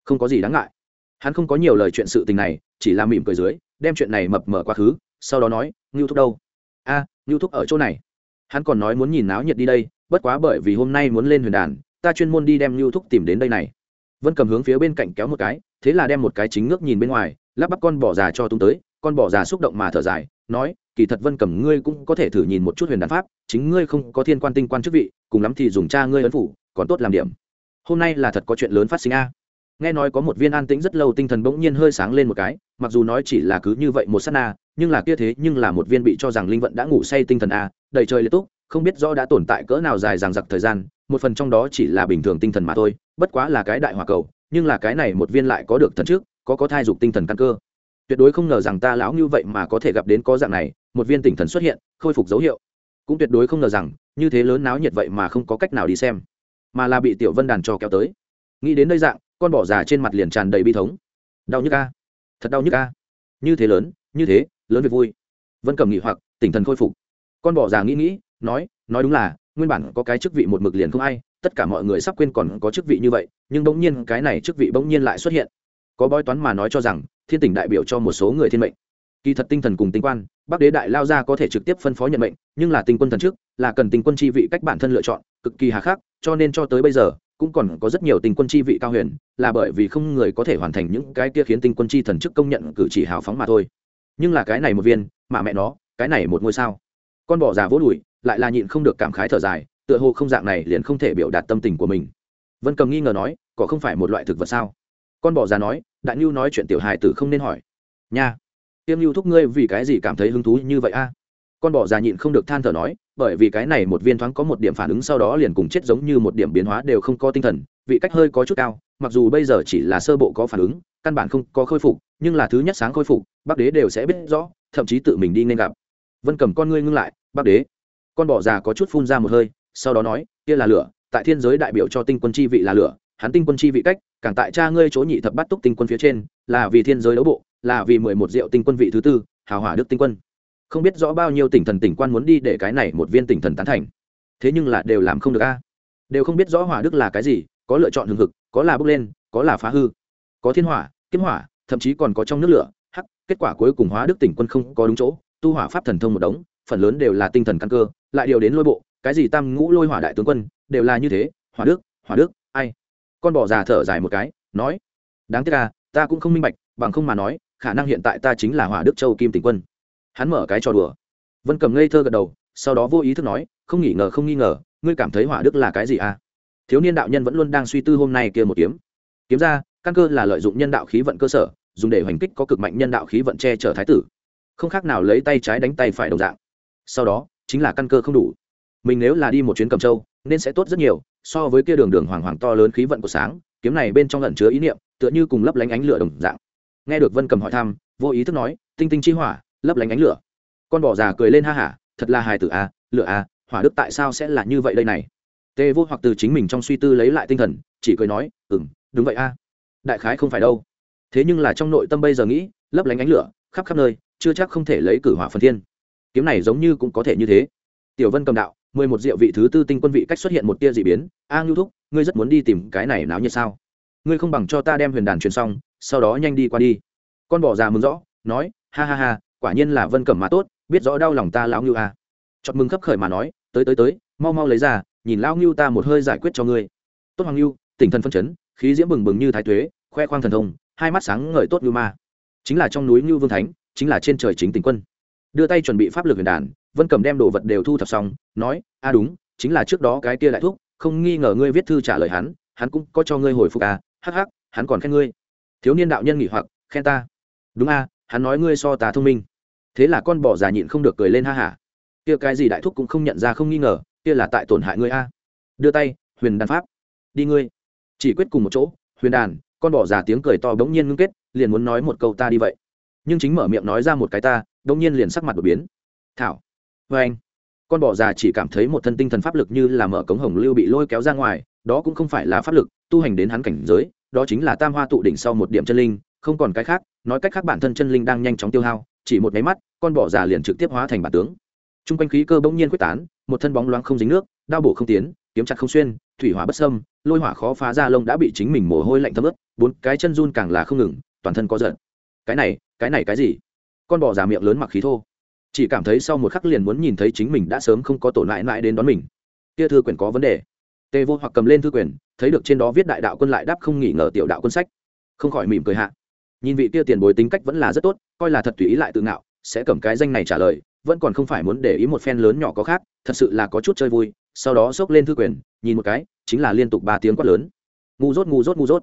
Không có gì đáng ngại. Hắn không có nhiều lời chuyện sự tình này chỉ là mỉm cười dưới đem chuyện này mập mở quá khứ sau đó nói ngưu thúc đâu? A à, ngưu thúc ở chỗ này. Hắn còn nói muốn nhìn náo nhiệt đi đây bất quá bởi vì hôm nay muốn lên huyền đàn ta chuyên môn đi đem ngưu thúc tìm đến đây này. Vân cầm hướng phía bên cạnh kéo một cái thế là đem một cái chính ngước nhìn bên ngoài lắp bắp con bỏ già cho tung tới con bỏ già xúc động mà thở dài nói kỳ thật vân cầm ngươi cũng có thể thử nhìn một chút huyền đàn pháp, chính ngươi không có thiên quan tinh quan chức vị, cùng lắm thì dùng cha ngươi ấn phủ, còn tốt làm điểm. Hôm nay là thật có chuyện lớn phát sinh a. Nghe nói có một viên an tĩnh rất lâu tinh thần bỗng nhiên hơi sáng lên một cái, mặc dù nói chỉ là cứ như vậy một s á t na, nhưng là kia thế nhưng là một viên bị cho rằng linh vận đã ngủ say tinh thần a, đầy trời liệt túc, không biết rõ đã tồn tại cỡ nào dài dằng dặc thời gian, một phần trong đó chỉ là bình thường tinh thần mà thôi, bất quá là cái đại hòa cầu, nhưng là cái này một viên lại có được thần trước, có có thai dục tinh thần căn cơ tuyệt đối không ngờ rằng ta lão như vậy mà có thể gặp đến có dạng này, một viên tỉnh thần xuất hiện, khôi phục dấu hiệu. Cũng tuyệt đối không ngờ rằng, như thế lớn náo nhiệt vậy mà không có cách nào đi xem. Mà là bị tiểu vân đàn cho kéo tới. Nghĩ đến đây dạng, con bỏ già trên mặt liền tràn đầy bi thống. Đau nhức a. Thật đau nhức a. Như thế lớn, như thế, lớn việc vui. Vân cầm nghỉ hoặc, tỉnh thần khôi phục. Con bỏ già nghĩ nghĩ, nói nói đúng là, nguyên bản có cái chức vị một mực liền không ai, tất cả mọi người sắp quên còn có chức vị như vậy, nhưng bỗng nhiên cái này chức vị bỗng nhiên lại xuất hiện. Có bói toán mà nói cho rằng thiên tỉnh đại biểu cho một số người thiên mệnh. Kỳ thật tinh thần cùng tinh quan, bắc đế đại lao ra có thể trực tiếp phân phó nhận mệnh, nhưng là tinh quân thần trước, là cần tinh quân chi vị cách bản thân lựa chọn, cực kỳ hà khắc, cho nên cho tới bây giờ, cũng còn có rất nhiều tinh quân chi vị cao huyền, là bởi vì không người có thể hoàn thành những cái kia khiến tinh quân chi thần chức công nhận cử chỉ hào phóng mà thôi. Nhưng là cái này một viên, mà mẹ nó, cái này một ngôi sao. Con bỏ già vỗ đùi, lại là nhịn không được cảm khái thở dài, tựa hồ không dạng này liền không thể biểu đạt tâm tình của mình. Vân cầm nghi ngờ nói, có không phải một loại thực vật sao? Con bỏ già nói, đại nhu nói chuyện tiểu hài tử không nên hỏi. Nha, tiêm nhu thúc ngươi vì cái gì cảm thấy hứng thú như vậy a? Con bỏ già nhịn không được than thở nói, bởi vì cái này một viên thoáng có một điểm phản ứng sau đó liền cùng chết giống như một điểm biến hóa đều không có tinh thần, vị cách hơi có chút cao, mặc dù bây giờ chỉ là sơ bộ có phản ứng, căn bản không có khôi phục, nhưng là thứ nhất sáng khôi phục bắc đế đều sẽ biết rõ, thậm chí tự mình đi nên gặp. Vân cầm con ngươi ngưng lại bắc đế. Con bỏ già có chút phun ra một hơi, sau đó nói, kia là lửa, tại thiên giới đại biểu cho tinh quân chi vị là lửa hắn tinh quân chi vị cách, càng tại cha ngươi chỗ nhị thập bắt túc tinh quân phía trên, là vì thiên giới đấu bộ, là vì mười một diệu tinh quân vị thứ tư, hào hỏa đức tinh quân. Không biết rõ bao nhiêu tỉnh thần tỉnh quan muốn đi để cái này một viên tỉnh thần tán thành. Thế nhưng là đều làm không được a. Đều không biết rõ hỏa đức là cái gì, có lựa chọn hừng hực, có là bốc lên, có là phá hư. Có thiên hỏa, kiếm hỏa, thậm chí còn có trong nước lửa, hắc, kết quả cuối cùng hóa đức tỉnh quân không có đúng chỗ, tu hỏa pháp thần thông một đống, phần lớn đều là tinh thần căn cơ, lại điều đến lôi bộ, cái gì tam ngũ lôi hỏa đại tướng quân, đều là như thế, hỏa đức hỏa đức, ai? Con bò già thở dài một cái, nói, đáng tiếc à ta cũng không minh bạch, bằng không mà nói, khả năng hiện tại ta chính là hỏa đức châu kim tỉnh quân. Hắn mở cái trò đùa. Vân cầm ngây thơ gật đầu, sau đó vô ý thức nói, không nghỉ ngờ, không nghi ngờ, ngươi cảm thấy hỏa đức là cái gì à? Thiếu niên đạo nhân vẫn luôn đang suy tư hôm nay kia một kiếm. Kiếm ra, căn cơ là lợi dụng nhân đạo khí vận cơ sở, dùng để hoành kích có cực mạnh nhân đạo khí vận che chở thái tử. Không khác nào lấy tay trái đánh tay phải đồng dạng. Sau đó, chính là căn cơ không đủ. Mình nếu là đi một chuyến cầm châu, nên sẽ tốt rất nhiều so với kia đường đường hoàng hoàng to lớn khí vận của sáng, kiếm này bên trong lẩn chứa ý niệm, tựa như cùng lấp lánh ánh lửa đồng dạng. Nghe được vân cầm hỏi thăm, vô ý thức nói, tinh tinh chi hỏa, lấp lánh ánh lửa. Con bò già cười lên ha hả, thật là hài tử a lửa a hỏa đức tại sao sẽ là như vậy đây này? Tê vô hoặc từ chính mình trong suy tư lấy lại tinh thần, chỉ cười nói ừ m đúng vậy a. Đại khái không phải đâu. Thế nhưng là trong nội tâm bây giờ nghĩ, lấp lánh ánh lửa, khắp khắp nơi, chưa chắc không thể lấy cử hỏa phần thiên. Kiếm này giống như cũng có thể như thế. Tiểu vân cầm đạo mười một diệu vị thứ tư tinh quân vị cách xuất hiện một tia d ị biến. A ngưu thúc, ngươi rất muốn đi tìm cái này náo nhiệt sao? Ngươi không bằng cho ta đem huyền đàn truyền xong, sau đó nhanh đi qua đi. Con bỏ già mừng rõ, nói, ha ha ha, quả nhiên là vân cẩm mà tốt, biết rõ đau lòng ta lão ngưu à. chọt mừng khấp khởi mà nói, tới tới tới, mau mau lấy ra, nhìn lão ngưu ta một hơi giải quyết cho ngươi. Tốt hoàng ngưu, tỉnh thần phân chấn, khí diễm bừng bừng như thái tuế, khoe khoang thần thông, hai mắt sáng ngời tốt ngưu ma. Chính là trong núi ngưu vương thánh, chính là trên trời chính tình quân. Đưa tay chuẩn bị pháp lực huyền đàn vân cầm đem đồ vật đều thu thập xong nói a đúng chính là trước đó cái kia đại thúc, không nghi ngờ ngươi viết thư trả lời hắn hắn cũng có cho ngươi hồi phục à hắc hắc hắn còn khen ngươi. Thiếu niên đạo nhân nghỉ hoặc khen ta? Đúng a hắn nói ngươi so ta thông minh. Thế là con bỏ già nhịn không được cười lên ha hả. Kia cái gì đại thúc cũng không nhận ra không nghi ngờ kia là tại tổn hại ngươi a. Đưa tay huyền đàn pháp đi ngươi. Chỉ quyết cùng một chỗ huyền đàn con bỏ già tiếng cười to bỗng nhiên ngưng kết liền muốn nói một câu ta đi vậy. Nhưng chính mở miệng nói ra một cái ta bỗng nhiên liền sắc mặt đột biến. Thảo vê anh, con bò già chỉ cảm thấy một thân tinh thần pháp lực như là mở cống hồng lưu bị lôi kéo ra ngoài, đó cũng không phải là pháp lực, tu hành đến hắn cảnh giới, đó chính là tam hoa tụ đỉnh sau một điểm chân linh, không còn cái khác, nói cách khác bản thân chân linh đang nhanh chóng tiêu hao, chỉ một máy mắt, con bò già liền trực tiếp hóa thành bản tướng. T r u n g quanh khí cơ bỗng nhiên quyết tán, một thân bóng loáng không dính nước, đao bổ không tiến, kiếm chặt không xuyên, thủy hỏa bất sâm lôi hỏa khó phá ra lông đã bị chính mình mồ hôi lạnh thấm ướt, bốn cái chân run càng là không ngừng, toàn thân có giận cái này cái này cái gì? Con bò già miệng lớn mặc khí thô chỉ cảm thấy sau một khắc liền muốn nhìn thấy chính mình đã sớm không có tổn lại lại đến đón mình. Kia thư quyển có vấn đề. Tê vô hoặc cầm lên thư quyển, thấy được trên đó viết đại đạo quân lại đáp không nghỉ ngờ tiểu đạo quân sách. Không khỏi mỉm cười hạ. Nhìn vị kia tiền bối tính cách vẫn là rất tốt, coi là thật tùy ý lại tự ngạo, sẽ cầm cái danh này trả lời, vẫn còn không phải muốn để ý một phen lớn nhỏ có khác, thật sự là có chút chơi vui, sau đó xốc lên thư quyển, nhìn một cái, chính là liên tục ba tiếng quát lớn. Ngu dốt ngu dốt ngu dốt.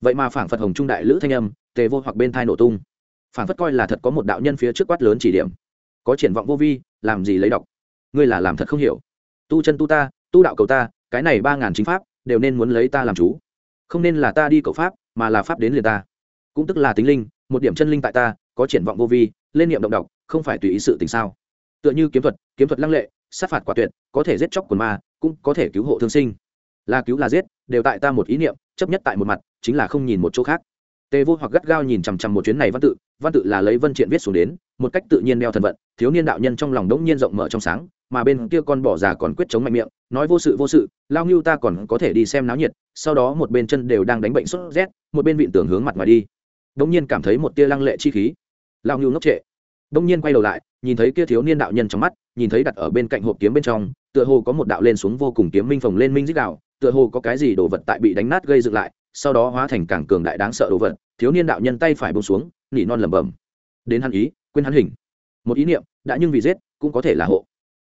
Vậy mà phảng phật hồng trung đại lữ thanh âm tề vô hoặc bên thai nổ tung. Phảng phất coi là thật có một đạo nhân phía trước quát lớn chỉ điểm có triển vọng vô vi, làm gì lấy đọc? Ngươi là làm thật không hiểu. Tu chân tu ta, tu đạo cầu ta, cái này ba ngàn chính pháp, đều nên muốn lấy ta làm chú. Không nên là ta đi cầu pháp, mà là pháp đến liền ta. Cũng tức là tính linh, một điểm chân linh tại ta, có triển vọng vô vi, lên niệm động đọc, không phải tùy ý sự tình sao? Tựa như kiếm thuật kiếm thuật lăng lệ, sát phạt quả tuyệt, có thể giết chóc quần ma, cũng có thể cứu hộ thương sinh. Là cứu là giết, đều tại ta một ý niệm, chấp nhất tại một mặt, chính là không nhìn một chỗ khác. Tề vô hoặc gắt gao nhìn chằm chằm một chuyến này văn tự văn tự là lấy vân triện viết xuống đến một cách tự nhiên đeo thần vận, thiếu niên đạo nhân trong lòng đống nhiên rộng mở trong sáng, mà bên kia con bỏ già còn quyết chống mạnh miệng, nói vô sự vô sự, lao ngưu ta còn có thể đi xem náo nhiệt. Sau đó một bên chân đều đang đánh bệnh sốt rét, một bên vịn tưởng hướng mặt ngoài đi. Đống nhiên cảm thấy một tia lăng lệ chi khí. Lao ngưu ngốc trệ. Đống nhiên quay đầu lại, nhìn thấy kia thiếu niên đạo nhân trong mắt, nhìn thấy đặt ở bên cạnh hộp kiếm bên trong, tựa hồ có một đạo lên xuống vô cùng kiếm minh phồng lên minh dích đạo, tựa hồ có cái gì đồ vật tại bị đánh nát gây dựng lại, sau đó hóa thành càng cường đại đáng sợ đồ vật, thiếu niên đạo nhân tay phải bông xuống, nỉ non lẩm bẩm. Đến hắn ý quên hắn hình. Một ý niệm, đã nhưng vì giết, cũng có thể là hộ.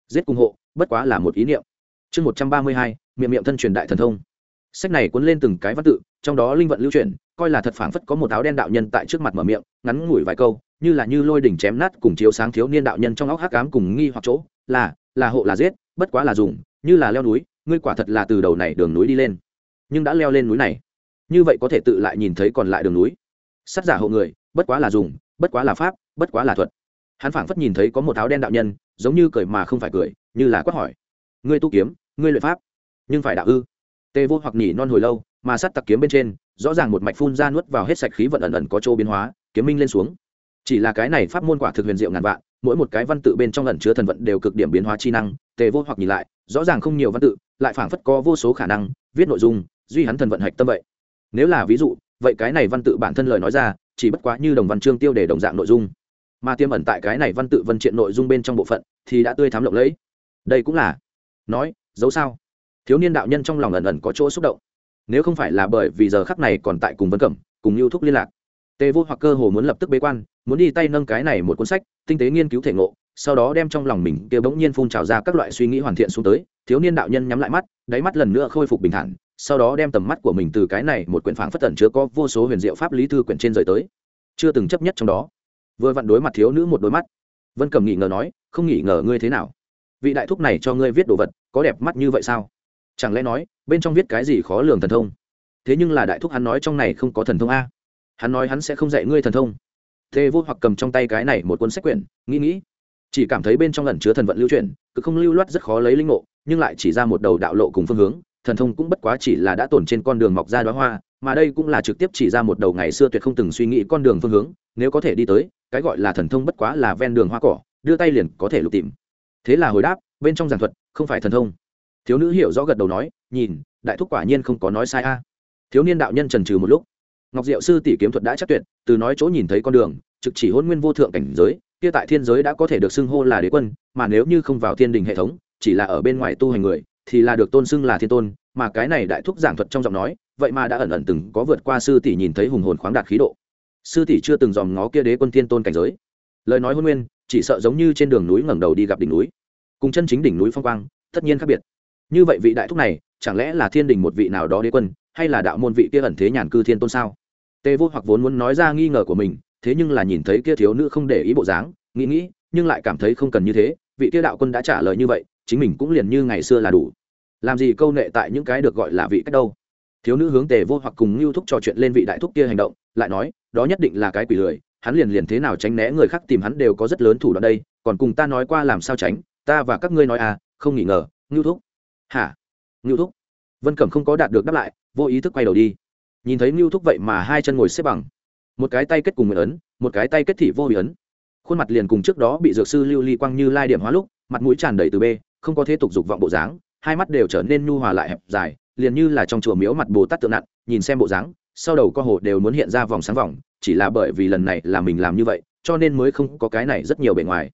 Giết cùng hộ, bất quá là một ý niệm. Chương một trăm ba mươi hai, miệng miệng thân truyền đại thần thông. Sách này cuốn lên từng cái văn tự, trong đó linh vận lưu truyền coi là thật phảng phất có một áo đen đạo nhân tại trước mặt mở miệng, ngắn ngủi vài câu, như là như lôi đỉnh chém nát cùng chiếu sáng thiếu niên đạo nhân trong óc hắc ám cùng nghi hoặc chỗ, là là hộ là giết, bất quá là dùng, như là leo núi, ngươi quả thật là từ đầu này đường núi đi lên. Nhưng đã leo lên núi này. Như vậy có thể tự lại nhìn thấy còn lại đường núi. Sát giả hộ người, bất quá là dùng bất quá là pháp, bất quá là thuật. Hắn phảng phất nhìn thấy có một áo đen đạo nhân, giống như cười mà không phải cười, như là quát hỏi. Ngươi tu kiếm, ngươi luyện pháp, nhưng phải đạo ư? Tê vô hoặc nhỉ non hồi lâu, mà sát tặc kiếm bên trên, rõ ràng một mạch phun ra nuốt vào hết sạch khí vận ẩn ẩn có chỗ biến hóa, kiếm minh lên xuống. Chỉ là cái này pháp môn quả thực huyền diệu ngàn vạn, mỗi một cái văn tự bên trong ẩn chứa thần vận đều cực điểm biến hóa chi năng tề vô hoặc nhìn lại, rõ ràng không nhiều văn tự, lại phảng phất có vô số khả năng, viết nội dung, duy hắn thần vận hạch tâm vậy. Nếu là ví dụ, vậy cái này văn tự bản thân lời nói ra chỉ bất quá như đồng văn chương tiêu đề đồng dạng nội dung. Mà tiêm ẩn tại cái này văn tự vân triện nội dung bên trong bộ phận, thì đã tươi thám lộng lẫy. Đây cũng là nói, dấu sao? Thiếu niên đạo nhân trong lòng ẩn ẩn có chỗ xúc động. Nếu không phải là bởi vì giờ khắc này còn tại cùng vân cẩm, cùng lưu thúc liên lạc, tề vô hoặc cơ hồ muốn lập tức bế quan, muốn đi tay nâng cái này một cuốn sách, tinh tế nghiên cứu thể ngộ sau đó đem trong lòng mình kia bỗng nhiên phun trào ra các loại suy nghĩ hoàn thiện xuống tới, thiếu niên đạo nhân nhắm lại mắt, đáy mắt lần nữa khôi phục bình thản, sau đó đem tầm mắt của mình từ cái này một quyển phảng phất tẩn chứa có vô số huyền diệu pháp lý thư quyển trên rời tới. Chưa từng chấp nhất trong đó. Vừa vặn đối mặt thiếu nữ một đôi mắt. Vân cầm nghi ngờ nói, không nghĩ ngờ ngươi thế nào? Vị đại thúc này cho ngươi viết đồ vật, có đẹp mắt như vậy sao? Chẳng lẽ nói, bên trong viết cái gì khó lường thần thông? Thế nhưng là đại thúc hắn nói trong này không có thần thông a. Hắn nói hắn sẽ không dạy ngươi thần thông. Thế vô hoặc cầm trong tay cái này một cuốn sách quyển, nghĩ nghĩ chỉ cảm thấy bên trong lần chứa thần vận lưu chuyển, cứ không lưu loát rất khó lấy linh ngộ, nhưng lại chỉ ra một đầu đạo lộ cùng phương hướng, thần thông cũng bất quá chỉ là đã tổn trên con đường mọc ra đoá hoa, mà đây cũng là trực tiếp chỉ ra một đầu ngày xưa tuyệt không từng suy nghĩ con đường phương hướng, nếu có thể đi tới, cái gọi là thần thông bất quá là ven đường hoa cỏ, đưa tay liền có thể lục tìm. Thế là hồi đáp, bên trong giảng thuật, không phải thần thông. Thiếu nữ hiểu rõ gật đầu nói, nhìn, đại thúc quả nhiên không có nói sai a. Thiếu niên đạo nhân trần trừ một lúc. Ngọc diệu sư tỷ kiếm thuật đã chắc tuyệt, từ nói chỗ nhìn thấy con đường, trực chỉ hôn nguyên vô thượng cảnh giới kia tại thiên giới đã có thể được xưng hô là đế quân, mà nếu như không vào thiên đình hệ thống, chỉ là ở bên ngoài tu hành người, thì là được tôn xưng là thiên tôn, mà cái này đại thúc giảng thuật trong giọng nói, vậy mà đã ẩn ẩn từng có vượt qua sư tỷ nhìn thấy hùng hồn khoáng đạt khí độ. Sư tỷ chưa từng dòm ngó kia đế quân thiên tôn cảnh giới. Lời nói hôn nguyên, chỉ sợ giống như trên đường núi ngẩng đầu đi gặp đỉnh núi. Cùng chân chính đỉnh núi phong quang, tất nhiên khác biệt. Như vậy vị đại thúc này, chẳng lẽ là thiên đình một vị nào đó đế quân, hay là đạo môn vị kia ẩn thế nhàn cư thiên tôn sao? Tề vô hoặc vốn muốn nói ra nghi ngờ của mình thế nhưng là nhìn thấy kia thiếu nữ không để ý bộ dáng, nghĩ nghĩ, nhưng lại cảm thấy không cần như thế, vị kia đạo quân đã trả lời như vậy, chính mình cũng liền như ngày xưa là đủ. Làm gì câu nệ tại những cái được gọi là vị cách đâu? Thiếu nữ hướng tề vô hoặc cùng lưu thúc trò chuyện lên vị đại thúc kia hành động, lại nói, đó nhất định là cái quỷ lười, hắn liền liền thế nào tránh né người khác tìm hắn đều có rất lớn thủ đoạn đây, còn cùng ta nói qua làm sao tránh, ta và các ngươi nói à không nghỉ ngờ, ngưu thúc. Hả? Ngưu thúc. Vân cẩm không có đạt được đáp lại, vô ý thức quay đầu đi. Nhìn thấy ngưu thúc vậy mà hai chân ngồi xếp bằng một cái tay kết cùng nguyện ấn một cái tay kết thị vô bị ấn. Khuôn mặt liền cùng trước đó bị dược sư lưu ly quang như lai điểm hóa lúc mặt mũi tràn đầy từ bê, không có thế tục dục vọng bộ dáng hai mắt đều trở nên nhu hòa lại hẹp dài liền như là trong chùa miếu mặt bồ tát tượng nặng nhìn xem bộ dáng sau đầu co hồ đều muốn hiện ra vòng sáng vòng chỉ là bởi vì lần này là mình làm như vậy cho nên mới không có cái này rất nhiều bề ngoài.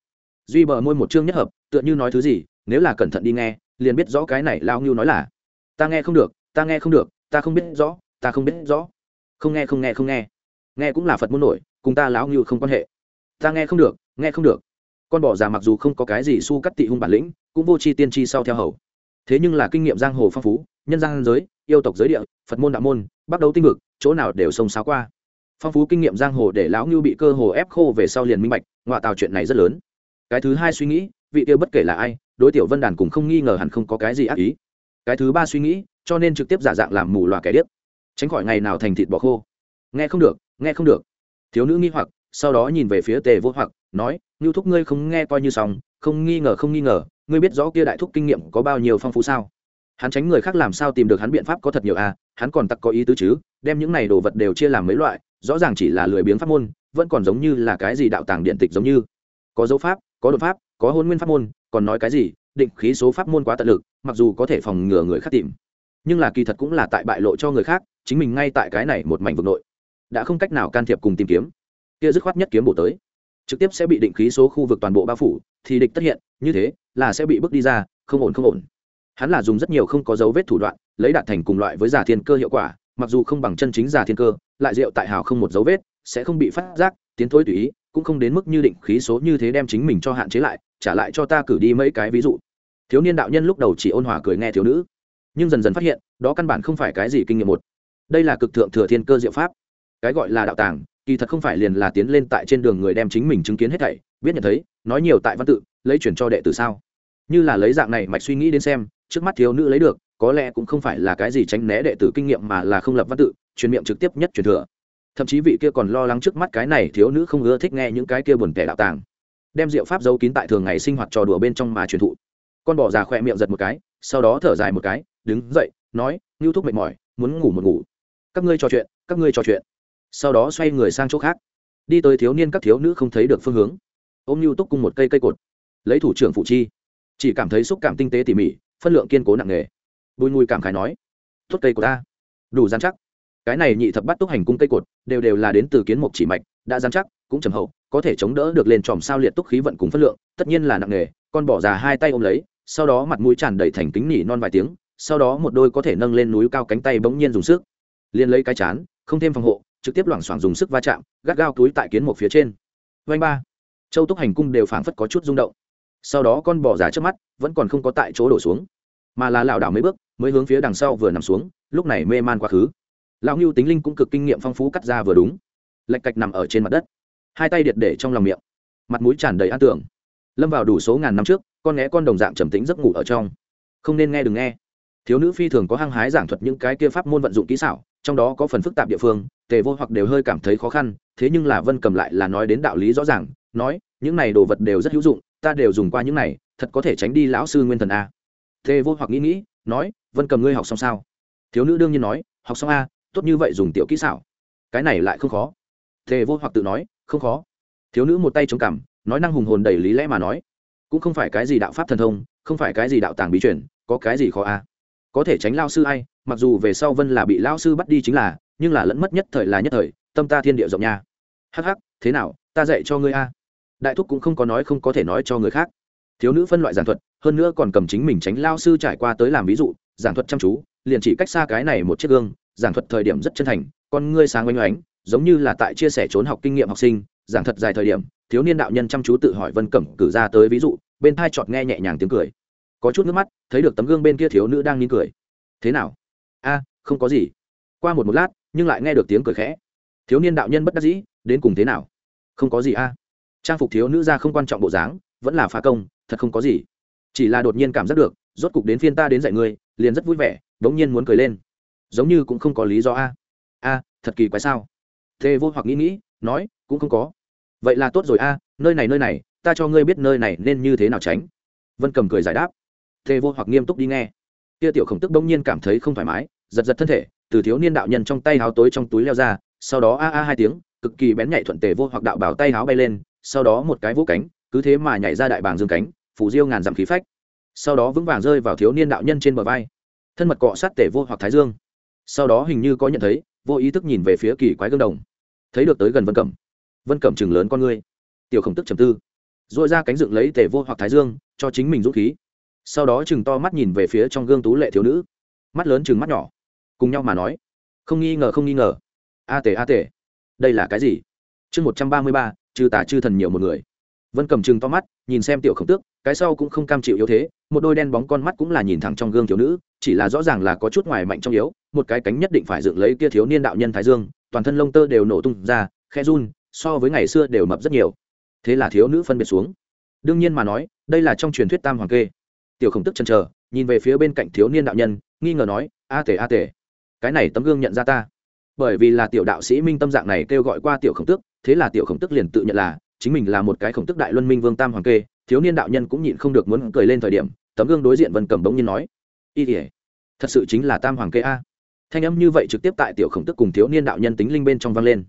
Duy bờ môi một chương nhất hợp tựa như nói thứ gì nếu là cẩn thận đi nghe liền biết rõ cái này lao ngưu nói là ta nghe không được ta nghe không được ta không biết rõ ta không biết rõ. Không nghe không nghe không nghe nghe cũng là phật muốn nổi, cùng ta lão ngưu không quan hệ. Ta nghe không được, nghe không được. Con bỏ già mặc dù không có cái gì su cắt tị hung bản lĩnh, cũng vô tri tiên tri sau theo hầu. Thế nhưng là kinh nghiệm giang hồ phong phú, nhân gian giới, yêu tộc giới địa, phật môn đạo môn bắt đầu tinh vực, chỗ nào đều sông sáo qua. Phong phú kinh nghiệm giang hồ để lão ngưu bị cơ hồ ép khô về sau liền minh bạch, ngoại tào chuyện này rất lớn. Cái thứ hai suy nghĩ, vị tiêu bất kể là ai, đối tiểu vân đàn cũng không nghi ngờ hẳn không có cái gì ác ý. Cái thứ ba suy nghĩ, cho nên trực tiếp giả dạng làm mù loà kẻ điếc, tránh khỏi ngày nào thành thịt bò khô. Nghe không được nghe không được. Thiếu nữ nghi hoặc, sau đó nhìn về phía tề vô hoặc, nói, ngưu thúc ngươi không nghe coi như xong, không nghi ngờ, không nghi ngờ, ngươi biết rõ kia đại thúc kinh nghiệm có bao nhiêu phong phú sao? Hắn tránh người khác làm sao tìm được hắn biện pháp có thật nhiều à hắn còn tặc có ý tứ chứ, đem những này đồ vật đều chia làm mấy loại, rõ ràng chỉ là lười biếng pháp môn, vẫn còn giống như là cái gì đạo tàng điện tịch giống như. Có dấu pháp, có đột pháp, có hôn nguyên pháp môn, còn nói cái gì, định khí số pháp môn quá tận lực, mặc dù có thể phòng ngừa người khác tìm. Nhưng là kỳ thật cũng là tại bại lộ cho người khác, chính mình ngay tại cái này một mảnh vực nội đã không cách nào can thiệp cùng tìm kiếm. Kia dứt khoát nhất kiếm bổ tới. Trực tiếp sẽ bị định khí số khu vực toàn bộ bao phủ, thì địch tất hiện, như thế là sẽ bị bước đi ra, không ổn không ổn. Hắn là dùng rất nhiều không có dấu vết thủ đoạn, lấy đạt thành cùng loại với giả thiên cơ hiệu quả, mặc dù không bằng chân chính giả thiên cơ, lại rượu tại hào không một dấu vết, sẽ không bị phát giác, tiến thối tùy ý, cũng không đến mức như định khí số như thế đem chính mình cho hạn chế lại, trả lại cho ta cử đi mấy cái ví dụ. Thiếu niên đạo nhân lúc đầu chỉ ôn hòa cười nghe thiếu nữ, nhưng dần dần phát hiện, đó căn bản không phải cái gì kinh nghiệm một. Đây là cực thượng thừa thiên cơ diệu pháp cái gọi là đạo tàng, kỳ thật không phải liền là tiến lên tại trên đường người đem chính mình chứng kiến hết thảy, biết nhận thấy, nói nhiều tại văn tự, lấy chuyển cho đệ tử sao? Như là lấy dạng này mạch suy nghĩ đến xem, trước mắt thiếu nữ lấy được, có lẽ cũng không phải là cái gì tránh né đệ tử kinh nghiệm mà là không lập văn tự, truyền miệng trực tiếp nhất truyền thừa. Thậm chí vị kia còn lo lắng trước mắt cái này thiếu nữ không ưa thích nghe những cái kia buồn tẻ đạo tàng. Đem diệu pháp giấu kín tại thường ngày sinh hoạt trò đùa bên trong mà truyền thụ. Con bỏ già khỏe miệng giật một cái, sau đó thở dài một cái, đứng dậy, nói, ngưu thúc mệt mỏi, muốn ngủ một ngủ. Các ngươi trò chuyện, các ngươi trò chuyện sau đó xoay người sang chỗ khác. Đi tới thiếu niên các thiếu nữ không thấy được phương hướng. Ôm nhu túc cùng một cây cây cột. Lấy thủ trưởng phụ chi. Chỉ cảm thấy xúc cảm tinh tế tỉ mỉ, phân lượng kiên cố nặng nề. Bùi ngùi cảm khái nói, tốt cây của ta. Đủ dán chắc. Cái này nhị thập bắt túc hành cung cây cột, đều đều là đến từ kiến mục chỉ mạch, đã dán chắc, cũng trầm hậu, có thể chống đỡ được lên tròm sao liệt túc khí vận cùng phân lượng, tất nhiên là nặng nề. Con bỏ già hai tay ôm lấy, sau đó mặt mũi tràn đầy thành kính nỉ non vài tiếng, sau đó một đôi có thể nâng lên núi cao cánh tay bỗng nhiên dùng sức. Liền lấy cái chán, không thêm phòng hộ trực tiếp loảng xoảng dùng sức va chạm, gắt gao túi tại kiến một phía trên. Vanh ba. Châu túc hành cung đều phảng phất có chút rung động. Sau đó con bò giá trước mắt vẫn còn không có tại chỗ đổ xuống, mà là lảo đảo mấy bước mới hướng phía đằng sau vừa nằm xuống, lúc này mê man quá khứ. Lão ngưu tính linh cũng cực kinh nghiệm phong phú cắt ra vừa đúng. Lạch cạch nằm ở trên mặt đất, hai tay điệt để trong lòng miệng, mặt mũi tràn đầy an tưởng. Lâm vào đủ số ngàn năm trước, con né con đồng dạng trầm tính giấc ngủ ở trong. Không nên nghe đừng nghe. Thiếu nữ phi thường có hăng hái giảng thuật những cái kia pháp môn vận dụng kỹ xảo trong đó có phần phức tạp địa phương, tề vô hoặc đều hơi cảm thấy khó khăn, thế nhưng là vân cầm lại là nói đến đạo lý rõ ràng, nói, những này đồ vật đều rất hữu dụng, ta đều dùng qua những này, thật có thể tránh đi lão sư nguyên thần a. Tề vô hoặc nghĩ nghĩ, nói, vân cầm ngươi học xong sao? Thiếu nữ đương nhiên nói, học xong a, tốt như vậy dùng tiểu kỹ xảo. Cái này lại không khó. Tề vô hoặc tự nói, không khó. Thiếu nữ một tay chống cằm, nói năng hùng hồn đầy lý lẽ mà nói, cũng không phải cái gì đạo pháp thần thông, không phải cái gì đạo tàng bí truyền, có cái gì khó a? Có thể tránh lao sư ai, mặc dù về sau vân là bị lao sư bắt đi chính là, nhưng là lẫn mất nhất thời là nhất thời, tâm ta thiên địa rộng nha. Hắc hắc, thế nào, ta dạy cho ngươi a. Đại thúc cũng không có nói không có thể nói cho người khác. Thiếu nữ phân loại giảng thuật, hơn nữa còn cầm chính mình tránh lao sư trải qua tới làm ví dụ, giảng thuật chăm chú, liền chỉ cách xa cái này một chiếc gương, giảng thuật thời điểm rất chân thành, con ngươi sáng oanh oánh, giống như là tại chia sẻ trốn học kinh nghiệm học sinh, giảng thật dài thời điểm, thiếu niên đạo nhân chăm chú tự hỏi vân cẩm cử ra tới ví dụ, bên thai chọt nghe nhẹ nhàng tiếng cười có chút nước mắt, thấy được tấm gương bên kia thiếu nữ đang nín cười. Thế nào? A, không có gì. Qua một một lát, nhưng lại nghe được tiếng cười khẽ. Thiếu niên đạo nhân bất đắc dĩ, đến cùng thế nào? Không có gì a. Trang phục thiếu nữ ra không quan trọng bộ dáng, vẫn là phá công, thật không có gì. Chỉ là đột nhiên cảm giác được, rốt cục đến phiên ta đến dạy ngươi, liền rất vui vẻ đ ố n g nhiên muốn cười lên. Giống như cũng không có lý do a. A, thật kỳ quái sao? Thê vô hoặc nghĩ nghĩ, nói, cũng không có. Vậy là tốt rồi a, nơi này nơi này, ta cho ngươi biết nơi này nên như thế nào tránh. Vân cầm cười giải đáp thê vô hoặc nghiêm túc đi nghe. Kia tiểu khổng tức bỗng nhiên cảm thấy không thoải mái, giật giật thân thể, từ thiếu niên đạo nhân trong tay háo tối trong túi leo ra, sau đó a a hai tiếng, cực kỳ bén nhạy thuận tề vô hoặc đạo bảo tay háo bay lên, sau đó một cái vỗ cánh, cứ thế mà nhảy ra đại bàng dương cánh, phủ diêu ngàn dặm khí phách. Sau đó vững vàng rơi vào thiếu niên đạo nhân trên bờ vai. Thân mật cọ sát tề vô hoặc thái dương. Sau đó hình như có nhận thấy, vô ý thức nhìn về phía kỳ quái gương đồng. Thấy được tới gần vân cẩm. Vân cẩm chừng lớn con ngươi. Tiểu khổng tức trầm tư. Dội ra cánh dựng lấy tề vô hoặc thái dương, cho chính mình dũng khí sau đó chừng to mắt nhìn về phía trong gương tú lệ thiếu nữ, mắt lớn chừng mắt nhỏ, cùng nhau mà nói, không nghi ngờ, không nghi ngờ. A tề a tề, đây là cái gì? Chương một trăm ba mươi ba, chư tả chư thần nhiều một người. Vân cầm chừng to mắt, nhìn xem tiểu khổng tước, cái sau cũng không cam chịu yếu thế, một đôi đen bóng con mắt cũng là nhìn thẳng trong gương thiếu nữ, chỉ là rõ ràng là có chút ngoài mạnh trong yếu, một cái cánh nhất định phải dựng lấy kia thiếu niên đạo nhân thái dương, toàn thân lông tơ đều nổ tung ra, khe run, so với ngày xưa đều mập rất nhiều. Thế là thiếu nữ phân biệt xuống. Đương nhiên mà nói, đây là trong truyền thuyết tam hoàng kê tiểu khổng tức chân chờ nhìn về phía bên cạnh thiếu niên đạo nhân nghi ngờ nói a tể a tể cái này tấm gương nhận ra ta. Bởi vì là tiểu đạo sĩ minh tâm dạng này kêu gọi qua tiểu khổng Tức, thế là tiểu khổng tức liền tự nhận là chính mình là một cái khổng tức đại luân minh vương tam hoàng kê thiếu niên đạo nhân cũng nhịn không được muốn cười lên thời điểm tấm gương đối diện vân cầm bỗng nhiên nói y tỉa thật sự chính là tam hoàng kê a. Thanh âm như vậy trực tiếp tại tiểu khổng tức cùng thiếu niên đạo nhân tính linh bên trong vang lên.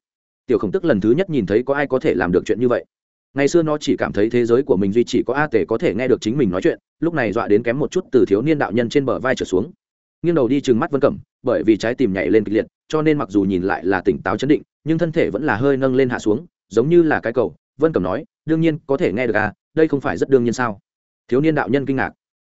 Tiểu khổng tức lần thứ nhất nhìn thấy có ai có thể làm được chuyện như vậy ngày xưa nó chỉ cảm thấy thế giới của mình duy chỉ có a tể có thể nghe được chính mình nói chuyện, lúc này dọa đến kém một chút từ thiếu niên đạo nhân trên bờ vai trở xuống. Nghiêng đầu đi chừng mắt vân cẩm, bởi vì trái tim nhảy lên kịch liệt, cho nên mặc dù nhìn lại là tỉnh táo chấn định, nhưng thân thể vẫn là hơi nâng lên hạ xuống, giống như là cái cầu. Vân cẩm nói, đương nhiên, có thể nghe được à đây không phải rất đương nhiên sao? Thiếu niên đạo nhân kinh ngạc.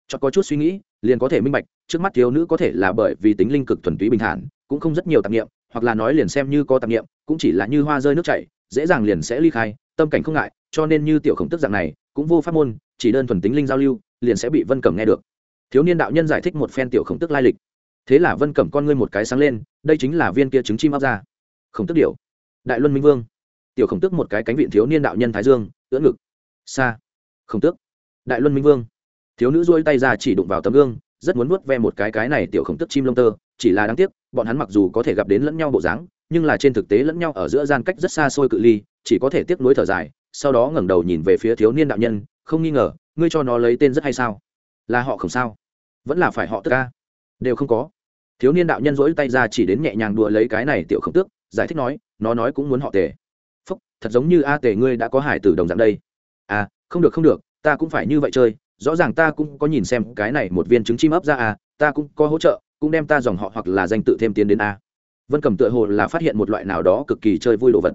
Cho có chút suy nghĩ, liền có thể minh bạch, trước mắt thiếu nữ có thể là bởi vì tính linh cực thuần túy bình thản, cũng không rất nhiều tạp nghiệm hoặc là nói liền xem như có tạp nghiệm cũng chỉ là như hoa rơi nước chảy, dễ dàng liền sẽ ly khai, tâm cảnh không ngại cho nên như tiểu khổng tức dạng này, cũng vô pháp môn, chỉ đơn thuần tính linh giao lưu, liền sẽ bị vân cẩm nghe được. Thiếu niên đạo nhân giải thích một phen tiểu khổng tức lai lịch. Thế là vân cẩm con ngươi một cái sáng lên, đây chính là viên kia trứng chim áp ra. Khổng tức điệu đại luân minh vương. Tiểu khổng tức một cái cánh vịn thiếu niên đạo nhân thái dương, ưỡn ngực. Xa khổng tước đại luân minh vương. Thiếu nữ duỗi tay ra chỉ đụng vào tấm gương, rất muốn nuốt ve một cái cái này tiểu khổng tức chim lông tơ, chỉ là đáng tiếc, bọn hắn mặc dù có thể gặp đến lẫn nhau bộ dáng, nhưng là trên thực tế lẫn nhau ở giữa gian cách rất xa xôi cự ly, chỉ có thể tiếp nối thở dài sau đó ngẩng đầu nhìn về phía thiếu niên đạo nhân, không nghi ngờ, ngươi cho nó lấy tên rất hay sao? Là họ không sao? Vẫn là phải họ tức ca? Đều không có. Thiếu niên đạo nhân dỗi tay ra chỉ đến nhẹ nhàng đùa lấy cái này tiểu khổng tước, giải thích nói, nó nói cũng muốn họ tề. Phúc, thật giống như a tề ngươi đã có hải tử đồng dạng đây. À không được không được, ta cũng phải như vậy chơi, rõ ràng ta cũng có nhìn xem cái này một viên trứng chim ấp ra à ta cũng có hỗ trợ, cũng đem ta dòng họ hoặc là danh tự thêm tiến đến a. Vân cầm tựa hồ là phát hiện một loại nào đó cực kỳ chơi vui đồ vật.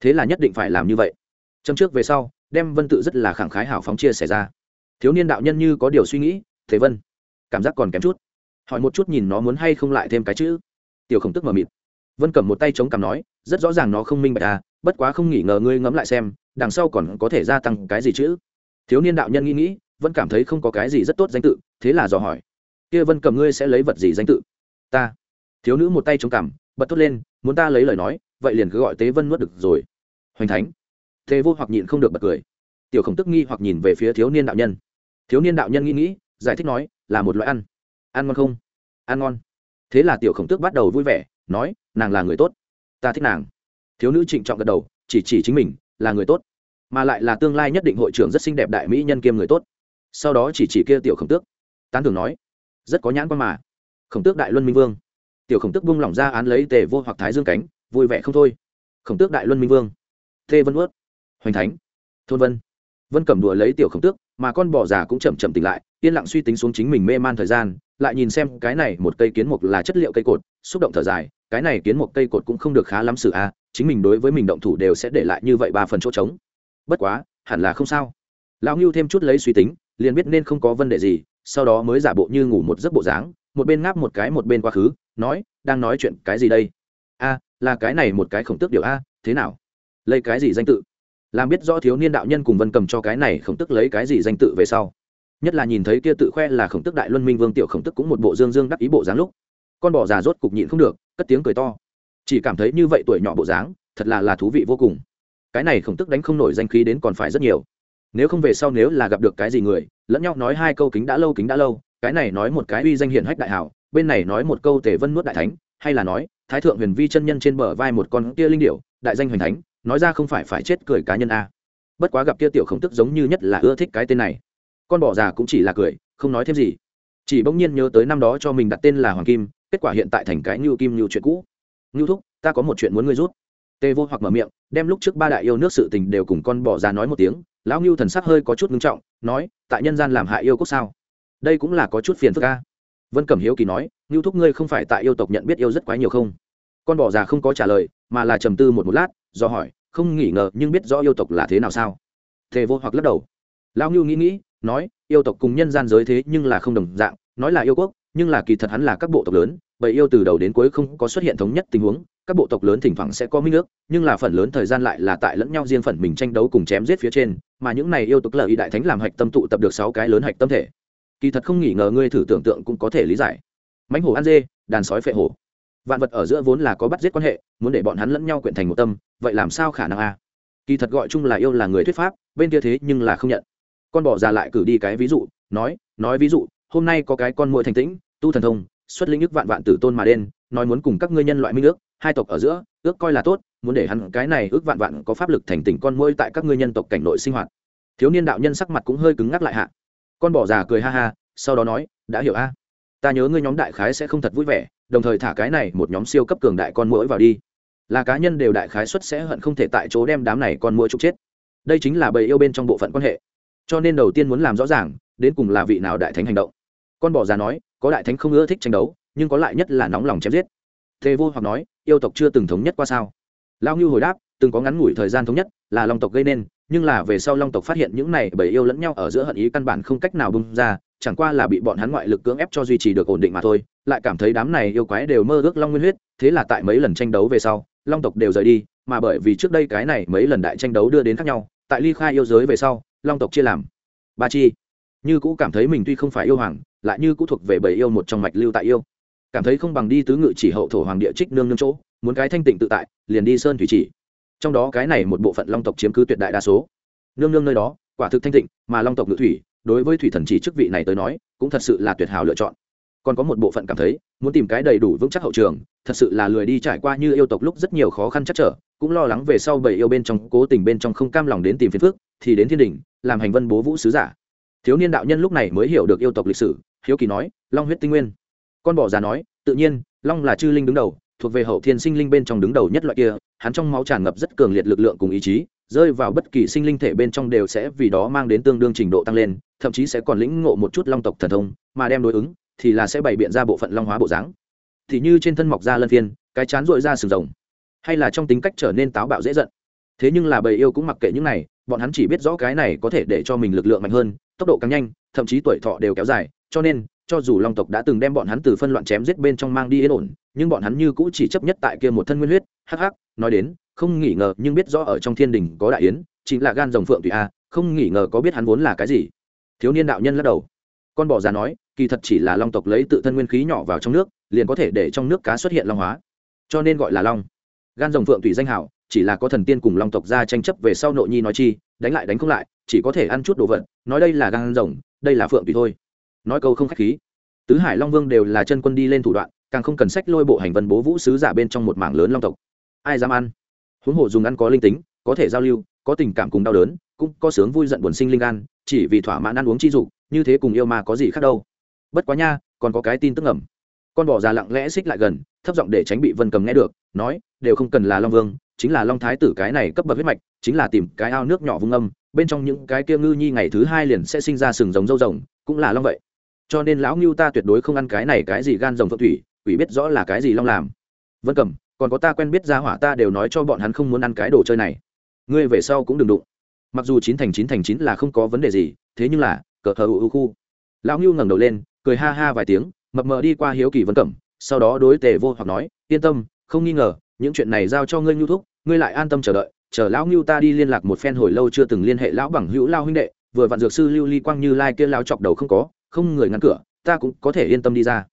Thế là nhất định phải làm như vậy châm trước về sau, đem vân tự rất là khẳng khái hào phóng chia sẻ ra. Thiếu niên đạo nhân như có điều suy nghĩ, thế vân, cảm giác còn kém chút. Hỏi một chút nhìn nó muốn hay không lại thêm cái chữ. Tiểu khổng tức mờ mịt. Vân cầm một tay chống cằm nói, rất rõ ràng nó không minh bạch à bất quá không nghỉ ngờ ngươi ngẫm lại xem, đằng sau còn có thể gia tăng cái gì chữ thiếu niên đạo nhân nghĩ nghĩ, vẫn cảm thấy không có cái gì rất tốt danh tự, thế là dò hỏi, kia vân cầm ngươi sẽ lấy vật gì danh tự? Ta. Thiếu nữ một tay chống cằm, bật thốt lên, muốn ta lấy lời nói, vậy liền cứ gọi tế vân nuốt được rồi. Hoành thánh thế vô hoặc nhịn không được bật cười. Tiểu khổng tức nghi hoặc nhìn về phía thiếu niên đạo nhân. Thiếu niên đạo nhân nghĩ nghĩ, giải thích nói, là một loại ăn. Ăn ngon không? Ăn ngon. Thế là tiểu khổng tước bắt đầu vui vẻ, nói, nàng là người tốt, ta thích nàng. Thiếu nữ trịnh trọng gật đầu, chỉ chỉ chính mình, là người tốt, mà lại là tương lai nhất định hội trưởng rất xinh đẹp đại mỹ nhân kiêm người tốt. Sau đó chỉ chỉ kia tiểu khổng tước, tán thường nói, rất có nhãn quan mà. Khổng tước đại luân minh vương. Tiểu khổng tước bung lỏng ra án lấy tề vô hoặc thái dương cánh, vui vẻ không thôi. Khổng tước đại luân minh vương. Thê vân ướt hoành thánh. Thôn vân. Vân cầm đùa lấy tiểu khổng tước, mà con bò già cũng chậm chậm tỉnh lại, yên lặng suy tính xuống chính mình mê man thời gian, lại nhìn xem cái này một cây kiến mục là chất liệu cây cột, xúc động thở dài, cái này kiến mục cây cột cũng không được khá lắm sự a, chính mình đối với mình động thủ đều sẽ để lại như vậy ba phần chỗ trống. Bất quá, hẳn là không sao. Lão ngưu thêm chút lấy suy tính, liền biết nên không có vấn đề gì, sau đó mới giả bộ như ngủ một giấc bộ dáng, một bên ngáp một cái một bên quá khứ, nói, đang nói chuyện cái gì đây? A, là cái này một cái khổng tước điều a, thế nào? Lấy cái gì danh tự? Làm biết rõ thiếu niên đạo nhân cùng vân cầm cho cái này khổng tức lấy cái gì danh tự về sau. Nhất là nhìn thấy kia tự khoe là khổng tức đại luân minh vương tiểu khổng tức cũng một bộ dương dương đắc ý bộ dáng lúc, con bò già rốt cục nhịn không được, cất tiếng cười to. Chỉ cảm thấy như vậy tuổi nhỏ bộ dáng, thật là là thú vị vô cùng. Cái này khổng tức đánh không nổi danh khí đến còn phải rất nhiều. Nếu không về sau nếu là gặp được cái gì người, lẫn nhau nói hai câu kính đã lâu kính đã lâu, cái này nói một cái uy danh hiển hách đại hảo, bên này nói một câu tề vân nuốt đại thánh, hay là nói, thái thượng huyền vi chân nhân trên bờ vai một con kia linh điệu đại danh hoành thánh nói ra không phải phải chết cười cá nhân a. Bất quá gặp kia tiểu khổng tức giống như nhất là ưa thích cái tên này. Con bỏ già cũng chỉ là cười, không nói thêm gì. Chỉ bỗng nhiên nhớ tới năm đó cho mình đặt tên là hoàng kim, kết quả hiện tại thành cái ngưu kim ngưu chuyện cũ. Ngưu thúc, ta có một chuyện muốn ngươi rút. Tê vô hoặc mở miệng, đem lúc trước ba đại yêu nước sự tình đều cùng con bỏ già nói một tiếng, lão ngưu thần sắc hơi có chút ngưng trọng, nói, tại nhân gian làm hại yêu quốc sao? Đây cũng là có chút phiền phức ca vân cẩm hiếu kỳ nói, ngưu thúc ngươi không phải tại yêu tộc nhận biết yêu rất quá nhiều không? Con bỏ già không có trả lời, mà là trầm tư một một lát do hỏi, không nghĩ ngờ nhưng biết rõ yêu tộc là thế nào sao? Tề vô hoặc lắc đầu. Lão ngưu nghĩ nghĩ, nói, yêu tộc cùng nhân gian giới thế nhưng là không đồng dạng, nói là yêu quốc, nhưng là kỳ thật hắn là các bộ tộc lớn, bởi yêu từ đầu đến cuối không có xuất hiện thống nhất tình huống, các bộ tộc lớn thỉnh thoảng sẽ có minh ước, nhưng là phần lớn thời gian lại là tại lẫn nhau riêng phần mình tranh đấu cùng chém giết phía trên, mà những này yêu tộc lợi y đại thánh làm hạch tâm tụ tập được sáu cái lớn hạch tâm thể. Kỳ thật không nghĩ ngờ ngươi thử tưởng tượng cũng có thể lý giải. Mãnh hổ ăn dê, đàn sói phệ hổ vạn vật ở giữa vốn là có bắt giết quan hệ, muốn để bọn hắn lẫn nhau quyện thành một tâm, vậy làm sao khả năng a? Kỳ thật gọi chung là yêu là người thuyết pháp, bên kia thế nhưng là không nhận. Con bỏ ra lại cử đi cái ví dụ, nói nói ví dụ, hôm nay có cái con mũi thành tĩnh, tu thần thông, xuất linh ức vạn vạn tử tôn mà đen, nói muốn cùng các ngươi nhân loại minh ước, hai tộc ở giữa, ước coi là tốt, muốn để hắn cái này ước vạn vạn có pháp lực thành tỉnh con muỗi tại các ngươi nhân tộc cảnh nội sinh hoạt. Thiếu niên đạo nhân sắc mặt cũng hơi cứng ngắc lại hạ. Con bỏ già cười ha ha, sau đó nói, đã hiểu a. Ta nhớ ngươi nhóm đại khái sẽ không thật vui vẻ đồng thời thả cái này một nhóm siêu cấp cường đại con muỗi vào đi. Là cá nhân đều đại khái xuất sẽ hận không thể tại chỗ đem đám này con muỗi trục chết. Đây chính là bầy yêu bên trong bộ phận quan hệ. Cho nên đầu tiên muốn làm rõ ràng, đến cùng là vị nào đại thánh hành động. Con bỏ ra nói, có đại thánh không ưa thích tranh đấu, nhưng có lại nhất là nóng lòng chém giết. Thế vô hoặc nói, yêu tộc chưa từng thống nhất qua sao? Lao ngưu hồi đáp, từng có ngắn ngủi thời gian thống nhất, là long tộc gây nên, nhưng là về sau long tộc phát hiện những này bởi yêu lẫn nhau ở giữa hận ý căn bản không cách nào bung ra chẳng qua là bị bọn hắn ngoại lực cưỡng ép cho duy trì được ổn định mà thôi, lại cảm thấy đám này yêu quái đều mơ ước long nguyên huyết, thế là tại mấy lần tranh đấu về sau, long tộc đều rời đi, mà bởi vì trước đây cái này mấy lần đại tranh đấu đưa đến khác nhau, tại ly khai yêu giới về sau, long tộc chia làm ba chi. Như cũ cảm thấy mình tuy không phải yêu hoàng, lại như cũ thuộc về bảy yêu một trong mạch lưu tại yêu. Cảm thấy không bằng đi tứ ngự chỉ hậu thổ hoàng địa trích nương nương chỗ, muốn cái thanh tịnh tự tại, liền đi sơn thủy chỉ. Trong đó cái này một bộ phận long tộc chiếm cứ tuyệt đại đa số. Nương nương nơi đó, quả thực thanh tịnh, mà long tộc ngự thủy đối với thủy thần chỉ chức vị này tới nói, cũng thật sự là tuyệt hảo lựa chọn. Còn có một bộ phận cảm thấy, muốn tìm cái đầy đủ vững chắc hậu trường, thật sự là lười đi trải qua như yêu tộc lúc rất nhiều khó khăn chắc trở, cũng lo lắng về sau bầy yêu bên trong, cố tình bên trong không cam lòng đến tìm phiền phước thì đến thiên đình, làm hành vân bố vũ sứ giả. Thiếu niên đạo nhân lúc này mới hiểu được yêu tộc lịch sử, hiếu kỳ nói, long huyết tinh nguyên. Con bỏ già nói, tự nhiên, long là chư linh đứng đầu, thuộc về hậu thiên sinh linh bên trong đứng đầu nhất loại kia, hắn trong máu tràn ngập rất cường liệt lực lượng cùng ý chí rơi vào bất kỳ sinh linh thể bên trong đều sẽ vì đó mang đến tương đương trình độ tăng lên, thậm chí sẽ còn lĩnh ngộ một chút long tộc thần thông, mà đem đối ứng thì là sẽ bày biện ra bộ phận long hóa bộ dáng. Thì như trên thân mọc ra lân phiên, cái chán dội ra sừng rồng, hay là trong tính cách trở nên táo bạo dễ giận. Thế nhưng là bầy yêu cũng mặc kệ những này, bọn hắn chỉ biết rõ cái này có thể để cho mình lực lượng mạnh hơn, tốc độ càng nhanh, thậm chí tuổi thọ đều kéo dài, cho nên, cho dù long tộc đã từng đem bọn hắn từ phân loạn chém giết bên trong mang đi yên ổn, nhưng bọn hắn như cũ chỉ chấp nhất tại kia một thân nguyên huyết, hắc hắc, nói đến không nghĩ ngờ, nhưng biết rõ ở trong thiên đình có đại yến chính là gan rồng phượng tùy a, không nghĩ ngờ có biết hắn vốn là cái gì. Thiếu niên đạo nhân lắc đầu. Con bỏ ra nói, kỳ thật chỉ là long tộc lấy tự thân nguyên khí nhỏ vào trong nước, liền có thể để trong nước cá xuất hiện long hóa. Cho nên gọi là long. Gan rồng phượng tùy danh hảo, chỉ là có thần tiên cùng long tộc ra tranh chấp về sau nội nhi nói chi, đánh lại đánh không lại, chỉ có thể ăn chút đồ vật, nói đây là gan rồng, đây là phượng tùy thôi. Nói câu không khách khí. Tứ hải long vương đều là chân quân đi lên thủ đoạn, càng không cần sách lôi bộ hành vân bố vũ sứ giả bên trong một mảng lớn long tộc. Ai dám ăn? Huống hồ dùng ăn có linh tính, có thể giao lưu, có tình cảm cùng đau đớn, cũng có sướng vui giận buồn sinh linh gan, chỉ vì thỏa mãn ăn uống chi dục, như thế cùng yêu mà có gì khác đâu. Bất quá nha, còn có cái tin tức ngầm. Con bỏ già lặng lẽ xích lại gần, thấp giọng để tránh bị vân cầm nghe được, nói, đều không cần là long vương, chính là long thái tử cái này cấp bậc huyết mạch, chính là tìm cái ao nước nhỏ vung âm, bên trong những cái kia ngư nhi ngày thứ hai liền sẽ sinh ra sừng giống dâu rồng, cũng là long vậy. Cho nên lão ngưu ta tuyệt đối không ăn cái này cái gì gan rồng phượng thủy, quỷ biết rõ là cái gì long làm. Vân cầm còn có ta quen biết ra hỏa ta đều nói cho bọn hắn không muốn ăn cái đồ chơi này. Ngươi về sau cũng đừng đụng. Mặc dù chín thành chín thành chín là không có vấn đề gì, thế nhưng là, cờ thờ ưu khu. Lão ngưu ngẩng đầu lên, cười ha ha vài tiếng, mập mờ đi qua hiếu kỳ vân cẩm, sau đó đối tề vô hoặc nói, yên tâm, không nghi ngờ, những chuyện này giao cho ngươi nhu thúc, ngươi lại an tâm chờ đợi, chờ lão ngưu ta đi liên lạc một phen hồi lâu chưa từng liên hệ lão bằng hữu lao huynh đệ, vừa vặn dược sư lưu ly quang như lai kia lao chọc đầu không có, không người ngăn cửa, ta cũng có thể yên tâm đi ra.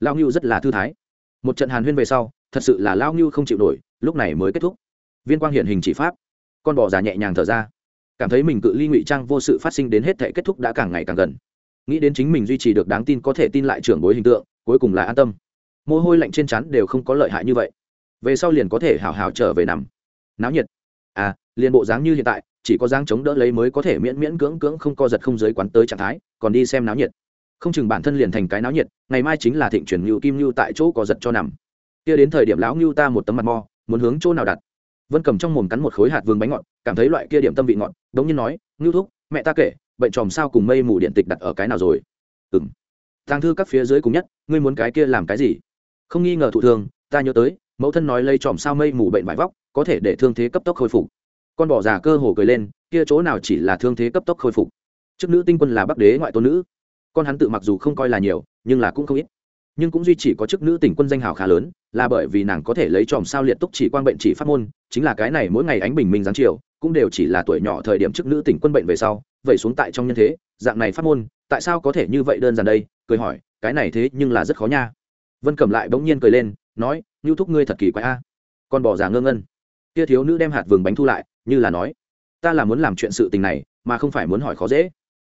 Lão ngưu rất là thư thái. Một trận hàn huyên về sau thật sự là lao như không chịu nổi, lúc này mới kết thúc. Viên quang hiện hình chỉ pháp. Con bò già nhẹ nhàng thở ra. Cảm thấy mình cự ly ngụy trang vô sự phát sinh đến hết thể kết thúc đã càng ngày càng gần. Nghĩ đến chính mình duy trì được đáng tin có thể tin lại trưởng bối hình tượng, cuối cùng là an tâm. Mồ hôi lạnh trên chắn đều không có lợi hại như vậy. Về sau liền có thể hào hào trở về nằm. Náo nhiệt. À liền bộ dáng như hiện tại, chỉ có dáng chống đỡ lấy mới có thể miễn miễn cưỡng cưỡng không co giật không giới quán tới trạng thái, còn đi xem náo nhiệt. Không chừng bản thân liền thành cái náo nhiệt, ngày mai chính là thịnh chuyển ngưu kim ngưu tại chỗ có giật cho nằm kia đến thời điểm lão ngưu ta một tấm mặt mo, muốn hướng chỗ nào đặt? Vân cầm trong mồm cắn một khối hạt vương bánh ngọt, cảm thấy loại kia điểm tâm vị ngọt, đống nhiên nói, ngưu thúc, mẹ ta kể, bệnh tròm sao cùng mây mù điện tịch đặt ở cái nào rồi? Ừ m tàng thư các phía dưới cùng nhất, ngươi muốn cái kia làm cái gì? Không nghi ngờ thụ thương ta nhớ tới, mẫu thân nói lây tròm sao mây mù bệnh vải vóc, có thể để thương thế cấp tốc khôi phục. Con bỏ già cơ hồ cười lên, kia chỗ nào chỉ là thương thế cấp tốc khôi phục? Chức nữ tinh quân là bắc đế ngoại tôn nữ. Con hắn tự mặc dù không coi là nhiều, nhưng là cũng không ít nhưng cũng duy chỉ có chức nữ tỉnh quân danh hào khá lớn, là bởi vì nàng có thể lấy chòm sao liệt túc chỉ quan bệnh chỉ phát môn, chính là cái này mỗi ngày ánh bình minh giáng chiều, cũng đều chỉ là tuổi nhỏ thời điểm chức nữ tỉnh quân bệnh về sau, vậy xuống tại trong nhân thế, dạng này phát môn, tại sao có thể như vậy đơn giản đây? Cười hỏi, cái này thế nhưng là rất khó nha. Vân cầm lại bỗng nhiên cười lên, nói như thúc ngươi thật kỳ quái a. Con bỏ già ngơ ngân. Kia thiếu nữ đem hạt vừng bánh thu lại, như là nói, ta là muốn làm chuyện sự tình này, mà không phải muốn hỏi khó dễ.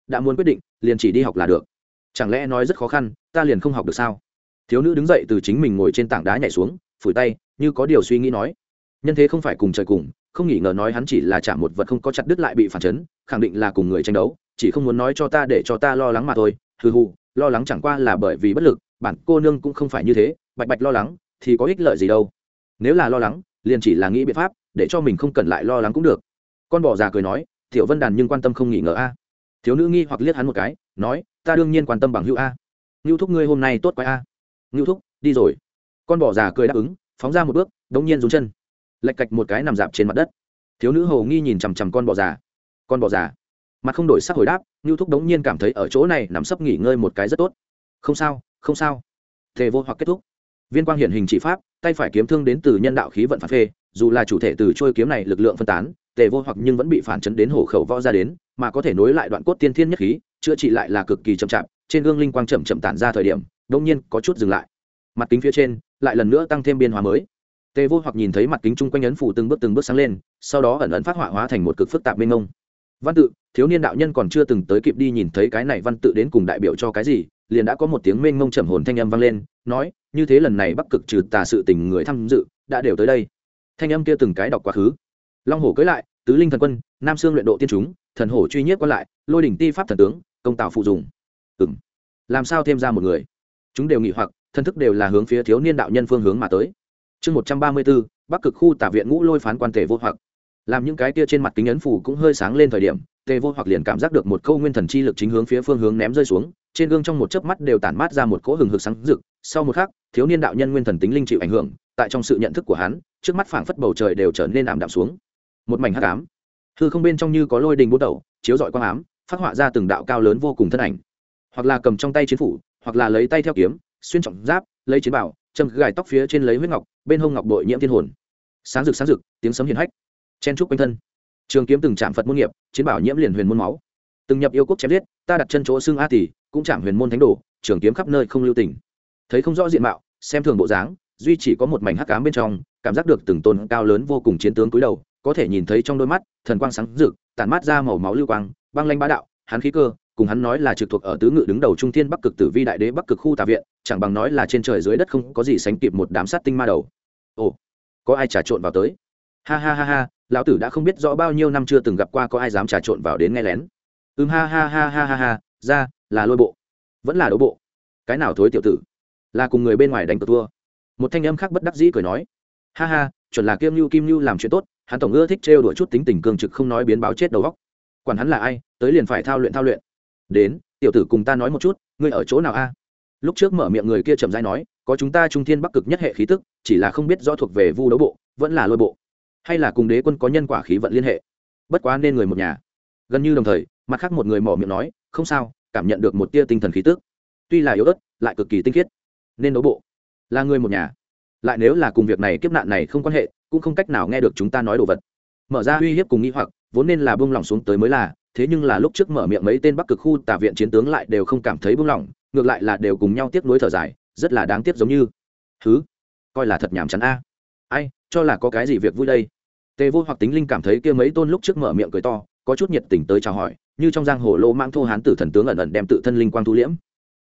Đã muốn quyết định, liền chỉ đi học là được. Chẳng lẽ nói rất khó khăn, ta liền không học được sao? Thiếu nữ đứng dậy từ chính mình ngồi trên tảng đá nhảy xuống, phủi tay, như có điều suy nghĩ nói. Nhân thế không phải cùng trời cùng, không nghĩ ngờ nói hắn chỉ là chạm một vật không có chặt đứt lại bị phản chấn, khẳng định là cùng người tranh đấu, chỉ không muốn nói cho ta để cho ta lo lắng mà thôi. Hừ hù lo lắng chẳng qua là bởi vì bất lực, bản cô nương cũng không phải như thế, bạch bạch lo lắng thì có ích lợi gì đâu. Nếu là lo lắng, liền chỉ là nghĩ biện pháp, để cho mình không cần lại lo lắng cũng được. Con bò già cười nói, tiểu vân đàn nhưng quan tâm không nghỉ ngờ a. Thiếu nữ nghi hoặc liếc hắn một cái, nói, ta đương nhiên quan tâm bằng hữu a. Ngưu thúc ngươi hôm nay tốt quái a ngưu thúc, đi rồi. Con bỏ già cười đáp ứng, phóng ra một bước, đống nhiên dùng chân. Lạch cạch một cái nằm dạp trên mặt đất. Thiếu nữ hồ nghi nhìn chằm chằm con bò già. Con bò già. Mặt không đổi sắc hồi đáp, ngưu thúc đống nhiên cảm thấy ở chỗ này nằm sấp nghỉ ngơi một cái rất tốt. Không sao không sao. Thề vô hoặc kết thúc. Viên quang hiển hình chỉ pháp, tay phải kiếm thương đến từ nhân đạo khí vận phản phê, dù là chủ thể từ trôi kiếm này lực lượng phân tán, tề vô hoặc nhưng vẫn bị phản chấn đến hổ khẩu võ ra đến, mà có thể nối lại đoạn cốt tiên thiên nhất khí, chữa trị lại là cực kỳ chậm chạp, trên gương linh quang chậm chậm tản ra thời điểm đông nhiên có chút dừng lại. Mặt kính phía trên lại lần nữa tăng thêm biên hóa mới. Tề vô hoặc nhìn thấy mặt kính chung quanh ấn phủ từng bước từng bước sáng lên, sau đó ẩn ẩn phát họa hóa thành một cực phức tạp mênh mông. Văn tự, thiếu niên đạo nhân còn chưa từng tới kịp đi nhìn thấy cái này văn tự đến cùng đại biểu cho cái gì, liền đã có một tiếng mênh mông trầm hồn thanh âm vang lên, nói, như thế lần này bắc cực trừ tà sự tình người tham dự, đã đều tới đây. Thanh âm kia từng cái đọc quá khứ. Long hổ cưới lại, tứ linh thần quân, nam sương luyện độ tiên chúng, thần hổ truy nhiếp quan lại, lôi đỉnh ti pháp thần tướng, công tạo phụ dùng. Ừ làm sao thêm ra một người? Chúng đều nghỉ hoặc, thân thức đều là hướng phía thiếu niên đạo nhân phương hướng mà tới. Chương một trăm ba mươi b ố bắc cực khu tả viện ngũ lôi phán quan thể vô hoặc. Làm những cái kia trên mặt kính ấn phủ cũng hơi sáng lên thời điểm, tề vô hoặc liền cảm giác được một câu nguyên thần chi lực chính hướng phía phương hướng ném rơi xuống, trên gương trong một chớp mắt đều tản mát ra một cỗ hừng hực sáng rực. Sau một khắc, thiếu niên đạo nhân nguyên thần tính linh chịu ảnh hưởng, tại trong sự nhận thức của hắn, trước mắt phảng phất bầu trời đều trở nên ảm đạm xuống. Một mảnh hắc ám. Hư không bên trong như có lôi đình bút đầu, chiếu dọi quang ám, phát họa ra từng đạo cao lớn vô cùng thân ảnh. Hoặc là cầm trong tay chiến phủ hoặc là lấy tay theo kiếm, xuyên trọng giáp, lấy chiến bảo, châm gài tóc phía trên lấy huyết ngọc, bên hông ngọc bội nhiễm thiên hồn. Sáng rực sáng rực, tiếng sấm hiền hách. Chen trúc quanh thân. Trường kiếm từng chạm phật môn nghiệp, chiến bảo nhiễm liền huyền môn máu. Từng nhập yêu quốc chém giết, ta đặt chân chỗ xương a tỷ cũng chạm huyền môn thánh đồ, trường kiếm khắp nơi không lưu tình. Thấy không rõ diện mạo, xem thường bộ dáng, duy chỉ có một mảnh hắc ám bên trong, cảm giác được từng tôn cao lớn vô cùng chiến tướng cúi đầu, có thể nhìn thấy trong đôi mắt, thần quang sáng rực, tản mát ra màu máu lưu quang, băng lanh bá đạo, hắn khí cơ cùng hắn nói là trực thuộc ở tứ ngự đứng đầu trung thiên bắc cực tử vi đại đế bắc cực khu tà viện, chẳng bằng nói là trên trời dưới đất không có gì sánh kịp một đám sát tinh ma đầu. Ồ, có ai trà trộn vào tới? Ha ha ha ha, lão tử đã không biết rõ bao nhiêu năm chưa từng gặp qua có ai dám trà trộn vào đến nghe lén. Ừm, ha ha ha ha ha ha, ra, là lôi bộ. Vẫn là đấu bộ. Cái nào thối tiểu tử? Là cùng người bên ngoài đánh cờ thua. Một thanh âm khác bất đắc dĩ cười nói. Ha ha, chuẩn là kiêm nhu kim nhu làm chuyện tốt, hắn tổng ưa thích trêu đuổi chút tính tình cường trực không nói biến báo chết đầu góc quản hắn là ai, tới liền phải thao luyện thao luyện đến, tiểu tử cùng ta nói một chút, ngươi ở chỗ nào a? Lúc trước mở miệng người kia chậm rãi nói, có chúng ta trung thiên bắc cực nhất hệ khí tức, chỉ là không biết rõ thuộc về vu đấu bộ, vẫn là lôi bộ, hay là cùng đế quân có nhân quả khí vận liên hệ. Bất quá nên người một nhà. Gần như đồng thời, mặt khác một người mỏ miệng nói, không sao, cảm nhận được một tia tinh thần khí tức. Tuy là yếu ớt, lại cực kỳ tinh khiết. Nên đấu bộ. Là người một nhà. Lại nếu là cùng việc này kiếp nạn này không quan hệ, cũng không cách nào nghe được chúng ta nói đồ vật. Mở ra uy hiếp cùng nghĩ hoặc, vốn nên là buông lỏng xuống tới mới là thế nhưng là lúc trước mở miệng mấy tên bắc cực khu tà viện chiến tướng lại đều không cảm thấy buông lỏng, ngược lại là đều cùng nhau tiếp nối thở dài, rất là đáng tiếc giống như. Thứ coi là thật nhàm chán a. Ai, cho là có cái gì việc vui đây? Tề vô hoặc tính linh cảm thấy kia mấy tôn lúc trước mở miệng cười to, có chút nhiệt tình tới chào hỏi, như trong giang hồ lô mang thô hán tử thần tướng ẩn ẩn đem tự thân linh quang thu liễm.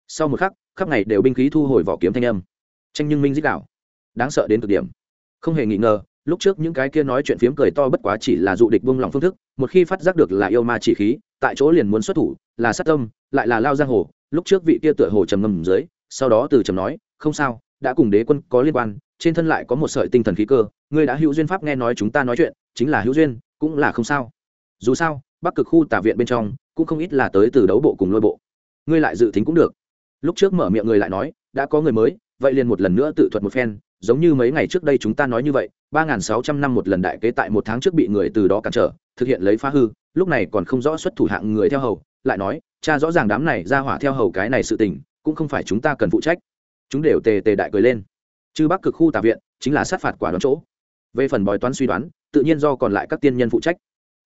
Sau một khắc, khắp ngày đều binh khí thu hồi vỏ kiếm thanh âm. Tranh nhưng minh dích đạo, đáng sợ đến cực điểm. Không hề nghi ngờ lúc trước những cái kia nói chuyện phiếm cười to bất quá chỉ là dụ địch buông lòng phương thức, một khi phát giác được là yêu ma chỉ khí, tại chỗ liền muốn xuất thủ, là sát tâm, lại là lao giang hồ. Lúc trước vị kia tựa hồ trầm ngâm dưới, sau đó từ trầm nói, không sao, đã cùng đế quân có liên quan, trên thân lại có một sợi tinh thần khí cơ, ngươi đã hữu duyên pháp nghe nói chúng ta nói chuyện, chính là hữu duyên, cũng là không sao. Dù sao, bắc cực khu tả viện bên trong, cũng không ít là tới từ đấu bộ cùng lôi bộ. Ngươi lại dự tính cũng được. Lúc trước mở miệng người lại nói, đã có người mới, vậy liền một lần nữa tự thuật một phen giống như mấy ngày trước đây chúng ta nói như vậy, ba nghìn sáu trăm năm một lần đại kế tại một tháng trước bị người từ đó cản trở, thực hiện lấy phá hư, lúc này còn không rõ xuất thủ hạng người theo hầu, lại nói, cha rõ ràng đám này ra hỏa theo hầu cái này sự tình, cũng không phải chúng ta cần phụ trách. Chúng đều tề tề đại cười lên. Chư bắc cực khu tà viện chính là sát phạt quả đoán chỗ. Về phần bói toán suy đoán, tự nhiên do còn lại các tiên nhân phụ trách.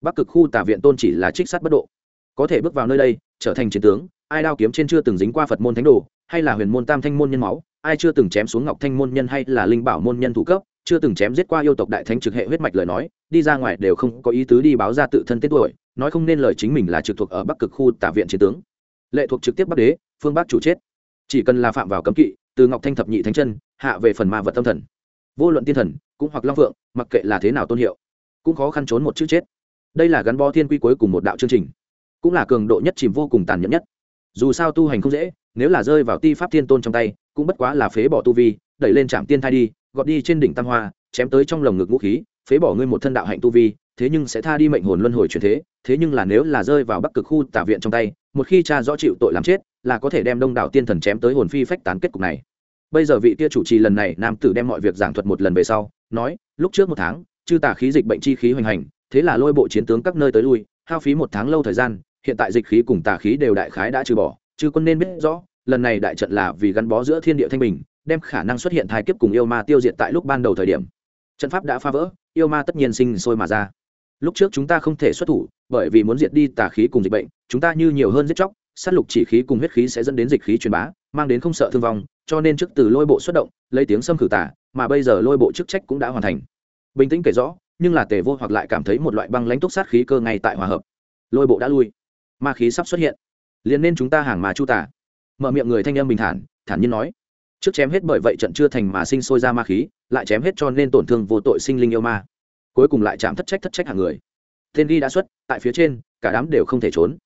Bắc cực khu tà viện tôn chỉ là trích sát bất độ. Có thể bước vào nơi đây, trở thành chiến tướng ai đao kiếm trên chưa từng dính qua phật môn thánh đồ, hay là huyền môn tam thanh môn nhân máu, ai chưa từng chém xuống ngọc thanh môn nhân hay là linh bảo môn nhân thủ cấp, chưa từng chém giết qua yêu tộc đại thánh trực hệ huyết mạch lời nói, đi ra ngoài đều không có ý tứ đi báo ra tự thân tên tuổi, nói không nên lời chính mình là trực thuộc ở bắc cực khu tả viện chiến tướng. Lệ thuộc trực tiếp bắc đế, phương bắc chủ chết. Chỉ cần là phạm vào cấm kỵ, từ ngọc thanh thập nhị thánh chân, hạ về phần ma vật tâm thần. Vô luận tiên thần, cũng hoặc long phượng, mặc kệ là thế nào tôn hiệu, cũng khó khăn trốn một chữ chết. Đây là gắn bó thiên quy cuối cùng một đạo chương trình, cũng là cường độ nhất chìm vô cùng tàn nhẫn nhất dù sao tu hành không dễ, nếu là rơi vào ti pháp thiên tôn trong tay, cũng bất quá là phế bỏ tu vi, đẩy lên trạm tiên thai đi, gọt đi trên đỉnh tam hoa, chém tới trong lồng ngực vũ khí, phế bỏ ngươi một thân đạo hạnh tu vi, thế nhưng sẽ tha đi mệnh hồn luân hồi chuyển thế thế nhưng là nếu là rơi vào bắc cực khu tả viện trong tay, một khi cha rõ chịu tội làm chết, là có thể đem đông đảo tiên thần chém tới hồn phi phách tán kết cục này. Bây giờ vị kia chủ trì lần này, nam tử đem mọi việc giảng thuật một lần về sau, nói, lúc trước một tháng, chư tả khí dịch bệnh chi khí hoành hành, thế là lôi bộ chiến tướng các nơi tới lui, hao phí một tháng lâu thời gian hiện tại dịch khí cùng tà khí đều đại khái đã trừ bỏ chứ quân nên biết rõ, lần này đại trận là vì gắn bó giữa thiên địa thanh bình, đem khả năng xuất hiện thai kiếp cùng yêu ma tiêu diệt tại lúc ban đầu thời điểm. Trận pháp đã phá vỡ, yêu ma tất nhiên sinh sôi mà ra. Lúc trước chúng ta không thể xuất thủ, bởi vì muốn diệt đi tà khí cùng dịch bệnh, chúng ta như nhiều hơn giết chóc, sát lục chỉ khí cùng huyết khí sẽ dẫn đến dịch khí truyền bá, mang đến không sợ thương vong, cho nên trước từ lôi bộ xuất động, lấy tiếng xâm khử tà, mà bây giờ lôi bộ chức trách cũng đã hoàn thành. Bình tĩnh kể rõ, nhưng là tề vô hoặc lại cảm thấy một loại băng lãnh túc sát khí cơ ngay tại hòa hợp. Lôi bộ đã lui ma khí sắp xuất hiện. Liền nên chúng ta hàng mà chu tả. Mở miệng người thanh âm bình thản thản nhiên nói. Trước chém hết bởi vậy trận chưa thành mà sinh sôi ra ma khí, lại chém hết cho nên tổn thương vô tội sinh linh yêu ma. Cuối cùng lại chạm thất trách thất trách hàng người. Tên ghi đã xuất, tại phía trên, cả đám đều không thể trốn.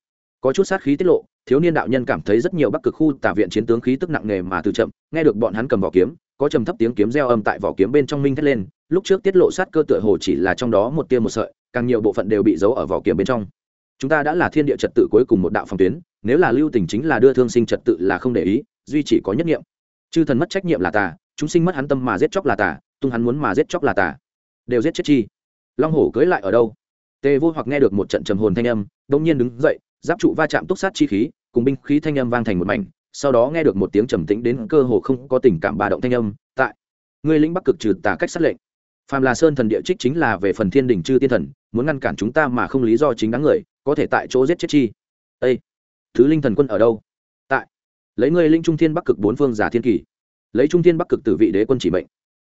Có chút sát khí tiết lộ, thiếu niên đạo nhân cảm thấy rất nhiều bắc cực khu tả viện chiến tướng khí tức nặng nề mà từ chậm, nghe được bọn hắn cầm vỏ kiếm, có trầm thấp tiếng kiếm reo âm tại vỏ kiếm bên trong minh thét lên, lúc trước tiết lộ sát cơ tựa hồ chỉ là trong đó một tia một sợi, càng nhiều bộ phận đều bị giấu ở vỏ kiếm bên trong chúng ta đã là thiên địa trật tự cuối cùng một đạo phòng tuyến, nếu là lưu tình chính là đưa thương sinh trật tự là không để ý, duy chỉ có nhất nghiệm chư thần mất trách nhiệm là tà, chúng sinh mất hắn tâm mà giết chóc là tà, tung hắn muốn mà giết chóc là tà. Đều giết chết chi. Long hổ cưới lại ở đâu? Tề vô hoặc nghe được một trận trầm hồn thanh âm đông nhiên đứng dậy, giáp trụ va chạm túc sát chi khí, cùng binh khí thanh âm vang thành một mảnh, sau đó nghe được một tiếng trầm tĩnh đến cơ hồ không có tình cảm bà động thanh âm, tại người lĩnh bắc cực trừ tà cách sát lệnh. Phàm là sơn thần địa trích chính là về phần thiên đình chư tiên thần, muốn ngăn cản chúng ta mà không lý do chính đáng người có thể tại chỗ giết chết chi. Ây thứ linh thần quân ở đâu? Tại. Lấy ngươi linh trung thiên bắc cực bốn phương giả thiên kỳ. Lấy trung thiên bắc cực tử vị đế quân chỉ mệnh.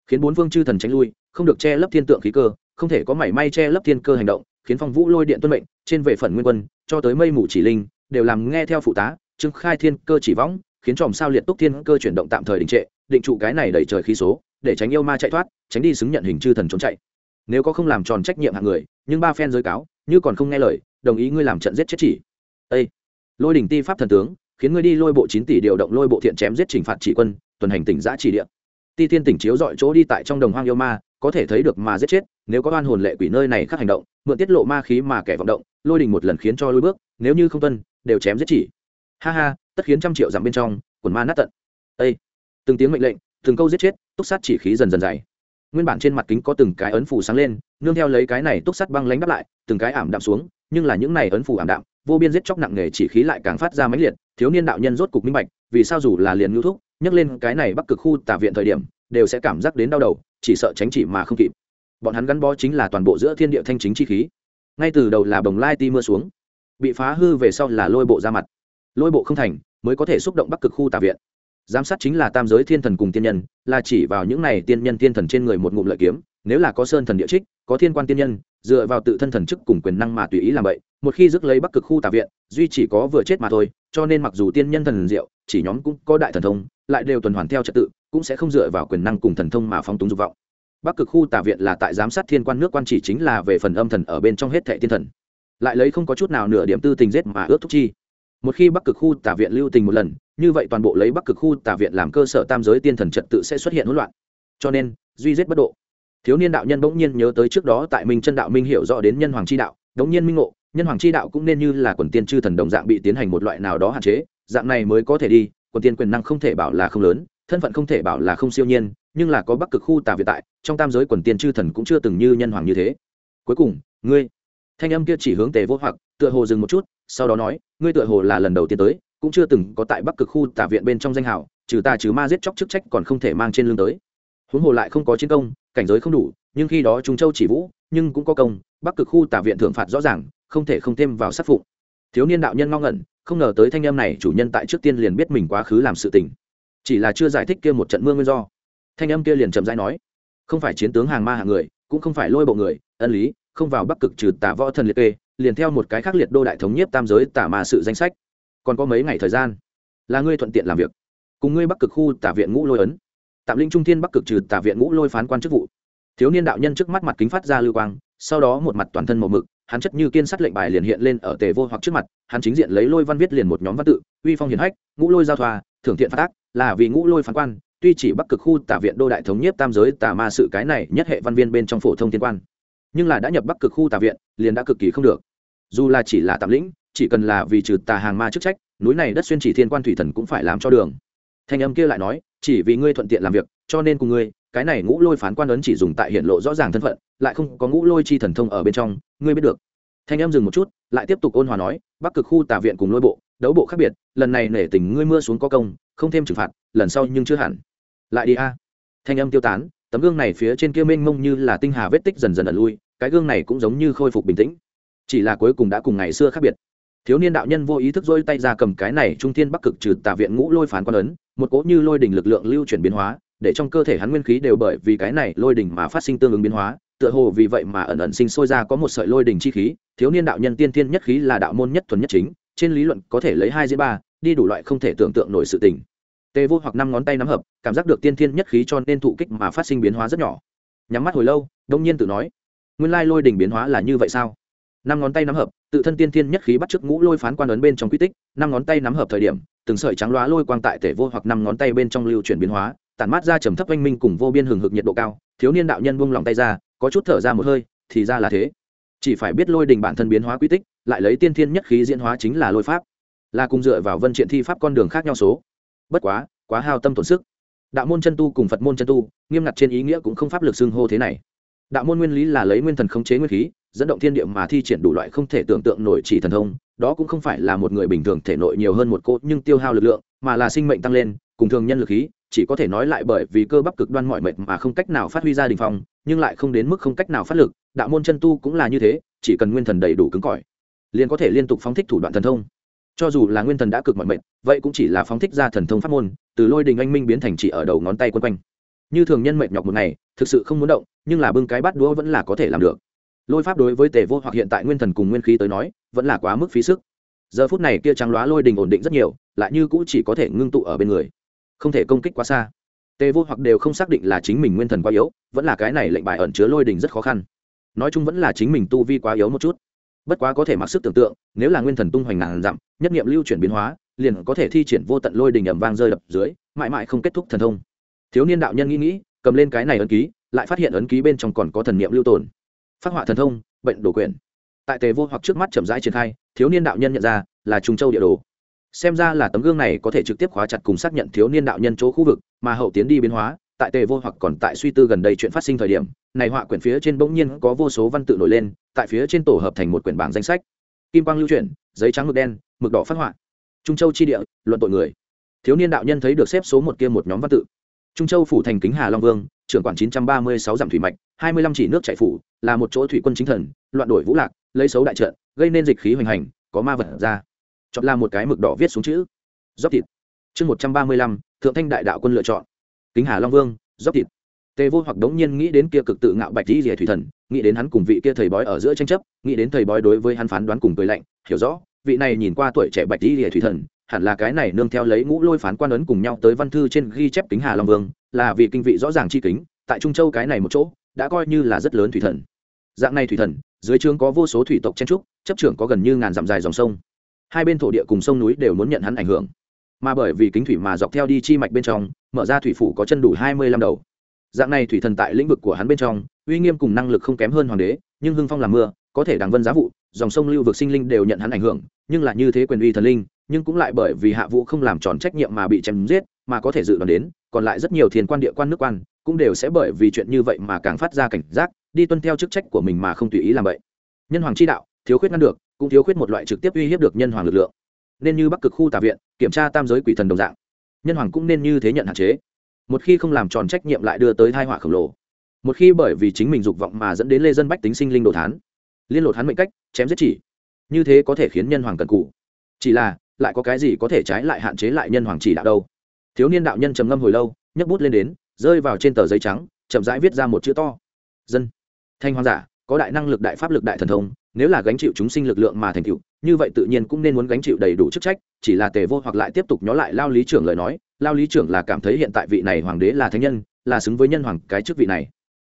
Khiến bốn phương chư thần tránh lui, không được che lấp thiên tượng khí cơ, không thể có mảy may che lấp thiên cơ hành động, khiến phong vũ lôi điện tuân mệnh, trên về phần nguyên quân, cho tới mây mù chỉ linh, đều làm nghe theo phụ tá chứng khai thiên cơ chỉ võng, khiến chòm sao liệt túc thiên cơ chuyển động tạm thời đình trệ, định trụ cái này đẩy trời khí số, để tránh yêu ma chạy thoát, tránh đi xứng nhận hình chư thần trốn chạy nếu có không làm tròn trách nhiệm hạng người, nhưng ba phen giới cáo, như còn không nghe lời, đồng ý ngươi làm trận giết chết chỉ. Ê! lôi đỉnh ti pháp thần tướng, khiến ngươi đi lôi bộ chín tỷ điều động lôi bộ thiện chém giết trình phạt chỉ quân, tuần hành tỉnh giã chỉ địa. Ti thiên tỉnh chiếu dọi chỗ đi tại trong đồng hoang yêu ma, có thể thấy được mà giết chết, nếu có oan hồn lệ quỷ nơi này khác hành động, mượn tiết lộ ma khí mà kẻ vọng động, lôi đình một lần khiến cho lôi bước, nếu như không tuân, đều chém giết chỉ. Ha ha, tất khiến trăm triệu giảm bên trong, quần ma nát tận. Ê! từng tiếng mệnh lệnh, từng câu giết chết, túc sát chỉ khí dần dần dày nguyên bản trên mặt kính có từng cái ấn phủ sáng lên, nương theo lấy cái này túc sắt băng lánh đắp lại, từng cái ảm đạm xuống, nhưng là những này ấn phủ ảm đạm, vô biên giết chóc nặng nề chỉ khí lại càng phát ra mãnh liệt, thiếu niên đạo nhân rốt cục minh bạch, vì sao dù là liền ngưu thúc, nhắc lên cái này bắc cực khu tả viện thời điểm, đều sẽ cảm giác đến đau đầu, chỉ sợ tránh chỉ mà không kịp. Bọn hắn gắn bó chính là toàn bộ giữa thiên địa thanh chính chi khí. Ngay từ đầu là bồng lai ti mưa xuống, bị phá hư về sau là lôi bộ ra mặt. Lôi bộ không thành, mới có thể xúc động bắc cực khu tả viện giám sát chính là tam giới thiên thần cùng tiên nhân, là chỉ vào những này tiên nhân tiên thần trên người một ngụm lợi kiếm, nếu là có sơn thần địa trích, có thiên quan tiên nhân, dựa vào tự thân thần chức cùng quyền năng mà tùy ý làm vậy, một khi dứt lấy bắc cực khu tà viện, duy chỉ có vừa chết mà thôi, cho nên mặc dù tiên nhân thần diệu, chỉ nhóm cũng có đại thần thông, lại đều tuần hoàn theo trật tự, cũng sẽ không dựa vào quyền năng cùng thần thông mà phóng túng dục vọng. Bắc cực khu tà viện là tại giám sát thiên quan nước quan chỉ chính là về phần âm thần ở bên trong hết thệ thiên thần. Lại lấy không có chút nào nửa điểm tư tình giết mà ước thúc chi. Một khi bắc cực khu tà viện lưu tình một lần như vậy toàn bộ lấy bắc cực khu tà viện làm cơ sở tam giới tiên thần trật tự sẽ xuất hiện hỗn loạn. Cho nên, duy giết bất độ. Thiếu niên đạo nhân bỗng nhiên nhớ tới trước đó tại minh chân đạo minh hiểu rõ đến nhân hoàng chi đạo, đống nhiên minh ngộ, nhân hoàng chi đạo cũng nên như là quần tiên chư thần đồng dạng bị tiến hành một loại nào đó hạn chế, dạng này mới có thể đi, quần tiên quyền năng không thể bảo là không lớn, thân phận không thể bảo là không siêu nhiên, nhưng là có bắc cực khu tà Viện tại, trong tam giới quần tiên chư thần cũng chưa từng như nhân hoàng như thế. Cuối cùng, ngươi, thanh âm kia chỉ hướng tề vô hoặc, tựa hồ dừng một chút, sau đó nói, ngươi tựa hồ là lần đầu tiên tới cũng chưa từng có tại bắc cực khu Tả viện bên trong danh hào, trừ ta trừ ma giết chóc chức trách còn không thể mang trên lưng tới. Huống hồ lại không có chiến công, cảnh giới không đủ, nhưng khi đó trung châu chỉ vũ, nhưng cũng có công, bắc cực khu Tả viện thưởng phạt rõ ràng, không thể không thêm vào sát phụng. Thiếu niên đạo nhân ngao ngẩn, không ngờ tới thanh em này chủ nhân tại trước tiên liền biết mình quá khứ làm sự tình. Chỉ là chưa giải thích kia một trận mưa nguyên do. Thanh âm kia liền chậm rãi nói, không phải chiến tướng hàng ma hàng người, cũng không phải lôi bộ người, ân lý, không vào bắc cực trừ tả võ thần liệt kê, liền theo một cái khác liệt đô đại thống nhất tam giới tả mà sự danh sách còn có mấy ngày thời gian, là ngươi thuận tiện làm việc. Cùng ngươi bắc cực khu tả viện ngũ lôi ấn. Tạm linh trung thiên bắc cực trừ tả viện ngũ lôi phán quan chức vụ. Thiếu niên đạo nhân trước mắt mặt kính phát ra lưu quang, sau đó một mặt toàn thân màu mực, hắn chất như kiên sắt lệnh bài liền hiện lên ở tề vô hoặc trước mặt, hắn chính diện lấy lôi văn viết liền một nhóm văn tự, uy phong hiền hách, ngũ lôi giao thoa, thưởng thiện phát tác là vì ngũ lôi phán quan, tuy chỉ bắc cực khu tả viện đô đại thống nhất tam giới tà ma sự cái này nhất hệ văn viên bên trong phổ thông thiên quan, nhưng là đã nhập bắc cực khu tà viện, liền đã cực kỳ không được dù là chỉ là tạm lĩnh, chỉ cần là vì trừ tà hàng ma chức trách, núi này đất xuyên chỉ thiên quan thủy thần cũng phải làm cho đường. Thanh âm kia lại nói, chỉ vì ngươi thuận tiện làm việc, cho nên cùng ngươi, cái này ngũ lôi phán quan ấn chỉ dùng tại hiện lộ rõ ràng thân phận, lại không có ngũ lôi chi thần thông ở bên trong, ngươi biết được. Thanh em dừng một chút, lại tiếp tục ôn hòa nói, bắc cực khu tà viện cùng lôi bộ, đấu bộ khác biệt, lần này nể tình ngươi mưa xuống có công, không thêm trừng phạt, lần sau nhưng chưa hẳn. Lại đi a. Thanh âm tiêu tán, tấm gương này phía trên kia mênh mông như là tinh hà vết tích dần dần ẩn lui, cái gương này cũng giống như khôi phục bình tĩnh chỉ là cuối cùng đã cùng ngày xưa khác biệt. Thiếu niên đạo nhân vô ý thức dôi tay ra cầm cái này trung thiên bắc cực trừ tà viện ngũ lôi phán quan ấn, một cỗ như lôi đỉnh lực lượng lưu chuyển biến hóa, để trong cơ thể hắn nguyên khí đều bởi vì cái này lôi đỉnh mà phát sinh tương ứng biến hóa, tựa hồ vì vậy mà ẩn ẩn sinh sôi ra có một sợi lôi đỉnh chi khí, thiếu niên đạo nhân tiên thiên nhất khí là đạo môn nhất thuần nhất chính, trên lý luận có thể lấy hai diễn ba, đi đủ loại không thể tưởng tượng nổi sự tình. Tê vô hoặc năm ngón tay nắm hợp, cảm giác được tiên thiên nhất khí cho nên thụ kích mà phát sinh biến hóa rất nhỏ. Nhắm mắt hồi lâu, đông nhiên tự nói, nguyên lai lôi đỉnh biến hóa là như vậy sao? Năm ngón tay nắm hợp, tự thân tiên thiên nhất khí bắt chước ngũ lôi phán quan ấn bên trong quy tích, năm ngón tay nắm hợp thời điểm, từng sợi trắng loá lôi quang tại tể vô hoặc năm ngón tay bên trong lưu chuyển biến hóa, tản mát ra trầm thấp oanh minh cùng vô biên hừng hực nhiệt độ cao, thiếu niên đạo nhân buông lòng tay ra, có chút thở ra một hơi, thì ra là thế. Chỉ phải biết lôi đình bản thân biến hóa quy tích, lại lấy tiên thiên nhất khí diễn hóa chính là lôi pháp. Là cùng dựa vào vân triện thi pháp con đường khác nhau số. Bất quá quá hao tâm tổn sức. Đạo môn chân tu cùng phật môn chân tu, nghiêm ngặt trên ý nghĩa cũng không pháp lực xưng hô thế này. Đạo môn nguyên lý là lấy nguyên thần khống chế nguyên khí dẫn động thiên địa mà thi triển đủ loại không thể tưởng tượng nổi chỉ thần thông, đó cũng không phải là một người bình thường thể nội nhiều hơn một cô nhưng tiêu hao lực lượng, mà là sinh mệnh tăng lên, cùng thường nhân lực khí, chỉ có thể nói lại bởi vì cơ bắp cực đoan mọi mệt mà không cách nào phát huy ra đình phong, nhưng lại không đến mức không cách nào phát lực, đạo môn chân tu cũng là như thế, chỉ cần nguyên thần đầy đủ cứng cỏi, liền có thể liên tục phóng thích thủ đoạn thần thông. Cho dù là nguyên thần đã cực mọi mệt, vậy cũng chỉ là phóng thích ra thần thông pháp môn, từ lôi đình anh minh biến thành chỉ ở đầu ngón tay quân quanh. Như thường nhân mệt nhọc một ngày, thực sự không muốn động, nhưng là bưng cái bắt đũa vẫn là có thể làm được lôi pháp đối với tề vô hoặc hiện tại nguyên thần cùng nguyên khí tới nói, vẫn là quá mức phí sức. Giờ phút này kia trắng loá lôi đình ổn định rất nhiều, lại như cũ chỉ có thể ngưng tụ ở bên người. Không thể công kích quá xa. Tề vô hoặc đều không xác định là chính mình nguyên thần quá yếu, vẫn là cái này lệnh bài ẩn chứa lôi đình rất khó khăn. Nói chung vẫn là chính mình tu vi quá yếu một chút. Bất quá có thể mặc sức tưởng tượng, nếu là nguyên thần tung hoành ngàn dặm, nhất nghiệm lưu chuyển biến hóa, liền có thể thi triển vô tận lôi đình ẩm vang rơi đập dưới, mãi mãi không kết thúc thần thông. Thiếu niên đạo nhân nghĩ nghĩ, cầm lên cái này ấn ký, lại phát hiện ấn ký bên trong còn có thần niệm lưu tồn phát họa thần thông, bệnh đồ quyền tại tề vô hoặc trước mắt chậm rãi triển khai, thiếu niên đạo nhân nhận ra là trung châu địa đồ. Xem ra là tấm gương này có thể trực tiếp khóa chặt cùng xác nhận thiếu niên đạo nhân chỗ khu vực, mà hậu tiến đi biến hóa, tại tề vô hoặc còn tại suy tư gần đây chuyện phát sinh thời điểm, này họa quyển phía trên bỗng nhiên có vô số văn tự nổi lên, tại phía trên tổ hợp thành một quyển bảng danh sách. Kim quang lưu chuyển, giấy trắng mực đen, mực đỏ phát họa. Trung châu chi địa, luận tội người. Thiếu niên đạo nhân thấy được xếp số một kia một nhóm văn tự trung châu phủ thành kính hà long vương trưởng quản 936 dặm thủy mạch 25 chỉ nước chảy phủ là một chỗ thủy quân chính thần loạn đổi vũ lạc lấy xấu đại trận gây nên dịch khí hoành hành có ma vật ra. Chọn là một cái mực đỏ viết xuống chữ. Dốc thịt. Chương 135, thượng thanh đại đạo quân lựa chọn. Kính hà long vương dốc thịt. Tề vô hoặc đống nhiên nghĩ đến kia cực tự ngạo bạch tỷ rìa thủy thần nghĩ đến hắn cùng vị kia thầy bói ở giữa tranh chấp nghĩ đến thầy bói đối với hắn phán đoán cùng cười lạnh hiểu rõ vị này nhìn qua tuổi trẻ bạch tỷ rìa thủy thần hẳn là cái này nương theo lấy ngũ lôi phán quan ấn cùng nhau tới văn thư trên ghi chép kính hà long vương, là vị kinh vị rõ ràng chi kính, tại trung châu cái này một chỗ, đã coi như là rất lớn thủy thần. Dạng này thủy thần, dưới trướng có vô số thủy tộc chen trúc, chấp trưởng có gần như ngàn dặm dài dòng sông. Hai bên thổ địa cùng sông núi đều muốn nhận hắn ảnh hưởng. Mà bởi vì kính thủy mà dọc theo đi chi mạch bên trong, mở ra thủy phủ có chân đủ hai mươi lăm đầu. Dạng này thủy thần tại lĩnh vực của hắn bên trong, uy nghiêm cùng năng lực không kém hơn hoàng đế, nhưng hưng phong làm mưa, có thể đằng vân giá vụ dòng sông lưu vực sinh linh đều nhận hắn ảnh hưởng, nhưng là như thế quyền uy thần linh, nhưng cũng lại bởi vì hạ vũ không làm tròn trách nhiệm mà bị chém giết, mà có thể dự đoán đến, còn lại rất nhiều thiền quan, địa quan, nước quan, cũng đều sẽ bởi vì chuyện như vậy mà càng phát ra cảnh giác, đi tuân theo chức trách của mình mà không tùy ý làm vậy. Nhân hoàng chi đạo, thiếu khuyết ngăn được, cũng thiếu khuyết một loại trực tiếp uy hiếp được nhân hoàng lực lượng. Nên như bắc cực khu tà viện, kiểm tra tam giới quỷ thần đồng dạng. Nhân hoàng cũng nên như thế nhận hạn chế. Một khi không làm tròn trách nhiệm lại đưa tới thai họa khổng lồ. Một khi bởi vì chính mình dục vọng mà dẫn đến lê dân bách tính sinh linh đồ thán liên lột hắn mệnh cách, chém giết chỉ. Như thế có thể khiến nhân hoàng cần cụ chỉ là, lại có cái gì có thể trái lại hạn chế lại nhân hoàng chỉ đạo đâu? Thiếu niên đạo nhân trầm ngâm hồi lâu, nhấc bút lên đến, rơi vào trên tờ giấy trắng, chậm rãi viết ra một chữ to. Dân. Thanh hoàng giả, có đại năng lực đại pháp lực đại thần thông, nếu là gánh chịu chúng sinh lực lượng mà thành tựu, như vậy tự nhiên cũng nên muốn gánh chịu đầy đủ chức trách, chỉ là tề vô hoặc lại tiếp tục nhó lại lao lý trưởng lời nói, lao lý trưởng là cảm thấy hiện tại vị này hoàng đế là thánh nhân, là xứng với nhân hoàng cái chức vị này.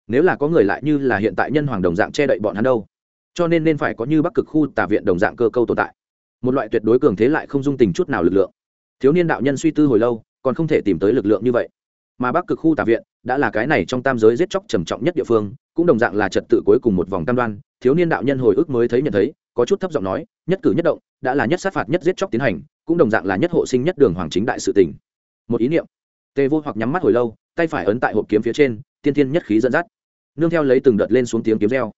Nếu là có người lại như là hiện tại nhân hoàng đồng dạng che đậy bọn hắn đâu? Cho nên nên phải có như bắc cực khu tà viện đồng dạng cơ câu tồn tại. Một loại tuyệt đối cường thế lại không dung tình chút nào lực lượng. Thiếu niên đạo nhân suy tư hồi lâu, còn không thể tìm tới lực lượng như vậy. Mà bắc cực khu tà viện đã là cái này trong tam giới giết chóc trầm trọng nhất địa phương, cũng đồng dạng là trật tự cuối cùng một vòng tam đoan. Thiếu niên đạo nhân hồi ức mới thấy nhận thấy, có chút thấp giọng nói, nhất cử nhất động, đã là nhất sát phạt nhất giết chóc tiến hành, cũng đồng dạng là nhất hộ sinh nhất đường hoàng chính đại sự tình. một ý niệm. Tề vô hoặc nhắm mắt hồi lâu, tay phải ấn tại hộp kiếm phía trên, tiên tiên nhất khí dẫn dắt. Nương theo lấy từng đợt lên xuống tiếng kiếm reo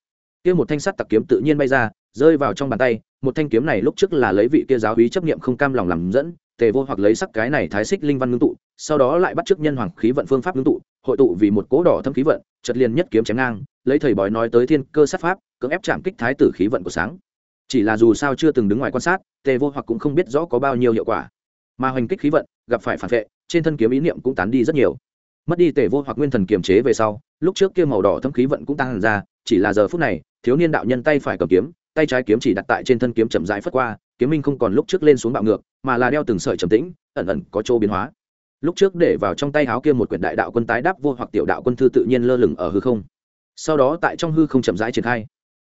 kia một thanh sắt tặc kiếm tự nhiên bay ra, rơi vào trong bàn tay, một thanh kiếm này lúc trước là lấy vị kia giáo hí chấp nghiệm không cam lòng làm dẫn, tề vô hoặc lấy sắc cái này thái xích linh văn ngưng tụ, sau đó lại bắt chước nhân hoàng khí vận phương pháp ngưng tụ, hội tụ vì một cố đỏ thâm khí vận chật liền nhất kiếm chém ngang, lấy thầy bói nói tới thiên cơ sát pháp, cưỡng ép chạm kích thái tử khí vận của sáng. Chỉ là dù sao chưa từng đứng ngoài quan sát, tề vô hoặc cũng không biết rõ có bao nhiêu hiệu quả. Mà hoành kích khí vận, gặp phải phản vệ, trên thân kiếm ý niệm cũng tán đi rất nhiều. Mất đi tề vô hoặc nguyên thần kiềm chế về sau, lúc trước kia màu đỏ thâm khí vận cũng tăng ra, chỉ là giờ phút này thiếu niên đạo nhân tay phải cầm kiếm, tay trái kiếm chỉ đặt tại trên thân kiếm chậm rãi phất qua, kiếm minh không còn lúc trước lên xuống bạo ngược, mà là đeo từng sợi trầm tĩnh, ẩn ẩn có chỗ biến hóa. Lúc trước để vào trong tay háo kia một quyển đại đạo quân tái đáp vô hoặc tiểu đạo quân thư tự nhiên lơ lửng ở hư không. Sau đó tại trong hư không chậm rãi triển khai.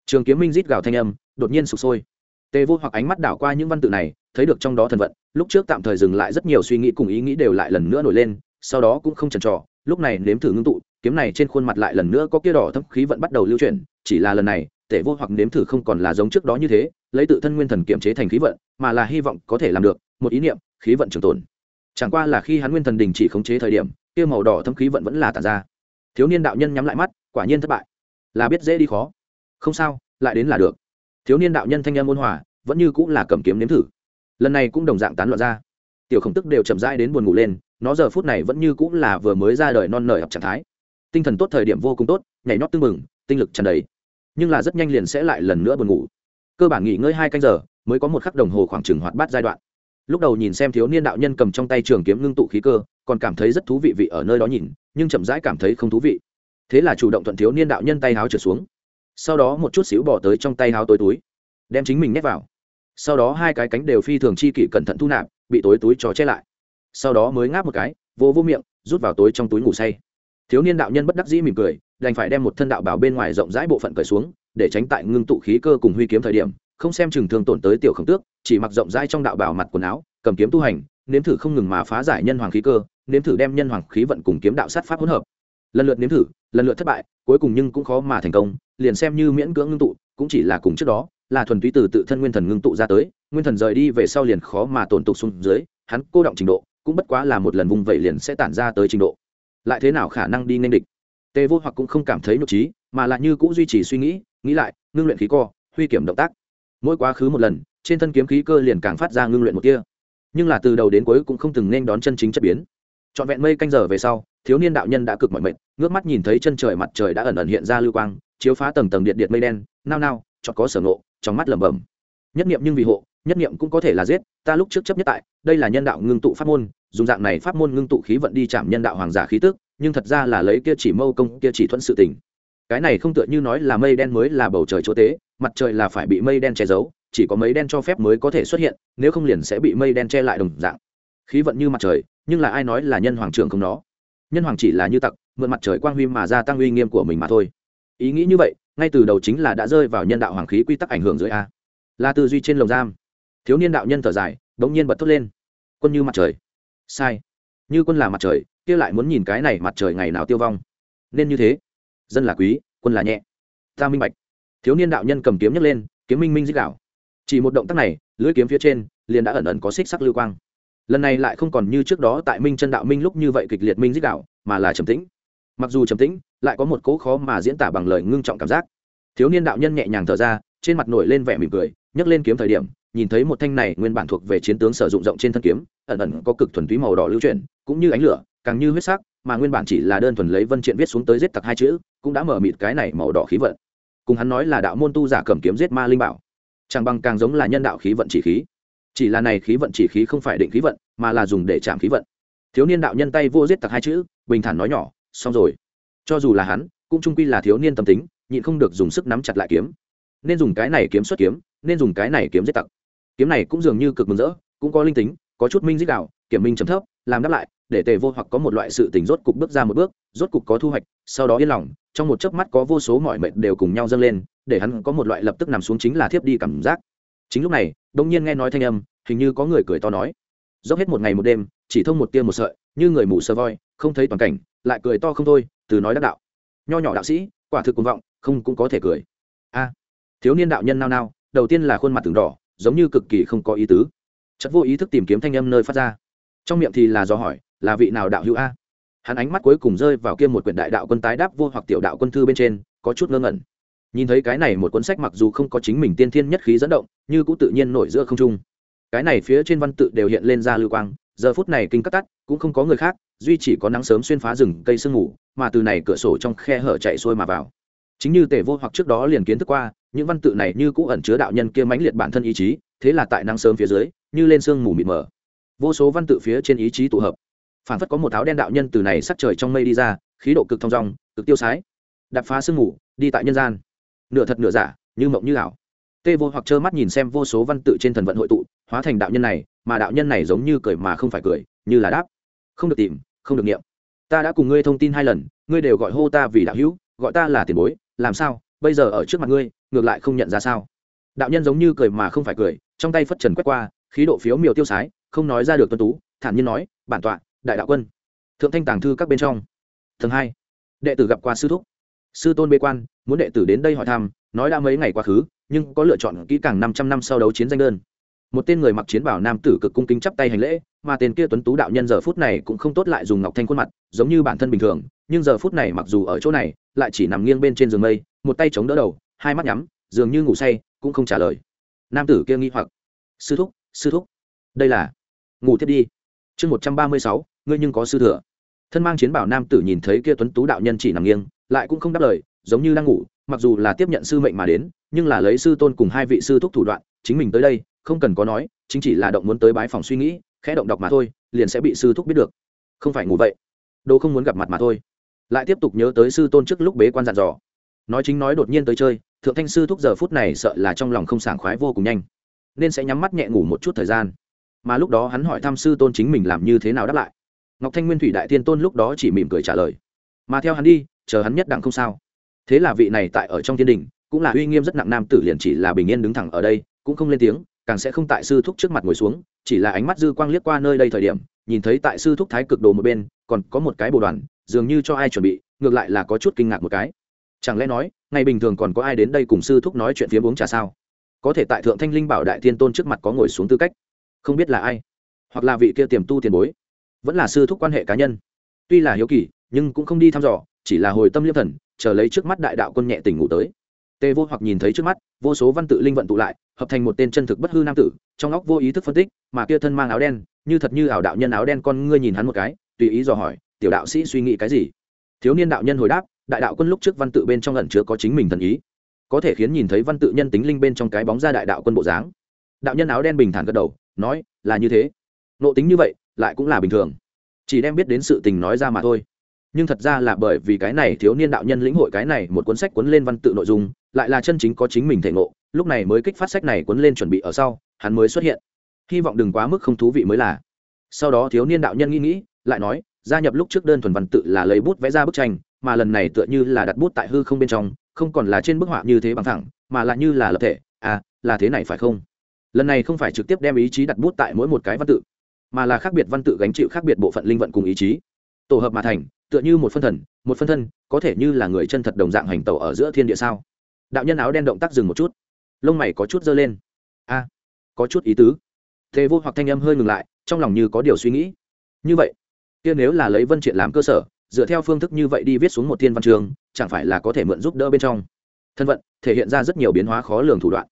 Trường kiếm minh rít gào thanh âm, đột nhiên sụp sôi. Tề vô hoặc ánh mắt đảo qua những văn tự này, thấy được trong đó thần vận, lúc trước tạm thời dừng lại rất nhiều suy nghĩ cùng ý nghĩ đều lại lần nữa nổi lên, sau đó cũng không chần trò lúc này nếm thử ngưng tụ, kiếm này trên khuôn mặt lại lần nữa có kia đỏ thâm khí vận bắt đầu lưu chuyển chỉ là lần này, tể vô hoặc nếm thử không còn là giống trước đó như thế, lấy tự thân nguyên thần kiểm chế thành khí vận, mà là hy vọng có thể làm được, một ý niệm, khí vận trường tồn. Chẳng qua là khi hắn nguyên thần đình chỉ khống chế thời điểm, kia màu đỏ thâm khí vận vẫn là tàn ra. Thiếu niên đạo nhân nhắm lại mắt, quả nhiên thất bại. Là biết dễ đi khó. Không sao, lại đến là được. Thiếu niên đạo nhân thanh em ôn hòa, vẫn như cũng là cầm kiếm nếm thử. Lần này cũng đồng dạng tán loạn ra. Tiểu khổng tức đều chậm rãi đến buồn ngủ lên, nó giờ phút này vẫn như cũng là vừa mới ra đời non nở học trạng thái. Tinh thần tốt thời điểm vô cùng tốt, nhảy nhót tưng mừng tinh lực tràn đầy nhưng là rất nhanh liền sẽ lại lần nữa buồn ngủ. Cơ bản nghỉ ngơi hai canh giờ, mới có một khắc đồng hồ khoảng trừng hoạt bát giai đoạn. Lúc đầu nhìn xem thiếu niên đạo nhân cầm trong tay trường kiếm ngưng tụ khí cơ, còn cảm thấy rất thú vị vị ở nơi đó nhìn, nhưng chậm rãi cảm thấy không thú vị. Thế là chủ động thuận thiếu niên đạo nhân tay háo trượt xuống. Sau đó một chút xíu bỏ tới trong tay háo tối túi, đem chính mình nhét vào. Sau đó hai cái cánh đều phi thường chi kỷ cẩn thận thu nạp, bị tối túi trò che lại. Sau đó mới ngáp một cái vô vô miệng, rút vào tối trong túi ngủ say. Thiếu niên đạo nhân bất đắc dĩ mỉm cười đành phải đem một thân đạo bảo bên ngoài rộng rãi bộ phận cởi xuống, để tránh tại ngưng tụ khí cơ cùng huy kiếm thời điểm, không xem chừng thương tổn tới tiểu khổng tước, chỉ mặc rộng rãi trong đạo bảo mặt quần áo, cầm kiếm tu hành, nếm thử không ngừng mà phá giải nhân hoàng khí cơ, nếm thử đem nhân hoàng khí vận cùng kiếm đạo sát pháp hỗn hợp. Lần lượt nếm thử, lần lượt thất bại, cuối cùng nhưng cũng khó mà thành công, liền xem như miễn cưỡng ngưng tụ, cũng chỉ là cùng trước đó, là thuần túy từ tự thân nguyên thần ngưng tụ ra tới, nguyên thần rời đi về sau liền khó mà tổn tục xuống dưới, hắn cô động trình độ, cũng bất quá là một lần vùng vậy liền sẽ tản ra tới trình độ. Lại thế nào khả năng đi nên địch? Tề vô hoặc cũng không cảm thấy nhục trí, mà lại như cũng duy trì suy nghĩ nghĩ lại, ngưng luyện khí co, huy kiểm động tác. Mỗi quá khứ một lần, trên thân kiếm khí cơ liền càng phát ra ngưng luyện một kia nhưng là từ đầu đến cuối cũng không từng nên đón chân chính chất biến. Trọn vẹn mây canh giờ về sau, thiếu niên đạo nhân đã cực mọi mệt, ngước mắt nhìn thấy chân trời mặt trời đã ẩn ẩn hiện ra lưu quang, chiếu phá tầng tầng điện điện mây đen, nao nao chọn có sở ngộ, trong mắt lẩm bẩm. Nhất niệm nhưng vì hộ, nhất niệm cũng có thể là giết, ta lúc trước chấp nhất tại, đây là nhân đạo ngưng tụ pháp môn, dùng dạng này pháp môn ngưng tụ khí vận đi chạm nhân đạo hoàng giả khí tức nhưng thật ra là lấy kia chỉ mâu công, kia chỉ thuận sự tình. Cái này không tựa như nói là mây đen mới là bầu trời chỗ tế, mặt trời là phải bị mây đen che giấu, chỉ có mấy đen cho phép mới có thể xuất hiện, nếu không liền sẽ bị mây đen che lại đồng dạng. Khí vận như mặt trời, nhưng là ai nói là nhân hoàng trưởng không nó? Nhân hoàng chỉ là như tặc, mượn mặt trời quang huy mà gia tăng uy nghiêm của mình mà thôi. Ý nghĩ như vậy, ngay từ đầu chính là đã rơi vào nhân đạo hoàng khí quy tắc ảnh hưởng dưới a. Là tư duy trên lồng giam. Thiếu niên đạo nhân thở dài bỗng nhiên bật thốt lên. Quân như mặt trời. Sai. Như quân là mặt trời kia lại muốn nhìn cái này mặt trời ngày nào tiêu vong. Nên như thế. Dân là quý, quân là nhẹ. Ta minh bạch. Thiếu niên đạo nhân cầm kiếm nhấc lên, kiếm minh minh dích đạo. Chỉ một động tác này, lưỡi kiếm phía trên, liền đã ẩn ẩn có xích sắc lưu quang. Lần này lại không còn như trước đó tại minh chân đạo minh lúc như vậy kịch liệt minh dích đạo, mà là trầm tĩnh. Mặc dù trầm tĩnh, lại có một cố khó mà diễn tả bằng lời ngưng trọng cảm giác. Thiếu niên đạo nhân nhẹ nhàng thở ra, trên mặt nổi lên vẻ mỉm cười, nhấc lên kiếm thời điểm, nhìn thấy một thanh này nguyên bản thuộc về chiến tướng sử dụng rộng trên thân kiếm, ẩn ẩn có cực thuần túy màu đỏ lưu chuyển, cũng như ánh lửa càng như huyết sắc, mà nguyên bản chỉ là đơn thuần lấy vân triện viết xuống tới giết tặc hai chữ, cũng đã mở mịt cái này màu đỏ khí vận. Cùng hắn nói là đạo môn tu giả cầm kiếm giết ma linh bảo. Chẳng bằng càng giống là nhân đạo khí vận chỉ khí. Chỉ là này khí vận chỉ khí không phải định khí vận, mà là dùng để chạm khí vận. Thiếu niên đạo nhân tay vô giết tặc hai chữ, bình thản nói nhỏ, xong rồi. Cho dù là hắn, cũng trung quy là thiếu niên tâm tính, nhịn không được dùng sức nắm chặt lại kiếm. Nên dùng cái này kiếm xuất kiếm, nên dùng cái này kiếm giết tặc. Kiếm này cũng dường như cực mừng rỡ, cũng có linh tính, có chút minh dích đạo, kiểm minh chấm thấp, làm đáp lại để tề vô hoặc có một loại sự tình rốt cục bước ra một bước, rốt cục có thu hoạch, sau đó yên lòng, trong một chớp mắt có vô số mọi mệnh đều cùng nhau dâng lên, để hắn có một loại lập tức nằm xuống chính là thiếp đi cảm giác. Chính lúc này đông nhiên nghe nói thanh âm, hình như có người cười to nói. Dốc hết một ngày một đêm, chỉ thông một tia một sợi, như người mù sơ voi, không thấy toàn cảnh, lại cười to không thôi, từ nói đắc đạo. Nho nhỏ đạo sĩ, quả thực cuồng vọng, không cũng có thể cười. A, thiếu niên đạo nhân nao nao, đầu tiên là khuôn mặt từng đỏ, giống như cực kỳ không có ý tứ. Chất vô ý thức tìm kiếm thanh âm nơi phát ra. Trong miệng thì là do hỏi là vị nào đạo hữu a? Hắn ánh mắt cuối cùng rơi vào kia một quyển đại đạo quân tái đáp vô hoặc tiểu đạo quân thư bên trên, có chút ngơ ngẩn. Nhìn thấy cái này một cuốn sách mặc dù không có chính mình tiên thiên nhất khí dẫn động, như cũng tự nhiên nổi giữa không trung. Cái này phía trên văn tự đều hiện lên ra lưu quang, giờ phút này kinh cắt tắt, cũng không có người khác, duy chỉ có nắng sớm xuyên phá rừng, cây sương ngủ mà từ này cửa sổ trong khe hở chạy xuôi mà vào. Chính như tề vô hoặc trước đó liền kiến thức qua, những văn tự này như cũ ẩn chứa đạo nhân kia mãnh liệt bản thân ý chí, thế là tại nắng sớm phía dưới, như lên sương mù mịt mờ. Vô số văn tự phía trên ý chí tụ hợp phản phất có một áo đen đạo nhân từ này sắc trời trong mây đi ra, khí độ cực thong dong, cực tiêu sái. Đập phá sương mù, đi tại nhân gian. Nửa thật nửa giả, như mộng như ảo. Tê vô hoặc trơ mắt nhìn xem vô số văn tự trên thần vận hội tụ, hóa thành đạo nhân này, mà đạo nhân này giống như cười mà không phải cười, như là đáp. Không được tìm, không được nghiệm. Ta đã cùng ngươi thông tin hai lần, ngươi đều gọi hô ta vì đạo hữu, gọi ta là tiền bối, làm sao? Bây giờ ở trước mặt ngươi, ngược lại không nhận ra sao? Đạo nhân giống như cười mà không phải cười, trong tay phất trần quét qua, khí độ phiếu miều tiêu sái, không nói ra được tuân tú, thản nhiên nói, bản tọa đại đạo quân, thượng thanh tàng thư các bên trong. Tầng hai, đệ tử gặp qua sư thúc, sư tôn bê quan, muốn đệ tử đến đây hỏi thăm, nói đã mấy ngày quá khứ, nhưng có lựa chọn kỹ càng năm trăm năm sau đấu chiến danh đơn. Một tên người mặc chiến bảo nam tử cực cung kính chắp tay hành lễ, mà tên kia tuấn tú đạo nhân giờ phút này cũng không tốt lại dùng ngọc thanh khuôn mặt, giống như bản thân bình thường, nhưng giờ phút này mặc dù ở chỗ này, lại chỉ nằm nghiêng bên trên giường mây, một tay chống đỡ đầu, hai mắt nhắm, dường như ngủ say, cũng không trả lời. Nam tử kia nghi hoặc, sư thúc sư thúc, đây là, ngủ thiết đi. Chương một trăm ba mươi sáu ngươi nhưng có sư thừa. Thân mang chiến bảo nam tử nhìn thấy kia tuấn tú đạo nhân chỉ nằm nghiêng, lại cũng không đáp lời, giống như đang ngủ, mặc dù là tiếp nhận sư mệnh mà đến, nhưng là lấy sư tôn cùng hai vị sư thúc thủ đoạn, chính mình tới đây, không cần có nói, chính chỉ là động muốn tới bái phòng suy nghĩ, khẽ động đọc mà thôi, liền sẽ bị sư thúc biết được. Không phải ngủ vậy, đồ không muốn gặp mặt mà thôi. Lại tiếp tục nhớ tới sư tôn trước lúc bế quan dặn dò. Nói chính nói đột nhiên tới chơi, thượng thanh sư thúc giờ phút này sợ là trong lòng không sảng khoái vô cùng nhanh, nên sẽ nhắm mắt nhẹ ngủ một chút thời gian. Mà lúc đó hắn hỏi thăm sư tôn chính mình làm như thế nào đáp lại ngọc thanh nguyên thủy đại Thiên tôn lúc đó chỉ mỉm cười trả lời. Mà theo hắn đi, chờ hắn nhất đặng không sao. Thế là vị này tại ở trong thiên đình, cũng là uy nghiêm rất nặng nam tử liền chỉ là bình yên đứng thẳng ở đây, cũng không lên tiếng, càng sẽ không tại sư thúc trước mặt ngồi xuống, chỉ là ánh mắt dư quang liếc qua nơi đây thời điểm, nhìn thấy tại sư thúc thái cực đồ một bên, còn có một cái bồ đoàn, dường như cho ai chuẩn bị, ngược lại là có chút kinh ngạc một cái. Chẳng lẽ nói, ngày bình thường còn có ai đến đây cùng sư thúc nói chuyện phía uống trà sao? Có thể tại thượng thanh linh bảo đại Thiên tôn trước mặt có ngồi xuống tư cách. Không biết là ai, hoặc là vị kia tiềm tu tiền bối vẫn là sư thúc quan hệ cá nhân. Tuy là hiếu kỳ, nhưng cũng không đi thăm dò, chỉ là hồi tâm liêm thần, chờ lấy trước mắt đại đạo quân nhẹ tỉnh ngủ tới. Tê vô hoặc nhìn thấy trước mắt, vô số văn tự linh vận tụ lại, hợp thành một tên chân thực bất hư nam tử, trong óc vô ý thức phân tích, mà kia thân mang áo đen, như thật như ảo đạo nhân áo đen con ngươi nhìn hắn một cái, tùy ý dò hỏi, tiểu đạo sĩ suy nghĩ cái gì? Thiếu niên đạo nhân hồi đáp, đại đạo quân lúc trước văn tự bên trong ẩn chứa có chính mình thần ý. Có thể khiến nhìn thấy văn tự nhân tính linh bên trong cái bóng ra đại đạo quân bộ dáng. Đạo nhân áo đen bình thản gật đầu, nói, là như thế. Nộ tính như vậy lại cũng là bình thường. Chỉ đem biết đến sự tình nói ra mà thôi. Nhưng thật ra là bởi vì cái này thiếu niên đạo nhân lĩnh hội cái này một cuốn sách cuốn lên văn tự nội dung, lại là chân chính có chính mình thể ngộ, lúc này mới kích phát sách này cuốn lên chuẩn bị ở sau, hắn mới xuất hiện. Hy vọng đừng quá mức không thú vị mới là. Sau đó thiếu niên đạo nhân nghĩ nghĩ, lại nói, gia nhập lúc trước đơn thuần văn tự là lấy bút vẽ ra bức tranh, mà lần này tựa như là đặt bút tại hư không bên trong, không còn là trên bức họa như thế bằng thẳng, mà là như là lập thể. À là thế này phải không? Lần này không phải trực tiếp đem ý chí đặt bút tại mỗi một cái văn tự mà là khác biệt văn tự gánh chịu khác biệt bộ phận linh vận cùng ý chí. Tổ hợp mà thành, tựa như một phân thần, một phân thân, có thể như là người chân thật đồng dạng hành tẩu ở giữa thiên địa sao? Đạo nhân áo đen động tác dừng một chút. Lông mày có chút dơ lên. A, có chút ý tứ. Thế vô hoặc thanh âm hơi ngừng lại, trong lòng như có điều suy nghĩ. Như vậy, kia nếu là lấy vân triện làm cơ sở, dựa theo phương thức như vậy đi viết xuống một thiên văn trường, chẳng phải là có thể mượn giúp đỡ bên trong? Thân vận, thể hiện ra rất nhiều biến hóa khó lường thủ đoạn.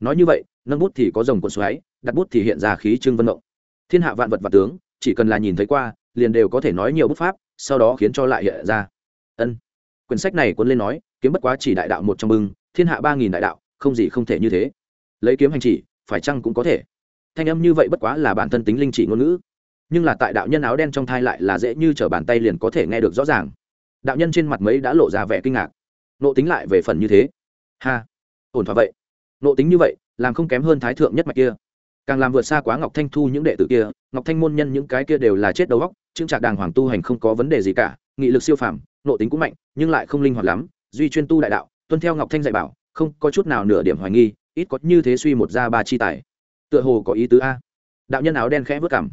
Nói như vậy, nâng bút thì có dòng cuộn xoáy, đặt bút thì hiện ra khí trưng vân động thiên hạ vạn vật và tướng, chỉ cần là nhìn thấy qua, liền đều có thể nói nhiều bút pháp, sau đó khiến cho lại hiện ra. Ân. Quyển sách này cuốn lên nói, kiếm bất quá chỉ đại đạo một trong bưng, thiên hạ ba nghìn đại đạo, không gì không thể như thế. Lấy kiếm hành chỉ, phải chăng cũng có thể? Thanh âm như vậy bất quá là bản thân tính linh chỉ ngôn ngữ. Nhưng là tại đạo nhân áo đen trong thai lại là dễ như t r ở bàn tay liền có thể nghe được rõ ràng. Đạo nhân trên mặt mấy đã lộ ra vẻ kinh ngạc. Nộ tính lại về phần như thế. Ha, ổn thỏa vậy. Nộ tính như vậy, làm không kém hơn thái thượng nhất mạch kia càng làm vượt xa quá ngọc thanh thu những đệ tử kia, ngọc thanh môn nhân những cái kia đều là chết đầu góc chương trạc đàng hoàng tu hành không có vấn đề gì cả, nghị lực siêu phàm nộ tính cũng mạnh, nhưng lại không linh hoạt lắm, duy chuyên tu đại đạo, tuân theo ngọc thanh dạy bảo, không có chút nào nửa điểm hoài nghi, ít có như thế suy một ra ba chi tài. Tựa hồ có ý tứ a. Đạo nhân áo đen khẽ vớt cảm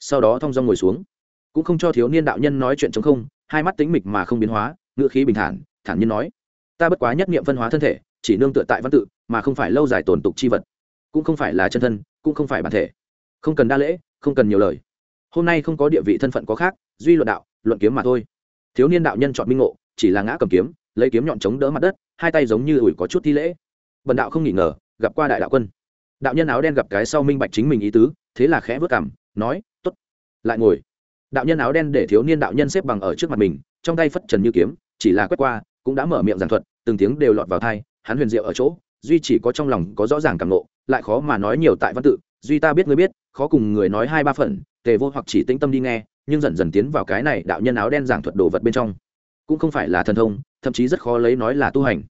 sau đó thong dong ngồi xuống. Cũng không cho thiếu niên đạo nhân nói chuyện chống không, hai mắt tính mịch mà không biến hóa ngựa khí bình thản thản nhiên nói. Ta bất quá nhất nghiệm phân hóa thân thể, chỉ nương tựa tại văn tự, mà không phải lâu dài tổn tục chi vật. Cũng không phải là chân thân cũng không phải bản thể. Không cần đa lễ, không cần nhiều lời. Hôm nay không có địa vị thân phận có khác, duy luận đạo, luận kiếm mà thôi. Thiếu niên đạo nhân chọn minh ngộ, chỉ là ngã cầm kiếm, lấy kiếm nhọn chống đỡ mặt đất, hai tay giống như ủi có chút thi lễ. Bần đạo không nghỉ ngờ, gặp qua đại đạo quân. Đạo nhân áo đen gặp cái sau minh bạch chính mình ý tứ, thế là khẽ vớt cảm nói t ố t lại ngồi. Đạo nhân áo đen để thiếu niên đạo nhân xếp bằng ở trước mặt mình, trong tay phất trần như kiếm, chỉ là quét qua, cũng đã mở miệng giảng thuật, từng tiếng đều lọt vào thai hắn huyền diệu ở chỗ duy chỉ có trong lòng có rõ ràng cảm nộ lại khó mà nói nhiều tại văn tự, duy ta biết ngươi biết, khó cùng người nói hai ba phần, tề vô hoặc chỉ tĩnh tâm đi nghe, nhưng dần dần tiến vào cái này đạo nhân áo đen giảng thuật đồ vật bên trong. Cũng không phải là thần thông, thậm chí rất khó lấy nói là tu hành.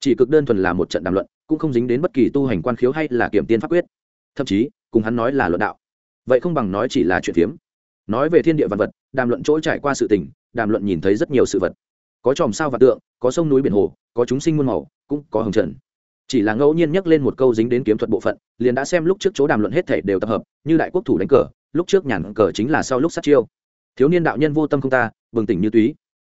Chỉ cực đơn thuần là một trận đàm luận, cũng không dính đến bất kỳ tu hành quan khiếu hay là kiểm tiên pháp quyết. Thậm chí, cùng hắn nói là luận đạo. Vậy không bằng nói chỉ là chuyện phiếm. Nói về thiên địa vật vật, đàm luận chỗ trải qua sự tình, đàm luận nhìn thấy rất nhiều sự vật. Có chòm sao và tượng, có sông núi biển hồ, có chúng sinh muôn màu, cũng có hồng trần chỉ là ngẫu nhiên nhắc lên một câu dính đến kiếm thuật bộ phận, liền đã xem lúc trước chỗ đàm luận hết thể đều tập hợp, như đại quốc thủ đánh cờ, lúc trước nhàn cờ chính là sau lúc sát chiêu. Thiếu niên đạo nhân vô tâm không ta, bừng tỉnh như túy.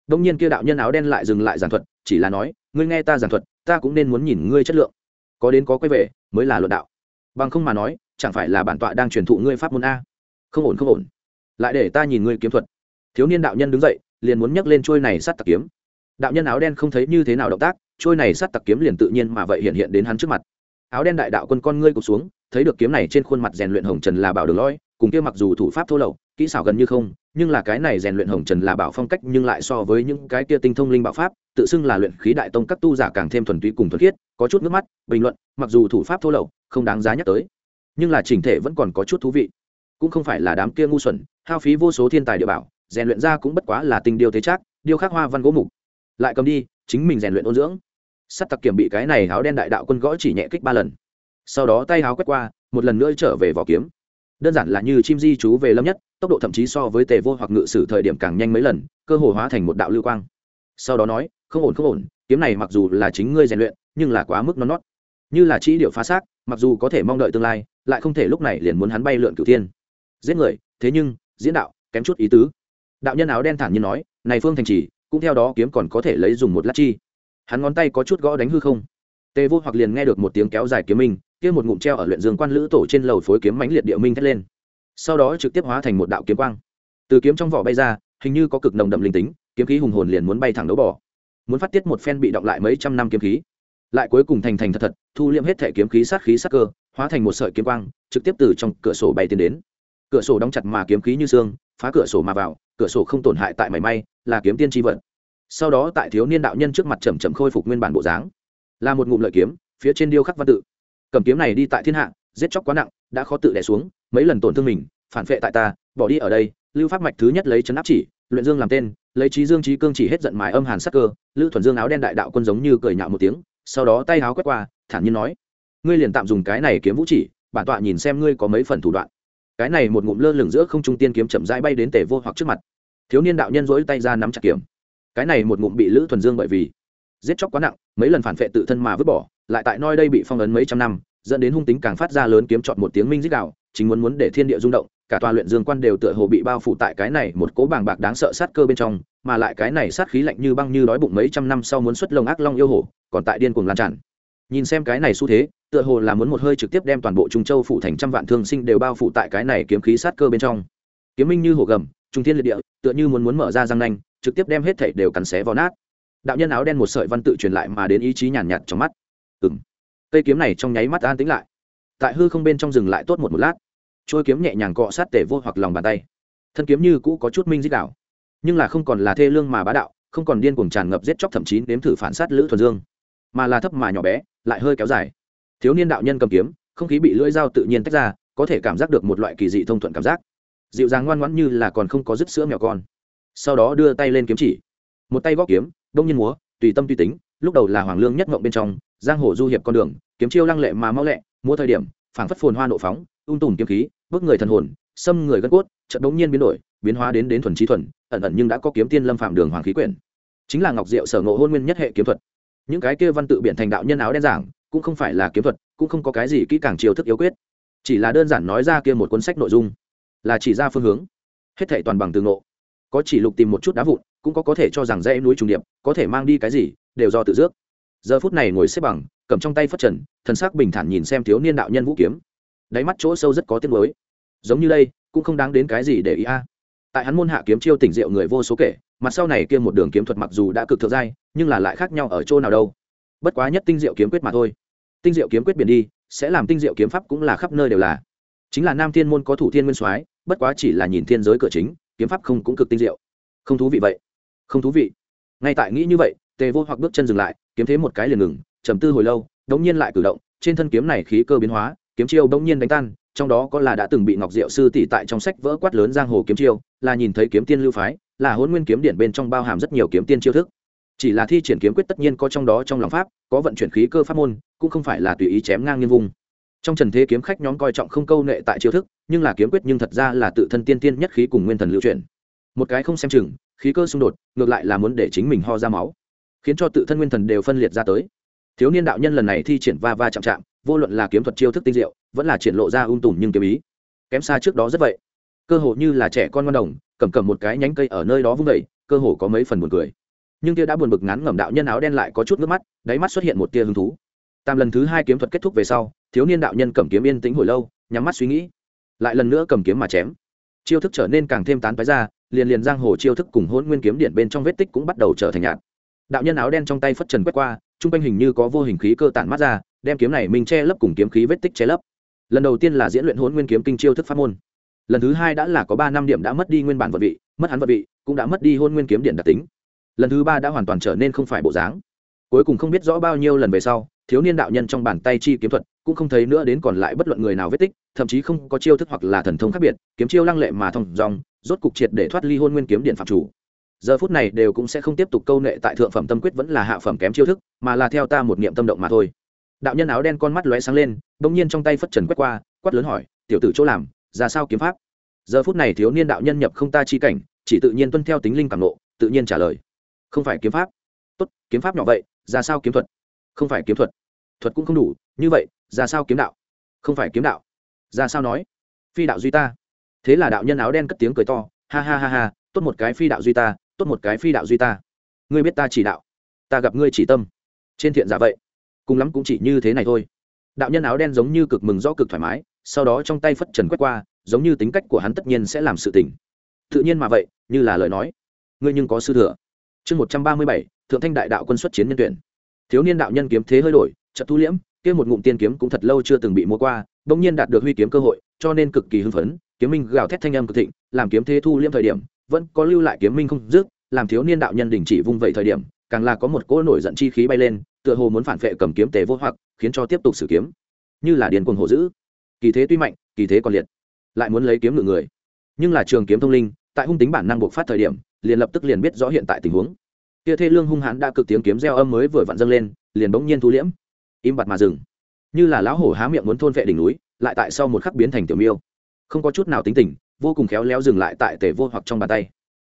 Đông nhiên kia đạo nhân áo đen lại dừng lại giảng thuật, chỉ là nói, ngươi nghe ta giảng thuật, ta cũng nên muốn nhìn ngươi chất lượng. Có đến có quay về, mới là luận đạo. Bằng không mà nói, chẳng phải là bản tọa đang truyền thụ ngươi pháp môn a. Không ổn không ổn. Lại để ta nhìn ngươi kiếm thuật. Thiếu niên đạo nhân đứng dậy, liền muốn nhấc lên trôi này sát tặc kiếm. Đạo nhân áo đen không thấy như thế nào động tác trôi này sát tặc kiếm liền tự nhiên mà vậy hiện hiện đến hắn trước mặt. Áo đen đại đạo quân con ngươi cụt xuống, thấy được kiếm này trên khuôn mặt rèn luyện hồng trần là bảo đường lõi, cùng kia mặc dù thủ pháp thô lậu, kỹ xảo gần như không, nhưng là cái này rèn luyện hồng trần là bảo phong cách nhưng lại so với những cái kia tinh thông linh bảo pháp, tự xưng là luyện khí đại tông các tu giả càng thêm thuần túy cùng thuần khiết, có chút nước mắt, bình luận, mặc dù thủ pháp thô lậu, không đáng giá nhắc tới, nhưng là chỉnh thể vẫn còn có chút thú vị. Cũng không phải là đám kia ngu xuẩn, hao phí vô số thiên tài địa bảo, rèn luyện ra cũng bất quá là tinh điều thế chắc điêu khắc hoa văn gỗ mục. Lại cầm đi, chính mình rèn luyện ôn dưỡng sắt tặc kiểm bị cái này áo đen đại đạo quân gõ chỉ nhẹ kích ba lần. Sau đó tay áo quét qua, một lần nữa trở về vỏ kiếm. Đơn giản là như chim di chú về lâm nhất, tốc độ thậm chí so với tề vô hoặc ngự sử thời điểm càng nhanh mấy lần, cơ hồ hóa thành một đạo lưu quang. Sau đó nói, không ổn không ổn, kiếm này mặc dù là chính ngươi rèn luyện, nhưng là quá mức non nót như là chỉ điệu phá xác, mặc dù có thể mong đợi tương lai, lại không thể lúc này liền muốn hắn bay lượn cửu thiên. Giết người, thế nhưng, diễn đạo, kém chút ý tứ. Đạo nhân áo đen thản nhiên nói, này phương thành trì, cũng theo đó kiếm còn có thể lấy dùng một lát chi hắn ngón tay có chút gõ đánh hư không. Tề vô hoặc liền nghe được một tiếng kéo dài kiếm minh, kia một ngụm treo ở luyện dương quan lữ tổ trên lầu phối kiếm mãnh liệt địa minh thét lên. Sau đó trực tiếp hóa thành một đạo kiếm quang. Từ kiếm trong vỏ bay ra, hình như có cực nồng đậm linh tính, kiếm khí hùng hồn liền muốn bay thẳng đấu bỏ muốn phát tiết một phen bị động lại mấy trăm năm kiếm khí. Lại cuối cùng thành thành thật thật, thu liệm hết thể kiếm khí sát khí sát cơ, hóa thành một sợi kiếm quang, trực tiếp từ trong cửa sổ bay tiến đến. Cửa sổ đóng chặt mà kiếm khí như xương, phá cửa sổ mà vào, cửa sổ không tổn hại tại mảy may, là kiếm tiên tri vật sau đó tại thiếu niên đạo nhân trước mặt chầm chậm khôi phục nguyên bản bộ dáng. Là một ngụm lợi kiếm, phía trên điêu khắc văn tự. Cầm kiếm này đi tại thiên hạ, giết chóc quá nặng, đã khó tự đẻ xuống, mấy lần tổn thương mình, phản vệ tại ta, bỏ đi ở đây, lưu pháp mạch thứ nhất lấy chấn áp chỉ, luyện dương làm tên, lấy trí dương trí cương chỉ hết giận mài âm hàn sắc cơ lữ thuần dương áo đen đại đạo quân giống như cười nhạo một tiếng, sau đó tay áo quét qua, thản nhiên nói, ngươi liền tạm dùng cái này kiếm vũ chỉ, bản tọa nhìn xem ngươi có mấy phần thủ đoạn. Cái này một ngụm lơ lửng giữa không trung tiên kiếm chậm rãi bay đến tề vô hoặc trước mặt. Thiếu niên đạo nhân dỗi tay ra nắm chặt kiếm cái này một ngụm bị lữ thuần dương bởi vì giết chóc quá nặng, mấy lần phản vệ tự thân mà vứt bỏ, lại tại nơi đây bị phong ấn mấy trăm năm, dẫn đến hung tính càng phát ra lớn kiếm chọn một tiếng minh dích đạo chính muốn muốn để thiên địa rung động, cả tòa luyện dương quan đều tựa hồ bị bao phủ tại cái này một cố bàng bạc đáng sợ sát cơ bên trong, mà lại cái này sát khí lạnh như băng như đói bụng mấy trăm năm sau muốn xuất lồng ác long yêu hổ, còn tại điên cuồng lan tràn. Nhìn xem cái này xu thế, tựa hồ là muốn một hơi trực tiếp đem toàn bộ trung châu phụ thành trăm vạn thương sinh đều bao phủ tại cái này kiếm khí sát cơ bên trong. Kiếm minh như hổ gầm trung thiên liệt địa, tựa như muốn muốn mở ra răng nanh trực tiếp đem hết thảy đều cắn xé vào nát. Đạo nhân áo đen một sợi văn tự truyền lại mà đến ý chí nhàn nhạt trong mắt. Ừng cây kiếm này trong nháy mắt an tĩnh lại. Tại hư không bên trong dừng lại tốt một một lát. Trôi kiếm nhẹ nhàng cọ sát tể vô hoặc lòng bàn tay. Thân kiếm như cũ có chút minh dích đạo. Nhưng là không còn là thê lương mà bá đạo, không còn điên cuồng tràn ngập giết chóc thậm chí nếm thử phản sát lữ thuần dương. Mà là thấp mà nhỏ bé, lại hơi kéo dài. Thiếu niên đạo nhân cầm kiếm, không khí bị lưỡi dao tự nhiên tách ra, có thể cảm giác được một loại kỳ dị thông thuận cảm giác. Dịu dàng ngoan ngoãn như là còn không có dứt sữa mèo con sau đó đưa tay lên kiếm chỉ. Một tay góc kiếm, đông nhiên múa, tùy tâm tùy tính, lúc đầu là hoàng lương nhất mộng bên trong, giang hồ du hiệp con đường, kiếm chiêu lăng lệ mà mau lẹ, múa thời điểm, phảng phất phồn hoa nộ phóng, ung tùm kiếm khí, bước người thần hồn, xâm người gân cốt trận đống nhiên biến đổi, biến hóa đến đến thuần trí thuần, ẩn ẩn nhưng đã có kiếm tiên lâm phạm đường hoàng khí quyển. Chính là ngọc diệu sở ngộ hôn nguyên nhất hệ kiếm thuật. Những cái kia văn tự biện thành đạo nhân áo đen giảng, cũng không phải là kiếm thuật, cũng không có cái gì kỹ càng chiêu thức yếu quyết. Chỉ là đơn giản nói ra kia một cuốn sách nội dung, là chỉ ra phương hướng. Hết thảy toàn bằng từ ngộ có chỉ lục tìm một chút đá vụn, cũng có có thể cho rằng dãy núi trùng điệp, có thể mang đi cái gì, đều do tự dước giờ phút này ngồi xếp bằng, cầm trong tay phất trần, thần sắc bình thản nhìn xem thiếu niên đạo nhân vũ kiếm. Đáy mắt chỗ sâu rất có tiếng mới giống như đây, cũng không đáng đến cái gì để ý a. Tại hắn môn hạ kiếm chiêu tỉnh rượu người vô số kể, mặt sau này kia một đường kiếm thuật mặc dù đã cực thượng giai, nhưng là lại khác nhau ở chỗ nào đâu. Bất quá nhất tinh diệu kiếm quyết mà thôi. Tinh diệu kiếm quyết biển đi, sẽ làm tinh diệu kiếm pháp cũng là khắp nơi đều là. Chính là nam thiên môn có thủ thiên nguyên soái, bất quá chỉ là nhìn thiên giới cửa chính kiếm pháp không cũng cực tinh diệu. Không thú vị vậy. Không thú vị. Ngay tại nghĩ như vậy, tề vô hoặc bước chân dừng lại, kiếm thế một cái liền ngừng, trầm tư hồi lâu, đống nhiên lại cử động, trên thân kiếm này khí cơ biến hóa, kiếm chiêu đống nhiên đánh tan, trong đó có là đã từng bị ngọc diệu sư tỷ tại trong sách vỡ quát lớn giang hồ kiếm chiêu, là nhìn thấy kiếm tiên lưu phái, là hôn nguyên kiếm điện bên trong bao hàm rất nhiều kiếm tiên chiêu thức. Chỉ là thi triển kiếm quyết tất nhiên có trong đó trong lòng pháp, có vận chuyển khí cơ pháp môn, cũng không phải là tùy ý chém ngang nghiêng vùng. Trong trần thế kiếm khách nhóm coi trọng không câu nệ tại chiêu thức nhưng là kiếm quyết nhưng thật ra là tự thân tiên tiên nhất khí cùng nguyên thần lưu chuyển. Một cái không xem chừng, khí cơ xung đột, ngược lại là muốn để chính mình ho ra máu, khiến cho tự thân nguyên thần đều phân liệt ra tới. Thiếu niên đạo nhân lần này thi triển va va chạm chạm, vô luận là kiếm thuật chiêu thức tinh diệu, vẫn là triển lộ ra ung tùm nhưng kiếm ý. Kém xa trước đó rất vậy. Cơ hồ như là trẻ con ngon đồng, cầm cầm một cái nhánh cây ở nơi đó vung vẩy cơ hồ có mấy phần buồn cười. Nhưng kia đã buồn bực ngắn ngẩm đạo nhân áo đen lại có chút nước mắt, đáy mắt xuất hiện một tia hứng thú. Tam lần thứ hai kiếm thuật kết thúc về sau, thiếu niên đạo nhân cầm kiếm yên tĩnh hồi lâu, nhắm mắt suy nghĩ lại lần nữa cầm kiếm mà chém. Chiêu thức trở nên càng thêm tán phái ra, liền liền giang hồ chiêu thức cùng hôn nguyên kiếm điện bên trong vết tích cũng bắt đầu trở thành nhạt. Đạo nhân áo đen trong tay phất trần quét qua, trung quanh hình như có vô hình khí cơ tản mắt ra, đem kiếm này mình che lấp cùng kiếm khí vết tích che lấp. Lần đầu tiên là diễn luyện hôn nguyên kiếm kinh chiêu thức pháp môn. Lần thứ hai đã là có ba năm điểm đã mất đi nguyên bản vật vị, mất hắn vật vị, cũng đã mất đi hôn nguyên kiếm điện đặc tính. Lần thứ ba đã hoàn toàn trở nên không phải bộ dáng. Cuối cùng không biết rõ bao nhiêu lần về sau thiếu niên đạo nhân trong bàn tay chi kiếm thuật, cũng không thấy nữa đến còn lại bất luận người nào vết tích, thậm chí không có chiêu thức hoặc là thần thông khác biệt, kiếm chiêu lăng lệ mà thông dòng rốt cục triệt để thoát ly hôn nguyên kiếm điện phạm chủ. Giờ phút này đều cũng sẽ không tiếp tục câu nệ tại thượng phẩm tâm quyết vẫn là hạ phẩm kém chiêu thức, mà là theo ta một niệm tâm động mà thôi. Đạo nhân áo đen con mắt lóe sáng lên, bỗng nhiên trong tay phất trần quét qua, quát lớn hỏi, tiểu tử chỗ làm, ra sao kiếm pháp? Giờ phút này thiếu niên đạo nhân nhập không ta chi cảnh, chỉ tự nhiên tuân theo tính linh cảm nộ, tự nhiên trả lời, không phải kiếm pháp. Tốt, kiếm pháp nhỏ vậy, ra sao kiếm thuật? Không phải kiếm thuật thuật cũng không đủ, như vậy, ra sao kiếm đạo? Không phải kiếm đạo. Ra sao nói? Phi đạo duy ta. Thế là đạo nhân áo đen cất tiếng cười to, ha ha ha ha, tốt một cái phi đạo duy ta, tốt một cái phi đạo duy ta. Ngươi biết ta chỉ đạo, ta gặp ngươi chỉ tâm. Trên thiện giả vậy, cùng lắm cũng chỉ như thế này thôi. Đạo nhân áo đen giống như cực mừng do cực thoải mái, sau đó trong tay phất trần quét qua, giống như tính cách của hắn tất nhiên sẽ làm sự tỉnh tự nhiên mà vậy, như là lời nói. Ngươi nhưng có sư thừa. Chương một trăm ba mươi bảy, thượng thanh đại đạo quân xuất chiến nhân tuyển. Thiếu niên đạo nhân kiếm thế hơi đổi chợt thu liễm, kia một ngụm tiên kiếm cũng thật lâu chưa từng bị mua qua, bỗng nhiên đạt được huy kiếm cơ hội, cho nên cực kỳ hưng phấn, kiếm minh gào thét thanh âm cực thịnh, làm kiếm thế thu liễm thời điểm, vẫn có lưu lại kiếm minh không dứt, làm thiếu niên đạo nhân đình chỉ vung vẩy thời điểm, càng là có một cỗ nổi giận chi khí bay lên, tựa hồ muốn phản vệ cầm kiếm tề vô hoặc, khiến cho tiếp tục sử kiếm. Như là điền cuồng hổ dữ. Kỳ thế tuy mạnh, kỳ thế còn liệt. Lại muốn lấy kiếm ngự người. Nhưng là trường kiếm thông linh, tại hung tính bản năng buộc phát thời điểm, liền lập tức liền biết rõ hiện tại tình huống. Kia thê lương hung hãn đã cực tiếng kiếm reo âm mới vừa vặn dâng lên, liền bỗng nhiên thu liễm im bặt mà dừng. Như là lão hổ há miệng muốn thôn vệ đỉnh núi, lại tại sau một khắc biến thành tiểu miêu. Không có chút nào tính tình, vô cùng khéo léo dừng lại tại tề vô hoặc trong bàn tay.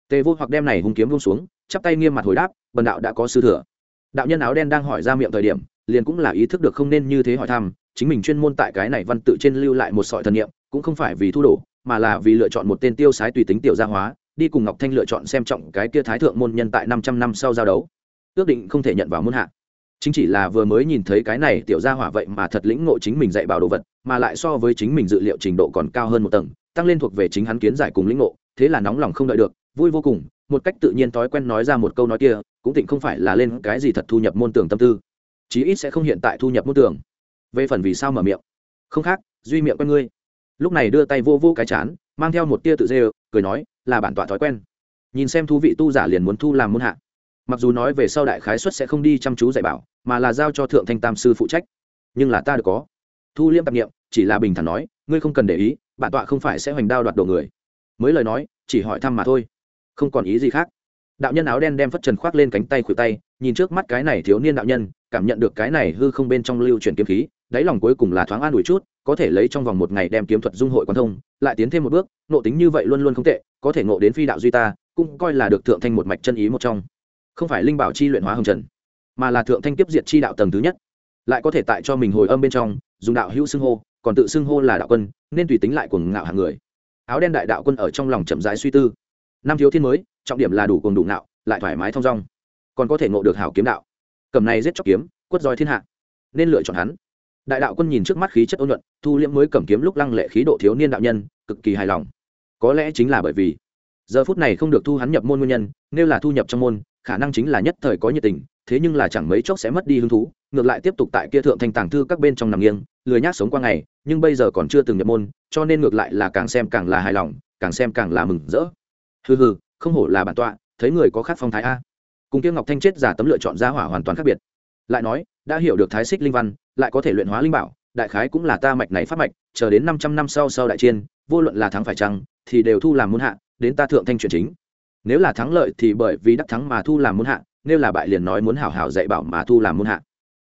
Tề vô hoặc đem này hung kiếm vung xuống, chắp tay nghiêm mặt hồi đáp, bần đạo đã có sư thừa. Đạo nhân áo đen đang hỏi ra miệng thời điểm, liền cũng là ý thức được không nên như thế hỏi thăm, chính mình chuyên môn tại cái này văn tự trên lưu lại một sợi thần niệm, cũng không phải vì thu đổ mà là vì lựa chọn một tên tiêu sái tùy tính tiểu gia hóa, đi cùng ngọc thanh lựa chọn xem trọng cái kia thái thượng môn nhân tại năm trăm năm sau giao đấu. Ước định không thể nhận vào môn hạ chính chỉ là vừa mới nhìn thấy cái này tiểu gia hỏa vậy mà thật lĩnh ngộ chính mình dạy bảo đồ vật, mà lại so với chính mình dự liệu trình độ còn cao hơn một tầng, tăng lên thuộc về chính hắn kiến giải cùng lĩnh ngộ, thế là nóng lòng không đợi được, vui vô cùng, một cách tự nhiên thói quen nói ra một câu nói kia, cũng tịnh không phải là lên cái gì thật thu nhập môn tưởng tâm tư, chí ít sẽ không hiện tại thu nhập môn tưởng về phần vì sao mở miệng? Không khác, duy miệng quen ngươi. Lúc này đưa tay vô vô cái chán, mang theo một tia tự dê, cười nói, là bản tọa thói quen. Nhìn xem thú vị tu giả liền muốn thu làm môn hạ mặc dù nói về sau đại khái xuất sẽ không đi chăm chú dạy bảo, mà là giao cho thượng thanh tam sư phụ trách. Nhưng là ta được có. Thu liêm tạp nghiệm chỉ là bình thản nói, ngươi không cần để ý, bản tọa không phải sẽ hoành đao đoạt đồ người. Mới lời nói, chỉ hỏi thăm mà thôi. Không còn ý gì khác. Đạo nhân áo đen đem phất trần khoác lên cánh tay khuỷu tay, nhìn trước mắt cái này thiếu niên đạo nhân, cảm nhận được cái này hư không bên trong lưu chuyển kiếm khí, đáy lòng cuối cùng là thoáng an ủi chút, có thể lấy trong vòng một ngày đem kiếm thuật dung hội quan thông, lại tiến thêm một bước, nộ tính như vậy luôn luôn không tệ, có thể nộ đến phi đạo duy ta, cũng coi là được thượng thanh một mạch chân ý một trong không phải linh bảo chi luyện hóa hồng trần, mà là thượng thanh tiếp diệt chi đạo tầng thứ nhất. Lại có thể tại cho mình hồi âm bên trong, dùng đạo hữu xưng hô, còn tự xưng hô là đạo quân, nên tùy tính lại của ngạo hàng người. Áo đen đại đạo quân ở trong lòng chậm rãi suy tư. Năm thiếu thiên mới, trọng điểm là đủ cuồng đủ ngạo, lại thoải mái thong dong. Còn có thể ngộ được hảo kiếm đạo. Cầm này giết chóc kiếm, quất roi thiên hạ. Nên lựa chọn hắn. Đại đạo quân nhìn trước mắt khí chất ôn nhuận, thu liễm mới cầm kiếm lúc lăng lệ khí độ thiếu niên đạo nhân, cực kỳ hài lòng. Có lẽ chính là bởi vì, giờ phút này không được thu hắn nhập môn nguyên nhân, nếu là thu nhập trong môn khả năng chính là nhất thời có nhiệt tình, thế nhưng là chẳng mấy chốc sẽ mất đi hứng thú, ngược lại tiếp tục tại kia thượng thành tàng thư các bên trong nằm nghiêng, lười nhác sống qua ngày, nhưng bây giờ còn chưa từng nhập môn, cho nên ngược lại là càng xem càng là hài lòng, càng xem càng là mừng rỡ. Hừ hừ, không hổ là bản tọa, thấy người có khác phong thái a. Cùng kia ngọc thanh chết giả tấm lựa chọn ra hỏa hoàn toàn khác biệt. Lại nói, đã hiểu được thái xích linh văn, lại có thể luyện hóa linh bảo, đại khái cũng là ta mạch này phát mạch, chờ đến năm trăm năm sau sau đại chiên vô luận là thắng phải chăng, thì đều thu làm môn hạ, đến ta thượng thanh chuyển chính nếu là thắng lợi thì bởi vì đắc thắng mà thu làm muốn hạ, nếu là bại liền nói muốn hảo hảo dạy bảo mà thu làm muốn hạ.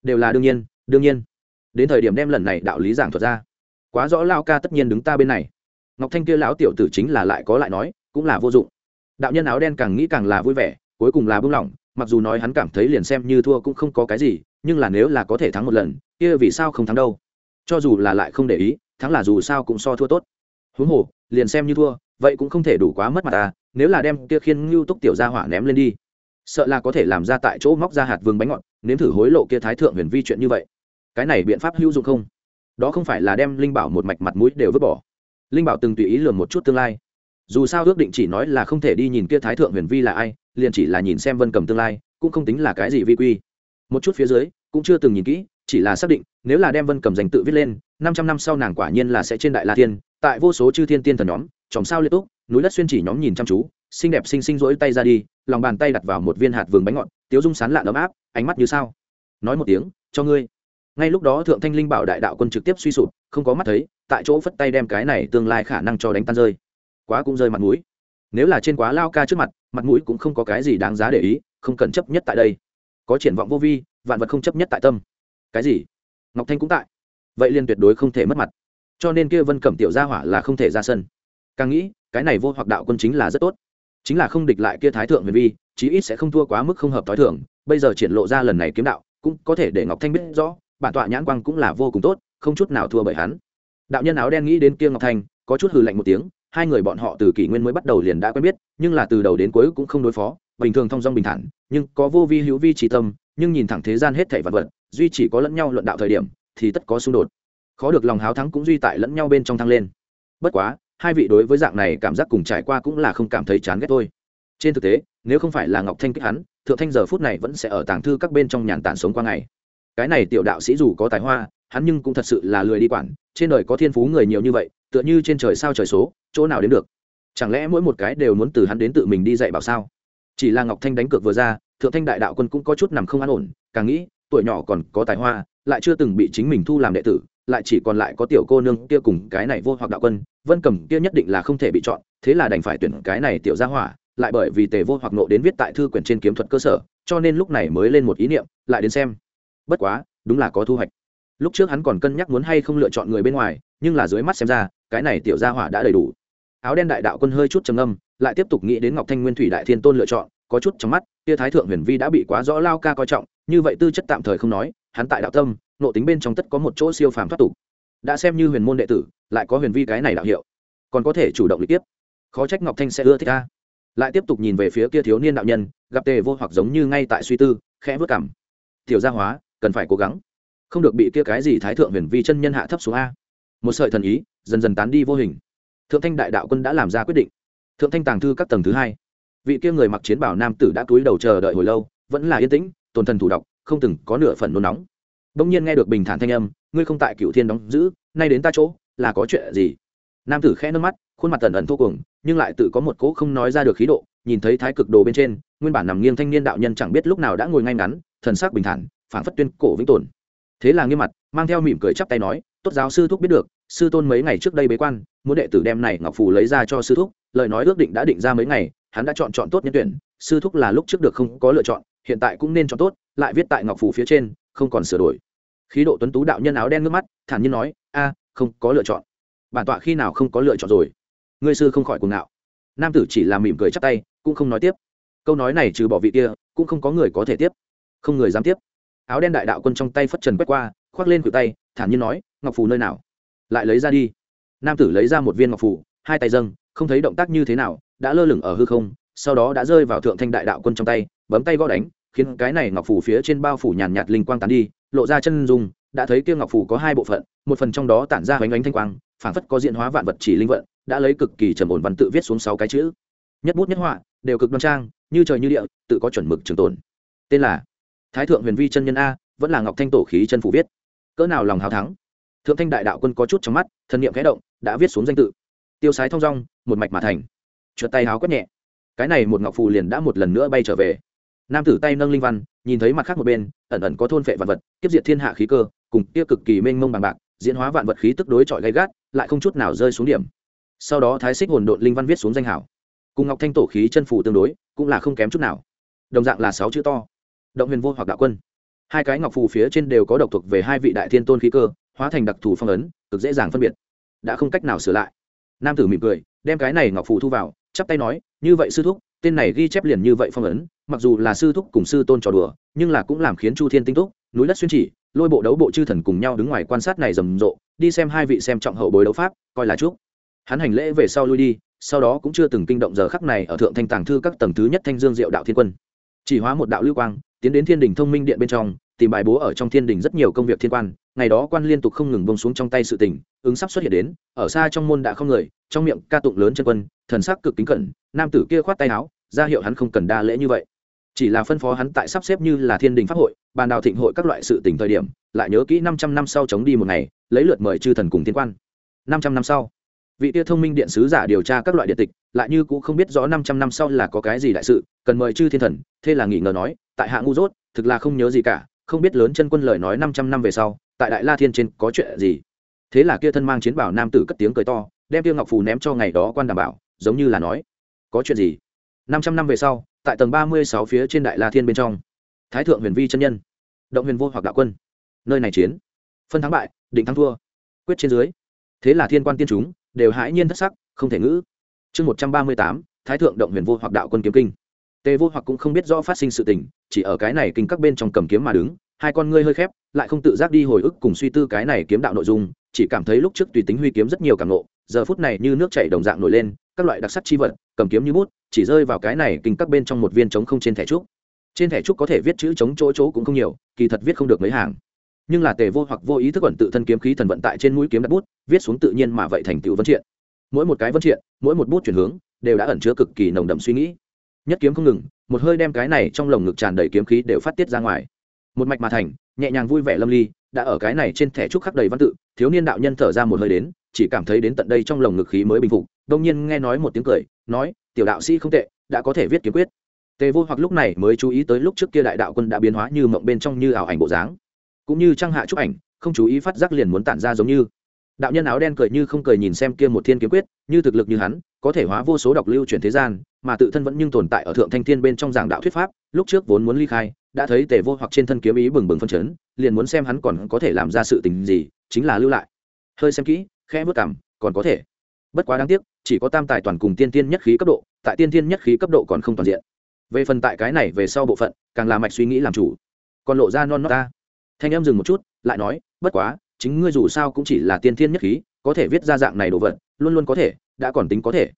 Đều là đương nhiên đương nhiên. Đến thời điểm đem lần này đạo lý giảng thuật ra. Quá rõ lao ca tất nhiên đứng ta bên này. Ngọc thanh kia lão tiểu tử chính là lại có lại nói, cũng là vô dụng. Đạo nhân áo đen càng nghĩ càng là vui vẻ, cuối cùng là buông lỏng, mặc dù nói hắn cảm thấy liền xem như thua cũng không có cái gì, nhưng là nếu là có thể thắng một lần, kia vì sao không thắng đâu? Cho dù là lại không để ý, thắng là dù sao cũng so thua tốt. Huống hồ, liền xem như thua, vậy cũng không thể đủ quá mất mặt ta nếu là đem kia khiên ngưu túc tiểu ra hỏa ném lên đi, sợ là có thể làm ra tại chỗ móc ra hạt vương bánh ngọt, nếm thử hối lộ kia thái thượng huyền vi chuyện như vậy. Cái này biện pháp hữu dụng không? Đó không phải là đem linh bảo một mạch mặt mũi đều vứt bỏ. Linh bảo từng tùy ý lường một chút tương lai. Dù sao ước định chỉ nói là không thể đi nhìn kia thái thượng huyền vi là ai, liền chỉ là nhìn xem vân cầm tương lai, cũng không tính là cái gì vi quy. Một chút phía dưới, cũng chưa từng nhìn kỹ, chỉ là xác định, nếu là đem vân cầm danh tự viết lên, năm trăm năm sau nàng quả nhiên là sẽ trên đại la thiên, tại vô số chư thiên tiên thần nhóm, chòm sao liệt túc núi đất xuyên chỉ nhóm nhìn chăm chú, xinh đẹp xinh xinh rỗi tay ra đi, lòng bàn tay đặt vào một viên hạt vườn bánh ngọt, tiếu dung sán lạ ấm áp, ánh mắt như sao. Nói một tiếng, cho ngươi. Ngay lúc đó thượng thanh linh bảo đại đạo quân trực tiếp suy sụp, không có mắt thấy, tại chỗ phất tay đem cái này tương lai khả năng cho đánh tan rơi. Quá cũng rơi mặt mũi. Nếu là trên quá lao ca trước mặt mặt mũi cũng không có cái gì đáng giá để ý, không cần chấp nhất tại đây. Có triển vọng vô vi, vạn vật không chấp nhất tại tâm. Cái gì? Ngọc thanh cũng tại. Vậy liền tuyệt đối không thể mất mặt. Cho nên kia vân cẩm tiểu gia hỏa là không thể ra sân càng nghĩ, cái này vô hoặc đạo quân chính là rất tốt. Chính là không địch lại kia thái thượng huyền vi, chí ít sẽ không thua quá mức không hợp thói thường. Bây giờ triển lộ ra lần này kiếm đạo, cũng có thể để ngọc thanh biết rõ, bản tọa nhãn quang cũng là vô cùng tốt, không chút nào thua bởi hắn. Đạo nhân áo đen nghĩ đến kia ngọc thanh, có chút hừ lạnh một tiếng, hai người bọn họ từ kỷ nguyên mới bắt đầu liền đã quen biết, nhưng là từ đầu đến cuối cũng không đối phó, bình thường thong dong bình thản, nhưng có vô vi hữu vi trí tâm, nhưng nhìn thẳng thế gian hết thảy vật vật, duy chỉ có lẫn nhau luận đạo thời điểm, thì tất có xung đột. Khó được lòng háo thắng cũng duy tại lẫn nhau bên trong thăng lên. Bất quá hai vị đối với dạng này cảm giác cùng trải qua cũng là không cảm thấy chán ghét thôi. Trên thực tế, nếu không phải là ngọc thanh kích hắn, thượng thanh giờ phút này vẫn sẽ ở tàng thư các bên trong nhàn tản sống qua ngày. Cái này tiểu đạo sĩ dù có tài hoa, hắn nhưng cũng thật sự là lười đi quản, trên đời có thiên phú người nhiều như vậy, tựa như trên trời sao trời số, chỗ nào đến được? Chẳng lẽ mỗi một cái đều muốn từ hắn đến tự mình đi dạy bảo sao? Chỉ là ngọc thanh đánh cược vừa ra, thượng thanh đại đạo quân cũng có chút nằm không an ổn, càng nghĩ, tuổi nhỏ còn có tài hoa, lại chưa từng bị chính mình thu làm đệ tử lại chỉ còn lại có tiểu cô nương kia cùng cái này vô hoặc đạo quân, vân cầm kia nhất định là không thể bị chọn, thế là đành phải tuyển cái này tiểu gia hỏa, lại bởi vì tề vô hoặc nộ đến viết tại thư quyển trên kiếm thuật cơ sở, cho nên lúc này mới lên một ý niệm, lại đến xem. Bất quá, đúng là có thu hoạch. Lúc trước hắn còn cân nhắc muốn hay không lựa chọn người bên ngoài, nhưng là dưới mắt xem ra, cái này tiểu gia hỏa đã đầy đủ. Áo đen đại đạo quân hơi chút trầm âm lại tiếp tục nghĩ đến ngọc thanh nguyên thủy đại thiên tôn lựa chọn, có chút trong mắt, tia thái thượng huyền vi đã bị quá rõ lao ca coi trọng, như vậy tư chất tạm thời không nói, hắn tại đạo tâm nộ tính bên trong tất có một chỗ siêu phàm thoát tục. Đã xem như huyền môn đệ tử, lại có huyền vi cái này đạo hiệu. Còn có thể chủ động lịch tiếp. Khó trách ngọc thanh sẽ ưa thích ta. Lại tiếp tục nhìn về phía kia thiếu niên đạo nhân, gặp tề vô hoặc giống như ngay tại suy tư, khẽ vớt cảm tiểu gia hóa, cần phải cố gắng. Không được bị kia cái gì thái thượng huyền vi chân nhân hạ thấp xuống a. Một sợi thần ý, dần dần tán đi vô hình. Thượng thanh đại đạo quân đã làm ra quyết định. Thượng thanh tàng thư các tầng thứ hai. Vị kia người mặc chiến bảo nam tử đã cúi đầu chờ đợi hồi lâu, vẫn là yên tĩnh, tồn thần thủ đọc, không từng có nửa phần nôn nóng bỗng nhiên nghe được bình thản thanh âm, ngươi không tại cựu thiên đóng giữ, nay đến ta chỗ, là có chuyện gì? Nam tử khẽ nước mắt, khuôn mặt tần ẩn thô cùng nhưng lại tự có một cỗ không nói ra được khí độ, nhìn thấy thái cực đồ bên trên, nguyên bản nằm nghiêng thanh niên đạo nhân chẳng biết lúc nào đã ngồi ngay ngắn, thần sắc bình thản, phảng phất tuyên cổ vĩnh tồn. Thế là nghiêm mặt, mang theo mỉm cười chắp tay nói, tốt giáo sư thúc biết được, sư tôn mấy ngày trước đây bế quan, muốn đệ tử đem này ngọc phù lấy ra cho sư thúc, lời nói ước định đã định ra mấy ngày, hắn đã chọn chọn tốt nhân tuyển, sư thúc là lúc trước được không có lựa chọn, hiện tại cũng nên chọn tốt, lại viết tại ngọc phù phía trên không còn sửa đổi. Khí độ tuấn tú đạo nhân áo đen nước mắt, thản nhiên nói, a, không có lựa chọn. Bản tọa khi nào không có lựa chọn rồi? Ngươi sư không khỏi cuồng ngạo. Nam tử chỉ là mỉm cười chắp tay, cũng không nói tiếp. Câu nói này trừ bỏ vị kia, cũng không có người có thể tiếp. Không người dám tiếp. Áo đen đại đạo quân trong tay phất trần quét qua, khoác lên cự tay, thản nhiên nói, ngọc phù nơi nào? Lại lấy ra đi. Nam tử lấy ra một viên ngọc phù, hai tay dâng, không thấy động tác như thế nào, đã lơ lửng ở hư không, sau đó đã rơi vào thượng thanh đại đạo quân trong tay, bấm tay gõ đánh khiến cái này ngọc phủ phía trên bao phủ nhàn nhạt linh quang tán đi, lộ ra chân dung, đã thấy kia ngọc phủ có hai bộ phận, một phần trong đó tản ra hoành ánh thanh quang phản phất có diện hóa vạn vật chỉ linh vận, đã lấy cực kỳ trầm ổn văn tự viết xuống sáu cái chữ. Nhất bút nhất họa, đều cực đoan trang, như trời như địa, tự có chuẩn mực trường tồn. Tên là thái thượng huyền vi chân nhân a, vẫn là ngọc thanh tổ khí chân phủ viết. Cỡ nào lòng hào thắng. Thượng thanh đại đạo quân có chút trong mắt, thần niệm khẽ động, đã viết xuống danh tự. Tiêu sái thong dong, một mạch mà thành. Trượt tay háo quét nhẹ. Cái này một ngọc phù liền đã một lần nữa bay trở về nam tử tay nâng linh văn, nhìn thấy mặt khác một bên, ẩn ẩn có thôn phệ vạn vật tiếp diệt thiên hạ khí cơ, cùng kia cực kỳ mênh mông bằng bạc, diễn hóa vạn vật khí tức đối chọi gay gắt, lại không chút nào rơi xuống điểm. Sau đó thái xích hồn độn linh văn viết xuống danh hảo. Cùng ngọc thanh tổ khí chân phủ tương đối, cũng là không kém chút nào. Đồng dạng là sáu chữ to. Động huyền vô hoặc đạo quân. Hai cái ngọc phù phía trên đều có độc thuộc về hai vị đại thiên tôn khí cơ, hóa thành đặc thù phong ấn, cực dễ dàng phân biệt. Đã không cách nào sửa lại. Nam tử mỉm cười, đem cái này ngọc phù thu vào, chắp tay nói, như vậy sư thúc, tên này ghi chép liền như vậy phong ấn mặc dù là sư thúc cùng sư tôn trò đùa, nhưng là cũng làm khiến chu thiên tinh túc, núi đất xuyên chỉ, lôi bộ đấu bộ chư thần cùng nhau đứng ngoài quan sát này rầm rộ, đi xem hai vị xem trọng hậu bối đấu pháp, coi là chúc. Hắn hành lễ về sau lui đi, sau đó cũng chưa từng kinh động giờ khắc này ở thượng thanh tàng thư các tầng thứ nhất thanh dương diệu đạo thiên quân. Chỉ hóa một đạo lưu quang, tiến đến thiên đình thông minh điện bên trong, tìm bài bố ở trong thiên đình rất nhiều công việc thiên quan, ngày đó quan liên tục không ngừng bông xuống trong tay sự tình, ứng sắp xuất hiện đến, ở xa trong môn đã không người, trong miệng ca tụng lớn chân quân, thần sắc cực kính cẩn, nam tử kia khoát tay áo, ra hiệu hắn không cần đa lễ như vậy chỉ là phân phó hắn tại sắp xếp như là thiên đình pháp hội, bàn đào thịnh hội các loại sự tình thời điểm, lại nhớ kỹ năm trăm năm sau chống đi một ngày, lấy lượt mời chư thần cùng thiên quan. Năm trăm năm sau, vị tia thông minh điện sứ giả điều tra các loại điện tịch, lại như cũng không biết rõ năm trăm năm sau là có cái gì đại sự, cần mời chư thiên thần, thế là nghỉ ngờ nói, tại hạ ngu dốt, thực là không nhớ gì cả, không biết lớn chân quân lời nói năm trăm năm về sau, tại đại la thiên trên có chuyện gì. Thế là kia thân mang chiến bảo nam tử cất tiếng cười to, đem tiêu ngọc phù ném cho ngày đó quan đảm bảo, giống như là nói, có chuyện gì? Năm trăm năm về sau tại tầng ba mươi sáu phía trên đại la thiên bên trong. Thái thượng huyền vi chân nhân, động huyền vô hoặc đạo quân, nơi này chiến, phân thắng bại, định thắng thua, quyết trên dưới. Thế là thiên quan tiên chúng đều hãi nhiên thất sắc, không thể ngữ. Chương một trăm ba mươi tám, thái thượng động huyền vô hoặc đạo quân kiếm kinh. Tề vô hoặc cũng không biết rõ phát sinh sự tình, chỉ ở cái này kinh các bên trong cầm kiếm mà đứng, hai con ngươi hơi khép, lại không tự giác đi hồi ức cùng suy tư cái này kiếm đạo nội dung, chỉ cảm thấy lúc trước tùy tính huy kiếm rất nhiều cảm nộ giờ phút này như nước chảy đồng dạng nổi lên các loại đặc sắc chi vật, cầm kiếm như bút, chỉ rơi vào cái này kinh các bên trong một viên trống không trên thẻ trúc. Trên thẻ trúc có thể viết chữ trống chỗ chỗ cũng không nhiều, kỳ thật viết không được mấy hàng. Nhưng là tề vô hoặc vô ý thức ẩn tự thân kiếm khí thần vận tại trên mũi kiếm đặt bút, viết xuống tự nhiên mà vậy thành tựu vân triện. Mỗi một cái vân triện, mỗi một bút chuyển hướng, đều đã ẩn chứa cực kỳ nồng đậm suy nghĩ. Nhất kiếm không ngừng, một hơi đem cái này trong lồng ngực tràn đầy kiếm khí đều phát tiết ra ngoài. Một mạch mà thành, nhẹ nhàng vui vẻ lâm ly, đã ở cái này trên thẻ trúc khắc đầy văn tự, thiếu niên đạo nhân thở ra một hơi đến, chỉ cảm thấy đến tận đây trong lồng ngực khí mới bình phục đông nhiên nghe nói một tiếng cười, nói, tiểu đạo sĩ không tệ, đã có thể viết kiếm quyết. Tề vô hoặc lúc này mới chú ý tới lúc trước kia đại đạo quân đã biến hóa như mộng bên trong như ảo ảnh bộ dáng. Cũng như trang hạ chúc ảnh, không chú ý phát giác liền muốn tản ra giống như. Đạo nhân áo đen cười như không cười nhìn xem kia một thiên kiếm quyết, như thực lực như hắn, có thể hóa vô số độc lưu chuyển thế gian, mà tự thân vẫn nhưng tồn tại ở thượng thanh thiên bên trong giảng đạo thuyết pháp, lúc trước vốn muốn ly khai, đã thấy tề vô hoặc trên thân kiếm ý bừng bừng phân chấn, liền muốn xem hắn còn có thể làm ra sự tình gì, chính là lưu lại. Hơi xem kỹ khe vớt cảm còn có thể bất quá đáng tiếc, chỉ có tam tài toàn cùng tiên tiên nhất khí cấp độ, tại tiên tiên nhất khí cấp độ còn không toàn diện. Về phần tại cái này về sau bộ phận, càng là mạch suy nghĩ làm chủ. Còn lộ ra non nót ta. Thanh em dừng một chút, lại nói, bất quá, chính ngươi dù sao cũng chỉ là tiên thiên nhất khí, có thể viết ra dạng này đồ vật, luôn luôn có thể, đã còn tính có thể.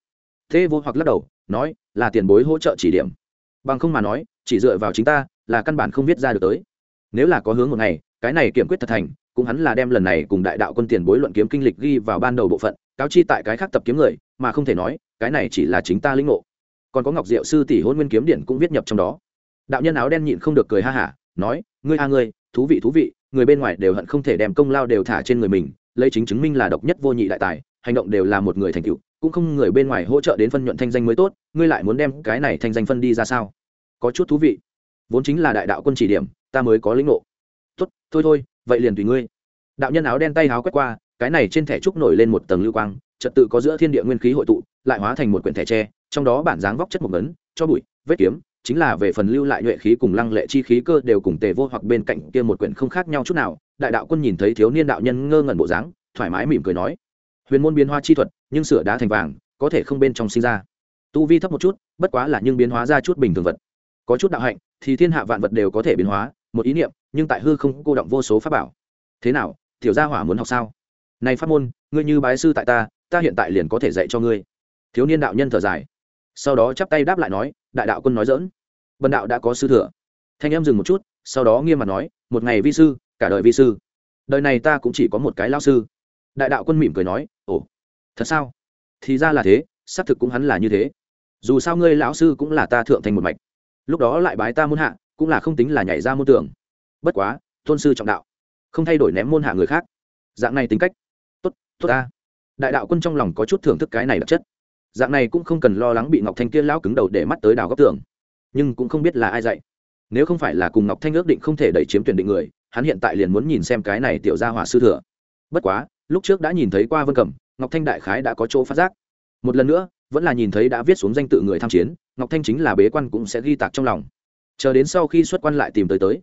Thế vô hoặc lắc đầu, nói, là tiền bối hỗ trợ chỉ điểm. Bằng không mà nói, chỉ dựa vào chính ta, là căn bản không viết ra được tới. Nếu là có hướng một ngày, cái này kiểm quyết thật thành, cũng hắn là đem lần này cùng đại đạo quân tiền bối luận kiếm kinh lịch ghi vào ban đầu bộ phận cáo chi tại cái khác tập kiếm người, mà không thể nói, cái này chỉ là chính ta linh ngộ. Còn có ngọc diệu sư tỷ hôn nguyên kiếm điển cũng viết nhập trong đó. Đạo nhân áo đen nhịn không được cười ha hả, nói, ngươi a ngươi, thú vị thú vị, người bên ngoài đều hận không thể đem công lao đều thả trên người mình, lấy chính chứng minh là độc nhất vô nhị đại tài, hành động đều là một người thành tựu, cũng không người bên ngoài hỗ trợ đến phân nhuận thanh danh mới tốt, ngươi lại muốn đem cái này thanh danh phân đi ra sao? Có chút thú vị. Vốn chính là đại đạo quân chỉ điểm, ta mới có lĩnh ngộ. Tốt, thôi thôi, vậy liền tùy ngươi. Đạo nhân áo đen tay áo quét qua cái này trên thẻ trúc nổi lên một tầng lưu quang, trật tự có giữa thiên địa nguyên khí hội tụ, lại hóa thành một quyển thẻ tre, trong đó bản dáng vóc chất một ngấn, cho bụi, vết kiếm, chính là về phần lưu lại nhuệ khí cùng lăng lệ chi khí cơ đều cùng tề vô hoặc bên cạnh kia một quyển không khác nhau chút nào, đại đạo quân nhìn thấy thiếu niên đạo nhân ngơ ngẩn bộ dáng, thoải mái mỉm cười nói, huyền môn biến hóa chi thuật, nhưng sửa đá thành vàng, có thể không bên trong sinh ra. Tu vi thấp một chút, bất quá là nhưng biến hóa ra chút bình thường vật. Có chút đạo hạnh, thì thiên hạ vạn vật đều có thể biến hóa, một ý niệm, nhưng tại hư không cô động vô số pháp bảo. Thế nào, tiểu gia hỏa muốn học sao? Này pháp môn, ngươi như bái sư tại ta ta hiện tại liền có thể dạy cho ngươi. Thiếu niên đạo nhân thở dài. Sau đó chắp tay đáp lại nói, đại đạo quân nói dỡn vân đạo đã có sư thừa. Thanh em dừng một chút, sau đó nghiêm mặt nói, một ngày vi sư, cả đời vi sư. Đời này ta cũng chỉ có một cái lao sư. Đại đạo quân mỉm cười nói, ồ, thật sao? Thì ra là thế, xác thực cũng hắn là như thế. Dù sao ngươi lão sư cũng là ta thượng thành một mạch. Lúc đó lại bái ta môn hạ, cũng là không tính là nhảy ra môn tưởng bất quá, tôn sư trọng đạo, không thay đổi ném môn hạ người khác. Dạng này tính cách tốt ta. Đại đạo quân trong lòng có chút thưởng thức cái này đặc chất. Dạng này cũng không cần lo lắng bị ngọc thanh kia lão cứng đầu để mắt tới đào góc tường. Nhưng cũng không biết là ai dạy. Nếu không phải là cùng ngọc thanh ước định không thể đẩy chiếm tuyển định người, hắn hiện tại liền muốn nhìn xem cái này tiểu ra hỏa sư thừa. Bất quá, lúc trước đã nhìn thấy qua vân cẩm, ngọc thanh đại khái đã có chỗ phát giác. Một lần nữa, vẫn là nhìn thấy đã viết xuống danh tự người tham chiến, ngọc thanh chính là bế quan cũng sẽ ghi tạc trong lòng. Chờ đến sau khi xuất quan lại tìm tới tới.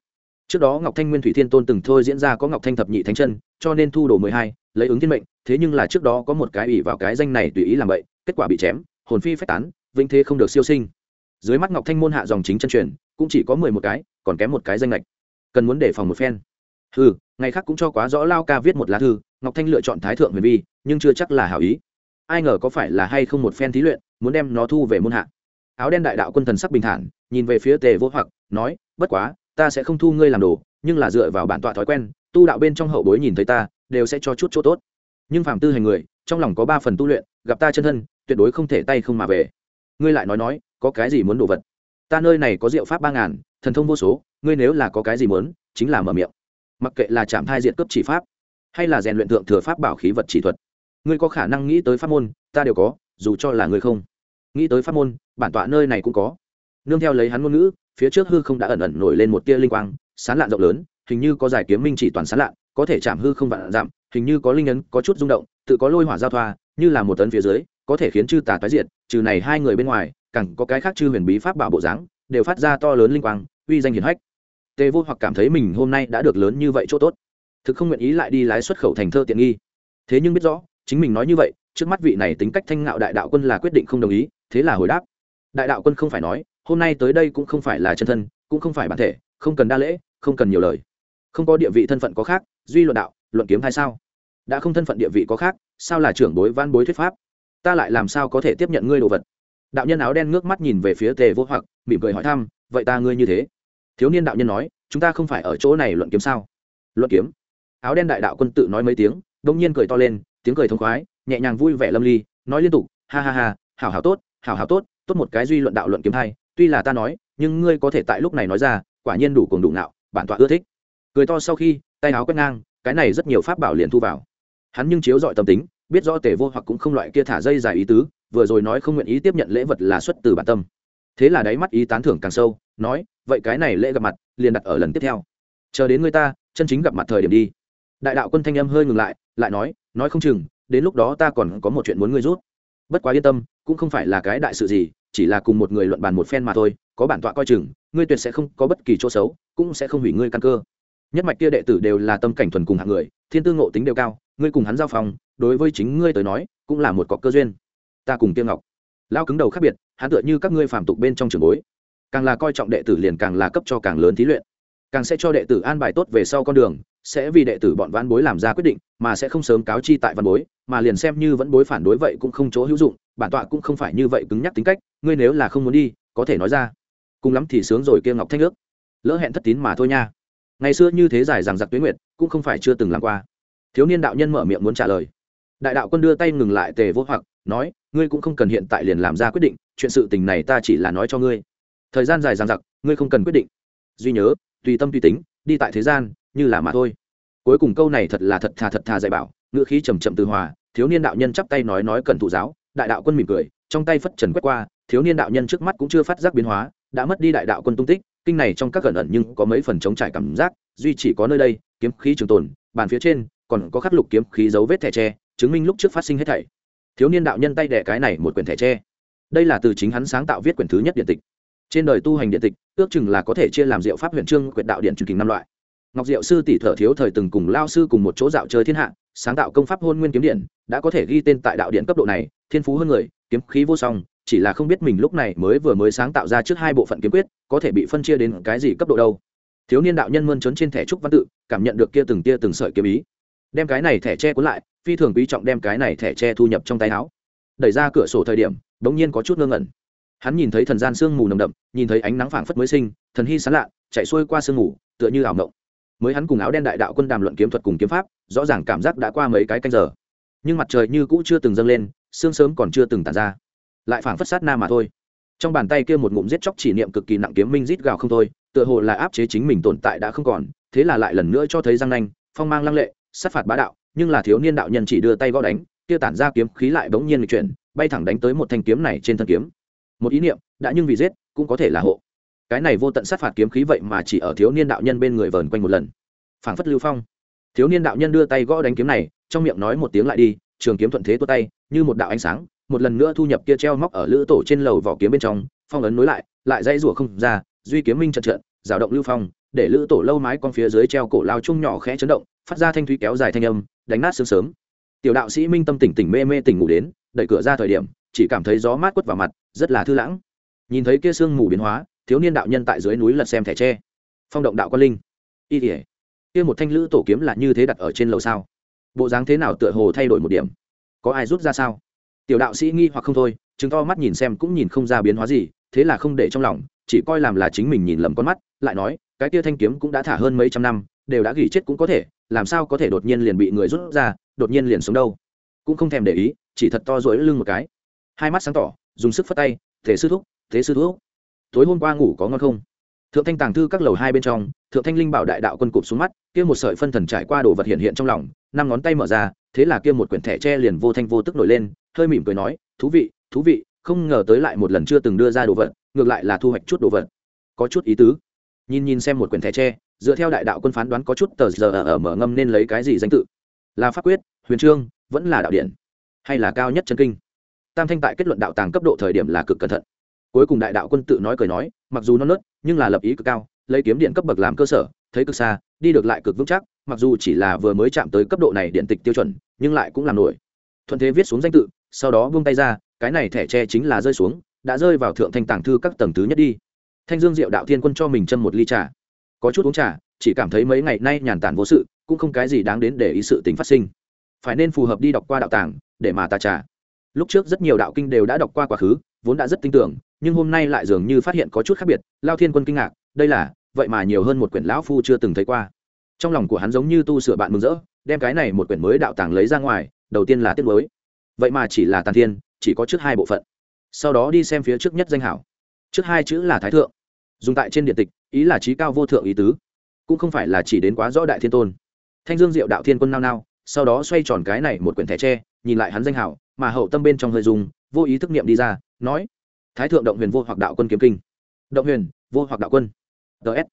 Trước đó ngọc thanh nguyên thủy thiên tôn từng thôi diễn ra có ngọc thanh thập nhị thánh chân, cho nên thu đồ mười hai, lấy ứng thiên mệnh thế nhưng là trước đó có một cái ủy vào cái danh này tùy ý làm vậy kết quả bị chém, hồn phi phách tán, vĩnh thế không được siêu sinh. Dưới mắt ngọc thanh môn hạ dòng chính chân truyền, cũng chỉ có mười một cái, còn kém một cái danh lệch cần muốn đề phòng một phen. Ừ ngày khác cũng cho quá rõ lao ca viết một lá thư, ngọc thanh lựa chọn thái thượng huyền vi, nhưng chưa chắc là hảo ý. Ai ngờ có phải là hay không một phen thí luyện, muốn đem nó thu về môn hạ. Áo đen đại đạo quân thần sắc bình thản, nhìn về phía tề vô hoặc, nói, bất quá, ta sẽ không thu ngươi làm đồ, nhưng là dựa vào bản tọa thói quen, tu đạo bên trong hậu bối nhìn thấy ta, đều sẽ cho chút chỗ tốt nhưng phàm tư hành người, trong lòng có ba phần tu luyện, gặp ta chân thân, tuyệt đối không thể tay không mà về. Ngươi lại nói nói, có cái gì muốn đồ vật? Ta nơi này có diệu pháp ba ngàn, thần thông vô số, ngươi nếu là có cái gì muốn, chính là mở miệng. Mặc kệ là chạm thai diện cấp chỉ pháp, hay là rèn luyện thượng thừa pháp bảo khí vật chỉ thuật, ngươi có khả năng nghĩ tới pháp môn, ta đều có, dù cho là ngươi không. Nghĩ tới pháp môn, bản tọa nơi này cũng có. Nương theo lấy hắn ngôn ngữ, phía trước hư không đã ẩn ẩn nổi lên một tia linh quang, sán lạn rộng lớn, hình như có giải kiếm minh chỉ toàn sán lạn có thể chạm hư không vạn giảm hình như có linh ấn, có chút rung động, tự có lôi hỏa giao thoa, như là một tấn phía dưới, có thể khiến chư tà tái diệt, trừ này hai người bên ngoài, càng có cái khác chư huyền bí pháp bảo bộ dáng, đều phát ra to lớn linh quang, uy danh hiển hách. Tề vô hoặc cảm thấy mình hôm nay đã được lớn như vậy chỗ tốt, thực không nguyện ý lại đi lái xuất khẩu thành thơ tiện nghi. Thế nhưng biết rõ, chính mình nói như vậy, trước mắt vị này tính cách thanh ngạo đại đạo quân là quyết định không đồng ý, thế là hồi đáp. Đại đạo quân không phải nói, hôm nay tới đây cũng không phải là chân thân, cũng không phải bản thể, không cần đa lễ, không cần nhiều lời. Không có địa vị thân phận có khác duy luận đạo, luận kiếm hay sao? Đã không thân phận địa vị có khác, sao là trưởng bối văn bối thuyết pháp? Ta lại làm sao có thể tiếp nhận ngươi đồ vật? Đạo nhân áo đen ngước mắt nhìn về phía tề vô hoặc, mỉm cười hỏi thăm, vậy ta ngươi như thế? Thiếu niên đạo nhân nói, chúng ta không phải ở chỗ này luận kiếm sao? Luận kiếm? Áo đen đại đạo quân tự nói mấy tiếng, đông nhiên cười to lên, tiếng cười thông khoái, nhẹ nhàng vui vẻ lâm ly, nói liên tục, ha ha ha, hảo hảo tốt, hảo hảo tốt tốt một cái duy luận đạo luận kiếm hay, tuy là ta nói, nhưng ngươi có thể tại lúc này nói ra, quả nhiên đủ cùng đủ nạo, bản tọa ưa thích. Cười to sau khi tay áo quét ngang, cái này rất nhiều pháp bảo liền thu vào. Hắn nhưng chiếu dọi tâm tính, biết rõ tề vô hoặc cũng không loại kia thả dây dài ý tứ, vừa rồi nói không nguyện ý tiếp nhận lễ vật là xuất từ bản tâm. Thế là đáy mắt ý tán thưởng càng sâu, nói, vậy cái này lễ gặp mặt, liền đặt ở lần tiếp theo. Chờ đến người ta, chân chính gặp mặt thời điểm đi. Đại đạo quân thanh âm hơi ngừng lại lại nói nói không chừng, đến lúc đó ta còn có một chuyện muốn ngươi rút. Bất quá yên tâm, cũng không phải là cái đại sự gì, chỉ là cùng một người luận bàn một phen mà thôi, có bản tọa coi chừng, ngươi tuyệt sẽ không có bất kỳ chỗ xấu, cũng sẽ không hủy ngươi căn cơ nhất mạch kia đệ tử đều là tâm cảnh thuần cùng hạng người, thiên tư ngộ tính đều cao, ngươi cùng hắn giao phòng, đối với chính ngươi tới nói, cũng là một cọc cơ duyên. Ta cùng tiêu ngọc. Lao cứng đầu khác biệt, hắn tựa như các ngươi phàm tục bên trong trường bối. Càng là coi trọng đệ tử liền càng là cấp cho càng lớn thí luyện. Càng sẽ cho đệ tử an bài tốt về sau con đường, sẽ vì đệ tử bọn văn bối làm ra quyết định, mà sẽ không sớm cáo chi tại văn bối, mà liền xem như vẫn bối phản đối vậy cũng không chỗ hữu dụng, bản tọa cũng không phải như vậy cứng nhắc tính cách, ngươi nếu là không muốn đi, có thể nói ra. Cùng lắm thì sướng rồi kia ngọc thanh ước. Lỡ hẹn thất tín mà thôi nha ngày xưa như thế dài rằng giặc tuyến nguyệt, cũng không phải chưa từng làm qua. Thiếu niên đạo nhân mở miệng muốn trả lời. Đại đạo quân đưa tay ngừng lại tề vô hoặc, nói, ngươi cũng không cần hiện tại liền làm ra quyết định, chuyện sự tình này ta chỉ là nói cho ngươi. Thời gian dài dằng dặc, ngươi không cần quyết định. Duy nhớ, tùy tâm tùy tính, đi tại thế gian, như là mà thôi. Cuối cùng câu này thật là thật thà thật thà dạy bảo ngựa khí trầm chậm từ hòa, thiếu niên đạo nhân chắp tay nói nói cần thụ giáo, đại đạo quân mỉm cười, trong tay phất trần quét qua, thiếu niên đạo nhân trước mắt cũng chưa phát giác biến hóa đã mất đi đại đạo quân tung tích, kinh này trong các gần ẩn nhưng có mấy phần chống trải cảm giác, duy chỉ có nơi đây, kiếm khí trường tồn, bàn phía trên còn có khắc lục kiếm khí dấu vết thẻ tre, chứng minh lúc trước phát sinh hết thảy. Thiếu niên đạo nhân tay đẻ cái này một quyển thẻ tre. Đây là từ chính hắn sáng tạo viết quyển thứ nhất điện tịch. Trên đời tu hành điện tịch, ước chừng là có thể chia làm diệu pháp huyền trương, quyệt đạo điện truyền kình năm loại. Ngọc diệu sư tỷ thở thiếu thời từng cùng lao sư cùng một chỗ dạo chơi thiên hạ, sáng tạo công pháp hôn nguyên kiếm điện, đã có thể ghi tên tại đạo điện cấp độ này, thiên phú hơn người, kiếm khí vô song chỉ là không biết mình lúc này mới vừa mới sáng tạo ra trước hai bộ phận kiếm quyết, có thể bị phân chia đến cái gì cấp độ đâu. Thiếu niên đạo nhân mơn trớn trên thẻ trúc văn tự, cảm nhận được kia từng tia từng sợi kiếm ý. Đem cái này thẻ tre cuốn lại, phi thường quý trọng đem cái này thẻ tre thu nhập trong tay áo. Đẩy ra cửa sổ thời điểm đ ỗ n g nhiên có chút ngơ ngẩn. Hắn nhìn thấy thần gian sương mù nồng đậm, nhìn thấy ánh nắng phảng phất mới sinh, thần hy sán lạ, chạy xuôi qua sương mù, tựa như ảo mộng. Mới hắn cùng áo đen đại đạo quân đàm luận kiếm thuật cùng kiếm pháp, rõ ràng cảm giác đã qua mấy cái canh giờ. Nhưng mặt trời như cũ chưa từng dâng lên, sương sớm còn chưa từng tàn ra lại phảng phất sát na mà thôi. Trong bàn tay kia một ngụm giết chóc chỉ niệm cực kỳ nặng kiếm minh rít gào không thôi, tựa hồ là áp chế chính mình tồn tại đã không còn, thế là lại lần nữa cho thấy răng nanh, phong mang lăng lệ, sát phạt bá đạo, nhưng là thiếu niên đạo nhân chỉ đưa tay gõ đánh, kia tản ra kiếm khí lại bỗng nhiên lịch chuyển, bay thẳng đánh tới một thanh kiếm này trên thân kiếm. Một ý niệm, đã nhưng vì giết, cũng có thể là hộ. Cái này vô tận sát phạt kiếm khí vậy mà chỉ ở thiếu niên đạo nhân bên người vờn quanh một lần. Phảng phất lưu phong. Thiếu niên đạo nhân đưa tay gõ đánh kiếm này, trong miệng nói một tiếng lại đi, trường kiếm thuận thế tua tay, như một đạo ánh sáng một lần nữa thu nhập kia treo móc ở lữ tổ trên lầu vỏ kiếm bên trong, phong ấn nối lại lại dãy rủa không ra, duy kiếm minh trận trận, rào động lưu phong, để lữ tổ lâu mái con phía dưới treo cổ lao chung nhỏ khẽ chấn động, phát ra thanh thúy kéo dài thanh âm, đánh nát sương sớm. Tiểu đạo sĩ minh tâm tỉnh tỉnh mê mê tỉnh ngủ đến, đẩy cửa ra thời điểm, chỉ cảm thấy gió mát quất vào mặt, rất là thư lãng. Nhìn thấy kia sương mù biến hóa, thiếu niên đạo nhân tại dưới núi lật xem thẻ tre. Phong động đạo quan linh. Y tỉa kia một thanh lữ tổ kiếm là như thế đặt ở trên lầu sao? Bộ dáng thế nào tựa hồ thay đổi một điểm? Có ai rút ra sao? Tiểu đạo sĩ nghi hoặc không thôi chứng to mắt nhìn xem cũng nhìn không ra biến hóa gì, thế là không để trong lòng, chỉ coi làm là chính mình nhìn lầm con mắt, lại nói, cái kia thanh kiếm cũng đã thả hơn mấy trăm năm, đều đã gỉ chết cũng có thể, làm sao có thể đột nhiên liền bị người rút ra, đột nhiên liền sống đâu? Cũng không thèm để ý, chỉ thật to rỗi lưng một cái. Hai mắt sáng tỏ, dùng sức phất tay, thế sư thúc, thế sư thúc, tối hôm qua ngủ có ngon không? Thượng thanh tàng thư các lầu hai bên trong, thượng thanh linh bảo đại đạo quân cụp xuống mắt, kia một sợi phân thần trải qua đồ vật hiện hiện trong lòng, năm ngón tay mở ra, thế là kia một quyển thẻ tre liền vô thanh vô tức nổi lên hơi mỉm cười nói, thú vị thú vị, không ngờ tới lại một lần chưa từng đưa ra đồ vật, ngược lại là thu hoạch chút đồ vật. Có chút ý tứ. Nhìn nhìn xem một quyển thẻ tre, dựa theo đại đạo quân phán đoán có chút tờ giờ ở mở ngâm nên lấy cái gì danh tự? Là pháp quyết, huyền trương, vẫn là đạo điện, hay là cao nhất chân kinh? Tam thanh tại kết luận đạo tàng cấp độ thời điểm là cực cẩn thận. Cuối cùng đại đạo quân tự nói cười nói, mặc dù non nớt, nhưng là lập ý cực cao, lấy kiếm điện cấp bậc làm cơ sở, thấy cực xa, đi được lại cực vững chắc, mặc dù chỉ là vừa mới chạm tới cấp độ này điện tịch tiêu chuẩn, nhưng lại cũng làm nổi. Thuận thế viết xuống danh tự sau đó buông tay ra, cái này thẻ tre chính là rơi xuống, đã rơi vào thượng thanh tàng thư các tầng thứ nhất đi. Thanh dương diệu đạo thiên quân cho mình châm một ly trà. Có chút uống trà, chỉ cảm thấy mấy ngày nay nhàn tản vô sự, cũng không cái gì đáng đến để ý sự tính phát sinh. Phải nên phù hợp đi đọc qua đạo tàng, để mà ta trà. Lúc trước rất nhiều đạo kinh đều đã đọc qua quá khứ, vốn đã rất tin tưởng, nhưng hôm nay lại dường như phát hiện có chút khác biệt, lao thiên quân kinh ngạc, đây là, vậy mà nhiều hơn một quyển lão phu chưa từng thấy qua. Trong lòng của hắn giống như tu sửa bạn mừng rỡ, đem cái này một quyển mới đạo tàng lấy ra ngoài, đầu tiên là tiết mới vậy mà chỉ là tàn thiên, chỉ có trước hai bộ phận. Sau đó đi xem phía trước nhất danh hảo. Trước hai chữ là thái thượng. Dùng tại trên điện tịch, ý là trí cao vô thượng ý tứ. Cũng không phải là chỉ đến quá rõ đại thiên tôn. Thanh dương diệu đạo thiên quân nao nao, sau đó xoay tròn cái này một quyển thẻ tre, nhìn lại hắn danh hảo, mà hậu tâm bên trong hơi dùng vô ý thức niệm đi ra, nói, thái thượng động huyền vô hoặc đạo quân kiếm kinh. Động huyền vô hoặc đạo quân. Ts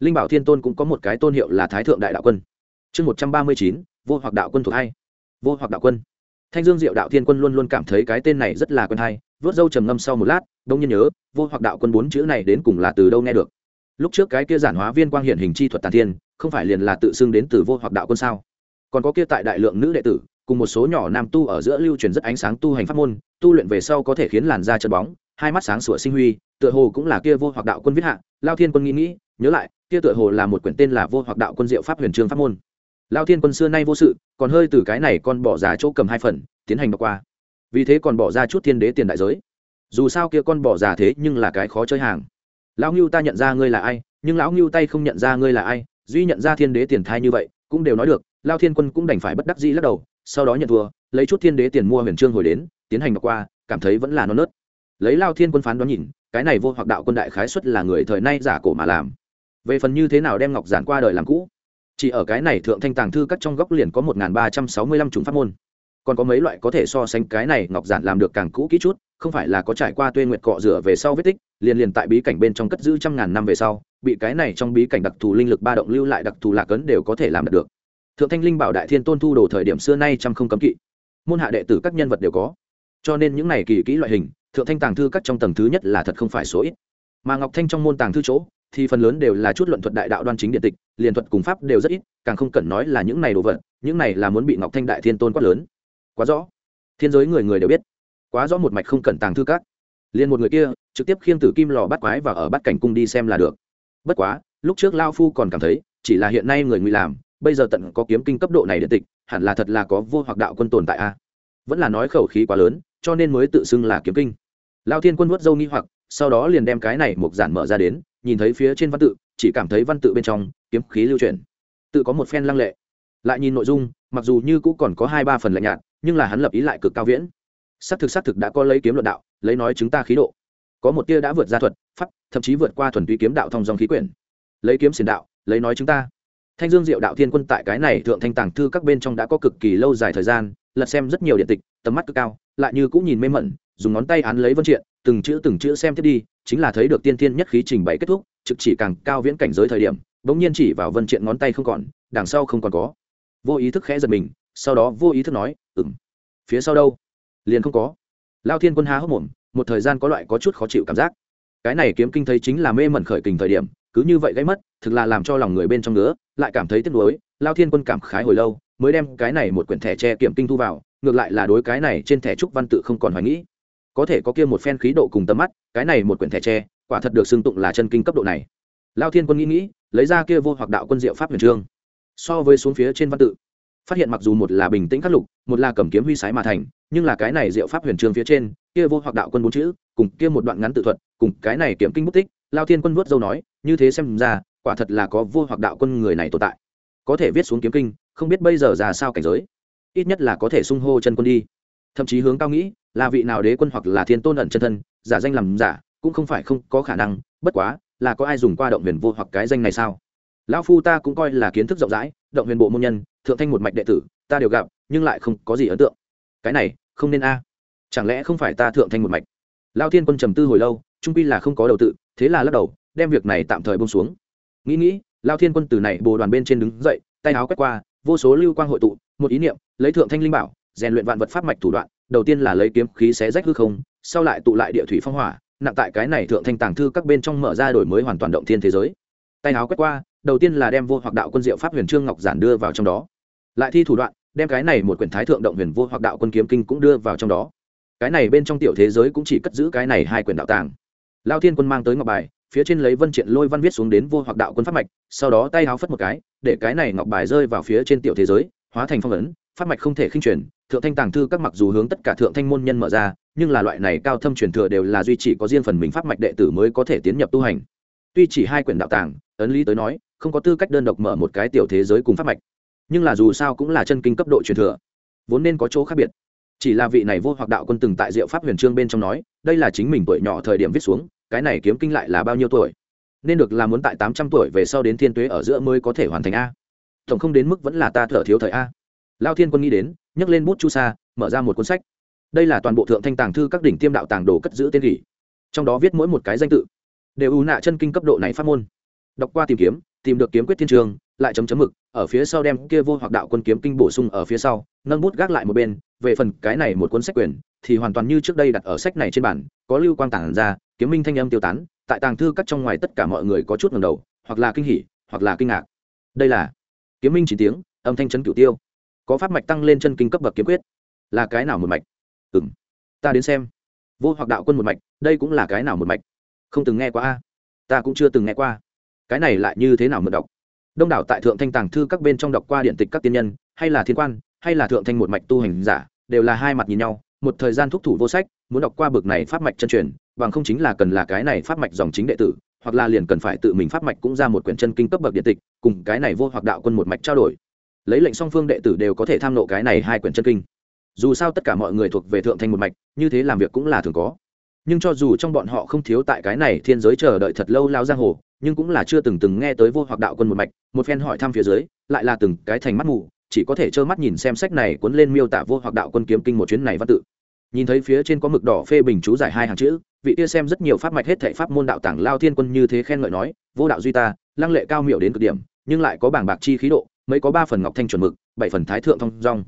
linh bảo thiên tôn cũng có một cái tôn hiệu là thái thượng đại đạo quân. Chương một trăm ba mươi chín, vô hoặc đạo quân thuộc hai. Vô hoặc đạo quân thanh dương diệu đạo thiên quân luôn luôn cảm thấy cái tên này rất là quen hay, vớt dâu trầm ngâm sau một lát, đông nhiên nhớ, vô hoặc đạo quân bốn chữ này đến cùng là từ đâu nghe được? Lúc trước cái kia giản hóa viên quang hiện hình chi thuật tàn thiên, không phải liền là tự xưng đến từ vô hoặc đạo quân sao? Còn có kia tại đại lượng nữ đệ tử, cùng một số nhỏ nam tu ở giữa lưu truyền rất ánh sáng tu hành pháp môn, tu luyện về sau có thể khiến làn da chân bóng, hai mắt sáng sủa sinh huy, tựa hồ cũng là kia vô hoặc đạo quân viết hạ, lao thiên quân nghĩ nghĩ, nhớ lại, kia tựa hồ là một quyển tên là vô hoặc đạo quân diệu pháp huyền trương pháp môn lao thiên quân xưa nay vô sự, còn hơi từ cái này con bỏ giá chỗ cầm hai phần, tiến hành đọc qua. Vì thế còn bỏ ra chút thiên đế tiền đại giới. Dù sao kia con bỏ già thế nhưng là cái khó chơi hàng. Lão ngưu ta nhận ra ngươi là ai, nhưng lão ngưu tay không nhận ra ngươi là ai, duy nhận ra thiên đế tiền thai như vậy, cũng đều nói được, lao thiên quân cũng đành phải bất đắc dĩ lắc đầu, sau đó nhận thua, lấy chút thiên đế tiền mua huyền trương hồi đến, tiến hành đọc qua, cảm thấy vẫn là non nớt. Lấy lao thiên quân phán đoán nhìn, cái này vô hoặc đạo quân đại khái xuất là người thời nay giả cổ mà làm. Về phần như thế nào đem ngọc giản qua đời làm cũ chỉ ở cái này thượng thanh tàng thư các trong góc liền có một ba trăm sáu mươi lăm chủng pháp môn. Còn có mấy loại có thể so sánh cái này ngọc giản làm được càng cũ kỹ chút, không phải là có trải qua tuê nguyệt cọ rửa về sau vết tích, liền liền tại bí cảnh bên trong cất giữ trăm ngàn năm về sau, bị cái này trong bí cảnh đặc thù linh lực ba động lưu lại đặc thù lạc ấn đều có thể làm được. Thượng thanh linh bảo đại thiên tôn thu đồ thời điểm xưa nay trăm không cấm kỵ. Môn hạ đệ tử các nhân vật đều có. Cho nên những này kỳ kỹ loại hình, thượng thanh tàng thư các trong tầng thứ nhất là thật không phải số ít. Mà ngọc thanh trong môn tàng thư chỗ thì phần lớn đều là chút luận thuật đại đạo đoan chính điện tịch, liền thuật cùng pháp đều rất ít, càng không cần nói là những này đồ vật, những này là muốn bị ngọc thanh đại thiên tôn quát lớn. Quá rõ. Thiên giới người người đều biết. Quá rõ một mạch không cần tàng thư các. Liền một người kia, trực tiếp khiêng tử kim lò bắt quái và ở bắt cảnh cung đi xem là được. Bất quá, lúc trước lao phu còn cảm thấy, chỉ là hiện nay người nguy làm, bây giờ tận có kiếm kinh cấp độ này điện tịch, hẳn là thật là có vô hoặc đạo quân tồn tại a. Vẫn là nói khẩu khí quá lớn, cho nên mới tự xưng là kiếm kinh. Lao thiên quân vuốt dâu nghi hoặc sau đó liền đem cái này mục giản mở ra đến, nhìn thấy phía trên văn tự, chỉ cảm thấy văn tự bên trong, kiếm khí lưu chuyển. Tự có một phen lăng lệ. Lại nhìn nội dung, mặc dù như cũ còn có hai ba phần lạnh nhạt, nhưng là hắn lập ý lại cực cao viễn. Sát thực sát thực đã có lấy kiếm luận đạo, lấy nói chúng ta khí độ. Có một tia đã vượt ra thuật, pháp, thậm chí vượt qua thuần túy kiếm đạo thông dòng khí quyển. Lấy kiếm xiển đạo, lấy nói chúng ta. Thanh dương diệu đạo thiên quân tại cái này thượng thanh tàng thư các bên trong đã có cực kỳ lâu dài thời gian, lật xem rất nhiều điện tịch tầm mắt cực cao, lại như cũng nhìn mê mẩn, dùng ngón tay án lấy vân triện, từng chữ từng chữ xem tiếp đi, chính là thấy được tiên thiên nhất khí trình bày kết thúc, trực chỉ càng cao viễn cảnh giới thời điểm, bỗng nhiên chỉ vào vân triện ngón tay không còn, đằng sau không còn có. Vô ý thức khẽ giật mình, sau đó vô ý thức nói ừng phía sau đâu? Liền không có. Lao thiên quân há hốc mồm, một thời gian có loại có chút khó chịu cảm giác. Cái này kiếm kinh thấy chính là mê mẩn khởi kình thời điểm, cứ như vậy gây mất, thực là làm cho lòng người bên trong nữa lại cảm thấy tiếc nuối, lao thiên quân cảm khái hồi lâu, mới đem cái này một quyển thẻ tre kiểm kinh thu vào ngược lại là đối cái này trên thẻ trúc văn tự không còn hoài nghĩ. Có thể có kia một phen khí độ cùng tầm mắt, cái này một quyển thẻ tre, quả thật được xưng tụng là chân kinh cấp độ này. Lao thiên quân nghĩ nghĩ, lấy ra kia vô hoặc đạo quân diệu pháp huyền trương. So với xuống phía trên văn tự, phát hiện mặc dù một là bình tĩnh khắc lục, một là cầm kiếm huy sái mà thành, nhưng là cái này diệu pháp huyền trương phía trên, kia vô hoặc đạo quân bốn chữ, cùng kia một đoạn ngắn tự thuật, cùng cái này kiểm kinh bút tích, lao thiên quân vuốt dâu nói, như thế xem ra, quả thật là có vô hoặc đạo quân người này tồn tại. Có thể viết xuống kiếm kinh, không biết bây giờ ra sao cảnh giới ít nhất là có thể sung hô chân quân đi. Thậm chí hướng cao nghĩ, là vị nào đế quân hoặc là thiên tôn ẩn chân thân, giả danh làm giả, cũng không phải không có khả năng, bất quá, là có ai dùng qua động huyền vô hoặc cái danh này sao? Lão phu ta cũng coi là kiến thức rộng rãi, động huyền bộ môn nhân, thượng thanh một mạch đệ tử, ta đều gặp, nhưng lại không có gì ấn tượng. Cái này, không nên a. Chẳng lẽ không phải ta thượng thanh một mạch? Lao thiên quân trầm tư hồi lâu, trung pi là không có đầu tự, thế là lắc đầu, đem việc này tạm thời bông xuống. Nghĩ nghĩ lao thiên quân từ này bồ đoàn bên trên đứng dậy, tay áo quét qua vô số lưu quang hội tụ, một ý niệm, lấy thượng thanh linh bảo, rèn luyện vạn vật pháp mạch thủ đoạn, đầu tiên là lấy kiếm khí xé rách hư không, sau lại tụ lại địa thủy phong hỏa, nặng tại cái này thượng thanh tàng thư các bên trong mở ra đổi mới hoàn toàn động thiên thế giới. Tay áo quét qua, đầu tiên là đem vô hoặc đạo quân diệu pháp huyền trương ngọc giản đưa vào trong đó. Lại thi thủ đoạn, đem cái này một quyển thái thượng động huyền vô hoặc đạo quân kiếm kinh cũng đưa vào trong đó. Cái này bên trong tiểu thế giới cũng chỉ cất giữ cái này hai quyển đạo tàng. Lao thiên quân mang tới ngọc bài phía trên lấy vân triện lôi văn viết xuống đến vô hoặc đạo quân pháp mạch, sau đó tay háo phất một cái, để cái này ngọc bài rơi vào phía trên tiểu thế giới, hóa thành phong ấn, pháp mạch không thể khinh truyền thượng thanh tàng thư các mặc dù hướng tất cả thượng thanh môn nhân mở ra, nhưng là loại này cao thâm truyền thừa đều là duy trì có riêng phần mình pháp mạch đệ tử mới có thể tiến nhập tu hành. Tuy chỉ hai quyển đạo tàng, ấn lý tới nói, không có tư cách đơn độc mở một cái tiểu thế giới cùng pháp mạch, nhưng là dù sao cũng là chân kinh cấp độ truyền thừa, vốn nên có chỗ khác biệt. Chỉ là vị này vô hoặc đạo quân từng tại diệu pháp huyền trương bên trong nói, đây là chính mình tuổi nhỏ thời điểm viết xuống cái này kiếm kinh lại là bao nhiêu tuổi? Nên được là muốn tại tám trăm tuổi về sau đến thiên tuế ở giữa mới có thể hoàn thành a. Tổng không đến mức vẫn là ta thở thiếu thời a. Lao thiên quân nghĩ đến, nhấc lên bút chu sa, mở ra một cuốn sách. Đây là toàn bộ thượng thanh tàng thư các đỉnh tiêm đạo tàng đồ cất giữ tên gỉ. Trong đó viết mỗi một cái danh tự. Đều ưu nạ chân kinh cấp độ này phát môn. Đọc qua tìm kiếm, tìm được kiếm quyết thiên trường, lại chấm chấm mực, ở phía sau đem kia vô hoặc đạo quân kiếm kinh bổ sung ở phía sau, nâng bút gác lại một bên, về phần cái này một cuốn sách quyền thì hoàn toàn như trước đây đặt ở sách này trên bản có lưu quang tản ra, kiếm minh thanh âm tiêu tán, tại tàng thư các trong ngoài tất cả mọi người có chút ngầm đầu, hoặc là kinh hỉ, hoặc là kinh ngạc. Đây là kiếm minh chỉ tiếng, âm thanh chấn cửu tiêu. Có pháp mạch tăng lên chân kinh cấp bậc kiếm quyết. Là cái nào một mạch? Ừng ta đến xem. Vô hoặc đạo quân một mạch, đây cũng là cái nào một mạch? Không từng nghe qua a. Ta cũng chưa từng nghe qua. Cái này lại như thế nào mượn đọc? Đông đảo tại thượng thanh tàng thư các bên trong đọc qua điện tịch các tiên nhân, hay là thiên quan, hay là thượng thanh một mạch tu hành giả, đều là hai mặt nhìn nhau một thời gian thúc thủ vô sách, muốn đọc qua bực này pháp mạch chân truyền, bằng không chính là cần là cái này pháp mạch dòng chính đệ tử, hoặc là liền cần phải tự mình pháp mạch cũng ra một quyển chân kinh cấp bậc điện tịch, cùng cái này vô hoặc đạo quân một mạch trao đổi. Lấy lệnh song phương đệ tử đều có thể tham nộ cái này hai quyển chân kinh. Dù sao tất cả mọi người thuộc về thượng thanh một mạch, như thế làm việc cũng là thường có. Nhưng cho dù trong bọn họ không thiếu tại cái này thiên giới chờ đợi thật lâu lao giang hồ, nhưng cũng là chưa từng từng nghe tới vô hoặc đạo quân một mạch, một phen hỏi thăm phía dưới, lại là từng cái thành mắt mù chỉ có thể trơ mắt nhìn xem sách này cuốn lên miêu tả vô hoặc đạo quân kiếm kinh một chuyến này văn tự. Nhìn thấy phía trên có mực đỏ phê bình chú giải hai hàng chữ, vị kia xem rất nhiều pháp mạch hết thảy pháp môn đạo tàng lao thiên quân như thế khen ngợi nói, vô đạo duy ta, lăng lệ cao miệu đến cực điểm, nhưng lại có bảng bạc chi khí độ, mấy có ba phần ngọc thanh chuẩn mực, bảy phần thái thượng thông rong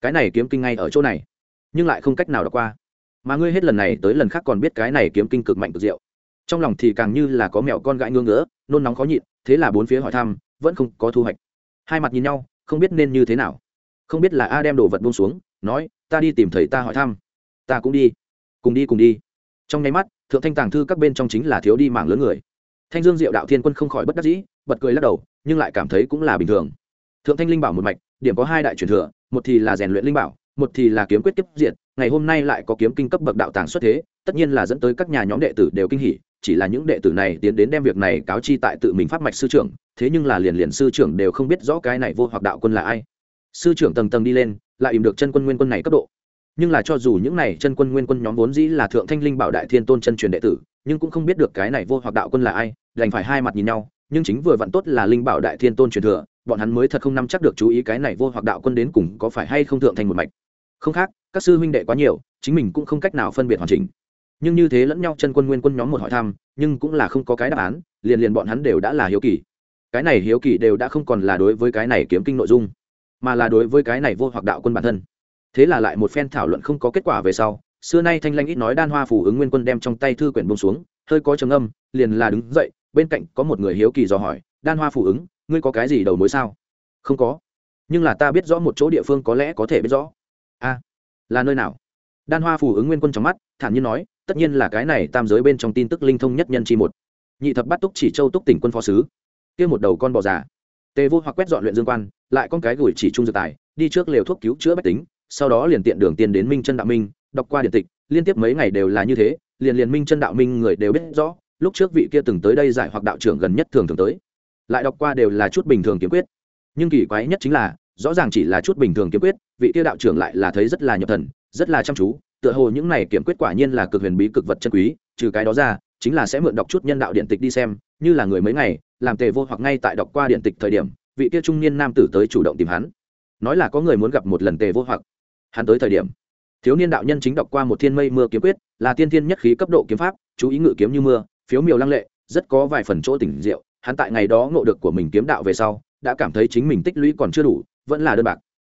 cái này kiếm kinh ngay ở chỗ này, nhưng lại không cách nào đọc qua. Mà ngươi hết lần này tới lần khác còn biết cái này kiếm kinh cực mạnh cực diệu. Trong lòng thì càng như là có mẹo con gãi ngưỡng ngỡ, nôn nóng khó nhịn, thế là bốn phía hỏi thăm, vẫn không có thu hoạch. Hai mặt nhìn nhau không biết nên như thế nào. Không biết là a đem đồ vật buông xuống, nói, ta đi tìm thầy ta hỏi thăm. Ta cũng đi. Cùng đi cùng đi. Trong nháy mắt, thượng thanh tàng thư các bên trong chính là thiếu đi mảng lớn người. Thanh dương diệu đạo thiên quân không khỏi bất đắc dĩ, bật cười lắc đầu, nhưng lại cảm thấy cũng là bình thường. Thượng thanh linh bảo một mạch, điểm có hai đại truyền thừa, một thì là rèn luyện linh bảo, một thì là kiếm quyết kiếp diện ngày hôm nay lại có kiếm kinh cấp bậc đạo tàng xuất thế tất nhiên là dẫn tới các nhà nhóm đệ tử đều kinh hỉ, chỉ là những đệ tử này tiến đến đem việc này cáo chi tại tự mình pháp mạch sư trưởng, thế nhưng là liền liền sư trưởng đều không biết rõ cái này vô hoặc đạo quân là ai. Sư trưởng tầng tầng đi lên, lại im được chân quân nguyên quân này cấp độ. Nhưng là cho dù những này chân quân nguyên quân nhóm vốn dĩ là thượng thanh linh bảo đại thiên tôn chân truyền đệ tử, nhưng cũng không biết được cái này vô hoặc đạo quân là ai, đành phải hai mặt nhìn nhau, nhưng chính vừa vặn tốt là linh bảo đại thiên tôn truyền thừa, bọn hắn mới thật không nắm chắc được chú ý cái này vô hoặc đạo quân đến cùng có phải hay không thượng thành một mạch. Không khác, các sư huynh đệ quá nhiều, chính mình cũng không cách nào phân biệt hoàn chỉnh nhưng như thế lẫn nhau chân quân nguyên quân nhóm một hỏi thăm, nhưng cũng là không có cái đáp án, liền liền bọn hắn đều đã là hiếu kỳ. Cái này hiếu kỳ đều đã không còn là đối với cái này kiếm kinh nội dung, mà là đối với cái này vô hoặc đạo quân bản thân. Thế là lại một phen thảo luận không có kết quả về sau, xưa nay thanh lanh ít nói đan hoa phủ ứng nguyên quân đem trong tay thư quyển bông xuống, hơi có trầm âm liền là đứng dậy, bên cạnh có một người hiếu kỳ dò hỏi, đan hoa phủ ứng, ngươi có cái gì đầu mối sao? Không có, nhưng là ta biết rõ một chỗ địa phương có lẽ có thể biết rõ. A, là nơi nào? Đan hoa phủ ứng nguyên quân trong mắt, thản nhiên nói tất nhiên là cái này tam giới bên trong tin tức linh thông nhất nhân chi một. Nhị thập bắt túc chỉ châu túc tỉnh quân phó sứ. Kia một đầu con bò già. Tề vô hoặc quét dọn luyện dương quan, lại con cái gửi chỉ trung dược tài, đi trước lều thuốc cứu chữa bách tính, sau đó liền tiện đường tiên đến minh chân đạo minh, đọc qua điện tịch, liên tiếp mấy ngày đều là như thế, liền liền minh chân đạo minh người đều biết rõ, lúc trước vị kia từng tới đây giải hoặc đạo trưởng gần nhất thường thường tới. Lại đọc qua đều là chút bình thường kiếm quyết. Nhưng kỳ quái nhất chính là, rõ ràng chỉ là chút bình thường kiếm quyết, vị kia đạo trưởng lại là thấy rất là nhập thần, rất là chăm chú tựa hồ những này kiểm quyết quả nhiên là cực huyền bí cực vật chân quý, trừ cái đó ra, chính là sẽ mượn đọc chút nhân đạo điện tịch đi xem, như là người mấy ngày, làm tề vô hoặc ngay tại đọc qua điện tịch thời điểm, vị kia trung niên nam tử tới chủ động tìm hắn. Nói là có người muốn gặp một lần tề vô hoặc. Hắn tới thời điểm, thiếu niên đạo nhân chính đọc qua một thiên mây mưa kiếm quyết, là tiên thiên nhất khí cấp độ kiếm pháp, chú ý ngự kiếm như mưa, phiếu miều lăng lệ, rất có vài phần chỗ tỉnh diệu. Hắn tại ngày đó ngộ được của mình kiếm đạo về sau, đã cảm thấy chính mình tích lũy còn chưa đủ, vẫn là đơn bạc.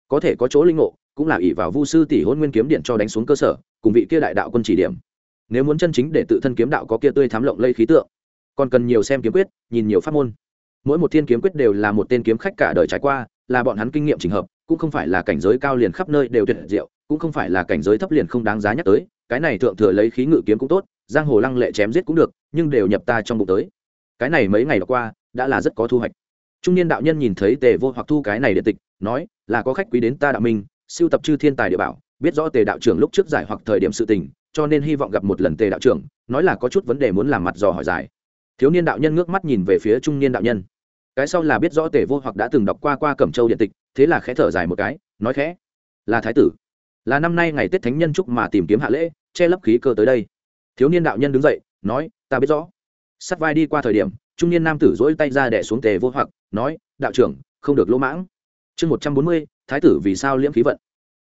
Có thể có chỗ linh ngộ cũng là ỷ vào vu sư tỷ hôn nguyên kiếm điện cho đánh xuống cơ sở, cùng vị kia đại đạo quân chỉ điểm. Nếu muốn chân chính để tự thân kiếm đạo có kia tươi thám lộng lây khí tượng, còn cần nhiều xem kiếm quyết, nhìn nhiều pháp môn. Mỗi một thiên kiếm quyết đều là một tên kiếm khách cả đời trải qua, là bọn hắn kinh nghiệm trình hợp, cũng không phải là cảnh giới cao liền khắp nơi đều tuyệt diệu, cũng không phải là cảnh giới thấp liền không đáng giá nhắc tới, cái này thượng thừa lấy khí ngự kiếm cũng tốt, giang hồ lăng lệ chém giết cũng được, nhưng đều nhập ta trong bụng tới. Cái này mấy ngày qua, đã là rất có thu hoạch. Trung niên đạo nhân nhìn thấy tề vô hoặc thu cái này điện tịch, nói, là có khách quý đến ta đạo minh siêu tập chư thiên tài địa bảo, biết rõ tề đạo trưởng lúc trước giải hoặc thời điểm sự tình, cho nên hy vọng gặp một lần tề đạo trưởng, nói là có chút vấn đề muốn làm mặt dò hỏi giải. Thiếu niên đạo nhân ngước mắt nhìn về phía trung niên đạo nhân. Cái sau là biết rõ tề vô hoặc đã từng đọc qua qua cẩm châu điện tịch, thế là khẽ thở dài một cái, nói khẽ, là thái tử. Là năm nay ngày tết thánh nhân chúc mà tìm kiếm hạ lễ, che lấp khí cơ tới đây. Thiếu niên đạo nhân đứng dậy, nói, ta biết rõ. Sắt vai đi qua thời điểm, trung niên nam tử dỗi tay ra đẻ xuống tề vô hoặc, nói, đạo trưởng, không được lỗ mãng. Chương một trăm bốn mươi thái tử vì sao liễm khí vận?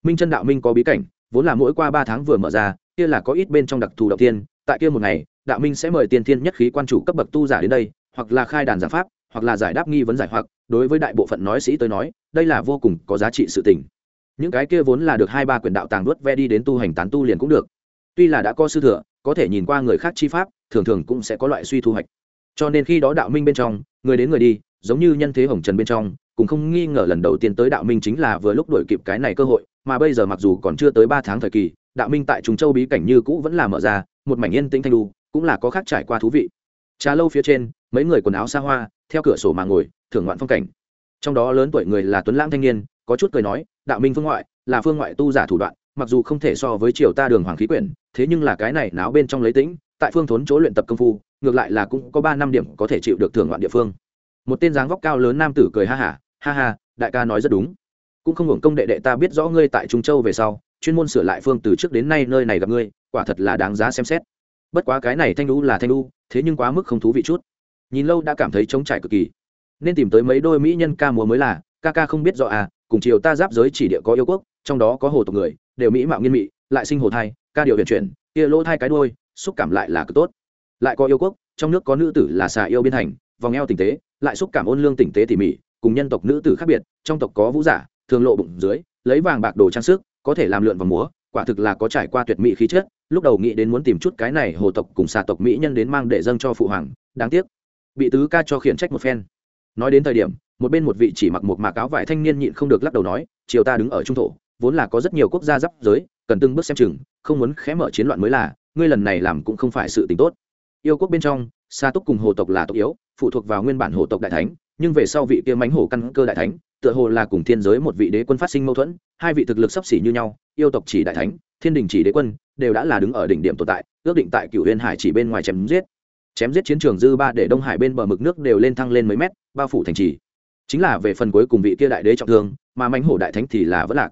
Minh chân đạo minh có bí cảnh, vốn là mỗi qua ba tháng vừa mở ra, kia là có ít bên trong đặc thù đầu tiên tại kia một ngày, đạo minh sẽ mời tiên thiên nhất khí quan chủ cấp bậc tu giả đến đây, hoặc là khai đàn giả pháp, hoặc là giải đáp nghi vấn giải hoặc, đối với đại bộ phận nói sĩ tới nói, đây là vô cùng có giá trị sự tình. Những cái kia vốn là được hai ba quyển đạo tàng đuốt ve đi đến tu hành tán tu liền cũng được. Tuy là đã có sư thừa, có thể nhìn qua người khác chi pháp, thường thường cũng sẽ có loại suy thu hoạch. Cho nên khi đó đạo minh bên trong, người đến người đi, giống như nhân thế hồng trần bên trong cũng không nghi ngờ lần đầu tiên tới đạo minh chính là vừa lúc đổi kịp cái này cơ hội, mà bây giờ mặc dù còn chưa tới ba tháng thời kỳ, đạo minh tại trung châu bí cảnh như cũ vẫn là mở ra, một mảnh yên tĩnh thanh đu, cũng là có khác trải qua thú vị. Trà lâu phía trên, mấy người quần áo xa hoa, theo cửa sổ mà ngồi, thưởng ngoạn phong cảnh. Trong đó lớn tuổi người là tuấn lãng thanh niên, có chút cười nói, đạo minh phương ngoại, là phương ngoại tu giả thủ đoạn, mặc dù không thể so với triều ta đường hoàng khí quyển, thế nhưng là cái này náo bên trong lấy tĩnh, tại phương thốn chỗ luyện tập công phu, ngược lại là cũng có ba năm điểm có thể chịu được thưởng ngoạn địa phương. Một tên dáng vóc cao lớn nam tử cười ha hả ha ha, đại ca nói rất đúng. Cũng không hưởng công đệ đệ ta biết rõ ngươi tại trung châu về sau, chuyên môn sửa lại phương từ trước đến nay nơi này gặp ngươi, quả thật là đáng giá xem xét. Bất quá cái này thanh đu là thanh đu thế nhưng quá mức không thú vị chút. Nhìn lâu đã cảm thấy trống trải cực kỳ. Nên tìm tới mấy đôi mỹ nhân ca múa mới là, ca ca không biết rõ à cùng chiều ta giáp giới chỉ địa có yêu quốc, trong đó có hồ tộc người, đều mỹ mạo nghiên mị, lại sinh hồ thai, ca điều huyền chuyển, kia lỗ thai cái đôi xúc cảm lại là cực tốt. Lại có yêu quốc, trong nước có nữ tử là xà yêu biên thành, vòng eo tình tế, lại xúc cảm ôn lương tình tế tỉ mỉ cùng nhân tộc nữ tử khác biệt, trong tộc có vũ giả, thường lộ bụng dưới, lấy vàng bạc đồ trang sức, có thể làm lượn và múa, quả thực là có trải qua tuyệt mỹ khí chất, lúc đầu nghĩ đến muốn tìm chút cái này hồ tộc cùng xà tộc mỹ nhân đến mang để dâng cho phụ hoàng, đáng tiếc, bị tứ ca cho khiển trách một phen. Nói đến thời điểm, một bên một vị chỉ mặc một mạc áo vải thanh niên nhịn không được lắc đầu nói chiều ta đứng ở trung thổ, vốn là có rất nhiều quốc gia giáp giới, cần từng bước xem chừng, không muốn khé mở chiến loạn mới là, ngươi lần này làm cũng không phải sự tình tốt. Yêu quốc bên trong sa túc cùng hồ tộc là tộc yếu, phụ thuộc vào nguyên bản hồ tộc đại thánh nhưng về sau vị kia mánh hổ căn cơ đại thánh, tựa hồ là cùng thiên giới một vị đế quân phát sinh mâu thuẫn, hai vị thực lực sấp xỉ như nhau, yêu tộc chỉ đại thánh, thiên đình chỉ đế quân, đều đã là đứng ở đỉnh điểm tồn tại, ước định tại cựu huyền hải chỉ bên ngoài chém giết. Chém giết chiến trường dư ba để đông hải bên bờ mực nước đều lên thăng lên mấy mét, bao phủ thành trì. Chính là về phần cuối cùng vị kia đại đế trọng thương, mà mánh hổ đại thánh thì là vẫn lạc.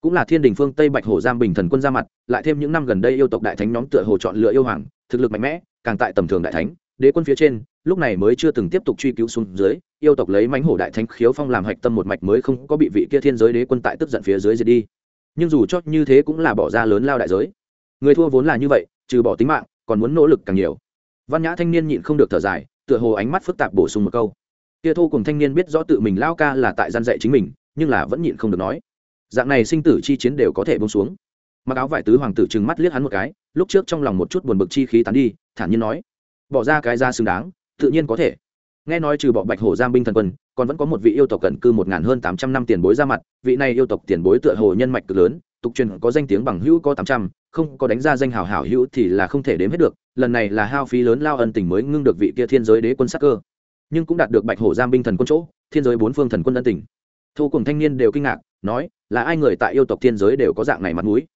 Cũng là thiên đình phương tây bạch hổ giam bình thần quân ra mặt, lại thêm những năm gần đây yêu tộc đại thánh nhóm tựa hồ chọn lựa yêu hoàng, thực lực mạnh mẽ, càng tại tầm thường đại thánh, đế quân phía trên, lúc này mới chưa từng tiếp tục truy cứu xuống dưới yêu tộc lấy mánh hổ đại thánh khiếu phong làm hạch tâm một mạch mới không có bị vị kia thiên giới đế quân tại tức giận phía dưới diệt đi. Nhưng dù cho như thế cũng là bỏ ra lớn lao đại giới. Người thua vốn là như vậy, trừ bỏ tính mạng, còn muốn nỗ lực càng nhiều. Văn nhã thanh niên nhịn không được thở dài, tựa hồ ánh mắt phức tạp bổ sung một câu. Kia thô cùng thanh niên biết rõ tự mình lao ca là tại gian dạy chính mình, nhưng là vẫn nhịn không được nói. Dạng này sinh tử chi chiến đều có thể bông xuống. Mặc áo vải tứ hoàng tử trừng mắt liếc hắn một cái, lúc trước trong lòng một chút buồn bực chi khí tán đi, thản nhiên nói. Bỏ ra cái ra xứng đáng, tự nhiên có thể nghe nói trừ bỏ bạch hổ giam binh thần quân, còn vẫn có một vị yêu tộc cận cư một ngàn hơn tám trăm năm tiền bối ra mặt, vị này yêu tộc tiền bối tựa hồ nhân mạch cực lớn, tục truyền có danh tiếng bằng hữu có tám trăm, không có đánh ra danh hào hảo hữu thì là không thể đếm hết được, lần này là hao phí lớn lao ân tình mới ngưng được vị kia thiên giới đế quân sắc cơ. Nhưng cũng đạt được bạch hổ giam binh thần quân chỗ, thiên giới bốn phương thần quân ân tình. Thu cùng thanh niên đều kinh ngạc, nói, là ai người tại yêu tộc thiên giới đều có dạng này mặt mũi?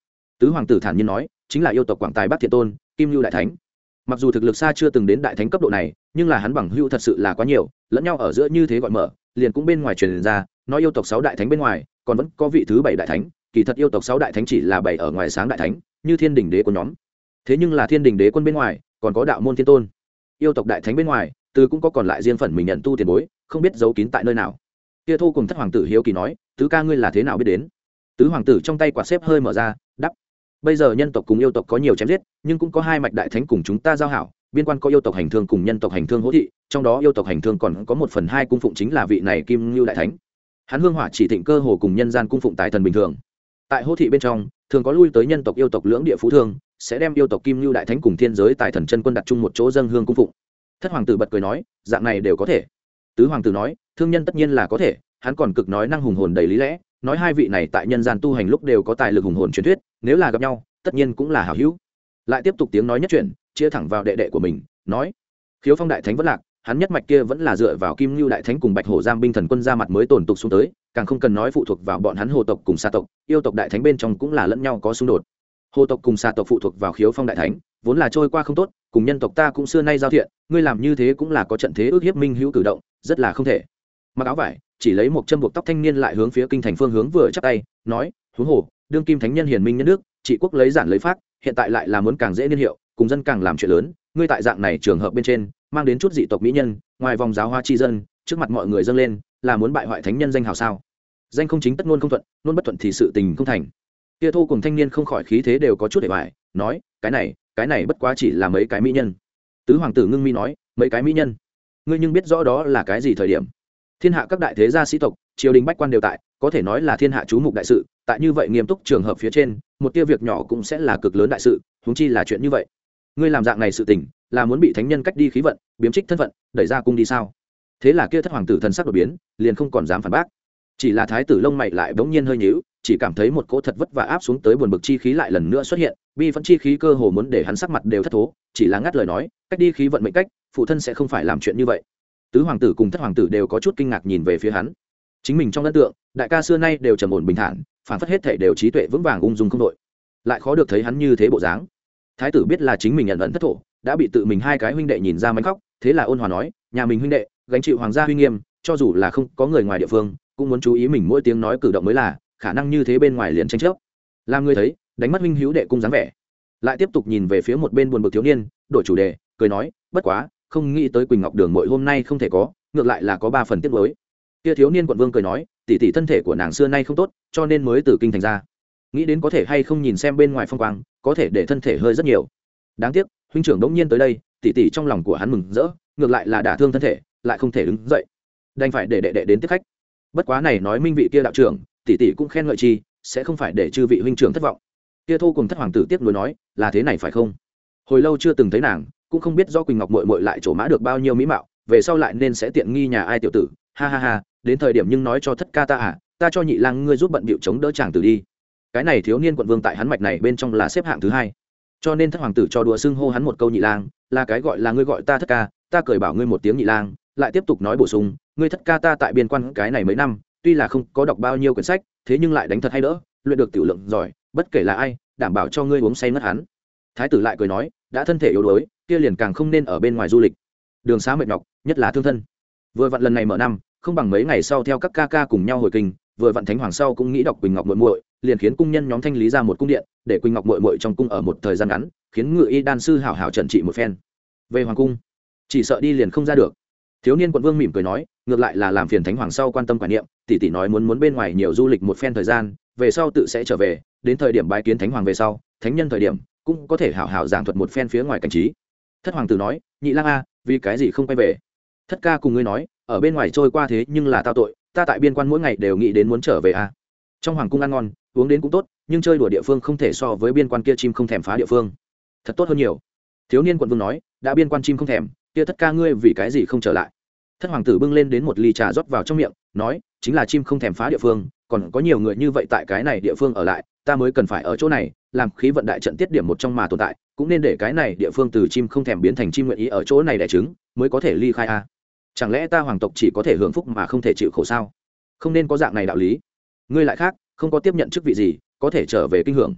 Tứ hoàng tử thản nhiên nói, chính là yêu tộc quảng tài bắc thiện tôn, kim lưu đại thánh mặc dù thực lực xa chưa từng đến đại thánh cấp độ này, nhưng là hắn bằng hưu thật sự là quá nhiều, lẫn nhau ở giữa như thế gọi mở, liền cũng bên ngoài truyền ra nói yêu tộc sáu đại thánh bên ngoài, còn vẫn có vị thứ bảy đại thánh, kỳ thật yêu tộc sáu đại thánh chỉ là bảy ở ngoài sáng đại thánh, như thiên đình đế quân nhóm. Thế nhưng là thiên đình đế quân bên ngoài, còn có đạo môn thiên tôn. Yêu tộc đại thánh bên ngoài, từ cũng có còn lại riêng phần mình nhận tu tiền bối, không biết giấu kín tại nơi nào. Kia thu cùng thất hoàng tử hiếu kỳ nói, tứ ca ngươi là thế nào biết đến? Tứ hoàng tử trong tay quả xếp hơi mở ra đắp bây giờ nhân tộc cùng yêu tộc có nhiều chém giết, nhưng cũng có hai mạch đại thánh cùng chúng ta giao hảo. Biên quan có yêu tộc hành thương cùng nhân tộc hành thương hỗ thị, trong đó yêu tộc hành thương còn có một phần hai cung phụng chính là vị này kim ngưu đại thánh. Hắn hương hỏa chỉ thịnh cơ hồ cùng nhân gian cung phụng tài thần bình thường. Tại hỗ thị bên trong, thường có lui tới nhân tộc yêu tộc lưỡng địa phú thương, sẽ đem yêu tộc kim ngưu đại thánh cùng thiên giới tài thần chân quân đặt chung một chỗ dân hương cung phụng. Thất hoàng tử bật cười nói, dạng này đều có thể. Tứ hoàng tử nói, thương nhân tất nhiên là có thể hắn còn cực nói năng hùng hồn đầy lý lẽ, nói hai vị này tại nhân gian tu hành lúc đều có tài lực hùng hồn truyền thuyết, nếu là gặp nhau, tất nhiên cũng là hảo hữu. Lại tiếp tục tiếng nói nhất chuyển chia thẳng vào đệ đệ của mình, nói, khiếu phong đại thánh vẫn lạc, hắn nhất mạch kia vẫn là dựa vào kim lưu đại thánh cùng bạch hổ giang binh thần quân ra mặt mới tồn tục xuống tới, càng không cần nói phụ thuộc vào bọn hắn hồ tộc cùng xa tộc, yêu tộc đại thánh bên trong cũng là lẫn nhau có xung đột. Hồ tộc cùng xa tộc phụ thuộc vào khiếu phong đại thánh, vốn là trôi qua không tốt, cùng nhân tộc ta cũng xưa nay giao thiện, ngươi làm như thế cũng là có trận thế ước hiếp minh hữu cử động, rất là không thể. Mặc áo vải chỉ lấy một châm buộc tóc thanh niên lại hướng phía kinh thành phương hướng vừa chắp tay, nói, huống hồ, đương kim thánh nhân hiền minh nhân nước trị quốc lấy giản lấy phát hiện tại lại là muốn càng dễ niên hiệu, cùng dân càng làm chuyện lớn, ngươi tại dạng này trường hợp bên trên, mang đến chút dị tộc mỹ nhân, ngoài vòng giáo hoa tri dân, trước mặt mọi người dâng lên, là muốn bại hoại thánh nhân danh hào sao? Danh không chính tất ngôn không thuận, ngôn bất thuận thì sự tình không thành. Kia thu cùng thanh niên không khỏi khí thế đều có chút để bài nói, cái này cái này bất quá chỉ là mấy cái mỹ nhân. Tứ hoàng tử ngưng mi nói, mấy cái mỹ nhân? Ngươi nhưng biết rõ đó là cái gì thời điểm? Thiên hạ các đại thế gia sĩ tộc, triều đình bách quan đều tại, có thể nói là thiên hạ chú mục đại sự, tại như vậy nghiêm túc trường hợp phía trên, một tia việc nhỏ cũng sẽ là cực lớn đại sự, huống chi là chuyện như vậy. Ngươi làm dạng này sự tình, là muốn bị thánh nhân cách đi khí vận, biếm trích thân phận, đẩy ra cung đi sao? Thế là kia thất hoàng tử thần sắc đột biến, liền không còn dám phản bác. Chỉ là thái tử lông mày lại bỗng nhiên hơi nhíu, chỉ cảm thấy một cỗ thật vất và áp xuống tới buồn bực chi khí lại lần nữa xuất hiện, bi vẫn chi khí cơ hồ muốn để hắn sắc mặt đều thất thố, chỉ là ngắt lời nói, cách đi khí vận mệnh cách, phụ thân sẽ không phải làm chuyện như vậy tứ hoàng tử cùng thất hoàng tử đều có chút kinh ngạc nhìn về phía hắn. Chính mình trong ấn tượng, đại ca xưa nay đều trầm ổn bình thản, phản phất hết thể đều trí tuệ vững vàng ung dung không đội lại khó được thấy hắn như thế bộ dáng. Thái tử biết là chính mình nhận ẩn thất thổ, đã bị tự mình hai cái huynh đệ nhìn ra mánh khóc, thế là ôn hòa nói, nhà mình huynh đệ, gánh chịu hoàng gia huy nghiêm, cho dù là không có người ngoài địa phương, cũng muốn chú ý mình mỗi tiếng nói cử động mới là, khả năng như thế bên ngoài liền tranh chấp. Làm người thấy, đánh mất huynh hữu đệ cung dáng vẻ. Lại tiếp tục nhìn về phía một bên buồn bực thiếu niên, đổi chủ đề, cười nói, bất quá không nghĩ tới quỳnh ngọc đường Mội hôm nay không thể có, ngược lại là có ba phần tiết mới kia thiếu niên quận vương cười nói, tỷ tỷ thân thể của nàng xưa nay không tốt, cho nên mới từ kinh thành ra. Nghĩ đến có thể hay không nhìn xem bên ngoài phong quang, có thể để thân thể hơi rất nhiều. Đáng tiếc, huynh trưởng đống nhiên tới đây, tỷ tỷ trong lòng của hắn mừng rỡ, ngược lại là đả thương thân thể, lại không thể đứng dậy. Đành phải để đệ đệ đến tiếp khách. Bất quá này nói minh vị kia đạo trưởng, tỷ tỷ cũng khen ngợi chi, sẽ không phải để chư vị huynh trưởng thất vọng. Kia thô cùng thất hoàng tử tiếp nối nói, là thế này phải không? Hồi lâu chưa từng thấy nàng cũng không biết do quỳnh ngọc mội mội lại trổ mã được bao nhiêu mỹ mạo, về sau lại nên sẽ tiện nghi nhà ai tiểu tử. Ha ha ha, đến thời điểm nhưng nói cho thất ca ta à ta cho nhị lang ngươi giúp bận bịu chống đỡ chàng tử đi. Cái này thiếu niên quận vương tại hắn mạch này bên trong là xếp hạng thứ hai. Cho nên thất hoàng tử cho đùa xưng hô hắn một câu nhị lang, là cái gọi là ngươi gọi ta thất ca, ta cười bảo ngươi một tiếng nhị lang, lại tiếp tục nói bổ sung, ngươi thất ca ta tại biên quan cái này mấy năm, tuy là không có đọc bao nhiêu quyển sách, thế nhưng lại đánh thật hay đỡ, luyện được tiểu lượng giỏi, bất kể là ai, đảm bảo cho ngươi uống say mất hắn. Thái tử lại cười nói, đã thân thể yếu đuối kia liền càng không nên ở bên ngoài du lịch. Đường xá mệt nhọc, nhất là thương thân. Vừa vặn lần này mở năm, không bằng mấy ngày sau theo các ca ca cùng nhau hồi kinh, vừa vặn thánh hoàng sau cũng nghĩ đọc quỳnh ngọc muội muội, liền khiến cung nhân nhóm thanh lý ra một cung điện, để quỳnh ngọc muội muội trong cung ở một thời gian ngắn, khiến ngự y đan sư hảo hảo trần trị một phen. Về hoàng cung, chỉ sợ đi liền không ra được. Thiếu niên quận vương mỉm cười nói, ngược lại là làm phiền thánh hoàng sau quan tâm quản niệm, tỷ tỷ nói muốn muốn bên ngoài nhiều du lịch một phen thời gian, về sau tự sẽ trở về, đến thời điểm bái kiến thánh hoàng về sau, thánh nhân thời điểm, cũng có thể hảo hảo giảng thuật một phen phía ngoài cảnh trí thất hoàng tử nói, nhị lang a, vì cái gì không quay về? Thất ca cùng ngươi nói, ở bên ngoài trôi qua thế nhưng là tao tội, ta tại biên quan mỗi ngày đều nghĩ đến muốn trở về a. Trong hoàng cung ăn ngon, uống đến cũng tốt, nhưng chơi đùa địa phương không thể so với biên quan kia chim không thèm phá địa phương. Thật tốt hơn nhiều. Thiếu niên quận vương nói, đã biên quan chim không thèm, kia thất ca ngươi vì cái gì không trở lại? Thất hoàng tử bưng lên đến một ly trà rót vào trong miệng, nói, chính là chim không thèm phá địa phương, còn có nhiều người như vậy tại cái này địa phương ở lại, ta mới cần phải ở chỗ này, làm khí vận đại trận tiết điểm một trong mà tồn tại cũng nên để cái này địa phương từ chim không thèm biến thành chim nguyện ý ở chỗ này đẻ trứng, mới có thể ly khai a. Chẳng lẽ ta hoàng tộc chỉ có thể hưởng phúc mà không thể chịu khổ sao? Không nên có dạng này đạo lý. Ngươi lại khác, không có tiếp nhận chức vị gì, có thể trở về kinh hưởng.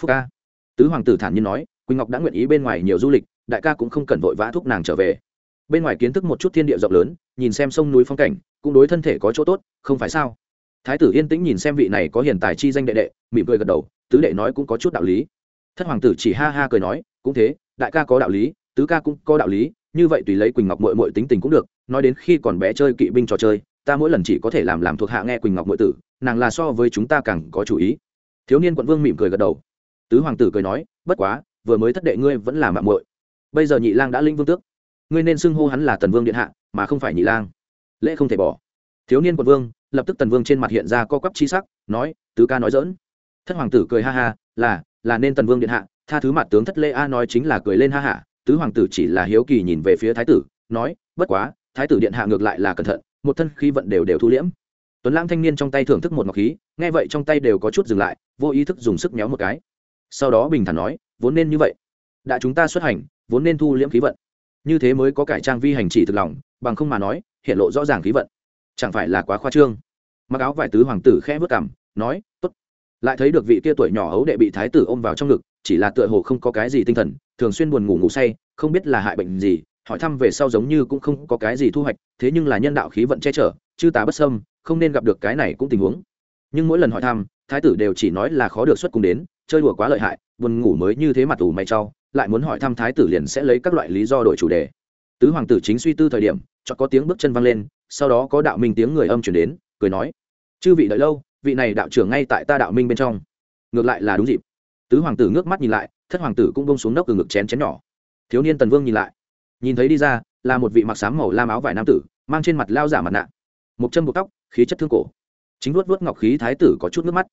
Phúc ca. Tứ hoàng tử thản nhiên nói, quỳnh ngọc đã nguyện ý bên ngoài nhiều du lịch, đại ca cũng không cần vội vã thúc nàng trở về. Bên ngoài kiến thức một chút thiên địa rộng lớn, nhìn xem sông núi phong cảnh, cũng đối thân thể có chỗ tốt, không phải sao? Thái tử yên tĩnh nhìn xem vị này có hiền tài chi danh đệ đệ, mỉm cười gật đầu, tứ đệ nói cũng có chút đạo lý thất hoàng tử chỉ ha ha cười nói, cũng thế, đại ca có đạo lý, tứ ca cũng có đạo lý, như vậy tùy lấy quỳnh ngọc mội mội tính tình cũng được, nói đến khi còn bé chơi kỵ binh trò chơi, ta mỗi lần chỉ có thể làm làm thuộc hạ nghe quỳnh ngọc mội tử, nàng là so với chúng ta càng có chủ ý. Thiếu niên quận vương mỉm cười gật đầu. Tứ hoàng tử cười nói, bất quá, vừa mới thất đệ ngươi vẫn là mạng muội. Bây giờ nhị lang đã linh vương tước, ngươi nên xưng hô hắn là tần vương điện hạ, mà không phải nhị lang. Lễ không thể bỏ. Thiếu niên quận vương lập tức tần vương trên mặt hiện ra co quắp chi sắc, nói, tứ ca nói dỡn thất hoàng tử cười ha ha, là là nên tần vương điện hạ, tha thứ mặt tướng thất lễ a nói chính là cười lên ha hả tứ hoàng tử chỉ là hiếu kỳ nhìn về phía thái tử, nói, bất quá, thái tử điện hạ ngược lại là cẩn thận, một thân khí vận đều đều thu liễm. Tuấn lãng thanh niên trong tay thưởng thức một ngọc khí, nghe vậy trong tay đều có chút dừng lại, vô ý thức dùng sức méo một cái. Sau đó bình thản nói, vốn nên như vậy. Đã chúng ta xuất hành, vốn nên thu liễm khí vận. Như thế mới có cải trang vi hành chỉ thực lòng, bằng không mà nói, hiện lộ rõ ràng khí vận. Chẳng phải là quá khoa trương? Mặc áo vải tứ hoàng tử khẽ vớt cảm nói, tốt lại thấy được vị kia tuổi nhỏ ấu đệ bị thái tử ôm vào trong ngực, chỉ là tựa hồ không có cái gì tinh thần, thường xuyên buồn ngủ ngủ say, không biết là hại bệnh gì, hỏi thăm về sau giống như cũng không có cái gì thu hoạch, thế nhưng là nhân đạo khí vận che chở, chư tá bất sâm không nên gặp được cái này cũng tình huống. Nhưng mỗi lần hỏi thăm, thái tử đều chỉ nói là khó được xuất cùng đến, chơi đùa quá lợi hại, buồn ngủ mới như thế mặt ủ mày trau lại muốn hỏi thăm thái tử liền sẽ lấy các loại lý do đổi chủ đề. Tứ hoàng tử chính suy tư thời điểm cho có tiếng bước chân văng lên, sau đó có đạo minh tiếng người âm chuyển đến, cười nói, chư vị đợi lâu vị này đạo trưởng ngay tại ta đạo minh bên trong. Ngược lại là đúng dịp. Tứ hoàng tử ngước mắt nhìn lại, thất hoàng tử cũng bông xuống nóc từ ngực chén chén nhỏ. Thiếu niên tần vương nhìn lại. Nhìn thấy đi ra, là một vị mặc sám màu lam áo vải nam tử, mang trên mặt lao giả mặt nạ. Một chân buộc tóc, khí chất thương cổ. Chính luốt vuốt ngọc khí thái tử có chút nước mắt.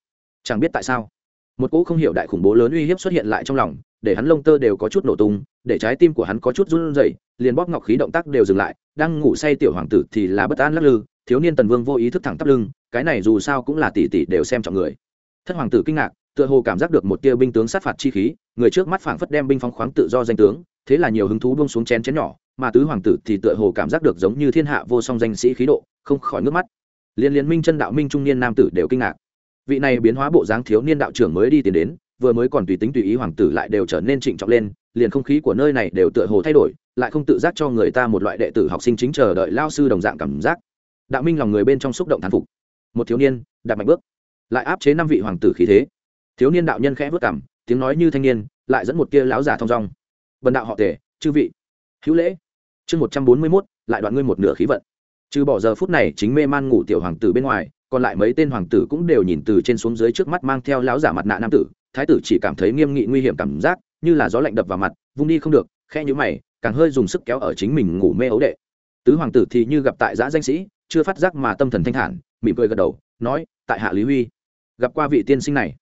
Chẳng biết tại sao, một cỗ không hiểu đại khủng bố lớn uy hiếp xuất hiện lại trong lòng, để hắn lông tơ đều có chút nổ tung, để trái tim của hắn có chút run rẩy, liền bóp ngọc khí động tác đều dừng lại, đang ngủ say tiểu hoàng tử thì là bất an lắc lư, thiếu niên tần vương vô ý thức thẳng tắp lưng cái này dù sao cũng là tỷ tỷ đều xem trọng người. Thất hoàng tử kinh ngạc, tựa hồ cảm giác được một tia binh tướng sát phạt chi khí, người trước mắt phảng phất đem binh phóng khoáng tự do danh tướng, thế là nhiều hứng thú buông xuống chén chén nhỏ, mà tứ hoàng tử thì tựa hồ cảm giác được giống như thiên hạ vô song danh sĩ khí độ, không khỏi nước mắt. Liên liên minh chân đạo minh trung niên nam tử đều kinh ngạc. Vị này biến hóa bộ dáng thiếu niên đạo trưởng mới đi tiến đến, vừa mới còn tùy tính tùy ý hoàng tử lại đều trở nên trịnh trọng lên, liền không khí của nơi này đều tựa hồ thay đổi, lại không tự giác cho người ta một loại đệ tử học sinh chính chờ đợi lao sư đồng dạng cảm giác. Đạo minh lòng người bên trong xúc động thán phục một thiếu niên đặt mạnh bước. Lại áp chế năm vị hoàng tử khí thế. Thiếu niên đạo nhân khẽ vất cảm tiếng nói như thanh niên, lại dẫn một tia láo giả thong dong. Vần đạo họ tể chư vị. Hữu lễ. Chương một trăm bốn mươi mốt, lại đoạn ngươi một nửa khí vận. Trừ bỏ giờ phút này chính mê man ngủ tiểu hoàng tử bên ngoài, còn lại mấy tên hoàng tử cũng đều nhìn từ trên xuống dưới trước mắt mang theo láo giả mặt nạ nam tử. Thái tử chỉ cảm thấy nghiêm nghị nguy hiểm cảm giác, như là gió lạnh đập vào mặt, vung đi không được khe nhũ mày, càng hơi dùng sức kéo ở chính mình ngủ mê ấu đệ. Tứ hoàng tử thì như gặp tại giã danh sĩ, chưa phát giác mà tâm thần thanh thản mỉm cười gật đầu, nói, tại hạ lý huy, gặp qua vị tiên sinh này.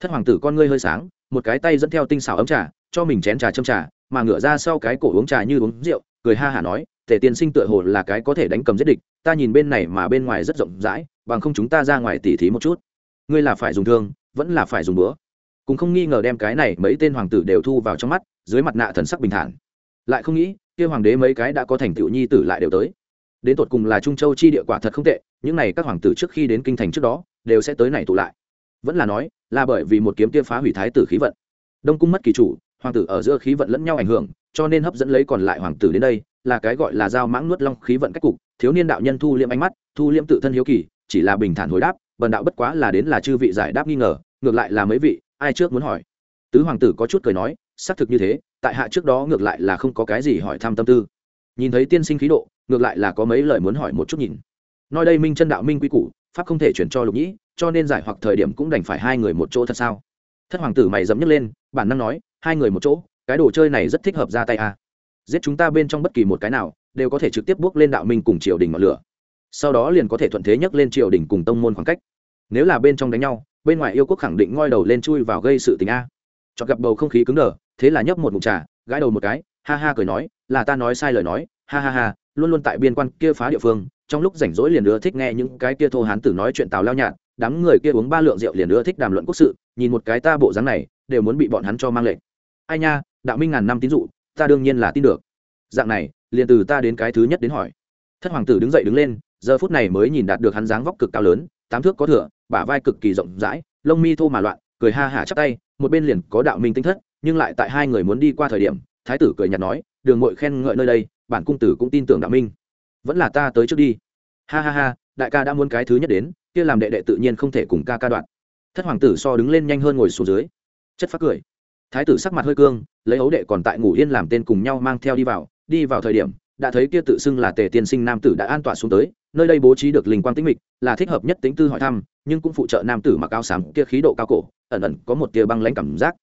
Thất hoàng tử con ngươi hơi sáng, một cái tay dẫn theo tinh xảo ấm trà, cho mình chén trà châm trà, mà ngửa ra sau cái cổ uống trà như uống rượu, cười ha hả nói, tề tiên sinh tựa hồ là cái có thể đánh cầm giết địch, ta nhìn bên này mà bên ngoài rất rộng rãi, bằng không chúng ta ra ngoài tỉ thí một chút. Ngươi là phải dùng thương, vẫn là phải dùng bữa cũng không nghi ngờ đem cái này mấy tên hoàng tử đều thu vào trong mắt, dưới mặt nạ thần sắc bình thản. Lại không nghĩ, kia hoàng đế mấy cái đã có thành tựu nhi tử lại đều tới đến tột cùng là trung châu chi địa quả thật không tệ, những này các hoàng tử trước khi đến kinh thành trước đó, đều sẽ tới này tụ lại. Vẫn là nói, là bởi vì một kiếm kia phá hủy thái tử khí vận. Đông cung mất kỳ chủ, hoàng tử ở giữa khí vận lẫn nhau ảnh hưởng, cho nên hấp dẫn lấy còn lại hoàng tử đến đây, là cái gọi là dao mãng nuốt long khí vận cách cục, thiếu niên đạo nhân thu liêm ánh mắt, thu liêm tự thân hiếu kỳ, chỉ là bình thản hồi đáp, bần đạo bất quá là đến là chư vị giải đáp nghi ngờ, ngược lại là mấy vị, ai trước muốn hỏi? Tứ hoàng tử có chút cười nói, xác thực như thế, tại hạ trước đó ngược lại là không có cái gì hỏi thăm tâm tư. Nhìn thấy tiên sinh khí độ ngược lại là có mấy lời muốn hỏi một chút nhìn. Nói đây minh chân đạo minh quy củ, pháp không thể chuyển cho lục nhĩ, cho nên giải hoặc thời điểm cũng đành phải hai người một chỗ thật sao? Thất hoàng tử mày dẫm nhấc lên, bản năng nói, hai người một chỗ, cái đồ chơi này rất thích hợp ra tay a à. giết chúng ta bên trong bất kỳ một cái nào, đều có thể trực tiếp bước lên đạo minh cùng triều đình ngọn lửa. Sau đó liền có thể thuận thế nhấc lên triều đình cùng tông môn khoảng cách. Nếu là bên trong đánh nhau, bên ngoài yêu quốc khẳng định ngoi đầu lên chui vào gây sự tình a. Cho gặp bầu không khí cứng đờ, thế là nhấp một ngụm trà, gãi đầu một cái, ha ha cười nói, là ta nói sai lời nói, ha ha ha luôn luôn tại biên quan kia phá địa phương, trong lúc rảnh rỗi liền ưa thích nghe những cái kia thô hán tử nói chuyện tào lao nhạt, đám người kia uống ba lượng rượu liền ưa thích đàm luận quốc sự, nhìn một cái ta bộ dáng này, đều muốn bị bọn hắn cho mang lệnh. Ai nha, đạo minh ngàn năm tín dụ, ta đương nhiên là tin được. Dạng này, liền từ ta đến cái thứ nhất đến hỏi. Thất hoàng tử đứng dậy đứng lên, giờ phút này mới nhìn đạt được hắn dáng vóc cực cao lớn, tám thước có thửa bả vai cực kỳ rộng rãi, lông mi thô mà loạn, cười ha hả chắp tay, một bên liền có đạo minh tinh thất, nhưng lại tại hai người muốn đi qua thời điểm, thái tử cười nhạt nói, đường mội khen ngợi nơi đây bản cung tử cũng tin tưởng đạo minh. Vẫn là ta tới trước đi. Ha ha ha, đại ca đã muốn cái thứ nhất đến, kia làm đệ đệ tự nhiên không thể cùng ca ca đoạn. Thất hoàng tử so đứng lên nhanh hơn ngồi xuống dưới. Chất phát cười. Thái tử sắc mặt hơi cương, lấy ấu đệ còn tại ngủ yên làm tên cùng nhau mang theo đi vào đi vào thời điểm, đã thấy kia tự xưng là tề tiên sinh nam tử đã an tọa xuống tới, nơi đây bố trí được linh quang tĩnh mịch, là thích hợp nhất tính tư hỏi thăm, nhưng cũng phụ trợ nam tử mặc áo xám kia khí độ cao cổ, ẩn ẩn có một tia băng lãnh cảm giác.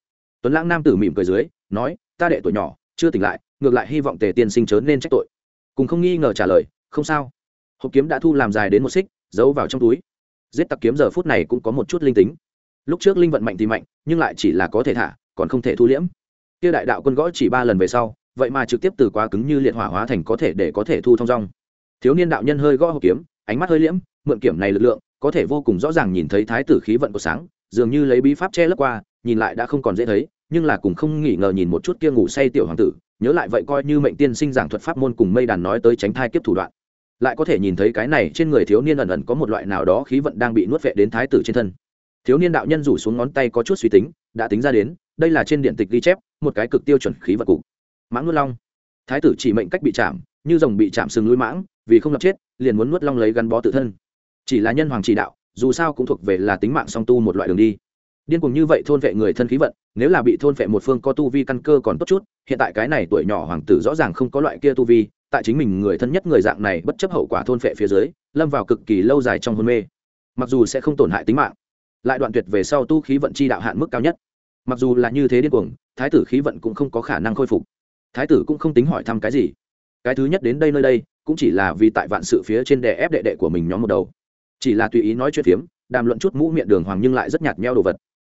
Tuấn lãng nam tử mỉm cười dưới, nói, ta đệ tuổi nhỏ chưa tỉnh lại, ngược lại hy vọng tề tiên sinh chớ nên trách tội. Cùng không nghi ngờ trả lời, không sao. Hộp kiếm đã thu làm dài đến một xích, giấu vào trong túi. Giết tặc kiếm giờ phút này cũng có một chút linh tính. Lúc trước linh vận mạnh thì mạnh, nhưng lại chỉ là có thể thả, còn không thể thu liễm. Kia đại đạo quân gõ chỉ ba lần về sau, vậy mà trực tiếp từ quá cứng như liệt hỏa hóa thành có thể để có thể thu thông dong. Thiếu niên đạo nhân hơi gõ hộp kiếm, ánh mắt hơi liễm, mượn kiểm này lực lượng, có thể vô cùng rõ ràng nhìn thấy thái tử khí vận của sáng, dường như lấy bí pháp che lấp qua, nhìn lại đã không còn dễ thấy nhưng là cùng không nghỉ ngờ nhìn một chút kia ngủ say tiểu hoàng tử, nhớ lại vậy coi như mệnh tiên sinh giảng thuật pháp môn cùng mây đàn nói tới tránh thai kiếp thủ đoạn. Lại có thể nhìn thấy cái này trên người thiếu niên ẩn ẩn có một loại nào đó khí vận đang bị nuốt vệ đến thái tử trên thân. Thiếu niên đạo nhân rủ xuống ngón tay có chút suy tính, đã tính ra đến, đây là trên điện tịch ghi chép, một cái cực tiêu chuẩn khí vật cụ. Mãng nuốt long. Thái tử chỉ mệnh cách bị chạm, như rồng bị chạm sừng lưỡi mãng, vì không lập chết, liền muốn nuốt long lấy gắn bó tự thân. Chỉ là nhân hoàng chỉ đạo, dù sao cũng thuộc về là tính mạng song tu một loại đường đi điên cùng như vậy thôn vệ người thân khí vận, nếu là bị thôn vệ một phương có tu vi căn cơ còn tốt chút, hiện tại cái này tuổi nhỏ hoàng tử rõ ràng không có loại kia tu vi, tại chính mình người thân nhất người dạng này bất chấp hậu quả thôn vệ phía dưới, lâm vào cực kỳ lâu dài trong hôn mê. Mặc dù sẽ không tổn hại tính mạng, lại đoạn tuyệt về sau tu khí vận chi đạo hạn mức cao nhất. Mặc dù là như thế điên cuồng, thái tử khí vận cũng không có khả năng khôi phục. Thái tử cũng không tính hỏi thăm cái gì. Cái thứ nhất đến đây nơi đây, cũng chỉ là vì tại vạn sự phía trên đè ép đệ đệ của mình nhóm một đầu. Chỉ là tùy ý nói chuyện phiếm, đàm luận chút mũ miệng đường hoàng nhưng lại rất nhạt nheo đồ vật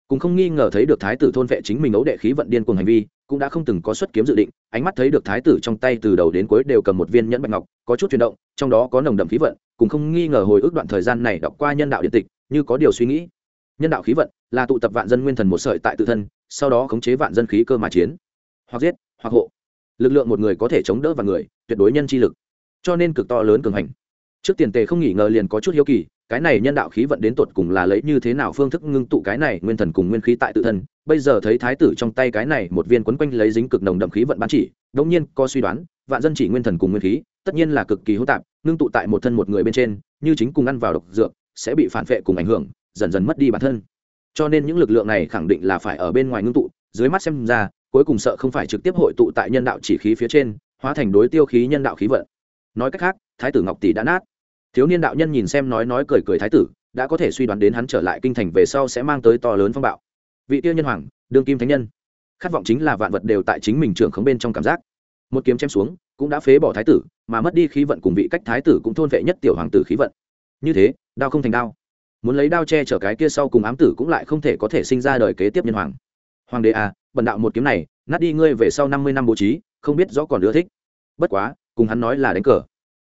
cũng không nghi ngờ thấy được thái tử thôn vệ chính mình ấu đệ khí vận điên cuồng hành vi, cũng đã không từng có xuất kiếm dự định, ánh mắt thấy được thái tử trong tay từ đầu đến cuối đều cầm một viên nhẫn bạch ngọc, có chút chuyển động, trong đó có nồng đậm khí vận, cũng không nghi ngờ hồi ức đoạn thời gian này đọc qua nhân đạo điện tịch, như có điều suy nghĩ. Nhân đạo khí vận là tụ tập vạn dân nguyên thần một sợi tại tự thân, sau đó khống chế vạn dân khí cơ mà chiến. Hoặc giết, hoặc hộ. Lực lượng một người có thể chống đỡ và người, tuyệt đối nhân chi lực. Cho nên cực to lớn cường hành. Trước tiền tề không nghỉ ngờ liền có chút hiếu kỳ cái này nhân đạo khí vận đến tột cùng là lấy như thế nào phương thức ngưng tụ cái này nguyên thần cùng nguyên khí tại tự thân. Bây giờ thấy thái tử trong tay cái này một viên quấn quanh lấy dính cực nồng đậm khí vận bán chỉ, đống nhiên có suy đoán, vạn dân chỉ nguyên thần cùng nguyên khí, tất nhiên là cực kỳ hỗn tạp, ngưng tụ tại một thân một người bên trên, như chính cùng ăn vào độc dược, sẽ bị phản vệ cùng ảnh hưởng, dần dần mất đi bản thân. Cho nên những lực lượng này khẳng định là phải ở bên ngoài ngưng tụ, dưới mắt xem ra, cuối cùng sợ không phải trực tiếp hội tụ tại nhân đạo chỉ khí phía trên, hóa thành đối tiêu khí nhân đạo khí vận. Nói cách khác, thái tử ngọc tỷ đã nát thiếu niên đạo nhân nhìn xem nói nói cười cười thái tử, đã có thể suy đoán đến hắn trở lại kinh thành về sau sẽ mang tới to lớn phong bạo. Vị tiêu nhân hoàng, đương kim thánh nhân. Khát vọng chính là vạn vật đều tại chính mình trưởng khống bên trong cảm giác. Một kiếm chém xuống, cũng đã phế bỏ thái tử, mà mất đi khí vận cùng vị cách thái tử cũng thôn vệ nhất tiểu hoàng tử khí vận. Như thế, đao không thành đao. Muốn lấy đao che chở cái kia sau cùng ám tử cũng lại không thể có thể sinh ra đời kế tiếp nhân hoàng. Hoàng đế à bần đạo một kiếm này, nát đi ngươi về sau năm mươi năm bố trí, không biết rõ còn ưa thích. Bất quá, cùng hắn nói là đánh cờ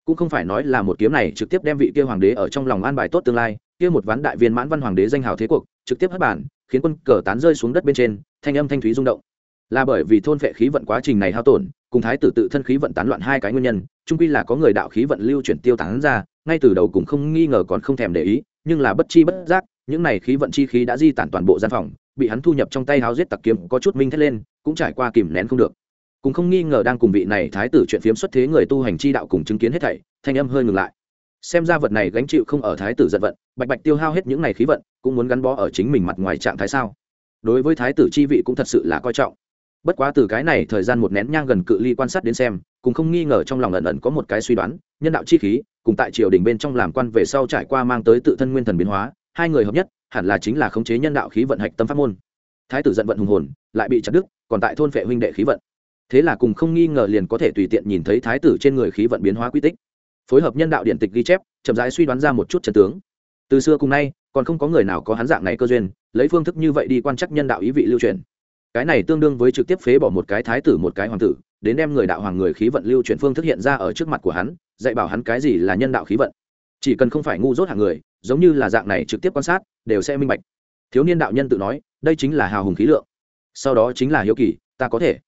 cũng không phải nói là một kiếm này trực tiếp đem vị kia hoàng đế ở trong lòng an bài tốt tương lai, kia một ván đại viên mãn văn hoàng đế danh hào thế cuộc, trực tiếp hất bản khiến quân cờ tán rơi xuống đất bên trên, thanh âm thanh thúy rung động. Là bởi vì thôn vệ khí vận quá trình này hao tổn, cùng thái tử tự thân khí vận tán loạn hai cái nguyên nhân trung quy là có người đạo khí vận lưu chuyển tiêu tán ra, ngay từ đầu cũng không nghi ngờ còn không thèm để ý, nhưng là bất chi bất giác, những này khí vận chi khí đã di tản toàn bộ gian phòng, bị hắn thu nhập trong tay háo giết tặc kiếm có chút minh thét lên, cũng trải qua kìm nén không được cũng không nghi ngờ đang cùng vị này thái tử chuyện phiếm xuất thế người tu hành chi đạo cùng chứng kiến hết thảy, thanh âm hơi ngừng lại. Xem ra vật này gánh chịu không ở thái tử giận vận, bạch bạch tiêu hao hết những ngày khí vận, cũng muốn gắn bó ở chính mình mặt ngoài trạng thái sao? Đối với thái tử chi vị cũng thật sự là coi trọng. Bất quá từ cái này thời gian một nén nhang gần cự ly quan sát đến xem, cũng không nghi ngờ trong lòng ẩn ẩn có một cái suy đoán, nhân đạo chi khí, cùng tại triều đình bên trong làm quan về sau trải qua mang tới tự thân nguyên thần biến hóa, hai người hợp nhất, hẳn là chính là khống chế nhân đạo khí vận hạch tâm pháp môn. Thái tử giận vận hùng hồn, lại bị chặt đứt, còn tại thôn phệ huynh đệ khí vận thế là cùng không nghi ngờ liền có thể tùy tiện nhìn thấy thái tử trên người khí vận biến hóa quy tích. Phối hợp nhân đạo điện tịch ghi chép, chậm rãi suy đoán ra một chút trần tướng. Từ xưa cùng nay, còn không có người nào có hắn dạng này cơ duyên, lấy phương thức như vậy đi quan trắc nhân đạo ý vị lưu truyền. Cái này tương đương với trực tiếp phế bỏ một cái thái tử một cái hoàng tử, đến đem người đạo hoàng người khí vận lưu truyền phương thức hiện ra ở trước mặt của hắn, dạy bảo hắn cái gì là nhân đạo khí vận. Chỉ cần không phải ngu dốt hàng người, giống như là dạng này trực tiếp quan sát, đều sẽ minh bạch. Thiếu niên đạo nhân tự nói, đây chính là hào hùng khí lượng. Sau đó chính là hiếu kỳ, ta có thể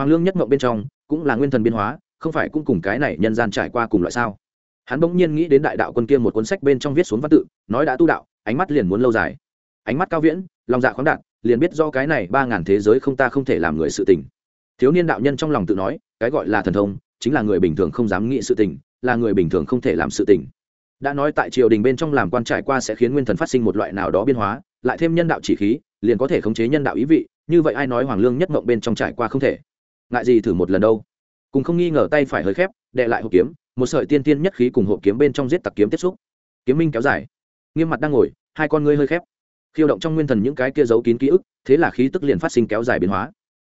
hoàng lương nhất mộng bên trong cũng là nguyên thần biên hóa, không phải cũng cùng cái này nhân gian trải qua cùng loại sao? Hắn bỗng nhiên nghĩ đến đại đạo quân kia một cuốn sách bên trong viết xuống văn tự, nói đã tu đạo, ánh mắt liền muốn lâu dài. Ánh mắt cao viễn, lòng dạ khoáng đạt, liền biết do cái này ba ngàn thế giới không ta không thể làm người sự tình. Thiếu niên đạo nhân trong lòng tự nói, cái gọi là thần thông, chính là người bình thường không dám nghĩ sự tình, là người bình thường không thể làm sự tình. Đã nói tại triều đình bên trong làm quan trải qua sẽ khiến nguyên thần phát sinh một loại nào đó biên hóa, lại thêm nhân đạo chỉ khí, liền có thể khống chế nhân đạo ý vị, như vậy ai nói hoàng lương nhất mộng bên trong trải qua không thể? Ngại gì thử một lần đâu. Cùng không nghi ngờ tay phải hơi khép đệ lại hộp kiếm, một sợi tiên tiên nhất khí cùng hộp kiếm bên trong giết tặc kiếm tiếp xúc. Kiếm minh kéo dài. Nghiêm mặt đang ngồi, hai con ngươi hơi khép. Khiêu động trong nguyên thần những cái kia giấu kín ký ức, thế là khí tức liền phát sinh kéo dài biến hóa.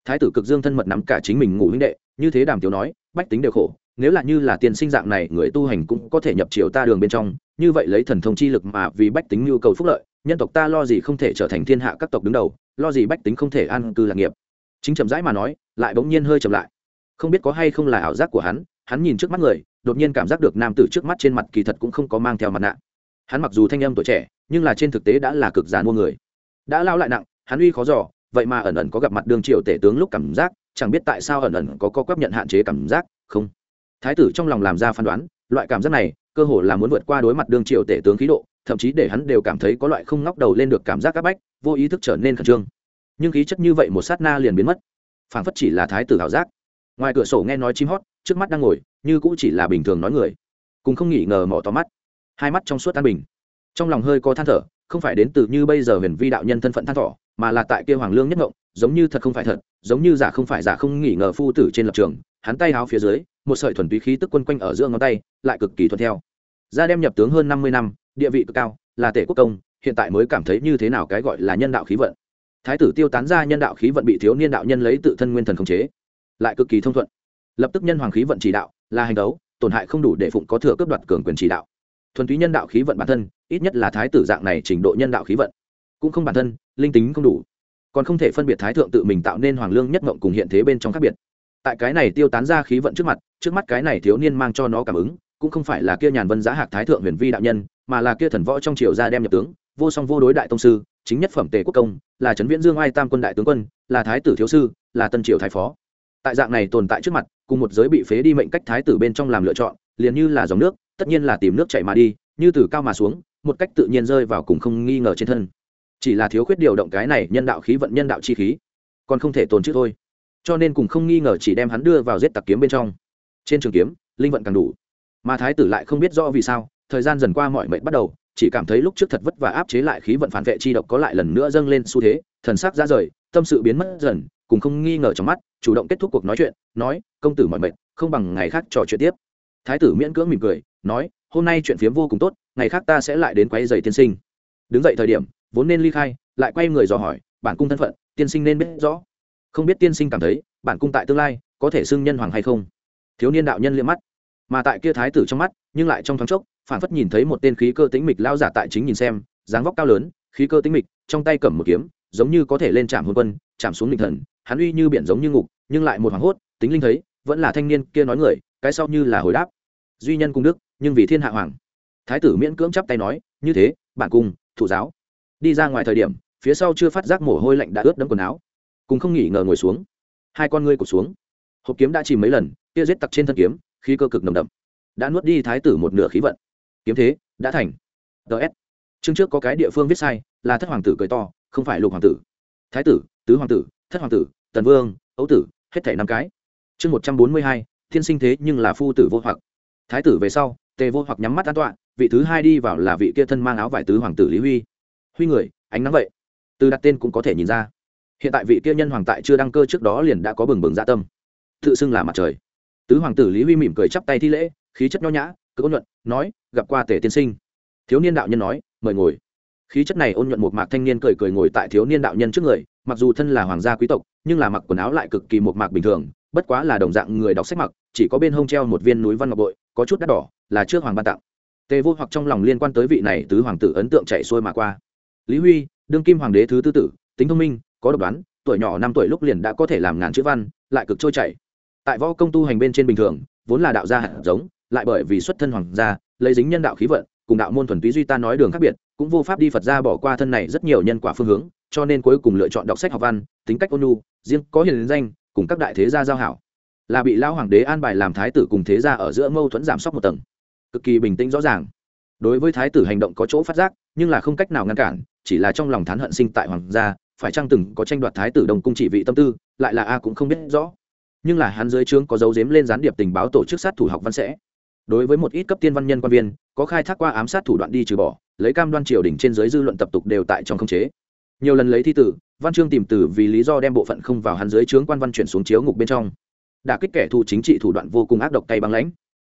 Thái tử cực dương thân mật nắm cả chính mình ngủ huynh đệ, như thế đàm tiểu nói, bách tính đều khổ, nếu là như là tiền sinh dạng này, người tu hành cũng có thể nhập triều ta đường bên trong, như vậy lấy thần thông chi lực mà vì bách tính nhu cầu phúc lợi, nhân tộc ta lo gì không thể trở thành thiên hạ các tộc đứng đầu, lo gì bách tính không thể an cư lạc nghiệp chính chậm rãi mà nói, lại bỗng nhiên hơi chậm lại. Không biết có hay không là ảo giác của hắn hắn nhìn trước mắt người, đột nhiên cảm giác được nam tử trước mắt trên mặt kỳ thật cũng không có mang theo mặt nạ. Hắn mặc dù thanh âm tuổi trẻ, nhưng là trên thực tế đã là cực giàn mua người. Đã lao lại nặng, hắn uy khó giỏ vậy mà ẩn ẩn có gặp mặt đường triều tể tướng lúc cảm giác, chẳng biết tại sao ẩn ẩn có co quắp nhận hạn chế cảm giác, không. Thái tử trong lòng làm ra phán đoán, loại cảm giác này, cơ hồ là muốn vượt qua đối mặt đường triều tể tướng khí độ, thậm chí để hắn đều cảm thấy có loại không ngóc đầu lên được cảm giác áp bách, vô ý thức trở nên khẩn trương nhưng khí chất như vậy một sát na liền biến mất. Phảng phất chỉ là thái tử ảo giác. Ngoài cửa sổ nghe nói chim hót, trước mắt đang ngồi, như cũng chỉ là bình thường nói người. Cùng không nghỉ ngờ mỏ to mắt. Hai mắt trong suốt an bình. Trong lòng hơi có than thở, không phải đến từ như bây giờ huyền vi đạo nhân thân phận than thỏ mà là tại kia hoàng lương nhất ngộng, giống như thật không phải thật, giống như giả không phải giả không nghỉ ngờ phu tử trên lập trường, hắn tay háo phía dưới, một sợi thuần túy khí tức quân quanh ở giữa ngón tay, lại cực kỳ thuận theo. Ra đem nhập tướng hơn năm mươi năm, địa vị cực cao, là tể quốc công, hiện tại mới cảm thấy như thế nào cái gọi là nhân đạo khí vận thái tử tiêu tán ra nhân đạo khí vận bị thiếu niên đạo nhân lấy tự thân nguyên thần khống chế, lại cực kỳ thông thuận. Lập tức nhân hoàng khí vận chỉ đạo là hành đấu, tổn hại không đủ để phụng có thừa cướp đoạt cường quyền chỉ đạo. Thuần túy nhân đạo khí vận bản thân, ít nhất là thái tử dạng này trình độ nhân đạo khí vận, cũng không bản thân, linh tính không đủ. Còn không thể phân biệt thái thượng tự mình tạo nên hoàng lương nhất mộng cùng hiện thế bên trong khác biệt. Tại cái này tiêu tán ra khí vận trước mặt, trước mắt cái này thiếu niên mang cho nó cảm ứng, cũng không phải là kia nhàn vân giá hạc thái thượng huyền vi đạo nhân, mà là kia thần võ trong triều gia đem nhập tướng, vô song vô đối đại tông sư chính nhất phẩm tề quốc công, là trấn viễn dương ai tam quân đại tướng quân, là thái tử thiếu sư, là tân triều thái phó. Tại dạng này tồn tại trước mặt, cùng một giới bị phế đi mệnh cách thái tử bên trong làm lựa chọn, liền như là dòng nước, tất nhiên là tìm nước chảy mà đi, như từ cao mà xuống, một cách tự nhiên rơi vào cùng không nghi ngờ trên thân. Chỉ là thiếu khuyết điều động cái này nhân đạo khí vận nhân đạo chi khí, còn không thể tồn chứ thôi. Cho nên cùng không nghi ngờ chỉ đem hắn đưa vào giết tặc kiếm bên trong. Trên trường kiếm, linh vận càng đủ. Mà thái tử lại không biết rõ vì sao, thời gian dần qua mọi mệnh bắt đầu chỉ cảm thấy lúc trước thật vất và áp chế lại khí vận phản vệ chi độc có lại lần nữa dâng lên xu thế, thần sắc ra rời, tâm sự biến mất dần, cùng không nghi ngờ trong mắt, chủ động kết thúc cuộc nói chuyện, nói, công tử mọi mệt không bằng ngày khác trò chuyện tiếp. Thái tử miễn cưỡng mỉm cười, nói, hôm nay chuyện phiếm vô cùng tốt, ngày khác ta sẽ lại đến quay giày tiên sinh. Đứng dậy thời điểm, vốn nên ly khai, lại quay người dò hỏi, bản cung thân phận, tiên sinh nên biết rõ? Không biết tiên sinh cảm thấy, bản cung tại tương lai, có thể xưng nhân hoàng hay không? Thiếu niên đạo nhân liếc mắt, mà tại kia thái tử trong mắt, nhưng lại trong thoáng chốc phản phất nhìn thấy một tên khí cơ tĩnh mịch lao giả tại chính nhìn xem, dáng vóc cao lớn, khí cơ tĩnh mịch, trong tay cầm một kiếm, giống như có thể lên trạm hôn quân chạm xuống linh thần, hắn uy như biển giống như ngục, nhưng lại một hoảng hốt, tính linh thấy, vẫn là thanh niên kia nói người, cái sau như là hồi đáp. Duy nhân cung đức, nhưng vì thiên hạ hoàng. Thái tử miễn cưỡng chắp tay nói, như thế bản cung thủ giáo. Đi ra ngoài thời điểm, phía sau chưa phát giác mồ hôi lạnh đã ướt đẫm quần áo. Cùng không nghỉ ngờ ngồi xuống. Hai con ngươi cụt xuống. Hộp kiếm đã chìm mấy lần, kia giết tặc trên thân kiếm, khí cơ cực nồng đậm. Đã nuốt đi thái tử một nửa khí vận kiếm thế, đã thành. Ts chương trước có cái địa phương viết sai, là thất hoàng tử cười to, không phải lục hoàng tử. Thái tử, tứ hoàng tử, thất hoàng tử, tần vương, ấu tử, hết thảy năm cái. Chương một trăm bốn mươi hai, thiên sinh thế nhưng là phu tử vô hoặc. Thái tử về sau, tề vô hoặc nhắm mắt an tọa, vị thứ hai đi vào là vị kia thân mang áo vải tứ hoàng tử lý huy. Huy người, ánh nắng vậy. Từ đặt tên cũng có thể nhìn ra. Hiện tại vị kia nhân hoàng tại chưa đăng cơ trước đó liền đã có bừng bừng dạ tâm. Tự xưng là mặt trời. Tứ hoàng tử lý huy mỉm cười chắp tay thi lễ, khí chất nho nhã cứ ôn nhuận, nói gặp qua tề tiên sinh. Thiếu niên đạo nhân nói, mời ngồi. Khí chất này ôn nhuận một mạc thanh niên cười cười ngồi tại thiếu niên đạo nhân trước người, mặc dù thân là hoàng gia quý tộc, nhưng là mặc quần áo lại cực kỳ một mạc bình thường, bất quá là đồng dạng người đọc sách mặc, chỉ có bên hông treo một viên núi văn ngọc bội, có chút đắt đỏ, là trước hoàng ban tặng. Tề vô hoặc trong lòng liên quan tới vị này tứ hoàng tử ấn tượng chạy xuôi mà qua. Lý huy, đương kim hoàng đế thứ tư tử, tính thông minh, có độc đoán, tuổi nhỏ năm tuổi lúc liền đã có thể làm ngàn chữ văn, lại cực trôi chảy. Tại võ công tu hành bên trên bình thường, vốn là đạo gia hạt giống, lại bởi vì xuất thân hoàng gia lấy dính nhân đạo khí vận, cùng đạo môn thuần túy duy ta nói đường khác biệt, cũng vô pháp đi phật gia bỏ qua thân này rất nhiều nhân quả phương hướng, cho nên cuối cùng lựa chọn đọc sách học văn, tính cách ôn nhu, riêng có hiền danh, cùng các đại thế gia giao hảo. Là bị lão hoàng đế an bài làm thái tử cùng thế gia ở giữa mâu thuẫn giảm sóc một tầng. Cực kỳ bình tĩnh rõ ràng. Đối với thái tử hành động có chỗ phát giác, nhưng là không cách nào ngăn cản, chỉ là trong lòng thán hận sinh tại hoàng gia, phải chăng từng có tranh đoạt thái tử đồng cung chỉ vị tâm tư, lại là a cũng không biết rõ. Nhưng là hắn dưới trướng có dấu dếm lên gián điệp tình báo tổ chức sát thủ học văn sẽ đối với một ít cấp tiên văn nhân quan viên, có khai thác qua ám sát thủ đoạn đi trừ bỏ, lấy cam đoan triều đình trên giới dư luận tập tục đều tại trong khống chế. Nhiều lần lấy thi tử, văn chương tìm tử vì lý do đem bộ phận không vào hắn dưới trướng quan văn chuyển xuống chiếu ngục bên trong. Đả kích kẻ thù chính trị thủ đoạn vô cùng ác độc cay băng lãnh.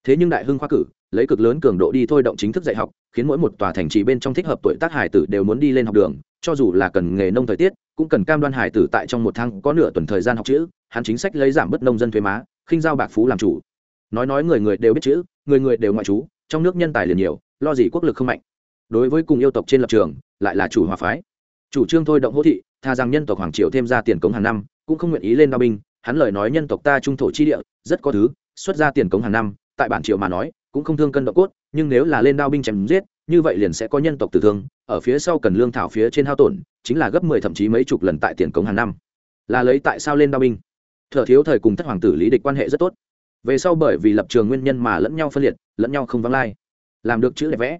Thế nhưng đại hưng khoa cử, lấy cực lớn cường độ đi thôi động chính thức dạy học, khiến mỗi một tòa thành trì bên trong thích hợp tuổi tác hải tử đều muốn đi lên học đường, cho dù là cần nghề nông thời tiết, cũng cần cam đoan hải tử tại trong một tháng có nửa tuần thời gian học chữ, hắn chính sách lấy giảm bớt nông dân thuế má, khinh giao bạc phú làm chủ nói nói người người đều biết chữ, người người đều ngoại trú, trong nước nhân tài liền nhiều, lo gì quốc lực không mạnh. Đối với cùng yêu tộc trên lập trường, lại là chủ hòa phái. Chủ trương thôi động hỗ thị, tha rằng nhân tộc hoàng triều thêm ra tiền cống hàng năm, cũng không nguyện ý lên đao binh, hắn lời nói nhân tộc ta trung thổ chi địa, rất có thứ, xuất ra tiền cống hàng năm, tại bản triều mà nói, cũng không thương cân độ cốt, nhưng nếu là lên đao binh chém giết, như vậy liền sẽ có nhân tộc tử thương, ở phía sau cần lương thảo phía trên hao tổn, chính là gấp mười thậm chí mấy chục lần tại tiền cống hàng năm. Là lấy tại sao lên đao binh? Thợ thiếu thời cùng thất hoàng tử lý địch quan hệ rất tốt về sau bởi vì lập trường nguyên nhân mà lẫn nhau phân liệt, lẫn nhau không vắng lai. Làm được chữ đẹp vẽ.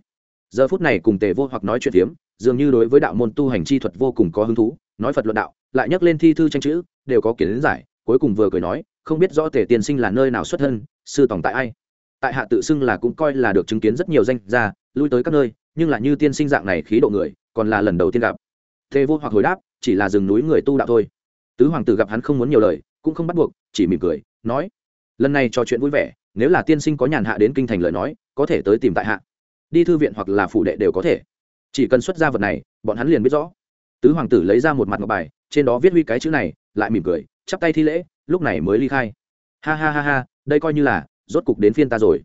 Giờ phút này cùng tề vô hoặc nói chuyện tiếm dường như đối với đạo môn tu hành chi thuật vô cùng có hứng thú, nói phật luận đạo, lại nhắc lên thi thư tranh chữ, đều có kiến giải, cuối cùng vừa cười nói, không biết rõ tề tiên sinh là nơi nào xuất thân, sư tổng tại ai. Tại hạ tự xưng là cũng coi là được chứng kiến rất nhiều danh gia, lui tới các nơi, nhưng là như tiên sinh dạng này khí độ người, còn là lần đầu tiên gặp. Tề vô hoặc hồi đáp, chỉ là rừng núi người tu đạo thôi. Tứ hoàng tử gặp hắn không muốn nhiều lời, cũng không bắt buộc, chỉ mỉm cười, nói lần này trò chuyện vui vẻ, nếu là tiên sinh có nhàn hạ đến kinh thành lời nói, có thể tới tìm tại hạ. Đi thư viện hoặc là phủ đệ đều có thể. Chỉ cần xuất ra vật này, bọn hắn liền biết rõ. Tứ hoàng tử lấy ra một mặt ngọc bài, trên đó viết huy cái chữ này, lại mỉm cười, chắp tay thi lễ, lúc này mới ly khai. Ha ha ha ha, đây coi như là, rốt cục đến phiên ta rồi.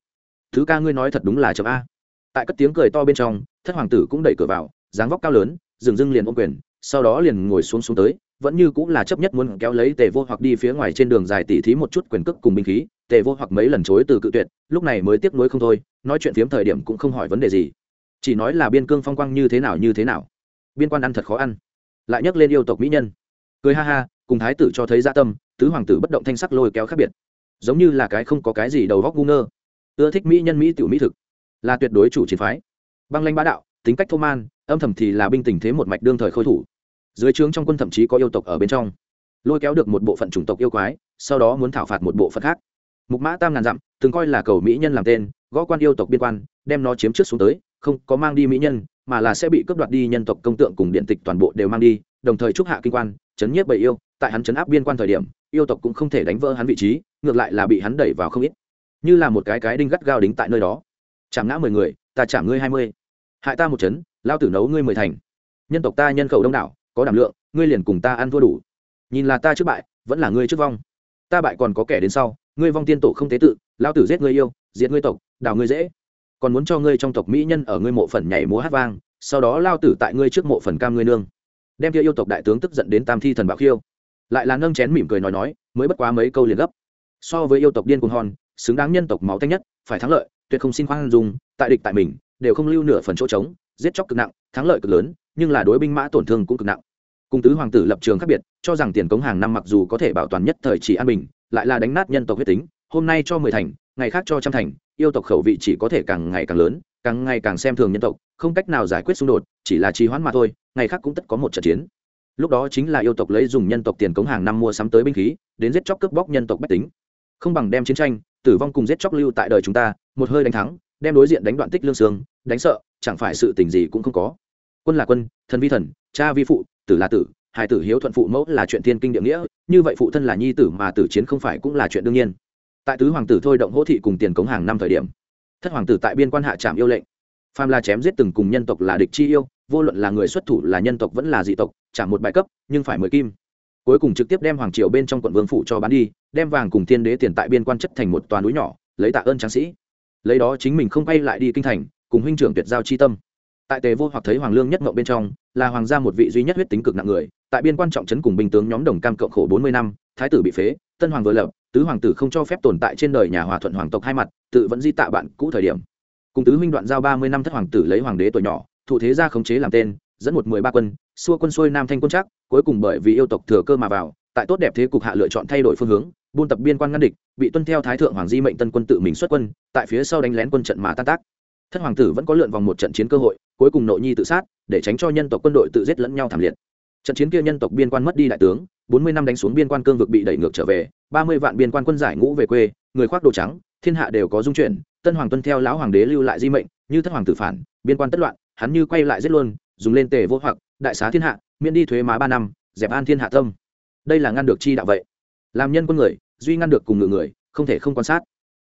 Thứ ca ngươi nói thật đúng là chậm a. Tại cất tiếng cười to bên trong, thất hoàng tử cũng đẩy cửa vào, dáng vóc cao lớn, dừng dưng liền ôm quyền, sau đó liền ngồi xuống xuống tới vẫn như cũng là chấp nhất muốn kéo lấy tề vô hoặc đi phía ngoài trên đường dài tỉ thí một chút quyền cước cùng binh khí, tề vô hoặc mấy lần chối từ cự tuyệt, lúc này mới tiếp nối không thôi, nói chuyện phiếm thời điểm cũng không hỏi vấn đề gì. Chỉ nói là biên cương phong quang như thế nào như thế nào. Biên quan ăn thật khó ăn. Lại nhắc lên yêu tộc mỹ nhân. Cười ha ha, cùng thái tử cho thấy gia dạ tâm, tứ hoàng tử bất động thanh sắc lôi kéo khác biệt. Giống như là cái không có cái gì đầu góc ngu ngơ. Ưa thích mỹ nhân mỹ tiểu mỹ thực. Là tuyệt đối chủ chiến phái. Băng lanh bá đạo, tính cách thô man, âm thầm thì là binh tình thế một mạch đương thời khôi thủ dưới trướng trong quân thậm chí có yêu tộc ở bên trong. Lôi kéo được một bộ phận chủng tộc yêu quái, sau đó muốn thảo phạt một bộ phận khác. Mục mã tam ngàn dặm, từng coi là cầu mỹ nhân làm tên, gõ quan yêu tộc biên quan, đem nó chiếm trước xuống tới, không có mang đi mỹ nhân, mà là sẽ bị cướp đoạt đi nhân tộc công tượng cùng điện tịch toàn bộ đều mang đi, đồng thời trúc hạ kinh quan, chấn nhiếp bầy yêu. Tại hắn chấn áp biên quan thời điểm, yêu tộc cũng không thể đánh vỡ hắn vị trí, ngược lại là bị hắn đẩy vào không ít. Như là một cái cái đinh gắt gao đính tại nơi đó. Chạm ngã mười người, ta chạm ngươi hai mươi. Hại ta một chấn, lao tử nấu ngươi mười thành. Nhân tộc ta nhân khẩu đông đảo có đảm lượng, ngươi liền cùng ta ăn thua đủ. Nhìn là ta trước bại, vẫn là ngươi trước vong. Ta bại còn có kẻ đến sau, ngươi vong tiên tổ không tế tự lao tử giết ngươi yêu, diệt ngươi tộc, đào ngươi dễ. Còn muốn cho ngươi trong tộc mỹ nhân ở ngươi mộ phần nhảy múa hát vang, sau đó lao tử tại ngươi trước mộ phần cam ngươi nương. Đem kia yêu tộc đại tướng tức giận đến tam thi thần bạo khiêu. Lại là nâng chén mỉm cười nói nói, mới bất quá mấy câu liền gấp. So với yêu tộc điên cuồng hòn, xứng đáng nhân tộc máu tanh nhất, phải thắng lợi, tuyệt không xin khoan dung, tại địch tại mình, đều không lưu nửa phần chỗ trống, giết chóc cực nặng, thắng lợi cực lớn, nhưng là đối binh mã tổn thương cũng cực nặng cung tứ hoàng tử lập trường khác biệt, cho rằng tiền cống hàng năm mặc dù có thể bảo toàn nhất thời chỉ an bình, lại là đánh nát nhân tộc huyết tính, hôm nay cho mười thành, ngày khác cho trăm thành, yêu tộc khẩu vị chỉ có thể càng ngày càng lớn, càng ngày càng xem thường nhân tộc, không cách nào giải quyết xung đột, chỉ là trì hoãn mà thôi, ngày khác cũng tất có một trận chiến. Lúc đó chính là yêu tộc lấy dùng nhân tộc tiền cống hàng năm mua sắm tới binh khí, đến giết chóc cướp bóc nhân tộc bách tính. Không bằng đem chiến tranh, tử vong cùng giết chóc lưu tại đời chúng ta, một hơi đánh thắng, đem đối diện đánh đoạn tích lương xương, đánh sợ, chẳng phải sự tình gì cũng không có. Quân là quân, thần vi thần, cha vi phụ tử là tử, hai tử hiếu thuận phụ mẫu là chuyện thiên kinh địa nghĩa, như vậy phụ thân là nhi tử mà tử chiến không phải cũng là chuyện đương nhiên. Tại tứ hoàng tử thôi động hỗ thị cùng tiền cống hàng năm thời điểm, thất hoàng tử tại biên quan hạ trạm yêu lệnh. Phàm là chém giết từng cùng nhân tộc là địch chi yêu, vô luận là người xuất thủ là nhân tộc vẫn là dị tộc, trả một bài cấp, nhưng phải mười kim. Cuối cùng trực tiếp đem hoàng triều bên trong quận vương phủ cho bán đi, đem vàng cùng thiên đế tiền tại biên quan chất thành một toàn núi nhỏ, lấy tạ ơn tráng sĩ. Lấy đó chính mình không quay lại đi kinh thành, cùng huynh trưởng tuyệt giao chi tâm tại tề vô hoặc thấy hoàng lương nhất ngộ bên trong, là hoàng gia một vị duy nhất huyết tính cực nặng người, tại biên quan trọng trấn cùng binh tướng nhóm đồng cam cộng khổ bốn mươi năm, thái tử bị phế, tân hoàng vừa lập, tứ hoàng tử không cho phép tồn tại trên đời nhà hòa thuận hoàng tộc hai mặt, tự vẫn di tạ bạn cũ thời điểm. Cùng tứ huynh đoạn giao ba mươi năm thất hoàng tử lấy hoàng đế tuổi nhỏ thụ thế gia khống chế làm tên, dẫn một mười ba quân, xua quân xuôi nam thanh quân chắc cuối cùng bởi vì yêu tộc thừa cơ mà vào, tại tốt đẹp thế cục hạ lựa chọn thay đổi phương hướng, buôn tập biên quan ngăn địch, bị tuân theo thái thượng hoàng di mệnh tân quân tự mình xuất quân, tại phía sau đánh lén quân trận mà tan tác thất hoàng tử vẫn có lượn vòng một trận chiến cơ hội, cuối cùng nội nhi tự sát, để tránh cho nhân tộc quân đội tự giết lẫn nhau thảm liệt. Trận chiến kia nhân tộc biên quan mất đi đại tướng, bốn mươi năm đánh xuống biên quan cương vực bị đẩy ngược trở về, ba mươi vạn biên quan quân giải ngũ về quê, người khoác đồ trắng, thiên hạ đều có dung chuyển, tân hoàng tuân theo lão hoàng đế lưu lại di mệnh, như thất hoàng tử phản, biên quan tất loạn, hắn như quay lại giết luôn, dùng lên tề vô hoặc, đại xá thiên hạ, miễn đi thuế má ba năm, dẹp an thiên hạ tâm. Đây là ngăn được chi đạo vậy. Làm nhân quân người, duy ngăn được cùng ngự người, không thể không quan sát.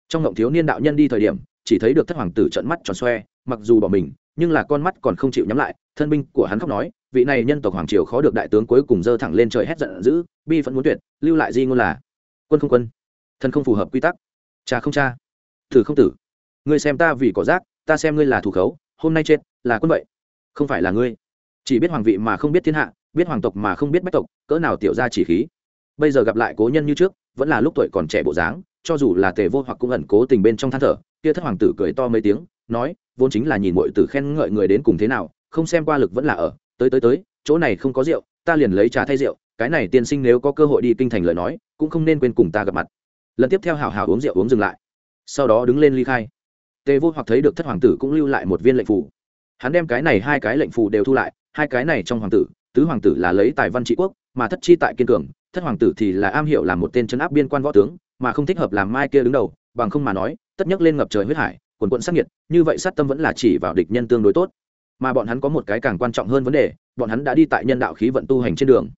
Trong ngộng thiếu niên đạo nhân đi thời điểm chỉ thấy được thất hoàng tử trợn mắt tròn xoe, mặc dù bỏ mình, nhưng là con mắt còn không chịu nhắm lại, thân binh của hắn khóc nói, vị này nhân tộc hoàng triều khó được đại tướng cuối cùng dơ thẳng lên trời hét giận dữ, bi vẫn muốn tuyệt, lưu lại di ngôn là, quân không quân, thân không phù hợp quy tắc. Cha không cha tử không tử, ngươi xem ta vì cỏ rác, ta xem ngươi là thủ khấu, hôm nay chết, là quân vậy, không phải là ngươi. Chỉ biết hoàng vị mà không biết thiên hạ, biết hoàng tộc mà không biết bách tộc, cỡ nào tiểu ra chỉ khí. Bây giờ gặp lại cố nhân như trước, vẫn là lúc tuổi còn trẻ bộ dáng, cho dù là tề vô hoặc cũng ẩn cố tình bên trong than thở kia thất hoàng tử cười to mấy tiếng, nói, vốn chính là nhìn mọi tử khen ngợi người đến cùng thế nào, không xem qua lực vẫn là ở. Tới tới tới, chỗ này không có rượu, ta liền lấy trà thay rượu, cái này tiên sinh nếu có cơ hội đi kinh thành lời nói, cũng không nên quên cùng ta gặp mặt. Lần tiếp theo hào hào uống rượu uống dừng lại. Sau đó đứng lên ly khai. Tề vô hoặc thấy được thất hoàng tử cũng lưu lại một viên lệnh phủ hắn đem cái này hai cái lệnh phủ đều thu lại, hai cái này trong hoàng tử, tứ hoàng tử là lấy tài văn trị quốc, mà thất chi tại kiên cường, thất hoàng tử thì là am hiểu làm một tên chấn áp biên quan võ tướng, mà không thích hợp làm mai kia đứng đầu bằng không mà nói, tất nhắc lên ngập trời huyết hải, quần quận sát nhiệt như vậy sát tâm vẫn là chỉ vào địch nhân tương đối tốt. Mà bọn hắn có một cái càng quan trọng hơn vấn đề, bọn hắn đã đi tại nhân đạo khí vận tu hành trên đường,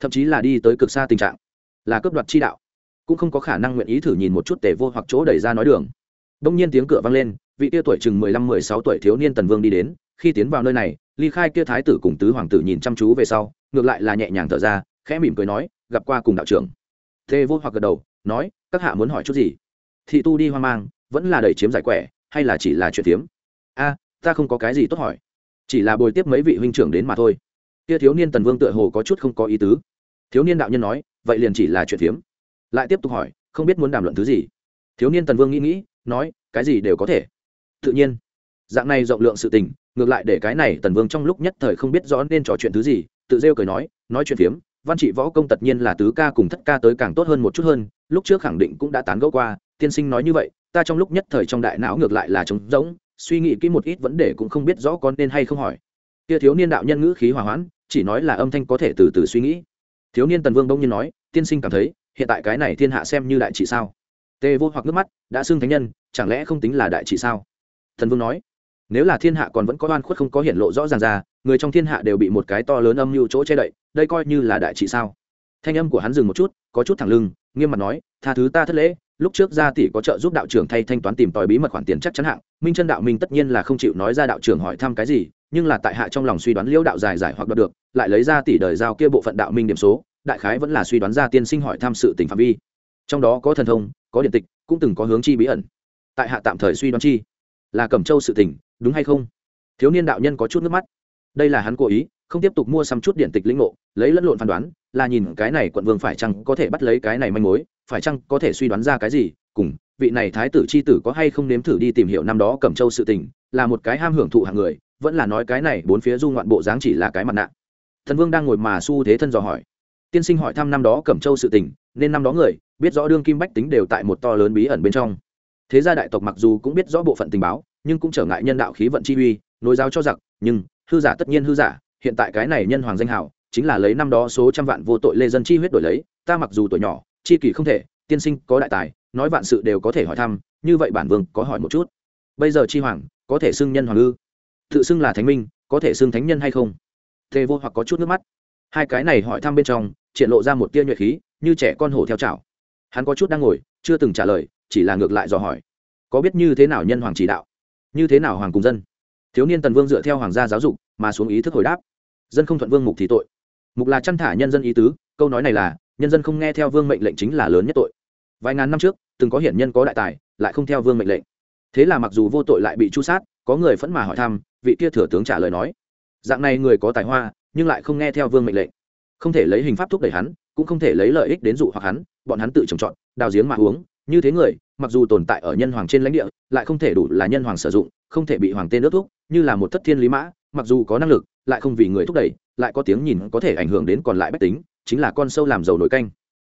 thậm chí là đi tới cực xa tình trạng, là cướp đoạt chi đạo, cũng không có khả năng nguyện ý thử nhìn một chút tề vô hoặc chỗ đẩy ra nói đường. Đông nhiên tiếng cửa vang lên, vị tia tuổi chừng mười lăm, mười sáu tuổi thiếu niên tần vương đi đến, khi tiến vào nơi này, ly khai kia thái tử cùng tứ hoàng tử nhìn chăm chú về sau, ngược lại là nhẹ nhàng thở ra, khẽ mỉm cười nói, gặp qua cùng đạo trưởng. Tề vô hoặc gật đầu, nói, các hạ muốn hỏi chút gì? Thị tu đi hoang mang, vẫn là đầy chiếm giải quẻ, hay là chỉ là chuyện tiếm a, ta không có cái gì tốt hỏi. Chỉ là bồi tiếp mấy vị huynh trưởng đến mà thôi. Kia thiếu niên tần vương tựa hồ có chút không có ý tứ. Thiếu niên đạo nhân nói, vậy liền chỉ là chuyện tiếm lại tiếp tục hỏi, không biết muốn đàm luận thứ gì? Thiếu niên tần vương nghĩ nghĩ, nói, cái gì đều có thể. Tự nhiên, dạng này rộng lượng sự tình, ngược lại để cái này tần vương trong lúc nhất thời không biết rõ nên trò chuyện thứ gì, tự rêu cười nói nói chuyện phiếm, văn trị võ công tất nhiên là tứ ca cùng thất ca tới càng tốt hơn một chút hơn, lúc trước khẳng định cũng đã tán gẫu qua tiên sinh nói như vậy, ta trong lúc nhất thời trong đại não ngược lại là trống rỗng, suy nghĩ kỹ một ít vấn đề cũng không biết rõ con nên hay không hỏi. Kia thiếu niên đạo nhân ngữ khí hòa hoãn, chỉ nói là âm thanh có thể từ từ suy nghĩ. Thiếu niên tần vương đông nhiên nói, tiên sinh cảm thấy, hiện tại cái này thiên hạ xem như đại trị sao? Tê vô hoặc nước mắt, đã xưng thánh nhân, chẳng lẽ không tính là đại trị sao? Thần vương nói, nếu là thiên hạ còn vẫn có oan khuất không có hiện lộ rõ ràng ra, người trong thiên hạ đều bị một cái to lớn âm mưu chỗ che đậy, đây coi như là đại trị sao? Thanh âm của hắn dừng một chút, có chút thẳng lưng, nghiêm mặt nói, tha thứ ta thất lễ, lúc trước gia tỷ có trợ giúp đạo trưởng thay thanh toán tìm tòi bí mật khoản tiền chắc chắn hạng, minh chân đạo minh tất nhiên là không chịu nói ra đạo trưởng hỏi thăm cái gì, nhưng là tại hạ trong lòng suy đoán liễu đạo dài giải hoặc đoạt được, lại lấy ra tỷ đời giao kia bộ phận đạo minh điểm số, đại khái vẫn là suy đoán ra tiên sinh hỏi tham sự tình phạm vi. Trong đó có thần thông, có điện tịch, cũng từng có hướng chi bí ẩn. Tại hạ tạm thời suy đoán chi, là cẩm châu sự tình, đúng hay không? Thiếu niên đạo nhân có chút nước mắt. Đây là hắn cố ý không tiếp tục mua xăm chút điện tịch lĩnh ngộ, lấy lẫn lộn phán đoán, là nhìn cái này quận vương phải chăng có thể bắt lấy cái này manh mối, phải chăng có thể suy đoán ra cái gì, cùng vị này thái tử c h i tử có hay không nếm thử đi tìm hiểu năm đó cẩm châu sự tình, là một cái ham hưởng thụ hàng người, vẫn là nói cái này bốn phía du ngoạn bộ dáng chỉ là cái mặt nạ. Thần vương đang ngồi mà s u thế thân dò hỏi. Tiên sinh hỏi thăm năm đó cẩm châu sự tình, nên năm đó người, biết rõ đương kim bách tính đều tại một to lớn bí ẩn bên trong. Thế gia đại tộc mặc dù cũng biết rõ bộ phận tình báo, nhưng cũng trở ngại nhân đạo khí vận chi uy, nối giáo cho giặc, nhưng hư giả tất nhiên hư giả hiện tại cái này nhân hoàng danh hảo, chính là lấy năm đó số trăm vạn vô tội lê dân chi huyết đổi lấy, ta mặc dù tuổi nhỏ, chi kỳ không thể, tiên sinh có đại tài, nói vạn sự đều có thể hỏi thăm, như vậy bản vương có hỏi một chút. Bây giờ chi hoàng, có thể xưng nhân hoàng ư? Tự xưng là thánh minh, có thể xưng thánh nhân hay không? Tề vô hoặc có chút nước mắt. Hai cái này hỏi thăm bên trong, triển lộ ra một tia nhuệ khí, như trẻ con hổ theo chảo. Hắn có chút đang ngồi, chưa từng trả lời, chỉ là ngược lại dò hỏi. Có biết như thế nào nhân hoàng chỉ đạo? Như thế nào hoàng cùng dân? Thiếu niên tần vương dựa theo hoàng gia giáo dục, mà xuống ý thức hồi đáp dân không thuận vương mục thì tội. Mục là chăn thả nhân dân ý tứ, câu nói này là, nhân dân không nghe theo vương mệnh lệnh chính là lớn nhất tội. Vài ngàn năm trước, từng có hiển nhân có đại tài, lại không theo vương mệnh lệnh. Thế là mặc dù vô tội lại bị chu sát, có người phẫn mà hỏi thăm, vị kia thừa tướng trả lời nói, dạng này người có tài hoa, nhưng lại không nghe theo vương mệnh lệnh. Không thể lấy hình pháp thúc đẩy hắn, cũng không thể lấy lợi ích đến dụ hoặc hắn, bọn hắn tự trồng trọt, đào giếng mà uống. Như thế người, mặc dù tồn tại ở nhân hoàng trên lãnh địa, lại không thể đủ là nhân hoàng sử dụng, không thể bị hoàng tên ước thúc, như là một thất thiên lý mã, mặc dù có năng lực lại không vì người thúc đẩy, lại có tiếng nhìn có thể ảnh hưởng đến còn lại bách tính, chính là con sâu làm dầu nổi canh.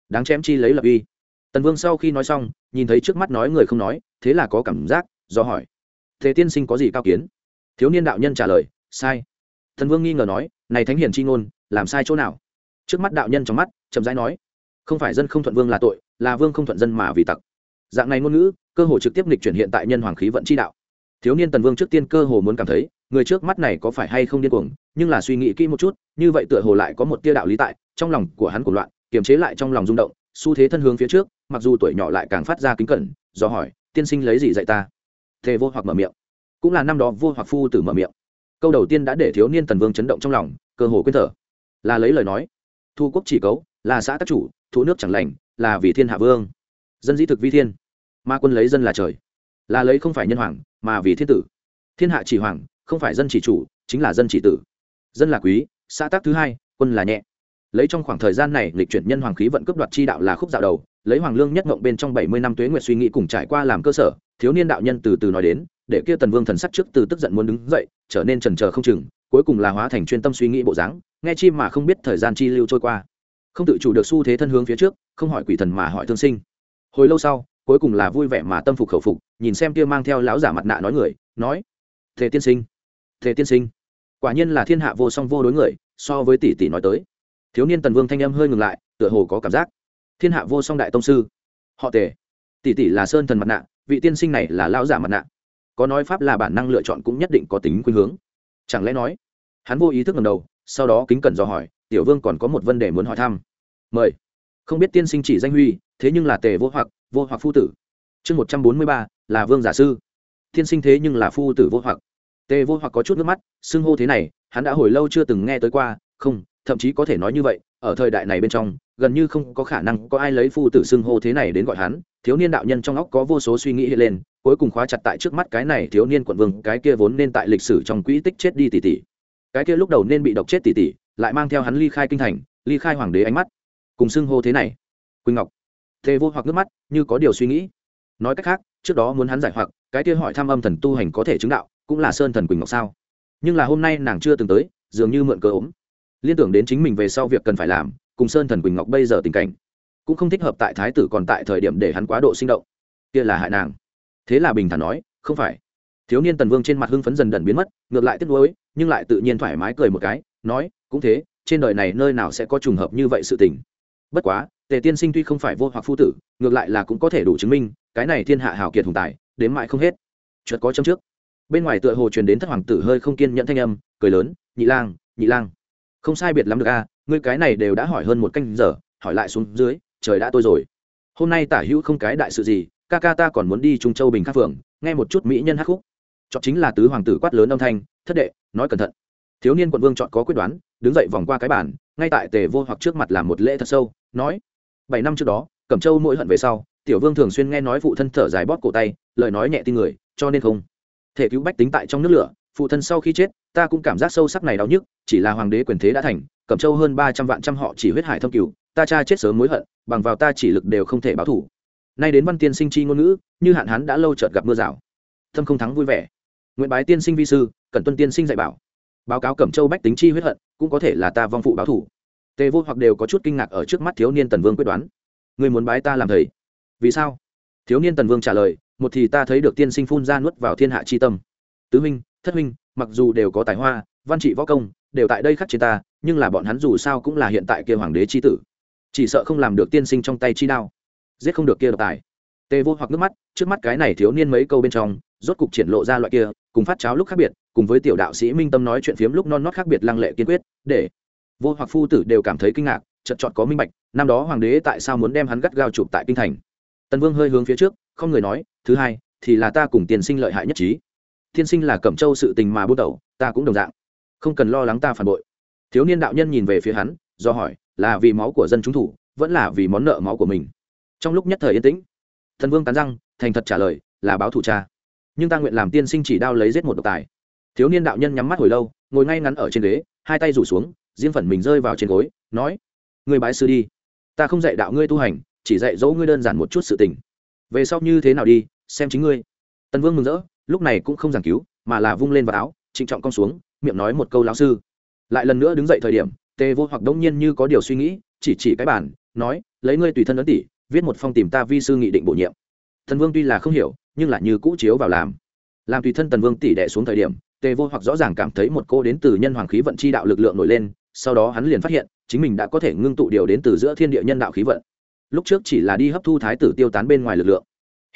Đáng chém chi lấy lập uy. Tần vương sau khi nói xong, nhìn thấy trước mắt nói người không nói, thế là có cảm giác, do hỏi. Thế tiên sinh có gì cao kiến? Thiếu niên đạo nhân trả lời, sai. Thần vương nghi ngờ nói, này thánh hiền chi ngôn, làm sai chỗ nào? Trước mắt đạo nhân trong mắt, chậm rãi nói, không phải dân không thuận vương là tội, là vương không thuận dân mà vì tặc. Dạng này ngôn ngữ, cơ hồ trực tiếp lịch chuyển hiện tại nhân hoàng khí vận chi đạo thiếu niên tần vương trước tiên cơ hồ muốn cảm thấy, người trước mắt này có phải hay không điên cuồng, nhưng là suy nghĩ kỹ một chút, như vậy tựa hồ lại có một tia đạo lý tại, trong lòng của hắn cuồng loạn, kiềm chế lại trong lòng rung động, xu thế thân hướng phía trước, mặc dù tuổi nhỏ lại càng phát ra kính cẩn, do hỏi, tiên sinh lấy gì dạy ta? Thề vô hoặc mở miệng. Cũng là năm đó vô hoặc phu tử mở miệng. Câu đầu tiên đã để thiếu niên tần vương chấn động trong lòng, cơ hồ quên thở. Là lấy lời nói, thu quốc chỉ cấu, là xã tác chủ, thu nước chẳng lành, là vì thiên hạ vương. Dân dĩ thực vi thiên, ma quân lấy dân là trời. Là lấy không phải nhân hoàng mà vì thiên tử. Thiên hạ chỉ hoàng, không phải dân chỉ chủ, chính là dân chỉ tử. Dân là quý, xã tác thứ hai, quân là nhẹ. Lấy trong khoảng thời gian này lịch chuyển nhân hoàng khí vận cấp đoạt chi đạo là khúc dạo đầu, lấy hoàng lương nhất ngộng bên trong bảy mươi năm tuế nguyệt suy nghĩ cùng trải qua làm cơ sở, thiếu niên đạo nhân từ từ nói đến, để kia tần vương thần sắc trước từ tức giận muốn đứng dậy, trở nên trần trờ không chừng, cuối cùng là hóa thành chuyên tâm suy nghĩ bộ dáng, nghe chi mà không biết thời gian chi lưu trôi qua. Không tự chủ được xu thế thân hướng phía trước, không hỏi quỷ thần mà hỏi thương sinh. Hồi lâu sau cuối cùng là vui vẻ mà tâm phục khẩu phục, nhìn xem kia mang theo lão giả mặt nạ nói người, nói thế tiên sinh thế tiên sinh. Quả nhiên là thiên hạ vô song vô đối người, so với tỷ tỷ nói tới. Thiếu niên tần vương thanh âm hơi ngừng lại, tựa hồ có cảm giác. Thiên hạ vô song đại tông sư, họ tề. Tỷ tỷ là sơn thần mặt nạ, vị tiên sinh này là lão giả mặt nạ. Có nói pháp là bản năng lựa chọn cũng nhất định có tính khuynh hướng. Chẳng lẽ nói, hắn vô ý thức ngầm đầu, sau đó kính cẩn do hỏi, tiểu vương còn có một vấn đề muốn hỏi thăm. Mời. Không biết tiên sinh chỉ danh huy, thế nhưng là tề vô hoặc vô hoặc phu tử. Chương một trăm bốn mươi ba, là vương giả sư. Thiên sinh thế nhưng là phu tử vô hoặc. Tề vô hoặc có chút nước mắt, xưng hô thế này, hắn đã hồi lâu chưa từng nghe tới qua, không, thậm chí có thể nói như vậy, ở thời đại này bên trong, gần như không có khả năng có ai lấy phu tử xưng hô thế này đến gọi hắn. Thiếu niên đạo nhân trong óc có vô số suy nghĩ hiện lên, cuối cùng khóa chặt tại trước mắt cái này thiếu niên quận vương, cái kia vốn nên tại lịch sử trong quỹ tích chết đi tỷ tỷ. Cái kia lúc đầu nên bị độc chết tỷ tỷ, lại mang theo hắn ly khai kinh thành, ly khai hoàng đế ánh mắt, cùng xưng hô thế này. Quỳnh ngọc thề vô hoặc nước mắt, như có điều suy nghĩ. Nói cách khác, trước đó muốn hắn giải hoặc, cái kia hỏi thăm âm thần tu hành có thể chứng đạo, cũng là sơn thần quỳnh ngọc sao? Nhưng là hôm nay nàng chưa từng tới, dường như mượn cơ ốm. Liên tưởng đến chính mình về sau việc cần phải làm, cùng sơn thần quỳnh ngọc bây giờ tình cảnh, cũng không thích hợp tại thái tử còn tại thời điểm để hắn quá độ sinh động. Kia là hại nàng. Thế là bình thản nói, không phải. Thiếu niên tần vương trên mặt hưng phấn dần dần biến mất, ngược lại tiếc nuối, nhưng lại tự nhiên thoải mái cười một cái, nói, cũng thế, trên đời này nơi nào sẽ có trùng hợp như vậy sự tình? Bất quá tề tiên sinh tuy không phải vô hoặc phu tử ngược lại là cũng có thể đủ chứng minh cái này thiên hạ hào kiệt hùng tài đến mãi không hết. Chợt có châm trước. Bên ngoài tựa hồ truyền đến thất hoàng tử hơi không kiên nhẫn thanh âm cười lớn nhị lang nhị lang. Không sai biệt lắm được a ngươi cái này đều đã hỏi hơn một canh giờ hỏi lại xuống dưới trời đã tôi rồi. Hôm nay tả hữu không cái đại sự gì ca ca ta còn muốn đi trung châu bình khắc phượng nghe một chút mỹ nhân hát khúc. Chọn chính là tứ hoàng tử quát lớn âm thanh thất đệ nói cẩn thận. Thiếu niên quận vương chọn có quyết đoán đứng dậy vòng qua cái bàn, ngay tại tề vô hoặc trước mặt làm một lễ thật sâu nói bảy năm trước đó, cẩm châu mỗi hận về sau, tiểu vương thường xuyên nghe nói phụ thân thở dài bóp cổ tay, lời nói nhẹ tin người, cho nên không. Thể cứu bách tính tại trong nước lửa, phụ thân sau khi chết, ta cũng cảm giác sâu sắc này đau nhức, chỉ là hoàng đế quyền thế đã thành, cẩm châu hơn ba trăm vạn trăm họ chỉ huyết hải thâm cửu, ta cha chết sớm mối hận, bằng vào ta chỉ lực đều không thể báo thủ. Nay đến văn tiên sinh chi ngôn ngữ, như hạn hán đã lâu chợt gặp mưa rào. Thâm không thắng vui vẻ. Nguyện bái tiên sinh vi sư, cẩn tuân tiên sinh dạy bảo. Báo cáo cẩm châu bách tính chi huyết hận, cũng có thể là ta vong phụ báo thủ tề vô hoặc đều có chút kinh ngạc ở trước mắt thiếu niên tần vương quyết đoán. Người muốn bái ta làm thầy? Vì sao? Thiếu niên tần vương trả lời, một thì ta thấy được tiên sinh phun ra nuốt vào thiên hạ chi tâm. Tứ huynh, thất huynh, mặc dù đều có tài hoa, văn trị võ công, đều tại đây khắc trên ta, nhưng là bọn hắn dù sao cũng là hiện tại kia hoàng đế chi tử. Chỉ sợ không làm được tiên sinh trong tay chi đao. Giết không được kia độc tài. Tề vô hoặc nước mắt, trước mắt cái này thiếu niên mấy câu bên trong, rốt cục triển lộ ra loại kia, cùng phát cháo lúc khác biệt, cùng với tiểu đạo sĩ minh tâm nói chuyện phiếm lúc non nót khác biệt lăng lệ kiên quyết, để vô hoặc phu tử đều cảm thấy kinh ngạc chật chọn có minh bạch, năm đó hoàng đế tại sao muốn đem hắn gắt gao chụp tại kinh thành. Tần vương hơi hướng phía trước, không người nói, thứ hai, thì là ta cùng tiền sinh lợi hại nhất trí. Tiên sinh là cẩm châu sự tình mà bút đầu ta cũng đồng dạng. Không cần lo lắng ta phản bội. Thiếu niên đạo nhân nhìn về phía hắn, do hỏi, là vì máu của dân chúng thủ, vẫn là vì món nợ máu của mình? Trong lúc nhất thời yên tĩnh thần vương cắn răng, thành thật trả lời, là báo thủ cha. Nhưng ta nguyện làm tiên sinh chỉ đao lấy giết một độc tài. Thiếu niên đạo nhân nhắm mắt hồi lâu, ngồi ngay ngắn ở trên ghế, hai tay rủ xuống riêng phần mình rơi vào trên gối, nói người bái sư đi. Ta không dạy đạo ngươi tu hành, chỉ dạy dỗ ngươi đơn giản một chút sự tình. Về sau như thế nào đi, xem chính ngươi. Tần vương mừng rỡ, lúc này cũng không giảng cứu, mà là vung lên vào áo, trịnh trọng cong xuống, miệng nói một câu lão sư. Lại lần nữa đứng dậy thời điểm, tề vô hoặc đông nhiên như có điều suy nghĩ, chỉ chỉ cái bản nói, lấy ngươi tùy thân ấn tỷ, viết một phong tìm ta vi sư nghị định bổ nhiệm. Thần vương tuy là không hiểu, nhưng lại như cũ chiếu vào làm. Làm tùy thân tần vương tỷ đệ xuống thời điểm, tề vô hoặc rõ ràng cảm thấy một cô đến từ nhân hoàng khí vận chi đạo lực lượng nổi lên sau đó hắn liền phát hiện, chính mình đã có thể ngưng tụ điều đến từ giữa thiên địa nhân đạo khí vận. Lúc trước chỉ là đi hấp thu thái tử tiêu tán bên ngoài lực lượng,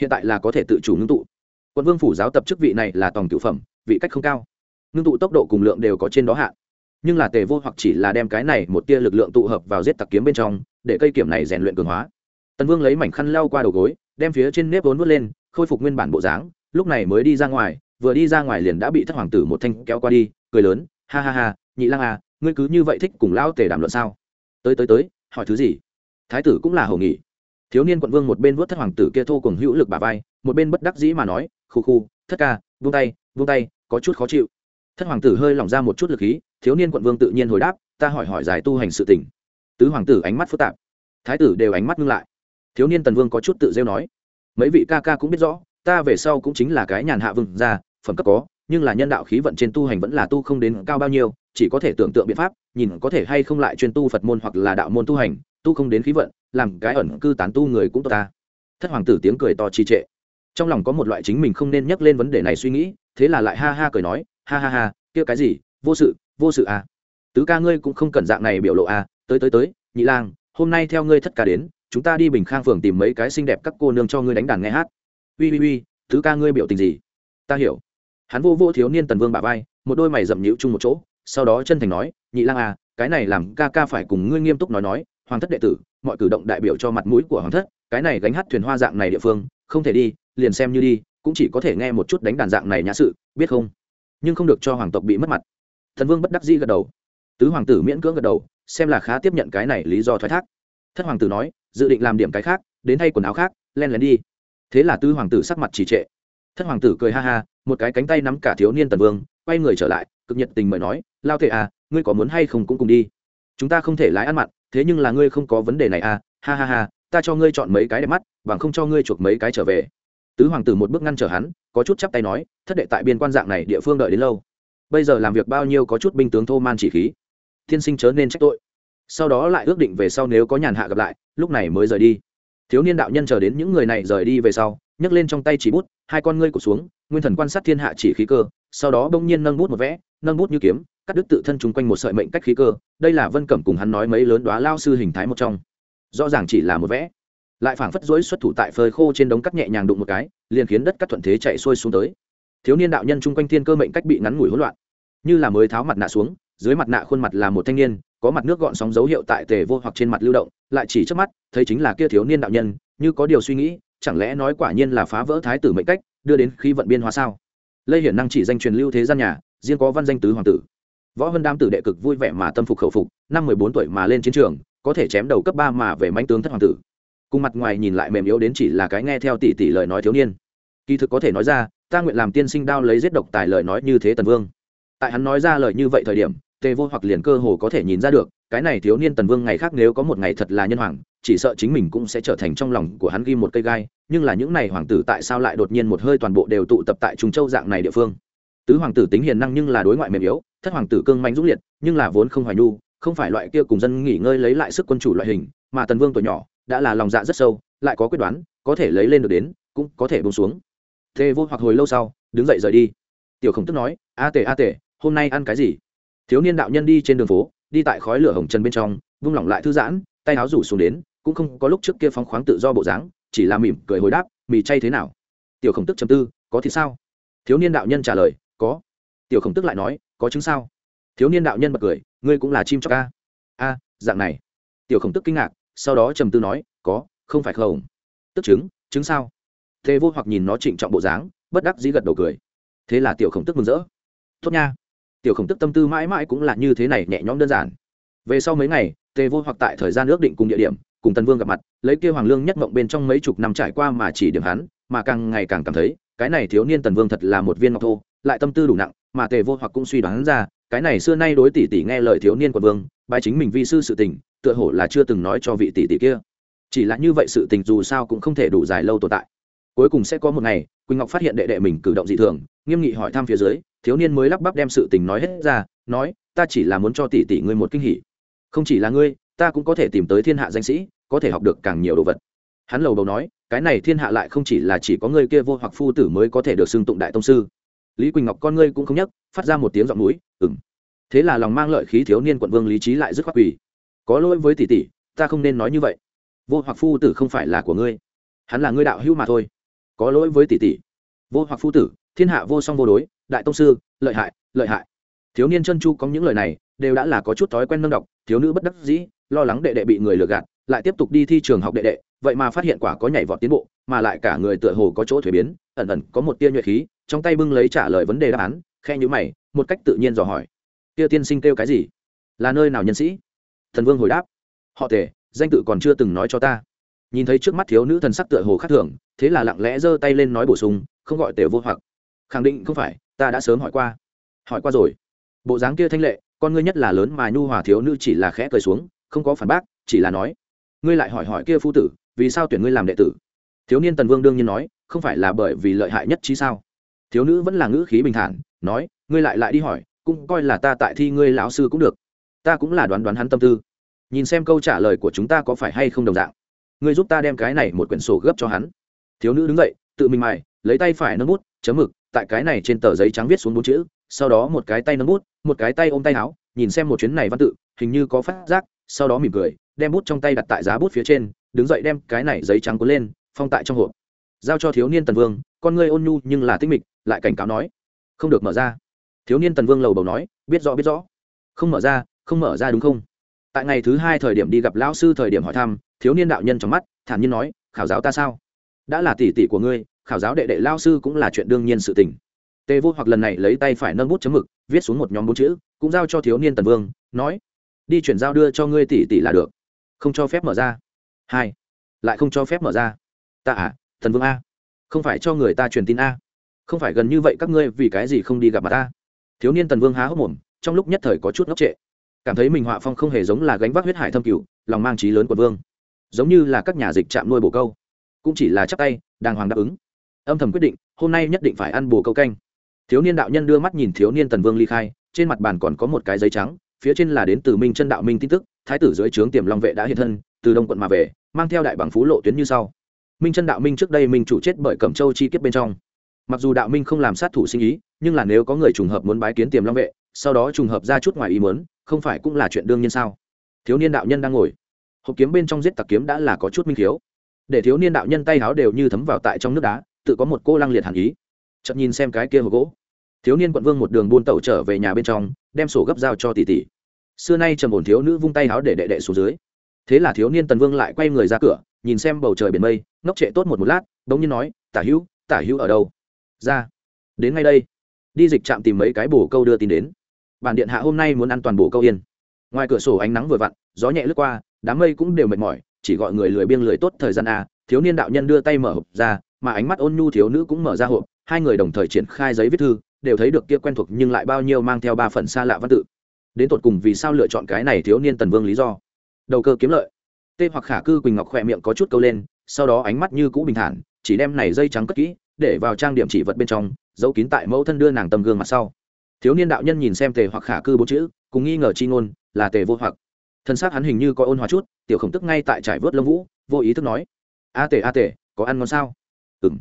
hiện tại là có thể tự chủ ngưng tụ. Quận vương phủ giáo tập chức vị này là tòng cựu phẩm, vị cách không cao. Ngưng tụ tốc độ cùng lượng đều có trên đó hạn. Nhưng là tề vô hoặc chỉ là đem cái này một tia lực lượng tụ hợp vào giết tặc kiếm bên trong, để cây kiểm này rèn luyện cường hóa. Tần vương lấy mảnh khăn lau qua đầu gối, đem phía trên nếp vốn vớt lên, khôi phục nguyên bản bộ dáng, lúc này mới đi ra ngoài, vừa đi ra ngoài liền đã bị thất hoàng tử một thanh kéo qua đi, cười lớn, ha ha ha, nhị lang à ngươi cứ như vậy thích cùng lão tề đàm luận sao? Tới tới tới, hỏi thứ gì? Thái tử cũng là hầu nghị thiếu niên quận vương một bên vuốt thất hoàng tử kia thô cùng hữu lực bà vai, một bên bất đắc dĩ mà nói, khu khu, thất ca, vung tay vung tay, có chút khó chịu. Thất hoàng tử hơi lỏng ra một chút lực khí, thiếu niên quận vương tự nhiên hồi đáp, ta hỏi hỏi giải tu hành sự tình. Tứ hoàng tử ánh mắt phức tạp. Thái tử đều ánh mắt ngưng lại. Thiếu niên tần vương có chút tự rêu nói, mấy vị ca ca cũng biết rõ, ta về sau cũng chính là cái nhàn hạ vương ra phẩm cấp có, nhưng là nhân đạo khí vận trên tu hành vẫn là tu không đến cao bao nhiêu chỉ có thể tưởng tượng biện pháp, nhìn có thể hay không lại chuyên tu phật môn hoặc là đạo môn tu hành, tu không đến khí vận, làm cái ẩn cư tán tu người cũng tốt ta. Thất hoàng tử tiếng cười to trì trệ. Trong lòng có một loại chính mình không nên nhắc lên vấn đề này suy nghĩ, thế là lại ha ha cười nói, ha ha ha, kia cái gì, vô sự vô sự à? Tứ ca ngươi cũng không cần dạng này biểu lộ à tới tới tới, nhị lang, hôm nay theo ngươi thất ca đến, chúng ta đi bình khang phường tìm mấy cái xinh đẹp các cô nương cho ngươi đánh đàn nghe hát. Ui ui ui tứ ca ngươi biểu tình gì? Ta hiểu. Hắn vô vô thiếu niên tần vương bà vai, một đôi mày rậm nhịu chung một chỗ sau đó chân thành nói, nhị lang à cái này làm ca ca phải cùng ngươi nghiêm túc nói nói, hoàng thất đệ tử, mọi cử động đại biểu cho mặt mũi của hoàng thất, cái này gánh hát thuyền hoa dạng này địa phương, không thể đi, liền xem như đi, cũng chỉ có thể nghe một chút đánh đàn dạng này nhã sự, biết không? Nhưng không được cho hoàng tộc bị mất mặt. Thần vương bất đắc dĩ gật đầu. Tứ hoàng tử miễn cưỡng gật đầu, xem là khá tiếp nhận cái này lý do thoái thác. Thất hoàng tử nói, dự định làm điểm cái khác, đến thay quần áo khác, len lén đi. Thế là tứ hoàng tử sắc mặt trì trệ. Thất hoàng tử cười ha ha, một cái cánh tay nắm cả thiếu niên tần vương, quay người trở lại, cực nhiệt tình mời nói lao thể à ngươi có muốn hay không cũng cùng đi. Chúng ta không thể lái ăn mặn, thế nhưng là ngươi không có vấn đề này à ha ha ha, ta cho ngươi chọn mấy cái đẹp mắt và không cho ngươi chuộc mấy cái trở về. Tứ hoàng tử một bước ngăn trở hắn, có chút chắp tay nói, thất đệ tại biên quan dạng này địa phương đợi đến lâu. Bây giờ làm việc bao nhiêu có chút binh tướng thô man chỉ khí. Thiên sinh chớ nên trách tội. Sau đó lại ước định về sau nếu có nhàn hạ gặp lại, lúc này mới rời đi. Thiếu niên đạo nhân chờ đến những người này rời đi về sau, nhấc lên trong tay chỉ bút, hai con ngươi cụt xuống, nguyên thần quan sát thiên hạ chỉ khí cơ, sau đó bỗng nhiên nâng bút một vẽ, nâng bút như kiếm cắt đứt tự thân chung quanh một sợi mệnh cách khí cơ, đây là vân cẩm cùng hắn nói mấy lớn đoá lao sư hình thái một trong. Rõ ràng chỉ là một vẽ. Lại phảng phất rối xuất thủ tại phơi khô trên đống cắt nhẹ nhàng đụng một cái, liền khiến đất cắt thuận thế chạy xuôi xuống tới. Thiếu niên đạo nhân chung quanh thiên cơ mệnh cách bị ngắn ngủi hỗn loạn. Như là mới tháo mặt nạ xuống, dưới mặt nạ khuôn mặt là một thanh niên, có mặt nước gọn sóng dấu hiệu tại tề vô hoặc trên mặt lưu động, lại chỉ trước mắt, thấy chính là kia thiếu niên đạo nhân, như có điều suy nghĩ, chẳng lẽ nói quả nhiên là phá vỡ thái tử mệnh cách, đưa đến khi vận biên hóa sao? Lây hiển năng chỉ danh truyền lưu thế gian nhà, riêng có văn danh tứ hoàng tử võ vân đam tử đệ cực vui vẻ mà tâm phục khẩu phục, năm mười bốn tuổi mà lên chiến trường, có thể chém đầu cấp ba mà về manh tướng thất hoàng tử. Cùng mặt ngoài nhìn lại mềm yếu đến chỉ là cái nghe theo tỷ tỷ lời nói thiếu niên. Kỳ thực có thể nói ra, ta nguyện làm tiên sinh đao lấy giết độc tài lời nói như thế tần vương. Tại hắn nói ra lời như vậy thời điểm, tề vô hoặc liền cơ hồ có thể nhìn ra được, cái này thiếu niên tần vương ngày khác nếu có một ngày thật là nhân hoàng, chỉ sợ chính mình cũng sẽ trở thành trong lòng của hắn ghi một cây gai, nhưng là những này hoàng tử tại sao lại đột nhiên một hơi toàn bộ đều tụ tập tại trung châu dạng này địa phương? Tứ hoàng tử tính hiền năng nhưng là đối ngoại mềm yếu, thất hoàng tử cương mạnh dũng liệt, nhưng là vốn không hoài nhu, không phải loại kia cùng dân nghỉ ngơi lấy lại sức quân chủ loại hình, mà tần vương tuổi nhỏ, đã là lòng dạ rất sâu, lại có quyết đoán, có thể lấy lên được đến, cũng có thể bông xuống. Thế vô hoặc hồi lâu sau, đứng dậy rời đi. Tiểu khổng tức nói, a tề a tề, hôm nay ăn cái gì? Thiếu niên đạo nhân đi trên đường phố, đi tại khói lửa hồng trần bên trong, vung lỏng lại thư giãn, tay áo rủ xuống đến, cũng không có lúc trước kia phóng khoáng tự do bộ dáng, chỉ là mỉm cười hồi đáp, mì chay thế nào? Tiểu khổng tức chầm tư, có thì sao? Thiếu niên đạo nhân trả lời có. Tiểu khổng tức lại nói, có chứng sao? Thiếu niên đạo nhân bật cười, ngươi cũng là chim cho ca a, dạng này. Tiểu khổng tức kinh ngạc, sau đó trầm tư nói, có, không phải không. Tức chứng chứng sao? Thế vô hoặc nhìn nó trịnh trọng bộ dáng, bất đắc dĩ gật đầu cười. Thế là tiểu khổng tức mừng rỡ. Tốt nha. Tiểu khổng tức tâm tư mãi mãi cũng là như thế này, nhẹ nhõm đơn giản. Về sau mấy ngày, tề vô hoặc tại thời gian ước định cùng địa điểm, cùng tần vương gặp mặt, lấy kia hoàng lương nhất mộng bên trong mấy chục năm trải qua mà chỉ điểm hắn, mà càng ngày càng cảm thấy, cái này thiếu niên tần vương thật là một viên ngọc thô lại tâm tư đủ nặng, mà tề vô hoặc cũng suy đoán ra, cái này xưa nay đối tỷ tỷ nghe lời thiếu niên quận vương bài chính mình vi sư sự tình, tựa hồ là chưa từng nói cho vị tỷ tỷ kia. Chỉ là như vậy sự tình dù sao cũng không thể đủ dài lâu tồn tại. Cuối cùng sẽ có một ngày, quỳnh ngọc phát hiện đệ đệ mình cử động dị thường, nghiêm nghị hỏi thăm phía dưới, thiếu niên mới lắp bắp đem sự tình nói hết ra, nói, ta chỉ là muốn cho tỷ tỷ ngươi một kinh hỉ. Không chỉ là ngươi, ta cũng có thể tìm tới thiên hạ danh sĩ, có thể học được càng nhiều đồ vật. Hắn lầu đầu nói, cái này thiên hạ lại không chỉ là chỉ có ngươi kia vô hoặc phu tử mới có thể được xưng tụng đại tông sư lý quỳnh ngọc con ngươi cũng không nhắc phát ra một tiếng giọng núi ừng thế là lòng mang lợi khí thiếu niên quận vương lý trí lại dứt khoát quỳ. Có lỗi với tỷ tỷ, ta không nên nói như vậy. Vô hoặc phu tử không phải là của ngươi. Hắn là ngươi đạo hữu mà thôi. Có lỗi với tỷ tỷ. Vô hoặc phu tử, thiên hạ vô song vô đối, đại tông sư, lợi hại lợi hại. Thiếu niên chân chu có những lời này, đều đã là có chút thói quen nâng đọc thiếu nữ bất đắc dĩ, lo lắng đệ đệ bị người lừa gạt lại tiếp tục đi thi trường học đệ đệ, vậy mà phát hiện quả có nhảy vọt tiến bộ, mà lại cả người tựa hồ có chỗ thuế biến, ẩn ẩn có một tia nhuệ khí, trong tay bưng lấy trả lời vấn đề đáp án khe nhữ mày, một cách tự nhiên dò hỏi. Tia tiên sinh kêu cái gì? Là nơi nào nhân sĩ? Thần vương hồi đáp. Họ tề, danh tự còn chưa từng nói cho ta. Nhìn thấy trước mắt thiếu nữ thần sắc tựa hồ khác thường, thế là lặng lẽ giơ tay lên nói bổ sung, không gọi tề vô hoặc. Khẳng định không phải, ta đã sớm hỏi qua. Hỏi qua rồi. Bộ dáng kia thanh lệ, con ngươi nhất là lớn mà nhu hòa thiếu nữ chỉ là khẽ cười xuống, không có phản bác, chỉ là nói ngươi lại hỏi hỏi kia phu tử, vì sao tuyển ngươi làm đệ tử? Thiếu niên tần vương đương nhiên nói, không phải là bởi vì lợi hại nhất trí sao? Thiếu nữ vẫn là ngữ khí bình thản, nói, ngươi lại lại đi hỏi, cũng coi là ta tại thi ngươi lão sư cũng được. Ta cũng là đoán đoán hắn tâm tư. Nhìn xem câu trả lời của chúng ta có phải hay không đồng dạng. Ngươi giúp ta đem cái này một quyển sổ gấp cho hắn. Thiếu nữ đứng dậy, tự mình mài, lấy tay phải nâng bút, chấm mực, tại cái này trên tờ giấy trắng viết xuống bốn chữ, sau đó một cái tay nâng bút, một cái tay ôm tay áo, nhìn xem một chuyến này văn tự, hình như có phát giác, sau đó mỉm cười đem bút trong tay đặt tại giá bút phía trên, đứng dậy đem cái này giấy trắng cuốn lên, phong tại trong hộp. Giao cho thiếu niên tần vương, con ngươi ôn nhu nhưng là tinh mịch, lại cảnh cáo nói, không được mở ra. Thiếu niên tần vương lầu bầu nói, biết rõ biết rõ. Không mở ra, không mở ra đúng không? Tại ngày thứ hai thời điểm đi gặp lão sư thời điểm hỏi thăm, thiếu niên đạo nhân trong mắt, thản nhiên nói, khảo giáo ta sao? Đã là tỷ tỷ của ngươi, khảo giáo đệ đệ lao sư cũng là chuyện đương nhiên sự tình. Tề vô hoặc lần này lấy tay phải nâng bút chấm mực, viết xuống một nhóm bốn chữ, cũng giao cho thiếu niên tần vương, nói, đi chuyển giao đưa cho ngươi tỷ tỷ là được không cho phép mở ra. Hai, lại không cho phép mở ra. Ta à thần vương a. Không phải cho người ta truyền tin a. Không phải gần như vậy các ngươi vì cái gì không đi gặp mặt ta thiếu niên tần vương há hốc mồm, trong lúc nhất thời có chút ngốc trệ. Cảm thấy mình họa phong không hề giống là gánh vác huyết hải thâm cửu, lòng mang trí lớn của vương. Giống như là các nhà dịch trạm nuôi bồ câu. Cũng chỉ là chắc tay, đàng hoàng đáp ứng. Âm thầm quyết định, hôm nay nhất định phải ăn bồ câu canh. Thiếu niên đạo nhân đưa mắt nhìn thiếu niên tần vương ly khai, trên mặt bàn còn có một cái giấy trắng, phía trên là đến từ minh chân đạo minh tin tức thái tử dưới trướng tiềm long vệ đã hiện thân, từ đông quận mà về, mang theo đại bằng phú lộ tuyến như sau. Minh chân đạo minh trước đây minh chủ chết bởi cẩm châu chi kiếp bên trong. Mặc dù đạo minh không làm sát thủ sinh ý, nhưng là nếu có người trùng hợp muốn bái kiến tiềm long vệ, sau đó trùng hợp ra chút ngoài ý muốn, không phải cũng là chuyện đương nhiên sao? Thiếu niên đạo nhân đang ngồi. Hộp kiếm bên trong giết tặc kiếm đã là có chút minh thiếu để thiếu niên đạo nhân tay háo đều như thấm vào tại trong nước đá, tự có một cô lăng liệt hẳn ý. Chậm nhìn xem cái kia hộp gỗ. Thiếu niên quận vương một đường buôn tẩu trở về nhà bên trong, đem sổ gấp giao cho tỷ tỷ xưa nay trầm ổn thiếu nữ vung tay háo để đệ đệ xuống dưới. Thế là thiếu niên tần vương lại quay người ra cửa, nhìn xem bầu trời biển mây, ngốc trệ tốt một một lát, bỗng nhiên nói, tả hữu tả hữu ở đâu? Ra. Đến ngay đây. Đi dịch trạm tìm mấy cái bổ câu đưa tin đến. Bản điện hạ hôm nay muốn ăn toàn bộ câu yên. Ngoài cửa sổ ánh nắng vừa vặn, gió nhẹ lướt qua, đám mây cũng đều mệt mỏi, chỉ gọi người lười biêng lười tốt thời gian à. thiếu niên đạo nhân đưa tay mở hộp ra, mà ánh mắt ôn nhu thiếu nữ cũng mở ra hộp, hai người đồng thời triển khai giấy viết thư, đều thấy được kia quen thuộc nhưng lại bao nhiêu mang theo ba phần xa lạ văn tự đến tột cùng vì sao lựa chọn cái này thiếu niên tần vương lý do? Đầu cơ kiếm lợi. Tê hoặc khả cư quỳnh ngọc khỏe miệng có chút câu lên, sau đó ánh mắt như cũ bình thản, chỉ đem này dây trắng cất kỹ, để vào trang điểm chỉ vật bên trong, giấu kín tại mẫu thân đưa nàng tầm gương mặt sau. Thiếu niên đạo nhân nhìn xem tề hoặc khả cư bốn chữ, cùng nghi ngờ chi ngôn, là tề vô hoặc. Thân xác hắn hình như có ôn hòa chút, tiểu khổng tức ngay tại trải vớt lông vũ, vô ý thức nói, a tề a tề, có ăn ngon sao? Ừ m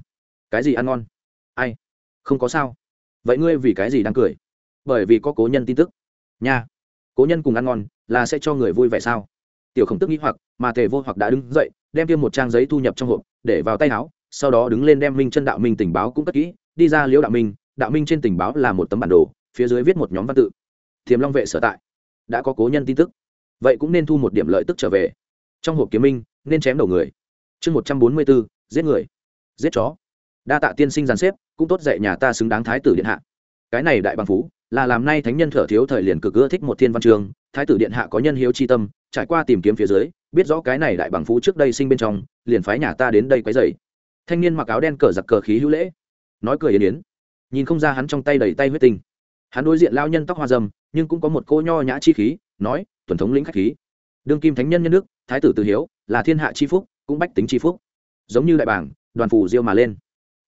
cái gì ăn ngon? Ai? Không có sao. Vậy ngươi vì cái gì đang cười? Bởi vì có cố nhân tin tức nha, cố nhân cùng ăn ngon, là sẽ cho người vui vẻ sao? Tiểu khổng tức nghĩ hoặc, mà tề vô hoặc đã đứng dậy, đem tiêm một trang giấy thu nhập trong hộp, để vào tay áo, sau đó đứng lên đem minh chân đạo minh tình báo cũng cất kỹ, đi ra liễu đạo minh đạo minh trên tình báo là một tấm bản đồ, phía dưới viết một nhóm văn tự. Thiềm long vệ sở tại. Đã có cố nhân tin tức. Vậy cũng nên thu một điểm lợi tức trở về. Trong hộp kiếm minh, nên chém đầu người. Chương một trăm bốn mươi bốn giết người. Giết chó. Đa tạ tiên sinh giàn xếp, cũng tốt dạy nhà ta xứng đáng thái tử điện hạ. Cái này đại bằng phú là làm nay thánh nhân thở thiếu thời liền cực ưa thích một thiên văn trường, thái tử điện hạ có nhân hiếu chi tâm, trải qua tìm kiếm phía dưới, biết rõ cái này đại bằng phú trước đây sinh bên trong, liền phái nhà ta đến đây quấy dày thanh niên mặc áo đen cờ giặc cờ khí hữu lễ, nói cười yến yến. Nhìn không ra hắn trong tay đầy tay huyết tinh. Hắn đối diện lao nhân tóc hoa dâm, nhưng cũng có một cô nho nhã chi khí, nói, tuần thống lĩnh khách khí. Đương kim thánh nhân nhân đức, thái tử từ hiếu, là thiên hạ chi phúc, cũng bách tính chi phúc. Giống như đại bảng, đoàn phủ diêu mà lên.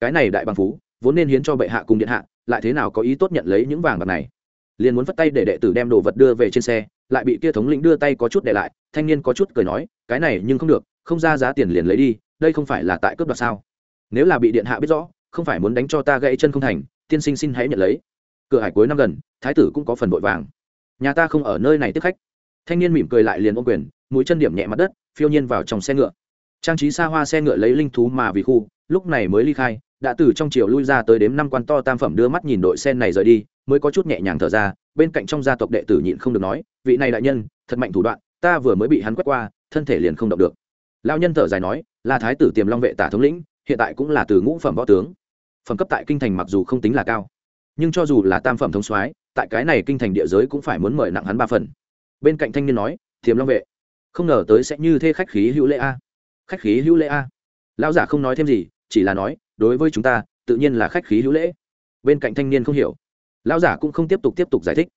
Cái này đại bằng phú, vốn nên hiến cho bệ hạ cùng điện hạ lại thế nào có ý tốt nhận lấy những vàng bạc này? Liền muốn vất tay để đệ tử đem đồ vật đưa về trên xe, lại bị kia thống lĩnh đưa tay có chút để lại, thanh niên có chút cười nói, cái này nhưng không được, không ra giá tiền liền lấy đi, đây không phải là tại cướp đoạt sao? Nếu là bị điện hạ biết rõ, không phải muốn đánh cho ta gãy chân không thành, tiên sinh xin hãy nhận lấy. Cửa hải cuối năm gần, thái tử cũng có phần vội vàng. Nhà ta không ở nơi này tiếp khách. Thanh niên mỉm cười lại liền ôm quyền, mũi chân điểm nhẹ mặt đất, phiêu nhiên vào trong xe ngựa. Trang trí xa hoa xe ngựa lấy linh thú mà vì khu, lúc này mới ly khai đã từ trong chiều lui ra tới đếm năm quan to tam phẩm đưa mắt nhìn đội sen này rời đi, mới có chút nhẹ nhàng thở ra, bên cạnh trong gia tộc đệ tử nhịn không được nói, vị này đại nhân, thật mạnh thủ đoạn, ta vừa mới bị hắn quét qua, thân thể liền không động được. Lao nhân thở dài nói, là thái tử tiềm long vệ tả thống lĩnh, hiện tại cũng là từ ngũ phẩm võ tướng. Phẩm cấp tại kinh thành mặc dù không tính là cao, nhưng cho dù là tam phẩm thống soái, tại cái này kinh thành địa giới cũng phải muốn mời nặng hắn ba phần. Bên cạnh thanh niên nói thiềm long vệ, không ngờ tới sẽ như thế khách khí hữu lễ a. Khách khí hữu lễ a. Lão giả không nói thêm gì, chỉ là nói đối với chúng ta, tự nhiên là khách khí hữu lễ. Bên cạnh thanh niên không hiểu, lão giả cũng không tiếp tục tiếp tục giải thích.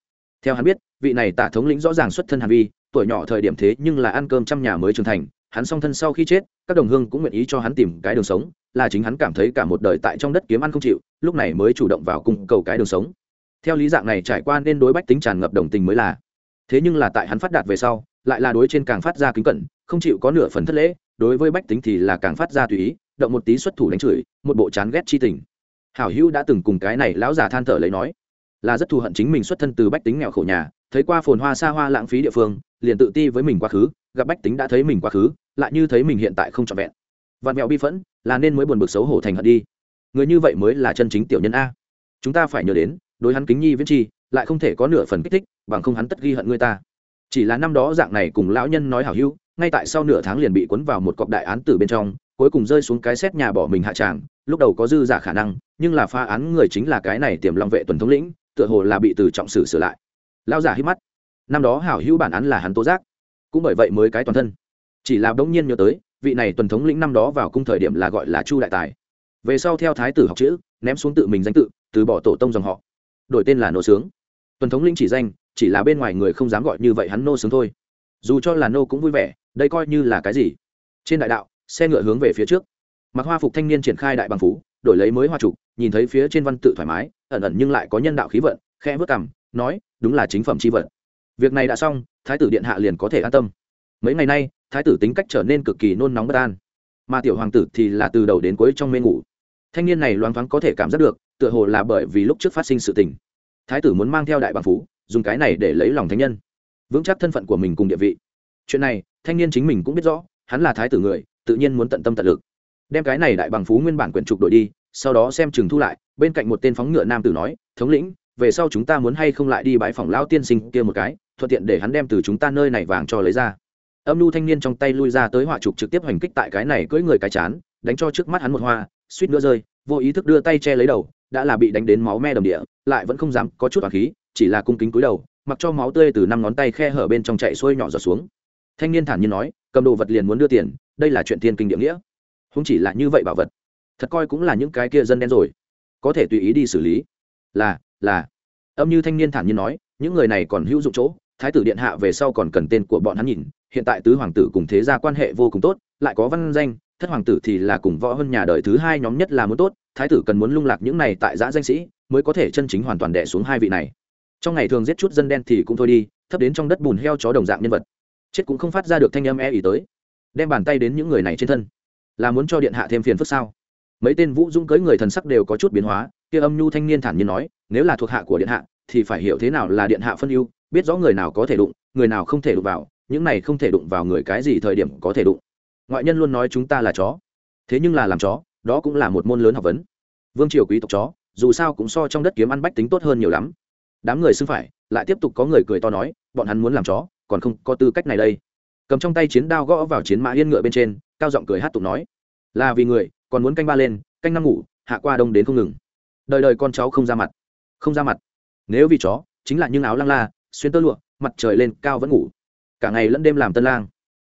Theo hắn biết, vị này tả thống lĩnh rõ ràng xuất thân hàn vi, tuổi nhỏ thời điểm thế nhưng là ăn cơm trăm nhà mới trưởng thành, hắn song thân sau khi chết, các đồng hương cũng nguyện ý cho hắn tìm cái đường sống, là chính hắn cảm thấy cả một đời tại trong đất kiếm ăn không chịu, lúc này mới chủ động vào cung cầu cái đường sống. Theo lý dạng này trải qua nên đối bách tính tràn ngập đồng tình mới là. Thế nhưng là tại hắn phát đạt về sau, lại là đối trên càng phát ra kính cẩn, không chịu có nửa phần thất lễ, đối với bách tính thì là càng phát ra tùy ý động một tí xuất thủ đánh chửi, một bộ chán ghét chi tình. Hảo hữu đã từng cùng cái này lão già than thở lấy nói, là rất thù hận chính mình xuất thân từ bách tính nghèo khổ nhà, thấy qua phồn hoa xa hoa lãng phí địa phương, liền tự ti với mình quá khứ, gặp bách tính đã thấy mình quá khứ, lại như thấy mình hiện tại không trọn vẹn. Vạn mẹo bi phẫn, là nên mới buồn bực xấu hổ thành hận đi. Người như vậy mới là chân chính tiểu nhân a. Chúng ta phải nhớ đến, đối hắn kính nhi viễn chi, lại không thể có nửa phần kích thích, bằng không hắn tất ghi hận người ta. Chỉ là năm đó dạng này cùng lão nhân nói hảo hữu, ngay tại sau nửa tháng liền bị cuốn vào một cọc đại án tử bên trong cuối cùng rơi xuống cái xét nhà bỏ mình hạ tràng, lúc đầu có dư giả khả năng, nhưng là pha án người chính là cái này tiềm long vệ tuần thống lĩnh, tựa hồ là bị từ trọng sử sửa lại. Lao giả hít mắt. Năm đó hảo hữu bản án là hắn tố giác. Cũng bởi vậy mới cái toàn thân. Chỉ là bỗng nhiên nhớ tới, vị này tuần thống lĩnh năm đó vào cung thời điểm là gọi là chu đại tài. Về sau theo thái tử học chữ, ném xuống tự mình danh tự, từ bỏ tổ tông dòng họ. Đổi tên là nô sướng. Tuần thống lĩnh chỉ danh, chỉ là bên ngoài người không dám gọi như vậy hắn nô sướng thôi. Dù cho là nô cũng vui vẻ, đây coi như là cái gì? Trên đại đạo xe ngựa hướng về phía trước. Mặc hoa phục thanh niên triển khai đại bằng phú, đổi lấy mới hoa trục, nhìn thấy phía trên văn tự thoải mái, ẩn ẩn nhưng lại có nhân đạo khí vận khe vớt cằm, nói, đúng là chính phẩm c h i vận. Việc này đã xong, thái tử điện hạ liền có thể an tâm. Mấy ngày nay, thái tử tính cách trở nên cực kỳ nôn nóng bất an. Mà tiểu hoàng tử thì là từ đầu đến cuối trong mê ngủ. Thanh niên này loáng thoáng có thể cảm giác được, tựa hồ là bởi vì lúc trước phát sinh sự tình. Thái tử muốn mang theo đại bằng phú, dùng cái này để lấy lòng thánh nhân, vững chắc thân phận của mình cùng địa vị. Chuyện này, thanh niên chính mình cũng biết rõ, hắn là thái tử người tự nhiên muốn tận tâm tận lực. Đem cái này đại bằng phú nguyên bản quyển trục đổi đi, sau đó xem chừng thu lại, bên cạnh một tên phóng ngựa nam tử nói, thống lĩnh, về sau chúng ta muốn hay không lại đi bãi phòng lao tiên sinh kia một cái, thuận tiện để hắn đem từ chúng ta nơi này vàng cho lấy ra. Âm lưu thanh niên trong tay lui ra tới họa trục trực tiếp hành kích tại cái này cưỡi người cái chán, đánh cho trước mắt hắn một hoa, suýt nữa rơi, vô ý thức đưa tay che lấy đầu, đã là bị đánh đến máu me đầm địa, lại vẫn không dám, có chút hoàng khí, chỉ là cung kính cúi đầu, mặc cho máu tươi từ năm ngón tay khe hở bên trong chạy xuôi nhỏ giọt xuống. Thanh niên thản nhiên nói, cầm đồ vật liền muốn đưa tiền đây là chuyện thiên kinh địa nghĩa. Không chỉ là như vậy bảo vật, thật coi cũng là những cái kia dân đen rồi. Có thể tùy ý đi xử lý. Là là. Âm như thanh niên thản nhiên nói, những người này còn hữu dụng chỗ, thái tử điện hạ về sau còn cần tên của bọn hắn nhìn. Hiện tại tứ hoàng tử cùng thế gia quan hệ vô cùng tốt, lại có văn danh, thất hoàng tử thì là cùng võ hơn nhà đời thứ hai nhóm nhất là muốn tốt. Thái tử cần muốn lung lạc những này tại giã danh sĩ, mới có thể chân chính hoàn toàn đẻ xuống hai vị này. Trong ngày thường giết chút dân đen thì cũng thôi đi, thấp đến trong đất bùn heo chó đồng dạng nhân vật. Chết cũng không phát ra được thanh âm e ý tới đem bàn tay đến những người này trên thân. Là muốn cho điện hạ thêm phiền phức sao? Mấy tên vũ dũng cưới người thần sắc đều có chút biến hóa, kia âm nhu thanh niên thản nhiên nói, nếu là thuộc hạ của điện hạ, thì phải hiểu thế nào là điện hạ phân ưu, biết rõ người nào có thể đụng, người nào không thể đụng vào, những này không thể đụng vào người cái gì thời điểm có thể đụng. Ngoại nhân luôn nói chúng ta là chó. Thế nhưng là làm chó, đó cũng là một môn lớn học vấn. Vương triều quý tộc chó, dù sao cũng so trong đất kiếm ăn bách tính tốt hơn nhiều lắm. Đám người xưng phải, lại tiếp tục có người cười to nói, bọn hắn muốn làm chó, còn không có tư cách này đây cầm trong tay chiến đao gõ vào chiến mã yên ngựa bên trên, cao giọng cười hát tục nói, là vì người, còn muốn canh ba lên, canh năm ngủ, hạ qua đông đến không ngừng. Đời đời con cháu không ra mặt, không ra mặt. Nếu vì chó, chính là những áo lăng la, xuyên tơ lụa, mặt trời lên, cao vẫn ngủ. Cả ngày lẫn đêm làm tân lang.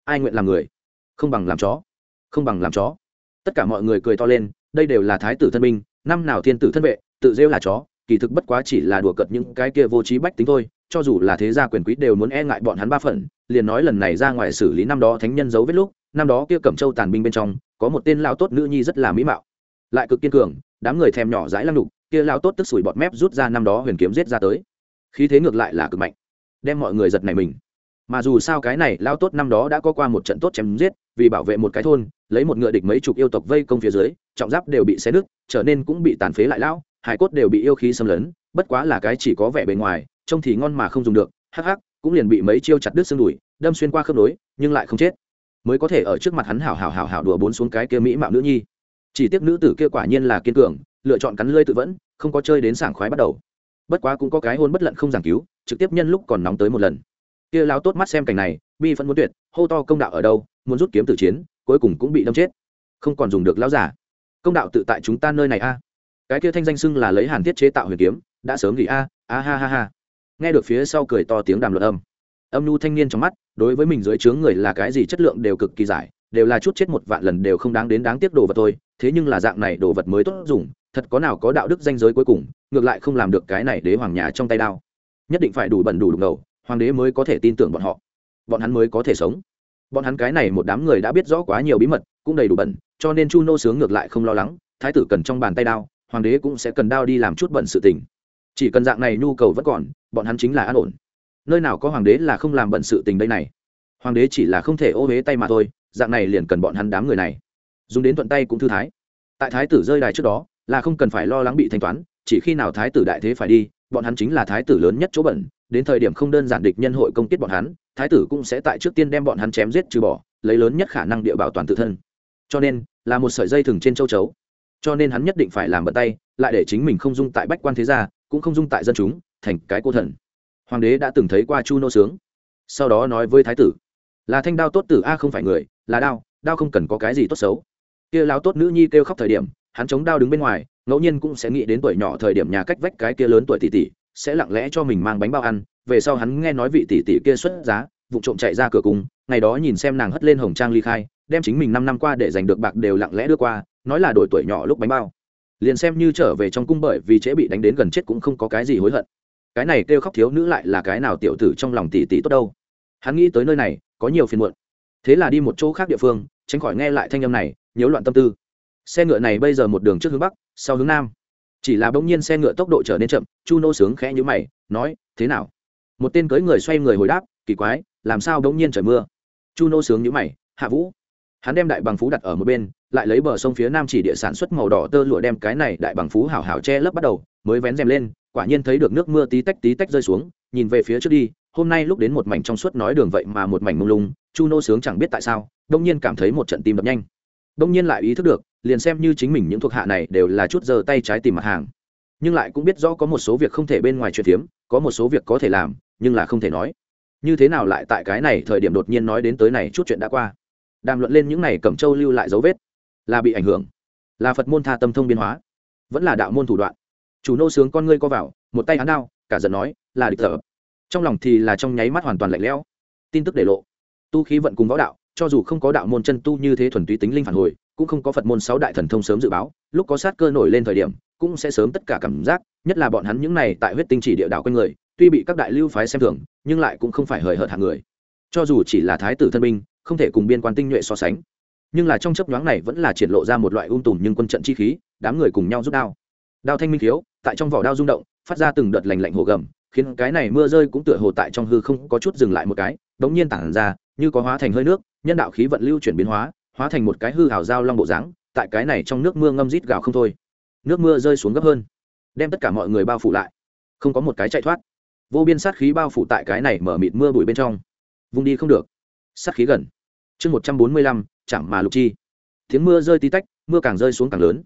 Ai nguyện làm người? Không bằng làm chó. Không bằng làm chó. Tất cả mọi người cười to lên, đây đều là thái tử thân minh năm nào thiên tử thân vệ, tự rêu là chó, kỳ thực bất quá chỉ là đùa cợt những cái kia vô trí bách tính thôi, cho dù là thế gia quyền quý đều muốn e ngại bọn hắn ba phần liền nói lần này ra ngoài xử lý năm đó thánh nhân giấu vết lúc, năm đó kia cẩm châu tàn binh bên trong, có một tên lao tốt nữ nhi rất là mỹ mạo. Lại cực kiên cường, đám người thèm nhỏ dãi lăng đục, kia lao tốt tức sủi bọt mép rút ra năm đó huyền kiếm giết ra tới. Khí thế ngược lại là cực mạnh, đem mọi người giật này mình. Mà dù sao cái này lao tốt năm đó đã có qua một trận tốt chém giết, vì bảo vệ một cái thôn, lấy một ngựa địch mấy chục yêu tộc vây công phía dưới, trọng giáp đều bị xé nứt, trở nên cũng bị tàn phế lại lão, hải cốt đều bị yêu khí xâm lấn, bất quá là cái chỉ có vẻ bề ngoài, trông thì ngon mà không dùng được, hắc hắc cũng liền bị mấy chiêu chặt đứt xương đùi, đâm xuyên qua khớp nối, nhưng lại không chết. Mới có thể ở trước mặt hắn hảo hảo hảo hảo đùa bốn xuống cái kia mỹ mạo nữ nhi. Chỉ tiếc nữ tử kia quả nhiên là kiên cường, lựa chọn cắn lưỡi tự vẫn, không có chơi đến sảng khoái bắt đầu. Bất quá cũng có cái hôn bất lận không giảng cứu, trực tiếp nhân lúc còn nóng tới một lần. Kia lao tốt mắt xem cảnh này, bi vẫn muốn tuyệt, hô to công đạo ở đâu, muốn rút kiếm tử chiến, cuối cùng cũng bị đâm chết. Không còn dùng được lão giả. Công đạo tự tại chúng ta nơi này a. Cái kia thanh danh xưng là lấy hàn thiết chế tạo huyền kiếm, đã sớm nghỉ a a ha ha ha nghe được phía sau cười to tiếng đàm luận âm. Âm nhu thanh niên trong mắt, đối với mình dưới trướng người là cái gì chất lượng đều cực kỳ giải, đều là chút chết một vạn lần đều không đáng đến đáng tiếc đồ vật thôi, thế nhưng là dạng này đồ vật mới tốt dùng, thật có nào có đạo đức danh giới cuối cùng, ngược lại không làm được cái này đế hoàng nhà trong tay đao. Nhất định phải đủ bẩn đủ đục ngầu, hoàng đế mới có thể tin tưởng bọn họ. Bọn hắn mới có thể sống. Bọn hắn cái này một đám người đã biết rõ quá nhiều bí mật, cũng đầy đủ bẩn, cho nên chu nô sướng ngược lại không lo lắng, thái tử cần trong bàn tay đao, hoàng đế cũng sẽ cần đao đi làm chút bẩn sự tình chỉ cần dạng này nhu cầu vẫn còn, bọn hắn chính là an ổn. Nơi nào có hoàng đế là không làm bận sự tình đây này. Hoàng đế chỉ là không thể ô huế tay mà thôi, dạng này liền cần bọn hắn đám người này. Dùng đến thuận tay cũng thư thái. Tại thái tử rơi đài trước đó, là không cần phải lo lắng bị thanh toán, chỉ khi nào thái tử đại thế phải đi, bọn hắn chính là thái tử lớn nhất chỗ bẩn, đến thời điểm không đơn giản địch nhân hội công kích bọn hắn, thái tử cũng sẽ tại trước tiên đem bọn hắn chém giết trừ bỏ, lấy lớn nhất khả năng địa bảo toàn tự thân. Cho nên, là một sợi dây thừng trên châu chấu. Cho nên hắn nhất định phải làm bận tay, lại để chính mình không dung tại bách quan thế gia cũng không dung tại dân chúng, thành cái cô thần. Hoàng đế đã từng thấy qua chu nô sướng. Sau đó nói với thái tử, là thanh đao tốt tử a không phải người, là đao đao không cần có cái gì tốt xấu. Kia lao tốt nữ nhi kêu khóc thời điểm, hắn chống đao đứng bên ngoài, ngẫu nhiên cũng sẽ nghĩ đến tuổi nhỏ thời điểm nhà cách vách cái kia lớn tuổi tỷ tỷ, sẽ lặng lẽ cho mình mang bánh bao ăn. Về sau hắn nghe nói vị tỷ tỷ kia xuất giá, vụ trộm chạy ra cửa cung ngày đó nhìn xem nàng hất lên hồng trang ly khai, đem chính mình năm năm qua để giành được bạc đều lặng lẽ đưa qua, nói là đổi tuổi nhỏ lúc bánh bao liền xem như trở về trong cung bởi vì trễ bị đánh đến gần chết cũng không có cái gì hối hận. Cái này kêu khóc thiếu nữ lại là cái nào tiểu tử trong lòng tỷ tỷ tốt đâu. Hắn nghĩ tới nơi này, có nhiều phiền muộn. Thế là đi một chỗ khác địa phương, tránh khỏi nghe lại thanh âm này, nhiễu loạn tâm tư. Xe ngựa này bây giờ một đường trước hướng bắc, sau hướng nam. Chỉ là bỗng nhiên xe ngựa tốc độ trở nên chậm, chu nô sướng khẽ nhữ mày, nói, thế nào? Một tên cưới người xoay người hồi đáp, kỳ quái, làm sao bỗng nhiên trời mưa? Chu nô sướng nhữ mày, hạ vũ hắn đem đại bằng phú đặt ở một bên, lại lấy bờ sông phía nam chỉ địa sản xuất màu đỏ tơ lụa đem cái này đại bằng phú hảo hảo che lấp bắt đầu, mới vén rèm lên, quả nhiên thấy được nước mưa tí tách tí tách rơi xuống, nhìn về phía trước đi, hôm nay lúc đến một mảnh trong suốt nói đường vậy mà một mảnh mông lung, chu nô sướng chẳng biết tại sao, đông nhiên cảm thấy một trận tim đập nhanh. Đông nhiên lại ý thức được, liền xem như chính mình những thuộc hạ này đều là chút giờ tay trái tìm mặt hàng. Nhưng lại cũng biết rõ có một số việc không thể bên ngoài chuyện phiếm có một số việc có thể làm, nhưng là không thể nói. Như thế nào lại tại cái này thời điểm đột nhiên nói đến tới này chút chuyện đã qua đàm luận lên những này cẩm châu lưu lại dấu vết, là bị ảnh hưởng, là phật môn tha tâm thông biên hóa, vẫn là đạo môn thủ đoạn. Chủ nô sướng con ngươi co vào, một tay hắn đao, cả giận nói, là địch thở trong lòng thì là trong nháy mắt hoàn toàn lạnh lẽo. Tin tức để lộ, tu khí vận cùng võ đạo, cho dù không có đạo môn chân tu như thế thuần túy tính linh phản hồi, cũng không có phật môn sáu đại thần thông sớm dự báo, lúc có sát cơ nổi lên thời điểm, cũng sẽ sớm tất cả cảm giác, nhất là bọn hắn những này tại huyết tinh chỉ địa đạo quanh người, tuy bị các đại lưu phái xem thường, nhưng lại cũng không phải hời hợt hạng người. Cho dù chỉ là thái tử thân binh không thể cùng biên quan tinh nhuệ so sánh. Nhưng là trong chấp nhoáng này vẫn là triển lộ ra một loại ung tùm nhưng quân trận chi khí, đám người cùng nhau rút đao. Đao thanh minh khiếu, tại trong vỏ đao rung động, phát ra từng đợt lành lạnh hồ gầm, khiến cái này mưa rơi cũng tựa hồ tại trong hư không có chút dừng lại một cái, đống nhiên tản ra, như có hóa thành hơi nước, nhân đạo khí vận lưu chuyển biến hóa hóa thành một cái hư hào dao long bộ dáng, tại cái này trong nước mưa ngâm rít gào không thôi. Nước mưa rơi xuống gấp hơn, đem tất cả mọi người bao phủ lại. Không có một cái chạy thoát. Vô biên sát khí bao phủ tại cái này mở mịt mưa bụi bên trong. Vung đi không được sát khí gần. Chương một trăm bốn mươi lăm, chẳng mà lục chi. Tiếng mưa rơi tí tách, mưa càng rơi xuống càng lớn.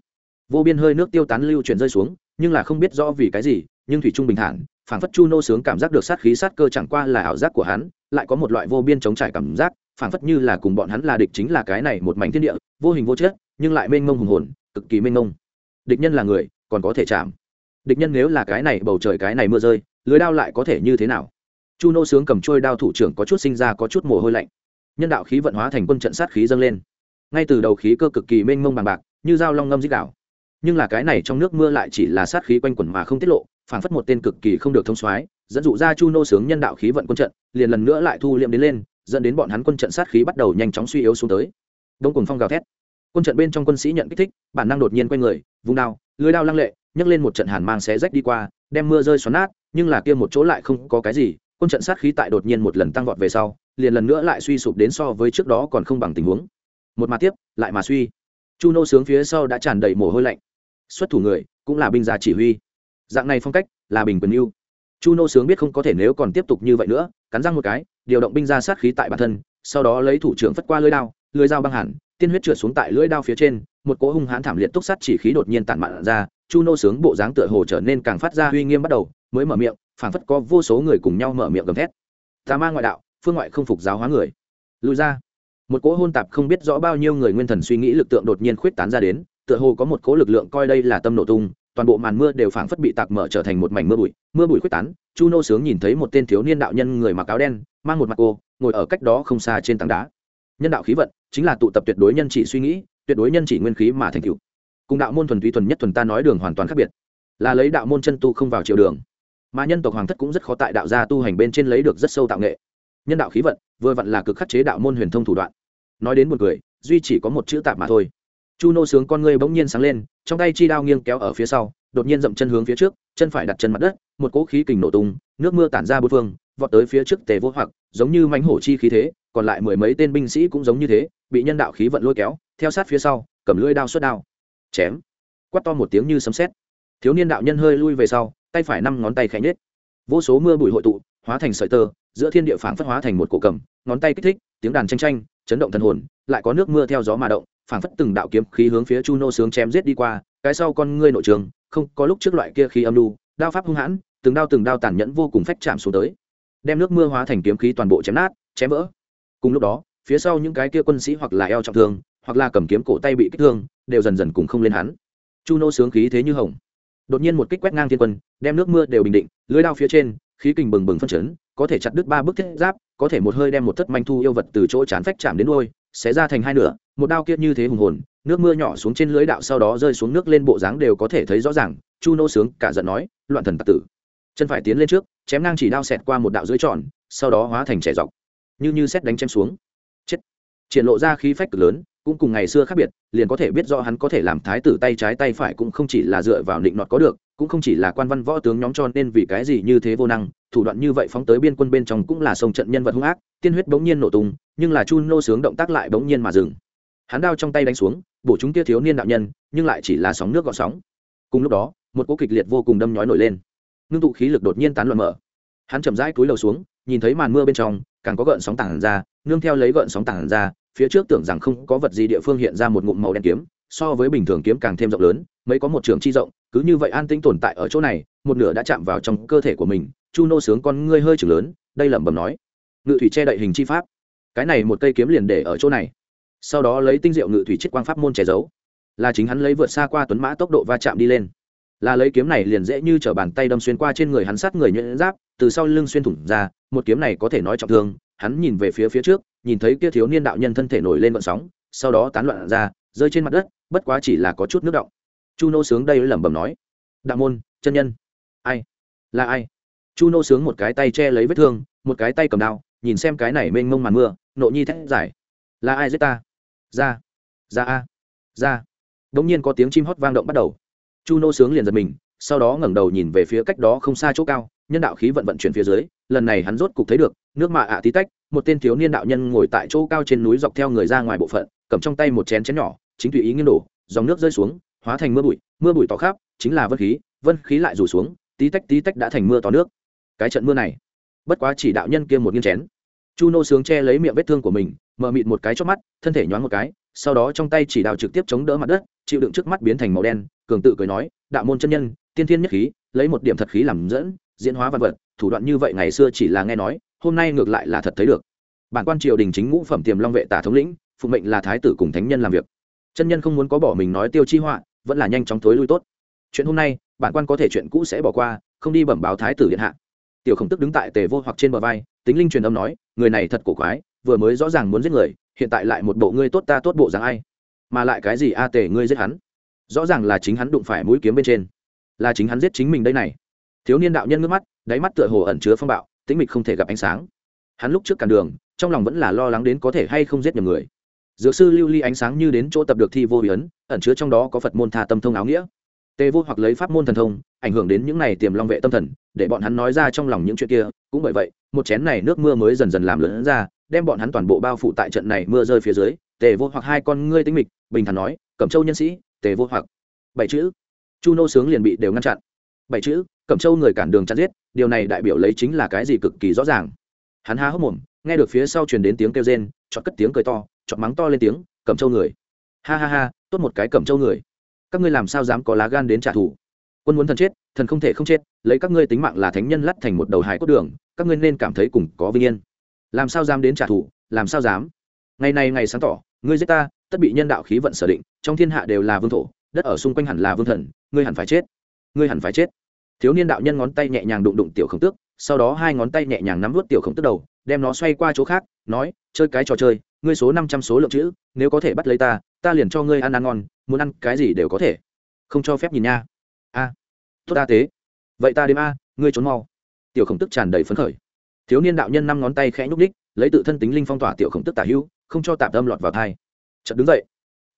Vô biên hơi nước tiêu tán lưu chuyển rơi xuống, nhưng là không biết rõ vì cái gì, nhưng thủy trung bình thản, phảng phất chu nô sướng cảm giác được sát khí sát cơ chẳng qua là ảo giác của hắn, lại có một loại vô biên chống trải cảm giác, phảng phất như là cùng bọn hắn là địch chính là cái này một mảnh thiên địa, vô hình vô chất, nhưng lại mênh mông hùng hồn, cực kỳ mênh mông. Địch nhân là người, còn có thể chạm. Địch nhân nếu là cái này, bầu trời cái này mưa rơi, lưới đao lại có thể như thế nào? Chu nô sướng cầm trôi đao thủ trưởng có chút sinh ra có chút mồ hôi lạnh nhân đạo khí vận hóa thành quân trận sát khí dâng lên. Ngay từ đầu khí cơ cực kỳ mênh mông bằng bạc, như dao long ngâm dích đảo. Nhưng là cái này trong nước mưa lại chỉ là sát khí quanh quẩn mà không tiết lộ phản phất một tên cực kỳ không được thông soái, dẫn dụ ra chu nô sướng nhân đạo khí vận quân trận, liền lần nữa lại thu liệm đến lên, dẫn đến bọn hắn quân trận sát khí bắt đầu nhanh chóng suy yếu xuống tới. Đông cùng phong gào thét. Quân trận bên trong quân sĩ nhận kích thích, bản năng đột nhiên quay người, vung đao, lưới đao lăng lệ, nhấc lên một trận hàn mang xé rách đi qua, đem mưa rơi xoắn nát, nhưng là kia một chỗ lại không có cái gì, quân trận sát khí tại đột nhiên một lần tăng vọt về sau liền lần nữa lại suy sụp đến so với trước đó còn không bằng tình huống. Một mà tiếp, lại mà suy. Chu nô sướng phía sau đã tràn đầy mồ hôi lạnh. Xuất thủ người, cũng là binh gia chỉ huy. Dạng này phong cách, là bình quyền yêu chu nô sướng biết không có thể nếu còn tiếp tục như vậy nữa, cắn răng một cái, điều động binh ra sát khí tại bản thân, sau đó lấy thủ trưởng phất qua lưỡi đao lưỡi dao băng hẳn, tiên huyết trượt xuống tại lưỡi đao phía trên, một cỗ hung hãn thảm liệt túc sát chỉ khí đột nhiên tản mạn ra, chu nô sướng bộ dáng tựa hồ trở nên càng phát ra uy nghiêm bắt đầu, mới mở miệng, phảng phất có vô số người cùng nhau mở miệng gầm thét. Tà ma ngoại đạo phương ngoại không phục giáo hóa người. Lùi ra. Một cỗ hôn tạp không biết rõ bao nhiêu người nguyên thần suy nghĩ lực tượng đột nhiên khuyết tán ra đến, tựa hồ có một cỗ lực lượng coi đây là tâm nổ tung, toàn bộ màn mưa đều phảng phất bị tạc mở trở thành một mảnh mưa bụi mưa bụi khuyết tán, chu nô sướng nhìn thấy một tên thiếu niên đạo nhân người mặc áo đen, mang một mặt cô ngồi ở cách đó không xa trên tảng đá. Nhân đạo khí vận, chính là tụ tập tuyệt đối nhân chỉ suy nghĩ, tuyệt đối nhân chỉ nguyên khí mà thành cựu cùng đạo môn thuần túy thuần nhất thuần ta nói đường hoàn toàn khác biệt. Là lấy đạo môn chân tu không vào chiều đường. Mà nhân tộc hoàng thất cũng rất khó tại đạo gia tu hành bên trên lấy được rất sâu tạo nghệ nhân đạo khí vận, vừa vặn là cực khắc chế đạo môn huyền thông thủ đoạn. Nói đến một người duy chỉ có một chữ tạp mà thôi. Chu nô sướng con ngươi bỗng nhiên sáng lên, trong tay chi đao nghiêng kéo ở phía sau, đột nhiên dậm chân hướng phía trước, chân phải đặt chân mặt đất, một cỗ khí kình nổ tung, nước mưa tản ra bốn phương, vọt tới phía trước tề vô hoặc, giống như mánh hổ chi khí thế, còn lại mười mấy tên binh sĩ cũng giống như thế, bị nhân đạo khí vận lôi kéo, theo sát phía sau, cầm lưỡi đao xuất đao. Chém. Quắt to một tiếng như sấm sét. Thiếu niên đạo nhân hơi lui về sau, tay phải năm ngón tay khẽ nhết vô số mưa bụi hội tụ, hóa thành sợi tơ giữa thiên địa phảng phất hóa thành một cổ cầm, ngón tay kích thích, tiếng đàn tranh tranh, chấn động thần hồn, lại có nước mưa theo gió mà động, phảng phất từng đạo kiếm khí hướng phía chu nô sướng chém giết đi qua, cái sau con ngươi nội trường, không, có lúc trước loại kia khí âm lưu đao pháp hung hãn, từng đao từng đao tàn nhẫn vô cùng phách chạm xuống tới. Đem nước mưa hóa thành kiếm khí toàn bộ chém nát, chém vỡ. Cùng lúc đó, phía sau những cái kia quân sĩ hoặc là eo trọng thương, hoặc là cầm kiếm cổ tay bị kích thương, đều dần dần cùng không lên hắn. Chu nô sướng khí thế như hồng. Đột nhiên một kích quét ngang thiên quân, đem nước mưa đều bình định, lưới đao phía trên khí kình bừng bừng phân chấn, có thể chặt đứt ba bức thiết giáp, có thể một hơi đem một thất manh thu yêu vật từ chỗ chán phách chạm đến đôi sẽ ra thành hai nửa, một đao kia như thế hùng hồn, nước mưa nhỏ xuống trên lưới đạo sau đó rơi xuống nước lên bộ dáng đều có thể thấy rõ ràng, chu nô sướng, cả giận nói, loạn thần tặc tử. Chân phải tiến lên trước, chém ngang chỉ đao xẹt qua một đạo dưới tròn, sau đó hóa thành trẻ dọc. Như như xét đánh chém xuống. Chết. Triển lộ ra khí phách cực lớn, cũng cùng ngày xưa khác biệt, liền có thể biết rõ hắn có thể làm thái tử tay trái tay phải cũng không chỉ là dựa vào định nọt có được cũng không chỉ là quan văn võ tướng nhóm cho nên vì cái gì như thế vô năng, thủ đoạn như vậy phóng tới biên quân bên trong cũng là sông trận nhân vật hung ác, tiên huyết bỗng nhiên nổ tung, nhưng là chu nô sướng động tác lại bỗng nhiên mà dừng. Hắn đao trong tay đánh xuống, bổ chúng kia thiếu niên đạo nhân, nhưng lại chỉ là sóng nước gọn sóng. Cùng lúc đó, một cỗ kịch liệt vô cùng đâm nhói nổi lên. Ngưng tụ khí lực đột nhiên tán loạn mở. Hắn chậm rãi túi lầu xuống, nhìn thấy màn mưa bên trong, càng có gợn sóng tảng ra, nương theo lấy gợn sóng tảng ra, phía trước tưởng rằng không có vật gì địa phương hiện ra một ngụm màu đen kiếm, so với bình thường kiếm càng thêm rộng lớn, mấy có một trường chi rộng cứ như vậy an tĩnh tồn tại ở chỗ này, một nửa đã chạm vào trong cơ thể của mình, chu nô sướng con ngươi hơi chừng lớn, đây lẩm bẩm nói. Ngự thủy che đậy hình chi pháp. Cái này một cây kiếm liền để ở chỗ này. Sau đó lấy tinh diệu ngự thủy chiết quang pháp môn che giấu. Là chính hắn lấy vượt xa qua tuấn mã tốc độ va chạm đi lên. Là lấy kiếm này liền dễ như t bàn tay đâm xuyên qua trên người hắn sát người nhuyễn giáp, từ sau lưng xuyên thủng ra, một kiếm này có thể nói trọng thương. Hắn nhìn về phía phía trước, nhìn thấy kia thiếu niên đạo nhân thân thể nổi lên vận sóng, sau đó tán loạn ra, rơi trên mặt đất, bất quá chỉ là có chút nước động chu nô sướng đây lẩm bẩm nói. Đạo môn, chân nhân. Ai? Là ai? Chu nô sướng một cái tay che lấy vết thương, một cái tay cầm đao, nhìn xem cái này mênh mông màn mưa, nộ nhi thét giải là ai giết ta? Ra. Ra a. Ra. Đ ỗ n g nhiên có tiếng chim hót vang động bắt đầu. Chu nô sướng liền giật mình, sau đó ngẩng đầu nhìn về phía cách đó không xa chỗ cao, nhân đạo khí vận vận chuyển phía dưới, lần này hắn rốt cục thấy được, nước mạ ạ tí tách, một tên thiếu niên đạo nhân ngồi tại chỗ cao trên núi dọc theo người ra ngoài bộ phận, cầm trong tay một chén chén nhỏ, chính tùy ý nghiêng đổ, dòng nước rơi xuống hóa thành mưa bụi mưa bụi tỏ khắp, chính là vân khí vân khí lại rủ xuống, tí tách tí tách đã thành mưa to nước. Cái trận mưa này, bất quá chỉ đạo nhân kia một nghiêng chén. Chu nô sướng che lấy miệng vết thương của mình, mở mịt một cái chót mắt, thân thể nhoáng một cái, sau đó trong tay chỉ đạo trực tiếp chống đỡ mặt đất, chịu đựng trước mắt biến thành màu đen, cường tự cười nói, đạo môn chân nhân, tiên thiên nhất khí, lấy một điểm thật khí làm dẫn, diễn hóa văn vật, thủ đoạn như vậy ngày xưa chỉ là nghe nói, hôm nay ngược lại là thật thấy được. Bản quan triều đình chính ngũ phẩm tiềm long vệ tả thống lĩnh, phụ mệnh là thái tử cùng thánh nhân làm việc. Chân nhân không muốn có bỏ mình nói tiêu chi họa vẫn là nhanh chóng thối lui tốt. Chuyện hôm nay, bản quan có thể chuyện cũ sẽ bỏ qua, không đi bẩm báo thái tử điện hạ. Tiểu khổng tức đứng tại tề vô hoặc trên bờ vai, tính linh truyền âm nói, người này thật cổ quái, vừa mới rõ ràng muốn giết người, hiện tại lại một bộ ngươi tốt ta tốt bộ dáng ai. Mà lại cái gì a tề ngươi giết hắn? Rõ ràng là chính hắn đụng phải mũi kiếm bên trên. Là chính hắn giết chính mình đây này. Thiếu niên đạo nhân ngước mắt, đáy mắt tựa hồ ẩn chứa phong bạo, tĩnh mịch không thể gặp ánh sáng. Hắn lúc trước cản đường, trong lòng vẫn là lo lắng đến có thể hay không giết nhầm người dược sư lưu ly ánh sáng như đến chỗ tập được thi vô bị ấn, ẩn chứa trong đó có phật môn tha tâm thông áo nghĩa. Tề vô hoặc lấy pháp môn thần thông, ảnh hưởng đến những này tiềm long vệ tâm thần, để bọn hắn nói ra trong lòng những chuyện kia. Cũng bởi vậy, một chén này nước mưa mới dần dần làm lớn ra, đem bọn hắn toàn bộ bao phủ tại trận này mưa rơi phía dưới. Tề vô hoặc hai con ngươi tinh mịch, bình thản nói, cẩm châu nhân sĩ tề vô hoặc. Bảy chữ. Chu nô sướng liền bị đều ngăn chặn. Bảy chữ, cẩm châu người cản đường chặn giết, điều này đại biểu lấy chính là cái gì cực kỳ rõ ràng. Hắn há hốc mồm, nghe được phía sau truyền đến tiếng kêu rên chọn cất tiếng cười to chọn mắng to lên tiếng, cẩm châu người. Ha ha ha, tốt một cái cẩm châu người. Các ngươi làm sao dám có lá gan đến trả thù? Quân muốn thần chết, thần không thể không chết, lấy các ngươi tính mạng là thánh nhân lắt thành một đầu hải cốt đường, các ngươi nên cảm thấy cùng có vinh yên. Làm sao dám đến trả thù? Làm sao dám? Ngày này ngày sáng tỏ, ngươi giết ta, tất bị nhân đạo khí vận sở định, trong thiên hạ đều là vương thổ, đất ở xung quanh hẳn là vương thần, ngươi hẳn phải chết. Ngươi hẳn phải chết. Thiếu niên đạo nhân ngón tay nhẹ nhàng đụng đụng tiểu khổng tước, sau đó hai ngón tay nhẹ nhàng nắm vút tiểu khổng tước đầu, đem nó xoay qua chỗ khác nói, chơi cái trò chơi, ngươi số năm trăm số lượng chữ, nếu có thể bắt lấy ta ta liền cho ngươi ăn ăn ngon, muốn ăn cái gì đều có thể. Không cho phép nhìn nha. A, tốt ta tế. Vậy ta đêm a, ngươi trốn mau. Tiểu khổng tức tràn đầy phấn khởi. Thiếu niên đạo nhân năm ngón tay khẽ nhúc ních lấy tự thân tính linh phong tỏa tiểu khổng tức tả hữu, không cho tạm tâm lọt vào thai. Chợt đứng dậy.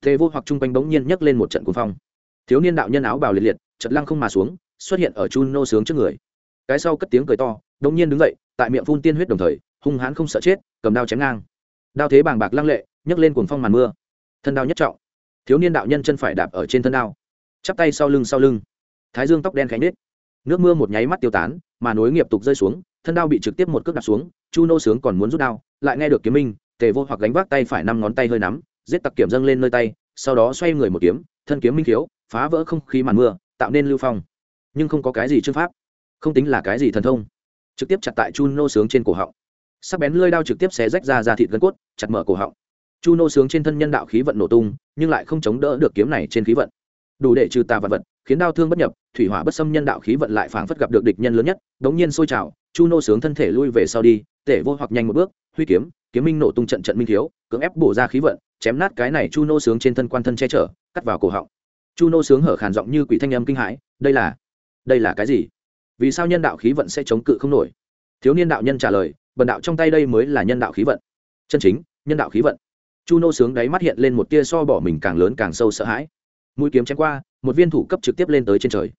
Thế vô hoặc chung quanh bỗng nhiên nhấc lên một trận cuồng phong. Thiếu niên đạo nhân áo bào liệt liệt, chợt lăng không mà xuống, xuất hiện ở chu nô sướng trước người. Cái sau cất tiếng cười to, bỗng nhiên đứng dậy, tại miệng phun tiên huyết đồng thời hung hãn không sợ chết, cầm đao chém ngang. Đao thế bàng bạc lăng lệ, nhấc lên cuồng phong màn mưa. Thân đao nhất trọng. Thiếu niên đạo nhân chân phải đạp ở trên thân đao. Chắp tay sau lưng sau lưng. Thái dương tóc đen khánh nết nước mưa một nháy mắt tiêu tán, mà nối nghiệp tục rơi xuống, thân đao bị trực tiếp một cước đạp xuống, chu nô sướng còn muốn rút đao, lại nghe được kiếm minh, tề vô hoặc gánh vác tay phải năm ngón tay hơi nắm, giết tặc kiểm dâng lên nơi tay, sau đó xoay người một kiếm, thân kiếm minh khiếu, phá vỡ không khí màn mưa, tạo nên lưu phong. Nhưng không có cái gì chương pháp, không tính là cái gì thần thông. Trực tiếp chặt tại chu nô sướng trên cổ họng sắc bén lơi đao trực tiếp xé rách ra ra thịt gân cốt, chặt mở cổ họng. Chu nô sướng trên thân nhân đạo khí vận nổ tung, nhưng lại không chống đỡ được kiếm này trên khí vận. Đủ để trừ tà vật vật, khiến đau thương bất nhập, thủy hỏa bất xâm nhân đạo khí vận lại phảng phất gặp được địch nhân lớn nhất, đống nhiên sôi trào, chu nô sướng thân thể lui về sau đi, tể vô hoặc nhanh một bước, huy kiếm kiếm minh nổ tung trận trận minh thiếu, cưỡng ép bổ ra khí vận, chém nát cái này chu nô sướng trên thân quan thân che chở, cắt vào cổ họng. Chu nô sướng hở khàn giọng như quỷ thanh âm kinh hãi, đây là đây là cái gì? Vì sao nhân đạo khí vận sẽ chống cự không nổi? Thiếu niên đạo nhân trả lời bần đạo trong tay đây mới là nhân đạo khí vận. Chân chính, nhân đạo khí vận. Chu nô sướng đáy mắt hiện lên một tia so bỏ mình càng lớn càng sâu sợ hãi. Mũi kiếm chém qua, một viên thủ cấp trực tiếp lên tới trên trời.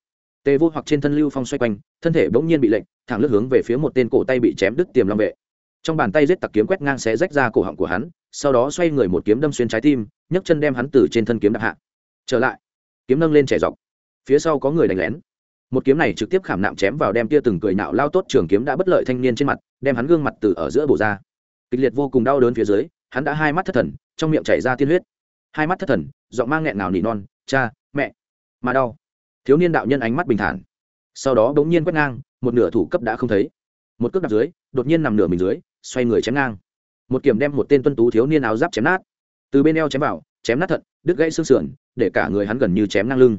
Tề vô hoặc trên thân lưu phong xoay quanh, thân thể bỗng nhiên bị lệnh thẳng lướt hướng về phía một tên cổ tay bị chém đứt tiềm long vệ. Trong bàn tay giết tặc kiếm quét ngang xé rách ra cổ họng của hắn, sau đó xoay người một kiếm đâm xuyên trái tim, nhấc chân đem hắn từ trên thân kiếm đạp hạ. Trở lại, kiếm nâng lên trẻ dọc. Phía sau có người đánh lén một kiếm này trực tiếp khảm nạm chém vào đem tia từng cười nạo lao tốt trường kiếm đã bất lợi thanh niên trên mặt, đem hắn gương mặt từ ở giữa bổ ra. Kịch liệt vô cùng đau đớn phía dưới, hắn đã hai mắt thất thần, trong miệng chảy ra tiên huyết. Hai mắt thất thần, giọng mang nghẹn nào nỉ non, cha, mẹ. Mà đau, thiếu niên đạo nhân ánh mắt bình thản. Sau đó bỗng nhiên quét ngang, một nửa thủ cấp đã không thấy. Một cước đạp dưới, đột nhiên nằm nửa mình dưới, xoay người chém ngang. Một kiểm đem một tên tuân tú thiếu niên áo giáp chém nát. Từ bên eo chém vào, chém nát thận, đứt gãy xương sườn, để cả người hắn gần như chém ngang lưng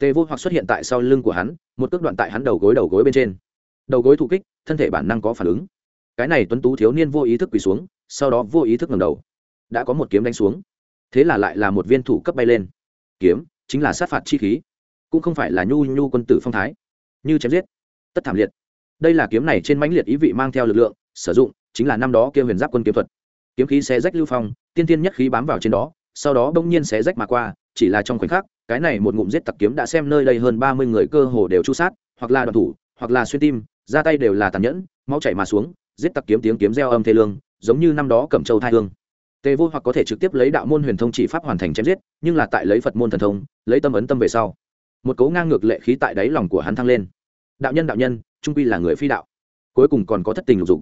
tê vô hoặc xuất hiện tại sau lưng của hắn, một cước đoạn tại hắn đầu gối đầu gối bên trên. Đầu gối thụ kích, thân thể bản năng có phản ứng. Cái này tuấn tú thiếu niên vô ý thức quỳ xuống, sau đó vô ý thức ngầm đầu. Đã có một kiếm đánh xuống. Thế là lại là một viên thủ cấp bay lên. Kiếm, chính là sát phạt chi khí. Cũng không phải là nhu nhu quân tử phong thái. Như chém giết. Tất thảm liệt. Đây là kiếm này trên mãnh liệt ý vị mang theo lực lượng, sử dụng, chính là năm đó kia huyền giáp quân kiếm thuật. Kiếm khí xé rách lưu phong, tiên tiên nhất khí bám vào trên đó, sau đó bỗng nhiên xé rách mà qua, chỉ là trong khoảnh khắc cái này một ngụm giết tặc kiếm đã xem nơi đây hơn ba mươi người cơ hồ đều chu sát, hoặc là đoàn thủ, hoặc là xuyên tim, ra tay đều là tàn nhẫn, máu chảy mà xuống, giết tặc kiếm tiếng kiếm reo âm thê lương, giống như năm đó cẩm châu thai hương. Tề vô hoặc có thể trực tiếp lấy đạo môn huyền thông chỉ pháp hoàn thành chém giết, nhưng là tại lấy phật môn thần thông, lấy tâm ấn tâm về sau, một cấu ngang ngược lệ khí tại đáy lòng của hắn thăng lên. Đạo nhân đạo nhân, trung quy là người phi đạo. Cuối cùng còn có thất tình lục dục.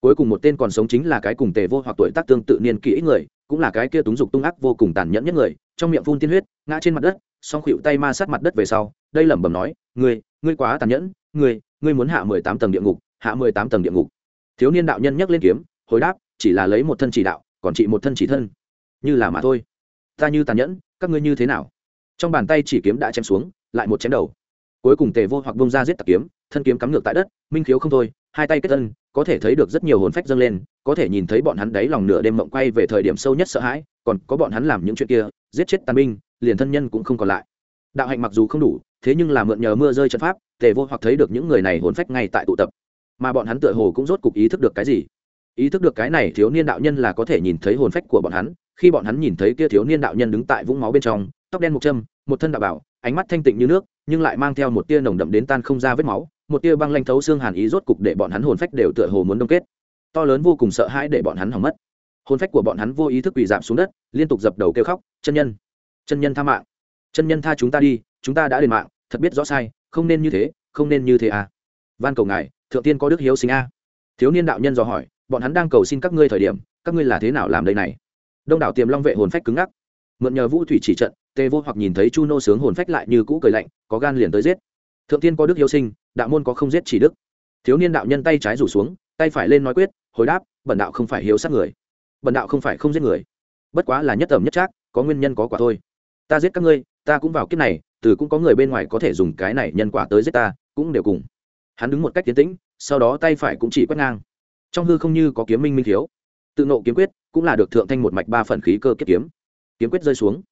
Cuối cùng một tên còn sống chính là cái cùng tề vô hoặc tuổi tác tương tự niên kỹ người, cũng là cái kia túng dục tung ác vô cùng tàn nhẫn nhất người, trong miệng phun tiên huyết, ngã trên mặt đất song khuỵu tay ma sát mặt đất về sau, đây lẩm bẩm nói, ngươi ngươi quá tàn nhẫn, ngươi ngươi muốn hạ mười tám tầng địa ngục, hạ mười tám tầng địa ngục. Thiếu niên đạo nhân nhấc lên kiếm, hồi đáp, chỉ là lấy một thân chỉ đạo, còn chị một thân chỉ thân. Như là mà thôi. Ta như tàn nhẫn, các ngươi như thế nào? Trong bàn tay chỉ kiếm đã chém xuống, lại một chém đầu. Cuối cùng tề vô hoặc bông ra giết tặc kiếm, thân kiếm cắm ngược tại đất, minh khiếu không thôi, hai tay kết thân có thể thấy được rất nhiều hồn phách dâng lên, có thể nhìn thấy bọn hắn đáy lòng nửa đêm mộng quay về thời điểm sâu nhất sợ hãi, còn có bọn hắn làm những chuyện kia, giết chết tàn binh liền thân nhân cũng không còn lại. Đạo hạnh mặc dù không đủ, thế nhưng là mượn nhờ mưa rơi trận pháp, tề vô hoặc thấy được những người này hồn phách ngay tại tụ tập. Mà bọn hắn tựa hồ cũng rốt cục ý thức được cái gì? Ý thức được cái này thiếu niên đạo nhân là có thể nhìn thấy hồn phách của bọn hắn, khi bọn hắn nhìn thấy kia thiếu niên đạo nhân đứng tại vũng máu bên trong, tóc đen một châm, một thân đạo bảo, ánh mắt thanh tịnh như nước, nhưng lại mang theo một tia nồng đậm đến tan không ra vết máu, một tia băng lanh thấu xương hàn ý rốt cục để bọn hắn hồn phách đều tựa hồ muốn đông kết. To lớn vô cùng sợ hãi để bọn hắn hỏng mất. Hồn phách của bọn hắn vô ý thức quỳ giảm xuống đất, liên tục dập đầu kêu khóc, chân nhân! Chân nhân tha mạng. Chân nhân tha chúng ta đi, chúng ta đã đền mạng, thật biết rõ sai, không nên như thế, không nên như thế à. Van cầu ngài, thượng tiên có đức hiếu sinh a. Thiếu niên đạo nhân dò hỏi, bọn hắn đang cầu xin các ngươi thời điểm, các ngươi là thế nào làm đây này? Đông đảo tiềm long vệ hồn phách cứng ngắc. Mượn nhờ vũ thủy chỉ trận, tê vô hoặc nhìn thấy chu nô sướng hồn phách lại như cũ cười lạnh, có gan liền tới giết. Thượng tiên có đức hiếu sinh, đạo môn có không giết chỉ đức. Thiếu niên đạo nhân tay trái rủ xuống, tay phải lên nói quyết, hồi đáp bẩn đạo không phải hiếu sát người. Bẩn đạo không phải không giết người. Bất quá là nhất tầm nhất trác, có nguyên nhân có quả thôi ta giết các ngươi, ta cũng vào kiếp này, từ cũng có người bên ngoài có thể dùng cái này nhân quả tới giết ta, cũng đều cùng. Hắn đứng một cách tiến tĩnh, sau đó tay phải cũng chỉ quét ngang. Trong hư không như có kiếm minh minh thiếu. Tự nộ kiếm quyết, cũng là được thượng thanh một mạch ba phần khí cơ kiếp kiếm. Kiếm quyết rơi xuống.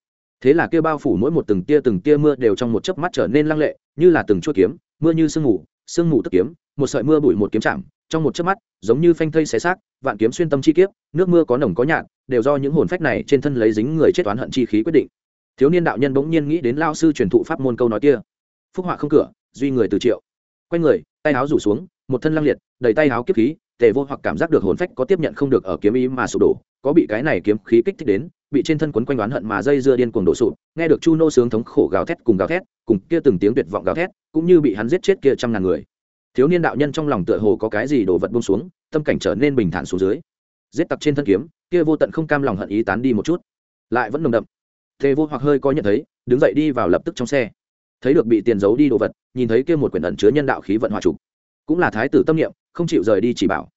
Thế là kia bao phủ mỗi một từng tia từng tia mưa đều trong một chớp mắt trở nên lăng lệ, như là từng chuỗi kiếm, mưa như sương mù sương mù tức kiếm, một sợi mưa bụi một kiếm chạm, trong một chớp mắt, giống như phanh thây xé xác, vạn kiếm xuyên tâm chi kiếp, nước mưa có nồng có nhạt, đều do những hồn phách này trên thân lấy dính người chết toán hận chi khí quyết định thiếu niên đạo nhân bỗng nhiên nghĩ đến lao sư truyền thụ pháp môn câu nói kia. Phúc họa không cửa, duy người từ triệu. Quay người, tay áo rủ xuống, một thân lăng liệt, đầy tay áo kiếp khí, tề vô hoặc cảm giác được hồn phách có tiếp nhận không được ở kiếm ý mà sụp đổ, có bị cái này kiếm khí kích thích đến, bị trên thân quấn quanh oán hận mà dây dưa điên cuồng đổ sụp, nghe được chu nô sướng thống khổ gào thét cùng gào thét, cùng kia từng tiếng tuyệt vọng gào thét, cũng như bị hắn giết chết kia trăm ngàn người. Thiếu niên đạo nhân trong lòng tựa hồ có cái gì đổ vật bông xuống, tâm cảnh trở nên bình thản xuống dưới. Giết tặc trên thân kiếm, kia vô tận không cam lòng hận ý tán đi một chút. Lại vẫn nồng đậm Thế vô hoặc hơi có nhận thấy, đứng dậy đi vào lập tức trong xe. Thấy được bị tiền giấu đi đồ vật, nhìn thấy kia một quyển ẩn chứa nhân đạo khí vận hòa trục. Cũng là thái tử tâm niệm, không chịu rời đi chỉ bảo.